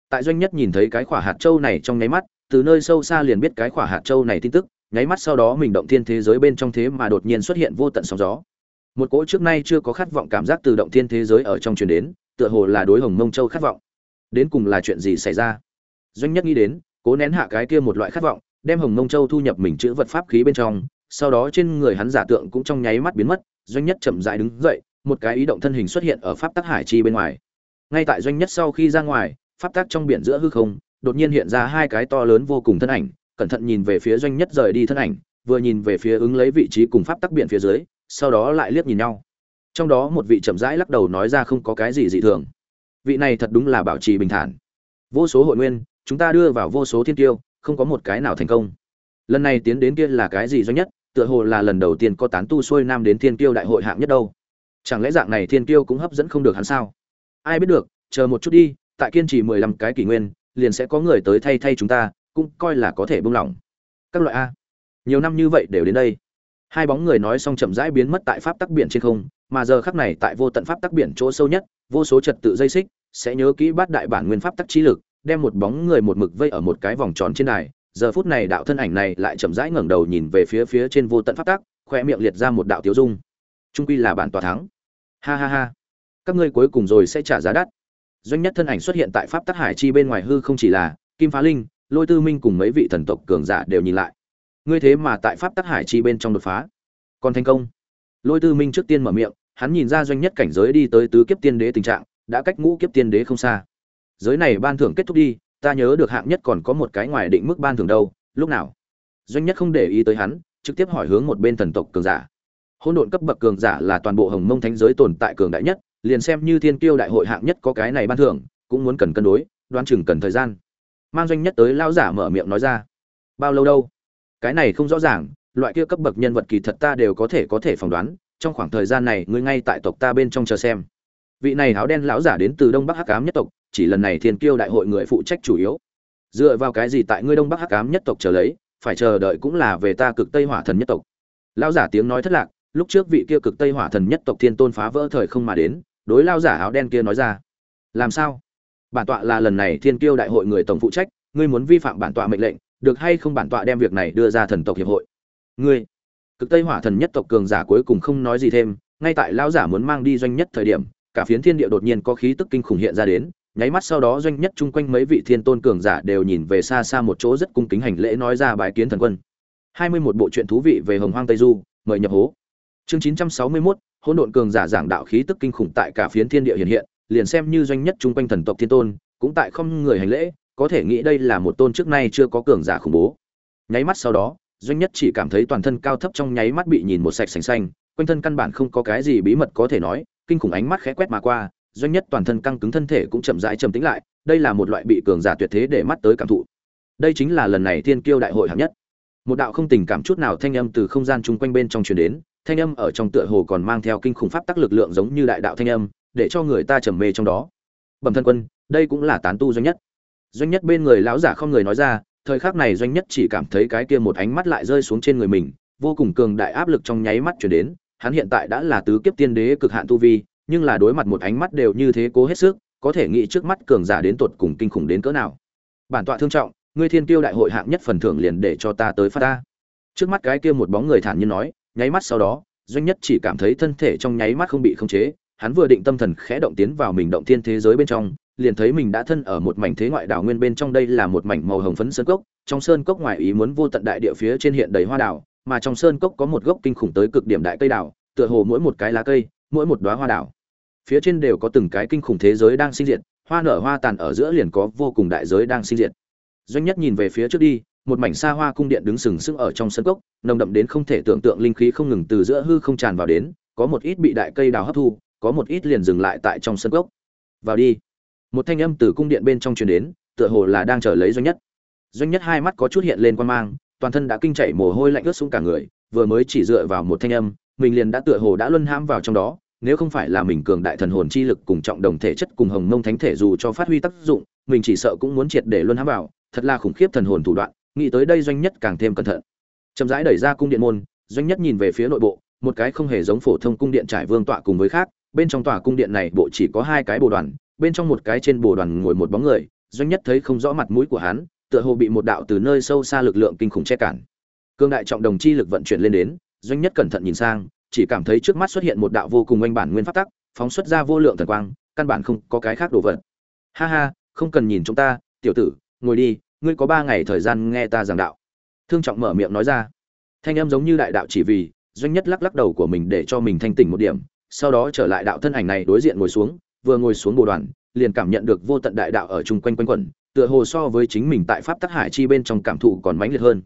Tại doanh nhất nhìn thấy cái quả hạt châu này trong nháy mắt, từ nơi sâu xa liền biết cái quả hạt châu này tin tức, nháy mắt sau đó mình động thiên thế giới bên trong thế mà đột nhiên xuất hiện vô tận sóng gió. Một cỗ trước nay chưa có khát vọng cảm giác từ động thiên thế giới ở trong truyền đến, tựa hồ là đối hồng mông châu khát vọng. Đến cùng là chuyện gì xảy ra? Doanh nhất nghĩ đến, cố nén hạ cái kia một loại khát vọng, đem hồng mông châu thu nhập mình chữ vật pháp khí bên trong, sau đó trên người hắn giả tượng cũng trong nháy mắt biến mất, doanh nhất chậm rãi đứng dậy, một cái ý động thân hình xuất hiện ở pháp tắc hải chi bên ngoài. Ngay tại doanh nhất sau khi ra ngoài, pháp tắc trong biển giữa hư không, đột nhiên hiện ra hai cái to lớn vô cùng thân ảnh, cẩn thận nhìn về phía doanh nhất rời đi thân ảnh, vừa nhìn về phía ứng lấy vị trí cùng pháp tắc biển phía dưới, sau đó lại liếc nhìn nhau. Trong đó một vị chậm rãi lắc đầu nói ra không có cái gì dị thường. Vị này thật đúng là bảo trì bình thản. Vô số hội nguyên chúng ta đưa vào vô số thiên tiêu, không có một cái nào thành công. Lần này tiến đến kia là cái gì doanh nhất, tựa hồ là lần đầu tiên có tán tu xuôi nam đến thiên tiêu đại hội hạng nhất đâu. Chẳng lẽ dạng này thiên tiêu cũng hấp dẫn không được hắn sao? Ai biết được, chờ một chút đi, tại kiên trì mười lăm cái kỷ nguyên, liền sẽ có người tới thay thay chúng ta, cũng coi là có thể buông lỏng. Các loại a. Nhiều năm như vậy đều đến đây. Hai bóng người nói xong chậm rãi biến mất tại pháp tắc biển trên không, mà giờ khắc này tại vô tận pháp tắc biển chỗ sâu nhất, vô số trật tự dây xích, sẽ nhớ kỹ bát đại bản nguyên pháp tắc trí lực đem một bóng người một mực vây ở một cái vòng tròn trên đài. Giờ phút này đạo thân ảnh này lại chậm rãi ngẩng đầu nhìn về phía phía trên vô tận pháp tắc, khoe miệng liệt ra một đạo tiếu dung. Trung quy là bản tòa thắng. Ha ha ha. Các ngươi cuối cùng rồi sẽ trả giá đắt. Doanh nhất thân ảnh xuất hiện tại pháp tắc hải chi bên ngoài hư không chỉ là kim phá linh, lôi tư minh cùng mấy vị thần tộc cường giả đều nhìn lại. Ngươi thế mà tại pháp tắc hải chi bên trong đột phá. Còn thành công. Lôi tư minh trước tiên mở miệng, hắn nhìn ra doanh nhất cảnh giới đi tới tứ kiếp tiên đế tình trạng, đã cách ngũ kiếp tiên đế không xa giới này ban thưởng kết thúc đi, ta nhớ được hạng nhất còn có một cái ngoài định mức ban thưởng đâu, lúc nào? Doanh nhất không để ý tới hắn, trực tiếp hỏi hướng một bên thần tộc cường giả. Hôn độn cấp bậc cường giả là toàn bộ hồng mông thánh giới tồn tại cường đại nhất, liền xem như thiên kiêu đại hội hạng nhất có cái này ban thưởng, cũng muốn cần cân đối, đoán chừng cần thời gian. Mang doanh nhất tới lao giả mở miệng nói ra. Bao lâu đâu? Cái này không rõ ràng, loại kia cấp bậc nhân vật kỳ thật ta đều có thể có thể phỏng đoán, trong khoảng thời gian này ngươi ngay tại tộc ta bên trong chờ xem. Vị này áo đen lão giả đến từ đông bắc hắc cám nhất tộc chỉ lần này thiên kiêu đại hội người phụ trách chủ yếu. Dựa vào cái gì tại ngươi đông bắc hắc ám nhất tộc chờ lấy, phải chờ đợi cũng là về ta cực tây hỏa thần nhất tộc. Lão giả tiếng nói thất lạc, lúc trước vị kia cực tây hỏa thần nhất tộc thiên tôn phá vỡ thời không mà đến, đối lao giả áo đen kia nói ra. Làm sao? Bản tọa là lần này thiên kiêu đại hội người tổng phụ trách, ngươi muốn vi phạm bản tọa mệnh lệnh, được hay không bản tọa đem việc này đưa ra thần tộc hiệp hội? Ngươi, cực tây hỏa thần nhất tộc cường giả cuối cùng không nói gì thêm, ngay tại lão giả muốn mang đi doanh nhất thời điểm, cả phiến thiên địa đột nhiên có khí tức kinh khủng hiện ra đến nháy mắt sau đó doanh nhất chung quanh mấy vị thiên tôn cường giả đều nhìn về xa xa một chỗ rất cung kính hành lễ nói ra bài kiến thần quân. Hai mươi một bộ truyện thú vị về hồng hoang tây du mời nhập hố. Chương chín trăm sáu mươi 961, hỗn độn cường giả giảng đạo khí tức kinh khủng tại cả phiến thiên địa hiện hiện liền xem như doanh nhất chung quanh thần tộc thiên tôn cũng tại không người hành lễ có thể nghĩ đây là một tôn trước nay chưa có cường giả khủng bố. Nháy mắt sau đó doanh nhất chỉ cảm thấy toàn thân cao thấp trong nháy mắt bị nhìn một sạch sành xanh quanh thân căn bản không có cái gì bí mật có thể nói kinh khủng ánh mắt khẽ quét mà qua doanh nhất toàn thân căng cứng thân thể cũng chậm rãi trầm tĩnh lại, đây là một loại bị cường giả tuyệt thế để mắt tới cảm thụ. Đây chính là lần này thiên kiêu đại hội hạng nhất. Một đạo không tình cảm chút nào thanh âm từ không gian chung quanh bên trong truyền đến, thanh âm ở trong tựa hồ còn mang theo kinh khủng pháp tắc lực lượng giống như đại đạo thanh âm, để cho người ta trầm mê trong đó. Bẩm thân quân, đây cũng là tán tu doanh nhất. Doanh nhất bên người lão giả không người nói ra, thời khắc này doanh nhất chỉ cảm thấy cái kia một ánh mắt lại rơi xuống trên người mình, vô cùng cường đại áp lực trong nháy mắt chuyển đến, hắn hiện tại đã là tứ kiếp tiên đế cực hạn tu vi nhưng là đối mặt một ánh mắt đều như thế cố hết sức, có thể nghĩ trước mắt cường giả đến tột cùng kinh khủng đến cỡ nào. Bản tọa thương trọng, ngươi thiên tiêu đại hội hạng nhất phần thưởng liền để cho ta tới phát ta. Trước mắt cái kia một bóng người thản nhiên nói, nháy mắt sau đó, doanh nhất chỉ cảm thấy thân thể trong nháy mắt không bị khống chế, hắn vừa định tâm thần khẽ động tiến vào mình động thiên thế giới bên trong, liền thấy mình đã thân ở một mảnh thế ngoại đảo nguyên bên trong đây là một mảnh màu hồng phấn sơn cốc, trong sơn cốc ngoài ý muốn vô tận đại địa phía trên hiện đầy hoa đảo, mà trong sơn cốc có một gốc kinh khủng tới cực điểm đại cây đảo, tựa hồ mỗi một cái lá cây mỗi một đóa hoa đảo. Phía trên đều có từng cái kinh khủng thế giới đang sinh diệt, hoa nở hoa tàn ở giữa liền có vô cùng đại giới đang sinh diệt. Doanh nhất nhìn về phía trước đi, một mảnh xa hoa cung điện đứng sừng sững ở trong sân cốc, nồng đậm đến không thể tưởng tượng linh khí không ngừng từ giữa hư không tràn vào đến, có một ít bị đại cây đào hấp thu, có một ít liền dừng lại tại trong sân cốc. Vào đi. Một thanh âm từ cung điện bên trong truyền đến, tựa hồ là đang chờ lấy doanh nhất. Doanh nhất hai mắt có chút hiện lên quan mang, toàn thân đã kinh chảy mồ hôi lạnh ướt xuống cả người, vừa mới chỉ dựa vào một thanh âm, mình liền đã tựa hồ đã luân hãm vào trong đó nếu không phải là mình cường đại thần hồn chi lực cùng trọng đồng thể chất cùng hồng mông thánh thể dù cho phát huy tác dụng, mình chỉ sợ cũng muốn triệt để luôn hãm vào, thật là khủng khiếp thần hồn thủ đoạn, nghĩ tới đây doanh nhất càng thêm cẩn thận. Chậm rãi đẩy ra cung điện môn, doanh nhất nhìn về phía nội bộ, một cái không hề giống phổ thông cung điện trải vương tọa cùng với khác, bên trong tòa cung điện này bộ chỉ có hai cái bồ đoàn, bên trong một cái trên bồ đoàn ngồi một bóng người, doanh nhất thấy không rõ mặt mũi của hắn, tựa hồ bị một đạo từ nơi sâu xa lực lượng kinh khủng che cản. Cương đại trọng đồng chi lực vận chuyển lên đến, doanh nhất cẩn thận nhìn sang chỉ cảm thấy trước mắt xuất hiện một đạo vô cùng oanh bản nguyên pháp tắc, phóng xuất ra vô lượng thần quang, căn bản không có cái khác đồ vật. Ha ha, không cần nhìn chúng ta, tiểu tử, ngồi đi, ngươi có ba ngày thời gian nghe ta giảng đạo. Thương trọng mở miệng nói ra. Thanh em giống như đại đạo chỉ vì, doanh nhất lắc lắc đầu của mình để cho mình thanh tỉnh một điểm, sau đó trở lại đạo thân ảnh này đối diện ngồi xuống, vừa ngồi xuống bồ đoàn, liền cảm nhận được vô tận đại đạo ở chung quanh quanh quẩn, tựa hồ so với chính mình tại pháp tắc hải chi bên trong cảm thụ còn mãnh liệt hơn.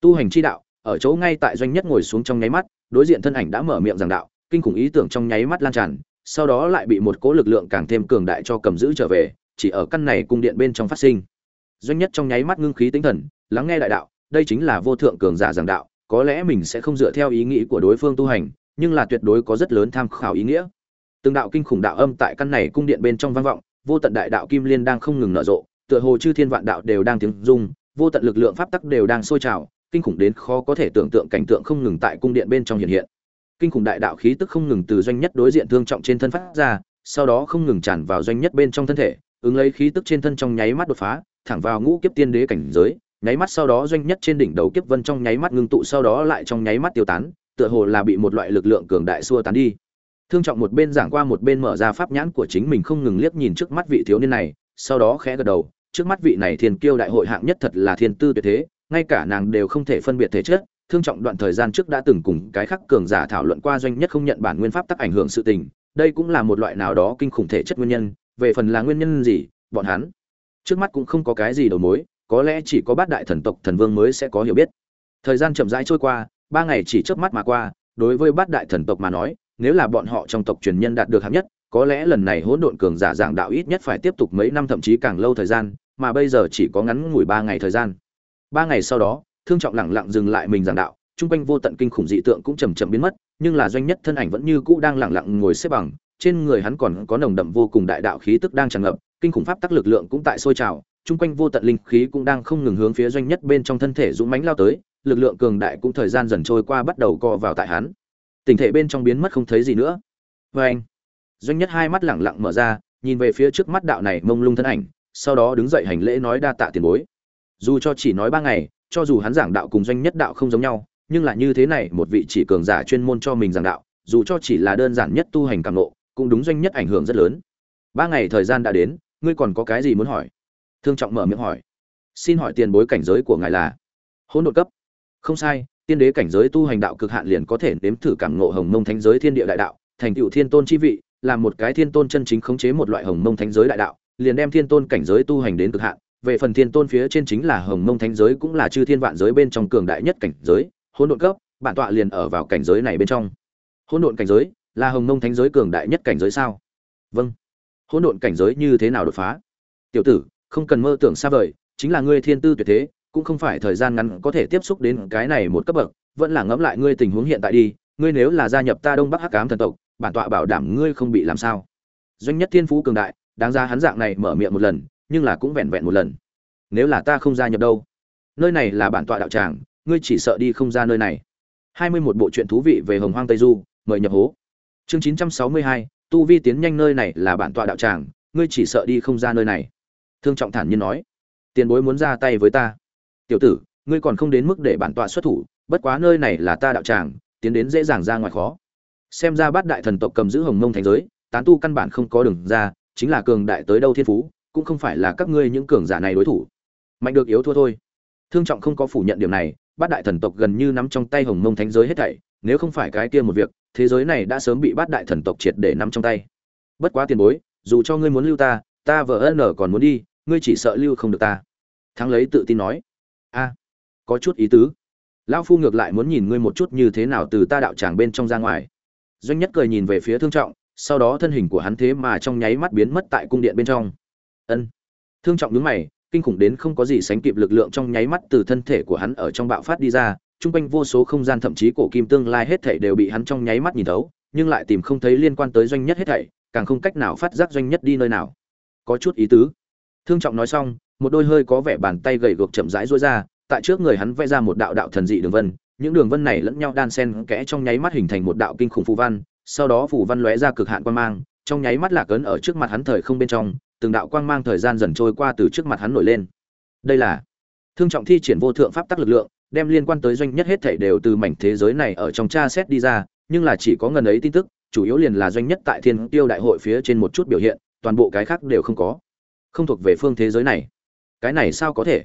Tu hành chi đạo, ở chỗ ngay tại doanh nhất ngồi xuống trong nháy mắt đối diện thân ảnh đã mở miệng giảng đạo, kinh khủng ý tưởng trong nháy mắt lan tràn, sau đó lại bị một cỗ lực lượng càng thêm cường đại cho cầm giữ trở về, chỉ ở căn này cung điện bên trong phát sinh. Doanh nhất trong nháy mắt ngưng khí tinh thần, lắng nghe đại đạo, đây chính là vô thượng cường giả giảng đạo, có lẽ mình sẽ không dựa theo ý nghĩ của đối phương tu hành, nhưng là tuyệt đối có rất lớn tham khảo ý nghĩa. Từng đạo kinh khủng đạo âm tại căn này cung điện bên trong vang vọng, vô tận đại đạo kim liên đang không ngừng nở rộ, tựa hồ chư thiên vạn đạo đều đang tiếng rung, vô tận lực lượng pháp tắc đều đang sôi trào kinh khủng đến khó có thể tưởng tượng cảnh tượng không ngừng tại cung điện bên trong hiện hiện. Kinh khủng đại đạo khí tức không ngừng từ doanh nhất đối diện thương trọng trên thân phát ra, sau đó không ngừng tràn vào doanh nhất bên trong thân thể, ứng lấy khí tức trên thân trong nháy mắt đột phá, thẳng vào ngũ kiếp tiên đế cảnh giới, nháy mắt sau đó doanh nhất trên đỉnh đầu kiếp vân trong nháy mắt ngưng tụ, sau đó lại trong nháy mắt tiêu tán, tựa hồ là bị một loại lực lượng cường đại xua tán đi. Thương trọng một bên giảng qua một bên mở ra pháp nhãn của chính mình không ngừng liếc nhìn trước mắt vị thiếu niên này, sau đó khẽ gật đầu, trước mắt vị này thiên kiêu đại hội hạng nhất thật là thiên tư tuyệt thế ngay cả nàng đều không thể phân biệt thể chất, thương trọng đoạn thời gian trước đã từng cùng cái khắc cường giả thảo luận qua doanh nhất không nhận bản nguyên pháp tắc ảnh hưởng sự tình, đây cũng là một loại nào đó kinh khủng thể chất nguyên nhân, về phần là nguyên nhân gì, bọn hắn trước mắt cũng không có cái gì đầu mối, có lẽ chỉ có bát đại thần tộc thần vương mới sẽ có hiểu biết. Thời gian chậm rãi trôi qua, ba ngày chỉ trước mắt mà qua, đối với bát đại thần tộc mà nói, nếu là bọn họ trong tộc truyền nhân đạt được hạng nhất, có lẽ lần này hỗn độn cường giả giảng đạo ít nhất phải tiếp tục mấy năm thậm chí càng lâu thời gian, mà bây giờ chỉ có ngắn ngủi ba ngày thời gian ba ngày sau đó, thương trọng lẳng lặng dừng lại mình giảng đạo trung quanh vô tận kinh khủng dị tượng cũng chầm chậm biến mất, nhưng là doanh nhất thân ảnh vẫn như cũ đang lẳng lặng ngồi xếp bằng, trên người hắn còn có nồng đậm vô cùng đại đạo khí tức đang tràn ngập, kinh khủng pháp tắc lực lượng cũng tại sôi trào trung quanh vô tận linh khí cũng đang không ngừng hướng phía doanh nhất bên trong thân thể dũng mãnh lao tới, lực lượng cường đại cũng thời gian dần trôi qua bắt đầu co vào tại hắn. Tình thể bên trong biến mất không thấy gì nữa. Vê anh, doanh nhất hai mắt lẳng lặng mở ra, nhìn về phía trước mắt đạo này mông lung thân ảnh, sau đó đứng dậy hành lễ nói đa tạ tiền bối dù cho chỉ nói ba ngày cho dù hắn giảng đạo cùng doanh nhất đạo không giống nhau nhưng là như thế này một vị chỉ cường giả chuyên môn cho mình giảng đạo dù cho chỉ là đơn giản nhất tu hành càng ngộ, cũng đúng doanh nhất ảnh hưởng rất lớn. Ba ngày thời gian đã đến ngươi còn có cái gì muốn hỏi? Thương trọng mở miệng hỏi. Xin hỏi tiền bối cảnh giới của ngài là? Hỗn độn cấp. Không sai tiên đế cảnh giới tu hành đạo cực hạn liền có thể nếm thử cảm ngộ hồng mông thánh giới thiên địa đại đạo thành tựu thiên tôn chi vị là một cái thiên tôn chân chính khống chế một loại hồng mông thánh giới đại đạo liền đem thiên tôn cảnh giới tu hành đến cực hạn về phần thiên tôn phía trên chính là hồng mông thánh giới cũng là chư thiên vạn giới bên trong cường đại nhất cảnh giới, hỗn độn cấp, bản tọa liền ở vào cảnh giới này bên trong. Hỗn độn cảnh giới là hồng mông thánh giới cường đại nhất cảnh giới sao? Vâng. Hỗn độn cảnh giới như thế nào đột phá? Tiểu tử, không cần mơ tưởng xa vời, chính là ngươi thiên tư tuyệt thế, cũng không phải thời gian ngắn có thể tiếp xúc đến cái này một cấp bậc, vẫn là ngẫm lại ngươi tình huống hiện tại đi, ngươi nếu là gia nhập ta đông bắc hắc ám thần tộc, bản tọa bảo đảm ngươi không bị làm sao. Doanh nhất thiên phú cường đại, đáng ra hắn dạng này mở miệng một lần nhưng là cũng vẹn vẹn một lần. Nếu là ta không gia nhập đâu? Nơi này là bản tọa đạo tràng, ngươi chỉ sợ đi không ra nơi này. Hai mươi một bộ truyện thú vị về hồng hoang tây du, mời nhập hố. Chương chín trăm sáu mươi hai, tu vi tiến nhanh nơi này là bản tọa đạo tràng, ngươi chỉ sợ đi không ra nơi này. Thương trọng thản nhiên nói. Tiền bối muốn ra tay với ta. Tiểu tử, ngươi còn không đến mức để bản tọa xuất thủ, bất quá nơi này là ta đạo tràng, tiến đến dễ dàng ra ngoài khó. Xem ra bát đại thần tộc cầm giữ hồng mông thành giới, tán tu căn bản không có đường ra, chính là cường đại tới đâu thiên phú cũng không phải là các ngươi những cường giả này đối thủ. Mạnh được yếu thua thôi. Thương trọng không có phủ nhận điểm này, bát đại thần tộc gần như nắm trong tay hồng mông thánh giới hết thảy, nếu không phải cái kia một việc, thế giới này đã sớm bị bát đại thần tộc triệt để nắm trong tay. Bất quá tiền bối, dù cho ngươi muốn lưu ta ta vợ ân còn muốn đi, ngươi chỉ sợ lưu không được ta. Thắng lấy tự tin nói. A, có chút ý tứ. Lão phu ngược lại muốn nhìn ngươi một chút như thế nào từ ta đạo tràng bên trong ra ngoài. Doanh nhất cười nhìn về phía thương trọng, sau đó thân hình của hắn thế mà trong nháy mắt biến mất tại cung điện bên trong ân. Thương trọng đứng mày, kinh khủng đến không có gì sánh kịp lực lượng trong nháy mắt từ thân thể của hắn ở trong bạo phát đi ra, chung quanh vô số không gian thậm chí cổ kim tương lai hết thảy đều bị hắn trong nháy mắt nhìn thấu, nhưng lại tìm không thấy liên quan tới doanh nhất hết thảy, càng không cách nào phát giác doanh nhất đi nơi nào. Có chút ý tứ. Thương trọng nói xong, một đôi hơi có vẻ bàn tay gầy gộc chậm rãi rối ra, tại trước người hắn vẽ ra một đạo đạo thần dị đường vân, những đường vân này lẫn nhau đan xen kẽ trong nháy mắt hình thành một đạo kinh khủng phù văn, sau đó phù văn lóe ra cực hạn quan mang, trong nháy mắt lạc ấn ở trước mặt hắn thời không bên trong từng đạo quang mang thời gian dần trôi qua từ trước mặt hắn nổi lên. Đây là thương trọng thi triển vô thượng pháp tắc lực lượng, đem liên quan tới doanh nhất hết thảy đều từ mảnh thế giới này ở trong tra xét đi ra, nhưng là chỉ có ngần ấy tin tức, chủ yếu liền là doanh nhất tại thiên tiêu đại hội phía trên một chút biểu hiện, toàn bộ cái khác đều không có. Không thuộc về phương thế giới này. Cái này sao có thể?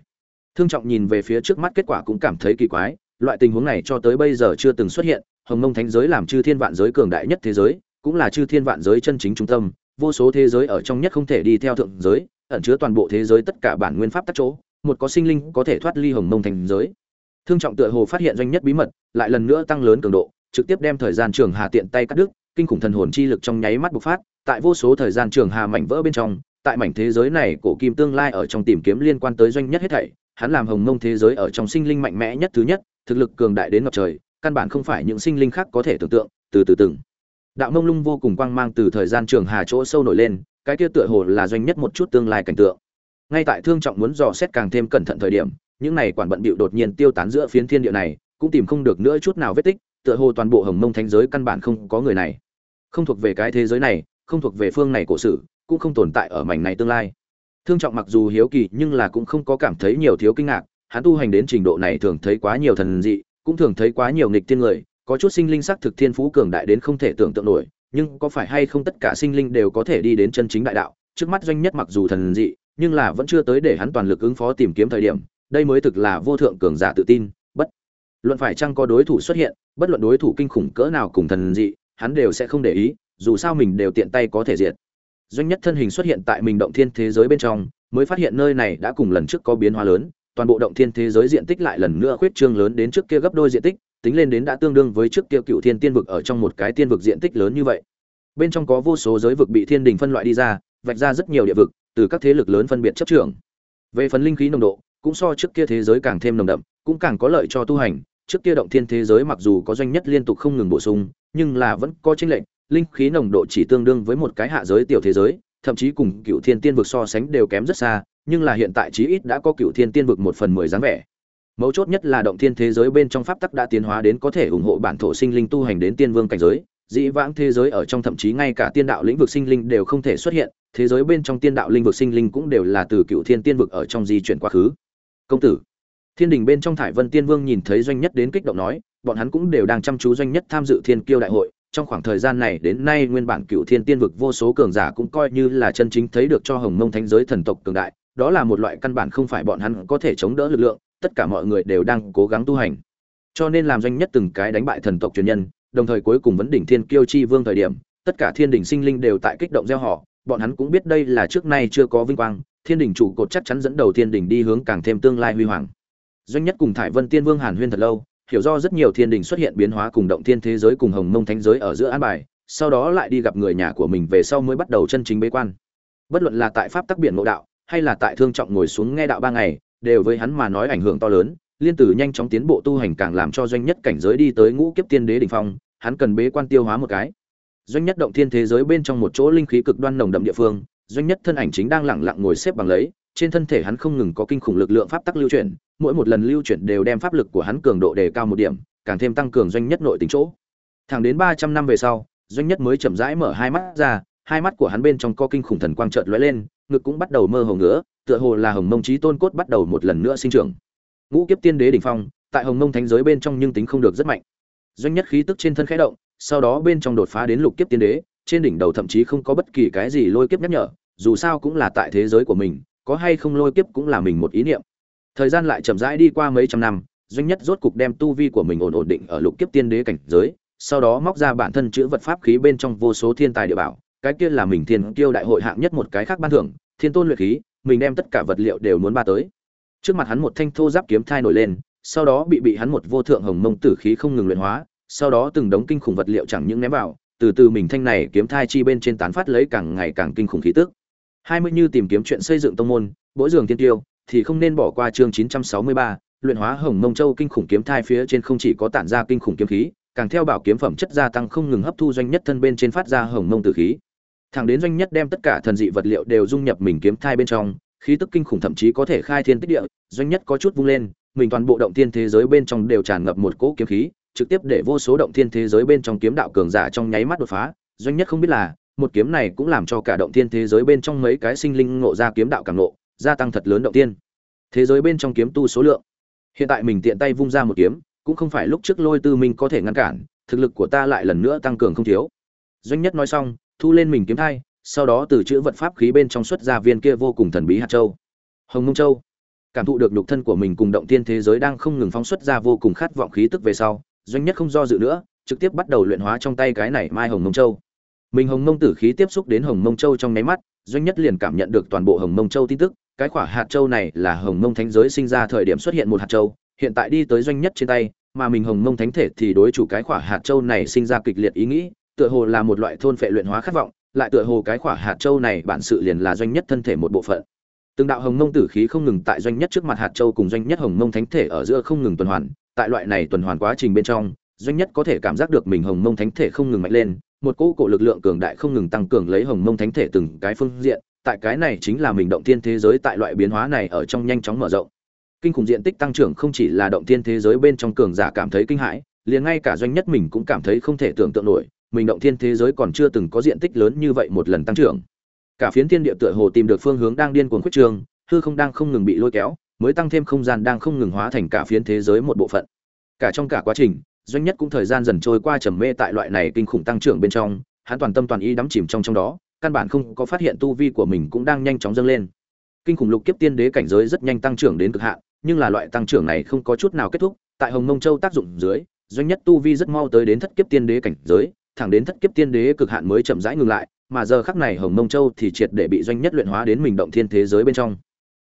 Thương trọng nhìn về phía trước mắt kết quả cũng cảm thấy kỳ quái, loại tình huống này cho tới bây giờ chưa từng xuất hiện, hồng mông thánh giới làm chư thiên vạn giới cường đại nhất thế giới, cũng là chư thiên vạn giới chân chính trung tâm vô số thế giới ở trong nhất không thể đi theo thượng giới, ẩn chứa toàn bộ thế giới tất cả bản nguyên pháp tắc chỗ, một có sinh linh có thể thoát ly hồng mông thành giới. Thương trọng tựa hồ phát hiện doanh nhất bí mật, lại lần nữa tăng lớn cường độ, trực tiếp đem thời gian trường hà tiện tay cắt đứt, kinh khủng thần hồn chi lực trong nháy mắt bộc phát, tại vô số thời gian trường hà mảnh vỡ bên trong, tại mảnh thế giới này cổ kim tương lai ở trong tìm kiếm liên quan tới doanh nhất hết thảy, hắn làm hồng mông thế giới ở trong sinh linh mạnh mẽ nhất thứ nhất, thực lực cường đại đến ngập trời, căn bản không phải những sinh linh khác có thể tưởng tượng, từ từ từng đạo mông lung vô cùng quang mang từ thời gian trường hà chỗ sâu nổi lên, cái kia tựa hồ là doanh nhất một chút tương lai cảnh tượng. Ngay tại thương trọng muốn dò xét càng thêm cẩn thận thời điểm, những này quản bận bịu đột nhiên tiêu tán giữa phiến thiên địa này, cũng tìm không được nữa chút nào vết tích, tựa hồ toàn bộ hồng mông thánh giới căn bản không có người này. Không thuộc về cái thế giới này, không thuộc về phương này cổ sử cũng không tồn tại ở mảnh này tương lai. Thương trọng mặc dù hiếu kỳ, nhưng là cũng không có cảm thấy nhiều thiếu kinh ngạc, hắn tu hành đến trình độ này thường thấy quá nhiều thần dị, cũng thường thấy quá nhiều nghịch tiên người có chút sinh linh sắc thực thiên phú cường đại đến không thể tưởng tượng nổi, nhưng có phải hay không tất cả sinh linh đều có thể đi đến chân chính đại đạo? Trước mắt doanh nhất mặc dù thần dị, nhưng là vẫn chưa tới để hắn toàn lực ứng phó tìm kiếm thời điểm, đây mới thực là vô thượng cường giả tự tin, bất luận phải chăng có đối thủ xuất hiện, bất luận đối thủ kinh khủng cỡ nào cùng thần dị, hắn đều sẽ không để ý, dù sao mình đều tiện tay có thể diệt. Doanh nhất thân hình xuất hiện tại mình động thiên thế giới bên trong, mới phát hiện nơi này đã cùng lần trước có biến hóa lớn, toàn bộ động thiên thế giới diện tích lại lần nữa khuyết trương lớn đến trước kia gấp đôi diện tích tính lên đến đã tương đương với trước kia cựu thiên tiên vực ở trong một cái tiên vực diện tích lớn như vậy. Bên trong có vô số giới vực bị thiên đình phân loại đi ra, vạch ra rất nhiều địa vực, từ các thế lực lớn phân biệt chấp trưởng. Về phần linh khí nồng độ, cũng so trước kia thế giới càng thêm nồng đậm, cũng càng có lợi cho tu hành. Trước kia động thiên thế giới mặc dù có doanh nhất liên tục không ngừng bổ sung, nhưng là vẫn có chênh lệch, linh khí nồng độ chỉ tương đương với một cái hạ giới tiểu thế giới, thậm chí cùng cựu thiên tiên vực so sánh đều kém rất xa, nhưng là hiện tại chí ít đã có cựu thiên tiên vực một phần mười dáng vẻ mấu chốt nhất là động thiên thế giới bên trong pháp tắc đã tiến hóa đến có thể ủng hộ bản thổ sinh linh tu hành đến tiên vương cảnh giới. Dĩ vãng thế giới ở trong thậm chí ngay cả tiên đạo lĩnh vực sinh linh đều không thể xuất hiện. Thế giới bên trong tiên đạo linh vực sinh linh cũng đều là từ cựu thiên tiên vực ở trong di chuyển quá khứ. Công tử. Thiên đình bên trong thải vân tiên vương nhìn thấy doanh nhất đến kích động nói, bọn hắn cũng đều đang chăm chú doanh nhất tham dự thiên kiêu đại hội. Trong khoảng thời gian này đến nay nguyên bản cựu thiên tiên vực vô số cường giả cũng coi như là chân chính thấy được cho hồng mông thánh giới thần tộc cường đại. Đó là một loại căn bản không phải bọn hắn có thể chống đỡ lực lượng tất cả mọi người đều đang cố gắng tu hành. Cho nên làm doanh nhất từng cái đánh bại thần tộc truyền nhân, đồng thời cuối cùng vấn đỉnh thiên kiêu chi vương thời điểm, tất cả thiên đỉnh sinh linh đều tại kích động gieo họ. Bọn hắn cũng biết đây là trước nay chưa có vinh quang, thiên đỉnh chủ cột chắc chắn dẫn đầu thiên đỉnh đi hướng càng thêm tương lai huy hoàng. Doanh nhất cùng thải vân tiên vương hàn huyên thật lâu, hiểu do rất nhiều thiên đình xuất hiện biến hóa cùng động thiên thế giới cùng hồng mông thánh giới ở giữa an bài, sau đó lại đi gặp người nhà của mình về sau mới bắt đầu chân chính bế quan. Bất luận là tại pháp tắc biển mộ đạo, hay là tại thương trọng ngồi xuống nghe đạo ba ngày đều với hắn mà nói ảnh hưởng to lớn, liên tử nhanh chóng tiến bộ tu hành càng làm cho doanh nhất cảnh giới đi tới ngũ kiếp tiên đế đỉnh phong, hắn cần bế quan tiêu hóa một cái. Doanh nhất động thiên thế giới bên trong một chỗ linh khí cực đoan nồng đậm địa phương, doanh nhất thân ảnh chính đang lẳng lặng ngồi xếp bằng lấy, trên thân thể hắn không ngừng có kinh khủng lực lượng pháp tắc lưu chuyển, mỗi một lần lưu chuyển đều đem pháp lực của hắn cường độ đề cao một điểm, càng thêm tăng cường doanh nhất nội tính chỗ. Thẳng đến ba trăm năm về sau, doanh nhất mới chậm rãi mở hai mắt ra, hai mắt của hắn bên trong có kinh khủng thần quang chợt lóe lên, ngực cũng bắt đầu mơ hồ ngứa tựa hồ là hồng mông trí tôn cốt bắt đầu một lần nữa sinh trưởng. Ngũ kiếp tiên đế đỉnh phong, tại hồng mông thánh giới bên trong nhưng tính không được rất mạnh. Doanh nhất khí tức trên thân khẽ động, sau đó bên trong đột phá đến lục kiếp tiên đế, trên đỉnh đầu thậm chí không có bất kỳ cái gì lôi kiếp nhắc nhở, dù sao cũng là tại thế giới của mình, có hay không lôi kiếp cũng là mình một ý niệm. Thời gian lại chậm rãi đi qua mấy trăm năm, doanh nhất rốt cục đem tu vi của mình ổn ổn định ở lục kiếp tiên đế cảnh giới, sau đó móc ra bản thân chữ vật pháp khí bên trong vô số thiên tài địa bảo, cái kia là mình thiên kiêu đại hội hạng nhất một cái khác ban thưởng, thiên tôn luyện khí mình đem tất cả vật liệu đều muốn ba tới. Trước mặt hắn một thanh thô giáp kiếm thai nổi lên, sau đó bị bị hắn một vô thượng hồng mông tử khí không ngừng luyện hóa, sau đó từng đống kinh khủng vật liệu chẳng những ném vào, từ từ mình thanh này kiếm thai chi bên trên tán phát lấy càng ngày càng kinh khủng khí tức. Hai mươi như tìm kiếm chuyện xây dựng tông môn mỗi giường tiên tiêu, thì không nên bỏ qua chương chín trăm sáu mươi ba, luyện hóa hồng mông châu kinh khủng kiếm thai phía trên không chỉ có tản ra kinh khủng kiếm khí, càng theo bảo kiếm phẩm chất gia tăng không ngừng hấp thu doanh nhất thân bên trên phát ra hồng mông tử khí thẳng đến doanh nhất đem tất cả thần dị vật liệu đều dung nhập mình kiếm thai bên trong, khí tức kinh khủng thậm chí có thể khai thiên tích địa, doanh nhất có chút vung lên, mình toàn bộ động thiên thế giới bên trong đều tràn ngập một cỗ kiếm khí, trực tiếp để vô số động thiên thế giới bên trong kiếm đạo cường giả trong nháy mắt đột phá. Doanh nhất không biết là, một kiếm này cũng làm cho cả động thiên thế giới bên trong mấy cái sinh linh ngộ ra kiếm đạo càng ngộ, gia tăng thật lớn động tiên thế giới bên trong kiếm tu số lượng. Hiện tại mình tiện tay vung ra một kiếm, cũng không phải lúc trước lôi tư minh có thể ngăn cản, thực lực của ta lại lần nữa tăng cường không thiếu. Doanh nhất nói xong thu lên mình kiếm thai, sau đó từ chữ vật pháp khí bên trong xuất ra viên kia vô cùng thần bí hạt châu. Hồng mông châu. Cảm thụ được nhục thân của mình cùng động tiên thế giới đang không ngừng phóng xuất ra vô cùng khát vọng khí tức về sau, doanh nhất không do dự nữa, trực tiếp bắt đầu luyện hóa trong tay cái này mai hồng mông châu. Mình hồng mông tử khí tiếp xúc đến hồng mông châu trong nháy mắt, doanh nhất liền cảm nhận được toàn bộ hồng mông châu tin tức. Cái quả hạt châu này là hồng mông thánh giới sinh ra thời điểm xuất hiện một hạt châu, hiện tại đi tới doanh nhất trên tay, mà mình hồng mông thánh thể thì đối chủ cái quả hạt châu này sinh ra kịch liệt ý nghĩ tựa hồ là một loại thôn phệ luyện hóa khát vọng, lại tựa hồ cái quả hạt châu này bản sự liền là doanh nhất thân thể một bộ phận. Từng đạo hồng mông tử khí không ngừng tại doanh nhất trước mặt hạt châu cùng doanh nhất hồng mông thánh thể ở giữa không ngừng tuần hoàn, tại loại này tuần hoàn quá trình bên trong, doanh nhất có thể cảm giác được mình hồng mông thánh thể không ngừng mạnh lên, một cỗ cổ lực lượng cường đại không ngừng tăng cường lấy hồng mông thánh thể từng cái phương diện, tại cái này chính là mình động thiên thế giới tại loại biến hóa này ở trong nhanh chóng mở rộng. Kinh khủng diện tích tăng trưởng không chỉ là động thiên thế giới bên trong cường giả cảm thấy kinh hãi, liền ngay cả doanh nhất mình cũng cảm thấy không thể tưởng tượng nổi mình động thiên thế giới còn chưa từng có diện tích lớn như vậy một lần tăng trưởng. Cả phiến thiên địa tựa hồ tìm được phương hướng đang điên cuồng khuyết trường hư không đang không ngừng bị lôi kéo, mới tăng thêm không gian đang không ngừng hóa thành cả phiến thế giới một bộ phận. Cả trong cả quá trình, doanh nhất cũng thời gian dần trôi qua trầm mê tại loại này kinh khủng tăng trưởng bên trong, hắn toàn tâm toàn ý đắm chìm trong trong đó, căn bản không có phát hiện tu vi của mình cũng đang nhanh chóng dâng lên. Kinh khủng lục kiếp tiên đế cảnh giới rất nhanh tăng trưởng đến cực hạn, nhưng là loại tăng trưởng này không có chút nào kết thúc, tại hồng mông châu tác dụng dưới, doanh nhất tu vi rất mau tới đến thất kiếp tiên đế cảnh giới thẳng đến thất kiếp tiên đế cực hạn mới chậm rãi ngừng lại, mà giờ khắc này hồng mông châu thì triệt để bị doanh nhất luyện hóa đến mình động thiên thế giới bên trong.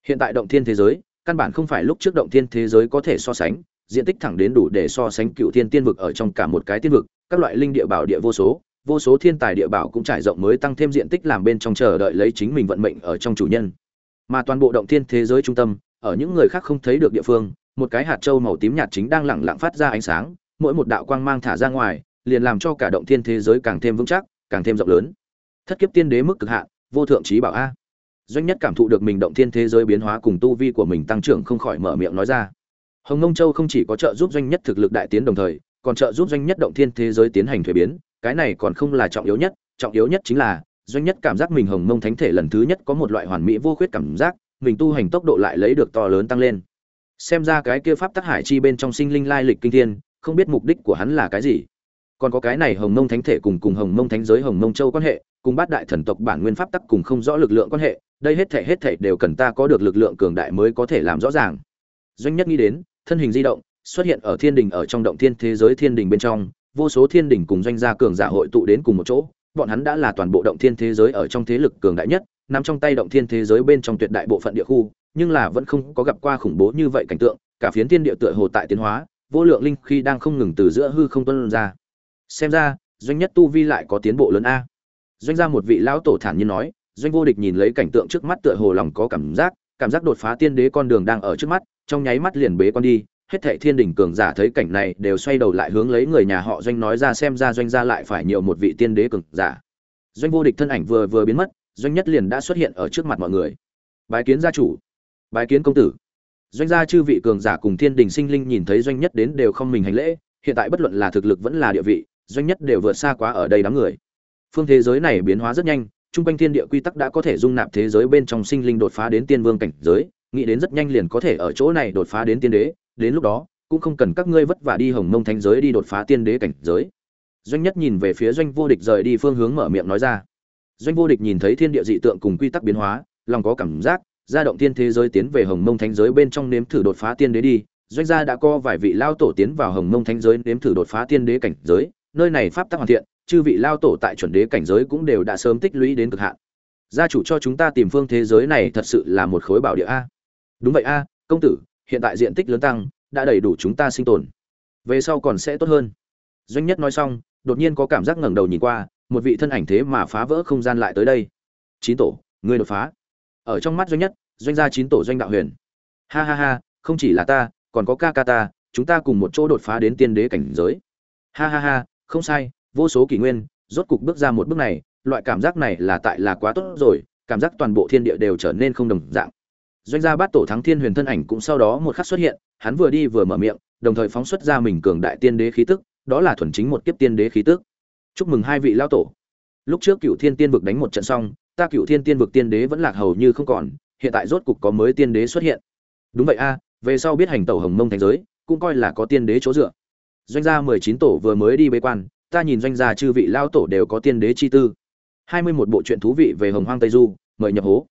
Hiện tại động thiên thế giới, căn bản không phải lúc trước động thiên thế giới có thể so sánh, diện tích thẳng đến đủ để so sánh cựu thiên tiên vực ở trong cả một cái tiên vực, các loại linh địa bảo địa vô số vô số thiên tài địa bảo cũng trải rộng mới tăng thêm diện tích làm bên trong chờ đợi lấy chính mình vận mệnh ở trong chủ nhân. Mà toàn bộ động thiên thế giới trung tâm, ở những người khác không thấy được địa phương, một cái hạt châu màu tím nhạt chính đang lẳng lặng phát ra ánh sáng, mỗi một đạo quang mang thả ra ngoài liền làm cho cả động thiên thế giới càng thêm vững chắc, càng thêm rộng lớn. Thất kiếp tiên đế mức cực hạn, vô thượng trí bảo a. Doanh nhất cảm thụ được mình động thiên thế giới biến hóa cùng tu vi của mình tăng trưởng không khỏi mở miệng nói ra. Hồng nông châu không chỉ có trợ giúp doanh nhất thực lực đại tiến đồng thời, còn trợ giúp doanh nhất động thiên thế giới tiến hành thuế biến, cái này còn không là trọng yếu nhất, trọng yếu nhất chính là, doanh nhất cảm giác mình hồng mông thánh thể lần thứ nhất có một loại hoàn mỹ vô khuyết cảm giác, mình tu hành tốc độ lại lấy được to lớn tăng lên. Xem ra cái kia pháp tắc hải chi bên trong sinh linh lai lịch kinh thiên, không biết mục đích của hắn là cái gì còn có cái này hồng mông thánh thể cùng cùng hồng mông thánh giới hồng mông châu quan hệ, cùng bát đại thần tộc bản nguyên pháp tắc cùng không rõ lực lượng quan hệ, đây hết thể hết thể đều cần ta có được lực lượng cường đại mới có thể làm rõ ràng. Doanh nhất nghĩ đến, thân hình di động, xuất hiện ở thiên đình ở trong động thiên thế giới thiên đình bên trong, vô số thiên đình cùng doanh gia cường giả hội tụ đến cùng một chỗ, bọn hắn đã là toàn bộ động thiên thế giới ở trong thế lực cường đại nhất, nằm trong tay động thiên thế giới bên trong tuyệt đại bộ phận địa khu, nhưng là vẫn không có gặp qua khủng bố như vậy cảnh tượng, cả phiến thiên địa tựa hồ tại tiến hóa, vô lượng linh khi đang không ngừng từ giữa hư không tuân ra xem ra, doanh nhất tu vi lại có tiến bộ lớn a. Doanh gia một vị lão tổ thản nhiên nói, doanh vô địch nhìn lấy cảnh tượng trước mắt tựa hồ lòng có cảm giác cảm giác đột phá tiên đế con đường đang ở trước mắt, trong nháy mắt liền bế con đi, hết thệ thiên đỉnh cường giả thấy cảnh này đều xoay đầu lại hướng lấy người nhà họ doanh nói ra xem ra doanh gia lại phải nhiều một vị tiên đế cường giả. Doanh vô địch thân ảnh vừa vừa biến mất, doanh nhất liền đã xuất hiện ở trước mặt mọi người. Bái kiến gia chủ. Bái kiến công tử. Doanh gia chư vị cường giả cùng thiên đình sinh linh nhìn thấy doanh nhất đến đều không mình hành lễ, hiện tại bất luận là thực lực vẫn là địa vị doanh nhất đều vượt xa quá ở đây đám người. Phương thế giới này biến hóa rất nhanh trung quanh thiên địa quy tắc đã có thể dung nạp thế giới bên trong sinh linh đột phá đến tiên vương cảnh giới, nghĩ đến rất nhanh liền có thể ở chỗ này đột phá đến tiên đế, đến lúc đó, cũng không cần các ngươi vất vả đi hồng mông thánh giới đi đột phá tiên đế cảnh giới. Doanh nhất nhìn về phía doanh vô địch rời đi phương hướng mở miệng nói ra. Doanh vô địch nhìn thấy thiên địa dị tượng cùng quy tắc biến hóa, lòng có cảm giác gia động tiên thế giới tiến về hồng mông thánh giới bên trong nếm thử đột phá tiên đế đi. Doanh gia đã có vài vị lao tổ tiến vào hồng mông thánh giới nếm thử đột phá tiên đế cảnh giới nơi này pháp tắc hoàn thiện, chư vị lao tổ tại chuẩn đế cảnh giới cũng đều đã sớm tích lũy đến cực hạn. Gia chủ cho chúng ta tìm phương thế giới này thật sự là một khối bảo địa a. Đúng vậy a, công tử, hiện tại diện tích lớn tăng, đã đầy đủ chúng ta sinh tồn. Về sau còn sẽ tốt hơn. Doanh nhất nói xong, đột nhiên có cảm giác ngẩng đầu nhìn qua, một vị thân ảnh thế mà phá vỡ không gian lại tới đây. Chín tổ ngươi đột phá. Ở trong mắt doanh nhất, doanh gia chín tổ doanh đạo huyền. Ha ha ha, không chỉ là ta, còn có ca ca ta, chúng ta cùng một chỗ đột phá đến tiên đế cảnh giới. Ha ha ha không sai, vô số kỷ nguyên, rốt cục bước ra một bước này, loại cảm giác này là tại là quá tốt rồi, cảm giác toàn bộ thiên địa đều trở nên không đồng dạng. Doanh gia bát tổ thắng thiên huyền thân ảnh cũng sau đó một khắc xuất hiện, hắn vừa đi vừa mở miệng, đồng thời phóng xuất ra mình cường đại tiên đế khí tức, đó là thuần chính một kiếp tiên đế khí tức. Chúc mừng hai vị lao tổ. Lúc trước cựu thiên tiên vực đánh một trận xong, ta cựu thiên tiên vực tiên đế vẫn lạc hầu như không còn, hiện tại rốt cục có mới tiên đế xuất hiện. Đúng vậy a, về sau biết hành tẩu hồng mông thành giới, cũng coi là có tiên đế chỗ dựa doanh gia mười chín tổ vừa mới đi bế quan, ta nhìn doanh gia chư vị lao tổ đều có tiên đế chi tư. Hai mươi một bộ truyện thú vị về hồng hoang tây du, mời nhập hố.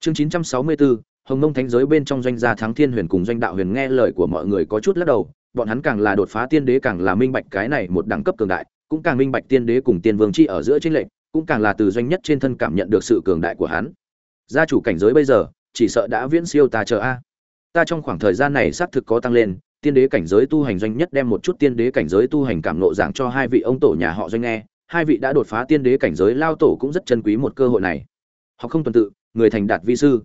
Chương chín trăm sáu mươi bốn hồng mông thánh giới bên trong doanh gia thắng thiên huyền cùng doanh đạo huyền nghe lời của mọi người có chút lắc đầu, bọn hắn càng là đột phá tiên đế càng là minh bạch cái này một đẳng cấp cường đại, cũng càng minh bạch tiên đế cùng tiên vương chi ở giữa tranh lệch, cũng càng là từ doanh nhất trên thân cảm nhận được sự cường đại của hắn. Gia chủ cảnh giới bây giờ, chỉ sợ đã viễn siêu ta chờ a. Ta trong khoảng thời gian này xác thực có tăng lên tiên đế cảnh giới tu hành doanh nhất đem một chút tiên đế cảnh giới tu hành cảm nộ giảng cho hai vị ông tổ nhà họ doanh nghe, hai vị đã đột phá tiên đế cảnh giới lao tổ cũng rất chân quý một cơ hội này. Họ không tuần tự, người thành đạt vi sư.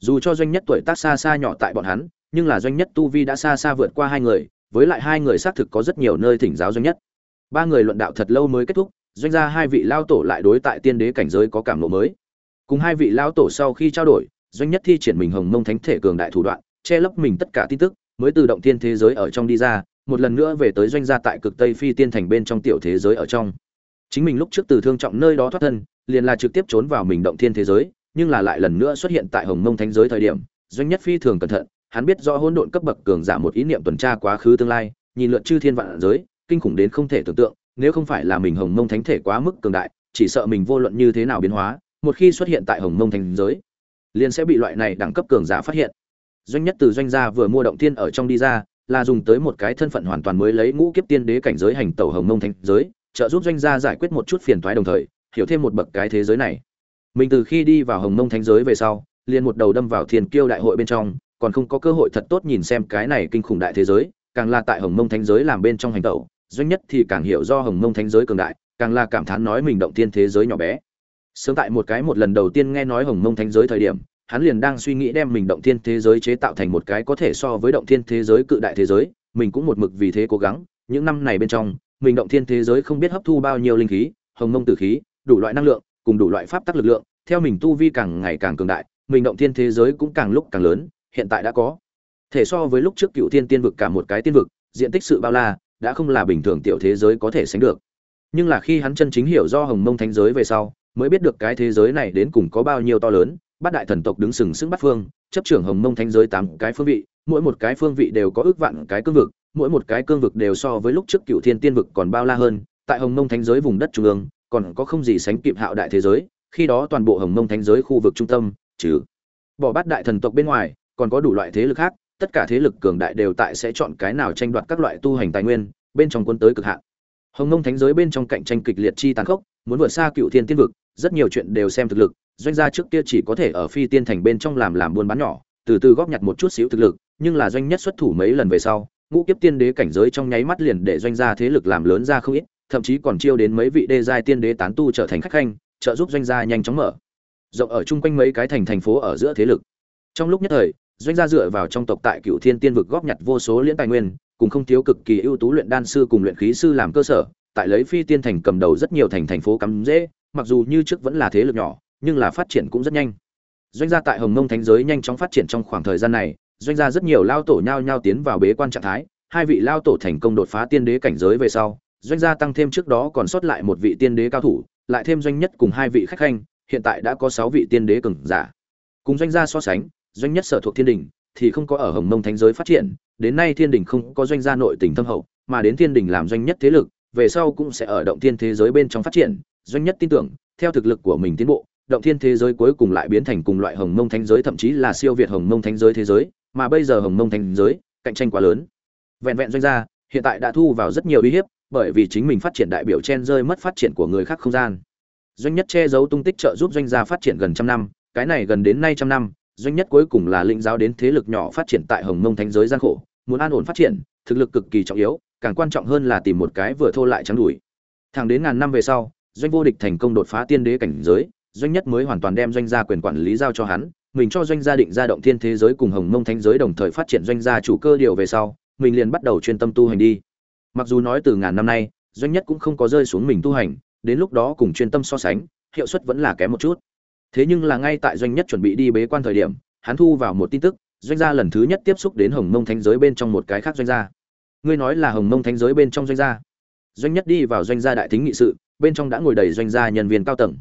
Dù cho doanh nhất tuổi tác xa xa nhỏ tại bọn hắn, nhưng là doanh nhất tu vi đã xa xa vượt qua hai người, với lại hai người xác thực có rất nhiều nơi thỉnh giáo doanh nhất. Ba người luận đạo thật lâu mới kết thúc, doanh gia hai vị lao tổ lại đối tại tiên đế cảnh giới có cảm lộ mới. Cùng hai vị lao tổ sau khi trao đổi, doanh nhất thi triển mình hồng mông thánh thể cường đại thủ đoạn, che lấp mình tất cả tin tức mới từ động thiên thế giới ở trong đi ra, một lần nữa về tới doanh gia tại cực tây phi tiên thành bên trong tiểu thế giới ở trong. Chính mình lúc trước từ thương trọng nơi đó thoát thân, liền là trực tiếp trốn vào mình động thiên thế giới, nhưng là lại lần nữa xuất hiện tại hồng mông thánh giới thời điểm, doanh nhất phi thường cẩn thận, hắn biết rõ hỗn độn cấp bậc cường giả một ý niệm tuần tra quá khứ tương lai, nhìn lượn chư thiên vạn giới, kinh khủng đến không thể tưởng tượng, nếu không phải là mình hồng mông thánh thể quá mức cường đại, chỉ sợ mình vô luận như thế nào biến hóa, một khi xuất hiện tại hồng mông thánh giới, liền sẽ bị loại này đẳng cấp cường giả phát hiện doanh nhất từ doanh gia vừa mua động thiên ở trong đi ra, là dùng tới một cái thân phận hoàn toàn mới lấy ngũ kiếp tiên đế cảnh giới hành tẩu hồng mông thành giới, trợ giúp doanh gia giải quyết một chút phiền toái đồng thời, hiểu thêm một bậc cái thế giới này. Mình từ khi đi vào hồng mông thánh giới về sau, liền một đầu đâm vào thiên kiêu đại hội bên trong, còn không có cơ hội thật tốt nhìn xem cái này kinh khủng đại thế giới, càng là tại hồng mông thánh giới làm bên trong hành tẩu, doanh nhất thì càng hiểu do hồng mông thánh giới cường đại, càng là cảm thán nói mình động thiên thế giới nhỏ bé. Sớm tại một cái một lần đầu tiên nghe nói hồng mông thánh giới thời điểm hắn liền đang suy nghĩ đem mình động thiên thế giới chế tạo thành một cái có thể so với động thiên thế giới cự đại thế giới, mình cũng một mực vì thế cố gắng. Những năm này bên trong, mình động thiên thế giới không biết hấp thu bao nhiêu linh khí, hồng mông tử khí, đủ loại năng lượng, cùng đủ loại pháp tắc lực lượng, theo mình tu vi càng ngày càng cường đại, mình động thiên thế giới cũng càng lúc càng lớn, hiện tại đã có. Thể so với lúc trước cựu thiên tiên vực cả một cái tiên vực, diện tích sự bao la, đã không là bình thường tiểu thế giới có thể sánh được. Nhưng là khi hắn chân chính hiểu do hồng mông thánh giới về sau, mới biết được cái thế giới này đến cùng có bao nhiêu to lớn bát đại thần tộc đứng sừng sững bát phương, chấp trưởng hồng mông thánh giới tám cái phương vị, mỗi một cái phương vị đều có ước vạn cái cương vực, mỗi một cái cương vực đều so với lúc trước cựu thiên tiên vực còn bao la hơn. Tại hồng mông thánh giới vùng đất trung ương, còn có không gì sánh kịp hạo đại thế giới, khi đó toàn bộ hồng mông thánh giới khu vực trung tâm, trừ bỏ bát đại thần tộc bên ngoài, còn có đủ loại thế lực khác, tất cả thế lực cường đại đều tại sẽ chọn cái nào tranh đoạt các loại tu hành tài nguyên, bên trong quân tới cực hạn. Hồng mông thánh giới bên trong cạnh tranh kịch liệt chi tàn khốc, muốn vượt xa cựu thiên tiên vực, rất nhiều chuyện đều xem thực lực doanh gia trước kia chỉ có thể ở phi tiên thành bên trong làm làm buôn bán nhỏ, từ từ góp nhặt một chút xíu thực lực, nhưng là doanh nhất xuất thủ mấy lần về sau, ngũ kiếp tiên đế cảnh giới trong nháy mắt liền để doanh gia thế lực làm lớn ra không ít, thậm chí còn chiêu đến mấy vị đê giai tiên đế tán tu trở thành khách khanh, trợ giúp doanh gia nhanh chóng mở rộng ở chung quanh mấy cái thành thành phố ở giữa thế lực. Trong lúc nhất thời, doanh gia dựa vào trong tộc tại cựu thiên tiên vực góp nhặt vô số liễn tài nguyên, cùng không thiếu cực kỳ ưu tú luyện đan sư cùng luyện khí sư làm cơ sở, tại lấy phi tiên thành cầm đầu rất nhiều thành thành phố cắm dễ, mặc dù như trước vẫn là thế lực nhỏ nhưng là phát triển cũng rất nhanh. Doanh gia tại hồng mông thánh giới nhanh chóng phát triển trong khoảng thời gian này, doanh gia rất nhiều lao tổ nhao nhao tiến vào bế quan trạng thái, hai vị lao tổ thành công đột phá tiên đế cảnh giới về sau, doanh gia tăng thêm trước đó còn sót lại một vị tiên đế cao thủ, lại thêm doanh nhất cùng hai vị khách khanh, hiện tại đã có sáu vị tiên đế cường giả. Cùng doanh gia so sánh, doanh nhất sở thuộc thiên đình thì không có ở hồng mông thánh giới phát triển, đến nay thiên đình không có doanh gia nội tình thâm hậu, mà đến thiên đình làm doanh nhất thế lực, về sau cũng sẽ ở động thiên thế giới bên trong phát triển. Doanh nhất tin tưởng, theo thực lực của mình tiến bộ động thiên thế giới cuối cùng lại biến thành cùng loại hồng mông thánh giới, thậm chí là siêu việt hồng mông thánh giới thế giới, mà bây giờ hồng mông thánh giới cạnh tranh quá lớn. Vẹn vẹn doanh gia hiện tại đã thu vào rất nhiều uy hiếp, bởi vì chính mình phát triển đại biểu chen rơi mất phát triển của người khác không gian. Doanh nhất che giấu tung tích trợ giúp doanh gia phát triển gần trăm năm, cái này gần đến nay trăm năm, doanh nhất cuối cùng là lĩnh giáo đến thế lực nhỏ phát triển tại hồng mông thánh giới gian khổ, muốn an ổn phát triển, thực lực cực kỳ trọng yếu, càng quan trọng hơn là tìm một cái vừa thô lại trắng đuổi thẳng đến ngàn năm về sau, doanh vô địch thành công đột phá tiên đế cảnh giới doanh nhất mới hoàn toàn đem doanh gia quyền quản lý giao cho hắn, mình cho doanh gia định ra động thiên thế giới cùng hồng mông thánh giới đồng thời phát triển doanh gia chủ cơ điều về sau, mình liền bắt đầu chuyên tâm tu hành đi. Mặc dù nói từ ngàn năm nay, doanh nhất cũng không có rơi xuống mình tu hành, đến lúc đó cùng chuyên tâm so sánh, hiệu suất vẫn là kém một chút. Thế nhưng là ngay tại doanh nhất chuẩn bị đi bế quan thời điểm, hắn thu vào một tin tức, doanh gia lần thứ nhất tiếp xúc đến hồng mông thánh giới bên trong một cái khác doanh gia. Ngươi nói là hồng mông thánh giới bên trong doanh gia? Doanh nhất đi vào doanh gia đại thính nghị sự, bên trong đã ngồi đầy doanh gia nhân viên cao tầng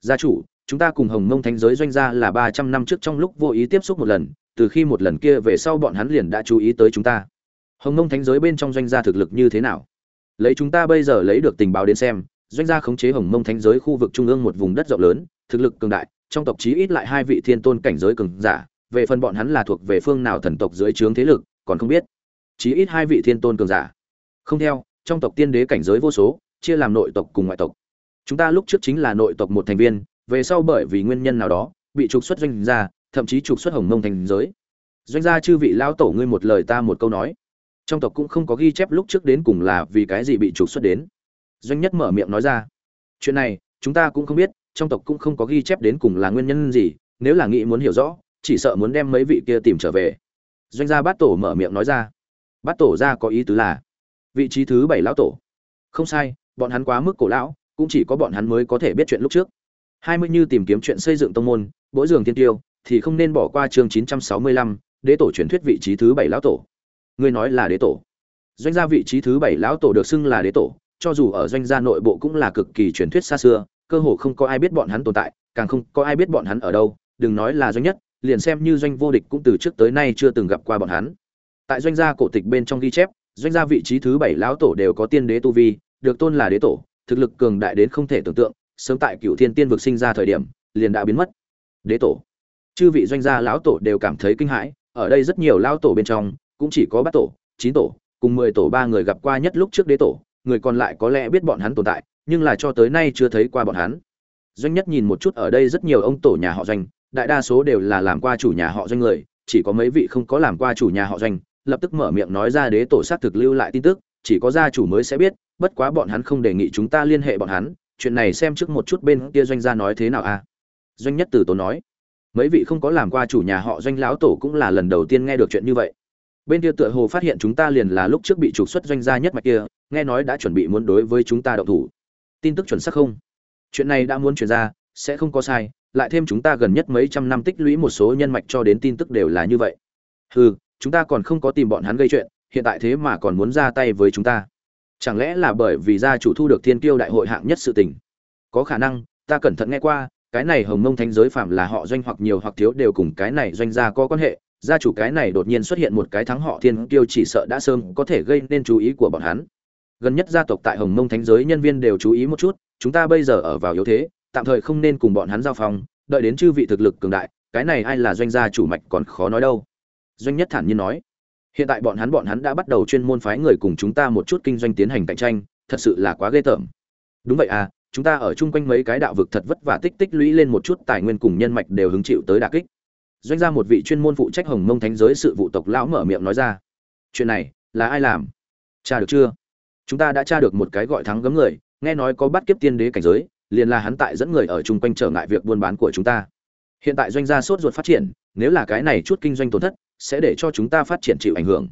gia chủ, chúng ta cùng hồng mông thánh giới doanh gia là ba trăm năm trước trong lúc vô ý tiếp xúc một lần, từ khi một lần kia về sau bọn hắn liền đã chú ý tới chúng ta. Hồng mông thánh giới bên trong doanh gia thực lực như thế nào? Lấy chúng ta bây giờ lấy được tình báo đến xem, doanh gia khống chế hồng mông thánh giới khu vực trung ương một vùng đất rộng lớn, thực lực cường đại, trong tộc chí ít lại hai vị thiên tôn cảnh giới cường giả, về phần bọn hắn là thuộc về phương nào thần tộc dưới trướng thế lực, còn không biết. Chí ít hai vị thiên tôn cường giả. Không theo, trong tộc tiên đế cảnh giới vô số, chia làm nội tộc cùng ngoại tộc chúng ta lúc trước chính là nội tộc một thành viên, về sau bởi vì nguyên nhân nào đó, bị trục xuất doanh gia, thậm chí trục xuất hồng mông thành giới. Doanh gia chư vị lão tổ ngươi một lời ta một câu nói. Trong tộc cũng không có ghi chép lúc trước đến cùng là vì cái gì bị trục xuất đến. Doanh nhất mở miệng nói ra. Chuyện này, chúng ta cũng không biết, trong tộc cũng không có ghi chép đến cùng là nguyên nhân gì, nếu là nghĩ muốn hiểu rõ, chỉ sợ muốn đem mấy vị kia tìm trở về. Doanh gia bát tổ mở miệng nói ra. Bát tổ ra có ý tứ là, vị trí thứ bảy lão tổ. Không sai, bọn hắn quá mức cổ lão cũng chỉ có bọn hắn mới có thể biết chuyện lúc trước. Hai mươi như tìm kiếm chuyện xây dựng tông môn mỗi giường tiên tiêu, thì không nên bỏ qua chương chín trăm sáu mươi lăm, đế tổ truyền thuyết vị trí thứ bảy lão tổ. Ngươi nói là đế tổ. Doanh gia vị trí thứ bảy lão tổ được xưng là đế tổ, cho dù ở doanh gia nội bộ cũng là cực kỳ truyền thuyết xa xưa, cơ hồ không có ai biết bọn hắn tồn tại, càng không có ai biết bọn hắn ở đâu, đừng nói là doanh nhất, liền xem như doanh vô địch cũng từ trước tới nay chưa từng gặp qua bọn hắn. Tại doanh gia cổ tịch bên trong ghi chép, doanh gia vị trí thứ bảy lão tổ đều có tiên đế tu vi, được tôn là đế tổ thực lực cường đại đến không thể tưởng tượng, sớm tại cựu thiên tiên vực sinh ra thời điểm, liền đã biến mất. Đế tổ. Chư vị doanh gia lão tổ đều cảm thấy kinh hãi, ở đây rất nhiều lão tổ bên trong, cũng chỉ có bát tổ, chín tổ, cùng mười tổ ba người gặp qua nhất lúc trước đế tổ, người còn lại có lẽ biết bọn hắn tồn tại, nhưng là cho tới nay chưa thấy qua bọn hắn. Doanh nhất nhìn một chút ở đây rất nhiều ông tổ nhà họ doanh, đại đa số đều là làm qua chủ nhà họ doanh người, chỉ có mấy vị không có làm qua chủ nhà họ doanh, lập tức mở miệng nói ra đế tổ sát thực lưu lại tin tức chỉ có gia chủ mới sẽ biết, bất quá bọn hắn không đề nghị chúng ta liên hệ bọn hắn, chuyện này xem trước một chút bên kia doanh gia nói thế nào a. À? doanh nhất từ tốn nói, mấy vị không có làm qua chủ nhà họ doanh lão tổ cũng là lần đầu tiên nghe được chuyện như vậy. Bên kia tựa hồ phát hiện chúng ta liền là lúc trước bị trục xuất doanh gia nhất mạch kia, nghe nói đã chuẩn bị muốn đối với chúng ta động thủ. Tin tức chuẩn xác không? Chuyện này đã muốn chuyển ra, sẽ không có sai, lại thêm chúng ta gần nhất mấy trăm năm tích lũy một số nhân mạch cho đến tin tức đều là như vậy. Hừ, chúng ta còn không có tìm bọn hắn gây chuyện hiện tại thế mà còn muốn ra tay với chúng ta. Chẳng lẽ là bởi vì gia chủ thu được thiên kiêu đại hội hạng nhất sự tình? Có khả năng, ta cẩn thận nghe qua, cái này hồng mông thánh giới phạm là họ doanh hoặc nhiều hoặc thiếu đều cùng cái này doanh gia có quan hệ. Gia chủ cái này đột nhiên xuất hiện một cái thắng họ thiên kiêu chỉ sợ đã sớm có thể gây nên chú ý của bọn hắn. Gần nhất gia tộc tại hồng mông thánh giới nhân viên đều chú ý một chút, chúng ta bây giờ ở vào yếu thế, tạm thời không nên cùng bọn hắn giao phong, đợi đến chư vị thực lực cường đại, cái này ai là doanh gia chủ mạch còn khó nói đâu. Doanh nhất thản nhiên nói hiện tại bọn hắn bọn hắn đã bắt đầu chuyên môn phái người cùng chúng ta một chút kinh doanh tiến hành cạnh tranh, thật sự là quá ghê tởm. Đúng vậy à chúng ta ở chung quanh mấy cái đạo vực thật vất vả tích tích lũy lên một chút tài nguyên cùng nhân mạch đều hứng chịu tới đà kích. Doanh gia một vị chuyên môn phụ trách hồng mông thánh giới sự vụ tộc lão mở miệng nói ra. Chuyện này, là ai làm? Tra được chưa? Chúng ta đã tra được một cái gọi thắng gấm người, nghe nói có bắt kiếp tiên đế cảnh giới, liền là hắn tại dẫn người ở chung quanh trở ngại việc buôn bán của chúng ta. Hiện tại doanh gia sốt ruột phát triển, nếu là cái này chút kinh doanh tổn thất sẽ để cho chúng ta phát triển chịu ảnh hưởng.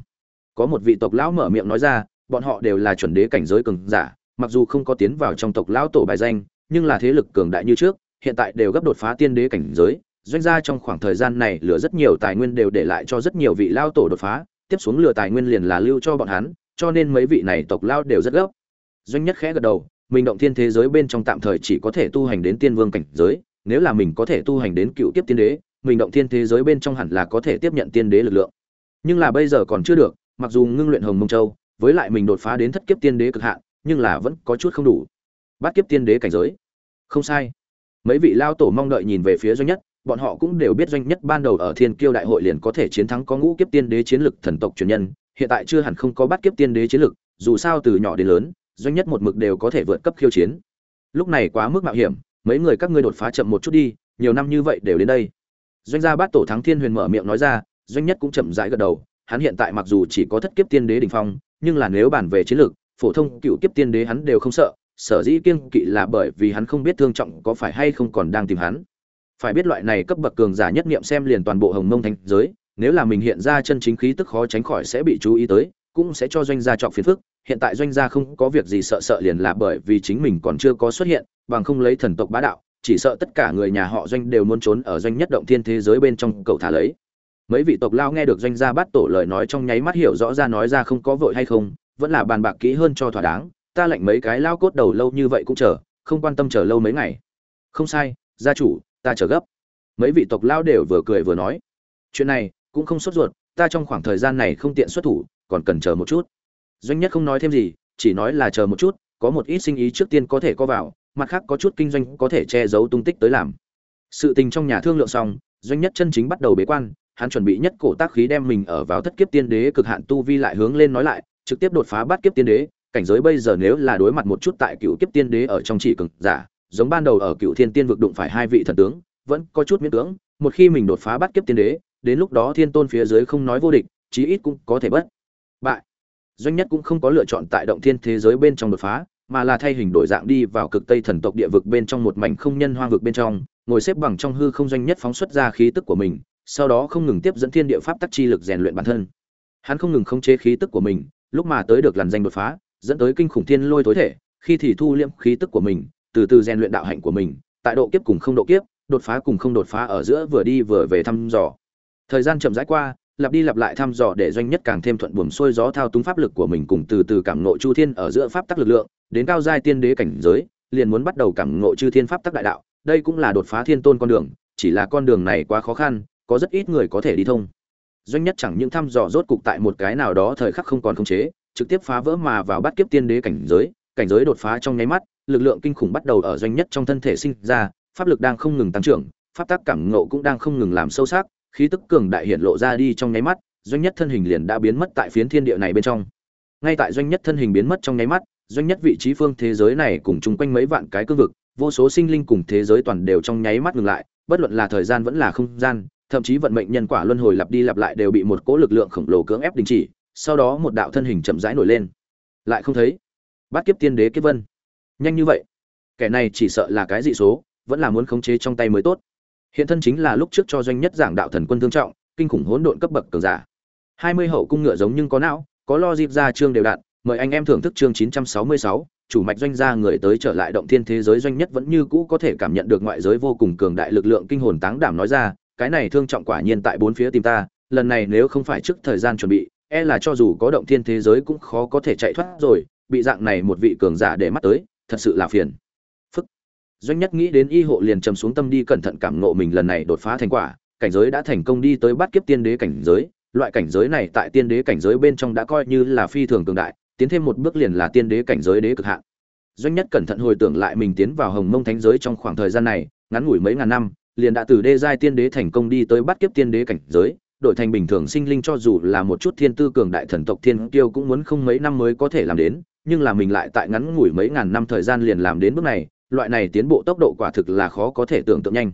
Có một vị tộc lão mở miệng nói ra, bọn họ đều là chuẩn đế cảnh giới cường giả, mặc dù không có tiến vào trong tộc lão tổ bài danh, nhưng là thế lực cường đại như trước, hiện tại đều gấp đột phá tiên đế cảnh giới, doanh gia trong khoảng thời gian này lừa rất nhiều tài nguyên đều để lại cho rất nhiều vị lao tổ đột phá, tiếp xuống lừa tài nguyên liền là lưu cho bọn hắn, cho nên mấy vị này tộc lao đều rất gấp. Doanh nhất khẽ gật đầu, mình động thiên thế giới bên trong tạm thời chỉ có thể tu hành đến tiên vương cảnh giới, nếu là mình có thể tu hành đến cựu kiếp tiên đế mình động thiên thế giới bên trong hẳn là có thể tiếp nhận tiên đế lực lượng. Nhưng là bây giờ còn chưa được, mặc dù ngưng luyện hồng mông châu, với lại mình đột phá đến thất kiếp tiên đế cực hạn, nhưng là vẫn có chút không đủ. Bát kiếp tiên đế cảnh giới. Không sai. Mấy vị lao tổ mong đợi nhìn về phía doanh nhất, bọn họ cũng đều biết doanh nhất ban đầu ở thiên kiêu đại hội liền có thể chiến thắng có ngũ kiếp tiên đế chiến lực thần tộc truyền nhân, hiện tại chưa hẳn không có bát kiếp tiên đế chiến lực, dù sao từ nhỏ đến lớn, doanh nhất một mực đều có thể vượt cấp khiêu chiến. Lúc này quá mức mạo hiểm, mấy người các ngươi đột phá chậm một chút đi, nhiều năm như vậy đều đến đây doanh gia bát tổ thắng thiên huyền mở miệng nói ra, doanh nhất cũng chậm rãi gật đầu, hắn hiện tại mặc dù chỉ có thất kiếp tiên đế đỉnh phong, nhưng là nếu bàn về chiến lược, phổ thông cựu kiếp tiên đế hắn đều không sợ, sở dĩ kiên kỵ là bởi vì hắn không biết thương trọng có phải hay không còn đang tìm hắn. Phải biết loại này cấp bậc cường giả nhất niệm xem liền toàn bộ hồng mông thành giới, nếu là mình hiện ra chân chính khí tức khó tránh khỏi sẽ bị chú ý tới, cũng sẽ cho doanh gia trọng phiền phức. Hiện tại doanh gia không có việc gì sợ sợ liền là bởi vì chính mình còn chưa có xuất hiện, bằng không lấy thần tộc bá đạo chỉ sợ tất cả người nhà họ doanh đều muốn trốn ở doanh nhất động thiên thế giới bên trong cầu thả lấy. Mấy vị tộc lao nghe được doanh gia bắt tổ lời nói trong nháy mắt hiểu rõ ra nói ra không có vội hay không, vẫn là bàn bạc kỹ hơn cho thỏa đáng, ta lệnh mấy cái lao cốt đầu lâu như vậy cũng chờ, không quan tâm chờ lâu mấy ngày. Không sai, gia chủ, ta chờ gấp. Mấy vị tộc lao đều vừa cười vừa nói. Chuyện này cũng không sốt ruột, ta trong khoảng thời gian này không tiện xuất thủ, còn cần chờ một chút. Doanh nhất không nói thêm gì, chỉ nói là chờ một chút, có một ít sinh ý trước tiên có thể có vào mặt khác có chút kinh doanh có thể che giấu tung tích tới làm. Sự tình trong nhà thương lượng xong, doanh nhất chân chính bắt đầu bế quan, hắn chuẩn bị nhất cổ tác khí đem mình ở vào thất kiếp tiên đế cực hạn tu vi lại hướng lên nói lại, trực tiếp đột phá bát kiếp tiên đế, cảnh giới bây giờ nếu là đối mặt một chút tại cựu kiếp tiên đế ở trong chỉ cực giả, giống ban đầu ở cựu thiên tiên vực đụng phải hai vị thần tướng, vẫn có chút miễn cưỡng, một khi mình đột phá bắt kiếp tiên đế, đến lúc đó thiên tôn phía dưới không nói vô địch, chí ít cũng có thể bất bại. Doanh nhất cũng không có lựa chọn tại động thiên thế giới bên trong đột phá mà là thay hình đổi dạng đi vào cực tây thần tộc địa vực bên trong một mảnh không nhân hoang vực bên trong, ngồi xếp bằng trong hư không doanh nhất phóng xuất ra khí tức của mình, sau đó không ngừng tiếp dẫn thiên địa pháp tắc chi lực rèn luyện bản thân. Hắn không ngừng khống chế khí tức của mình, lúc mà tới được làn danh đột phá, dẫn tới kinh khủng thiên lôi tối thể, khi thì thu liễm khí tức của mình, từ từ rèn luyện đạo hạnh của mình, tại độ kiếp cùng không độ kiếp, đột phá cùng không đột phá ở giữa vừa đi vừa về thăm dò. Thời gian chậm rãi qua lặp đi lặp lại thăm dò để doanh nhất càng thêm thuận buồm xuôi gió thao túng pháp lực của mình cùng từ từ cảm ngộ chu thiên ở giữa pháp tắc lực lượng, đến cao giai tiên đế cảnh giới, liền muốn bắt đầu cảm ngộ chư thiên pháp tắc đại đạo. Đây cũng là đột phá thiên tôn con đường, chỉ là con đường này quá khó khăn, có rất ít người có thể đi thông. Doanh nhất chẳng những thăm dò rốt cục tại một cái nào đó thời khắc không còn khống chế, trực tiếp phá vỡ mà vào bắt kiếp tiên đế cảnh giới cảnh giới đột phá trong nháy mắt, lực lượng kinh khủng bắt đầu ở doanh nhất trong thân thể sinh ra, pháp lực đang không ngừng tăng trưởng, pháp tắc cảm ngộ cũng đang không ngừng làm sâu sắc khí tức cường đại hiện lộ ra đi trong nháy mắt, doanh nhất thân hình liền đã biến mất tại phiến thiên địa này bên trong. Ngay tại doanh nhất thân hình biến mất trong nháy mắt, doanh nhất vị trí phương thế giới này cùng chung quanh mấy vạn cái cương vực, vô số sinh linh cùng thế giới toàn đều trong nháy mắt ngừng lại, bất luận là thời gian vẫn là không gian, thậm chí vận mệnh nhân quả luân hồi lặp đi lặp lại đều bị một cỗ lực lượng khổng lồ cưỡng ép đình chỉ, sau đó một đạo thân hình chậm rãi nổi lên. Lại không thấy. Bát kiếp tiên đế kiếp vân. Nhanh như vậy. Kẻ này chỉ sợ là cái dị số, vẫn là muốn khống chế trong tay mới tốt hiện thân chính là lúc trước cho doanh nhất giảng đạo thần quân thương trọng, kinh khủng hỗn độn cấp bậc cường giả. Hai mươi hậu cung ngựa giống nhưng có não, có lo dịp ra chương đều đặn mời anh em thưởng thức chương chín trăm sáu mươi sáu, chủ mạch doanh gia người tới trở lại động thiên thế giới doanh nhất vẫn như cũ có thể cảm nhận được ngoại giới vô cùng cường đại lực lượng kinh hồn táng đảm nói ra, cái này thương trọng quả nhiên tại bốn phía tìm ta, lần này nếu không phải trước thời gian chuẩn bị e là cho dù có động thiên thế giới cũng khó có thể chạy thoát rồi, bị dạng này một vị cường giả để mắt tới, thật sự là phiền doanh nhất nghĩ đến y hộ liền trầm xuống tâm đi cẩn thận cảm ngộ mình lần này đột phá thành quả, cảnh giới đã thành công đi tới bắt kiếp tiên đế cảnh giới, loại cảnh giới này tại tiên đế cảnh giới bên trong đã coi như là phi thường cường đại, tiến thêm một bước liền là tiên đế cảnh giới đế cực hạn. Doanh nhất cẩn thận hồi tưởng lại mình tiến vào hồng mông thánh giới trong khoảng thời gian này, ngắn ngủi mấy ngàn năm, liền đã từ đê giai tiên đế thành công đi tới bắt kiếp tiên đế cảnh giới, đổi thành bình thường sinh linh cho dù là một chút thiên tư cường đại thần tộc thiên kiêu cũng muốn không mấy năm mới có thể làm đến, nhưng là mình lại tại ngắn ngủi mấy ngàn năm thời gian liền làm đến bước này loại này tiến bộ tốc độ quả thực là khó có thể tưởng tượng nhanh.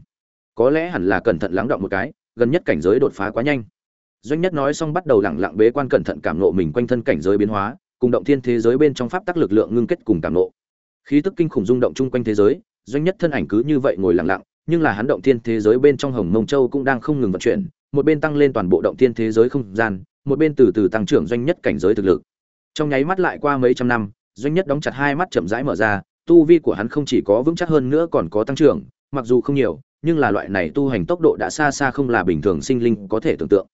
Có lẽ hẳn là cẩn thận lắng động một cái, gần nhất cảnh giới đột phá quá nhanh. Doanh nhất nói xong bắt đầu lẳng lặng bế quan cẩn thận cảm nộ mình quanh thân cảnh giới biến hóa, cùng động thiên thế giới bên trong pháp tắc lực lượng ngưng kết cùng cảm nộ. Khí tức kinh khủng rung động chung quanh thế giới, doanh nhất thân ảnh cứ như vậy ngồi lặng lặng, nhưng là hắn động thiên thế giới bên trong hồng mông châu cũng đang không ngừng vận chuyển, một bên tăng lên toàn bộ động thiên thế giới không gian, một bên từ từ tăng trưởng doanh nhất cảnh giới thực lực. Trong nháy mắt lại qua mấy trăm năm, doanh nhất đóng chặt hai mắt chậm rãi mở ra tu vi của hắn không chỉ có vững chắc hơn nữa còn có tăng trưởng, mặc dù không nhiều, nhưng là loại này tu hành tốc độ đã xa xa không là bình thường sinh linh có thể tưởng tượng.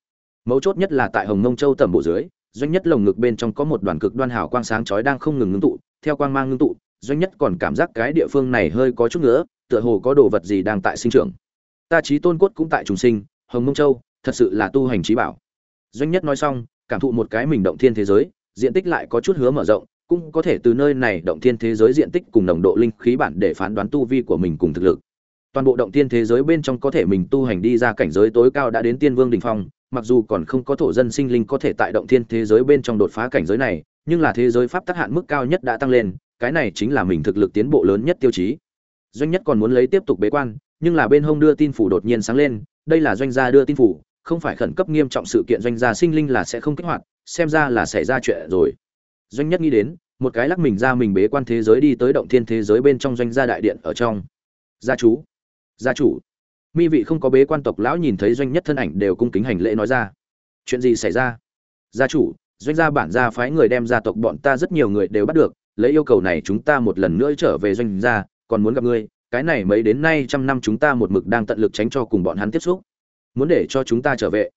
Mấu chốt nhất là tại hồng mông châu tầm bộ dưới, doanh nhất lồng ngực bên trong có một đoàn cực đoan hào quang sáng chói đang không ngừng ngưng tụ, theo quang mang ngưng tụ, doanh nhất còn cảm giác cái địa phương này hơi có chút nữa tựa hồ có đồ vật gì đang tại sinh trưởng. Ta trí tôn cốt cũng tại trùng sinh, hồng mông châu, thật sự là tu hành trí bảo. Doanh nhất nói xong, cảm thụ một cái mình động thiên thế giới, diện tích lại có chút hứa mở rộng cũng có thể từ nơi này động thiên thế giới diện tích cùng nồng độ linh khí bản để phán đoán tu vi của mình cùng thực lực. Toàn bộ động thiên thế giới bên trong có thể mình tu hành đi ra cảnh giới tối cao đã đến tiên vương đỉnh phong, mặc dù còn không có thổ dân sinh linh có thể tại động thiên thế giới bên trong đột phá cảnh giới này, nhưng là thế giới pháp tắc hạn mức cao nhất đã tăng lên, cái này chính là mình thực lực tiến bộ lớn nhất tiêu chí. Doanh nhất còn muốn lấy tiếp tục bế quan, nhưng là bên hông đưa tin phủ đột nhiên sáng lên, đây là doanh gia đưa tin phủ, không phải khẩn cấp nghiêm trọng sự kiện doanh gia sinh linh là sẽ không kích hoạt, xem ra là xảy ra chuyện rồi doanh nhất nghĩ đến, một cái lắc mình ra mình bế quan thế giới đi tới động thiên thế giới bên trong doanh gia đại điện ở trong. Gia chú gia chủ. Mi vị không có bế quan tộc lão nhìn thấy doanh nhất thân ảnh đều cung kính hành lễ nói ra. Chuyện gì xảy ra? Gia chủ, doanh gia bản gia phái người đem gia tộc bọn ta rất nhiều người đều bắt được, lấy yêu cầu này chúng ta một lần nữa trở về doanh gia, còn muốn gặp ngươi, cái này mấy đến nay trăm năm chúng ta một mực đang tận lực tránh cho cùng bọn hắn tiếp xúc. Muốn để cho chúng ta trở về.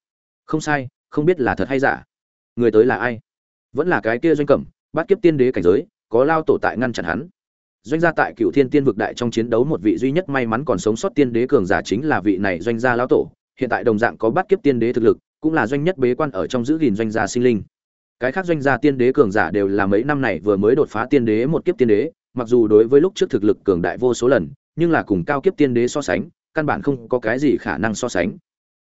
Không sai, không biết là thật hay giả. Người tới là ai? Vẫn là cái kia doanh cẩm bắt kiếp tiên đế cảnh giới, có lao tổ tại ngăn chặn hắn. Doanh gia tại cựu thiên tiên vực đại trong chiến đấu một vị duy nhất may mắn còn sống sót tiên đế cường giả chính là vị này doanh gia lão tổ. Hiện tại đồng dạng có bắt kiếp tiên đế thực lực, cũng là doanh nhất bế quan ở trong giữ gìn doanh gia sinh linh. Cái khác doanh gia tiên đế cường giả đều là mấy năm này vừa mới đột phá tiên đế một kiếp tiên đế, mặc dù đối với lúc trước thực lực cường đại vô số lần, nhưng là cùng cao kiếp tiên đế so sánh, căn bản không có cái gì khả năng so sánh.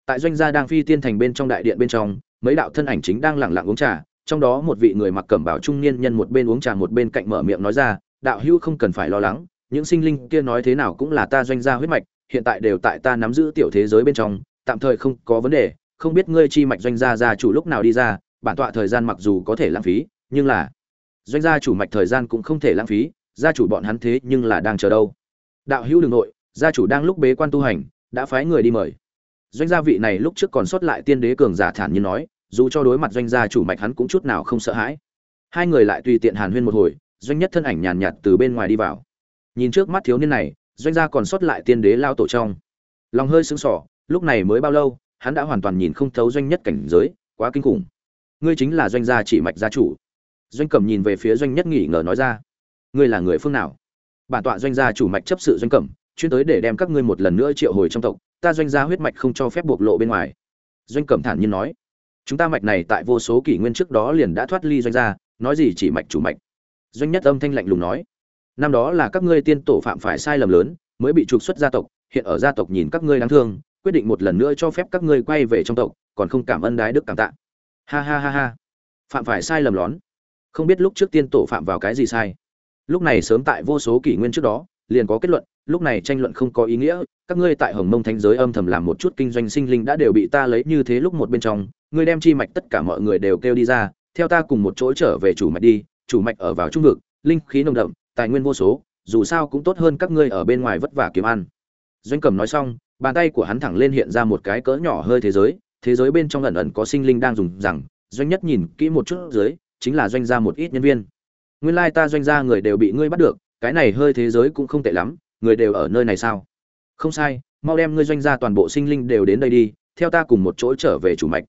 Tại doanh gia đang phi tiên thành bên trong đại điện bên trong, mấy đạo thân ảnh chính đang lặng lặng uống trà trong đó một vị người mặc cẩm bào trung niên nhân một bên uống trà một bên cạnh mở miệng nói ra, đạo hữu không cần phải lo lắng, những sinh linh kia nói thế nào cũng là ta doanh gia huyết mạch, hiện tại đều tại ta nắm giữ tiểu thế giới bên trong, tạm thời không có vấn đề, không biết ngươi chi mạch doanh gia gia chủ lúc nào đi ra, bản tọa thời gian mặc dù có thể lãng phí, nhưng là doanh gia chủ mạch thời gian cũng không thể lãng phí, gia chủ bọn hắn thế nhưng là đang chờ đâu. Đạo hữu đường nội, gia chủ đang lúc bế quan tu hành, đã phái người đi mời. Doanh gia vị này lúc trước còn sót lại tiên đế cường giả thản nhiên nói dù cho đối mặt doanh gia chủ mạch hắn cũng chút nào không sợ hãi. Hai người lại tùy tiện hàn huyên một hồi, doanh nhất thân ảnh nhàn nhạt từ bên ngoài đi vào. Nhìn trước mắt thiếu niên này, doanh gia còn sót lại tiên đế lao tổ trong. Lòng hơi sững sỏ lúc này mới bao lâu, hắn đã hoàn toàn nhìn không thấu doanh nhất cảnh giới, quá kinh khủng. Ngươi chính là doanh gia chỉ mạch gia chủ. Doanh cẩm nhìn về phía doanh nhất nghỉ ngờ nói ra. Ngươi là người phương nào? Bản tọa doanh gia chủ mạch chấp sự doanh cẩm, chuyên tới để đem các ngươi một lần nữa triệu hồi trong tộc, ta doanh gia huyết mạch không cho phép bộc lộ bên ngoài. Doanh cẩm thản nhiên nói chúng ta mạch này tại vô số kỷ nguyên trước đó liền đã thoát ly doanh gia, nói gì chỉ mạch chủ mạch. Doanh nhất âm thanh lạnh lùng nói, năm đó là các ngươi tiên tổ phạm phải sai lầm lớn, mới bị trục xuất gia tộc, hiện ở gia tộc nhìn các ngươi đáng thương, quyết định một lần nữa cho phép các ngươi quay về trong tộc, còn không cảm ơn đái đức cảm tạ. Ha ha ha ha. Phạm phải sai lầm lón. Không biết lúc trước tiên tổ phạm vào cái gì sai. Lúc này sớm tại vô số kỷ nguyên trước đó, liền có kết luận, lúc này tranh luận không có ý nghĩa, các ngươi tại hồng mông thánh giới âm thầm làm một chút kinh doanh sinh linh đã đều bị ta lấy như thế lúc một bên trong ngươi đem chi mạch tất cả mọi người đều kêu đi ra, theo ta cùng một chỗ trở về chủ mạch đi, chủ mạch ở vào trung vực, linh khí nồng đậm, tài nguyên vô số, dù sao cũng tốt hơn các ngươi ở bên ngoài vất vả kiếm ăn. Doanh cầm nói xong, bàn tay của hắn thẳng lên hiện ra một cái cỡ nhỏ hơi thế giới thế giới bên trong ẩn ẩn có sinh linh đang dùng rằng, doanh nhất nhìn kỹ một chút dưới, chính là doanh gia một ít nhân viên. Nguyên lai ta doanh gia người đều bị ngươi bắt được, cái này hơi thế giới cũng không tệ lắm, người đều ở nơi này sao? Không sai, mau đem ngươi doanh gia toàn bộ sinh linh đều đến đây đi, theo ta cùng một chỗ trở về chủ mạch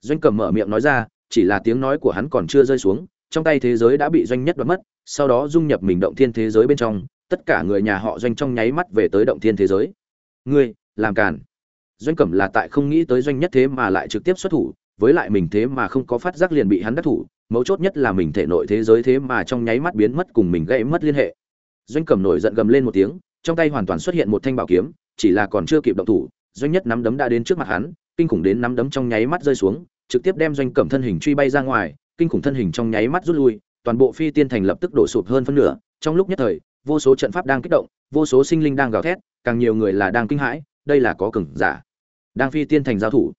doanh cầm mở miệng nói ra, chỉ là tiếng nói của hắn còn chưa rơi xuống, trong tay thế giới đã bị doanh nhất đoạt mất, sau đó dung nhập mình động thiên thế giới bên trong, tất cả người nhà họ doanh trong nháy mắt về tới động thiên thế giới. Ngươi, làm càn. Doanh cẩm là tại không nghĩ tới doanh nhất thế mà lại trực tiếp xuất thủ, với lại mình thế mà không có phát giác liền bị hắn đắc thủ, mấu chốt nhất là mình thể nội thế giới thế mà trong nháy mắt biến mất cùng mình gây mất liên hệ. Doanh cẩm nổi giận gầm lên một tiếng, trong tay hoàn toàn xuất hiện một thanh bảo kiếm, chỉ là còn chưa kịp động thủ, doanh nhất nắm đấm đã đến trước mặt hắn, kinh khủng đến nắm đấm trong nháy mắt rơi xuống trực tiếp đem doanh cẩm thân hình truy bay ra ngoài kinh khủng thân hình trong nháy mắt rút lui toàn bộ phi tiên thành lập tức đổ sụp hơn phân nửa. Trong lúc nhất thời vô số trận pháp đang kích động vô số sinh linh đang gào thét càng nhiều người là đang kinh hãi đây là có cường giả. Đang phi tiên thành giao thủ.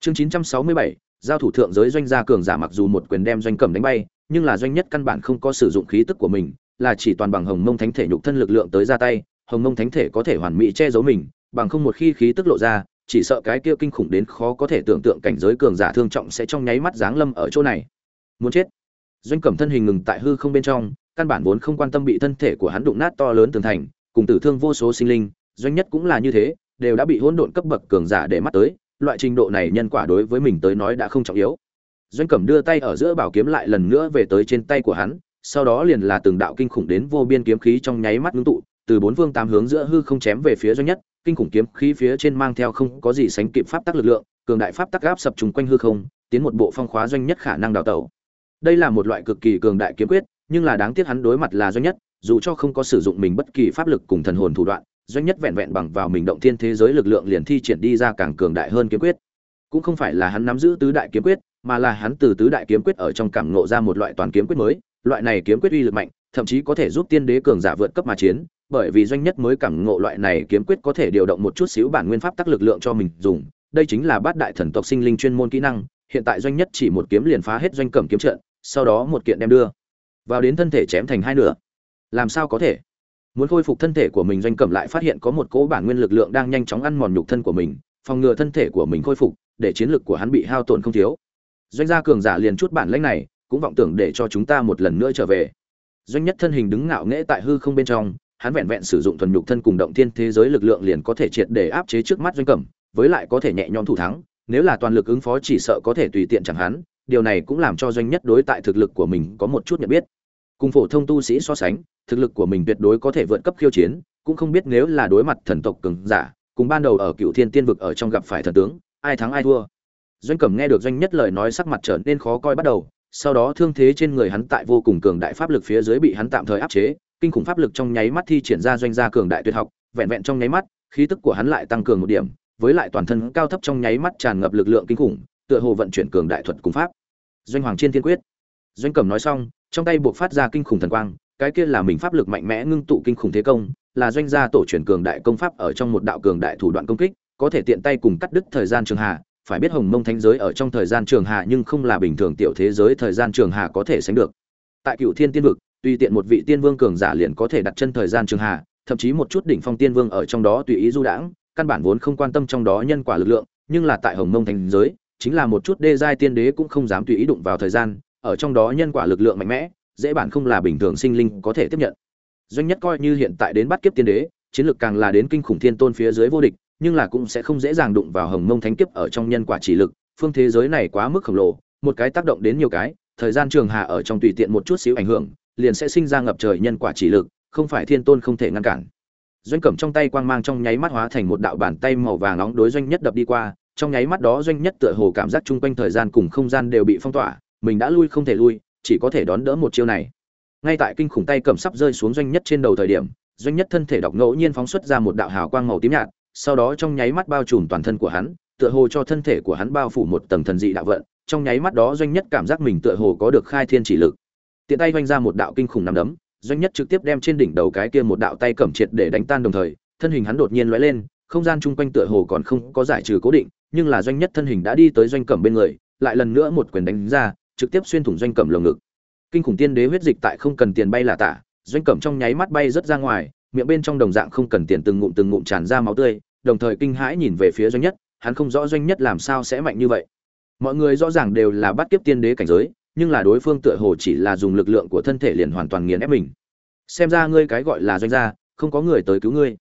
Chương 967, giao thủ thượng giới doanh gia cường giả mặc dù một quyền đem doanh cẩm đánh bay nhưng là doanh nhất căn bản không có sử dụng khí tức của mình là chỉ toàn bằng hồng mông thánh thể nhục thân lực lượng tới ra tay hồng mông thánh thể có thể hoàn mỹ che giấu mình bằng không một khi khí tức lộ ra chỉ sợ cái kia kinh khủng đến khó có thể tưởng tượng cảnh giới cường giả thương trọng sẽ trong nháy mắt giáng lâm ở chỗ này. Muốn chết. Doanh cẩm thân hình ngừng tại hư không bên trong, căn bản vốn không quan tâm bị thân thể của hắn đụng nát to lớn tường thành, cùng tử thương vô số sinh linh, doanh nhất cũng là như thế, đều đã bị hỗn độn cấp bậc cường giả để mắt tới, loại trình độ này nhân quả đối với mình tới nói đã không trọng yếu. Doanh cẩm đưa tay ở giữa bảo kiếm lại lần nữa về tới trên tay của hắn, sau đó liền là từng đạo kinh khủng đến vô biên kiếm khí trong nháy mắt ngưng tụ, từ bốn phương tám hướng giữa hư không chém về phía doanh nhất kinh khủng kiếm khí phía trên mang theo không có gì sánh kịp pháp tắc lực lượng, cường đại pháp tắc áp sập trùng quanh hư không, tiến một bộ phong khóa doanh nhất khả năng đào tẩu. Đây là một loại cực kỳ cường đại kiếm quyết, nhưng là đáng tiếc hắn đối mặt là doanh nhất, dù cho không có sử dụng mình bất kỳ pháp lực cùng thần hồn thủ đoạn, doanh nhất vẹn vẹn bằng vào mình động thiên thế giới lực lượng liền thi triển đi ra càng cường đại hơn kiếm quyết. Cũng không phải là hắn nắm giữ tứ đại kiếm quyết, mà là hắn từ tứ đại kiếm quyết ở trong cảm ngộ ra một loại toàn kiếm quyết mới, loại này kiếm quyết uy lực mạnh thậm chí có thể giúp tiên đế cường giả vượt cấp mà chiến, bởi vì doanh nhất mới cảm ngộ loại này kiếm quyết có thể điều động một chút xíu bản nguyên pháp tác lực lượng cho mình dùng. Đây chính là bát đại thần tộc sinh linh chuyên môn kỹ năng, hiện tại doanh nhất chỉ một kiếm liền phá hết doanh cẩm kiếm trận, sau đó một kiện đem đưa vào đến thân thể chém thành hai nửa. Làm sao có thể? Muốn khôi phục thân thể của mình, doanh cẩm lại phát hiện có một cỗ bản nguyên lực lượng đang nhanh chóng ăn mòn nhục thân của mình, phòng ngừa thân thể của mình khôi phục, để chiến lực của hắn bị hao tổn không thiếu. Doanh gia cường giả liền chút bản lãnh này, cũng vọng tưởng để cho chúng ta một lần nữa trở về doanh nhất thân hình đứng ngạo nghễ tại hư không bên trong, hắn vẹn vẹn sử dụng thuần nhục thân cùng động thiên thế giới lực lượng liền có thể triệt để áp chế trước mắt doanh cẩm, với lại có thể nhẹ nhõm thủ thắng, nếu là toàn lực ứng phó chỉ sợ có thể tùy tiện chẳng hắn, điều này cũng làm cho doanh nhất đối tại thực lực của mình có một chút nhận biết. Cùng phổ thông tu sĩ so sánh, thực lực của mình tuyệt đối có thể vượt cấp khiêu chiến, cũng không biết nếu là đối mặt thần tộc cường giả, cùng ban đầu ở cựu thiên tiên vực ở trong gặp phải thần tướng, ai thắng ai thua. Doanh cẩm nghe được doanh nhất lời nói sắc mặt trở nên khó coi bắt đầu sau đó thương thế trên người hắn tại vô cùng cường đại pháp lực phía dưới bị hắn tạm thời áp chế, kinh khủng pháp lực trong nháy mắt thi triển ra doanh gia cường đại tuyệt học, vẹn vẹn trong nháy mắt, khí tức của hắn lại tăng cường một điểm, với lại toàn thân cao thấp trong nháy mắt tràn ngập lực lượng kinh khủng, tựa hồ vận chuyển cường đại thuật cùng pháp. Doanh hoàng trên thiên quyết. Doanh cẩm nói xong, trong tay buộc phát ra kinh khủng thần quang, cái kia là mình pháp lực mạnh mẽ ngưng tụ kinh khủng thế công, là doanh gia tổ truyền cường đại công pháp ở trong một đạo cường đại thủ đoạn công kích, có thể tiện tay cùng cắt đứt thời gian trường hạ phải biết hồng mông thánh giới ở trong thời gian trường hạ nhưng không là bình thường tiểu thế giới thời gian trường hạ có thể sánh được. Tại cựu thiên tiên vực, tùy tiện một vị tiên vương cường giả liền có thể đặt chân thời gian trường hạ thậm chí một chút đỉnh phong tiên vương ở trong đó tùy ý du đãng, căn bản vốn không quan tâm trong đó nhân quả lực lượng, nhưng là tại hồng mông thánh giới, chính là một chút đê giai tiên đế cũng không dám tùy ý đụng vào thời gian, ở trong đó nhân quả lực lượng mạnh mẽ, dễ bản không là bình thường sinh linh có thể tiếp nhận. Doanh nhất coi như hiện tại đến bắt kiếp tiên đế, chiến lược càng là đến kinh khủng thiên tôn phía dưới vô địch nhưng là cũng sẽ không dễ dàng đụng vào hồng mông thánh kiếp ở trong nhân quả chỉ lực, phương thế giới này quá mức khổng lồ, một cái tác động đến nhiều cái, thời gian trường hạ ở trong tùy tiện một chút xíu ảnh hưởng, liền sẽ sinh ra ngập trời nhân quả chỉ lực, không phải thiên tôn không thể ngăn cản. Doanh cẩm trong tay quang mang trong nháy mắt hóa thành một đạo bàn tay màu vàng nóng đối doanh nhất đập đi qua, trong nháy mắt đó doanh nhất tựa hồ cảm giác chung quanh thời gian cùng không gian đều bị phong tỏa, mình đã lui không thể lui, chỉ có thể đón đỡ một chiêu này. Ngay tại kinh khủng tay cầm sắp rơi xuống doanh nhất trên đầu thời điểm, doanh nhất thân thể đọc ngẫu nhiên phóng xuất ra một đạo hào quang màu tím nhạt sau đó trong nháy mắt bao trùm toàn thân của hắn, tựa hồ cho thân thể của hắn bao phủ một tầng thần dị đạo vận, trong nháy mắt đó doanh nhất cảm giác mình tựa hồ có được khai thiên chỉ lực. Tiện tay vung ra một đạo kinh khủng nắm đấm, doanh nhất trực tiếp đem trên đỉnh đầu cái kia một đạo tay cầm triệt để đánh tan đồng thời, thân hình hắn đột nhiên lóe lên, không gian chung quanh tựa hồ còn không có giải trừ cố định, nhưng là doanh nhất thân hình đã đi tới doanh cẩm bên người, lại lần nữa một quyền đánh ra, trực tiếp xuyên thủng doanh cẩm lồng ngực. Kinh khủng tiên đế huyết dịch tại không cần tiền bay là tả, doanh cẩm trong nháy mắt bay rất ra ngoài miệng bên trong đồng dạng không cần tiền từng ngụm từng ngụm tràn ra máu tươi, đồng thời kinh hãi nhìn về phía doanh nhất, hắn không rõ doanh nhất làm sao sẽ mạnh như vậy. Mọi người rõ ràng đều là bắt kiếp tiên đế cảnh giới, nhưng là đối phương tựa hồ chỉ là dùng lực lượng của thân thể liền hoàn toàn nghiền ép mình. Xem ra ngươi cái gọi là doanh gia, không có người tới cứu ngươi.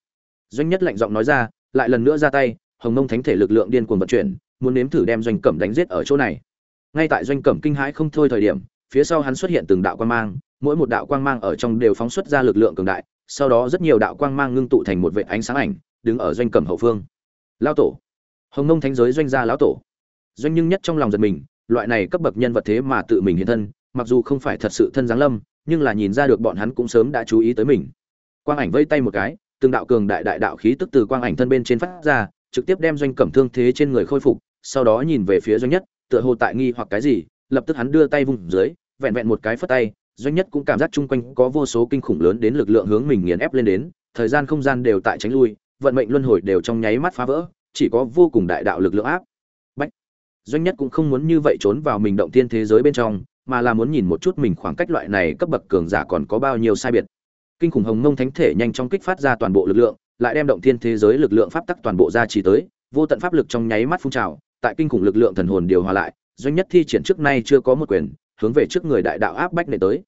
Doanh nhất lạnh giọng nói ra, lại lần nữa ra tay, hồng mông thánh thể lực lượng điên cuồng vận chuyển, muốn nếm thử đem doanh cẩm đánh giết ở chỗ này. Ngay tại doanh cẩm kinh hãi không thôi thời điểm, phía sau hắn xuất hiện từng đạo quang mang, mỗi một đạo quang mang ở trong đều phóng xuất ra lực lượng cường đại sau đó rất nhiều đạo quang mang ngưng tụ thành một vệ ánh sáng ảnh, đứng ở doanh cẩm hậu phương. Lao tổ. Hồng nông thánh giới doanh gia lão tổ. Doanh nhưng nhất trong lòng giật mình, loại này cấp bậc nhân vật thế mà tự mình hiện thân, mặc dù không phải thật sự thân giáng lâm, nhưng là nhìn ra được bọn hắn cũng sớm đã chú ý tới mình. Quang ảnh vây tay một cái, từng đạo cường đại đại đạo khí tức từ quang ảnh thân bên trên phát ra, trực tiếp đem doanh cẩm thương thế trên người khôi phục, sau đó nhìn về phía doanh nhất, tựa hồ tại nghi hoặc cái gì, lập tức hắn đưa tay vùng dưới, vẹn vẹn một cái phất tay doanh nhất cũng cảm giác chung quanh có vô số kinh khủng lớn đến lực lượng hướng mình nghiền ép lên đến, thời gian không gian đều tại tránh lui, vận mệnh luân hồi đều trong nháy mắt phá vỡ, chỉ có vô cùng đại đạo lực lượng áp. Bách doanh nhất cũng không muốn như vậy trốn vào mình động thiên thế giới bên trong, mà là muốn nhìn một chút mình khoảng cách loại này cấp bậc cường giả còn có bao nhiêu sai biệt. Kinh khủng hồng mông thánh thể nhanh chóng kích phát ra toàn bộ lực lượng, lại đem động thiên thế giới lực lượng pháp tắc toàn bộ ra chỉ tới, vô tận pháp lực trong nháy mắt phun trào, tại kinh khủng lực lượng thần hồn điều hòa lại, doanh nhất thi triển trước nay chưa có một quyền hướng về trước người đại đạo áp bách này tới.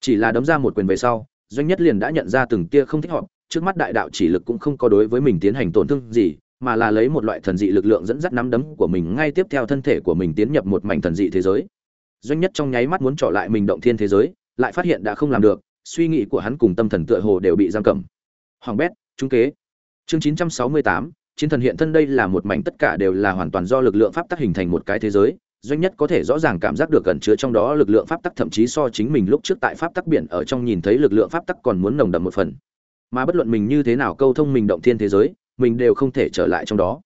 Chỉ là đấm ra một quyền về sau, doanh nhất liền đã nhận ra từng tia không thích hợp, trước mắt đại đạo chỉ lực cũng không có đối với mình tiến hành tổn thương gì, mà là lấy một loại thần dị lực lượng dẫn dắt nắm đấm của mình ngay tiếp theo thân thể của mình tiến nhập một mảnh thần dị thế giới. Doanh nhất trong nháy mắt muốn trỏ lại mình động thiên thế giới, lại phát hiện đã không làm được, suy nghĩ của hắn cùng tâm thần tựa hồ đều bị giam cầm. Hoàng bét, trung kế. Chương chín trăm sáu mươi tám, chiến thần hiện thân đây là một mảnh tất cả đều là hoàn toàn do lực lượng pháp tác hình thành một cái thế giới doanh nhất có thể rõ ràng cảm giác được gần chứa trong đó lực lượng pháp tắc, thậm chí so chính mình lúc trước tại pháp tắc biển ở trong nhìn thấy lực lượng pháp tắc còn muốn nồng đậm một phần. Mà bất luận mình như thế nào câu thông mình động thiên thế giới, mình đều không thể trở lại trong đó.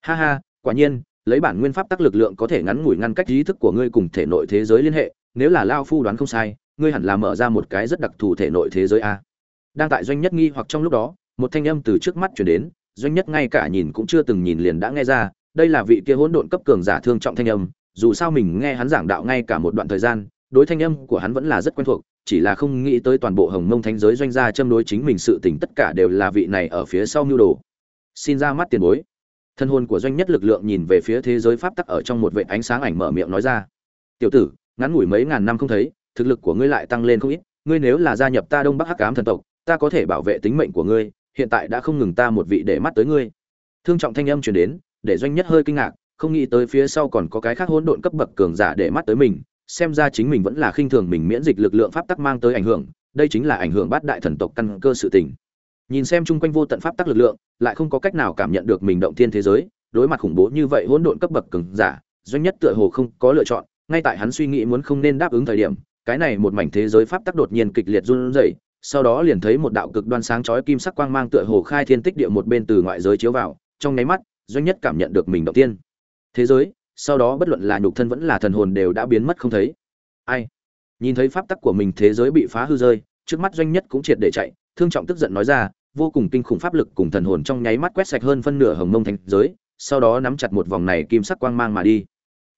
Ha ha, quả nhiên, lấy bản nguyên pháp tắc lực lượng có thể ngắn ngủi ngăn cách ý thức của ngươi cùng thể nội thế giới liên hệ, nếu là lao phu đoán không sai, ngươi hẳn là mở ra một cái rất đặc thù thể nội thế giới a. Đang tại doanh nhất nghi hoặc trong lúc đó, một thanh âm từ trước mắt chuyển đến, doanh nhất ngay cả nhìn cũng chưa từng nhìn liền đã nghe ra, đây là vị kia hỗn độn cấp cường giả thương trọng thanh âm dù sao mình nghe hắn giảng đạo ngay cả một đoạn thời gian, đối thanh âm của hắn vẫn là rất quen thuộc, chỉ là không nghĩ tới toàn bộ hồng mông thánh giới doanh gia châm đối chính mình sự tình tất cả đều là vị này ở phía sau mưu đồ. Xin ra mắt tiền bối. Thân hồn của doanh nhất lực lượng nhìn về phía thế giới pháp tắc ở trong một vệ ánh sáng ảnh mở miệng nói ra. Tiểu tử, ngắn ngủi mấy ngàn năm không thấy, thực lực của ngươi lại tăng lên không ít, ngươi nếu là gia nhập ta đông bắc hắc ám thần tộc, ta có thể bảo vệ tính mệnh của ngươi, hiện tại đã không ngừng ta một vị để mắt tới ngươi. Thương trọng thanh âm truyền đến, để doanh nhất hơi kinh ngạc không nghĩ tới phía sau còn có cái khác hỗn độn cấp bậc cường giả để mắt tới mình, xem ra chính mình vẫn là khinh thường mình miễn dịch lực lượng pháp tắc mang tới ảnh hưởng, đây chính là ảnh hưởng bát đại thần tộc căn cơ sự tình. Nhìn xem chung quanh vô tận pháp tắc lực lượng, lại không có cách nào cảm nhận được mình động thiên thế giới, đối mặt khủng bố như vậy hỗn độn cấp bậc cường giả, doanh nhất tựa hồ không có lựa chọn, ngay tại hắn suy nghĩ muốn không nên đáp ứng thời điểm, cái này một mảnh thế giới pháp tắc đột nhiên kịch liệt run rẩy, sau đó liền thấy một đạo cực đoan sáng chói kim sắc quang mang tựa hồ khai thiên tích địa một bên từ ngoại giới chiếu vào, trong nháy mắt, doanh nhất cảm nhận được mình động tiên thế giới, sau đó bất luận là nhục thân vẫn là thần hồn đều đã biến mất không thấy. Ai? Nhìn thấy pháp tắc của mình thế giới bị phá hư rơi, trước mắt doanh nhất cũng triệt để chạy, thương trọng tức giận nói ra, vô cùng kinh khủng pháp lực cùng thần hồn trong nháy mắt quét sạch hơn phân nửa hồng mông thành giới, sau đó nắm chặt một vòng này kim sắc quang mang mà đi.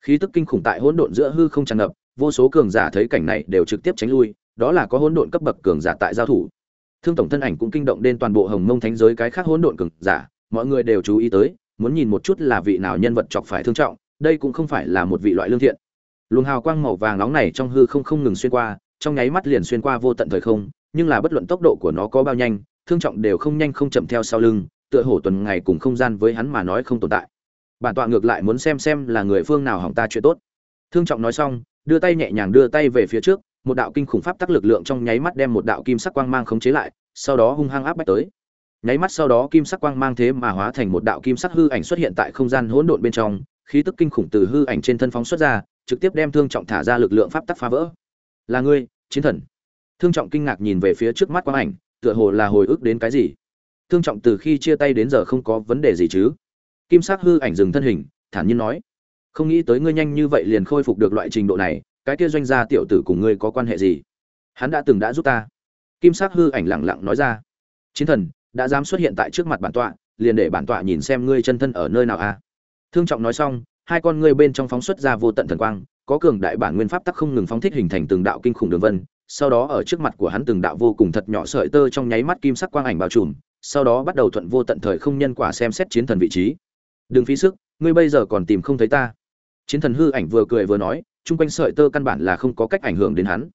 Khí tức kinh khủng tại hỗn độn giữa hư không tràn ngập, vô số cường giả thấy cảnh này đều trực tiếp tránh lui, đó là có hỗn độn cấp bậc cường giả tại giao thủ. Thương tổng thân ảnh cũng kinh động đến toàn bộ hồng mông thánh giới cái khác hỗn độn cường giả, mọi người đều chú ý tới muốn nhìn một chút là vị nào nhân vật chọc phải thương trọng, đây cũng không phải là một vị loại lương thiện. Luồng hào quang màu vàng nóng này trong hư không không ngừng xuyên qua, trong nháy mắt liền xuyên qua vô tận thời không, nhưng là bất luận tốc độ của nó có bao nhanh, thương trọng đều không nhanh không chậm theo sau lưng, tựa hồ tuần ngày cùng không gian với hắn mà nói không tồn tại. Bản tọa ngược lại muốn xem xem là người phương nào hỏng ta chuyện tốt. Thương trọng nói xong, đưa tay nhẹ nhàng đưa tay về phía trước, một đạo kinh khủng pháp tắc lực lượng trong nháy mắt đem một đạo kim sắc quang mang khống chế lại, sau đó hung hăng áp bách tới nháy mắt sau đó kim sắc quang mang thế mà hóa thành một đạo kim sắc hư ảnh xuất hiện tại không gian hỗn độn bên trong, khí tức kinh khủng từ hư ảnh trên thân phóng xuất ra, trực tiếp đem thương trọng thả ra lực lượng pháp tắc phá vỡ. Là ngươi, chiến thần. Thương trọng kinh ngạc nhìn về phía trước mắt quang ảnh, tựa hồ là hồi ức đến cái gì. Thương trọng từ khi chia tay đến giờ không có vấn đề gì chứ? Kim sắc hư ảnh dừng thân hình, thản nhiên nói, không nghĩ tới ngươi nhanh như vậy liền khôi phục được loại trình độ này, cái kia doanh gia tiểu tử cùng ngươi có quan hệ gì? Hắn đã từng đã giúp ta. Kim sắc hư ảnh lẳng lặng nói ra, chiến thần đã dám xuất hiện tại trước mặt bản tọa, liền để bản tọa nhìn xem ngươi chân thân ở nơi nào a thương trọng nói xong, hai con ngươi bên trong phóng xuất ra vô tận thần quang, có cường đại bản nguyên pháp tắc không ngừng phóng thích hình thành từng đạo kinh khủng đường vân, sau đó ở trước mặt của hắn từng đạo vô cùng thật nhỏ sợi tơ trong nháy mắt kim sắc quang ảnh bao trùm, sau đó bắt đầu thuận vô tận thời không nhân quả xem xét chiến thần vị trí. Đừng phí sức, ngươi bây giờ còn tìm không thấy ta. Chiến thần hư ảnh vừa cười vừa nói, chung quanh sợi tơ căn bản là không có cách ảnh hưởng đến hắn.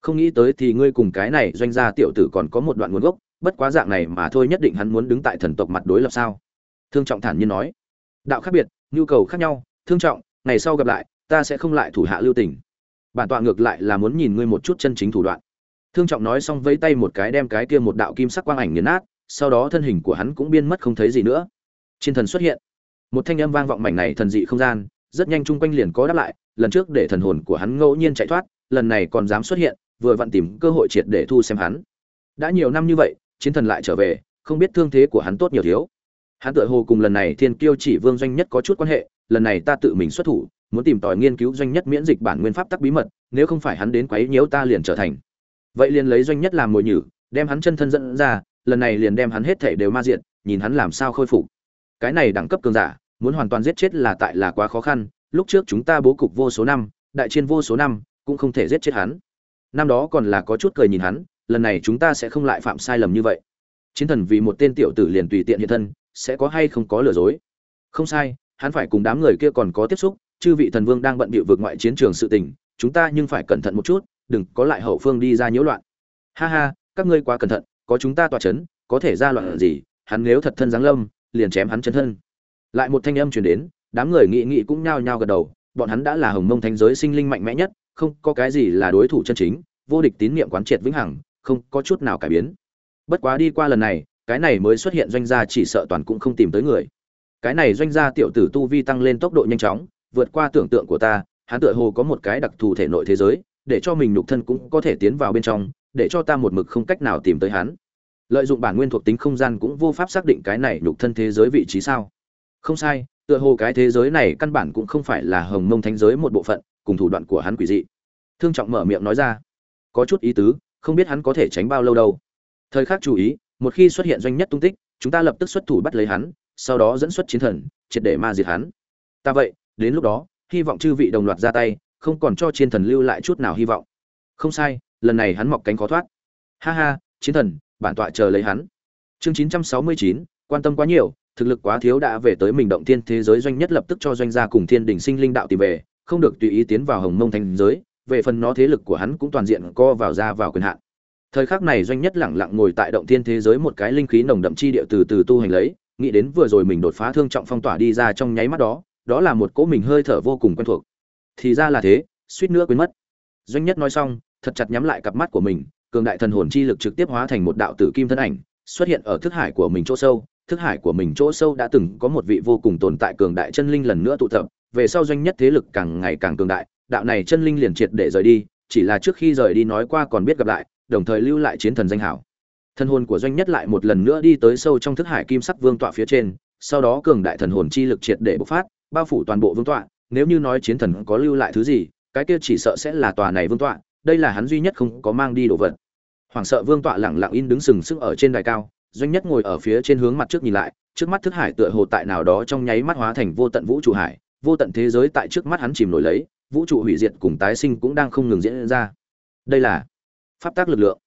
Không nghĩ tới thì ngươi cùng cái này doanh gia tiểu tử còn có một đoạn nguồn gốc bất quá dạng này mà thôi nhất định hắn muốn đứng tại thần tộc mặt đối lập sao? Thương trọng thản nhiên nói. Đạo khác biệt, nhu cầu khác nhau. Thương trọng, ngày sau gặp lại, ta sẽ không lại thủ hạ lưu tình. Bản tọa ngược lại là muốn nhìn ngươi một chút chân chính thủ đoạn. Thương trọng nói xong vẫy tay một cái đem cái kia một đạo kim sắc quang ảnh nghiền nát, sau đó thân hình của hắn cũng biên mất không thấy gì nữa. Trên thần xuất hiện, một thanh âm vang vọng mảnh này thần dị không gian, rất nhanh chung quanh liền có đáp lại, lần trước để thần hồn của hắn ngẫu nhiên chạy thoát, lần này còn dám xuất hiện, vừa vặn tìm cơ hội triệt để thu xem hắn. Đã nhiều năm như vậy chiến thần lại trở về, không biết thương thế của hắn tốt nhiều thiếu. Hắn tự hồ cùng lần này thiên kiêu chỉ vương doanh nhất có chút quan hệ, lần này ta tự mình xuất thủ, muốn tìm tòi nghiên cứu doanh nhất miễn dịch bản nguyên pháp tắc bí mật, nếu không phải hắn đến quấy nhiễu ta liền trở thành. Vậy liền lấy doanh nhất làm mồi nhử, đem hắn chân thân dẫn ra, lần này liền đem hắn hết thể đều ma diện nhìn hắn làm sao khôi phục. Cái này đẳng cấp cường giả, muốn hoàn toàn giết chết là tại là quá khó khăn, lúc trước chúng ta bố cục vô số năm, đại chiến vô số năm, cũng không thể giết chết hắn. Năm đó còn là có chút cười nhìn hắn lần này chúng ta sẽ không lại phạm sai lầm như vậy. Chiến thần vì một tên tiểu tử liền tùy tiện hiện thân, sẽ có hay không có lừa dối? Không sai, hắn phải cùng đám người kia còn có tiếp xúc, chư vị thần vương đang bận bịu vượt ngoại chiến trường sự tình, chúng ta nhưng phải cẩn thận một chút, đừng có lại hậu phương đi ra nhiễu loạn. Ha ha, các ngươi quá cẩn thận, có chúng ta tỏa chấn, có thể ra loạn gì, hắn nếu thật thân giáng lâm, liền chém hắn chân thân. Lại một thanh âm truyền đến, đám người nghị nghị cũng nhao nhao gật đầu, bọn hắn đã là hồng mông thánh giới sinh linh mạnh mẽ nhất, không có cái gì là đối thủ chân chính, vô địch tín niệm quán triệt vĩnh hằng không có chút nào cải biến. Bất quá đi qua lần này, cái này mới xuất hiện doanh gia chỉ sợ toàn cũng không tìm tới người. Cái này doanh gia tiểu tử tu vi tăng lên tốc độ nhanh chóng, vượt qua tưởng tượng của ta, hắn tựa hồ có một cái đặc thù thể nội thế giới, để cho mình nhục thân cũng có thể tiến vào bên trong, để cho ta một mực không cách nào tìm tới hắn. Lợi dụng bản nguyên thuộc tính không gian cũng vô pháp xác định cái này nhục thân thế giới vị trí sao? Không sai, tựa hồ cái thế giới này căn bản cũng không phải là hồng mông thánh giới một bộ phận, cùng thủ đoạn của hắn quỷ dị. Thương trọng mở miệng nói ra. Có chút ý tứ không biết hắn có thể tránh bao lâu đâu. Thời khắc chú ý, một khi xuất hiện doanh nhất tung tích, chúng ta lập tức xuất thủ bắt lấy hắn, sau đó dẫn xuất chiến thần, triệt để ma diệt hắn. Ta vậy, đến lúc đó, hy vọng chư vị đồng loạt ra tay, không còn cho chiến thần lưu lại chút nào hy vọng. Không sai, lần này hắn mọc cánh khó thoát. Ha ha, chiến thần, bản tọa chờ lấy hắn. Chương chín trăm sáu mươi chín, quan tâm quá nhiều, thực lực quá thiếu đã về tới mình động thiên thế giới, doanh nhất lập tức cho doanh gia cùng thiên đình sinh linh đạo tìm về, không được tùy ý tiến vào hồng mông thành giới về phần nó thế lực của hắn cũng toàn diện co vào ra vào quyền hạn. Thời khắc này doanh nhất lẳng lặng ngồi tại động thiên thế giới một cái linh khí nồng đậm chi địa từ từ tu hành lấy, nghĩ đến vừa rồi mình đột phá thương trọng phong tỏa đi ra trong nháy mắt đó đó là một cỗ mình hơi thở vô cùng quen thuộc. Thì ra là thế, suýt nữa quên mất. Doanh nhất nói xong, thật chặt nhắm lại cặp mắt của mình, cường đại thần hồn chi lực trực tiếp hóa thành một đạo tử kim thân ảnh, xuất hiện ở thức hải của mình chỗ sâu. Thức hải của mình chỗ sâu đã từng có một vị vô cùng tồn tại cường đại chân linh lần nữa tụ tập, về sau doanh nhất thế lực càng ngày càng cường đại đạo này chân linh liền triệt để rời đi, chỉ là trước khi rời đi nói qua còn biết gặp lại, đồng thời lưu lại chiến thần danh hảo. Thần hồn của doanh nhất lại một lần nữa đi tới sâu trong thức hải kim sắc vương tọa phía trên, sau đó cường đại thần hồn chi lực triệt để bộc phát, bao phủ toàn bộ vương tọa, nếu như nói chiến thần có lưu lại thứ gì, cái kia chỉ sợ sẽ là tòa này vương tọa, đây là hắn duy nhất không có mang đi đồ vật. Hoàng sợ vương tọa lẳng lặng in đứng sừng sững ở trên đài cao, doanh nhất ngồi ở phía trên hướng mặt trước nhìn lại, trước mắt thức hải tựa hồ tại nào đó trong nháy mắt hóa thành vô tận vũ trụ hải, vô tận thế giới tại trước mắt hắn chìm nổi lấy vũ trụ hủy diệt cùng tái sinh cũng đang không ngừng diễn ra. Đây là pháp tác lực lượng.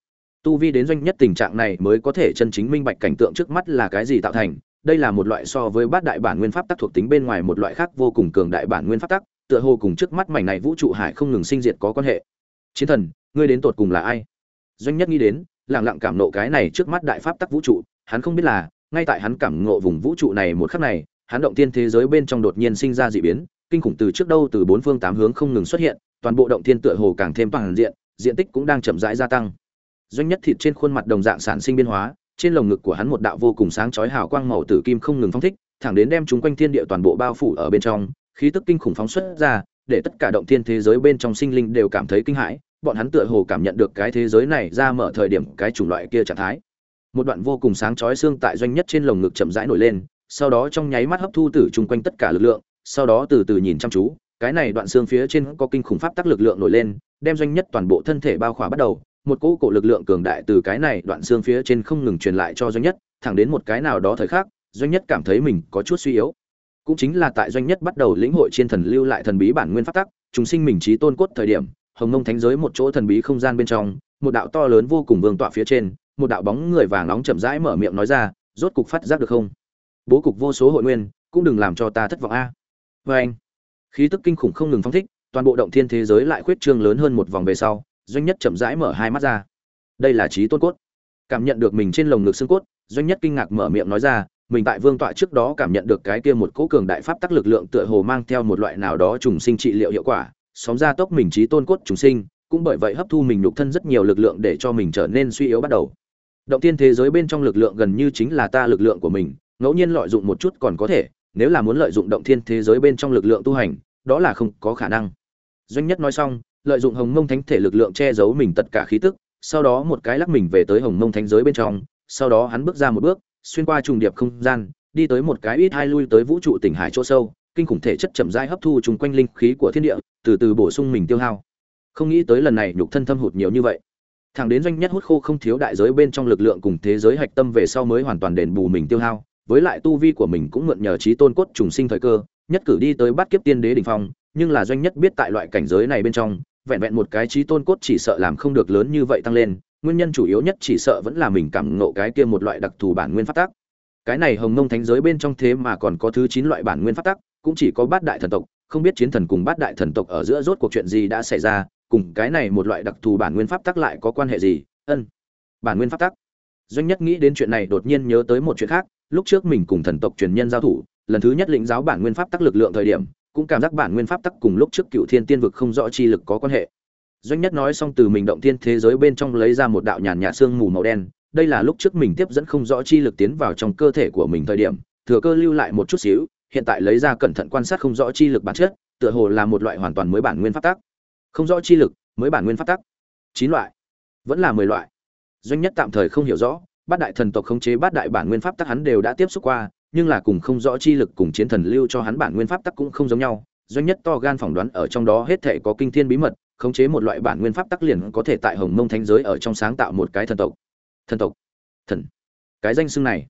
Tu vi đến doanh nhất tình trạng này mới có thể chân chính minh bạch cảnh tượng trước mắt là cái gì tạo thành. Đây là một loại so với bát đại bản nguyên pháp tắc thuộc tính bên ngoài một loại khác vô cùng cường đại bản nguyên pháp tắc tựa hồ cùng trước mắt mảnh này vũ trụ hải không ngừng sinh diệt có quan hệ. Chiến thần, ngươi đến tột cùng là ai? Doanh nhất nghĩ đến lẳng lặng cảm nộ cái này trước mắt đại pháp tắc vũ trụ, hắn không biết là, ngay tại hắn cảm ngộ vùng vũ trụ này một khắc này, hắn động thiên thế giới bên trong đột nhiên sinh ra dị biến kinh khủng từ trước đâu từ bốn phương tám hướng không ngừng xuất hiện, toàn bộ động thiên tựa hồ càng thêm bằng diện diện tích cũng đang chậm rãi gia tăng. Doanh nhất thịt trên khuôn mặt đồng dạng sản sinh biến hóa, trên lồng ngực của hắn một đạo vô cùng sáng chói hào quang màu tử kim không ngừng phóng thích, thẳng đến đem chúng quanh thiên địa toàn bộ bao phủ ở bên trong, khí tức kinh khủng phóng xuất ra, để tất cả động thiên thế giới bên trong sinh linh đều cảm thấy kinh hãi, bọn hắn tựa hồ cảm nhận được cái thế giới này ra mở thời điểm cái chủng loại kia trạng thái. Một đoạn vô cùng sáng chói xương tại doanh nhất trên lồng ngực chậm rãi nổi lên, sau đó trong nháy mắt hấp thu tử chung quanh tất cả lực lượng sau đó từ từ nhìn chăm chú, cái này đoạn xương phía trên có kinh khủng pháp tắc lực lượng nổi lên, đem doanh nhất toàn bộ thân thể bao khỏa bắt đầu, một cỗ cổ lực lượng cường đại từ cái này đoạn xương phía trên không ngừng truyền lại cho doanh nhất, thẳng đến một cái nào đó thời khắc, doanh nhất cảm thấy mình có chút suy yếu. Cũng chính là tại doanh nhất bắt đầu lĩnh hội trên thần lưu lại thần bí bản nguyên pháp tắc chúng sinh mình trí tôn cốt thời điểm, hồng mông thánh giới một chỗ thần bí không gian bên trong, một đạo to lớn vô cùng vương tọa phía trên, một đạo bóng người vàng nóng chậm rãi mở miệng nói ra, rốt cục phát giác được không? Bố cục vô số hội nguyên, cũng đừng làm cho ta thất vọng a vê anh, khí tức kinh khủng không ngừng phong thích, toàn bộ động thiên thế giới lại khuyết trương lớn hơn một vòng về sau, doanh nhất chậm rãi mở hai mắt ra. Đây là trí tôn cốt. Cảm nhận được mình trên lồng ngực xương cốt, doanh nhất kinh ngạc mở miệng nói ra, mình tại vương tọa trước đó cảm nhận được cái kia một cỗ cường đại pháp tắc lực lượng tựa hồ mang theo một loại nào đó trùng sinh trị liệu hiệu quả sóng ra tốc mình trí tôn cốt trùng sinh, cũng bởi vậy hấp thu mình nhục thân rất nhiều lực lượng để cho mình trở nên suy yếu bắt đầu. Động tiên thế giới bên trong lực lượng gần như chính là ta lực lượng của mình, ngẫu nhiên lợi dụng một chút còn có thể nếu là muốn lợi dụng động thiên thế giới bên trong lực lượng tu hành, đó là không có khả năng. Doanh nhất nói xong, lợi dụng hồng mông thánh thể lực lượng che giấu mình tất cả khí tức, sau đó một cái lắc mình về tới hồng mông thánh giới bên trong, sau đó hắn bước ra một bước, xuyên qua trùng điệp không gian, đi tới một cái ít hai lui tới vũ trụ tỉnh hải chỗ sâu, kinh khủng thể chất chậm rãi hấp thu trùng quanh linh khí của thiên địa, từ từ bổ sung mình tiêu hao. Không nghĩ tới lần này nhục thân thâm hụt nhiều như vậy. Thẳng đến doanh nhất hút khô không thiếu đại giới bên trong lực lượng cùng thế giới hạch tâm về sau mới hoàn toàn đền bù mình tiêu hao với lại tu vi của mình cũng mượn nhờ trí tôn cốt trùng sinh thời cơ, nhất cử đi tới bắt kiếp tiên đế đỉnh phong, nhưng là doanh nhất biết tại loại cảnh giới này bên trong, vẹn vẹn một cái trí tôn cốt chỉ sợ làm không được lớn như vậy tăng lên, nguyên nhân chủ yếu nhất chỉ sợ vẫn là mình cảm ngộ cái kia một loại đặc thù bản nguyên pháp tắc. Cái này hồng mông thánh giới bên trong thế mà còn có thứ chín loại bản nguyên pháp tắc, cũng chỉ có bát đại thần tộc, không biết chiến thần cùng bát đại thần tộc ở giữa rốt cuộc chuyện gì đã xảy ra, cùng cái này một loại đặc thù bản nguyên pháp tắc lại có quan hệ gì? Ân, bản nguyên pháp tắc doanh nhất nghĩ đến chuyện này đột nhiên nhớ tới một chuyện khác, lúc trước mình cùng thần tộc truyền nhân giao thủ, lần thứ nhất lĩnh giáo bản nguyên pháp tắc lực lượng thời điểm, cũng cảm giác bản nguyên pháp tắc cùng lúc trước cựu thiên tiên vực không rõ chi lực có quan hệ. Doanh nhất nói xong từ mình động thiên thế giới bên trong lấy ra một đạo nhàn nhạt xương mù màu đen, đây là lúc trước mình tiếp dẫn không rõ chi lực tiến vào trong cơ thể của mình thời điểm, thừa cơ lưu lại một chút xíu, hiện tại lấy ra cẩn thận quan sát không rõ chi lực bản chất, tựa hồ là một loại hoàn toàn mới bản nguyên pháp tắc. Không rõ chi lực, mới bản nguyên pháp tắc. Chín loại. Vẫn là mười loại doanh nhất tạm thời không hiểu rõ, bát đại thần tộc khống chế bát đại bản nguyên pháp tắc hắn đều đã tiếp xúc qua, nhưng là cùng không rõ chi lực cùng chiến thần lưu cho hắn bản nguyên pháp tắc cũng không giống nhau. Doanh nhất to gan phỏng đoán ở trong đó hết thể có kinh thiên bí mật, khống chế một loại bản nguyên pháp tắc liền có thể tại hồng mông thánh giới ở trong sáng tạo một cái thần tộc. Thần tộc. Thần. Cái danh xưng này.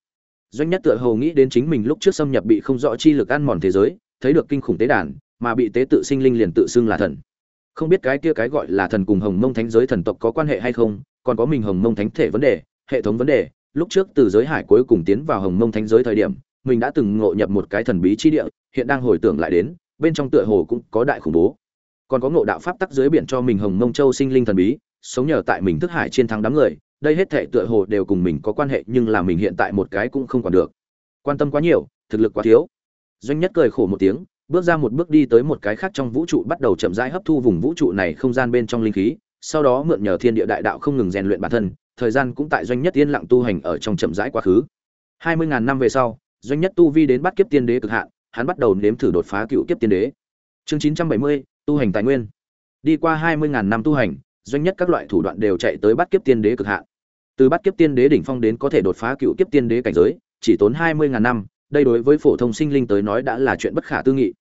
Doanh nhất tựa hồ nghĩ đến chính mình lúc trước xâm nhập bị không rõ chi lực ăn mòn thế giới, thấy được kinh khủng tế đàn, mà bị tế tự sinh linh liền tự xưng là thần. Không biết cái kia cái gọi là thần cùng hồng mông thánh giới thần tộc có quan hệ hay không còn có mình hồng mông thánh thể vấn đề, hệ thống vấn đề. Lúc trước từ giới hải cuối cùng tiến vào hồng mông thánh giới thời điểm, mình đã từng ngộ nhập một cái thần bí chi địa, hiện đang hồi tưởng lại đến, bên trong tựa hồ cũng có đại khủng bố. Còn có ngộ đạo pháp tắc dưới biển cho mình hồng mông châu sinh linh thần bí, sống nhờ tại mình thức hải chiến thắng đám người. Đây hết thể tựa hồ đều cùng mình có quan hệ, nhưng là mình hiện tại một cái cũng không còn được. Quan tâm quá nhiều, thực lực quá thiếu. Doanh nhất cười khổ một tiếng, bước ra một bước đi tới một cái khác trong vũ trụ, bắt đầu chậm rãi hấp thu vùng vũ trụ này không gian bên trong linh khí sau đó mượn nhờ thiên địa đại đạo không ngừng rèn luyện bản thân, thời gian cũng tại doanh nhất yên lặng tu hành ở trong chậm rãi quá khứ. Hai mươi ngàn năm về sau, doanh nhất tu vi đến bắt kiếp tiên đế cực hạn, hắn bắt đầu nếm thử đột phá cựu kiếp tiên đế. Chương chín trăm bảy mươi, tu hành tài nguyên. Đi qua hai mươi ngàn năm tu hành, doanh nhất các loại thủ đoạn đều chạy tới bắt kiếp tiên đế cực hạn. Từ bắt kiếp tiên đế đỉnh phong đến có thể đột phá cựu kiếp tiên đế cảnh giới, chỉ tốn hai mươi ngàn năm, đây đối với phổ thông sinh linh tới nói đã là chuyện bất khả tư nghị.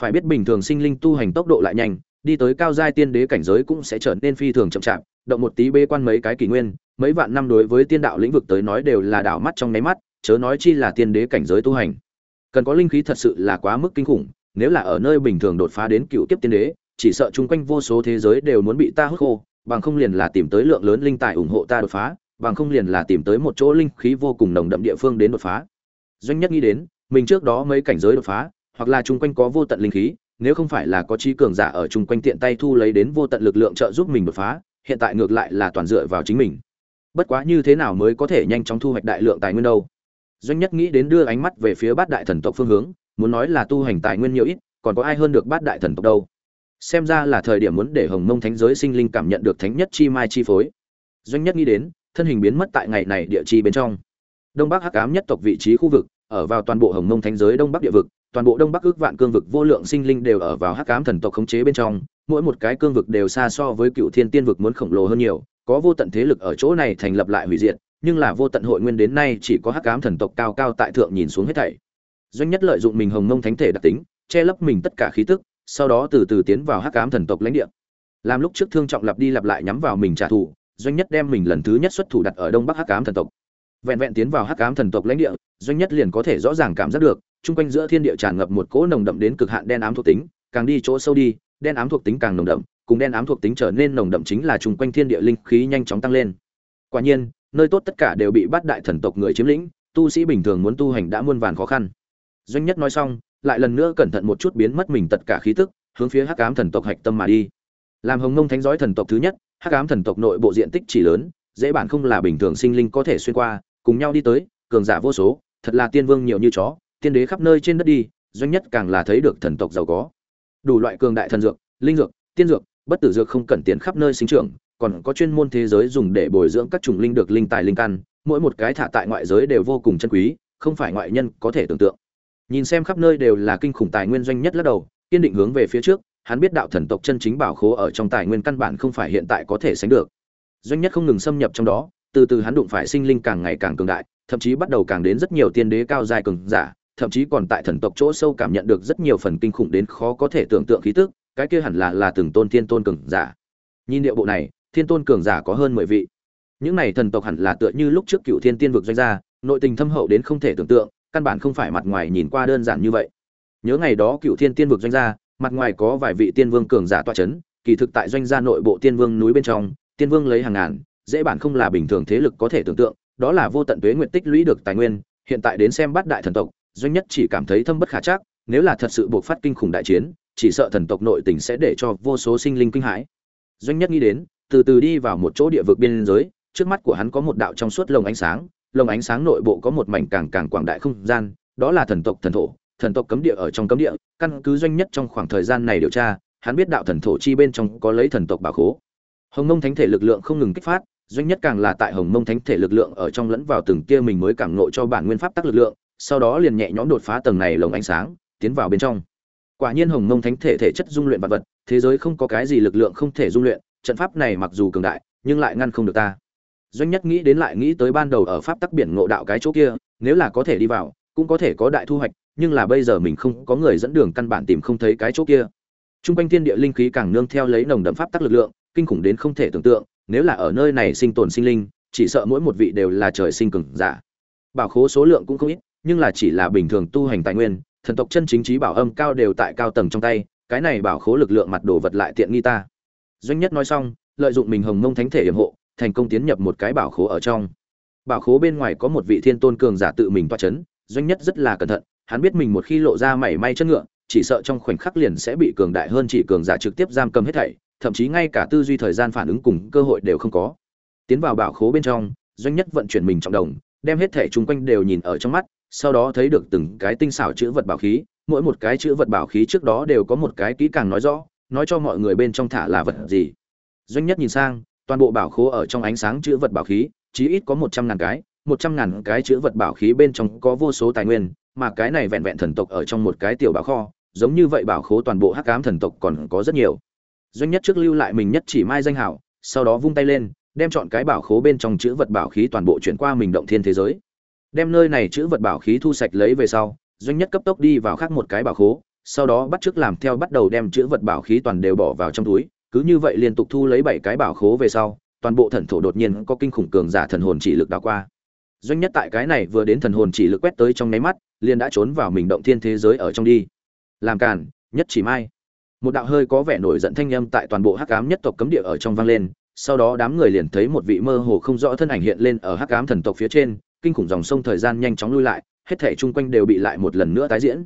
Phải biết bình thường sinh linh tu hành tốc độ lại nhanh đi tới cao giai tiên đế cảnh giới cũng sẽ trở nên phi thường chậm chạp, động một tí bê quan mấy cái kỷ nguyên, mấy vạn năm đối với tiên đạo lĩnh vực tới nói đều là đảo mắt trong nháy mắt, chớ nói chi là tiên đế cảnh giới tu hành. Cần có linh khí thật sự là quá mức kinh khủng, nếu là ở nơi bình thường đột phá đến cựu kiếp tiên đế, chỉ sợ chung quanh vô số thế giới đều muốn bị ta hút khô, bằng không liền là tìm tới lượng lớn linh tài ủng hộ ta đột phá, bằng không liền là tìm tới một chỗ linh khí vô cùng nồng đậm địa phương đến đột phá. Doanh nhất nghĩ đến, mình trước đó mấy cảnh giới đột phá, hoặc là chung quanh có vô tận linh khí nếu không phải là có trí cường giả ở chung quanh tiện tay thu lấy đến vô tận lực lượng trợ giúp mình đột phá, hiện tại ngược lại là toàn dựa vào chính mình. Bất quá như thế nào mới có thể nhanh chóng thu hoạch đại lượng tài nguyên đâu? Doanh nhất nghĩ đến đưa ánh mắt về phía bát đại thần tộc phương hướng, muốn nói là tu hành tài nguyên nhiều ít, còn có ai hơn được bát đại thần tộc đâu? Xem ra là thời điểm muốn để hồng mông thánh giới sinh linh cảm nhận được thánh nhất chi mai chi phối. Doanh nhất nghĩ đến, thân hình biến mất tại ngày này địa chi bên trong. Đông bắc hắc ám nhất tộc vị trí khu vực, ở vào toàn bộ hồng mông thánh giới đông bắc địa vực toàn bộ đông bắc ước vạn cương vực vô lượng sinh linh đều ở vào hắc ám thần tộc khống chế bên trong, mỗi một cái cương vực đều xa so với cựu thiên tiên vực muốn khổng lồ hơn nhiều, có vô tận thế lực ở chỗ này thành lập lại hủy diệt, nhưng là vô tận hội nguyên đến nay chỉ có hắc ám thần tộc cao cao tại thượng nhìn xuống hết thảy. Doanh nhất lợi dụng mình hồng mông thánh thể đặc tính, che lấp mình tất cả khí tức, sau đó từ từ tiến vào hắc ám thần tộc lãnh địa. Làm lúc trước thương trọng lặp đi lặp lại nhắm vào mình trả thù, doanh nhất đem mình lần thứ nhất xuất thủ đặt ở đông bắc hắc ám thần tộc. Vẹn vẹn tiến vào hắc ám thần tộc lãnh địa, doanh nhất liền có thể rõ ràng cảm giác được chung quanh giữa thiên địa tràn ngập một cỗ nồng đậm đến cực hạn đen ám thuộc tính, càng đi chỗ sâu đi, đen ám thuộc tính càng nồng đậm, cùng đen ám thuộc tính trở nên nồng đậm chính là chung quanh thiên địa linh khí nhanh chóng tăng lên. Quả nhiên, nơi tốt tất cả đều bị bắt đại thần tộc người chiếm lĩnh, tu sĩ bình thường muốn tu hành đã muôn vàn khó khăn. Doanh nhất nói xong, lại lần nữa cẩn thận một chút biến mất mình tất cả khí tức, hướng phía hắc ám thần tộc hạch tâm mà đi. Làm hồng Ngông thánh giói thần tộc thứ nhất, hắc ám thần tộc nội bộ diện tích chỉ lớn, dễ bản không là bình thường sinh linh có thể xuyên qua, cùng nhau đi tới, cường giả vô số, thật là tiên vương nhiều như chó tiên đế khắp nơi trên đất đi, doanh nhất càng là thấy được thần tộc giàu có. Đủ loại cường đại thần dược, linh dược, tiên dược, bất tử dược không cần tiền khắp nơi sinh trưởng, còn có chuyên môn thế giới dùng để bồi dưỡng các chủng linh được linh tài linh căn, mỗi một cái thả tại ngoại giới đều vô cùng chân quý, không phải ngoại nhân có thể tưởng tượng. Nhìn xem khắp nơi đều là kinh khủng tài nguyên doanh nhất lắc đầu, kiên định hướng về phía trước, hắn biết đạo thần tộc chân chính bảo khố ở trong tài nguyên căn bản không phải hiện tại có thể sánh được. Doanh nhất không ngừng xâm nhập trong đó, từ từ hắn đụng phải sinh linh càng ngày càng cường đại, thậm chí bắt đầu càng đến rất nhiều tiên đế cao dài cường giả thậm chí còn tại thần tộc chỗ sâu cảm nhận được rất nhiều phần kinh khủng đến khó có thể tưởng tượng khí tức, cái kia hẳn là là từng tôn thiên tôn cường giả. Nhìn địa bộ này, thiên tôn cường giả có hơn mười vị. Những này thần tộc hẳn là tựa như lúc trước cựu thiên tiên vực doanh gia, nội tình thâm hậu đến không thể tưởng tượng, căn bản không phải mặt ngoài nhìn qua đơn giản như vậy. Nhớ ngày đó cựu thiên tiên vực doanh gia, mặt ngoài có vài vị tiên vương cường giả tọa chấn, kỳ thực tại doanh gia nội bộ tiên vương núi bên trong, tiên vương lấy hàng ngàn, dễ bản không là bình thường thế lực có thể tưởng tượng, đó là vô tận tuế nguyện tích lũy được tài nguyên, hiện tại đến xem bát đại thần tộc doanh nhất chỉ cảm thấy thâm bất khả chắc, nếu là thật sự buộc phát kinh khủng đại chiến, chỉ sợ thần tộc nội tình sẽ để cho vô số sinh linh kinh hãi. Doanh nhất nghĩ đến, từ từ đi vào một chỗ địa vực biên giới, trước mắt của hắn có một đạo trong suốt lồng ánh sáng, lồng ánh sáng nội bộ có một mảnh càng càng quảng đại không gian, đó là thần tộc thần thổ, thần tộc cấm địa ở trong cấm địa, căn cứ doanh nhất trong khoảng thời gian này điều tra, hắn biết đạo thần thổ chi bên trong có lấy thần tộc bảo khố. Hồng mông thánh thể lực lượng không ngừng kích phát, doanh nhất càng là tại hồng mông thánh thể lực lượng ở trong lẫn vào từng kia mình mới cảm nộ cho bản nguyên pháp tắc lực lượng sau đó liền nhẹ nhõm đột phá tầng này lồng ánh sáng, tiến vào bên trong. Quả nhiên hồng mông thánh thể thể chất dung luyện vật vật, thế giới không có cái gì lực lượng không thể dung luyện, trận pháp này mặc dù cường đại, nhưng lại ngăn không được ta. Doanh nhất nghĩ đến lại nghĩ tới ban đầu ở pháp tắc biển ngộ đạo cái chỗ kia, nếu là có thể đi vào, cũng có thể có đại thu hoạch, nhưng là bây giờ mình không có người dẫn đường căn bản tìm không thấy cái chỗ kia. Trung quanh thiên địa linh khí càng nương theo lấy nồng đậm pháp tắc lực lượng, kinh khủng đến không thể tưởng tượng, nếu là ở nơi này sinh tồn sinh linh, chỉ sợ mỗi một vị đều là trời sinh cường giả. Bảo khố số lượng cũng không ít nhưng là chỉ là bình thường tu hành tài nguyên, thần tộc chân chính trí bảo âm cao đều tại cao tầng trong tay, cái này bảo khố lực lượng mặt đồ vật lại tiện nghi ta. Doanh nhất nói xong, lợi dụng mình hồng mông thánh thể hiểm hộ, thành công tiến nhập một cái bảo khố ở trong. Bảo khố bên ngoài có một vị thiên tôn cường giả tự mình toa chấn, doanh nhất rất là cẩn thận, hắn biết mình một khi lộ ra mảy may chân ngựa, chỉ sợ trong khoảnh khắc liền sẽ bị cường đại hơn chỉ cường giả trực tiếp giam cầm hết thảy, thậm chí ngay cả tư duy thời gian phản ứng cùng cơ hội đều không có. Tiến vào bảo khố bên trong, doanh nhất vận chuyển mình trọng đồng, đem hết thảy chung quanh đều nhìn ở trong mắt sau đó thấy được từng cái tinh xảo chữ vật bảo khí, mỗi một cái chữ vật bảo khí trước đó đều có một cái kỹ càng nói rõ, nói cho mọi người bên trong thả là vật gì. Doanh nhất nhìn sang, toàn bộ bảo khố ở trong ánh sáng chữ vật bảo khí, chí ít có một trăm ngàn cái, một trăm ngàn cái chữ vật bảo khí bên trong có vô số tài nguyên, mà cái này vẹn vẹn thần tộc ở trong một cái tiểu bảo kho, giống như vậy bảo khố toàn bộ hắc ám thần tộc còn có rất nhiều. Doanh nhất trước lưu lại mình nhất chỉ mai danh hảo, sau đó vung tay lên, đem chọn cái bảo khố bên trong chữ vật bảo khí toàn bộ chuyển qua mình động thiên thế giới đem nơi này chữ vật bảo khí thu sạch lấy về sau, doanh nhất cấp tốc đi vào khác một cái bảo khố, sau đó bắt chước làm theo bắt đầu đem chữ vật bảo khí toàn đều bỏ vào trong túi. Cứ như vậy liên tục thu lấy bảy cái bảo khố về sau, toàn bộ thần thổ đột nhiên có kinh khủng cường giả thần hồn chỉ lực đào qua. Doanh nhất tại cái này vừa đến thần hồn chỉ lực quét tới trong nháy mắt, liền đã trốn vào mình động thiên thế giới ở trong đi. Làm càn, nhất chỉ mai. Một đạo hơi có vẻ nổi giận thanh âm tại toàn bộ hắc ám nhất tộc cấm địa ở trong vang lên, sau đó đám người liền thấy một vị mơ hồ không rõ thân ảnh hiện lên ở hắc ám thần tộc phía trên kinh khủng dòng sông thời gian nhanh chóng lui lại, hết thảy chung quanh đều bị lại một lần nữa tái diễn.